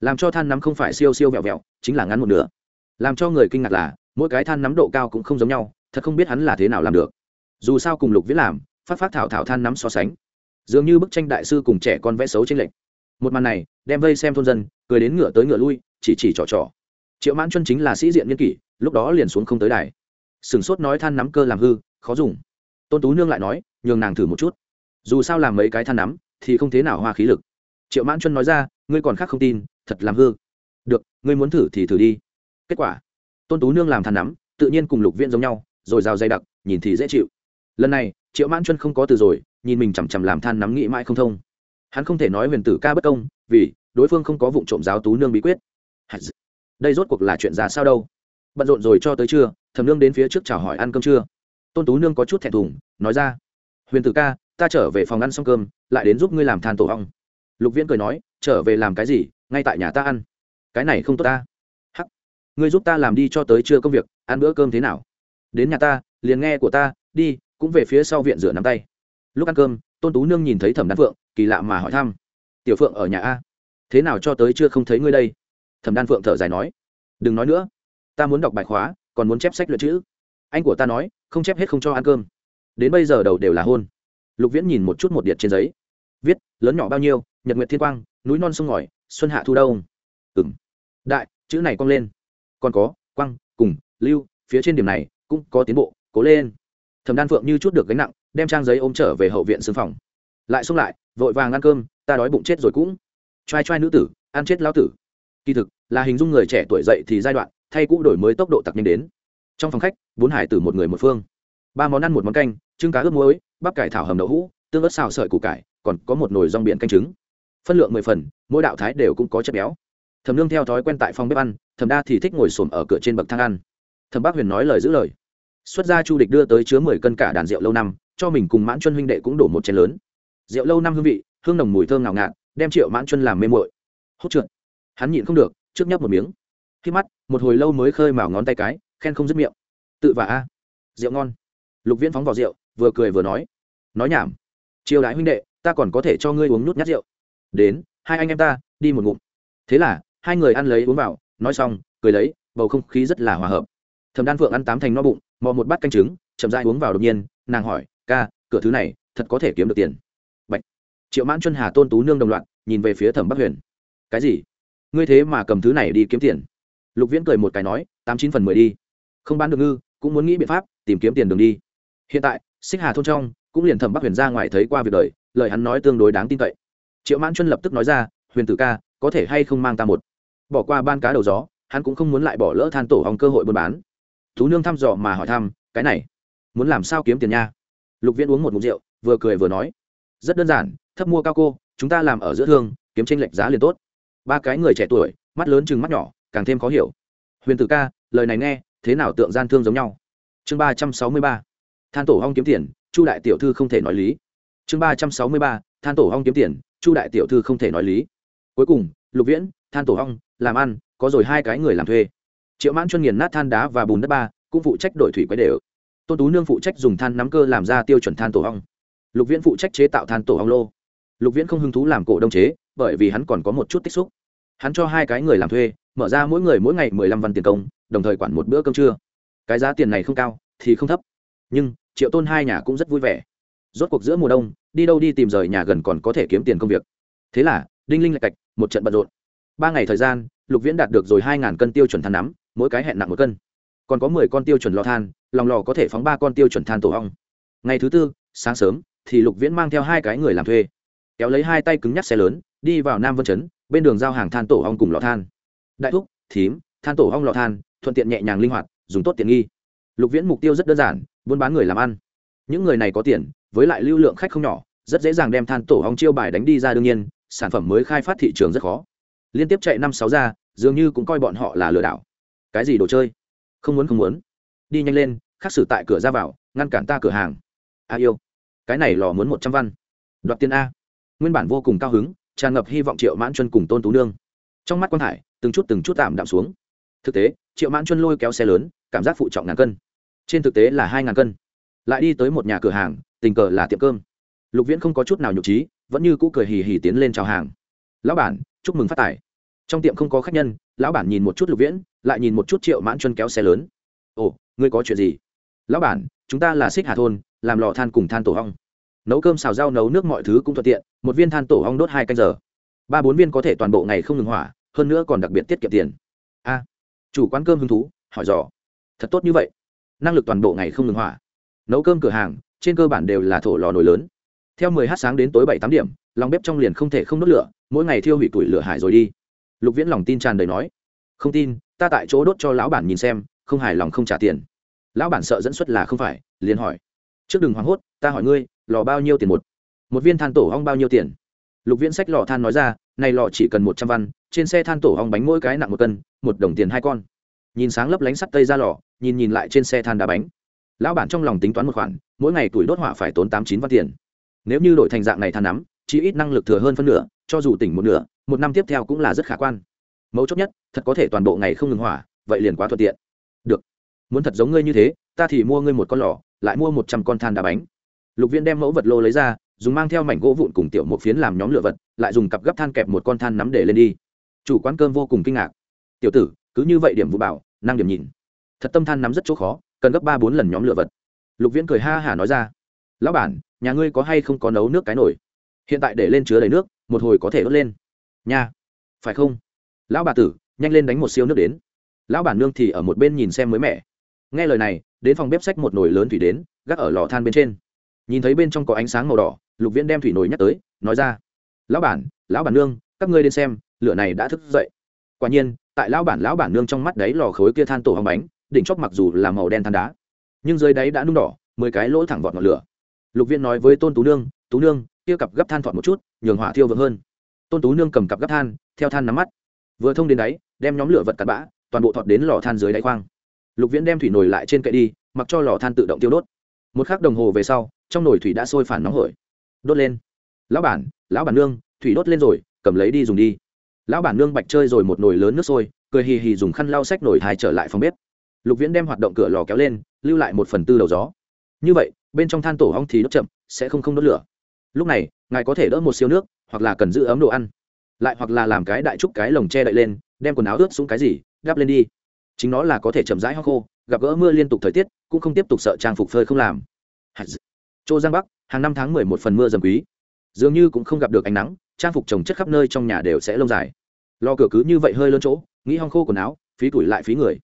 Làm cho than nắm không phải siêu siêu vẹo vẹo, chính là ngắn một nửa. Làm cho người kinh ngạc là, mỗi cái than nắm độ cao cũng không giống nhau, thật không biết hắn là thế nào làm được. Dù sao cùng lục viết làm phát phát thảo thảo than nắm so sánh. Dường như bức tranh đại sư cùng trẻ con vẽ xấu trên lệch. Một màn này, đem vây xem thôn dân, cười đến ngựa tới ngựa lui, chỉ chỉ trò trò. Triệu mãn chân chính là sĩ diện nhân kỷ, lúc đó liền xuống không tới đài. Sửng sốt nói than nắm cơ làm hư, khó dùng. Tôn tú nương lại nói, nhường nàng thử một chút. Dù sao làm mấy cái than nắm, thì không thế nào hoa khí lực. Triệu mãn chân nói ra, ngươi còn khác không tin, thật làm hư. Được, ngươi muốn thử thì thử đi. Kết quả, tôn tú nương làm than nắm, tự nhiên cùng lục viên giống nhau, rồi rào dày đặc, nhìn thì dễ chịu lần này, triệu mãn chân không có từ rồi, nhìn mình chằm chằm làm than nắm nghĩ mãi không thông. Hắn không thể nói huyền tử ca bất công, vì đối phương không có vụ trộm giáo tú nương bí quyết. Đây rốt cuộc là chuyện ra sao đâu? Bận rộn rồi cho tới trưa, thầm nương đến phía trước chào hỏi ăn cơm trưa. Tôn tú nương có chút thẹn thùng, nói ra, huyền tử ca, ta trở về phòng ăn xong cơm, lại đến giúp ngươi làm than tổ ong. Lục viễn cười nói, trở về làm cái gì? Ngay tại nhà ta ăn. Cái này không tốt ta. Hắc, ngươi giúp ta làm đi cho tới trưa công việc, ăn bữa cơm thế nào? Đến nhà ta, liền nghe của ta, đi cũng về phía sau viện rửa nắm tay. Lúc ăn cơm, tôn tú nương nhìn thấy thẩm đan phượng, kỳ lạ mà hỏi thăm, tiểu phượng ở nhà a? Thế nào cho tới chưa không thấy ngươi đây? Thẩm đan phượng thở dài nói, đừng nói nữa, ta muốn đọc bài khóa, còn muốn chép sách luyện chữ. Anh của ta nói, không chép hết không cho ăn cơm. Đến bây giờ đầu đều là hôn. Lục viễn nhìn một chút một điện trên giấy. Viết, lớn nhỏ bao nhiêu, nhật nguyệt thiên quang, núi non sông ngòi, xuân hạ thu đông ừng đại, chữ này cong lên. Còn có, quang, cùng, lưu, phía trên điểm này cũng có tiến bộ, cố lên thẩm đan phượng như chút được gánh nặng, đem trang giấy ôm trở về hậu viện xương phòng. Lại xông lại, vội vàng ăn cơm, ta đói bụng chết rồi cũng. T r a i t r a i nữ tử, ăn chết lao tử. Kỳ thực, là hình dung người trẻ tuổi dậy thì giai đoạn, thay cũ đổi mới tốc độ tặc nhanh đến. Trong phòng khách, bốn hải tử một người một phương. Ba món ăn một món canh, trứng cá ướp muối, bắp cải thảo hầm đậu hũ, tương ớt xào sợi củ cải, còn có một nồi rong biển canh trứng. Phân lượng mười phần, mỗi đạo thái đều cũng có chất béo. Thẩm nương theo thói quen tại phòng bếp ăn, thẩm đa thì thích ngồi xổm ở cửa trên bậc thang ăn. Thẩm bác huyền nói lời giữ lời xuất gia chu địch đưa tới chứa mười cân cả đàn rượu lâu năm, cho mình cùng mãn chuân huynh đệ cũng đổ một chén lớn. Rượu lâu năm hương vị, hương nồng mùi thơm ngào ngạt, đem triệu mãn chuân làm mê mội hốt trượt. Hắn nhịn không được, trước nhấp một miếng. Khi mắt, một hồi lâu mới khơi mào ngón tay cái, khen không dứt miệng. Tự vả a. Rượu ngon. Lục viễn phóng vào rượu, vừa cười vừa nói. Nói nhảm. Triều đại huynh đệ, ta còn có thể cho ngươi uống nút nhát rượu. Đến, hai anh em ta, đi một ngụm. Thế là, hai người ăn lấy uống vào, nói xong, cười lấy, bầu không khí rất là hòa hợp. Thẩm đan phượng ăn tám thành no bụng mò một bát canh trứng, chậm dai uống vào đột nhiên, nàng hỏi, ca, cửa thứ này, thật có thể kiếm được tiền? Bạch. triệu mãn chuân hà tôn tú nương đồng loạt, nhìn về phía thẩm bắc huyền. Cái gì? Ngươi thế mà cầm thứ này đi kiếm tiền? Lục viễn cười một cái nói, tám chín phần mười đi. Không bán được ngư, cũng muốn nghĩ biện pháp, tìm kiếm tiền đường đi. Hiện tại, xích hà thôn trong, cũng liền thẩm bắc huyền ra ngoài thấy qua việc đời, lời hắn nói tương đối đáng tin cậy. Triệu mãn chuân lập tức nói ra, huyền tử ca, có thể hay không mang ta một? Bỏ qua ban cá đầu gió, hắn cũng không muốn lại bỏ lỡ than tổ hòng cơ hội buôn bán thú nương thăm dò mà hỏi thăm, cái này, muốn làm sao kiếm tiền nha? Lục viễn uống một mục rượu, vừa cười vừa nói, rất đơn giản, thấp mua cao cô, chúng ta làm ở giữa thương, kiếm tranh lệch giá liền tốt. Ba cái người trẻ tuổi, mắt lớn chừng mắt nhỏ, càng thêm khó hiểu. Huyền tử ca, lời này nghe, thế nào tượng gian thương giống nhau? Chương ba trăm sáu mươi ba, than tổ hong kiếm tiền, chu đại tiểu thư không thể nói lý. Chương ba trăm sáu mươi ba, than tổ hong kiếm tiền, chu đại tiểu thư không thể nói lý. Cuối cùng, lục viễn, than tổ hong, làm ăn, có rồi hai cái người làm thuê triệu mãn chuyên nghiền nát than đá và bùn đất ba, cũng phụ trách đổi thủy quái đều. Tôn tú nương phụ trách dùng than nắm cơ làm ra tiêu chuẩn than tổ hong lục viễn phụ trách chế tạo than tổ hong lô. Lục viễn không hứng thú làm cổ đông chế, bởi vì hắn còn có một chút tích xúc. Hắn cho hai cái người làm thuê, mở ra mỗi người mỗi ngày mười lăm văn tiền công, đồng thời quản một bữa cơm trưa. Cái giá tiền này không cao, thì không thấp. Nhưng, triệu tôn hai nhà cũng rất vui vẻ. Rốt cuộc giữa mùa đông, đi đâu đi tìm rời nhà gần còn có thể kiếm tiền công việc. Thế là, đinh linh lạch cạch, một trận bận rộn. Ba ngày thời gian, lục viễn đạt được rồi hai ngàn cân tiêu chuẩn than nắm mỗi cái hẹn nặng một cân. Còn có mười con tiêu chuẩn lò than, lòng lò có thể phóng ba con tiêu chuẩn than tổ hong ngày thứ tư, sáng sớm, thì lục viễn mang theo hai cái người làm thuê. Kéo lấy hai tay cứng nhắc xe lớn, đi vào nam vân chấn, bên đường giao hàng than tổ hong cùng lò than. Đại thúc, thím, than tổ hong lò than, thuận tiện nhẹ nhàng linh hoạt, dùng tốt tiện nghi. Lục viễn mục tiêu rất đơn giản, buôn bán người làm ăn. Những người này có tiền, với lại lưu lượng khách không nhỏ, rất dễ dàng đem than tổ hong chiêu bài đánh đi ra đương nhiên, sản phẩm mới khai phát thị trường rất khó. Liên tiếp chạy năm sáu ra, dường như cũng coi bọn họ là lừa đảo cái gì đồ chơi? Không muốn không muốn. Đi nhanh lên khắc xử tại cửa ra vào, ngăn cản ta cửa hàng. A yêu. Cái này lò muốn một trăm văn. Đoạt tiền a. Nguyên bản vô cùng cao hứng, tràn ngập hy vọng triệu mãn chuân cùng tôn tú nương. Trong mắt quan hải, từng chút từng chút tạm đạm xuống. Thực tế, triệu mãn chuân lôi kéo xe lớn, cảm giác phụ trọng ngàn cân. Trên thực tế là hai ngàn cân. Lại đi tới một nhà cửa hàng, tình cờ là tiệm cơm. Lục viễn không có chút nào nhục trí, vẫn như cũ cười hì hì tiến lên chào hàng. Lão bản, chúc mừng phát tài. Trong tiệm không có khách nhân, lão bản nhìn một chút lục viễn lại nhìn một chút triệu mãn chuân kéo xe lớn. Ồ, ngươi có chuyện gì? Lão bản, chúng ta là xích hà thôn, làm lò than cùng than tổ hong. Nấu cơm xào rau nấu nước mọi thứ cũng thuận tiện, một viên than tổ hong đốt hai canh giờ. Ba bốn viên có thể toàn bộ ngày không ngừng hỏa, hơn nữa còn đặc biệt tiết kiệm tiền. A, chủ quán cơm hứng thú, hỏi dò. Thật tốt như vậy. Năng lực toàn bộ ngày không ngừng hỏa. Nấu cơm cửa hàng, trên cơ bản đều là thổ lò nồi lớn. Theo mười h sáng đến tối bảy tám điểm, lòng bếp trong liền không thể không đốt lửa, mỗi ngày thiêu hủy tuổi lửa hải rồi đi. Lục viễn lòng tin tràn đầy nói. Không tin ta tại chỗ đốt cho lão bản nhìn xem, không hài lòng không trả tiền. Lão bản sợ dẫn xuất là không phải, liền hỏi. Trước đừng hoảng hốt, ta hỏi ngươi, lò bao nhiêu tiền một? Một viên than tổ hong bao nhiêu tiền? Lục viễn sách lò than nói ra, này lò chỉ cần một trăm văn, trên xe than tổ hong bánh mỗi cái nặng một cân, một đồng tiền hai con. Nhìn sáng lấp lánh sắt tây ra lò nhìn nhìn lại trên xe than đá bánh. Lão bản trong lòng tính toán một khoản, mỗi ngày tuổi đốt hỏa phải tốn tám chín văn tiền. Nếu như đổi thành dạng này than nắm chỉ ít năng lực thừa hơn phân nửa, cho dù tỉnh một nửa, một năm tiếp theo cũng là rất khả quan mấu chốt nhất, thật có thể toàn bộ ngày không ngừng hỏa, vậy liền quá thuận tiện. Được. Muốn thật giống ngươi như thế, ta thì mua ngươi một con lò, lại mua một trăm con than đá bánh. Lục viên đem mẫu vật lô lấy ra, dùng mang theo mảnh gỗ vụn cùng tiểu một phiến làm nhóm lửa vật, lại dùng cặp gấp than kẹp một con than nắm để lên đi. Chủ quán cơm vô cùng kinh ngạc. Tiểu tử, cứ như vậy điểm vụ bảo, năng điểm nhìn. Thật tâm than nắm rất chỗ khó, cần gấp ba bốn lần nhóm lửa vật. Lục viễn cười ha hả nói ra. Lão bản, nhà ngươi có hay không có nấu nước cái nổi hiện tại để lên chứa đầy nước, một hồi có thể đốt lên. Nha. Phải không? Lão bà tử, nhanh lên đánh một siêu nước đến. Lão bản nương thì ở một bên nhìn xem mới mẻ. Nghe lời này, đến phòng bếp sách một nồi lớn thủy đến, gác ở lò than bên trên. Nhìn thấy bên trong có ánh sáng màu đỏ, lục viễn đem thủy nồi nhắc tới, nói ra, lão bản lão bản nương, các ngươi đến xem, lửa này đã thức dậy. Quả nhiên, tại lão bản lão bản nương trong mắt đấy lò khối kia than tổ hóng bánh, đỉnh chóp mặc dù là màu đen than đá, nhưng dưới đáy đã nung đỏ, mười cái lỗ thẳng vọt ngọn lửa. Lục viễn nói với tôn tú nương tú nương, kia cặp gấp than thọt một chút, nhường hỏa thiêu vượng hơn. Tôn tú nương cầm cặp gấp than, theo than nắm mắt vừa thông đến đáy, đem nhóm lửa vật cặn bã, toàn bộ thọt đến lò than dưới đáy khoang. Lục viễn đem thủy nồi lại trên cậy đi, mặc cho lò than tự động tiêu đốt. Một k h ắ c đồng hồ về sau, trong nồi thủy đã sôi phản nóng hổi. Đốt lên. Lão bản lão bản nương, thủy đốt lên rồi, cầm lấy đi dùng đi. Lão bản nương bạch chơi rồi một nồi lớn nước sôi, cười hì hì dùng khăn lau sách nồi thai trở lại phòng bếp. Lục viễn đem hoạt động cửa lò kéo lên, lưu lại một phần tư đầu gió. Như vậy, bên trong than tổ hong thì đốt chậm, sẽ không không đốt lửa. Lúc này, ngài có thể đỡ một siêu nước, hoặc là cần giữ ấm đồ ăn lại hoặc là làm cái đại trúc cái lồng che đậy lên, đem quần áo ướt xuống cái gì, gắp lên đi. Chính nó là có thể chậm rãi ho khô, gặp gỡ mưa liên tục thời tiết, cũng không tiếp tục sợ trang phục phơi không làm. Châu giang bắc, hàng năm tháng mười một phần mưa dầm quý. Dường như cũng không gặp được ánh nắng, trang phục trồng chất khắp nơi trong nhà đều sẽ lông dài. Lo cửa cứ như vậy hơi lớn chỗ, nghĩ hong khô quần áo, phí tuổi lại phí người.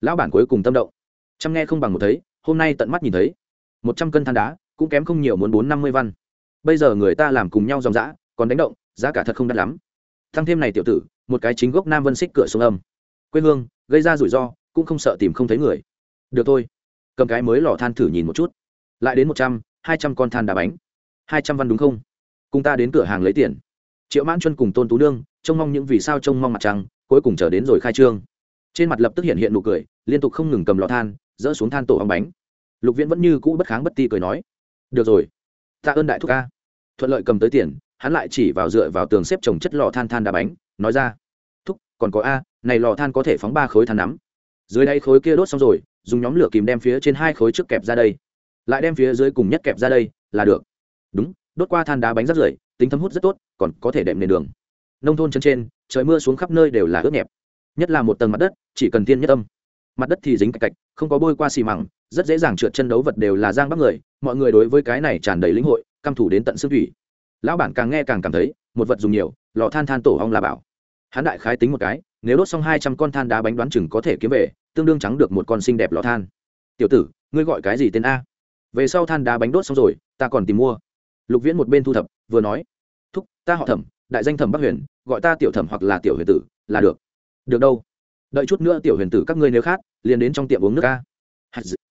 Lão bản cuối cùng tâm động. Chăm nghe không bằng một thấy, hôm nay tận mắt nhìn thấy. Một trăm cân than đá, cũng kém không nhiều muốn bốn năm mươi văn. Bây giờ người ta làm cùng nhau dòng dã, còn đánh động, giá cả thật không đắt lắm thăng thêm này tiểu tử, một cái chính gốc nam vân xích cửa sông âm. Quê hương, gây ra rủi ro, cũng không sợ tìm không thấy người. Được thôi. Cầm cái mới lò than thử nhìn một chút. Lại đến một trăm, hai trăm con than đá bánh. Hai trăm văn đúng không? Cùng ta đến cửa hàng lấy tiền. Triệu mãn chuân cùng tôn tú nương, trông mong những vì sao trông mong mặt trăng, cuối cùng chờ đến rồi khai trương. Trên mặt lập tức hiện hiện nụ cười, liên tục không ngừng cầm lò than, dỡ xuống than tổ ong bánh. Lục viễn vẫn như cũ bất kháng bất ti cười nói, được rồi. Tạ ơn đại thúc ca. Thuận lợi cầm tới tiền hắn lại chỉ vào dựa vào tường xếp trồng chất lò than than đá bánh, nói ra, thúc, còn có a, này lò than có thể phóng ba khối than nắm. Dưới đây khối kia đốt xong rồi, dùng nhóm lửa kìm đem phía trên hai khối trước kẹp ra đây. Lại đem phía dưới cùng nhất kẹp ra đây, là được. Đúng, đốt qua than đá bánh rất rưởi, tính thấm hút rất tốt, còn có thể đệm nền đường. Nông thôn chân trên, trời mưa xuống khắp nơi đều là ướt nhẹp. Nhất là một tầng mặt đất, chỉ cần tiên nhất âm. Mặt đất thì dính cạch cạch, không có bôi qua xì mẳng rất dễ dàng trượt chân đấu vật đều là giang bắc người, mọi người đối với cái này tràn đầy lĩnh hội, căm thủ đến tận xương thủy lão bản càng nghe càng cảm thấy, một vật dùng nhiều, lò than than tổ ong là bảo. Hắn đại khái tính một cái, nếu đốt xong hai trăm con than đá bánh đoán chừng có thể kiếm về, tương đương trắng được một con xinh đẹp lò than. Tiểu tử, ngươi gọi cái gì tên a? Về sau than đá bánh đốt xong rồi, ta còn tìm mua. Lục viễn một bên thu thập, vừa nói, thúc, ta họ thẩm, đại danh thẩm bắc huyền, gọi ta tiểu thẩm hoặc là tiểu huyền tử, là được. Được đâu? Đợi chút nữa tiểu huyền tử các ngươi nếu khác, liền đến trong tiệm uống nước a.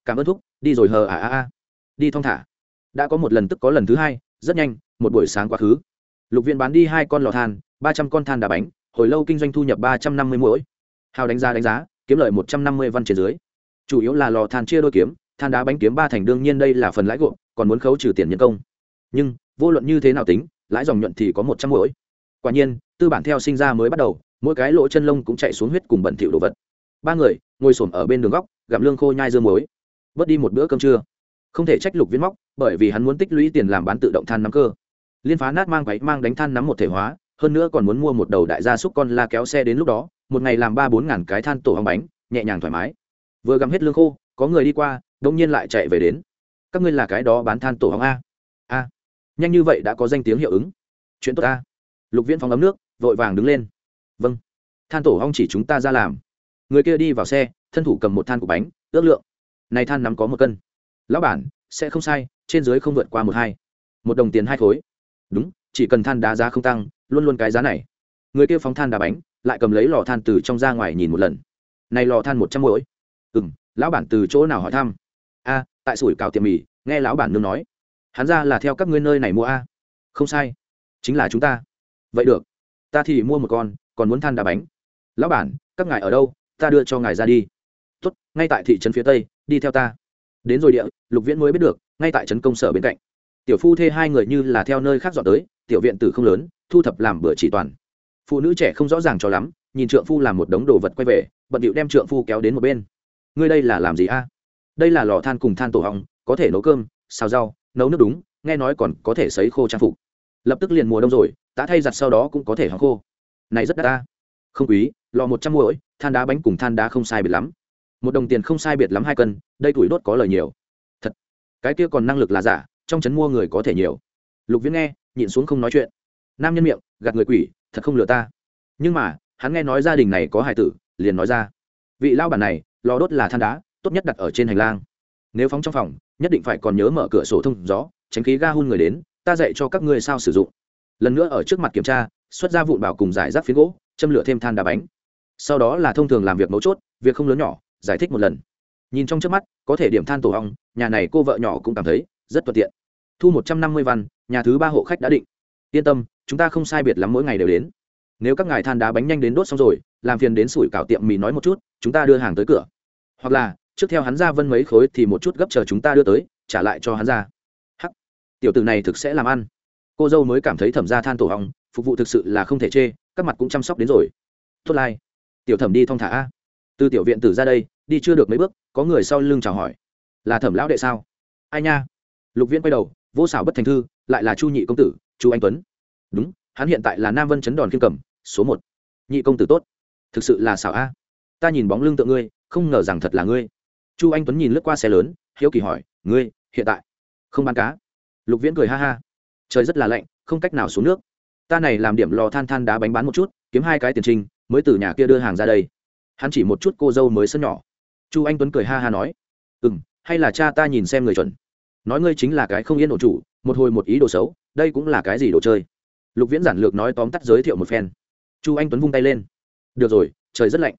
Cảm ơn thúc, đi rồi hờ à à à. Đi thong thả. Đã có một lần tức có lần thứ hai, rất nhanh một buổi sáng quá khứ. Lục viện bán đi hai con lò than, ba trăm con than đá bánh, hồi lâu kinh doanh thu nhập ba trăm năm mươi mỗi. Hào đánh giá đánh giá, kiếm lợi một trăm năm mươi văn trên dưới. Chủ yếu là lò than chia đôi kiếm, than đá bánh kiếm ba thành đương nhiên đây là phần lãi gộp, còn muốn khấu trừ tiền nhân công. Nhưng, vô luận như thế nào tính, lãi dòng nhuận thì có một trăm mỗi. Quả nhiên, tư bản theo sinh ra mới bắt đầu, mỗi cái lỗ chân lông cũng chạy xuống huyết cùng bẩn thỉu đồ vật. Ba người, ngồi xổm ở bên đường góc, gặm lương khô nhai dưa muối. Bớt đi một bữa cơm trưa. Không thể trách lục viên móc, bởi vì hắn muốn tích lũy tiền làm bán tự động than nắm cơ liên phá nát mang váy mang đánh than nắm một thể hóa, hơn nữa còn muốn mua một đầu đại gia súc con la kéo xe đến lúc đó, một ngày làm ba bốn ngàn cái than tổ hóng bánh, nhẹ nhàng thoải mái. Vừa gắm hết lương khô, có người đi qua, đông nhiên lại chạy về đến. Các ngươi là cái đó bán than tổ hóng a. A. Nhanh như vậy đã có danh tiếng hiệu ứng. Chuyện tốt a. Lục viễn phóng ấm nước, vội vàng đứng lên. Vâng. Than tổ hong chỉ chúng ta ra làm. Người kia đi vào xe, thân thủ cầm một than cục bánh, ước lượng. Này than nắm có một cân. Lão bản, sẽ không sai, trên dưới không vượt qua một hai. Một đồng tiền hai khối đúng, chỉ cần than đá giá không tăng, luôn luôn cái giá này. Người kia phóng than đá bánh, lại cầm lấy lò than từ trong ra ngoài nhìn một lần. Này lò than một trăm mỗi. Ừ m lão bản từ chỗ nào hỏi thăm? A, tại sủi cào tiệm mì, nghe lão bản nương nói. Hắn ra là theo các ngươi nơi này mua a. Không sai. Chính là chúng ta. Vậy được. Ta thì mua một con, còn muốn than đá bánh. Lão bản, các ngài ở đâu? Ta đưa cho ngài ra đi. Tốt, ngay tại thị trấn phía tây, đi theo ta. Đến rồi địa, lục viễn mới biết được, ngay tại trấn công sở bên cạnh tiểu phu thê hai người như là theo nơi khác dọn tới, tiểu viện tử không lớn, thu thập làm bữa chỉ toàn. Phụ nữ trẻ không rõ ràng cho lắm, nhìn trượng phu làm một đống đồ vật quay về, bận điệu đem trượng phu kéo đến một bên. Ngươi đây là làm gì a? Đây là lò than cùng than tổ hong, có thể nấu cơm, xào rau, nấu nước đúng, nghe nói còn có thể sấy khô trang phục. Lập tức liền mùa đông rồi đã thay giặt sau đó cũng có thể hóng khô. Này rất đắt ta không quý, lò một trăm mỗi than đá bánh cùng than đá không sai biệt lắm. Một đồng tiền không sai biệt lắm hai cân, đây tuổi đốt có lời nhiều. Thật, cái kia còn năng lực là giả trong trấn mua người có thể nhiều. Lục viễn nghe, nhịn xuống không nói chuyện. Nam nhân miệng, gạt người quỷ, thật không lừa ta. Nhưng mà, hắn nghe nói gia đình này có hài tử, liền nói ra. Vị lao bản này, lò đốt là than đá, tốt nhất đặt ở trên hành lang. Nếu phóng trong phòng, nhất định phải còn nhớ mở cửa sổ thông gió, tránh khí ga hun người đến, ta dạy cho các ngươi sao sử dụng. Lần nữa ở trước mặt kiểm tra, xuất ra vụn bảo cùng giải rác phiến gỗ, châm lửa thêm than đá bánh. Sau đó là thông thường làm việc mấu chốt, việc không lớn nhỏ, giải thích một lần. Nhìn trong trước mắt, có thể điểm than tổ hong nhà này cô vợ nhỏ cũng cảm thấy rất thuận tiện. Thu một trăm năm mươi văn, nhà thứ ba hộ khách đã định. Yên tâm, chúng ta không sai biệt lắm mỗi ngày đều đến. Nếu các ngài than đá bánh nhanh đến đốt xong rồi, làm phiền đến sủi cảo tiệm mì nói một chút, chúng ta đưa hàng tới cửa. Hoặc là, trước theo hắn ra vân mấy khối thì một chút gấp chờ chúng ta đưa tới, trả lại cho hắn ra. Hắc. Tiểu tử này thực sẽ làm ăn. Cô dâu mới cảm thấy thẩm ra than tổ hong phục vụ thực sự là không thể chê, các mặt cũng chăm sóc đến rồi. Tốt lai. Tiểu thẩm đi thong thả a. Từ tiểu viện tử ra đây, đi chưa được mấy bước, có người sau lưng chào hỏi. Là thẩm lão đệ sao? Ai nha? Lục viễn quay đầu, vô xảo bất thành thư, lại là chu nhị công tử, chu anh tuấn. Đúng, hắn hiện tại là nam vân chấn đòn kim cầm số một. Nhị công tử tốt. Thực sự là xảo a. Ta nhìn bóng lưng tượng ngươi, không ngờ rằng thật là ngươi. Chu anh tuấn nhìn lướt qua xe lớn, hiếu kỳ hỏi, ngươi, hiện tại không bán cá? Lục viễn cười ha ha. Trời rất là lạnh, không cách nào xuống nước. Ta này làm điểm lò than than đá bánh bán một chút, kiếm hai cái tiền trinh mới từ nhà kia đưa hàng ra đây. Hắn chỉ một chút cô dâu mới sân nhỏ. Chu anh tuấn cười ha ha nói ừ m hay là cha ta nhìn xem người chuẩn nói ngươi chính là cái không yên ổn chủ, một hồi một ý đồ xấu, đây cũng là cái gì đồ chơi? Lục viễn giản lược nói tóm tắt giới thiệu một phen. Chu anh tuấn vung tay lên. Được rồi, trời rất lạnh.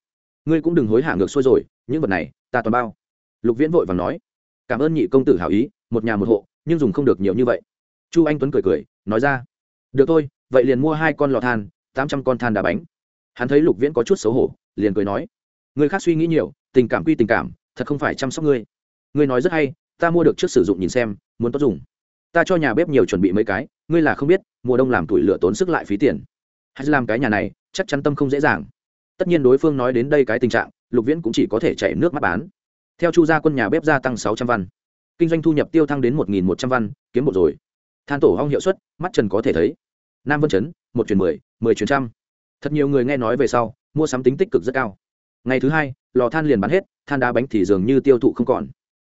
Ngươi cũng đừng hối hả ngược xuôi rồi, những vật này, ta toàn bao. Lục viễn vội và nói. Cảm ơn nhị công tử hảo ý, một nhà một hộ, nhưng dùng không được nhiều như vậy. Chu anh tuấn cười cười, nói ra. Được thôi, vậy liền mua hai con lò than, tám trăm con than đá bánh. Hắn thấy lục viễn có chút xấu hổ, liền cười nói. Người khác suy nghĩ nhiều, tình cảm quy tình cảm, thật không phải chăm sóc ngươi. Ngươi nói rất hay ta mua được trước sử dụng nhìn xem, muốn tốt dùng. Ta cho nhà bếp nhiều chuẩn bị mấy cái, ngươi là không biết, mùa đông làm tuổi lửa tốn sức lại phí tiền. Hay làm cái nhà này, chắc chắn tâm không dễ dàng. Tất nhiên đối phương nói đến đây cái tình trạng, lục viễn cũng chỉ có thể chạy nước mắt bán. Theo chu gia quân nhà bếp gia tăng sáu trăm văn, kinh doanh thu nhập tiêu thăng đến một nghìn một trăm văn, kiếm một rồi. Than tổ hong hiệu suất, mắt trần có thể thấy. Nam vân chấn, một chuyển mười mười chuyển trăm. Thật nhiều người nghe nói về sau, mua sắm tính tích cực rất cao. Ngày thứ hai, lò than liền bán hết, than đá bánh thì dường như tiêu thụ không còn.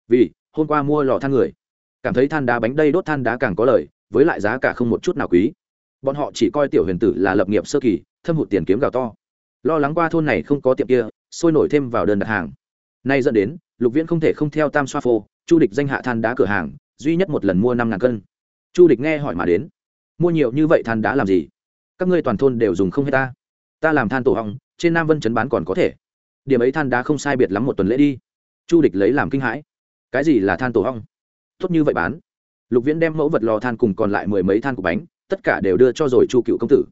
Vì hôm qua mua lò than người. Cảm thấy than đá bánh đây đốt than đá càng có lời, với lại giá cả không một chút nào quý. Bọn họ chỉ coi tiểu huyền tử là lập nghiệp sơ kỳ, thâm hụt tiền kiếm gạo to. Lo lắng qua thôn này không có tiệm kia, sôi nổi thêm vào đơn đặt hàng. Nay dẫn đến, lục viễn không thể không theo tam xoa phô, chu địch danh hạ than đá cửa hàng, duy nhất một lần mua năm ngàn cân. Chu địch nghe hỏi mà đến, mua nhiều như vậy than đá làm gì? Các ngươi toàn thôn đều dùng không hết ta. Ta làm than tổ hong, trên nam vân chấn bán còn có thể. Điểm ấy than đá không sai biệt lắm một tuần lễ đi. Chu địch lấy làm kinh hãi cái gì là than tổ hong? Tốt như vậy bán. Lục viễn đem mẫu vật lò than cùng còn lại mười mấy than của bánh, tất cả đều đưa cho rồi chu cựu công tử.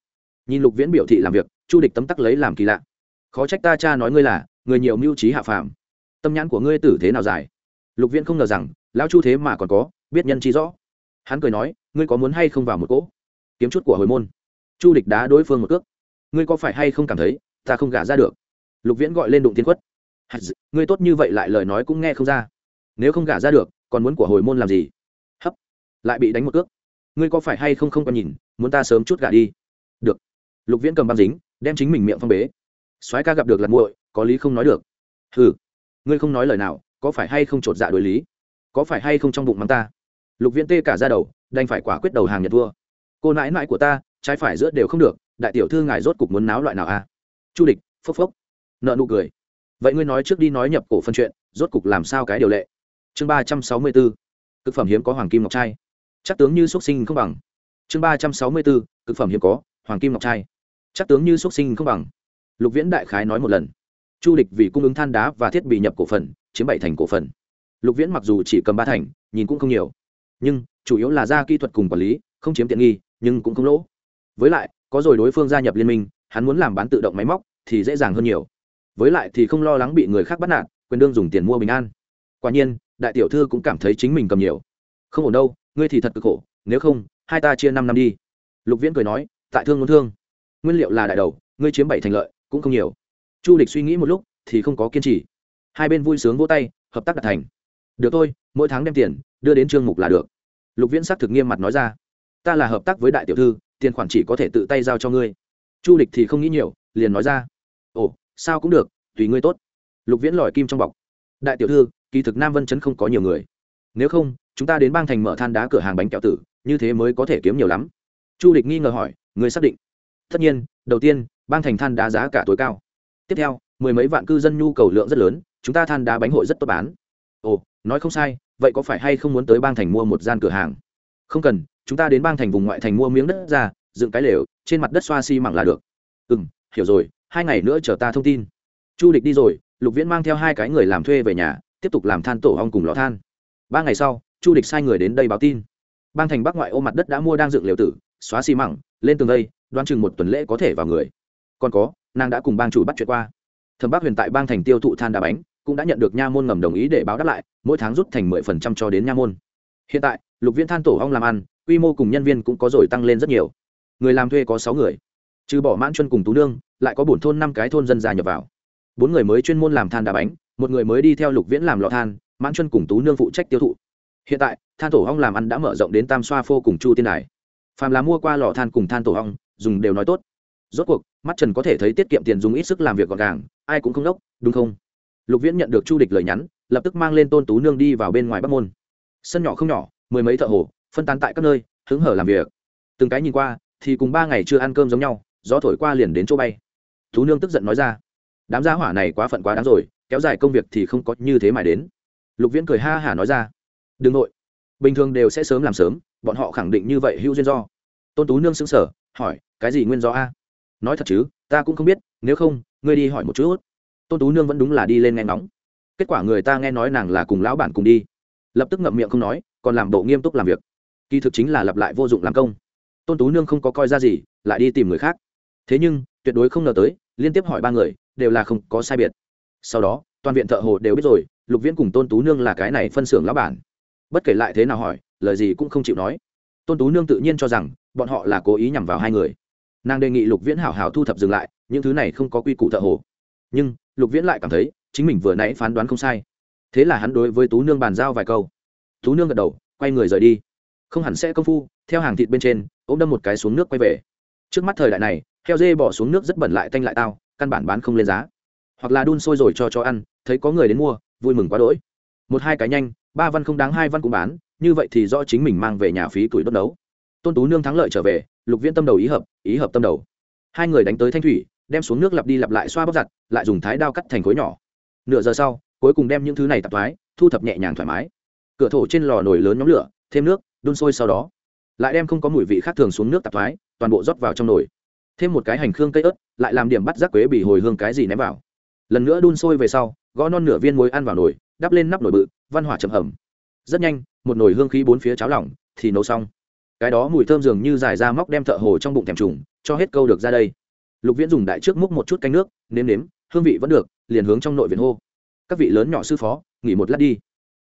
Nhìn lục viễn biểu thị làm việc, chu địch tấm tắc lấy làm kỳ lạ. Khó trách ta cha nói ngươi là, người nhiều mưu trí hạ phàm. Tâm nhãn của ngươi tử thế nào dài? Lục viễn không ngờ rằng, lão chu thế mà còn có, biết nhân trí rõ. Hắn cười nói, ngươi có muốn hay không vào một cỗ? Kiếm chút của hồi môn. Chu địch đá đối phương một cước. Ngươi có phải hay không cảm thấy, ta không gả ra được? Lục viễn gọi lên đụng tiên quất. Ngươi tốt như vậy lại lời nói cũng nghe không ra nếu không gả ra được, còn muốn của hồi môn làm gì? Hấp, lại bị đánh một cước. Ngươi có phải hay không không còn nhìn, muốn ta sớm chút gả đi. Được. Lục viễn cầm băng dính, đem chính mình miệng phong bế. Soái ca gặp được lật muội, có lý không nói được. Hừ, ngươi không nói lời nào, có phải hay không chột dạ đối lý? Có phải hay không trong bụng mắng ta? Lục viễn tê cả ra đầu, đành phải quả quyết đầu hàng nhật vua cô nãi nãi của ta, trái phải giữa đều không được, đại tiểu thư ngài rốt cục muốn náo loại nào a à? chu địch, phốc phốc, nợ nụ cười. Vậy ngươi nói trước đi nói nhập cổ phân chuyện, rốt cục làm sao cái điều lệ? Chương ba trăm sáu mươi bốn cực phẩm hiếm có hoàng kim ngọc trai. Chắc tướng như xuất sinh không bằng. Chương ba trăm sáu mươi bốn cực phẩm hiếm có hoàng kim ngọc trai. Chắc tướng như xuất sinh không bằng. Lục viễn đại khái nói một lần. Chu địch vì cung ứng than đá và thiết bị nhập cổ phần, chiếm bảy thành cổ phần. Lục viễn mặc dù chỉ cầm ba thành, nhìn cũng không nhiều. Nhưng, chủ yếu là ra kỹ thuật cùng quản lý, không chiếm tiện nghi, nhưng cũng không lỗ. Với lại, có rồi đối phương gia nhập liên minh, hắn muốn làm bán tự động máy móc, thì dễ dàng hơn nhiều. Với lại thì không lo lắng bị người khác bắt nạt, quyền đương dùng tiền mua bình an. Quả nhiên đại tiểu thư cũng cảm thấy chính mình cầm nhiều. Không ổn đâu, ngươi thì thật cực khổ, nếu không, hai ta chia năm năm đi. Lục viễn cười nói, tại thương muốn thương. Nguyên liệu là đại đầu, ngươi chiếm bảy thành lợi, cũng không nhiều. Chu địch suy nghĩ một lúc, thì không có kiên trì. Hai bên vui sướng vỗ tay, hợp tác đạt thành. Được thôi, mỗi tháng đem tiền, đưa đến trương mục là được. Lục viễn s c thực nghiêm mặt nói ra, ta là hợp tác với đại tiểu thư, tiền khoản chỉ có thể tự tay giao cho ngươi. Chu địch thì không nghĩ nhiều, liền nói ra, ồ, sao cũng được, tùy ngươi tốt. Lục viễn lòi kim trong bọc. Đại tiểu thư kỳ thực nam vân chấn không có nhiều người. Nếu không, chúng ta đến bang thành mở than đá cửa hàng bánh kẹo tử, như thế mới có thể kiếm nhiều lắm. Chu địch nghi ngờ hỏi, người xác định? Tất nhiên, đầu tiên, bang thành than đá giá cả tối cao. Tiếp theo, mười mấy vạn cư dân nhu cầu lượng rất lớn, chúng ta than đá bánh hội rất tốt bán. Ồ, nói không sai, vậy có phải hay không muốn tới bang thành mua một gian cửa hàng? Không cần, chúng ta đến bang thành vùng ngoại thành mua miếng đất ra, dựng cái lều, trên mặt đất xoa xi、si、mẳng là được. Ừ m hiểu rồi, hai ngày nữa chờ ta thông tin. Chu địch đi rồi, lục viễn mang theo hai cái người làm thuê về nhà tiếp tục làm than tổ ong cùng lò than. Ba ngày sau, chu địch sai người đến đây báo tin. Bang thành bắc ngoại ô mặt đất đã mua đang dựng liều tử, xóa xi mẳng lên tường đây, đoán chừng một tuần lễ có thể vào người. Còn có, nàng đã cùng bang chủ bắt chuyện qua. Thẩm bác huyền tại bang thành tiêu thụ than đá bánh, cũng đã nhận được nha môn ngầm đồng ý để báo đáp lại, mỗi tháng rút thành mười phần trăm cho đến nha môn. Hiện tại, lục viên than tổ ong làm ăn, quy mô cùng nhân viên cũng có rồi tăng lên rất nhiều. Người làm thuê có sáu người. Trừ bỏ mãn chân cùng tú nương, lại có bổn thôn năm cái thôn dân gia nhập vào. Bốn người mới chuyên môn làm than đá bánh một người mới đi theo lục viễn làm lò than, mãn chân cùng tú nương phụ trách tiêu thụ. Hiện tại, than tổ hong làm ăn đã mở rộng đến tam xoa phô cùng chu tiên đài. Phàm là mua qua lò than cùng than tổ hong dùng đều nói tốt. Rốt cuộc, mắt trần có thể thấy tiết kiệm tiền dùng ít sức làm việc gọn gàng, ai cũng không đốc, đúng không? Lục viễn nhận được chu địch lời nhắn, lập tức mang lên tôn tú nương đi vào bên ngoài bắc môn. Sân nhỏ không nhỏ, mười mấy thợ hồ, phân tán tại các nơi, hứng hở làm việc. Từng cái nhìn qua, thì cùng ba ngày chưa ăn cơm giống nhau, gió thổi qua liền đến chỗ bay. Tú nương tức giận nói ra, đám gia hỏa này quá phận quá đáng rồi kéo dài công việc thì không có như thế mà đến. Lục viễn cười ha hả nói ra, đừng nội. Bình thường đều sẽ sớm làm sớm, bọn họ khẳng định như vậy hữu duyên do. Tôn tú nương xứng sở hỏi, cái gì nguyên do a? Nói thật chứ, ta cũng không biết, nếu không, ngươi đi hỏi một chút. Tôn tú nương vẫn đúng là đi lên nghe nóng kết quả người ta nghe nói nàng là cùng lão bản cùng đi. Lập tức ngậm miệng không nói, còn làm bộ nghiêm túc làm việc. Kỳ thực chính là lặp lại vô dụng làm công. Tôn tú nương không có coi ra gì, lại đi tìm người khác. Thế nhưng, tuyệt đối không ngờ tới, liên tiếp hỏi ba người, đều là không có sai biệt sau đó, toàn viện thợ hồ đều biết rồi, lục viễn cùng tôn tú nương là cái này phân xưởng lão bản. Bất kể lại thế nào hỏi, lời gì cũng không chịu nói. Tôn tú nương tự nhiên cho rằng, bọn họ là cố ý nhằm vào hai người. Nàng đề nghị lục viễn hảo hảo thu thập dừng lại, những thứ này không có quy củ thợ hồ. Nhưng, lục viễn lại cảm thấy, chính mình vừa nãy phán đoán không sai. Thế là hắn đối với tú nương bàn giao vài câu. Tú nương gật đầu, quay người rời đi. Không hẳn sẽ công phu, theo hàng thịt bên trên, ôm đâm một cái xuống nước quay về. Trước mắt thời đại này, heo dê bỏ xuống nước rất bẩn lại tanh lại tao, căn bản bán không lên giá hoặc là đun sôi rồi cho cho ăn, thấy có người đến mua, vui mừng quá đỗi. Một hai cái nhanh, ba văn không đáng, hai văn cũng bán, như vậy thì do chính mình mang về nhà phí tuổi đốt đấu tôn tú nương thắng lợi trở về, lục viễn tâm đầu ý hợp ý hợp tâm đầu. Hai người đánh tới thanh thủy, đem xuống nước lặp đi lặp lại xoa bóc giặt, lại dùng thái đao cắt thành khối nhỏ. Nửa giờ sau, cuối cùng đem những thứ này tạp thoái, thu thập nhẹ nhàng thoải mái. Cửa thổ trên lò nồi lớn nhóm lửa, thêm nước, đun sôi sau đó. Lại đem không có mùi vị khác thường xuống nước tạp thoái, toàn bộ rót vào trong nồi. Thêm một cái hành khương cây ớt, lại làm điểm bắt rác quế bị hồi hương cái gì ném vào lần nữa đun sôi về sau, gõ non nửa viên muối ăn vào nồi, đắp lên nắp nồi bự, văn hỏa chầm hầm. Rất nhanh, một nồi hương khí bốn phía cháo lỏng, thì nấu xong. Cái đó mùi thơm dường như dài ra móc đem thợ hồ trong bụng thèm trùng, cho hết câu được ra đây. Lục viễn dùng đại trước múc một chút canh nước, nếm nếm, hương vị vẫn được, liền hướng trong nội viện hô. Các vị lớn nhỏ sư phó, nghỉ một lát đi.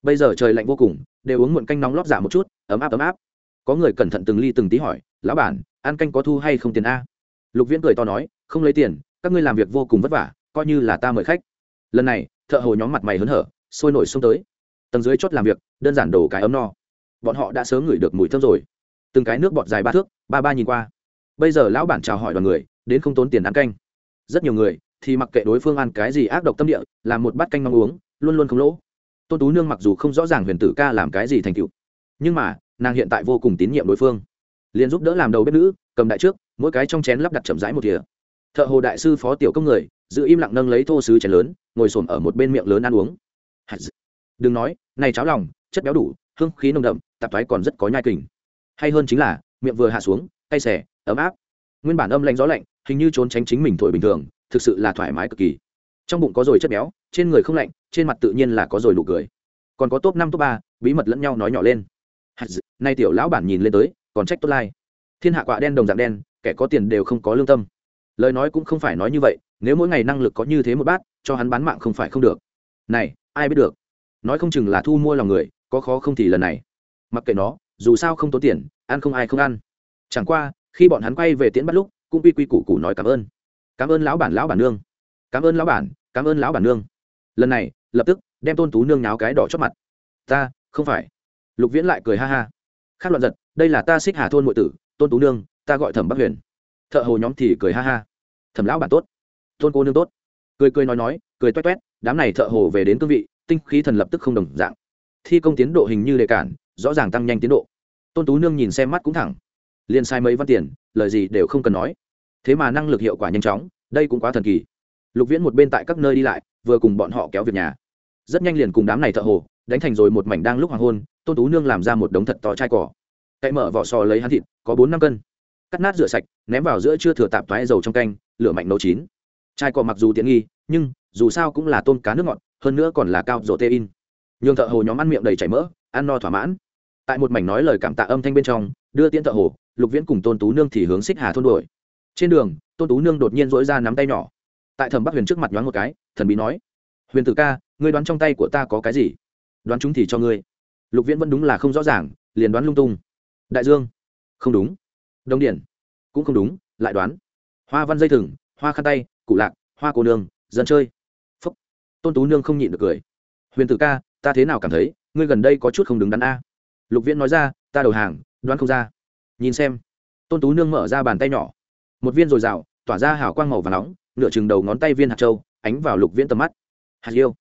Bây giờ trời lạnh vô cùng, đều uống muộn canh nóng lót giả một chút, ấm áp ấm áp. Có người cẩn thận từng ly từng tí hỏi, lão bản, ăn canh có thu hay không tiền a? Lục viễn cười to nói, không lấy tiền, các ngươi làm việc vô cùng vất vả coi như là ta mời khách. Lần này, thợ hồ nhóm mặt mày hớn hở, sôi nổi xông tới. Tầng dưới chốt làm việc, đơn giản đổ cái ấm no. Bọn họ đã sớm ngửi được mùi thơm rồi. Từng cái nước bọt dài ba thước, ba ba nhìn qua. Bây giờ lão bản chào hỏi đoàn người, đến không tốn tiền ăn canh. Rất nhiều người, thì mặc kệ đối phương ăn cái gì ác độc tâm địa, làm một bát canh mong uống, luôn luôn không lỗ. Tôn tú nương mặc dù không rõ ràng huyền tử ca làm cái gì thành tựu, nhưng mà, nàng hiện tại vô cùng tín nhiệm đối phương. Liền giúp đỡ làm đầu bếp nữ, cầm đại trước, mỗi cái trong chén lắp đặt chậm rãi một thìa. Thợ hồ đại sư phó tiểu công người giữ im lặng nâng lấy thô sứ chén lớn, ngồi xổm ở một bên miệng lớn ăn uống. Đừng nói, này cháo lòng, chất béo đủ, hương khí nồng đậm, tạp thoái còn rất có nhai kình. Hay hơn chính là, miệng vừa hạ xuống tay xẻ ấm áp. Nguyên bản âm lạnh gió lạnh, hình như trốn tránh chính mình thổi bình thường, thực sự là thoải mái cực kỳ. Trong bụng có rồi chất béo, trên người không lạnh, trên mặt tự nhiên là có rồi nụ cười. Còn có top năm, top ba, bí mật lẫn nhau nói nhỏ lên. Nay tiểu lão bản nhìn lên tới, còn trách tốt lai. Thiên hạ quạ đen đồng dạng đen, kẻ có tiền đều không có lương tâm. Lời nói cũng không phải nói như vậy nếu mỗi ngày năng lực có như thế một bát, cho hắn bán mạng không phải không được. Này, ai biết được? Nói không chừng là thu mua lòng người, có khó không thì lần này. Mặc kệ nó, dù sao không tốn tiền, ăn không ai không ăn. Chẳng qua, khi bọn hắn quay về tiễn bắt lúc, cũng quy quy củ củ nói cảm ơn. Cảm ơn lão bản lão bản nương. Cảm ơn lão bản, cảm ơn lão bản nương. Lần này, lập tức, đem tôn tú nương nháo cái đỏ chót mặt. Ta, không phải. Lục viễn lại cười ha ha. Khác loạn giật đây là ta xích hà thôn ngụy tử, tôn tú nương, ta gọi thẩm bắc huyền. Thợ hồ nhóm thì cười ha ha. Thẩm lão bản tốt tôn cô nương tốt. Cười cười nói nói, cười toét toét, đám này thợ hồ về đến cương vị, tinh khí thần lập tức không đồng dạng. Thi công tiến độ hình như đề cản, rõ ràng tăng nhanh tiến độ. Tôn tú nương nhìn xem mắt cũng thẳng. Liền sai mấy văn tiền, lời gì đều không cần nói. Thế mà năng lực hiệu quả nhanh chóng, đây cũng quá thần kỳ. Lục viễn một bên tại các nơi đi lại, vừa cùng bọn họ kéo việc nhà. Rất nhanh liền cùng đám này thợ hồ, đánh thành rồi một mảnh đang lúc hoàng hôn, tôn tú nương làm ra một đống thật to chai cỏ. Cậy mở vỏ sò lấy hắn thịt, có bốn năm cân. Cắt nát rửa sạch, ném vào giữa chưa thừa tạp thoái dầu trong canh, lửa mạnh nấu chín chai cỏ mặc dù tiện nghi, nhưng dù sao cũng là tôm cá nước ngọt, hơn nữa còn là cao rổ tê in nhường thợ hồ nhóm ăn miệng đầy chảy mỡ, ăn no thỏa mãn. Tại một mảnh nói lời cảm tạ âm thanh bên trong, đưa tiễn thợ hồ, lục viễn cùng tôn tú nương thì hướng xích hà thôn đuổi. Trên đường, tôn tú nương đột nhiên dỗi ra nắm tay nhỏ. Tại thẩm bắc huyền trước mặt nhoáng một cái, thần bí nói, huyền tử ca, ngươi đoán trong tay của ta có cái gì? Đoán chúng thì cho ngươi. Lục viễn vẫn đúng là không rõ ràng, liền đoán lung tung. Đại dương. Không đúng. Đông điển. Cũng không đúng, lại đoán. Hoa văn dây thừng, hoa khăn tay cụ lạc, hoa cô nương, dân chơi. Phúc. Tôn tú nương không nhịn được cười. Huyền tử ca, ta thế nào cảm thấy, ngươi gần đây có chút không đứng đắn a? Lục viễn nói ra, ta đầu hàng, đoán không ra. Nhìn xem. Tôn tú nương mở ra bàn tay nhỏ. Một viên r ồ i r à o tỏa ra hào quang màu và nóng, nửa chừng đầu ngón tay viên hạt trâu ánh vào lục viễn tầm mắt. Hạt yêu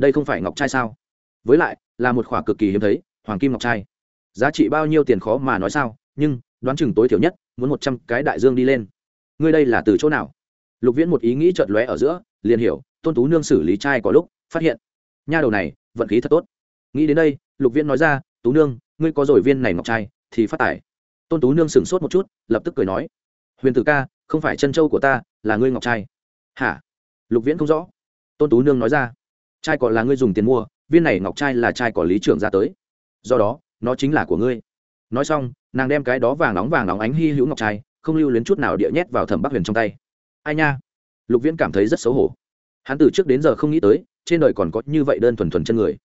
đây không phải ngọc trai sao? Với lại, là một khoả cực kỳ hiếm thấy, hoàng kim ngọc trai. Giá trị bao nhiêu tiền khó mà nói sao, nhưng, đoán chừng tối thiểu nhất, muốn một trăm cái đại dương đi lên. Ngươi đây là từ chỗ nào? Lục viễn một ý nghĩ chợt lóe ở giữa, liền hiểu, tôn tú nương xử lý trai có lúc, phát hiện, nha đầu này, vận khí thật tốt. Nghĩ đến đây, lục viễn nói ra, tú nương, ngươi có rồi viên này ngọc trai, thì phát tải tôn tú nương sửng sốt một chút, lập tức cười nói, huyền tử ca, không phải chân châu của ta, là ngươi ngọc trai. Hả? Lục viễn không rõ. Tôn tú nương nói ra, trai cỏ là ngươi dùng tiền mua, viên này ngọc trai là trai cỏ lý trưởng ra tới. Do đó, nó chính là của ngươi. Nói xong, nàng đem cái đó vàng nóng vàng nóng ánh hy hữu ngọc trai, không lưu luyến chút nào địa nhét vào thẩm bắc huyền trong tay ai nha? Lục viễn cảm thấy rất xấu hổ. Hắn từ trước đến giờ không nghĩ tới, trên đời còn có như vậy đơn thuần thuần chân người.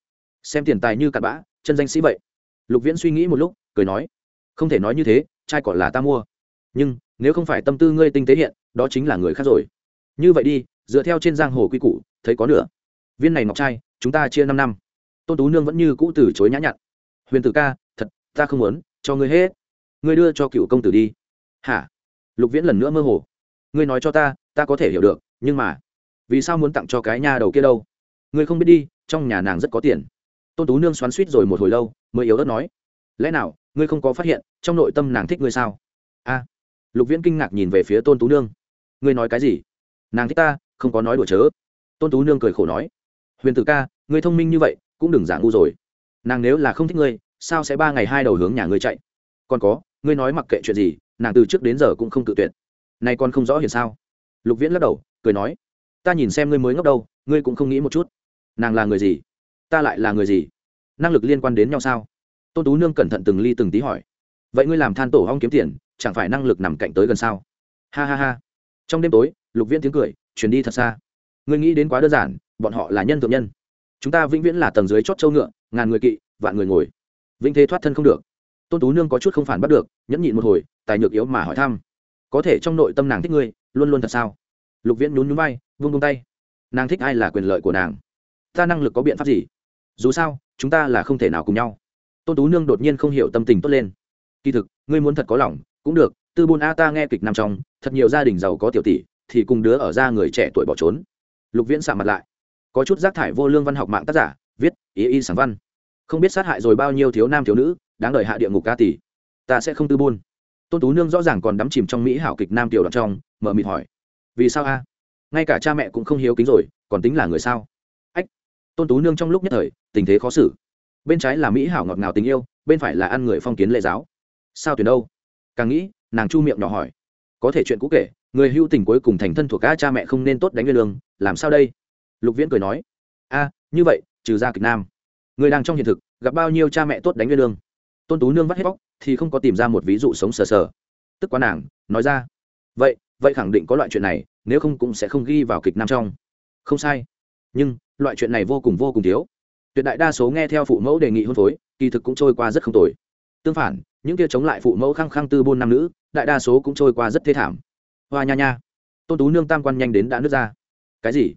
Xem tiền tài như cặn bã, chân danh sĩ vậy. Lục viễn suy nghĩ một lúc, cười nói, không thể nói như thế, trai còn là ta mua. Nhưng, nếu không phải tâm tư ngươi tinh tế hiện, đó chính là người khác rồi. Như vậy đi, dựa theo trên giang hồ quy củ, thấy có nửa. Viên này ngọc trai, chúng ta chia năm năm. Tôn tú nương vẫn như cũ từ chối nhã nhặn. Huyền tử ca, thật, ta không muốn, cho ngươi hết. Ngươi đưa cho cựu công tử đi. Hả? Lục viễn lần nữa mơ hồ ngươi nói cho ta ta có thể hiểu được, nhưng mà, vì sao muốn tặng cho cái nhà đầu kia đâu? Ngươi không biết đi, trong nhà nàng rất có tiền. Tôn tú nương xoắn suýt rồi một hồi lâu, mới yếu ớt nói, lẽ nào, ngươi không có phát hiện, trong nội tâm nàng thích ngươi sao? A. Lục viễn kinh ngạc nhìn về phía tôn tú nương. Ngươi nói cái gì? Nàng thích ta, không có nói đùa chớ. Tôn tú nương cười khổ nói, huyền tử ca, ngươi thông minh như vậy, cũng đừng giả ngu rồi. Nàng nếu là không thích ngươi, sao sẽ ba ngày hai đầu hướng nhà ngươi chạy? Còn có, ngươi nói mặc kệ chuyện gì, nàng từ trước đến giờ cũng không tự tuyệt nay con không rõ hiện sao? Lục viễn lắc đầu, cười nói, ta nhìn xem ngươi mới ngốc đâu, ngươi cũng không nghĩ một chút. Nàng là người gì? Ta lại là người gì? Năng lực liên quan đến nhau sao? Tôn tú nương cẩn thận từng ly từng tí hỏi, vậy ngươi làm than tổ hong kiếm tiền, chẳng phải năng lực nằm cạnh tới gần sao? Ha ha ha. Trong đêm tối, lục viễn tiếng cười, chuyển đi thật xa. Ngươi nghĩ đến quá đơn giản, bọn họ là nhân thượng nhân. Chúng ta vĩnh viễn là tầng dưới chót châu ngựa, ngàn người kỵ, vạn người ngồi. Vĩnh thế thoát thân không được. Tôn tú nương có chút không phản bắt được, nhẫn nhịn một hồi, tài nhược yếu mà hỏi thăm có thể trong nội tâm nàng thích ngươi, luôn luôn thật sao? Lục viễn nhún nhún vai, vung vung tay. Nàng thích ai là quyền lợi của nàng? Ta năng lực có biện pháp gì? Dù sao, chúng ta là không thể nào cùng nhau. Tôn tú nương đột nhiên không hiểu tâm tình tốt lên. Kỳ thực, ngươi muốn thật có lòng, cũng được, tư bôn a ta nghe kịch nằm trong, thật nhiều gia đình giàu có tiểu tỷ, thì cùng đứa ở ra người trẻ tuổi bỏ trốn. Lục viễn xạ mặt lại. Có chút rác thải vô lương văn học mạng tác giả, viết, ý y sáng văn. Không biết sát hại rồi bao nhiêu thiếu nam thiếu nữ, đáng đợi hạ địa ngục ca tỷ. Ta sẽ không tư buôn tôn tú nương rõ ràng còn đắm chìm trong mỹ hảo kịch nam tiểu đoạn trong, mở mịt hỏi. Vì sao a? Ngay cả cha mẹ cũng không hiếu kính rồi, còn tính là người sao? Ách, tôn tú nương trong lúc nhất thời, tình thế khó xử. Bên trái là mỹ hảo ngọt ngào tình yêu, bên phải là ăn người phong kiến lệ giáo. Sao tuyển đâu? Càng nghĩ, nàng chu miệng nhỏ hỏi. Có thể chuyện cũ kể, người hưu tình cuối cùng thành thân thuộc ca cha mẹ không nên tốt đánh nguyên lương, làm sao đây? Lục viễn cười nói. A, như vậy, trừ ra kịch nam. Người đang trong hiện thực, gặp bao nhiêu cha mẹ tốt đánh nguyên lương? Tôn tú nương vắt hết bóc, thì không có tìm ra một ví dụ sống sờ sờ. Tức quá nàng, nói ra. Vậy vậy khẳng định có loại chuyện này, nếu không cũng sẽ không ghi vào kịch nam trong. Không sai. Nhưng, loại chuyện này vô cùng vô cùng thiếu. Tuyệt đại đa số nghe theo phụ mẫu đề nghị hôn phối, kỳ thực cũng trôi qua rất không tồi. Tương phản, những kia chống lại phụ mẫu khăng khăng tư bôn nam nữ, đại đa số cũng trôi qua rất thê thảm. Hoa nha nha. Tôn tú nương tam quan nhanh đến đã nứt ra. Cái gì?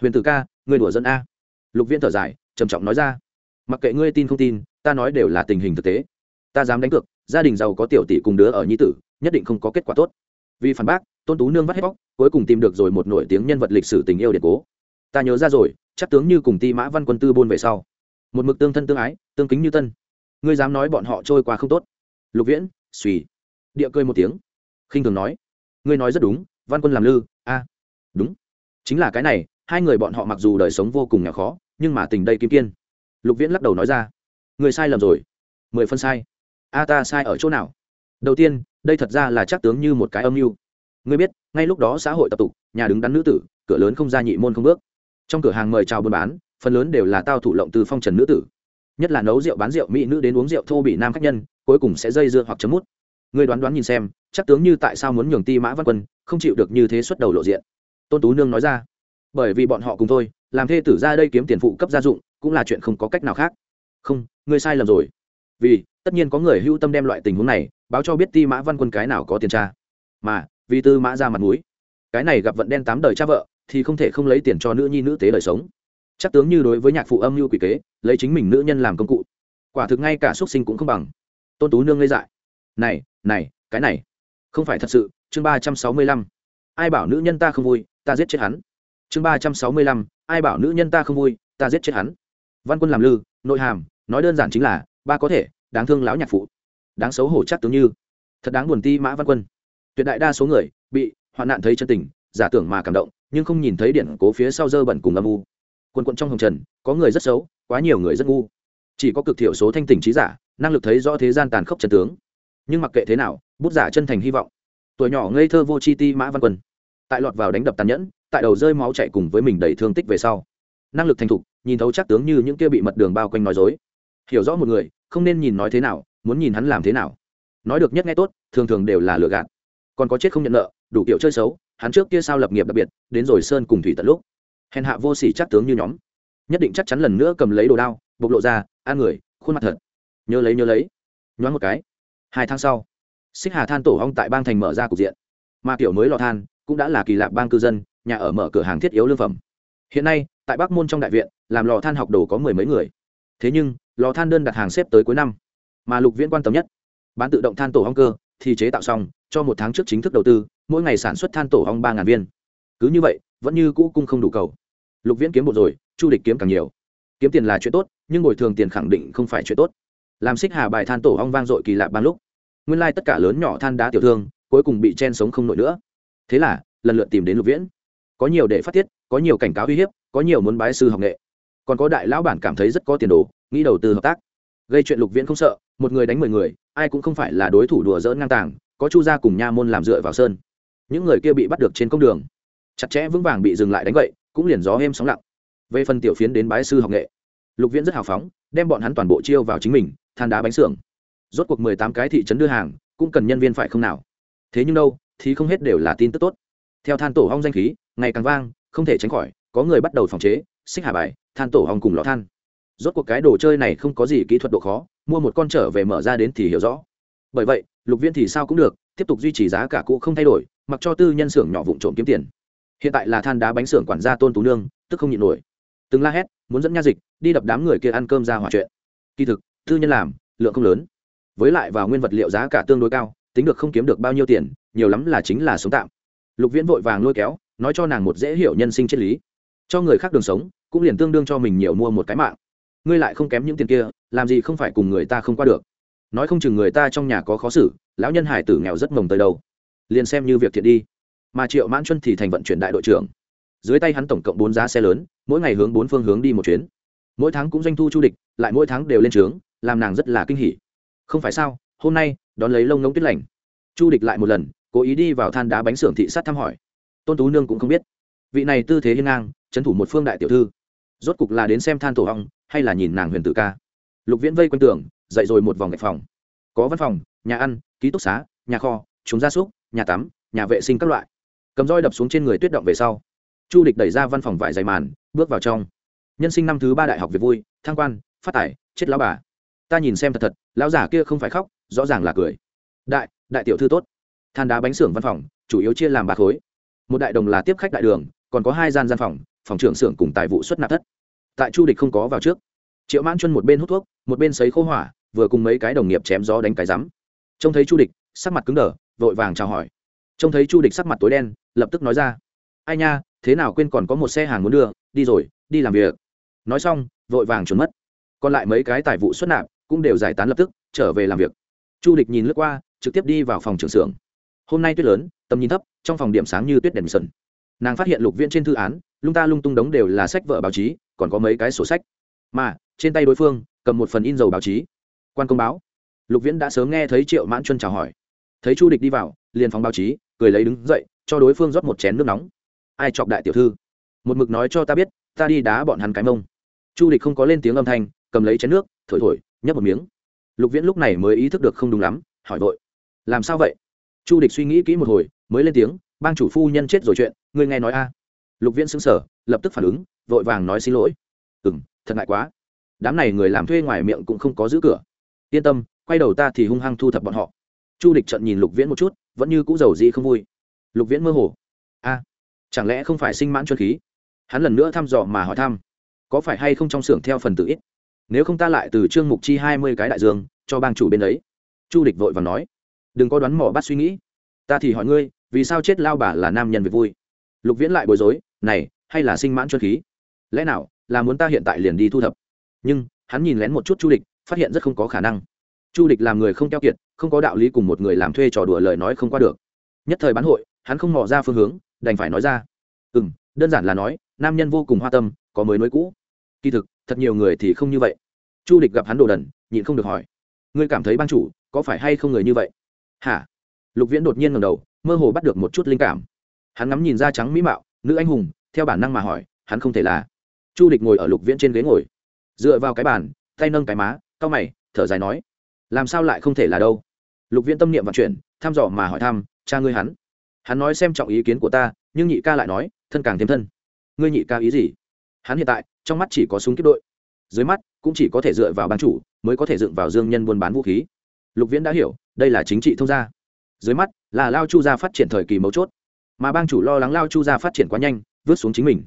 Huyền tử ca, người đùa dân a. Lục viễn thở dài, trầm trọng nói ra mặc kệ ngươi tin không tin, ta nói đều là tình hình thực tế. Ta dám đánh cược, gia đình giàu có tiểu tỷ cùng đứa ở nhi tử, nhất định không có kết quả tốt. Vì phản bác, tôn tú nương vắt hết bóc, cuối cùng tìm được rồi một nổi tiếng nhân vật lịch sử tình yêu điện cố. Ta nhớ ra rồi, chắc tướng như cùng ti mã văn quân tư buôn về sau. Một mực tương thân tương ái, tương kính như tân. Ngươi dám nói bọn họ trôi qua không tốt. Lục viễn, suy. Địa cười một tiếng. Khinh thường nói. Ngươi nói rất đúng, văn quân làm lư, a. Đúng. Chính là cái này, hai người bọn họ mặc dù đời sống vô cùng nghèo khó, nhưng mà tình đây kim kiên lục viễn lắc đầu nói ra. Người sai lầm rồi. Mười phân sai. A ta sai ở chỗ nào? Đầu tiên, đây thật ra là chắc tướng như một cái âm mưu. Ngươi biết, ngay lúc đó xã hội tập tục nhà đứng đắn nữ tử, cửa lớn không ra nhị môn không bước. Trong cửa hàng mời chào buôn bán, phần lớn đều là tao thủ lộng từ phong trần nữ tử. Nhất là nấu rượu bán rượu mỹ nữ đến uống rượu thô bị nam khách nhân, cuối cùng sẽ dây dưa hoặc chấm mút. Ngươi đoán đoán nhìn xem, chắc tướng như tại sao muốn nhường ti mã văn quân, không chịu được như thế xuất đầu lộ diện. Tôn tú nương nói ra. Bởi vì bọn họ cùng thôi, làm thê tử ra đây kiếm tiền phụ cấp gia dụng cũng là chuyện không có cách nào khác. Không, ngươi sai lầm rồi. Vì, tất nhiên có người hữu tâm đem loại tình huống này báo cho biết ti mã văn quân cái nào có tiền tra. Mà, vì tư mã ra mặt mũi, cái này gặp vận đen tám đời cha vợ thì không thể không lấy tiền cho nữ nhi nữ tế đời sống. Chắc tướng như đối với nhạc phụ âm mưu quỷ kế, lấy chính mình nữ nhân làm công cụ. Quả thực ngay cả xuất sinh cũng không bằng. Tôn tú nương ngây dại. Này này, cái này. Không phải thật sự, chương ba trăm sáu mươi lăm. Ai bảo nữ nhân ta không vui, ta giết chết hắn. Chương ba trăm sáu mươi lăm, ai bảo nữ nhân ta không vui, ta giết chết hắn văn quân làm lư, nội hàm, nói đơn giản chính là, ba có thể, đáng thương lão nhạc phụ. Đáng xấu hổ chắc tướng như. Thật đáng buồn ti mã văn quân. Tuyệt đại đa số người, bị, hoạn nạn thấy chân tình, giả tưởng mà cảm động, nhưng không nhìn thấy điện cố phía sau dơ bẩn cùng âm u. Quần quận trong hồng trần, có người rất xấu, quá nhiều người rất ngu. Chỉ có cực thiểu số thanh tỉnh trí giả, năng lực thấy rõ thế gian tàn khốc chân tướng. Nhưng mặc kệ thế nào, bút giả chân thành hy vọng. Tuổi nhỏ ngây thơ vô chi ti mã văn quân. Tại lọt vào đánh đập tàn nhẫn, tại đầu rơi máu chạy cùng với mình đầy thương tích về sau năng lực thành thục, nhìn thấu chắc tướng như những kia bị mật đường bao quanh nói dối. Hiểu rõ một người, không nên nhìn nói thế nào, muốn nhìn hắn làm thế nào. Nói được nhất nghe tốt, thường thường đều là lừa gạt. Còn có chết không nhận nợ, đủ kiểu chơi xấu, hắn trước kia sao lập nghiệp đặc biệt, đến rồi sơn cùng thủy tận lúc. Hèn hạ vô sỉ chắc tướng như nhóm. Nhất định chắc chắn lần nữa cầm lấy đồ đao, bộc lộ ra, an người, khuôn mặt thật. Nhớ lấy nhớ lấy. Nhoáng một cái. Hai tháng sau, xích hà than tổ hong tại bang thành mở ra cục diện. Mà kiểu mới lò than, cũng đã là kỳ lạ bang cư dân, nhà ở mở cửa hàng thiết yếu lương phẩm. Hiện nay tại bắc môn trong đại viện, làm lò than học đồ có mười mấy người. Thế nhưng, lò than đơn đặt hàng xếp tới cuối năm, mà lục viễn quan tâm nhất. Bán tự động than tổ hong cơ, thì chế tạo xong, cho một tháng trước chính thức đầu tư, mỗi ngày sản xuất than tổ hong ba viên. Cứ như vậy, vẫn như cũ cung không đủ cầu. Lục viễn kiếm một rồi, chu địch kiếm càng nhiều. Kiếm tiền là chuyện tốt, nhưng bồi thường tiền khẳng định không phải chuyện tốt. Làm xích hà bài than tổ hong vang dội kỳ lạ ban lúc. Nguyên lai tất cả lớn nhỏ than đá tiểu thương, cuối cùng bị chen sống không nổi nữa. Thế là, lần lượt tìm đến lục viễn. Có nhiều để phát tiết, có nhiều cảnh cáo uy hiếp có nhiều muốn bái sư học nghệ. Còn có đại lão bản cảm thấy rất có tiền đồ, nghĩ đầu tư hợp tác. Gây chuyện lục viễn không sợ, một người đánh mười người, ai cũng không phải là đối thủ đùa dỡn ngang tàng, có chu gia cùng nha môn làm dựa vào sơn. Những người kia bị bắt được trên công đường. Chặt chẽ vững vàng bị dừng lại đánh vậy cũng liền gió êm sóng lặng. Về phần tiểu phiến đến bái sư học nghệ, lục viễn rất hào phóng, đem bọn hắn toàn bộ chiêu vào chính mình, than đá bánh xưởng. Rốt cuộc mười tám cái thị trấn đưa hàng, cũng cần nhân viên phải không nào? Thế nhưng đâu, thì không hết đều là tin tức tốt. Theo than tổ hong danh khí, ngày càng vang, không thể tránh khỏi có người bắt đầu phòng chế, xích hà bài, than tổ hong cùng lò than. Rốt cuộc cái đồ chơi này không có gì kỹ thuật độ khó, mua một con trở về mở ra đến thì hiểu rõ. Bởi vậy, lục viên thì sao cũng được, tiếp tục duy trì giá cả cũ không thay đổi, mặc cho tư nhân xưởng nhỏ vụn trộm kiếm tiền. Hiện tại là than đá bánh xưởng quản gia tôn tú nương, tức không nhịn nổi. Từng la hét, muốn dẫn nha dịch, đi đập đám người kia ăn cơm ra hỏa chuyện. Kỳ thực, tư nhân làm, lượng không lớn. Với lại vào nguyên vật liệu giá cả tương đối cao, tính được không kiếm được bao nhiêu tiền, nhiều lắm là chính là sống tạm. Lục viễn vội vàng lôi kéo, nói cho nàng một dễ hiểu nhân sinh triết lý cho người khác đường sống, cũng liền tương đương cho mình nhiều mua một cái mạng. Ngươi lại không kém những tiền kia, làm gì không phải cùng người ta không qua được. Nói không chừng người ta trong nhà có khó xử, lão nhân hải tử nghèo rất mồng tới đâu. Liền xem như việc thiện đi. Mà triệu mãn chuân thì thành vận chuyển đại đội trưởng. Dưới tay hắn tổng cộng bốn giá xe lớn, mỗi ngày hướng bốn phương hướng đi một chuyến. Mỗi tháng cũng doanh thu chu địch, lại mỗi tháng đều lên trướng, làm nàng rất là kinh hỉ. Không phải sao, hôm nay, đón lấy lông ngông tuyết lành. Chu địch lại một lần, cố ý đi vào than đá bánh xưởng thị sát thăm hỏi. Tôn tú nương cũng không biết vị này tư thế hiên ngang trấn thủ một phương đại tiểu thư. Rốt cục là đến xem than tổ hong hay là nhìn nàng huyền tử ca. Lục viễn vây quanh tường, dậy rồi một vòng gạch phòng. Có văn phòng, nhà ăn, ký túc xá, nhà kho, chúng gia súc, nhà tắm, nhà vệ sinh các loại. Cầm roi đập xuống trên người tuyết động về sau. Chu địch đẩy ra văn phòng vải dày màn, bước vào trong. Nhân sinh năm thứ ba đại học việc vui, thăng quan, phát tài, chết lão bà. Ta nhìn xem thật thật, lão giả kia không phải khóc, rõ ràng là cười. Đại đại tiểu thư tốt. Than đá bánh xưởng văn phòng, chủ yếu chia làm ba khối. Một đại đồng là tiếp khách đại đường còn có hai gian gian phòng phòng trưởng xưởng cùng tài vụ xuất nạp thất. Tại chu địch không có vào trước. Triệu mãn chuân một bên hút thuốc, một bên sấy khô hỏa, vừa cùng mấy cái đồng nghiệp chém gió đánh cái rắm. Trông thấy chu địch, sắc mặt cứng đờ, vội vàng chào hỏi. Trông thấy chu địch sắc mặt tối đen, lập tức nói ra, ai nha, thế nào quên còn có một xe hàng muốn đưa, đi rồi, đi làm việc. Nói xong, vội vàng trốn mất. Còn lại mấy cái tài vụ xuất nạp cũng đều giải tán lập tức, trở về làm việc. Chu địch nhìn lướt qua, trực tiếp đi vào phòng trưởng xưởng. Hôm nay tuyết lớn, tầm nhìn thấp, trong phòng điểm sáng như tuyết đèn sần nàng phát hiện lục viễn trên thư án, lung ta lung tung đống đều là sách vợ báo chí, còn có mấy cái sổ sách. Mà, trên tay đối phương, cầm một phần in dầu báo chí. Quan công báo. Lục viễn đã sớm nghe thấy triệu mãn chuân chào hỏi. Thấy chu địch đi vào, liền phóng báo chí, cười lấy đứng dậy, cho đối phương rót một chén nước nóng. Ai chọc đại tiểu thư? Một mực nói cho ta biết, ta đi đá bọn hắn cái mông. Chu địch không có lên tiếng âm thanh, cầm lấy chén nước, thổi thổi, nhấp một miếng. Lục viễn lúc này mới ý thức được không đúng lắm, hỏi vội. Làm sao vậy? Chu địch suy nghĩ kỹ một hồi, mới lên tiếng bang chủ phu nhân chết rồi chuyện, ngươi nghe nói a? Lục viễn xứng sở lập tức phản ứng, vội vàng nói xin lỗi. Ừ m thật ngại quá. Đám này người làm thuê ngoài miệng cũng không có giữ cửa. Yên tâm, quay đầu ta thì hung hăng thu thập bọn họ. Chu địch trận nhìn lục viễn một chút, vẫn như cũ giàu gì không vui. Lục viễn mơ hồ. A, chẳng lẽ không phải sinh mãn chuân khí? Hắn lần nữa thăm dò mà hỏi thăm, có phải hay không trong xưởng theo phần tự ít? Nếu không ta lại từ trương mục chi hai mươi cái đại dương, cho bang chủ bên đấy chu địch vội và nói, đừng có đoán mỏ bắt suy nghĩ. Ta thì hỏi ngươi vì sao chết lao bà là nam nhân việc vui? Lục viễn lại bối rối, này, hay là sinh mãn chuân khí? Lẽ nào là muốn ta hiện tại liền đi thu thập? Nhưng, hắn nhìn lén một chút chu địch, phát hiện rất không có khả năng. Chu địch làm người không keo kiệt, không có đạo lý cùng một người làm thuê trò đùa lời nói không qua được. Nhất thời bán hội, hắn không mò ra phương hướng, đành phải nói ra ừ m đơn giản là nói, nam nhân vô cùng hoa tâm, có mới nối cũ. Kỳ thực, thật nhiều người thì không như vậy. Chu địch gặp hắn đồ đần, nhịn không được hỏi, ngươi cảm thấy ban chủ có phải hay không người như vậy? Hả? Lục viễn đột nhiên ngầm đầu, mơ hồ bắt được một chút linh cảm. Hắn ngắm nhìn da trắng mỹ mạo, nữ anh hùng, theo bản năng mà hỏi, hắn không thể là. Chu địch ngồi ở lục viễn trên ghế ngồi. Dựa vào cái bàn, tay nâng cái má, cau mày, thở dài nói, làm sao lại không thể là đâu? Lục viễn tâm niệm vận chuyển, thăm dò mà hỏi thăm, cha ngươi hắn? Hắn nói xem trọng ý kiến của ta, nhưng nhị ca lại nói, thân càng thêm thân. Ngươi nhị ca ý gì? Hắn hiện tại, trong mắt chỉ có súng kiếp đội. Dưới mắt, cũng chỉ có thể dựa vào bán chủ, mới có thể dựng vào dương nhân buôn bán vũ khí. Lục viễn đã hiểu, đây là chính trị thông gia dưới mắt, là lao chu gia phát triển thời kỳ mấu chốt. Mà bang chủ lo lắng lao chu gia phát triển quá nhanh, vứt xuống chính mình.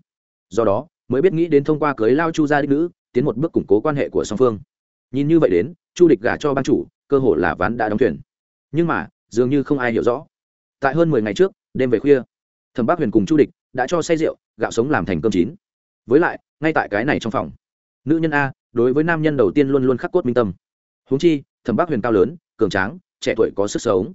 Do đó, mới biết nghĩ đến thông qua cưới lao chu gia đích nữ, tiến một bước củng cố quan hệ của song phương. Nhìn như vậy đến, chu địch gả cho bang chủ, cơ hội là ván đã đóng thuyền. Nhưng mà, dường như không ai hiểu rõ. Tại hơn mười ngày trước, đêm về khuya, thẩm bác huyền cùng chu địch đã cho say rượu, gạo sống làm thành cơm chín. Với lại, ngay tại cái này trong phòng, nữ nhân a, đối với nam nhân đầu tiên luôn luôn khắc cốt minh tâm. Huống chi, thẩm bác huyền cao lớn, cường tráng, trẻ tuổi có sức sống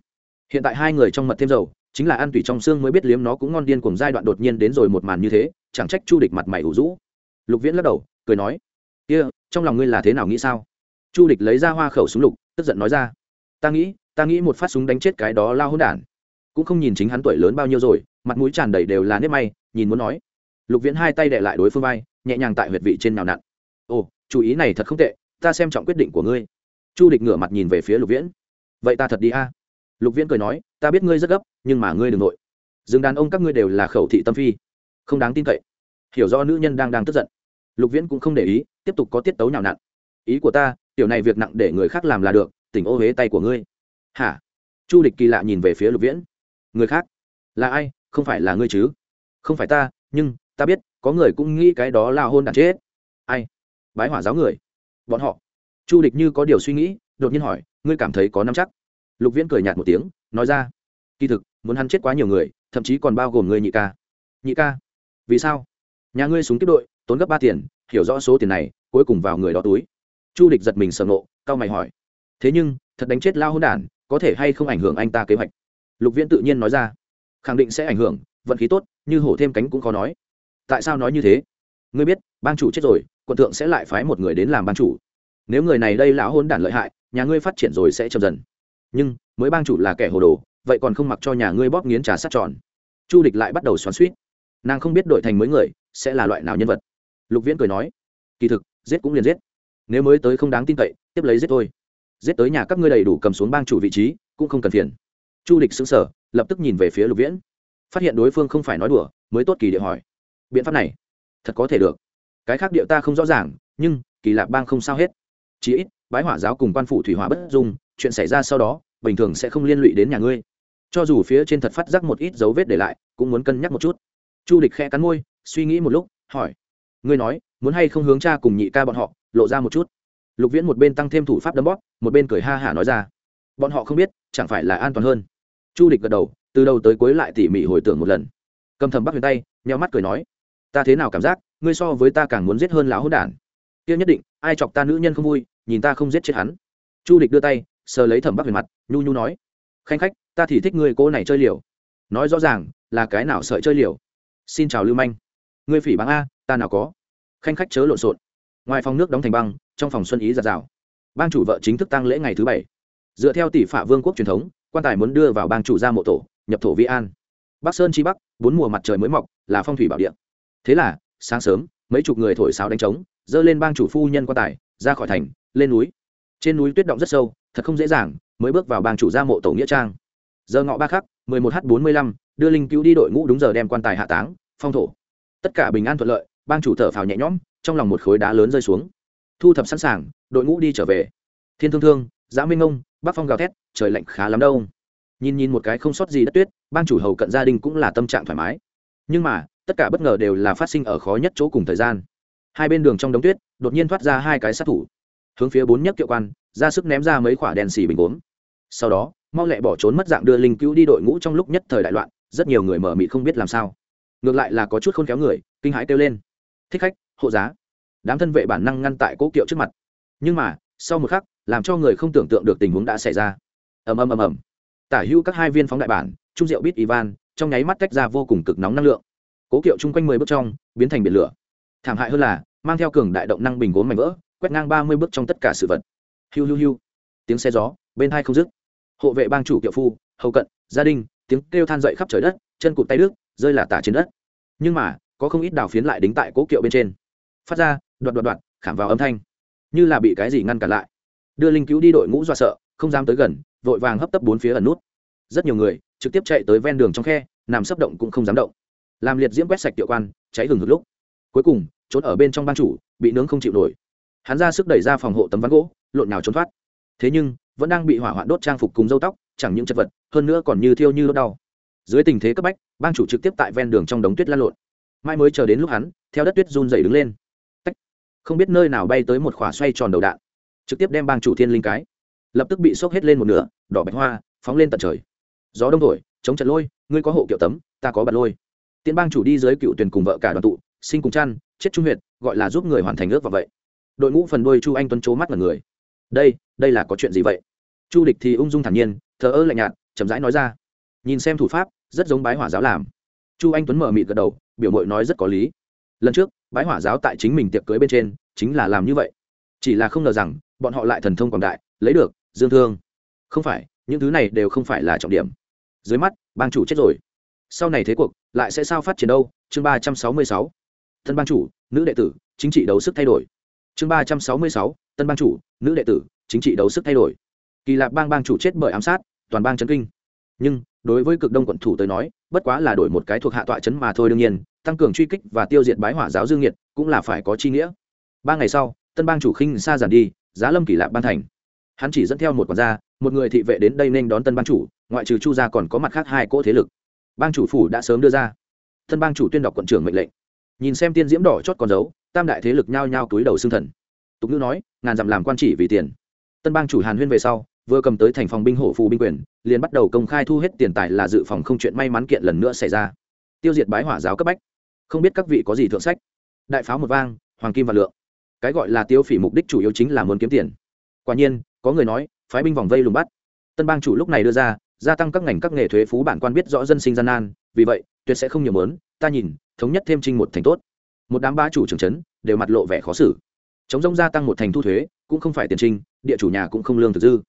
hiện tại hai người trong mật thêm dầu chính là ăn tủy trong xương mới biết liếm nó cũng ngon điên cùng giai đoạn đột nhiên đến rồi một màn như thế chẳng trách chu địch mặt mày ủ rũ. Lục viễn lắc đầu cười nói kia、yeah, trong lòng ngươi là thế nào nghĩ sao? Chu địch lấy ra hoa khẩu súng lục tức giận nói ra ta nghĩ ta nghĩ một phát súng đánh chết cái đó lao hôn đản. Cũng không nhìn chính hắn tuổi lớn bao nhiêu rồi mặt mũi tràn đầy đều là nếp may nhìn muốn nói. Lục viễn hai tay đệ lại đối phương vai nhẹ nhàng tại huyệt vị trên nào nặn. Ồ chú ý này thật không tệ ta xem trọng quyết định của ngươi. Chu địch ngửa mặt nhìn về phía lục viễn. Vậy ta thật đi a lục viễn cười nói, ta biết ngươi rất gấp, nhưng mà ngươi đ ừ n g nội. Dừng đàn ông các ngươi đều là khẩu thị tâm phi. Không đáng tin cậy. Hiểu do nữ nhân đang đang tức giận. Lục viễn cũng không để ý, tiếp tục có tiết tấu nhào nặn. Ý của ta, tiểu này việc nặng để người khác làm là được, tỉnh ô huế tay của ngươi. Hả? Chu địch kỳ lạ nhìn về phía lục viễn. Người khác? Là ai? Không phải là ngươi chứ? Không phải ta, nhưng ta biết, có người cũng nghĩ cái đó là hôn đàn chết. Ai? Bái hỏa giáo người? Bọn họ? Chu địch như có điều suy nghĩ, đột nhiên hỏi, ngươi cảm thấy có năm chắc? Lục viễn cười nhạt một tiếng, nói ra, kỳ thực, muốn hắn chết quá nhiều người, thậm chí còn bao gồm người nhị ca. Nhị ca? Vì sao? Nhà ngươi súng tiếp đội, tốn gấp ba tiền, hiểu rõ số tiền này, cuối cùng vào người đó túi. Chu địch giật mình sợ nộ cao mày hỏi, thế nhưng, thật đánh chết lao hôn đản, có thể hay không ảnh hưởng anh ta kế hoạch? Lục viễn tự nhiên nói ra, khẳng định sẽ ảnh hưởng, vận khí tốt, như hổ thêm cánh cũng khó nói. Tại sao nói như thế? Ngươi biết ban chủ chết rồi, quận thượng sẽ lại phái một người đến làm ban chủ. Nếu người này đây lão hôn đản lợi hại, nhà ngươi phát triển rồi sẽ chậm dần nhưng mới bang chủ là kẻ hồ đồ, vậy còn không mặc cho nhà ngươi bóp nghiến trà sát tròn. Chu địch lại bắt đầu xoắn suýt. Nàng không biết đổi thành mới người sẽ là loại nào nhân vật. Lục viễn cười nói, kỳ thực, giết cũng liền giết. Nếu mới tới không đáng tin cậy, tiếp lấy giết thôi. Giết tới nhà các ngươi đầy đủ cầm xuống bang chủ vị trí, cũng không cần phiền. Chu địch xứng sở lập tức nhìn về phía lục viễn. Phát hiện đối phương không phải nói đùa, mới tốt kỳ địa hỏi, biện pháp này, thật có thể được. Cái khác địa ta không rõ ràng, nhưng kỳ lạ bang không sao hết. Chí ít, bái hỏa giáo cùng quan phủ thủy hỏa bất dung chuyện xảy ra sau đó, bình thường sẽ không liên lụy đến nhà ngươi. Cho dù phía trên thật phát giác một ít dấu vết để lại, cũng muốn cân nhắc một chút. Chu địch khe cắn môi, suy nghĩ một lúc, hỏi. Ngươi nói, muốn hay không hướng cha cùng nhị ca bọn họ, lộ ra một chút. Lục viễn một bên tăng thêm thủ pháp đấm bóp, một bên cười ha hả nói ra. Bọn họ không biết, chẳng phải là an toàn hơn. Chu địch gật đầu, từ đầu tới cuối lại tỉ mỉ hồi tưởng một lần. Cầm thầm bắt huyền tay, nheo mắt cười nói. Ta thế nào cảm giác, ngươi so với ta càng muốn giết hơn lão hốt đản. Kia nhất định, ai chọc ta nữ nhân không vui, nhìn ta không giết chết hắn. Chu địch đưa tay sờ lấy thẩm bắc huyền mặt, nhu nhu nói, khanh khách, ta thì thích ngươi cô này chơi liều. Nói rõ ràng, là cái nào sợi chơi liều? Xin chào lưu manh. Ngươi phỉ báng a, ta nào có. Khanh khách chớ lộn xộn. Ngoài phòng nước đóng thành băng, trong phòng xuân ý giạt rào. Bang chủ vợ chính thức tăng lễ ngày thứ bảy. Dựa theo tỷ phả vương quốc truyền thống, quan tài muốn đưa vào bang chủ ra mộ tổ, nhập thổ vi an. Bắc sơn chi bắc, bốn mùa mặt trời mới mọc, là phong thủy bảo địa. Thế là, sáng sớm, mấy chục người thổi sáo đánh trống, dơ lên bang chủ phu nhân quan tài, ra khỏi thành, lên núi. Trên núi tuyết động rất sâu thật không dễ dàng, mới bước vào bang chủ gia mộ tổ nghĩa trang. Giờ ngọ ba khắc, mười một h bốn mươi lăm, đưa linh cứu đi đội ngũ đúng giờ đem quan tài hạ táng, phong thổ. Tất cả bình an thuận lợi, bang chủ thở phào nhẹ nhõm, trong lòng một khối đá lớn rơi xuống. Thu thập sẵn sàng, đội ngũ đi trở về. Thiên thương thương giã minh ông, bắc phong gào thét, trời lạnh khá lắm đâu. Nhìn nhìn một cái không sót gì đất tuyết, bang chủ hầu cận gia đình cũng là tâm trạng thoải mái. Nhưng mà, tất cả bất ngờ đều là phát sinh ở khó nhất chỗ cùng thời gian. Hai bên đường trong đống tuyết, đột nhiên thoát ra hai cái sát thủ. Hướng phía bốn nhất kiệu quan ra sức ném ra mấy quả đèn xì bình uống sau đó, mau lẹ bỏ trốn mất dạng đưa linh cứu đi đội ngũ trong lúc nhất thời đại loạn, rất nhiều người mở mịt không biết làm sao. Ngược lại là có chút khôn khéo người, kinh hãi kêu lên. Thích khách, hộ giá. Đám thân vệ bản năng ngăn tại cố kiệu trước mặt. Nhưng mà, sau một khắc, làm cho người không tưởng tượng được tình huống đã xảy ra. Ầm ầm ầm ầm. Tả hữu các hai viên phóng đại bản trung rượu bít ivan, trong nháy mắt tách ra vô cùng cực nóng năng lượng. Cố kiệu chung quanh mười bước trong, biến thành biển lửa. Thảm hại hơn là, mang theo cường đại động năng bình gốm mảnh vỡ, quét ngang ba mươi bước trong tất cả sự vật hiu hiu hiu. Tiếng xe gió, bên hai không dứt. Hộ vệ bang chủ kiệu phu, hầu cận, gia đình tiếng kêu than dậy khắp trời đất, chân cụt tay đứt, rơi là tả trên đất. Nhưng mà, có không ít đào phiến lại đính tại cố kiệu bên trên. Phát ra, đoạt đoạt đoạt, khảm vào âm thanh. Như là bị cái gì ngăn cản lại. Đưa linh cứu đi đội ngũ do sợ, không dám tới gần, vội vàng hấp tấp bốn phía ẩn nút. Rất nhiều người, trực tiếp chạy tới ven đường trong khe, nằm sấp động cũng không dám động. Làm liệt diễm quét sạch tiệu quan, cháy hừng hực lúc. Cuối cùng trốn ở bên trong ban chủ, bị nướng không chịu nổi. Hắn ra sức đẩy ra phòng hộ tấm ván gỗ lộn nào trốn thoát. Thế nhưng, vẫn đang bị hỏa hoạn đốt trang phục cùng dâu tóc, chẳng những chất vật, hơn nữa còn như thiêu như đốt đau. Dưới tình thế cấp bách, bang chủ trực tiếp tại ven đường trong đống tuyết lan lộn. Mai mới chờ đến lúc hắn, theo đất tuyết run dày đứng lên. Tách. không biết nơi nào bay tới một khỏa xoay tròn đầu đạn. Trực tiếp đem bang chủ thiên linh cái. Lập tức bị sốc hết lên một nửa, đỏ bạch hoa, phóng lên tận trời. Gió đông thổi, chống trận lôi, ngươi có hộ kiệu tấm, ta có bật lôi. Tiễn bang chủ đi dưới cựu tuyển cùng vợ cả đoàn tụ, sinh cùng chăn, chết trung huyệt, gọi là giúp người hoàn thành ước và vậy. Đội ngũ phần đôi chu anh tuấn chố mắt là người đây đây là có chuyện gì vậy? Chu địch thì ung dung thản nhiên, thờ ơ lạnh nhạt, chậm rãi nói ra. Nhìn xem thủ pháp, rất giống bái hỏa giáo làm. Chu anh tuấn mở mịt gật đầu, biểu mội nói rất có lý. Lần trước, bái hỏa giáo tại chính mình tiệc cưới bên trên, chính là làm như vậy. Chỉ là không ngờ rằng, bọn họ lại thần thông quảng đại, lấy được, dương thương. Không phải, những thứ này đều không phải là trọng điểm. Dưới mắt, bang chủ chết rồi. Sau này thế cuộc, lại sẽ sao phát triển đâu? Chương ba trăm sáu mươi sáu. Tân bang chủ, nữ đệ tử, chính trị đấu sức thay đổi. Chương ba trăm sáu mươi sáu tân bang chủ, nữ đệ tử, chính trị đấu sức thay đổi. Kỳ lạc bang bang chủ chết bởi ám sát, toàn bang chấn kinh. Nhưng, đối với cực đông quận thủ tới nói, bất quá là đổi một cái thuộc hạ tọa chấn mà thôi đương nhiên, tăng cường truy kích và tiêu diệt bái hỏa giáo dương nhiệt cũng là phải có chi nghĩa. Ba ngày sau, tân bang chủ khinh xa giản đi, giá lâm kỳ lạc ban thành. Hắn chỉ dẫn theo một quản gia, một người thị vệ đến đây nên đón tân bang chủ, ngoại trừ chu gia còn có mặt khác hai cỗ thế lực. Bang chủ phủ đã sớm đưa ra. Tân bang chủ tuyên đọc quận trưởng mệnh lệnh. Nhìn xem tiên diễm đỏ chót con dấu, tam đại thế lực nhao nhao túi đầu xương thần tục ngữ nói, ngàn dặm làm quan chỉ vì tiền. Tân bang chủ hàn huyên về sau, vừa cầm tới thành phòng binh hổ phù binh quyền, liền bắt đầu công khai thu hết tiền tài là dự phòng không chuyện may mắn kiện lần nữa xảy ra. Tiêu diệt bái hỏa giáo cấp bách. Không biết các vị có gì thượng sách? Đại pháo một vang, hoàng kim và lượng. Cái gọi là tiêu phỉ mục đích chủ yếu chính là muốn kiếm tiền. Quả nhiên, có người nói, phái binh vòng vây lùng bắt. Tân bang chủ lúc này đưa ra, gia tăng các ngành các nghề thuế phú bản quan biết rõ dân sinh gian nan, vì vậy, tuyệt sẽ không nhiều mớn. Ta nhìn, thống nhất thêm trinh một thành tốt. Một đám ba chủ trưởng trấn, đều mặt lộ vẻ khó xử chống rông gia tăng một thành thu thuế, cũng không phải tiền trinh, địa chủ nhà cũng không lương thực dư.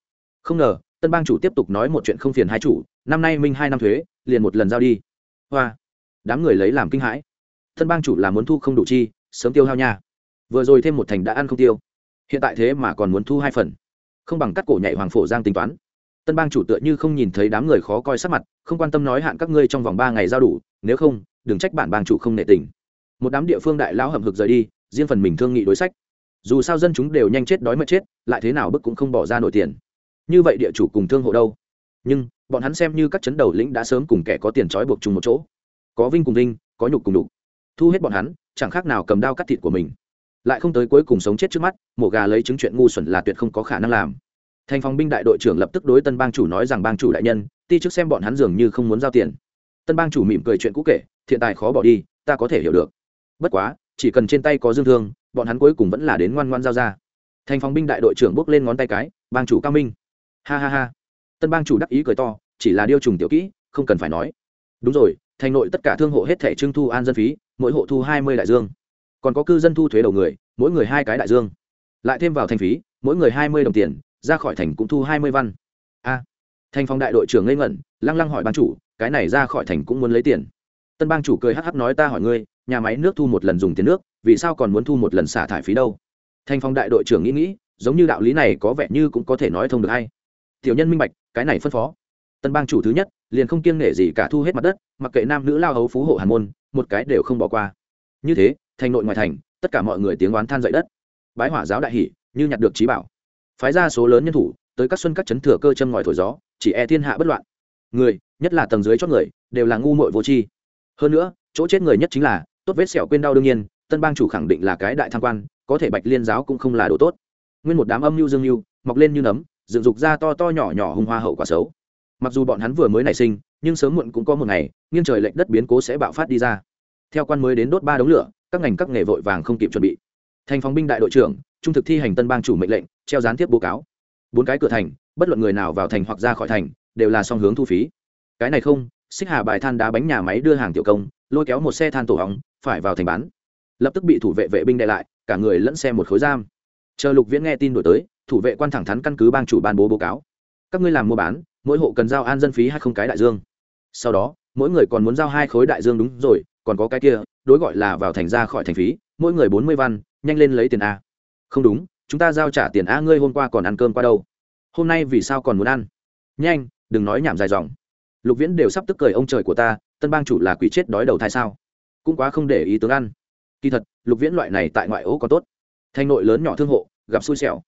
Không ngờ, tân bang chủ tiếp tục nói một chuyện không phiền hai chủ, năm nay minh hai năm thuế, liền một lần giao đi. Hoa. Đám người lấy làm kinh hãi. Tân bang chủ là muốn thu không đủ chi, sớm tiêu hao nha. Vừa rồi thêm một thành đã ăn không tiêu. Hiện tại thế mà còn muốn thu hai phần. Không bằng cắt cổ nhảy hoàng phổ giang tính toán. Tân bang chủ tựa như không nhìn thấy đám người khó coi sắc mặt, không quan tâm nói hạn các ngươi trong vòng ba ngày giao đủ, nếu không, đừng trách bản bang chủ không nệ tình. Một đám địa phương đại lão hậm hực rời đi, riêng phần mình thương nghị đối sách dù sao dân chúng đều nhanh chết đói mất chết, lại thế nào bức cũng không bỏ ra nổi tiền. Như vậy địa chủ cùng thương hộ đâu? Nhưng, bọn hắn xem như các chấn đầu lĩnh đã sớm cùng kẻ có tiền trói buộc chung một chỗ. Có vinh cùng vinh, có nhục cùng đục thu hết bọn hắn, chẳng khác nào cầm đao cắt thịt của mình. Lại không tới cuối cùng sống chết trước mắt, mổ gà lấy chứng chuyện ngu xuẩn là tuyệt không có khả năng làm. Thành phòng binh đại đội trưởng lập tức đối tân bang chủ nói rằng bang chủ đại nhân, ti trước xem bọn hắn dường như không muốn giao tiền. Tân bang chủ mỉm cười chuyện cũ kể, thiện tài khó bỏ đi, ta có thể hiểu được. Bất quá, chỉ cần trên tay có dương thương bọn hắn cuối cùng vẫn là đến ngoan ngoan giao ra. Thành phòng binh đại đội trưởng bước lên ngón tay cái, bang chủ cao minh. Ha ha ha. Tân bang chủ đắc ý cười to, chỉ là điêu trùng tiểu kỹ, không cần phải nói. Đúng rồi, thành nội tất cả thương hộ hết thẻ trưng thu an dân phí, mỗi hộ thu hai mươi đại dương. Còn có cư dân thu thuế đầu người, mỗi người hai cái đại dương. Lại thêm vào thành phí, mỗi người hai mươi đồng tiền, ra khỏi thành cũng thu hai mươi văn. A. Thành phòng đại đội trưởng ngây ngẩn, lăng lăng hỏi ban chủ, cái này ra khỏi thành cũng muốn lấy tiền? Tân bang chủ cười hắc hắc nói, ta hỏi ngươi, nhà máy nước thu một lần dùng tiền nước vì sao còn muốn thu một lần xả thải phí đâu? Thanh phong đại đội trưởng nghĩ nghĩ, giống như đạo lý này có vẻ như cũng có thể nói thông được hay. Tiểu nhân minh bạch, cái này phân phó. Tân bang chủ thứ nhất, liền không kiêng nể gì cả thu hết mặt đất, mặc kệ nam nữ lao hấu phú hộ hàn môn, một cái đều không bỏ qua. Như thế, thành nội ngoài thành, tất cả mọi người tiếng oán than dậy đất. Bái hỏa giáo đại hỷ, như nhặt được trí bảo. Phái ra số lớn nhân thủ, tới các xuân các chấn thừa cơ châm ngòi thổi gió, chỉ e thiên hạ bất loạn. Người, nhất là tầng dưới chót người, đều là ngu muội vô tri. Hơn nữa, chỗ chết người nhất chính là, tốt vết sẹo quên đau đương nhiên tân bang chủ khẳng định là cái đại tham quan, có thể bạch liên giáo cũng không là đồ tốt. Nguyên một đám âm mưu dương mưu, mọc lên như nấm, dựng dục ra to to nhỏ nhỏ hung hoa hậu quả xấu. Mặc dù bọn hắn vừa mới nảy sinh, nhưng sớm muộn cũng có một ngày, nghiêng trời lệnh đất biến cố sẽ bạo phát đi ra. Theo quan mới đến đốt ba đống lửa, các ngành các nghề vội vàng không kịp chuẩn bị. Thành phóng binh đại đội trưởng, trung thực thi hành tân bang chủ mệnh lệnh, treo gián tiếp bố cáo. Bốn cái cửa thành, bất luận người nào vào thành hoặc ra khỏi thành, đều là song hướng thu phí. Cái này không, xích hà bài than đá bánh nhà máy đưa hàng tiểu công, lôi kéo một xe than tổ hóng, phải vào thành bán lập tức bị thủ vệ vệ binh đệ lại, cả người lẫn xe một khối giam. Chờ lục viễn nghe tin đổi tới, thủ vệ quan thẳng thắn căn cứ bang chủ ban bố báo cáo. Các ngươi làm mua bán, mỗi hộ cần giao an dân phí hay không cái đại dương. Sau đó, mỗi người còn muốn giao hai khối đại dương đúng rồi, còn có cái kia, đối gọi là vào thành ra khỏi thành phí, mỗi người bốn mươi văn, nhanh lên lấy tiền a. Không đúng, chúng ta giao trả tiền a ngươi hôm qua còn ăn cơm qua đâu? Hôm nay vì sao còn muốn ăn? Nhanh, đừng nói nhảm dài dòng. Lục viễn đều sắp tức cười ông trời của ta, tân bang chủ là quỷ chết đói đầu thai sao? Cũng quá không để ý tướng ăn kỳ thật, lục viễn loại này tại ngoại ố có tốt. Thành nội lớn nhỏ thương hộ, gặp xui xẻo.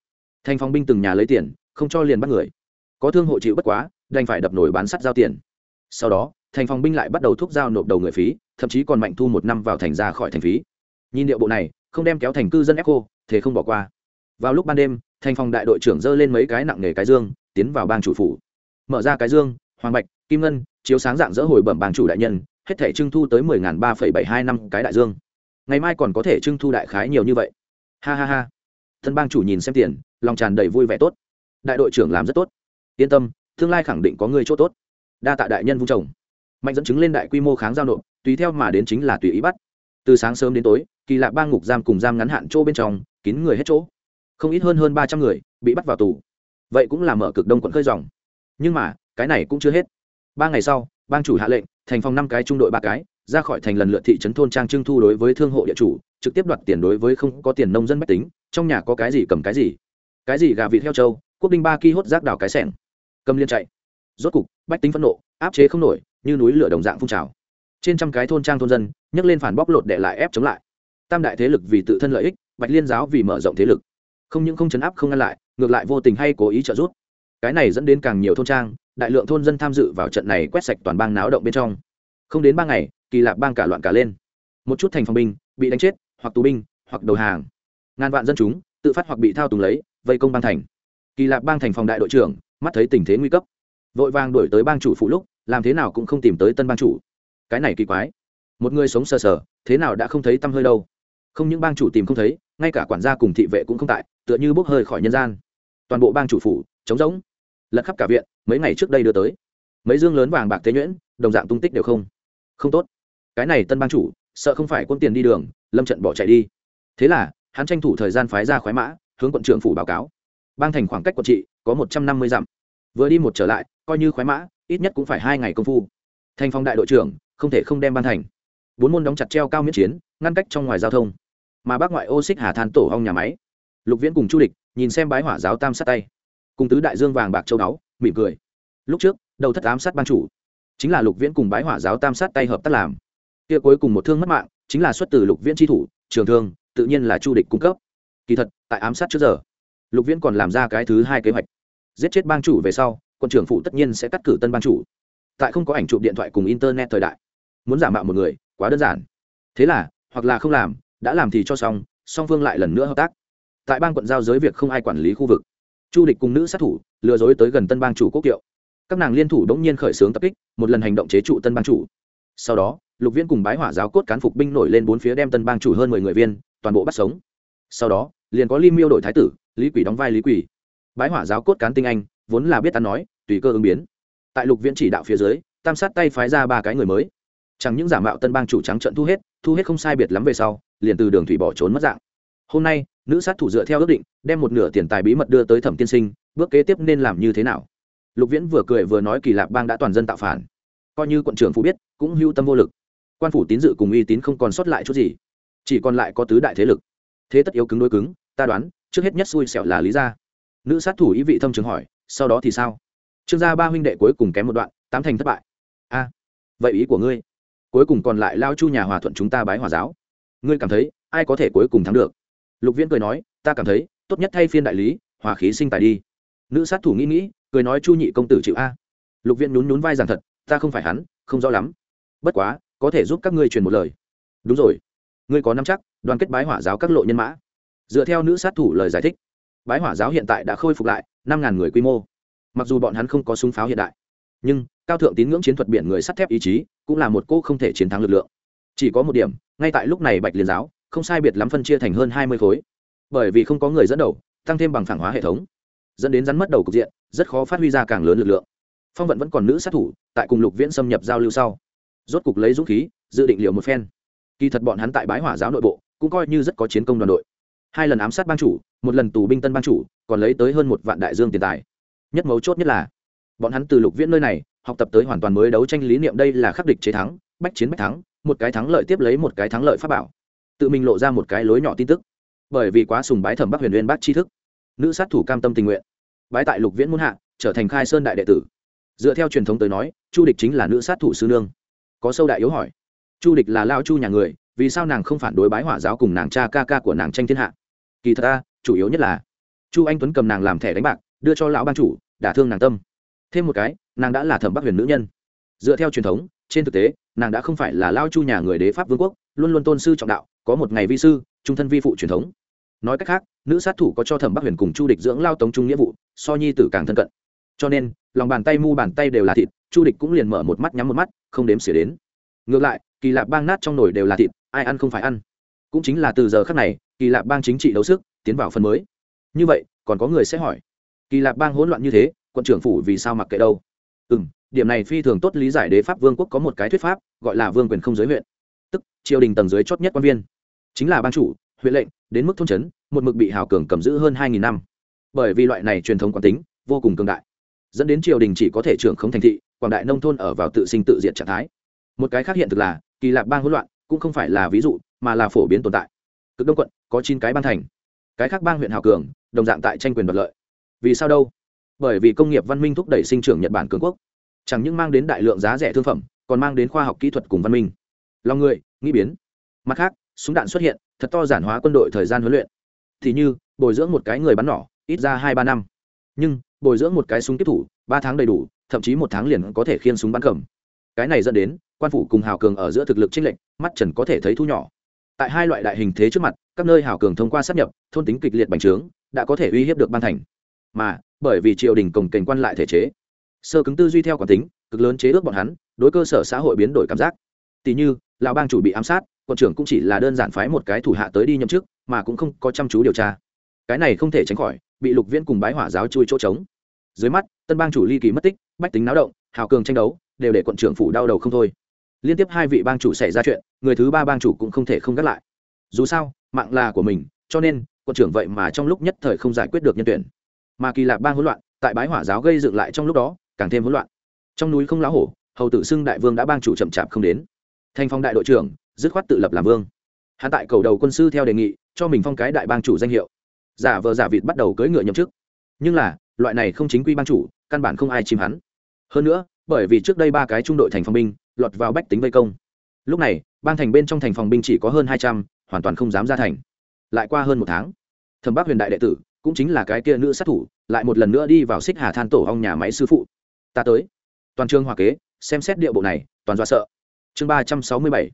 Thành phong binh từng nhà lấy tiền, không cho liền bắt người. Có thương hộ chịu bất quá, đành phải đập nổi bán sắt giao tiền. Sau đó, thành phòng binh lại bắt đầu thúc giao nộp đầu người phí, thậm chí còn mạnh thu một năm vào thành ra khỏi thành phí. Nhìn điệu bộ này, không đem kéo thành cư dân echo thế không bỏ qua. Vào lúc ban đêm, thành phòng đại đội trưởng dơ lên mấy cái nặng nghề cái dương, tiến vào bang chủ phủ. Mở ra cái dương, hoàng bạch, kim ngân, chiếu sáng dạng dỡ hồi bẩm bang chủ đại nhân, hết thể trưng thu tới mười ba phẩy bảy hai năm cái đại dương ngày mai còn có thể trưng thu đại khái nhiều như vậy. Ha ha ha. Thân bang chủ nhìn xem tiền, lòng tràn đầy vui vẻ tốt. Đại đội trưởng làm rất tốt. Yên tâm, tương lai khẳng định có người chỗ tốt. Đa tạ đại nhân vung trồng mạnh dẫn chứng lên đại quy mô kháng giao nộp, tùy theo mà đến chính là tùy ý bắt. Từ sáng sớm đến tối, kỳ lạ ba ngục giam cùng giam ngắn hạn chỗ bên trong, kín người hết chỗ. Không ít hơn hơn ba trăm người bị bắt vào tù. Vậy cũng là mở cực đông quận khơi dòng. Nhưng mà, cái này cũng chưa hết. Ba ngày sau, bang chủ hạ lệnh, thành phòng năm cái trung đội ba cái ra khỏi thành lần lượt thị trấn thôn trang trưng thu đối với thương hộ địa chủ, trực tiếp đoạt tiền đối với không có tiền nông dân bách tính, trong nhà có cái gì cầm cái gì. Cái gì gà vịt heo trâu, quốc đinh ba ki hốt rác đào cái sẻng. Cầm liên chạy. Rốt cục, bách tính phẫn nộ, áp chế không nổi, như núi lửa đồng dạng phun trào. Trên trăm cái thôn trang thôn dân, nhấc lên phản bóc lột để lại ép chống lại. Tam đại thế lực vì tự thân lợi ích, bạch liên giáo vì mở rộng thế lực. Không những không chấn áp không ngăn lại, ngược lại vô tình hay cố ý trợ giúp. Cái này dẫn đến càng nhiều thôn trang, đại lượng thôn dân tham dự vào trận này quét sạch toàn bang náo động bên trong. Không đến ba ngày kỳ lạ bang cả loạn cả lên. Một chút thành phòng binh, bị đánh chết, hoặc tù binh, hoặc đầu hàng. Ngàn vạn dân chúng, tự phát hoặc bị thao túng lấy, vây công bang thành. Kỳ lạ bang thành phòng đại đội trưởng, mắt thấy tình thế nguy cấp. Vội vàng đổi tới bang chủ phụ lúc, làm thế nào cũng không tìm tới tân bang chủ. Cái này kỳ quái. Một người sống sờ sờ, thế nào đã không thấy tăm hơi đâu. Không những bang chủ tìm không thấy, ngay cả quản gia cùng thị vệ cũng không tại, tựa như bốc hơi khỏi nhân gian. Toàn bộ bang chủ phủ, trống rỗng. Lật khắp cả viện, mấy ngày trước đây đưa tới. Mấy dương lớn vàng bạc tế nhuyễn, đồng dạng tung tích đều không. Không tốt cái này tân bang chủ, sợ không phải quân tiền đi đường, lâm trận bỏ chạy đi. Thế là, hắn tranh thủ thời gian phái ra khoái mã, hướng quận trưởng phủ báo cáo. Bang thành khoảng cách quận trị có một trăm năm mươi dặm. Vừa đi một trở lại, coi như khoái mã, ít nhất cũng phải hai ngày công phu. Thành phong đại đội trưởng, không thể không đem ban thành. Bốn môn đóng chặt treo cao miễn chiến, ngăn cách trong ngoài giao thông. Mà bác ngoại ô xích hà than tổ hong nhà máy. Lục viễn cùng chu địch, nhìn xem bái hỏa giáo tam sát tay. Cùng tứ đại dương vàng bạc châu đáo mỉm cười. Lúc trước, đầu thất ám sát ban chủ. Chính là lục viễn cùng bái hỏa giáo tam sát tay hợp tác làm kia cuối cùng một thương mất mạng, chính là xuất từ lục viễn tri thủ, trường thương, tự nhiên là chu địch cung cấp. Kỳ thật, tại ám sát trước giờ, lục viễn còn làm ra cái thứ hai kế hoạch. Giết chết bang chủ về sau, quân trưởng phụ tất nhiên sẽ cắt cử tân bang chủ. Tại không có ảnh chụp điện thoại cùng internet thời đại, muốn giả mạo một người, quá đơn giản. Thế là, hoặc là không làm, đã làm thì cho xong, song phương lại lần nữa hợp tác. Tại bang quận giao giới việc không ai quản lý khu vực. Chu địch cùng nữ sát thủ, lừa dối tới gần tân bang chủ quốc kiệu. Các nàng liên thủ đ ỗ n g nhiên khởi xướng tập kích, một lần hành động chế trụ tân bang chủ. Sau đó lục viên cùng bái hỏa giáo cốt cán phục binh nổi lên bốn phía đem tân bang chủ hơn mười người viên, toàn bộ bắt sống. Sau đó, liền có lim miêu đổi thái tử, lý quỷ đóng vai lý quỷ. Bái hỏa giáo cốt cán tinh anh, vốn là biết ta nói, tùy cơ ứng biến. Tại lục viễn chỉ đạo phía dưới, tam sát tay phái ra ba cái người mới. Chẳng những giả mạo tân bang chủ trắng trận thu hết thu hết không sai biệt lắm về sau, liền từ đường thủy bỏ trốn mất dạng. Hôm nay, nữ sát thủ dựa theo ước định, đem một nửa tiền tài bí mật đưa tới thẩm tiên sinh, bước kế tiếp nên làm như thế nào? Lục viễn vừa cười vừa nói kỳ lạp bang đã toàn dân tạo phản. Coi như quận trưởng phụ biết, cũng hưu tâm vô lực quan phủ tín dự cùng uy tín không còn sót lại chút gì, chỉ còn lại có tứ đại thế lực. Thế tất yếu cứng đối cứng, ta đoán, trước hết nhất xui xẻo là lý gia. Nữ sát thủ ý vị thâm trường hỏi, sau đó thì sao? Trương gia ba huynh đệ cuối cùng kém một đoạn, tám thành thất bại. A, vậy ý của ngươi? Cuối cùng còn lại lao chu nhà hòa thuận chúng ta bái hòa giáo. Ngươi cảm thấy, ai có thể cuối cùng thắng được? Lục viễn cười nói, ta cảm thấy, tốt nhất thay phiên đại lý, hòa khí sinh tài đi. Nữ sát thủ nghĩ nghĩ, cười nói, chu nhị công tử chịu a. Lục viễn nhún nhún vai rằng thật, ta không phải hắn, không rõ lắm. Bất quá có thể giúp các ngươi truyền một lời. Đúng rồi. Ngươi có nắm chắc, đoàn kết bái hỏa giáo các lộ nhân mã. Dựa theo nữ sát thủ lời giải thích, bái hỏa giáo hiện tại đã khôi phục lại năm ngàn người quy mô. Mặc dù bọn hắn không có súng pháo hiện đại, nhưng cao thượng tín ngưỡng chiến thuật biển người sắt thép ý chí cũng là một cô không thể chiến thắng lực lượng. Chỉ có một điểm, ngay tại lúc này bạch liên giáo, không sai biệt lắm phân chia thành hơn hai mươi khối. Bởi vì không có người dẫn đầu, tăng thêm bằng phản hóa hệ thống, dẫn đến rắn mất đầu cục diện, rất khó phát huy ra càng lớn lực lượng. Phong vận vẫn còn nữ sát thủ, tại cùng lục viễn xâm nhập giao lưu sau rốt cục lấy dũng khí, dự định liệu một phen. Kỳ thật bọn hắn tại bái hỏa giáo nội bộ, cũng coi như rất có chiến công đoàn đội. Hai lần ám sát bang chủ, một lần tù binh tân bang chủ, còn lấy tới hơn một vạn đại dương tiền tài. Nhất mấu chốt nhất là, bọn hắn từ lục viễn nơi này, học tập tới hoàn toàn mới đấu tranh lý niệm đây là khắc địch chế thắng, bách chiến bách thắng, một cái thắng lợi tiếp lấy một cái thắng lợi pháp bảo. Tự mình lộ ra một cái lối nhỏ tin tức. Bởi vì quá sùng bái thẩm bắc huyền uyên bác tri thức, nữ sát thủ cam tâm tình nguyện, bái tại lục viễn muôn hạ, trở thành khai sơn đại đệ tử. Dựa theo truyền thống tới nói, chu địch chính là nữ sát thủ sư nương có sâu đại yếu hỏi. Chu địch là lao chu nhà người, vì sao nàng không phản đối bái hỏa giáo cùng nàng cha ca ca của nàng tranh thiên hạ? Kỳ thật ta, chủ yếu nhất là, chu anh tuấn cầm nàng làm thẻ đánh bạc, đưa cho lão ban chủ, đả thương nàng tâm. Thêm một cái, nàng đã là thẩm bắc huyền nữ nhân. Dựa theo truyền thống, trên thực tế, nàng đã không phải là lao chu nhà người đế pháp vương quốc, luôn luôn tôn sư trọng đạo, có một ngày vi sư, trung thân vi phụ truyền thống. Nói cách khác, nữ sát thủ có cho thẩm bắc huyền cùng chu địch dưỡng lao tống trung nghĩa vụ, so nhi tử càng thân cận. Cho nên, lòng bàn tay mu bàn tay đều là thịt chu địch cũng liền mở một mắt nhắm một mắt, không đếm xỉa đến. Ngược lại, kỳ lạp bang nát trong nồi đều là thịt, ai ăn không phải ăn. Cũng chính là từ giờ khác này, kỳ lạp bang chính trị đấu sức, tiến vào phần mới. Như vậy, còn có người sẽ hỏi, kỳ lạp bang hỗn loạn như thế, quận trưởng phủ vì sao mặc kệ đâu? Ừ m điểm này phi thường tốt lý giải đế pháp vương quốc có một cái thuyết pháp, gọi là vương quyền không giới huyện. Tức, triều đình tầng dưới chót nhất quan viên. Chính là ban chủ, huyện lệnh, đến mức thôn trấn, một mực bị hào cường cầm giữ hơn hai nghìn năm. Bởi vì loại này truyền thống quán tính, vô cùng cường đại. Dẫn đến triều đình chỉ có thể trưởng không thành thị quảng đại nông thôn ở vào tự sinh tự diệt trạng thái. Một cái khác hiện thực là, kỳ lạp bang hỗn loạn, cũng không phải là ví dụ, mà là phổ biến tồn tại. Cực đông quận, có chín cái ban thành. Cái khác bang huyện hào cường, đồng dạng tại tranh quyền đoạt lợi. Vì sao đâu? Bởi vì công nghiệp văn minh thúc đẩy sinh trưởng nhật bản cường quốc. Chẳng những mang đến đại lượng giá rẻ thương phẩm, còn mang đến khoa học kỹ thuật cùng văn minh. Lòng người, nghĩ biến. Mặt khác, súng đạn xuất hiện, thật to giản hóa quân đội thời gian huấn luyện. Thì như, bồi dưỡng một cái người bắn nỏ, ít ra hai ba năm. Nhưng, bồi dưỡng một cái súng tiếp thủ, ba tháng đầy đủ thậm chí một tháng liền có thể khiên súng bắn cầm. Cái này dẫn đến, quan phủ cùng hào cường ở giữa thực lực chênh lệch, mắt trần có thể thấy thu nhỏ. Tại hai loại đại hình thế trước mặt, các nơi hào cường thông qua sắp nhập, thôn tính kịch liệt bành trướng, đã có thể uy hiếp được ban thành. Mà, bởi vì triều đình cổng cảnh quan lại thể chế, sơ cứng tư duy theo quản tính, cực lớn chế ước bọn hắn, đối cơ sở xã hội biến đổi cảm giác. Tỷ như, lão bang chủ bị ám sát quận trưởng cũng chỉ là đơn giản phái một cái thủ hạ tới đi nhậm chức, mà cũng không có chăm chú điều tra. Cái này không thể tránh khỏi, bị lục viễn cùng bái hỏa giáo chui chỗ trống. Dưới mắt, tân bang chủ ly kỳ mất tích bách tính náo động, hào cường tranh đấu, đều để quận trưởng phủ đau đầu không thôi. Liên tiếp hai vị bang chủ xảy ra chuyện, người thứ ba bang chủ cũng không thể không gác lại. Dù sao, mạng là của mình, cho nên, quận trưởng vậy mà trong lúc nhất thời không giải quyết được nhân tuyển. Mà kỳ lạ bang hỗn loạn, tại bái hỏa giáo gây dựng lại trong lúc đó, càng thêm hỗn loạn. Trong núi không lá hổ, hầu tử xưng đại vương đã bang chủ chậm chạp không đến. Thành phong đại đội trưởng, dứt khoát tự lập làm vương. Hạ tại cầu đầu quân sư theo đề nghị, cho mình phong cái đại bang chủ danh hiệu. Giả vờ giả vịt bắt đầu cưỡi ngựa nhậm chức. Nhưng là, loại này không chính quy bang chủ, căn bản không ai chìm hắn hơn nữa, bởi vì trước đây ba cái trung đội thành phòng binh, lọt vào bách tính vây công. Lúc này bang thành bên trong thành phòng binh chỉ có hơn hai trăm, hoàn toàn không dám ra thành. Lại qua hơn một tháng, thẩm bác huyền đại đệ tử, cũng chính là cái kia nữ sát thủ, lại một lần nữa đi vào xích hà than tổ hong nhà máy sư phụ. Ta tới. Toàn trường hòa kế, xem xét điệu bộ này, toàn do sợ. Chương ba trăm sáu mươi bảy,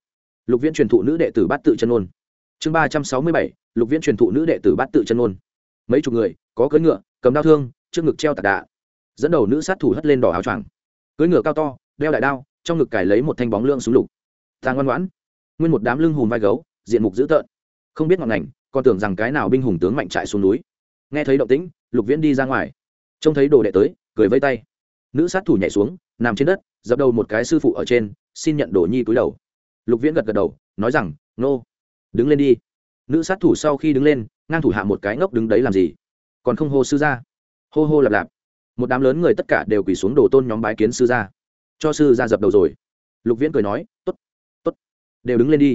lục viễn truyền thụ nữ đệ tử bát tự chân ôn. Chương ba trăm sáu mươi bảy, lục viễn truyền thụ nữ đệ tử bát tự chân ôn. Mấy chục người, có cưỡi ngựa, cầm đao thương, trước ngực treo tạc đạ dẫn đầu nữ sát thủ hất lên đỏ áo choàng, cưỡi ngựa cao to, đeo đại đao, trong ngực cài lấy một thanh bóng lương súng lục. Ta ngoan ngoãn. Nguyên một đám lưng hùm vai gấu, diện mục dữ tợn. Không biết ngọn ngành, còn tưởng rằng cái nào binh hùng tướng mạnh trại xuống núi. Nghe thấy động tĩnh, lục viễn đi ra ngoài. Trông thấy đồ đệ tới, cười vây tay. Nữ sát thủ nhảy xuống, nằm trên đất, dập đầu một cái sư phụ ở trên, xin nhận đồ nhi túi đầu. Lục viễn gật gật đầu, nói rằng, nô, đứng lên đi. Nữ sát thủ sau khi đứng lên, ngang thủ hạ một cái ngốc đứng đấy làm gì? Còn không hô sư ra. Hô hô lạp lạp một đám lớn người tất cả đều quỳ xuống đồ tôn nhóm bái kiến sư gia, cho sư gia dập đầu rồi. Lục viễn cười nói t ố t t ố t đều đứng lên đi.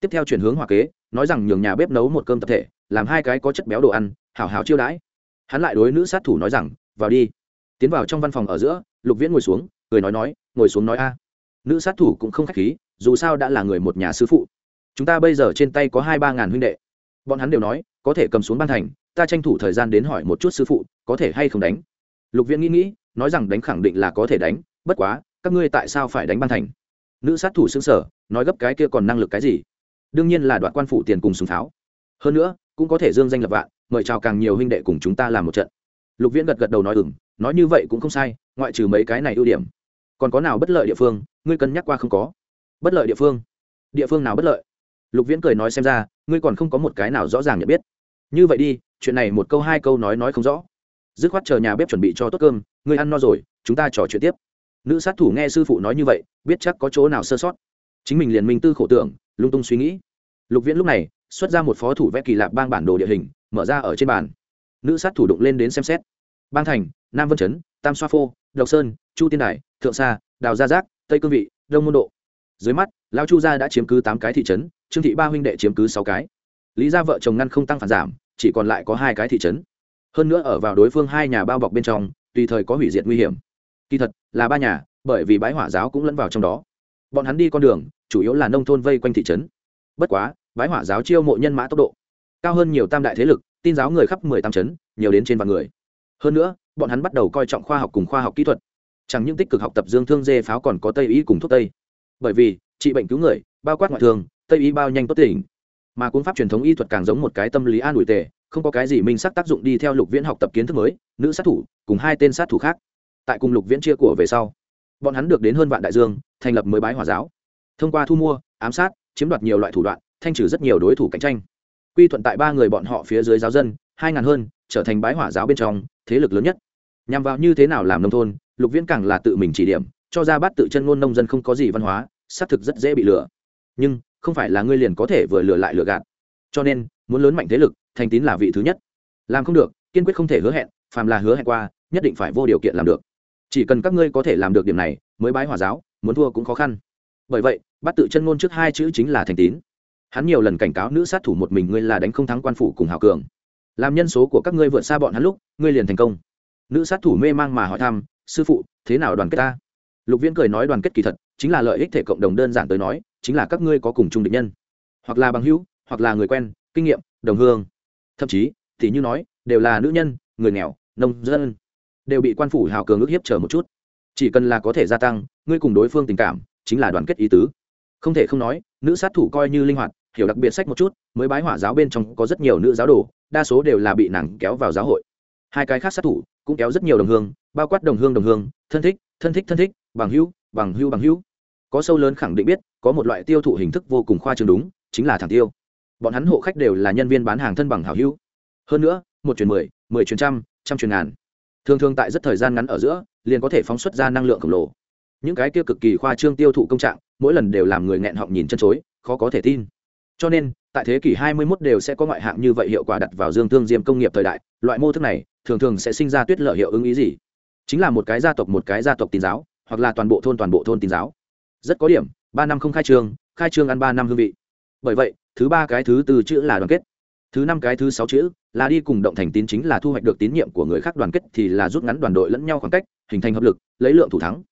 Tiếp theo chuyển hướng hòa kế nói rằng nhường nhà bếp nấu một cơm tập thể làm hai cái có chất béo đồ ăn hảo hảo chiêu đãi. Hắn lại đối nữ sát thủ nói rằng vào đi. Tiến vào trong văn phòng ở giữa lục viễn ngồi xuống cười nói nói ngồi xuống nói a. Nữ sát thủ cũng không k h á c h khí dù sao đã là người một nhà sư phụ. Chúng ta bây giờ trên tay có hai ba ngàn huynh đệ. Bọn hắn đều nói có thể cầm xuống ban thành ta tranh thủ thời gian đến hỏi một chút sư phụ có thể hay không đánh lục viễn nghĩ nghĩ, nói rằng đánh khẳng định là có thể đánh, bất quá, các ngươi tại sao phải đánh ban thành? Nữ sát thủ xương sở nói gấp cái kia còn năng lực cái gì? Đương nhiên là đoạn quan phủ tiền cùng súng pháo. Hơn nữa, cũng có thể dương danh lập vạn, mời chào càng nhiều huynh đệ cùng chúng ta làm một trận. Lục viễn gật gật đầu nói ừng nói như vậy cũng không sai, ngoại trừ mấy cái này ưu điểm. Còn có nào bất lợi địa phương, ngươi cân nhắc qua không có? Bất lợi địa phương? Địa phương nào bất lợi? Lục viễn cười nói xem ra, ngươi còn không có một cái nào rõ ràng nhận biết. Như vậy đi, chuyện này một câu hai câu nói nói không rõ dứt khoát chờ nhà bếp chuẩn bị cho tốt cơm, ngươi ăn no rồi, chúng ta trò chuyện tiếp. Nữ sát thủ nghe sư phụ nói như vậy, biết chắc có chỗ nào sơ sót. Chính mình liền minh tư khổ tưởng, lung tung suy nghĩ. Lục viễn lúc này, xuất ra một phó thủ vẽ kỳ lạp bang bản đồ địa hình, mở ra ở trên bàn. Nữ sát thủ đụng lên đến xem xét. Bang thành, nam vân chấn, tam xoa phô, độc sơn, chu tiên đài, thượng sa, đào gia giác, tây cương vị, đông môn độ. Dưới mắt lao chu gia đã chiếm cứ tám cái thị trấn, trương thị ba huynh đệ chiếm cứ sáu cái. Lý gia vợ chồng ngăn không tăng phản giảm, chỉ còn lại có hai cái thị trấn hơn nữa ở vào đối phương hai nhà bao bọc bên trong, tùy thời có hủy diệt nguy hiểm. Kỳ thật, là ba nhà, bởi vì bái hỏa giáo cũng lẫn vào trong đó. Bọn hắn đi con đường, chủ yếu là nông thôn vây quanh thị trấn. Bất quá bái hỏa giáo chiêu mộ nhân mã tốc độ cao hơn nhiều tam đại thế lực, tin giáo người khắp mười tam trấn, nhiều đến trên vạn người. Hơn nữa, bọn hắn bắt đầu coi trọng khoa học cùng khoa học kỹ thuật. Chẳng những tích cực học tập dương thương dê pháo còn có tây y cùng thuốc tây. Bởi vì, trị bệnh cứu người, bao quát ngoại thương, tây y bao nhanh tốt tỉnh. Mà cuốn pháp truyền thống y thuật càng giống một cái tâm lý an ủi tề không có cái gì minh sắc tác dụng đi theo lục viễn học tập kiến thức mới, nữ sát thủ, cùng hai tên sát thủ khác. Tại cùng lục viễn chia của về sau, bọn hắn được đến hơn vạn đại dương, thành lập mới bái hòa giáo. Thông qua thu mua, ám sát, chiếm đoạt nhiều loại thủ đoạn, thanh trừ rất nhiều đối thủ cạnh tranh. Quy thuận tại ba người bọn họ phía dưới giáo dân, hai ngàn hơn, trở thành bái hỏa giáo bên trong, thế lực lớn nhất. Nhằm vào như thế nào làm nông thôn, lục viễn càng là tự mình chỉ điểm, cho ra bắt tự chân ngôn nông dân không có gì văn hóa, xác thực rất dễ bị lừa. Nhưng, không phải là ngươi liền có thể vừa lừa lại lừa gạt. Cho nên, muốn lớn mạnh thế lực thành tín là vị thứ nhất. Làm không được, kiên quyết không thể hứa hẹn, phàm là hứa hẹn qua, nhất định phải vô điều kiện làm được. Chỉ cần các ngươi có thể làm được điểm này, mới bái hòa giáo, muốn thua cũng khó khăn. Bởi vậy, bắt tự chân ngôn trước hai chữ chính là thành tín. Hắn nhiều lần cảnh cáo nữ sát thủ một mình ngươi là đánh không thắng quan phủ cùng hào cường. Làm nhân số của các ngươi vượt xa bọn hắn lúc, ngươi liền thành công. Nữ sát thủ mê mang mà hỏi thăm, sư phụ, thế nào đoàn kết ta? Lục viễn cười nói đoàn kết kỳ thật, chính là lợi ích thể cộng đồng đơn giản tới nói, chính là các ngươi có cùng chung định nhân. Hoặc là bằng hữu, hoặc là người quen, kinh nghiệm, đồng hương thậm chí, thì như nói, đều là nữ nhân, người nghèo, nông dân, đều bị quan phủ hào cường ức hiếp chờ một chút. Chỉ cần là có thể gia tăng, ngươi cùng đối phương tình cảm, chính là đoàn kết ý tứ. Không thể không nói, nữ sát thủ coi như linh hoạt, hiểu đặc biệt sách một chút, mới bái hỏa giáo bên trong có rất nhiều nữ giáo đồ, đa số đều là bị nàng kéo vào giáo hội. Hai cái khác sát thủ cũng kéo rất nhiều đồng hương, bao quát đồng hương đồng hương, thân thích thân thích thân thích, bằng hữu bằng hữu bằng hữu. Có sâu lớn khẳng định biết, có một loại tiêu thụ hình thức vô cùng khoa trương đúng, chính là thẳng tiêu bọn hắn hộ khách đều là nhân viên bán hàng thân bằng hảo hữu. Hơn nữa, một chuyển mười mười chuyển trăm trăm chuyển ngàn. Thường thường tại rất thời gian ngắn ở giữa, liền có thể phóng xuất ra năng lượng khổng lồ. Những cái kia cực kỳ khoa trương tiêu thụ công trạng, mỗi lần đều làm người nghẹn họng nhìn chân chối, khó có thể tin. Cho nên, tại thế kỷ 21 đều sẽ có ngoại hạng như vậy hiệu quả đặt vào dương thương diêm công nghiệp thời đại, loại mô thức này, thường thường sẽ sinh ra tuyết lợi hiệu ứng ý gì? Chính là một cái gia tộc một cái gia tộc tín giáo, hoặc là toàn bộ thôn toàn bộ thôn tín giáo. Rất có điểm, ba năm không khai trương khai trương ăn ba năm hương vị bởi vậy, thứ ba cái thứ tư chữ là đoàn kết. Thứ năm cái thứ sáu chữ là đi cùng động thành tín chính là thu hoạch được tín nhiệm của người khác đoàn kết thì là rút ngắn đoàn đội lẫn nhau khoảng cách, hình thành hợp lực, lấy lượng thủ thắng.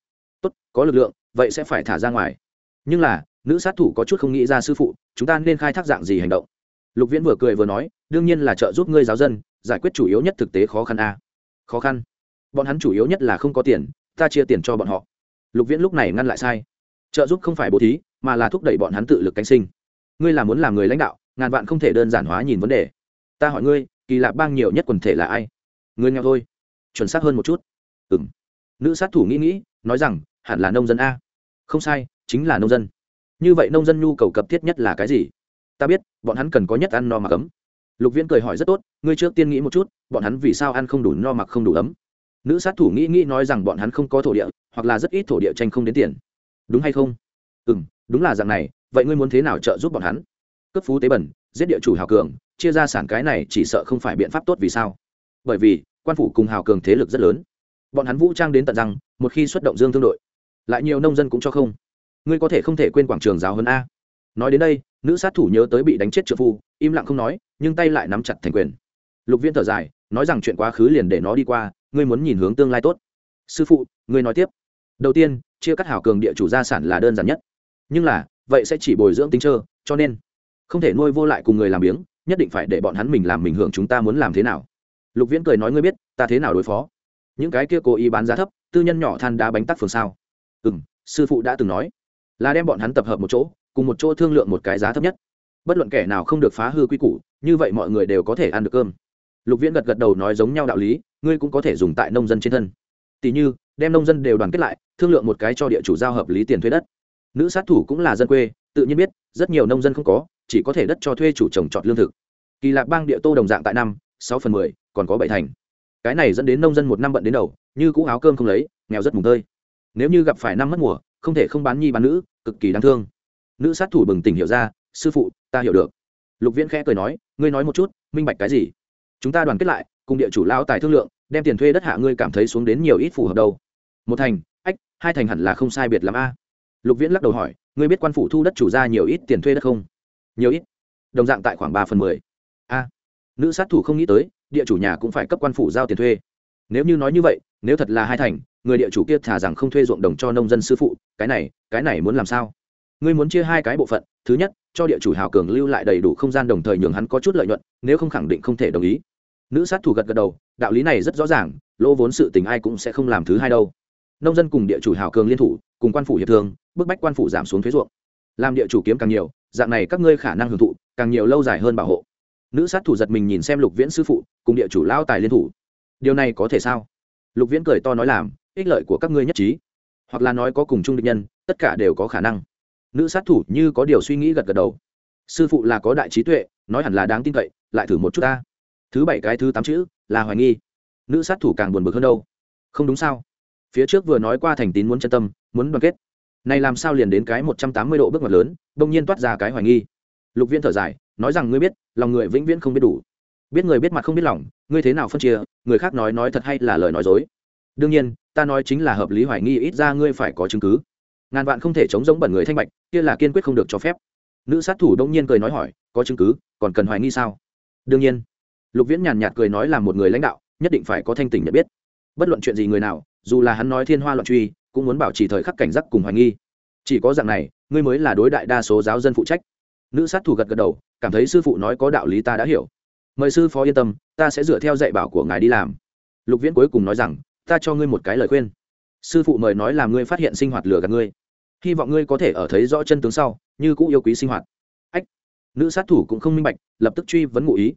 Tốt, có lực lượng, vậy sẽ phải thả ra ngoài. Nhưng là, nữ sát thủ có chút không nghĩ ra sư phụ, chúng ta nên khai thác dạng gì hành động? Lục viễn vừa cười vừa nói, đương nhiên là trợ giúp ngươi giáo dân, giải quyết chủ yếu nhất thực tế khó khăn a. Khó khăn? Bọn hắn chủ yếu nhất là không có tiền, ta chia tiền cho bọn họ. Lục viễn lúc này ngăn lại sai. Trợ giúp không phải bố thí, mà là thúc đẩy bọn hắn tự lực cánh sinh ngươi là muốn làm người lãnh đạo, ngàn vạn không thể đơn giản hóa nhìn vấn đề. Ta hỏi ngươi, kỳ lạ bang nhiều nhất quần thể là ai? Ngươi nghèo thôi. Chuẩn xác hơn một chút. Ừ m nữ sát thủ nghĩ nghĩ, nói rằng, hẳn là nông dân a. Không sai, chính là nông dân. Như vậy nông dân nhu cầu cấp thiết nhất là cái gì? Ta biết, bọn hắn cần có nhất ăn no mặc ấm. Lục viễn cười hỏi rất tốt, ngươi trước tiên nghĩ một chút, bọn hắn vì sao ăn không đủ no mặc không đủ ấm? Nữ sát thủ nghĩ nghĩ nói rằng bọn hắn không có thổ địa, hoặc là rất ít thổ địa tranh không đến tiền. Đúng hay không? Ừ m đúng là dạng này vậy ngươi muốn thế nào trợ giúp bọn hắn? Cấp phú tế bẩn, giết địa chủ hào cường, chia ra sản cái này chỉ sợ không phải biện pháp tốt vì sao? Bởi vì, quan phủ cùng hào cường thế lực rất lớn. Bọn hắn vũ trang đến tận rằng một khi xuất động dương thương đội, lại nhiều nông dân cũng cho không. Ngươi có thể không thể quên quảng trường giáo hơn a. Nói đến đây, nữ sát thủ nhớ tới bị đánh chết trợ phu, im lặng không nói, nhưng tay lại nắm chặt thành quyền. Lục viên thở dài, nói rằng chuyện quá khứ liền để nó đi qua, ngươi muốn nhìn hướng tương lai tốt. Sư phụ, ngươi nói tiếp. Đầu tiên, chia cắt hảo cường địa chủ gia sản là đơn giản nhất. Nhưng là vậy sẽ chỉ bồi dưỡng tính trơ, cho nên không thể nuôi vô lại cùng người làm biếng, nhất định phải để bọn hắn mình làm mình hưởng chúng ta muốn làm thế nào. Lục viễn cười nói, ngươi biết, ta thế nào đối phó? Những cái kia cố ý bán giá thấp, tư nhân nhỏ than đá bánh tắc phường sao? Ừ m sư phụ đã từng nói. Là đem bọn hắn tập hợp một chỗ, cùng một chỗ thương lượng một cái giá thấp nhất. Bất luận kẻ nào không được phá hư quy củ, như vậy mọi người đều có thể ăn được cơm. Lục viễn gật gật đầu nói giống nhau đạo lý, ngươi cũng có thể dùng tại nông dân trên thân. Tỷ như, đem nông dân đều đoàn kết lại, thương lượng một cái cho địa chủ giao hợp lý tiền thuế đất nữ sát thủ cũng là dân quê, tự nhiên biết, rất nhiều nông dân không có, chỉ có thể đất cho thuê chủ trồng trọt lương thực. Kỳ lạc bang địa tô đồng dạng tại năm, sáu phần mười, còn có bảy thành. Cái này dẫn đến nông dân một năm bận đến đầu, như cũ áo cơm không lấy, nghèo rất mùng tơi. Nếu như gặp phải năm mất mùa, không thể không bán nhi bán nữ, cực kỳ đáng thương. Nữ sát thủ bừng tỉnh hiểu ra, sư phụ, ta hiểu được. Lục viễn khẽ cười nói, ngươi nói một chút, minh bạch cái gì? Chúng ta đoàn kết lại, cùng địa chủ lao tài thương lượng, đem tiền thuê đất hạ ngươi cảm thấy xuống đến nhiều ít phù hợp đâu. Một thành, ách, hai thành hẳn là không sai biệt l a lục viễn lắc đầu hỏi, ngươi biết quan phủ thu đất chủ ra nhiều ít tiền thuê đất không? Nhiều ít. Đồng dạng tại khoảng ba phần mười. A. Nữ sát thủ không nghĩ tới, địa chủ nhà cũng phải cấp quan phủ giao tiền thuê. Nếu như nói như vậy, nếu thật là hai thành, người địa chủ kia thả rằng không thuê ruộng đồng cho nông dân sư phụ, cái này cái này muốn làm sao? Ngươi muốn chia hai cái bộ phận, thứ nhất, cho địa chủ hào cường lưu lại đầy đủ không gian đồng thời nhường hắn có chút lợi nhuận, nếu không khẳng định không thể đồng ý. Nữ sát thủ gật gật đầu, đạo lý này rất rõ ràng, lỗ vốn sự tình ai cũng sẽ không làm thứ hai đâu. Nông dân cùng địa chủ hào cường liên thủ cùng quan phủ hiệp thương, bức bách quan phủ giảm xuống thuế ruộng. Làm địa chủ kiếm càng nhiều, dạng này các ngươi khả năng hưởng thụ, càng nhiều lâu dài hơn bảo hộ. Nữ sát thủ giật mình nhìn xem lục viễn sư phụ, cùng địa chủ lao tài liên thủ. Điều này có thể sao? Lục viễn cười to nói làm, ích lợi của các ngươi nhất trí. Hoặc là nói có cùng chung định nhân, tất cả đều có khả năng. Nữ sát thủ như có điều suy nghĩ gật gật đầu. Sư phụ là có đại trí tuệ, nói hẳn là đáng tin cậy, lại thử một chút ta. Thứ bảy cái thứ tám chữ, là hoài nghi. Nữ sát thủ càng buồn bực hơn đâu. Không đúng sao? Phía trước vừa nói qua thành tín muốn chân tâm muốn đoàn kết. Này làm sao liền đến cái một trăm tám mươi độ bước ngoặt lớn đông nhiên toát ra cái hoài nghi. Lục viên thở dài, nói rằng ngươi biết, lòng người vĩnh viễn không biết đủ. Biết người biết mặt không biết lòng, ngươi thế nào phân chia, người khác nói nói thật hay là lời nói dối. Đương nhiên, ta nói chính là hợp lý hoài nghi ít ra ngươi phải có chứng cứ. Ngàn vạn không thể chống giống bẩn người thanh bạch, kia là kiên quyết không được cho phép. Nữ sát thủ đông nhiên cười nói hỏi, có chứng cứ, còn cần hoài nghi sao? Đương nhiên. Lục viễn nhàn nhạt cười nói là một người lãnh đạo, nhất định phải có thanh tỉnh nhận biết. Bất luận chuyện gì người nào, dù là hắn nói thiên hoa loạn truy cũng muốn bảo trì thời khắc cảnh giác cùng hoài nghi. Chỉ có dạng này, ngươi mới là đối đại đa số giáo dân phụ trách. Nữ sát thủ gật gật đầu, cảm thấy sư phụ nói có đạo lý ta đã hiểu. Mời sư phó yên tâm, ta sẽ dựa theo dạy bảo của ngài đi làm. Lục viễn cuối cùng nói rằng, ta cho ngươi một cái lời khuyên. Sư phụ mời nói là ngươi phát hiện sinh hoạt lừa gạt ngươi. Hy vọng ngươi có thể ở thấy rõ chân tướng sau, như cũ yêu quý sinh hoạt. Ách. Nữ sát thủ cũng không minh bạch, lập tức truy vấn ngụ ý.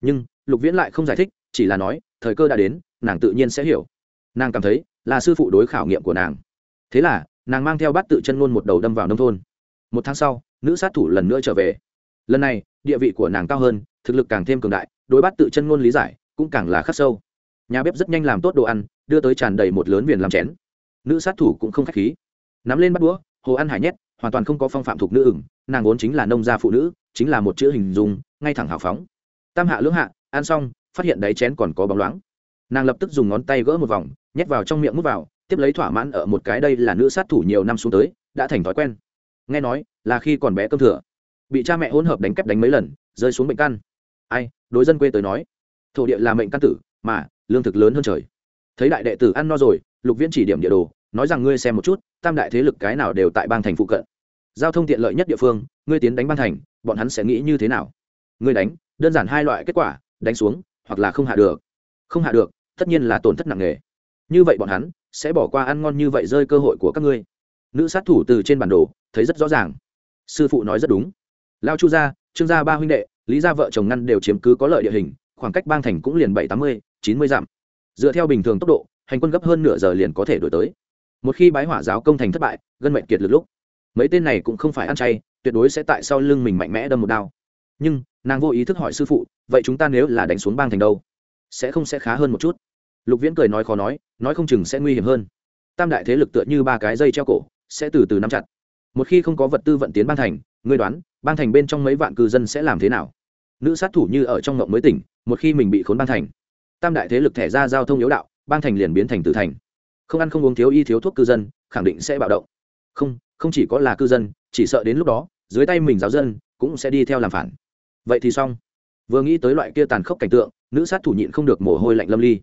Nhưng, lục viễn lại không giải thích, chỉ là nói, thời cơ đã đến, nàng tự nhiên sẽ hiểu nàng cảm thấy là sư phụ đối khảo nghiệm của nàng. Thế là, nàng mang theo bát tự chân ngôn một đầu đâm vào nông thôn. Một tháng sau, nữ sát thủ lần nữa trở về. Lần này, địa vị của nàng cao hơn, thực lực càng thêm cường đại, đối bát tự chân ngôn lý giải cũng càng là khắc sâu. Nhà bếp rất nhanh làm tốt đồ ăn, đưa tới tràn đầy một lớn viền làm chén. Nữ sát thủ cũng không k h á c h khí. Nắm lên bắt đũa, hồ ăn hải nhét, hoàn toàn không có phong phạm thuộc nữ ửng, nàng vốn chính là nông gia phụ nữ, chính là một chữ hình dung, ngay thẳng hào phóng. Tam hạ lưỡng hạ, ăn xong, phát hiện đáy chén còn có bóng loáng. Nàng lập tức dùng ngón tay gỡ một vòng nhét vào trong miệng mút vào, tiếp lấy thỏa mãn ở một cái đây là nữ sát thủ nhiều năm xuống tới, đã thành thói quen. Nghe nói, là khi còn bé cơm thừa, bị cha mẹ hỗn hợp đánh kép đánh mấy lần, rơi xuống bệnh căn. Ai, đối dân quê tới nói, thổ địa là mệnh căn tử, mà, lương thực lớn hơn trời. Thấy đại đệ tử ăn no rồi, lục viễn chỉ điểm địa đồ, nói rằng ngươi xem một chút, tam đại thế lực cái nào đều tại bang thành phụ cận. Giao thông tiện lợi nhất địa phương, ngươi tiến đánh bang thành, bọn hắn sẽ nghĩ như thế nào? Ngươi đánh, đơn giản hai loại kết quả, đánh xuống, hoặc là không hạ được. Không hạ được, tất nhiên là tổn thất nặng nề như vậy bọn hắn sẽ bỏ qua ăn ngon như vậy rơi cơ hội của các ngươi. Nữ sát thủ từ trên bản đồ thấy rất rõ ràng. Sư phụ nói rất đúng. Lao chu gia, trương gia ba huynh đệ, lý gia vợ chồng ngăn đều chiếm cứ có lợi địa hình, khoảng cách bang thành cũng liền bảy tám mươi, chín mươi dặm. Dựa theo bình thường tốc độ, hành quân gấp hơn nửa giờ liền có thể đổi tới. Một khi bái hỏa giáo công thành thất bại, gân mệnh kiệt lực lúc, mấy tên này cũng không phải ăn chay, tuyệt đối sẽ tại sau lưng mình mạnh mẽ đâm một đao. Nhưng, nàng vô ý thức hỏi sư phụ, vậy chúng ta nếu là đánh xuống bang thành đâu, sẽ không sẽ khá hơn một chút? Lục viễn cười nói khó nói nói không chừng sẽ nguy hiểm hơn. Tam đại thế lực tựa như ba cái dây treo cổ, sẽ từ từ nắm chặt. Một khi không có vật tư vận tiến ban thành, ngươi đoán, ban thành bên trong mấy vạn cư dân sẽ làm thế nào? Nữ sát thủ như ở trong ngộng mới tỉnh, một khi mình bị khốn ban thành, tam đại thế lực thẻ ra giao thông yếu đạo, ban thành liền biến thành tử thành. Không ăn không uống thiếu y thiếu thuốc cư dân, khẳng định sẽ bạo động. Không không chỉ có là cư dân, chỉ sợ đến lúc đó, dưới tay mình giáo dân cũng sẽ đi theo làm phản. Vậy thì xong. Vừa nghĩ tới loại kia tàn khốc cảnh tượng, nữ sát thủ nhịn không được mồ hôi lạnh lâm ly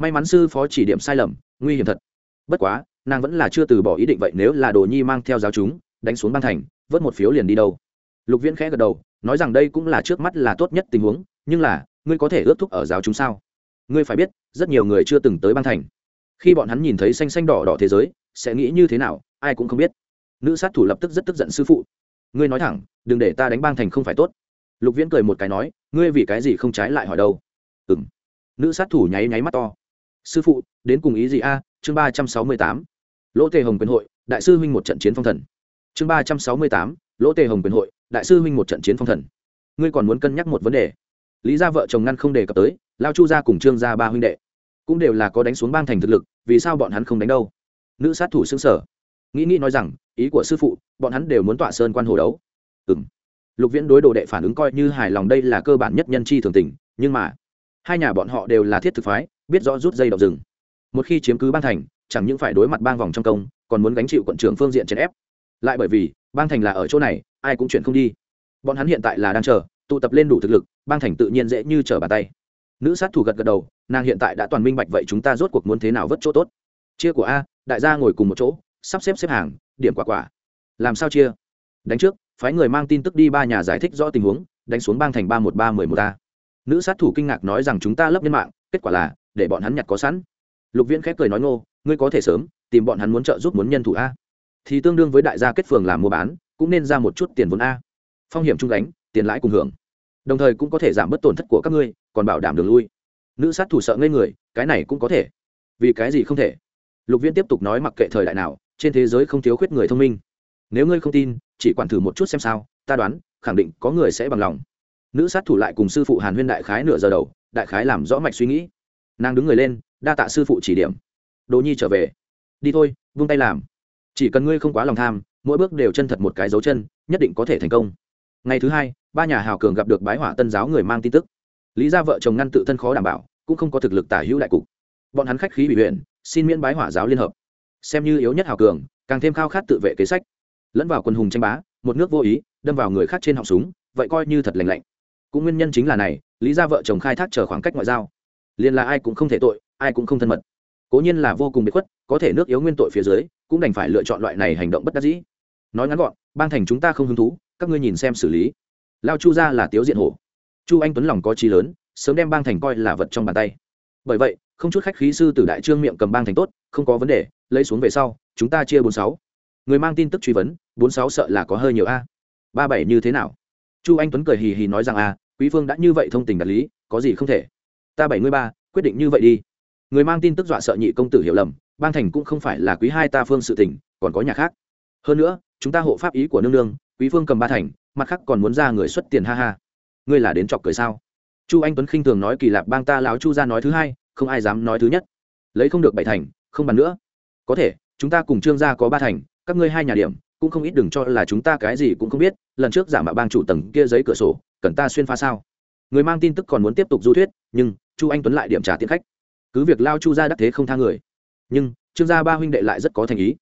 may mắn sư phó chỉ điểm sai lầm, nguy hiểm thật. Bất quá, nàng vẫn là chưa từ bỏ ý định vậy nếu là đồ nhi mang theo giáo chúng, đánh xuống ban thành, vớt một phiếu liền đi đâu. Lục viễn khẽ gật đầu, nói rằng đây cũng là trước mắt là tốt nhất tình huống, nhưng là, ngươi có thể ước thúc ở giáo chúng sao? Ngươi phải biết, rất nhiều người chưa từng tới ban thành. Khi bọn hắn nhìn thấy xanh xanh đỏ đỏ thế giới, sẽ nghĩ như thế nào, ai cũng không biết. Nữ sát thủ lập tức rất tức giận sư phụ. Ngươi nói thẳng, đừng để ta đánh bang thành không phải tốt. Lục viễn cười một cái nói, ngươi vì cái gì không trái lại hỏi đâu? Ừ m nữ sát thủ nháy nháy mắt to sư phụ, đến cùng ý gì a? Chương ba trăm sáu mươi tám. Lỗ tề hồng quyền hội, đại sư huynh một trận chiến phong thần. Chương ba trăm sáu mươi tám. Lỗ tề hồng quyền hội, đại sư huynh một trận chiến phong thần. Ngươi còn muốn cân nhắc một vấn đề. Lý gia vợ chồng ngăn không đề cập tới, lao chu gia cùng trương gia ba huynh đệ cũng đều là có đánh xuống bang thành thực lực, vì sao bọn hắn không đánh đâu? Nữ sát thủ xương sở. Nghĩ nghĩ nói rằng, ý của sư phụ, bọn hắn đều muốn tọa sơn quan hồ đấu. Ừ m lục viễn đối đồ đệ phản ứng coi như hài lòng đây là cơ bản nhất nhân chi thường tình, nhưng mà, hai nhà bọn họ đều là thiết thực phái biết rõ rút dây đậu rừng. Một khi chiếm cứ bang thành, chẳng những phải đối mặt bang vòng trong công, còn muốn gánh chịu quận trưởng phương diện chèn ép. Lại bởi vì, bang thành là ở chỗ này, ai cũng chuyển không đi. Bọn hắn hiện tại là đang chờ, tụ tập lên đủ thực lực, bang thành tự nhiên dễ như trở bàn tay. Nữ sát thủ gật gật đầu, nàng hiện tại đã toàn minh bạch vậy chúng ta rốt cuộc muốn thế nào vất chỗ tốt. Chia của a, đại gia ngồi cùng một chỗ, sắp xếp xếp hàng, điểm quả quả. Làm sao chia? Đánh trước, phái người mang tin tức đi ba nhà giải thích rõ tình huống, đánh xuống bang thành ba một ba mười một a. Nữ sát thủ kinh ngạc nói rằng chúng ta lấp nhân mạng, kết quả là để bọn hắn nhặt có sẵn. Lục viễn khép cười nói ngô, ngươi có thể sớm, tìm bọn hắn muốn trợ giúp muốn nhân thủ a. Thì tương đương với đại gia kết phường làm mua bán, cũng nên ra một chút tiền vốn a. Phong hiểm chung đánh tiền lãi cùng hưởng. Đồng thời cũng có thể giảm bớt tổn thất của các ngươi, còn bảo đảm đường lui. Nữ sát thủ sợ ngây người, cái này cũng có thể. Vì cái gì không thể? Lục viễn tiếp tục nói mặc kệ thời đại nào, trên thế giới không thiếu khuyết người thông minh. Nếu ngươi không tin, chỉ quản thử một chút xem sao, ta đoán, khẳng định có người sẽ bằng lòng. Nữ sát thủ lại cùng sư phụ hàn huyên đại khái nửa giờ đầu, đại khái làm rõ mạch suy nghĩ nàng đứng người lên, đa tạ sư phụ chỉ điểm. Đồ nhi trở về. Đi thôi, vung tay làm. Chỉ cần ngươi không quá lòng tham, mỗi bước đều chân thật một cái dấu chân, nhất định có thể thành công. Ngày thứ hai, ba nhà hào cường gặp được bái hỏa tân giáo người mang tin tức. Lý ra vợ chồng ngăn tự thân khó đảm bảo, cũng không có thực lực tả hữu đại cục. Bọn hắn khách khí bị huyện, xin miễn bái hỏa giáo liên hợp. Xem như yếu nhất hào cường, càng thêm khao khát tự vệ kế sách. Lẫn vào quân hùng tranh bá, một nước vô ý, đâm vào người khác trên họng súng, vậy coi như thật lành lạnh. Cũng nguyên nhân chính là này, lý ra vợ chồng khai thác chờ khoảng cách ngoại giao liền là ai cũng không thể tội, ai cũng không thân mật. Cố nhiên là vô cùng bị khuất, có thể nước yếu nguyên tội phía dưới, cũng đành phải lựa chọn loại này hành động bất đắc dĩ. Nói ngắn gọn ban thành chúng ta không hứng thú, các ngươi nhìn xem xử lý. Lao chu ra là tiếu diện hổ. Chu anh tuấn lòng có trí lớn, sớm đem bang thành coi là vật trong bàn tay. Bởi vậy, không chút khách khí sư từ đại trương miệng cầm bang thành tốt, không có vấn đề, lấy xuống về sau, chúng ta chia bốn sáu. Người mang tin tức truy vấn, bốn sáu sợ là có hơi nhiều a. Ba bảy như thế nào? Chu anh tuấn cười hì hì nói rằng a quý phương đã như vậy thông tình đạt lý, có gì không thể ta bảy mươi ba, quyết định như vậy đi. Người mang tin tức dọa sợ nhị công tử hiểu lầm, bang thành cũng không phải là quý hai ta phương sự tỉnh còn có nhà khác. Hơn nữa, chúng ta hộ pháp ý của nương nương, quý phương cầm ba thành, mặt khác còn muốn ra người xuất tiền ha ha. Ngươi là đến chọc cười sao? Chu anh tuấn khinh thường nói kỳ lạp bang ta láo chu ra nói thứ hai, không ai dám nói thứ nhất. Lấy không được bảy thành, không bàn nữa. Có thể, chúng ta cùng trương gia có ba thành, các ngươi hai nhà điểm, cũng không ít đừng cho là chúng ta cái gì cũng không biết, lần trước giả mạo bang chủ tầng kia giấy cửa sổ, cần ta xuyên pha sao? Người mang tin tức còn muốn tiếp tục du thuyết, nhưng chu anh tuấn lại điểm trả tiền khách. Cứ việc lao chu gia đắc thế không tha người, nhưng trương gia ba huynh đệ lại rất có thành ý.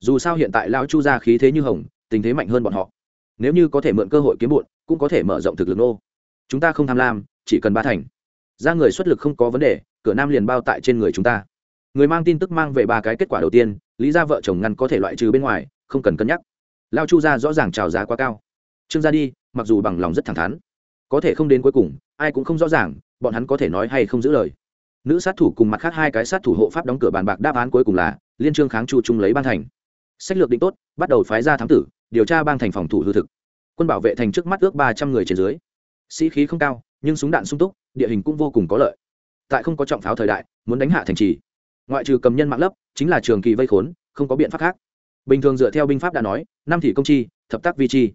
Dù sao hiện tại lao chu gia khí thế như hồng, tình thế mạnh hơn bọn họ. Nếu như có thể mượn cơ hội kiếm bụn, cũng có thể mở rộng thực lực nô. Chúng ta không tham lam, chỉ cần ba thành. Ra người xuất lực không có vấn đề, cửa nam liền bao tại trên người chúng ta. Người mang tin tức mang về ba cái kết quả đầu tiên, lý ra vợ chồng ngăn có thể loại trừ bên ngoài, không cần cân nhắc. Lao chu gia rõ ràng trào giá quá cao. Trương gia đi, mặc dù bằng lòng rất thẳng thắn có thể không đến cuối cùng, ai cũng không rõ ràng, bọn hắn có thể nói hay không giữ lời. Nữ sát thủ cùng mặt khác hai cái sát thủ hộ pháp đóng cửa bàn bạc đáp án cuối cùng là, liên trương kháng chu trung lấy ban thành. Sách lược định tốt, bắt đầu phái ra thám tử, điều tra bang thành phòng thủ hư thực. Quân bảo vệ thành trước mắt ước ba trăm người trên dưới. Sĩ khí không cao, nhưng súng đạn sung túc, địa hình cũng vô cùng có lợi. Tại không có trọng pháo thời đại, muốn đánh hạ thành trì. Ngoại trừ cầm nhân mạng lấp, chính là trường kỳ vây khốn, không có biện pháp khác. Bình thường dựa theo binh pháp đã nói, năm thì công chi, thập tác vi chi.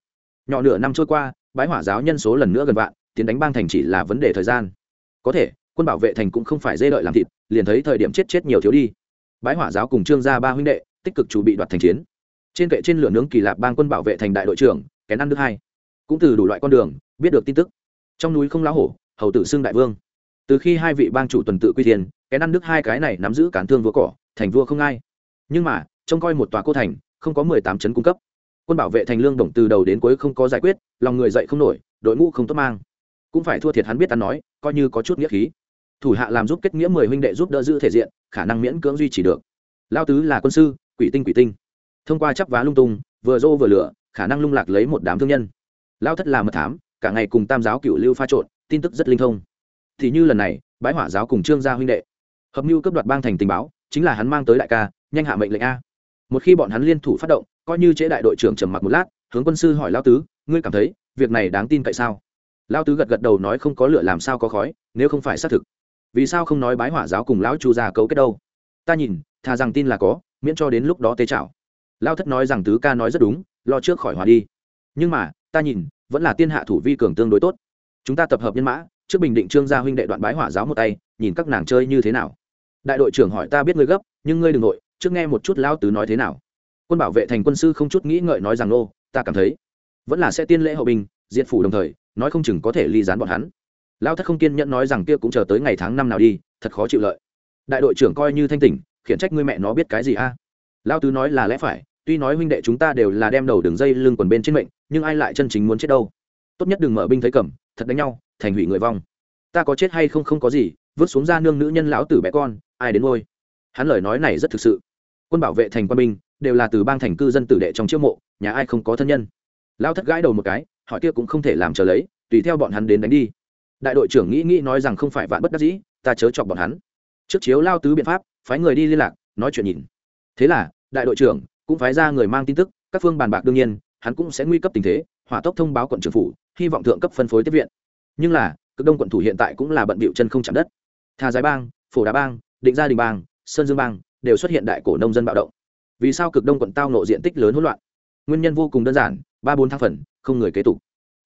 Nhỏ nửa năm trôi qua bái hỏa giáo nhân số lần nữa gần vạn, tiến đánh bang thành chỉ là vấn đề thời gian. Có thể, quân bảo vệ thành cũng không phải dê đợi làm thịt, liền thấy thời điểm chết chết nhiều thiếu đi. Bái hỏa giáo cùng trương gia ba huynh đệ, tích cực chủ bị đoạt thành chiến. Trên kệ trên lửa nướng kỳ lạp bang quân bảo vệ thành đại đội trưởng, kén ăn nước hai. Cũng từ đủ loại con đường, biết được tin tức. Trong núi không lá hổ, hầu tử xưng đại vương. Từ khi hai vị bang chủ tuần tự quy thiên, kén ăn nước hai cái này nắm giữ cán thương vua cỏ, thành vua không ai. Nhưng mà, trông coi một tòa cô thành, không có mười tám chấn cung cấp quân bảo vệ thành lương đồng từ đầu đến cuối không có giải quyết, lòng người dậy không nổi, đội ngũ không tốt mang. Cũng phải thua thiệt hắn biết ăn nói, coi như có chút nghĩa khí. Thủ hạ làm giúp kết nghĩa mười huynh đệ giúp đỡ giữ thể diện, khả năng miễn cưỡng duy trì được. Lao tứ là quân sư, quỷ tinh quỷ tinh. Thông qua chắp vá lung tung, vừa dô vừa lửa, khả năng lung lạc lấy một đám thương nhân. Lao thất là mật thám, cả ngày cùng tam giáo cựu lưu pha trộn, tin tức rất linh thông. Thì như lần này bãi hỏa giáo cùng trương gia huynh đệ. Hợp mưu cấp đoạt bang thành tình báo, chính là hắn mang tới đại ca, nhanh hạ mệnh lệnh a. Một khi bọn hắn liên thủ phát động coi như chế đại đội trưởng trầm mặc một lát, hướng quân sư hỏi lao tứ, ngươi cảm thấy việc này đáng tin cậy sao? Lao tứ gật gật đầu nói, không có lửa làm sao có khói, nếu không phải xác thực. Vì sao không nói bái hỏa giáo cùng lão chu già cấu kết đâu? Ta nhìn, thà rằng tin là có, miễn cho đến lúc đó tê chảo lao thất nói rằng tứ ca nói rất đúng, lo trước khỏi hòa đi. Nhưng mà, ta nhìn, vẫn là tiên hạ thủ vi cường tương đối tốt. Chúng ta tập hợp nhân mã, trước bình định trương gia huynh đệ đoạn bái hỏa giáo một tay, nhìn các nàng chơi như thế nào. Đại đội trưởng hỏi, ta biết ngươi gấp, nhưng ngươi đừng nội, trước nghe một chút lao tứ nói thế nào quân bảo vệ thành quân sư không chút nghĩ ngợi nói rằng nô ta cảm thấy vẫn là sẽ tiên lễ hậu bình diệt phủ đồng thời, nói không chừng có thể ly dán bọn hắn. Lao thất không kiên nhẫn nói rằng, kia cũng chờ tới ngày tháng năm nào đi, thật khó chịu lợi. Đại đội trưởng coi như thanh tỉnh, khiển trách ngươi mẹ nó biết cái gì a? Lao tứ nói là lẽ phải, tuy nói huynh đệ chúng ta đều là đem đầu đường dây lưng quần bên trên mệnh, nhưng ai lại chân chính muốn chết đâu? Tốt nhất đừng mở binh thấy cầm, thật đánh nhau, thành hủy người vong. Ta có chết hay không không có gì, vứt xuống ra nương nữ nhân lão tử bé con, ai đến ngôi? Hắn lời nói này rất thực sự. Quân bảo vệ thành quân binh đều là từ bang thành cư dân tử đệ trong chiêu mộ, nhà ai không có thân nhân. Lao thất gãi đầu một cái họ kia cũng không thể làm chờ lấy, tùy theo bọn hắn đến đánh đi. Đại đội trưởng nghĩ nghĩ nói rằng không phải vạn bất đắc dĩ, ta chớ chọc bọn hắn. Trước chiếu lao tứ biện pháp, phái người đi liên lạc, nói chuyện nhìn. Thế là, đại đội trưởng cũng phái ra người mang tin tức, các phương bàn bạc đương nhiên, hắn cũng sẽ nguy cấp tình thế, hỏa tốc thông báo quận trưởng phủ, hy vọng thượng cấp phân phối tiếp viện. Nhưng là, cực đông quận thủ hiện tại cũng là bận bịu chân không chạm đất. Thà giải bang, phổ đá bang, định gia đình bang, sơn dương bang đều xuất hiện đại cổ nông dân bạo động vì sao cực đông quận tao nộ diện tích lớn hỗn loạn? Nguyên nhân vô cùng đơn giản, ba bốn tháng phần, không người kế tục.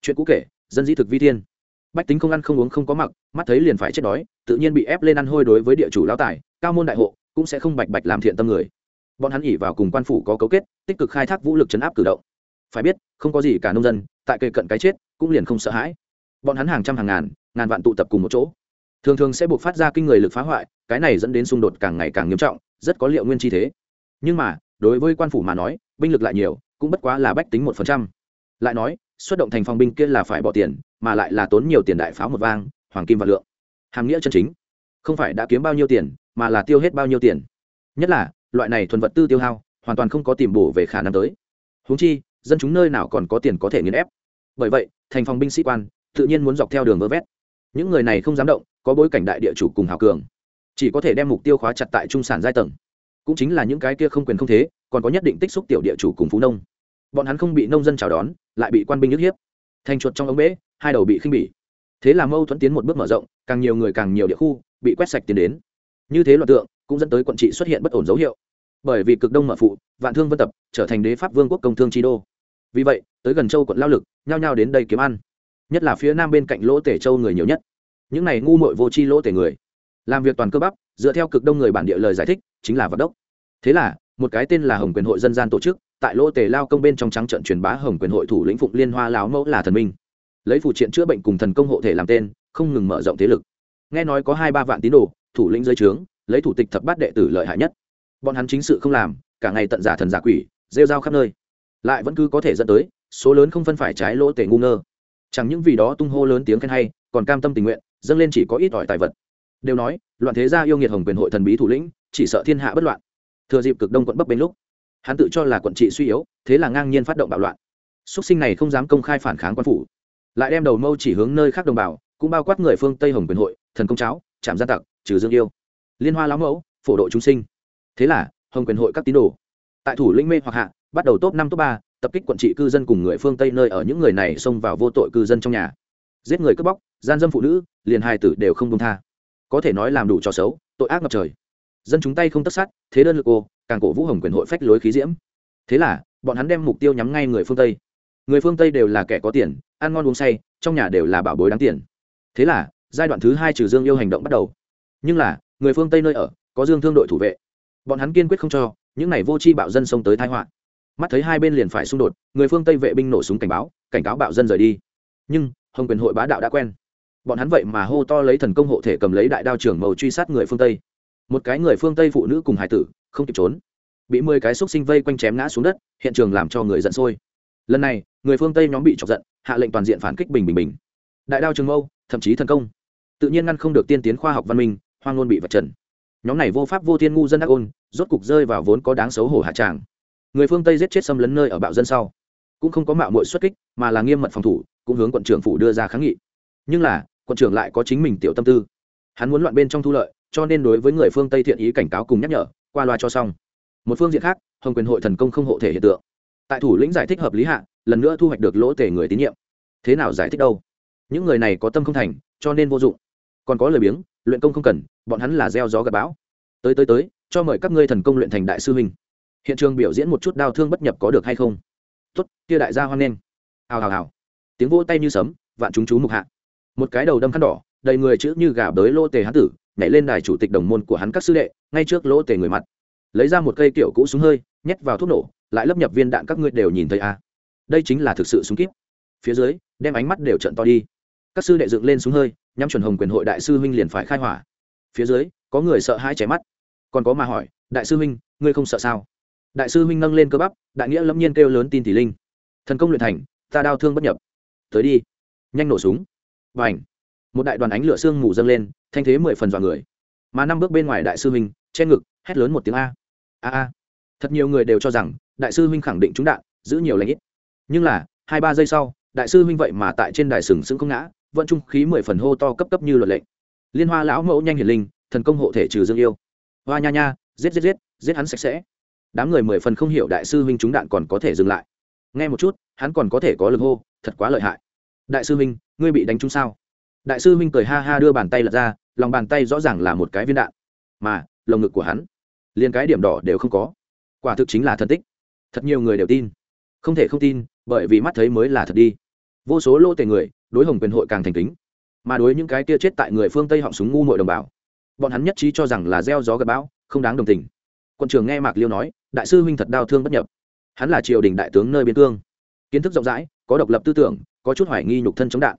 Chuyện cũ kể, dân dĩ thực vi thiên. Bách tính không ăn không uống không có mặc, mắt thấy liền phải chết đói, tự nhiên bị ép lên ăn hôi đối với địa chủ lao tài, cao môn đại hộ, cũng sẽ không bạch bạch làm thiện tâm người. Bọn hắn ỉ vào cùng quan phủ có cấu kết, tích cực khai thác vũ lực chấn áp cử động. Phải biết, không có gì cả nông dân, tại cây cận cái chết, cũng liền không sợ hãi. Bọn hắn hàng trăm hàng ngàn ngàn vạn tụ tập cùng một chỗ. Thường thường sẽ buộc phát ra kinh người lực phá hoại, cái này dẫn đến xung đột càng ngày càng nghiêm trọng, rất có liệu nguyên chi thế nhưng mà, đối với quan phủ mà nói, binh lực lại nhiều, cũng bất quá là bách tính một phần trăm. Lại nói, xuất động thành phòng binh kia là phải bỏ tiền, mà lại là tốn nhiều tiền đại pháo một vang, hoàng kim và lượng. Hàm nghĩa chân chính. Không phải đã kiếm bao nhiêu tiền, mà là tiêu hết bao nhiêu tiền. Nhất là, loại này thuần vật tư tiêu hao, hoàn toàn không có tìm bổ về khả năng tới. Húng chi, dân chúng nơi nào còn có tiền có thể nghiền ép. Bởi vậy, thành phòng binh sĩ quan, tự nhiên muốn dọc theo đường vơ vét. Những người này không dám động, có bối cảnh đại địa chủ cùng hào cường. Chỉ có thể đem mục tiêu khóa chặt tại trung sản giai tầng cũng chính là những cái kia không quyền không thế, còn có nhất định tích xúc tiểu địa chủ cùng phú nông. Bọn hắn không bị nông dân chào đón, lại bị quan binh nhức hiếp. Thành chuột trong ống bể, hai đầu bị khinh bỉ. Thế là mâu thuẫn tiến một bước mở rộng, càng nhiều người càng nhiều địa khu bị quét sạch tiến đến. Như thế loạt tượng, cũng dẫn tới quận trị xuất hiện bất ổn dấu hiệu. Bởi vì cực đông mở phụ, vạn thương vân tập, trở thành đế pháp vương quốc công thương chi đô. Vì vậy, tới gần châu quận lao lực, nhao nhao đến đây kiếm ăn. Nhất là phía nam bên cạnh lỗ tể châu người nhiều nhất. Những này ngu mội vô chi lỗ tể người làm việc toàn cơ bắp, dựa theo cực đông người bản địa lời giải thích, chính là vật đốc. Thế là, một cái tên là hồng quyền hội dân gian tổ chức, tại lỗ tề lao công bên trong trắng trận truyền bá hồng quyền hội thủ lĩnh phụng liên hoa láo mẫu là thần minh. Lấy phụ triện chữa bệnh cùng thần công hộ thể làm tên, không ngừng mở rộng thế lực. Nghe nói có hai ba vạn tín đồ, thủ lĩnh dưới trướng, lấy thủ tịch thập bát đệ tử lợi hại nhất. Bọn hắn chính sự không làm, cả ngày tận giả thần giả quỷ, rêu rao khắp nơi. Lại vẫn cứ có thể dẫn tới, số lớn không phân phải trái lỗ tề ngu ngơ. Chẳng những vì đó tung hô lớn tiếng khen hay, còn cam tâm tình nguyện, dâng lên chỉ có ít ỏi tài vật đều nói, loạn thế gia yêu nghiệt hồng quyền hội thần bí thủ lĩnh, chỉ sợ thiên hạ bất loạn. Thừa dịp cực đông quận bấp bênh lúc, hắn tự cho là quận trị suy yếu, thế là ngang nhiên phát động bạo loạn. Xuất sinh này không dám công khai phản kháng quan phủ, lại đem đầu mâu chỉ hướng nơi khác đồng bào, cũng bao quát người phương tây hồng quyền hội, thần công cháo chạm gia tặc, trừ dương yêu. Liên hoa lão mẫu, phổ độ chúng sinh. Thế là, hồng quyền hội các tín đồ, tại thủ lĩnh mê hoặc hạ, bắt đầu top năm, top ba, tập kích quận trị cư dân cùng người phương tây nơi ở những người này xông vào vô tội cư dân trong nhà. Giết người cướp bóc, gian dâm phụ nữ, liền hai tử đều không công tha có thể nói làm đủ trò xấu, tội ác ngập trời. Dân chúng tay không tất sát, thế đơn lực ô, càng cổ vũ hồng quyền hội phách lối khí diễm. Thế là, bọn hắn đem mục tiêu nhắm ngay người phương tây. Người phương tây đều là kẻ có tiền, ăn ngon uống say, trong nhà đều là bảo bối đáng tiền. Thế là, giai đoạn thứ hai trừ dương yêu hành động bắt đầu. Nhưng là, người phương tây nơi ở, có dương thương đội thủ vệ. Bọn hắn kiên quyết không cho, những n à y vô tri bạo dân xông tới thái họa. Mắt thấy hai bên liền phải xung đột, người phương tây vệ binh nổ súng cảnh báo, cảnh cáo bạo dân rời đi. Nhưng, hồng quyền hội bá đạo đã quen bọn hắn vậy mà hô to lấy thần công hộ thể cầm lấy đại đao trưởng màu truy sát người phương tây. Một cái người phương tây phụ nữ cùng hải tử, không kịp trốn, bị mười cái xúc sinh vây quanh chém ngã xuống đất, hiện trường làm cho người giận sôi. Lần này, người phương tây nhóm bị chọc giận, hạ lệnh toàn diện phản kích bình bình bình. Đại đao trường mâu, thậm chí thần công. Tự nhiên ngăn không được tiên tiến khoa học văn minh, hoang ngôn bị vật trần. Nhóm này vô pháp vô thiên ngu dân đắc ôn, rốt cục rơi vào vốn có đáng xấu hổ hạ tràng. Người phương tây giết chết xâm lấn nơi ở bạo dân sau, cũng không có mạo muội xuất kích, mà là nghiêm mật phòng thủ, cũng hướng quận trưởng phủ đưa ra kháng nghị. Nhưng là quận trưởng lại có chính mình tiểu tâm tư. Hắn muốn loạn bên trong thu lợi, cho nên đối với người phương tây thiện ý cảnh cáo cùng nhắc nhở, qua loa cho xong. Một phương diện khác, hồng quyền hội thần công không hộ thể hiện tượng. Tại thủ lĩnh giải thích hợp lý hạ, lần nữa thu hoạch được lỗ tề người tín nhiệm. Thế nào giải thích đâu? Những người này có tâm không thành, cho nên vô dụng. Còn có lời biếng, luyện công không cần, bọn hắn là gieo gió gặp bão. Tới tới tới, cho mời các ngươi thần công luyện thành đại sư huynh. Hiện trường biểu diễn một chút đau thương bất nhập có được hay không? Tốt, kia đại gia hoan nghênh. Hào hào hào. Tiếng vỗ tay như sấm, vạn chúng chú mục hạ một cái đầu đâm khăn đỏ, đầy người chữ như gà bới lô tề hán tử, nhảy lên đài chủ tịch đồng môn của hắn các sư đệ, ngay trước lỗ tề người mặt. Lấy ra một cây kiểu cũ súng hơi, nhét vào thuốc nổ, lại lấp nhập viên đạn các ngươi đều nhìn thấy à. đây chính là thực sự súng kíp. Phía dưới, đem ánh mắt đều trận to đi. Các sư đệ dựng lên xuống hơi, nhắm chuẩn hồng quyền hội đại sư huynh liền phải khai hỏa. Phía dưới, có người sợ hãi chảy mắt. Còn có mà hỏi, đại sư huynh, ngươi không sợ sao? Đại sư huynh nâng lên cơ bắp, đại nghĩa lâm nhiên kêu lớn tin tỷ linh. Thần công luyện thành, ta đau thương bất nhập. Tới đi, nhanh nổ súng và ảnh. Một đại đoàn ánh lửa xương mù dâng lên, thanh thế mười phần dọa người. Mà năm bước bên ngoài đại sư huynh, che ngực, hét lớn một tiếng a. A a. Thật nhiều người đều cho rằng, đại sư huynh khẳng định trúng đạn, giữ nhiều lãnh ít. Nhưng là, hai ba giây sau, đại sư huynh vậy mà tại trên đài sừng sững không ngã, vận trung khí mười phần hô to cấp cấp như luật lệnh liên hoa lão mẫu nhanh hiển linh, thần công hộ thể trừ dương yêu. Hoa nha nha, giết giết giết giết hắn sạch sẽ. Đám người mười phần không hiểu đại sư huynh trúng đạn còn có thể dừng lại. Nghe một chút, hắn còn có thể có lực hô, thật quá lợi hại đại sư huynh, ngươi bị đánh trúng sao? Đại sư huynh cười ha ha đưa bàn tay lật ra, lòng bàn tay rõ ràng là một cái viên đạn. Mà, lồng ngực của hắn, liền cái điểm đỏ đều không có. Quả thực chính là thân tích. Thật nhiều người đều tin. Không thể không tin, bởi vì mắt thấy mới là thật đi. Vô số lô tề người, đối hồng quyền hội càng thành kính. Mà đối những cái kia chết tại người phương tây họng súng ngu mội đồng bào, bọn hắn nhất trí cho rằng là gieo gió gặp bão, không đáng đồng tình. Quân trường nghe mạc liêu nói, đại sư huynh thật đau thương bất nhập. Hắn là triều đình đại tướng nơi biên cương. Kiến thức rộng rãi, có độc lập tư tưởng có chút hoài nghi nhục thân chống đạn.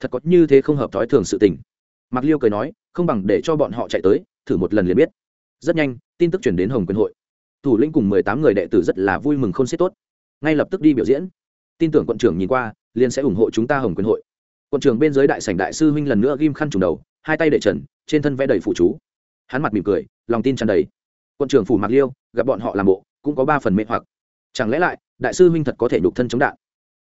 Thật có như thế không hợp thói thường sự tình. Mạc liêu cười nói, không bằng để cho bọn họ chạy tới, thử một lần liền biết. Rất nhanh, tin tức chuyển đến hồng quyền hội. Thủ lĩnh cùng mười tám người đệ tử rất là vui mừng không xiết tốt. Ngay lập tức đi biểu diễn. Tin tưởng quận trưởng nhìn qua, liền sẽ ủng hộ chúng ta hồng quyền hội. Quận trưởng bên dưới đại sảnh đại sư huynh lần nữa ghim khăn trùng đầu, hai tay để trần, trên thân vẽ đầy phụ chú. Hắn mặt mỉm cười, lòng tin tràn đầy. Quận trưởng phủ mạc liêu, gặp bọn họ làm bộ, cũng có ba phần mê hoặc. Chẳng lẽ lại, đại sư huynh thật có thể nhục thân chống đạn?